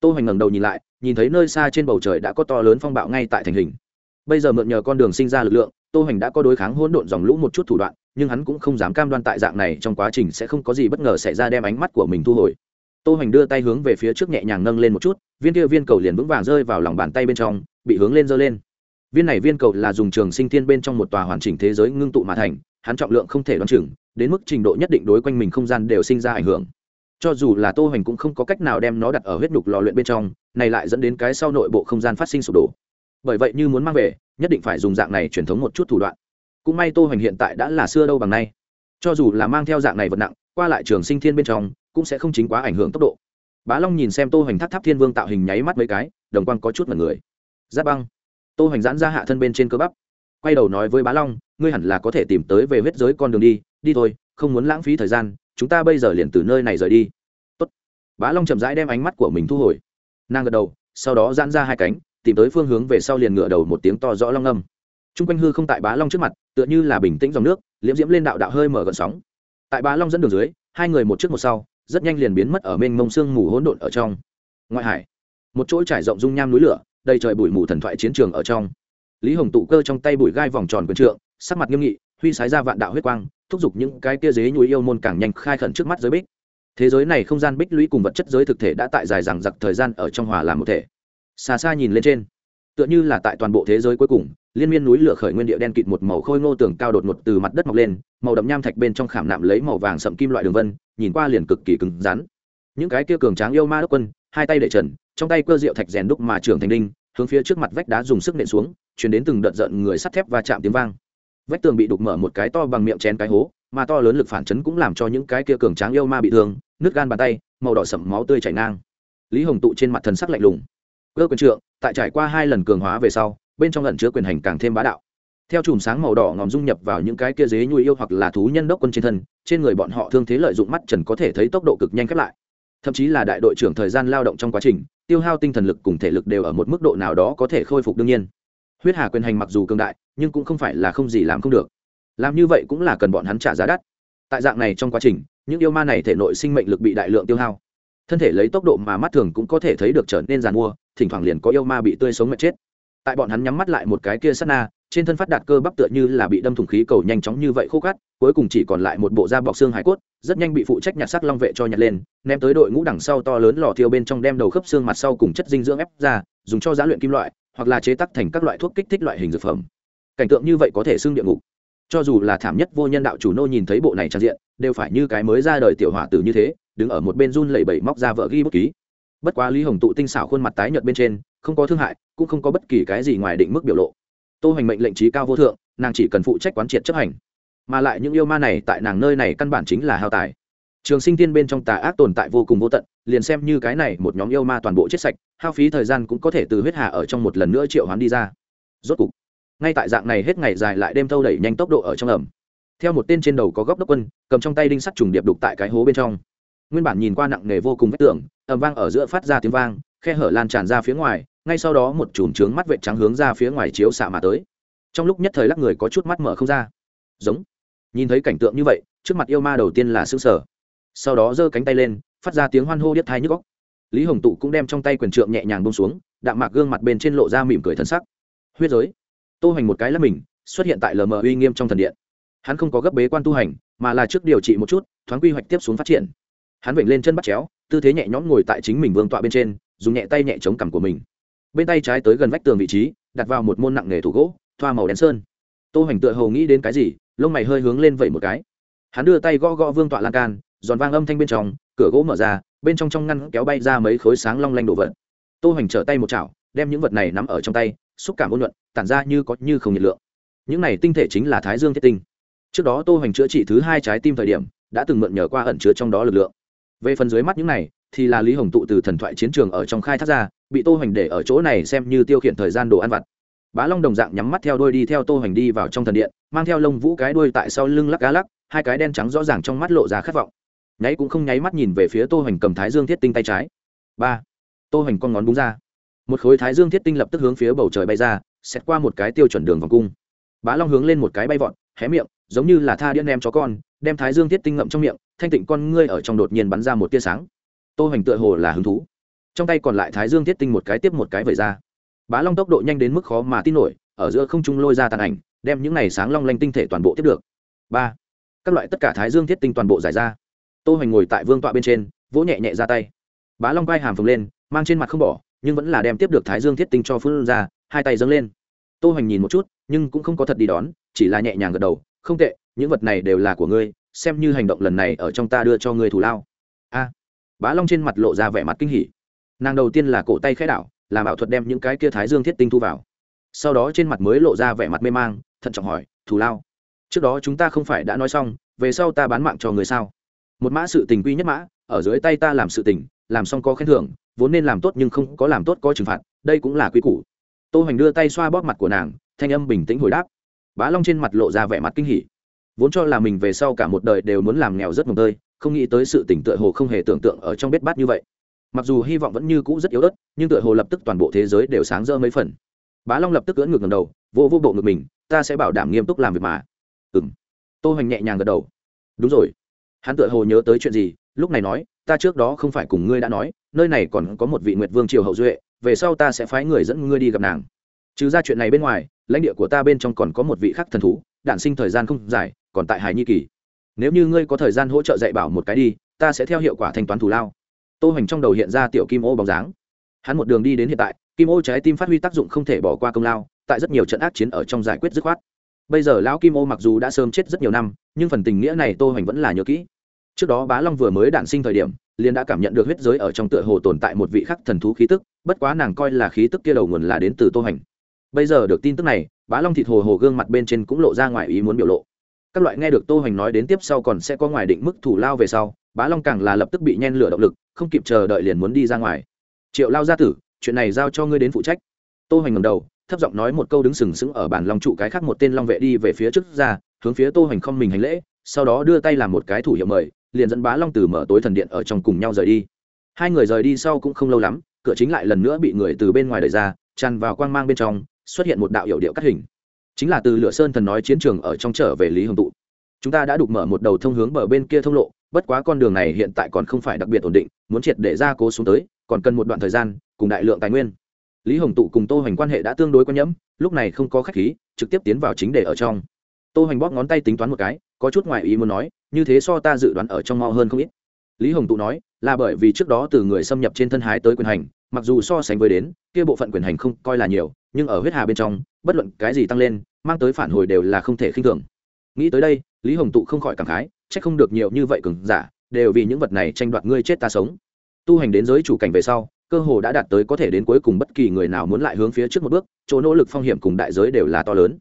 Tô hoành ngẩng đầu nhìn lại, nhìn thấy nơi xa trên bầu trời đã có to lớn phong bạo ngay tại thành hình. Bây giờ mượn nhờ con đường sinh ra lực lượng, tô hoành đã có đối kháng hỗn độn dòng lũ một chút thủ đoạn, nhưng hắn cũng không dám cam đoan tại dạng này trong quá trình sẽ không có gì bất ngờ xảy ra đem ánh mắt của mình thu hồi tô hoành đưa tay hướng về phía trước nhẹ nhàng nâng lên một chút, viên kia viên cầu liền vững vàng rơi vào lòng bàn tay bên trong, bị hướng lên giơ lên. Viên này viên cầu là dùng trường sinh thiên bên trong một tòa hoàn chỉnh thế giới ngưng tụ mà thành, hắn trọng lượng không thể đoán chừng, đến mức trình độ nhất định đối quanh mình không gian đều sinh ra ảnh hưởng. Cho dù là tô hoành cũng không có cách nào đem nó đặt ở huyết nhục lò luyện bên trong, này lại dẫn đến cái sau nội bộ không gian phát sinh sụp đổ. Bởi vậy như muốn mang về, nhất định phải dùng dạng này truyền thống một chút thủ đoạn. Cũng may tô hoành hiện tại đã là xưa đâu bằng nay. Cho dù là mang theo dạng này vật nặng, qua lại trường sinh thiên bên trong cũng sẽ không chính quá ảnh hưởng tốc độ. Bá long nhìn xem tô hoành tháp tháp thiên vương tạo hình nháy mắt mấy cái, đồng quang có chút mật người. Giáp băng. Tô hoành giãn ra hạ thân bên trên cơ bắp. Quay đầu nói với bá long, ngươi hẳn là có thể tìm tới về huyết giới con đường đi đi thôi, không muốn lãng phí thời gian, chúng ta bây giờ liền từ nơi này rời đi. Tốt. bá long chậm rãi đem ánh mắt của mình thu hồi. Nàng gật đầu, sau đó giãn ra hai cánh, tìm tới phương hướng về sau liền ngửa đầu một tiếng to rõ long âm. Trung r quanh hư không tại bá long trước mặt, tựa như là bình tĩnh dòng nước, liễm diễm lên đạo đạo hơi mở gợn sóng. Tại bá long dẫn đường dưới, hai người một trước một sau rất nhanh liền biến mất ở mênh mông sương mù hỗn độn ở trong. Ngoại hải, một chỗ trải rộng dung nham núi lửa, đầy trời bụi mù thần thoại chiến trường ở trong. Lý hồng tụ cơ trong tay bụi gai vòng tròn quần trượng, sắc mặt nghiêm nghị, huy sái ra vạn đạo huyết quang, thúc giục những cái kia dế nhúi yêu môn càng nhanh khai khẩn trước mắt giới bích. Thế giới này không gian bích lũy cùng vật chất giới thực thể đã tại dài rằng giặc thời gian ở trong hòa làm một thể. Xa xa nhìn lên trên, tựa như là tại toàn bộ thế giới cuối cùng, liên miên núi lửa khởi nguyên địa đen kịt một màu khôi ngô tường cao đột ngột từ mặt đất mọc lên, màu đậm nham thạch bên trong khảm nạm lấy màu vàng sậm kim loại đường vân nhìn qua liền cực kỳ cứng rắn. Những cái kia cường tráng yêu ma đốc quân, hai tay để trần, trong tay cơ rượu thạch rèn đúc mà trưởng thành đinh, hướng phía trước mặt vách đá dùng sức nện xuống, truyền đến từng đợt giận người sắt thép và chạm tiếng vang. Vách tường bị đục mở một cái to bằng miệng chén cái hố, mà to lớn lực phản chấn cũng làm cho những cái kia cường tráng yêu ma bị thương nước gan bàn tay, màu đỏ sẫm máu tươi chảy ngang. Lý hồng tụ trên mặt thần sắc lạnh lùng. Cơ quyền trượng, tại trải qua hai lần cường hóa về sau, bên trong lần chứa quyền hành càng thêm bá đạo theo chùm sáng màu đỏ ngòm dung nhập vào những cái kia dế nhui yêu hoặc là thú nhân đốc quân trên thân, trên người bọn họ thương thế lợi dụng mắt trần có thể thấy tốc độ cực nhanh khép lại. Thậm chí là đại đội trưởng thời gian lao động trong quá trình, tiêu hao tinh thần lực cùng thể lực đều ở một mức độ nào đó có thể khôi phục đương nhiên. Huyết hà quyền hành mặc dù cường đại, nhưng cũng không phải là không gì làm không được. Làm như vậy cũng là cần bọn hắn trả giá đắt. Tại dạng này trong quá trình, những yêu ma này thể nội sinh mệnh lực bị đại lượng tiêu hao. Thân thể lấy tốc độ mà mắt thường cũng có thể thấy được trở nên giàn mua, thỉnh thoảng liền có yêu ma bị tươi sống mệt chết. Tại bọn hắn nhắm mắt lại một cái kia sát na trên thân phát đạt cơ bắp tựa như là bị đâm thủng khí cầu nhanh chóng như vậy khô cắt cuối cùng chỉ còn lại một bộ da bọc xương hải cốt, rất nhanh bị phụ trách nhặt sắc long vệ cho nhặt lên, ném tới đội ngũ đằng sau to lớn lò thiêu bên trong đem đầu khớp xương mặt sau cùng chất dinh dưỡng ép ra, dùng cho giá luyện kim loại, hoặc là chế tác thành các loại thuốc kích thích loại hình dược phẩm. Cảnh tượng như vậy có thể xưng địa ngục. Cho dù là thảm nhất vô nhân đạo chủ nô nhìn thấy bộ này trang diện, đều phải như cái mới ra đời tiểu hỏa tử như thế, đứng ở một bên run lẩy bẩy móc ra vợ ghi bút ký. Bất quá lý hồng tụ tinh xảo khuôn mặt tái nhợt bên trên, không có thương hại, cũng không có bất kỳ cái gì ngoài định mức biểu lộ tô hoành mệnh lệnh trí cao vô thượng nàng chỉ cần phụ trách quán triệt chấp hành. Mà lại những yêu ma này tại nàng nơi này căn bản chính là hao tài. Trường sinh tiên bên trong tà ác tồn tại vô cùng vô tận liền xem như cái này một nhóm yêu ma toàn bộ chết sạch hao phí thời gian cũng có thể từ huyết hạ ở trong một lần nữa triệu hoán đi ra. Rốt cục ngay tại dạng này hết ngày dài lại đêm thâu đẩy nhanh tốc độ ở trong ẩm. Theo một tên trên đầu có góc đốc quân cầm trong tay đinh sắt trùng điệp đục tại cái hố bên trong. Nguyên bản nhìn qua nặng nề vô cùng vách tưởng, ẩm vang ở giữa phát ra tiếng vang khe hở lan tràn ra phía ngoài ngay sau đó một chùm trướng mắt vệ trắng hướng ra phía ngoài chiếu xạ mà tới. Trong lúc nhất thời lắc người có chút mắt mở không ra. Giống. Nhìn thấy cảnh tượng như vậy, trước mặt yêu ma đầu tiên là xương sở sau đó giơ cánh tay lên, phát ra tiếng hoan hô điếc thai nhức góc lý hồng tụ cũng đem trong tay quyền trượng nhẹ nhàng bông xuống, đạm mạc gương mặt bên trên lộ ra mỉm cười thân sắc. Huyết giới. Tô hành một cái lắp mình, xuất hiện tại lờ mờ uy nghiêm trong thần điện. Hắn không có gấp bế quan tu hành, mà là trước điều trị một chút, thoáng quy hoạch tiếp xuống phát triển. Hắn vểnh lên chân bắt chéo, tư thế nhẹ nhõm ngồi tại chính mình vương tọa bên trên, dùng nhẹ tay nhẹ chống cằm của mình bên tay trái tới gần vách tường vị trí, đặt vào một môn nặng nghề thủ gỗ, thoa màu đen sơn. Tô hoành tựa hầu nghĩ đến cái gì, lông mày hơi hướng lên vẩy một cái. Hắn đưa tay gõ gõ vương tọa lan can, giòn vang âm thanh bên trong, cửa gỗ mở ra, bên trong trong ngăn kéo bay ra mấy khối sáng long lanh đồ vật. Tô hoành trở tay một chảo, đem những vật này nắm ở trong tay, xúc cảm ôn luận tản ra như có như không nhiệt lượng. Những này tinh thể chính là thái dương thiết tinh. Trước đó tô hoành chữa trị thứ hai trái tim thời điểm, đã từng mượn nhờ qua ẩn chứa trong đó lực lượng. Về phần dưới mắt những này thì là lý hồng tụ từ thần thoại chiến trường ở trong khai thác ra, bị tô hoành để ở chỗ này xem như tiêu khiển thời gian đồ ăn vặt. Bá long đồng dạng nhắm mắt theo đôi đi theo tô hoành đi vào trong thần điện, mang theo lông vũ cái đuôi tại sau lưng lắc cá lắc, hai cái đen trắng rõ ràng trong mắt lộ ra khát vọng. Nháy cũng không nháy mắt nhìn về phía tô hoành cầm thái dương thiết tinh tay trái. Ba, tô hoành con ngón búng ra. Một khối thái dương thiết tinh lập tức hướng phía bầu trời bay ra xét qua một cái tiêu chuẩn đường vòng cung. Bá long hướng lên một cái bay vọt, hé miệng, giống như là tha điên em chó con, đem thái dương thiết tinh ngậm trong miệng, thanh tịnh con ngươi ở trong đột nhiên bắn ra một tia sáng tô hoành tựa hồ là hứng thú. Trong tay còn lại thái dương thiết tinh một cái tiếp một cái vẩy ra. Bá long tốc độ nhanh đến mức khó mà tin nổi, ở giữa không trung lôi ra tàn ảnh, đem những này sáng long lanh tinh thể toàn bộ tiếp được. Ba. Các loại tất cả thái dương thiết tinh toàn bộ giải ra. Tô hoành ngồi tại vương tọa bên trên, vỗ nhẹ nhẹ ra tay. Bá long vai hàm phồng lên, mang trên mặt không bỏ, nhưng vẫn là đem tiếp được thái dương thiết tinh cho phương ra, hai tay dâng lên. Tô hoành nhìn một chút, nhưng cũng không có thật đi đón, chỉ là nhẹ nhàng gật đầu. Không tệ, những vật này đều là của ngươi, xem như hành động lần này ở trong ta đưa cho ngươi thù lao. A bá long trên mặt lộ ra vẻ mặt kinh hỉ. Nàng đầu tiên là cổ tay khẽ đảo, làm ảo thuật đem những cái kia thái dương thiết tinh thu vào. Sau đó trên mặt mới lộ ra vẻ mặt mê mang, thận trọng hỏi, thù lao, trước đó chúng ta không phải đã nói xong, về sau ta bán mạng cho người sao? Một mã sự tình quy nhất mã, ở dưới tay ta làm sự tình, làm xong có khen thưởng, vốn nên làm tốt nhưng không có làm tốt có trừng phạt, đây cũng là quy củ. Tô hoành đưa tay xoa bóp mặt của nàng, thanh âm bình tĩnh hồi đáp. Bá long trên mặt lộ ra vẻ mặt kinh hỉ. Vốn cho là mình về sau cả một đời đều muốn làm nghèo rất mồm tơi không nghĩ tới sự tỉnh tựa hồ không hề tưởng tượng ở trong bết bát như vậy. Mặc dù hy vọng vẫn như cũ rất yếu ớt, nhưng tựa hồ lập tức toàn bộ thế giới đều sáng rỡ mấy phần. Bá long lập tức cưỡn ngược ngầm đầu, vô vô bộ ngực mình, ta sẽ bảo đảm nghiêm túc làm việc mà. Ừ m tô hoành nhẹ nhàng gật đầu. Đúng rồi. Hắn tựa hồ nhớ tới chuyện gì, lúc này nói, ta trước đó không phải cùng ngươi đã nói, nơi này còn có một vị nguyệt vương triều hậu duệ, về sau ta sẽ phái người dẫn ngươi đi gặp nàng. Trừ ra chuyện này bên ngoài, lãnh địa của ta bên trong còn có một vị khắc thần thú, đạn sinh thời gian không dài, còn tại hải nhi kỳ nếu như ngươi có thời gian hỗ trợ dạy bảo một cái đi, ta sẽ theo hiệu quả thanh toán thù lao. Tô hoành trong đầu hiện ra tiểu kim ô bóng dáng. Hắn một đường đi đến hiện tại, kim ô trái tim phát huy tác dụng không thể bỏ qua công lao, tại rất nhiều trận ác chiến ở trong giải quyết dứt khoát. Bây giờ lão kim ô mặc dù đã sớm chết rất nhiều năm, nhưng phần tình nghĩa này tô hoành vẫn là nhớ kỹ. Trước đó bá long vừa mới đản sinh thời điểm, liền đã cảm nhận được huyết giới ở trong tựa hồ tồn tại một vị khắc thần thú khí tức, bất quá nàng coi là khí tức kia đầu nguồn là đến từ tô hoành. Bây giờ được tin tức này, bá long thịt hồ hồ gương mặt bên trên cũng lộ ra ngoài ý muốn biểu lộ các loại nghe được tô hoành nói đến tiếp sau còn sẽ có ngoài định mức thủ lao về sau, bá long càng là lập tức bị nhen lửa động lực, không kịp chờ đợi liền muốn đi ra ngoài. Triệu lao gia tử, chuyện này giao cho ngươi đến phụ trách. Tô hoành ngẩng đầu, thấp giọng nói một câu đứng sừng sững ở bàn long trụ cái khác một tên long vệ đi về phía trước ra, hướng phía tô hoành không mình hành lễ, sau đó đưa tay làm một cái thủ hiệu mời, liền dẫn bá long từ mở tối thần điện ở trong cùng nhau rời đi. Hai người rời đi sau cũng không lâu lắm, cửa chính lại lần nữa bị người từ bên ngoài đẩy ra, tràn vào quang mang bên trong, xuất hiện một đạo hiệu điệu cắt hình chính là từ lửa sơn thần nói chiến trường ở trong trở về lý hồng tụ. Chúng ta đã đục mở một đầu thông hướng bờ bên kia thông lộ, bất quá con đường này hiện tại còn không phải đặc biệt ổn định, muốn triệt để ra cố xuống tới, còn cần một đoạn thời gian, cùng đại lượng tài nguyên. Lý hồng tụ cùng tô hoành quan hệ đã tương đối có nhẫm, lúc này không có khách khí, trực tiếp tiến vào chính để ở trong. Tô hoành bóp ngón tay tính toán một cái, có chút ngoại ý muốn nói, như thế so ta dự đoán ở trong mau hơn không ít. Lý hồng tụ nói, là bởi vì trước đó từ người xâm nhập trên thân hái tới quyền hành, mặc dù so sánh với đến, kia bộ phận quyền hành không coi là nhiều, nhưng ở huyết hà bên trong, bất luận cái gì tăng lên mang tới phản hồi đều là không thể khinh thường. Nghĩ tới đây, lý hồng tụ không khỏi cảm khái c h ắ c không được nhiều như vậy cường giả, đều vì những vật này tranh đoạt ngươi chết ta sống. Tu hành đến giới chủ cảnh về sau, cơ hồ đã đạt tới có thể đến cuối cùng bất kỳ người nào muốn lại hướng phía trước một bước, chỗ nỗ lực phong hiểm cùng đại giới đều là to lớn.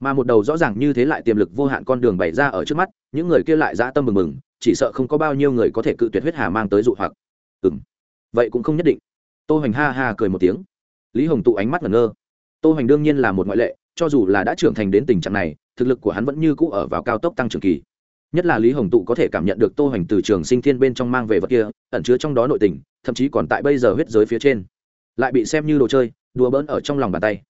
Mà một đầu rõ ràng như thế lại tiềm lực vô hạn con đường bày ra ở trước mắt, những người kia lại dã tâm mừng mừng, chỉ sợ không có bao nhiêu người có thể cự tuyệt huyết hà mang tới dụ hoặc. Ừ m vậy cũng không nhất định. Tô hoành ha ha cười một tiếng. Lý hồng tụ ánh mắt ngẩn ngơ. Tô hoành đương nhiên là một ngoại lệ cho dù là đã trưởng thành đến tình trạng này, thực lực của hắn vẫn như cũ ở vào cao tốc tăng trưởng kỳ. Nhất là lý hồng tụ có thể cảm nhận được tô hoành từ trường sinh thiên bên trong mang về vật kia, ẩn chứa trong đó nội tình, thậm chí còn tại bây giờ huyết giới phía trên. Lại bị xem như đồ chơi, đùa bỡn ở trong lòng bàn tay.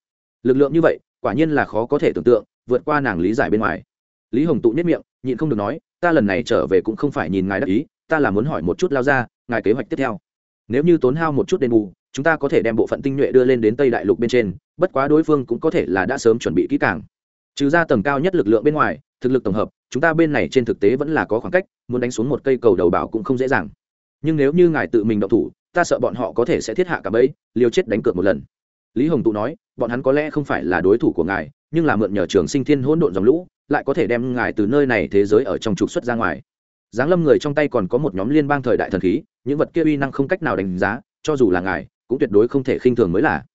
Lực lượng như vậy, quả nhiên là khó có thể tưởng tượng, vượt qua nàng lý giải bên ngoài. Lý hồng tụ nếp miệng, nhịn không được nói, ta lần này trở về cũng không phải nhìn ngài đắc ý, ta là muốn hỏi một chút lao ra, ngài kế hoạch tiếp theo. Nếu như tốn hao một chút đền bù chúng ta có thể đem bộ phận tinh nhuệ đưa lên đến tây đại lục bên trên, bất quá đối phương cũng có thể là đã sớm chuẩn bị kỹ càng. Trừ ra tầng cao nhất lực lượng bên ngoài, thực lực tổng hợp, chúng ta bên này trên thực tế vẫn là có khoảng cách, muốn đánh xuống một cây cầu đầu bảo cũng không dễ dàng. Nhưng nếu như ngài tự mình động thủ, ta sợ bọn họ có thể sẽ thiết hạ cả bẫy, liều chết đánh cược một lần. Lý hồng tụ nói, bọn hắn có lẽ không phải là đối thủ của ngài, nhưng là mượn nhờ trường sinh thiên hỗn độn dòng lũ, lại có thể đem ngài từ nơi này thế giới ở trong trục xuất ra ngoài. Giáng lâm người trong tay còn có một nhóm liên bang thời đại thần khí, những vật kia uy năng không cách nào đánh giá, cho dù là ngài cũng tuyệt đối không thể khinh thường mới là.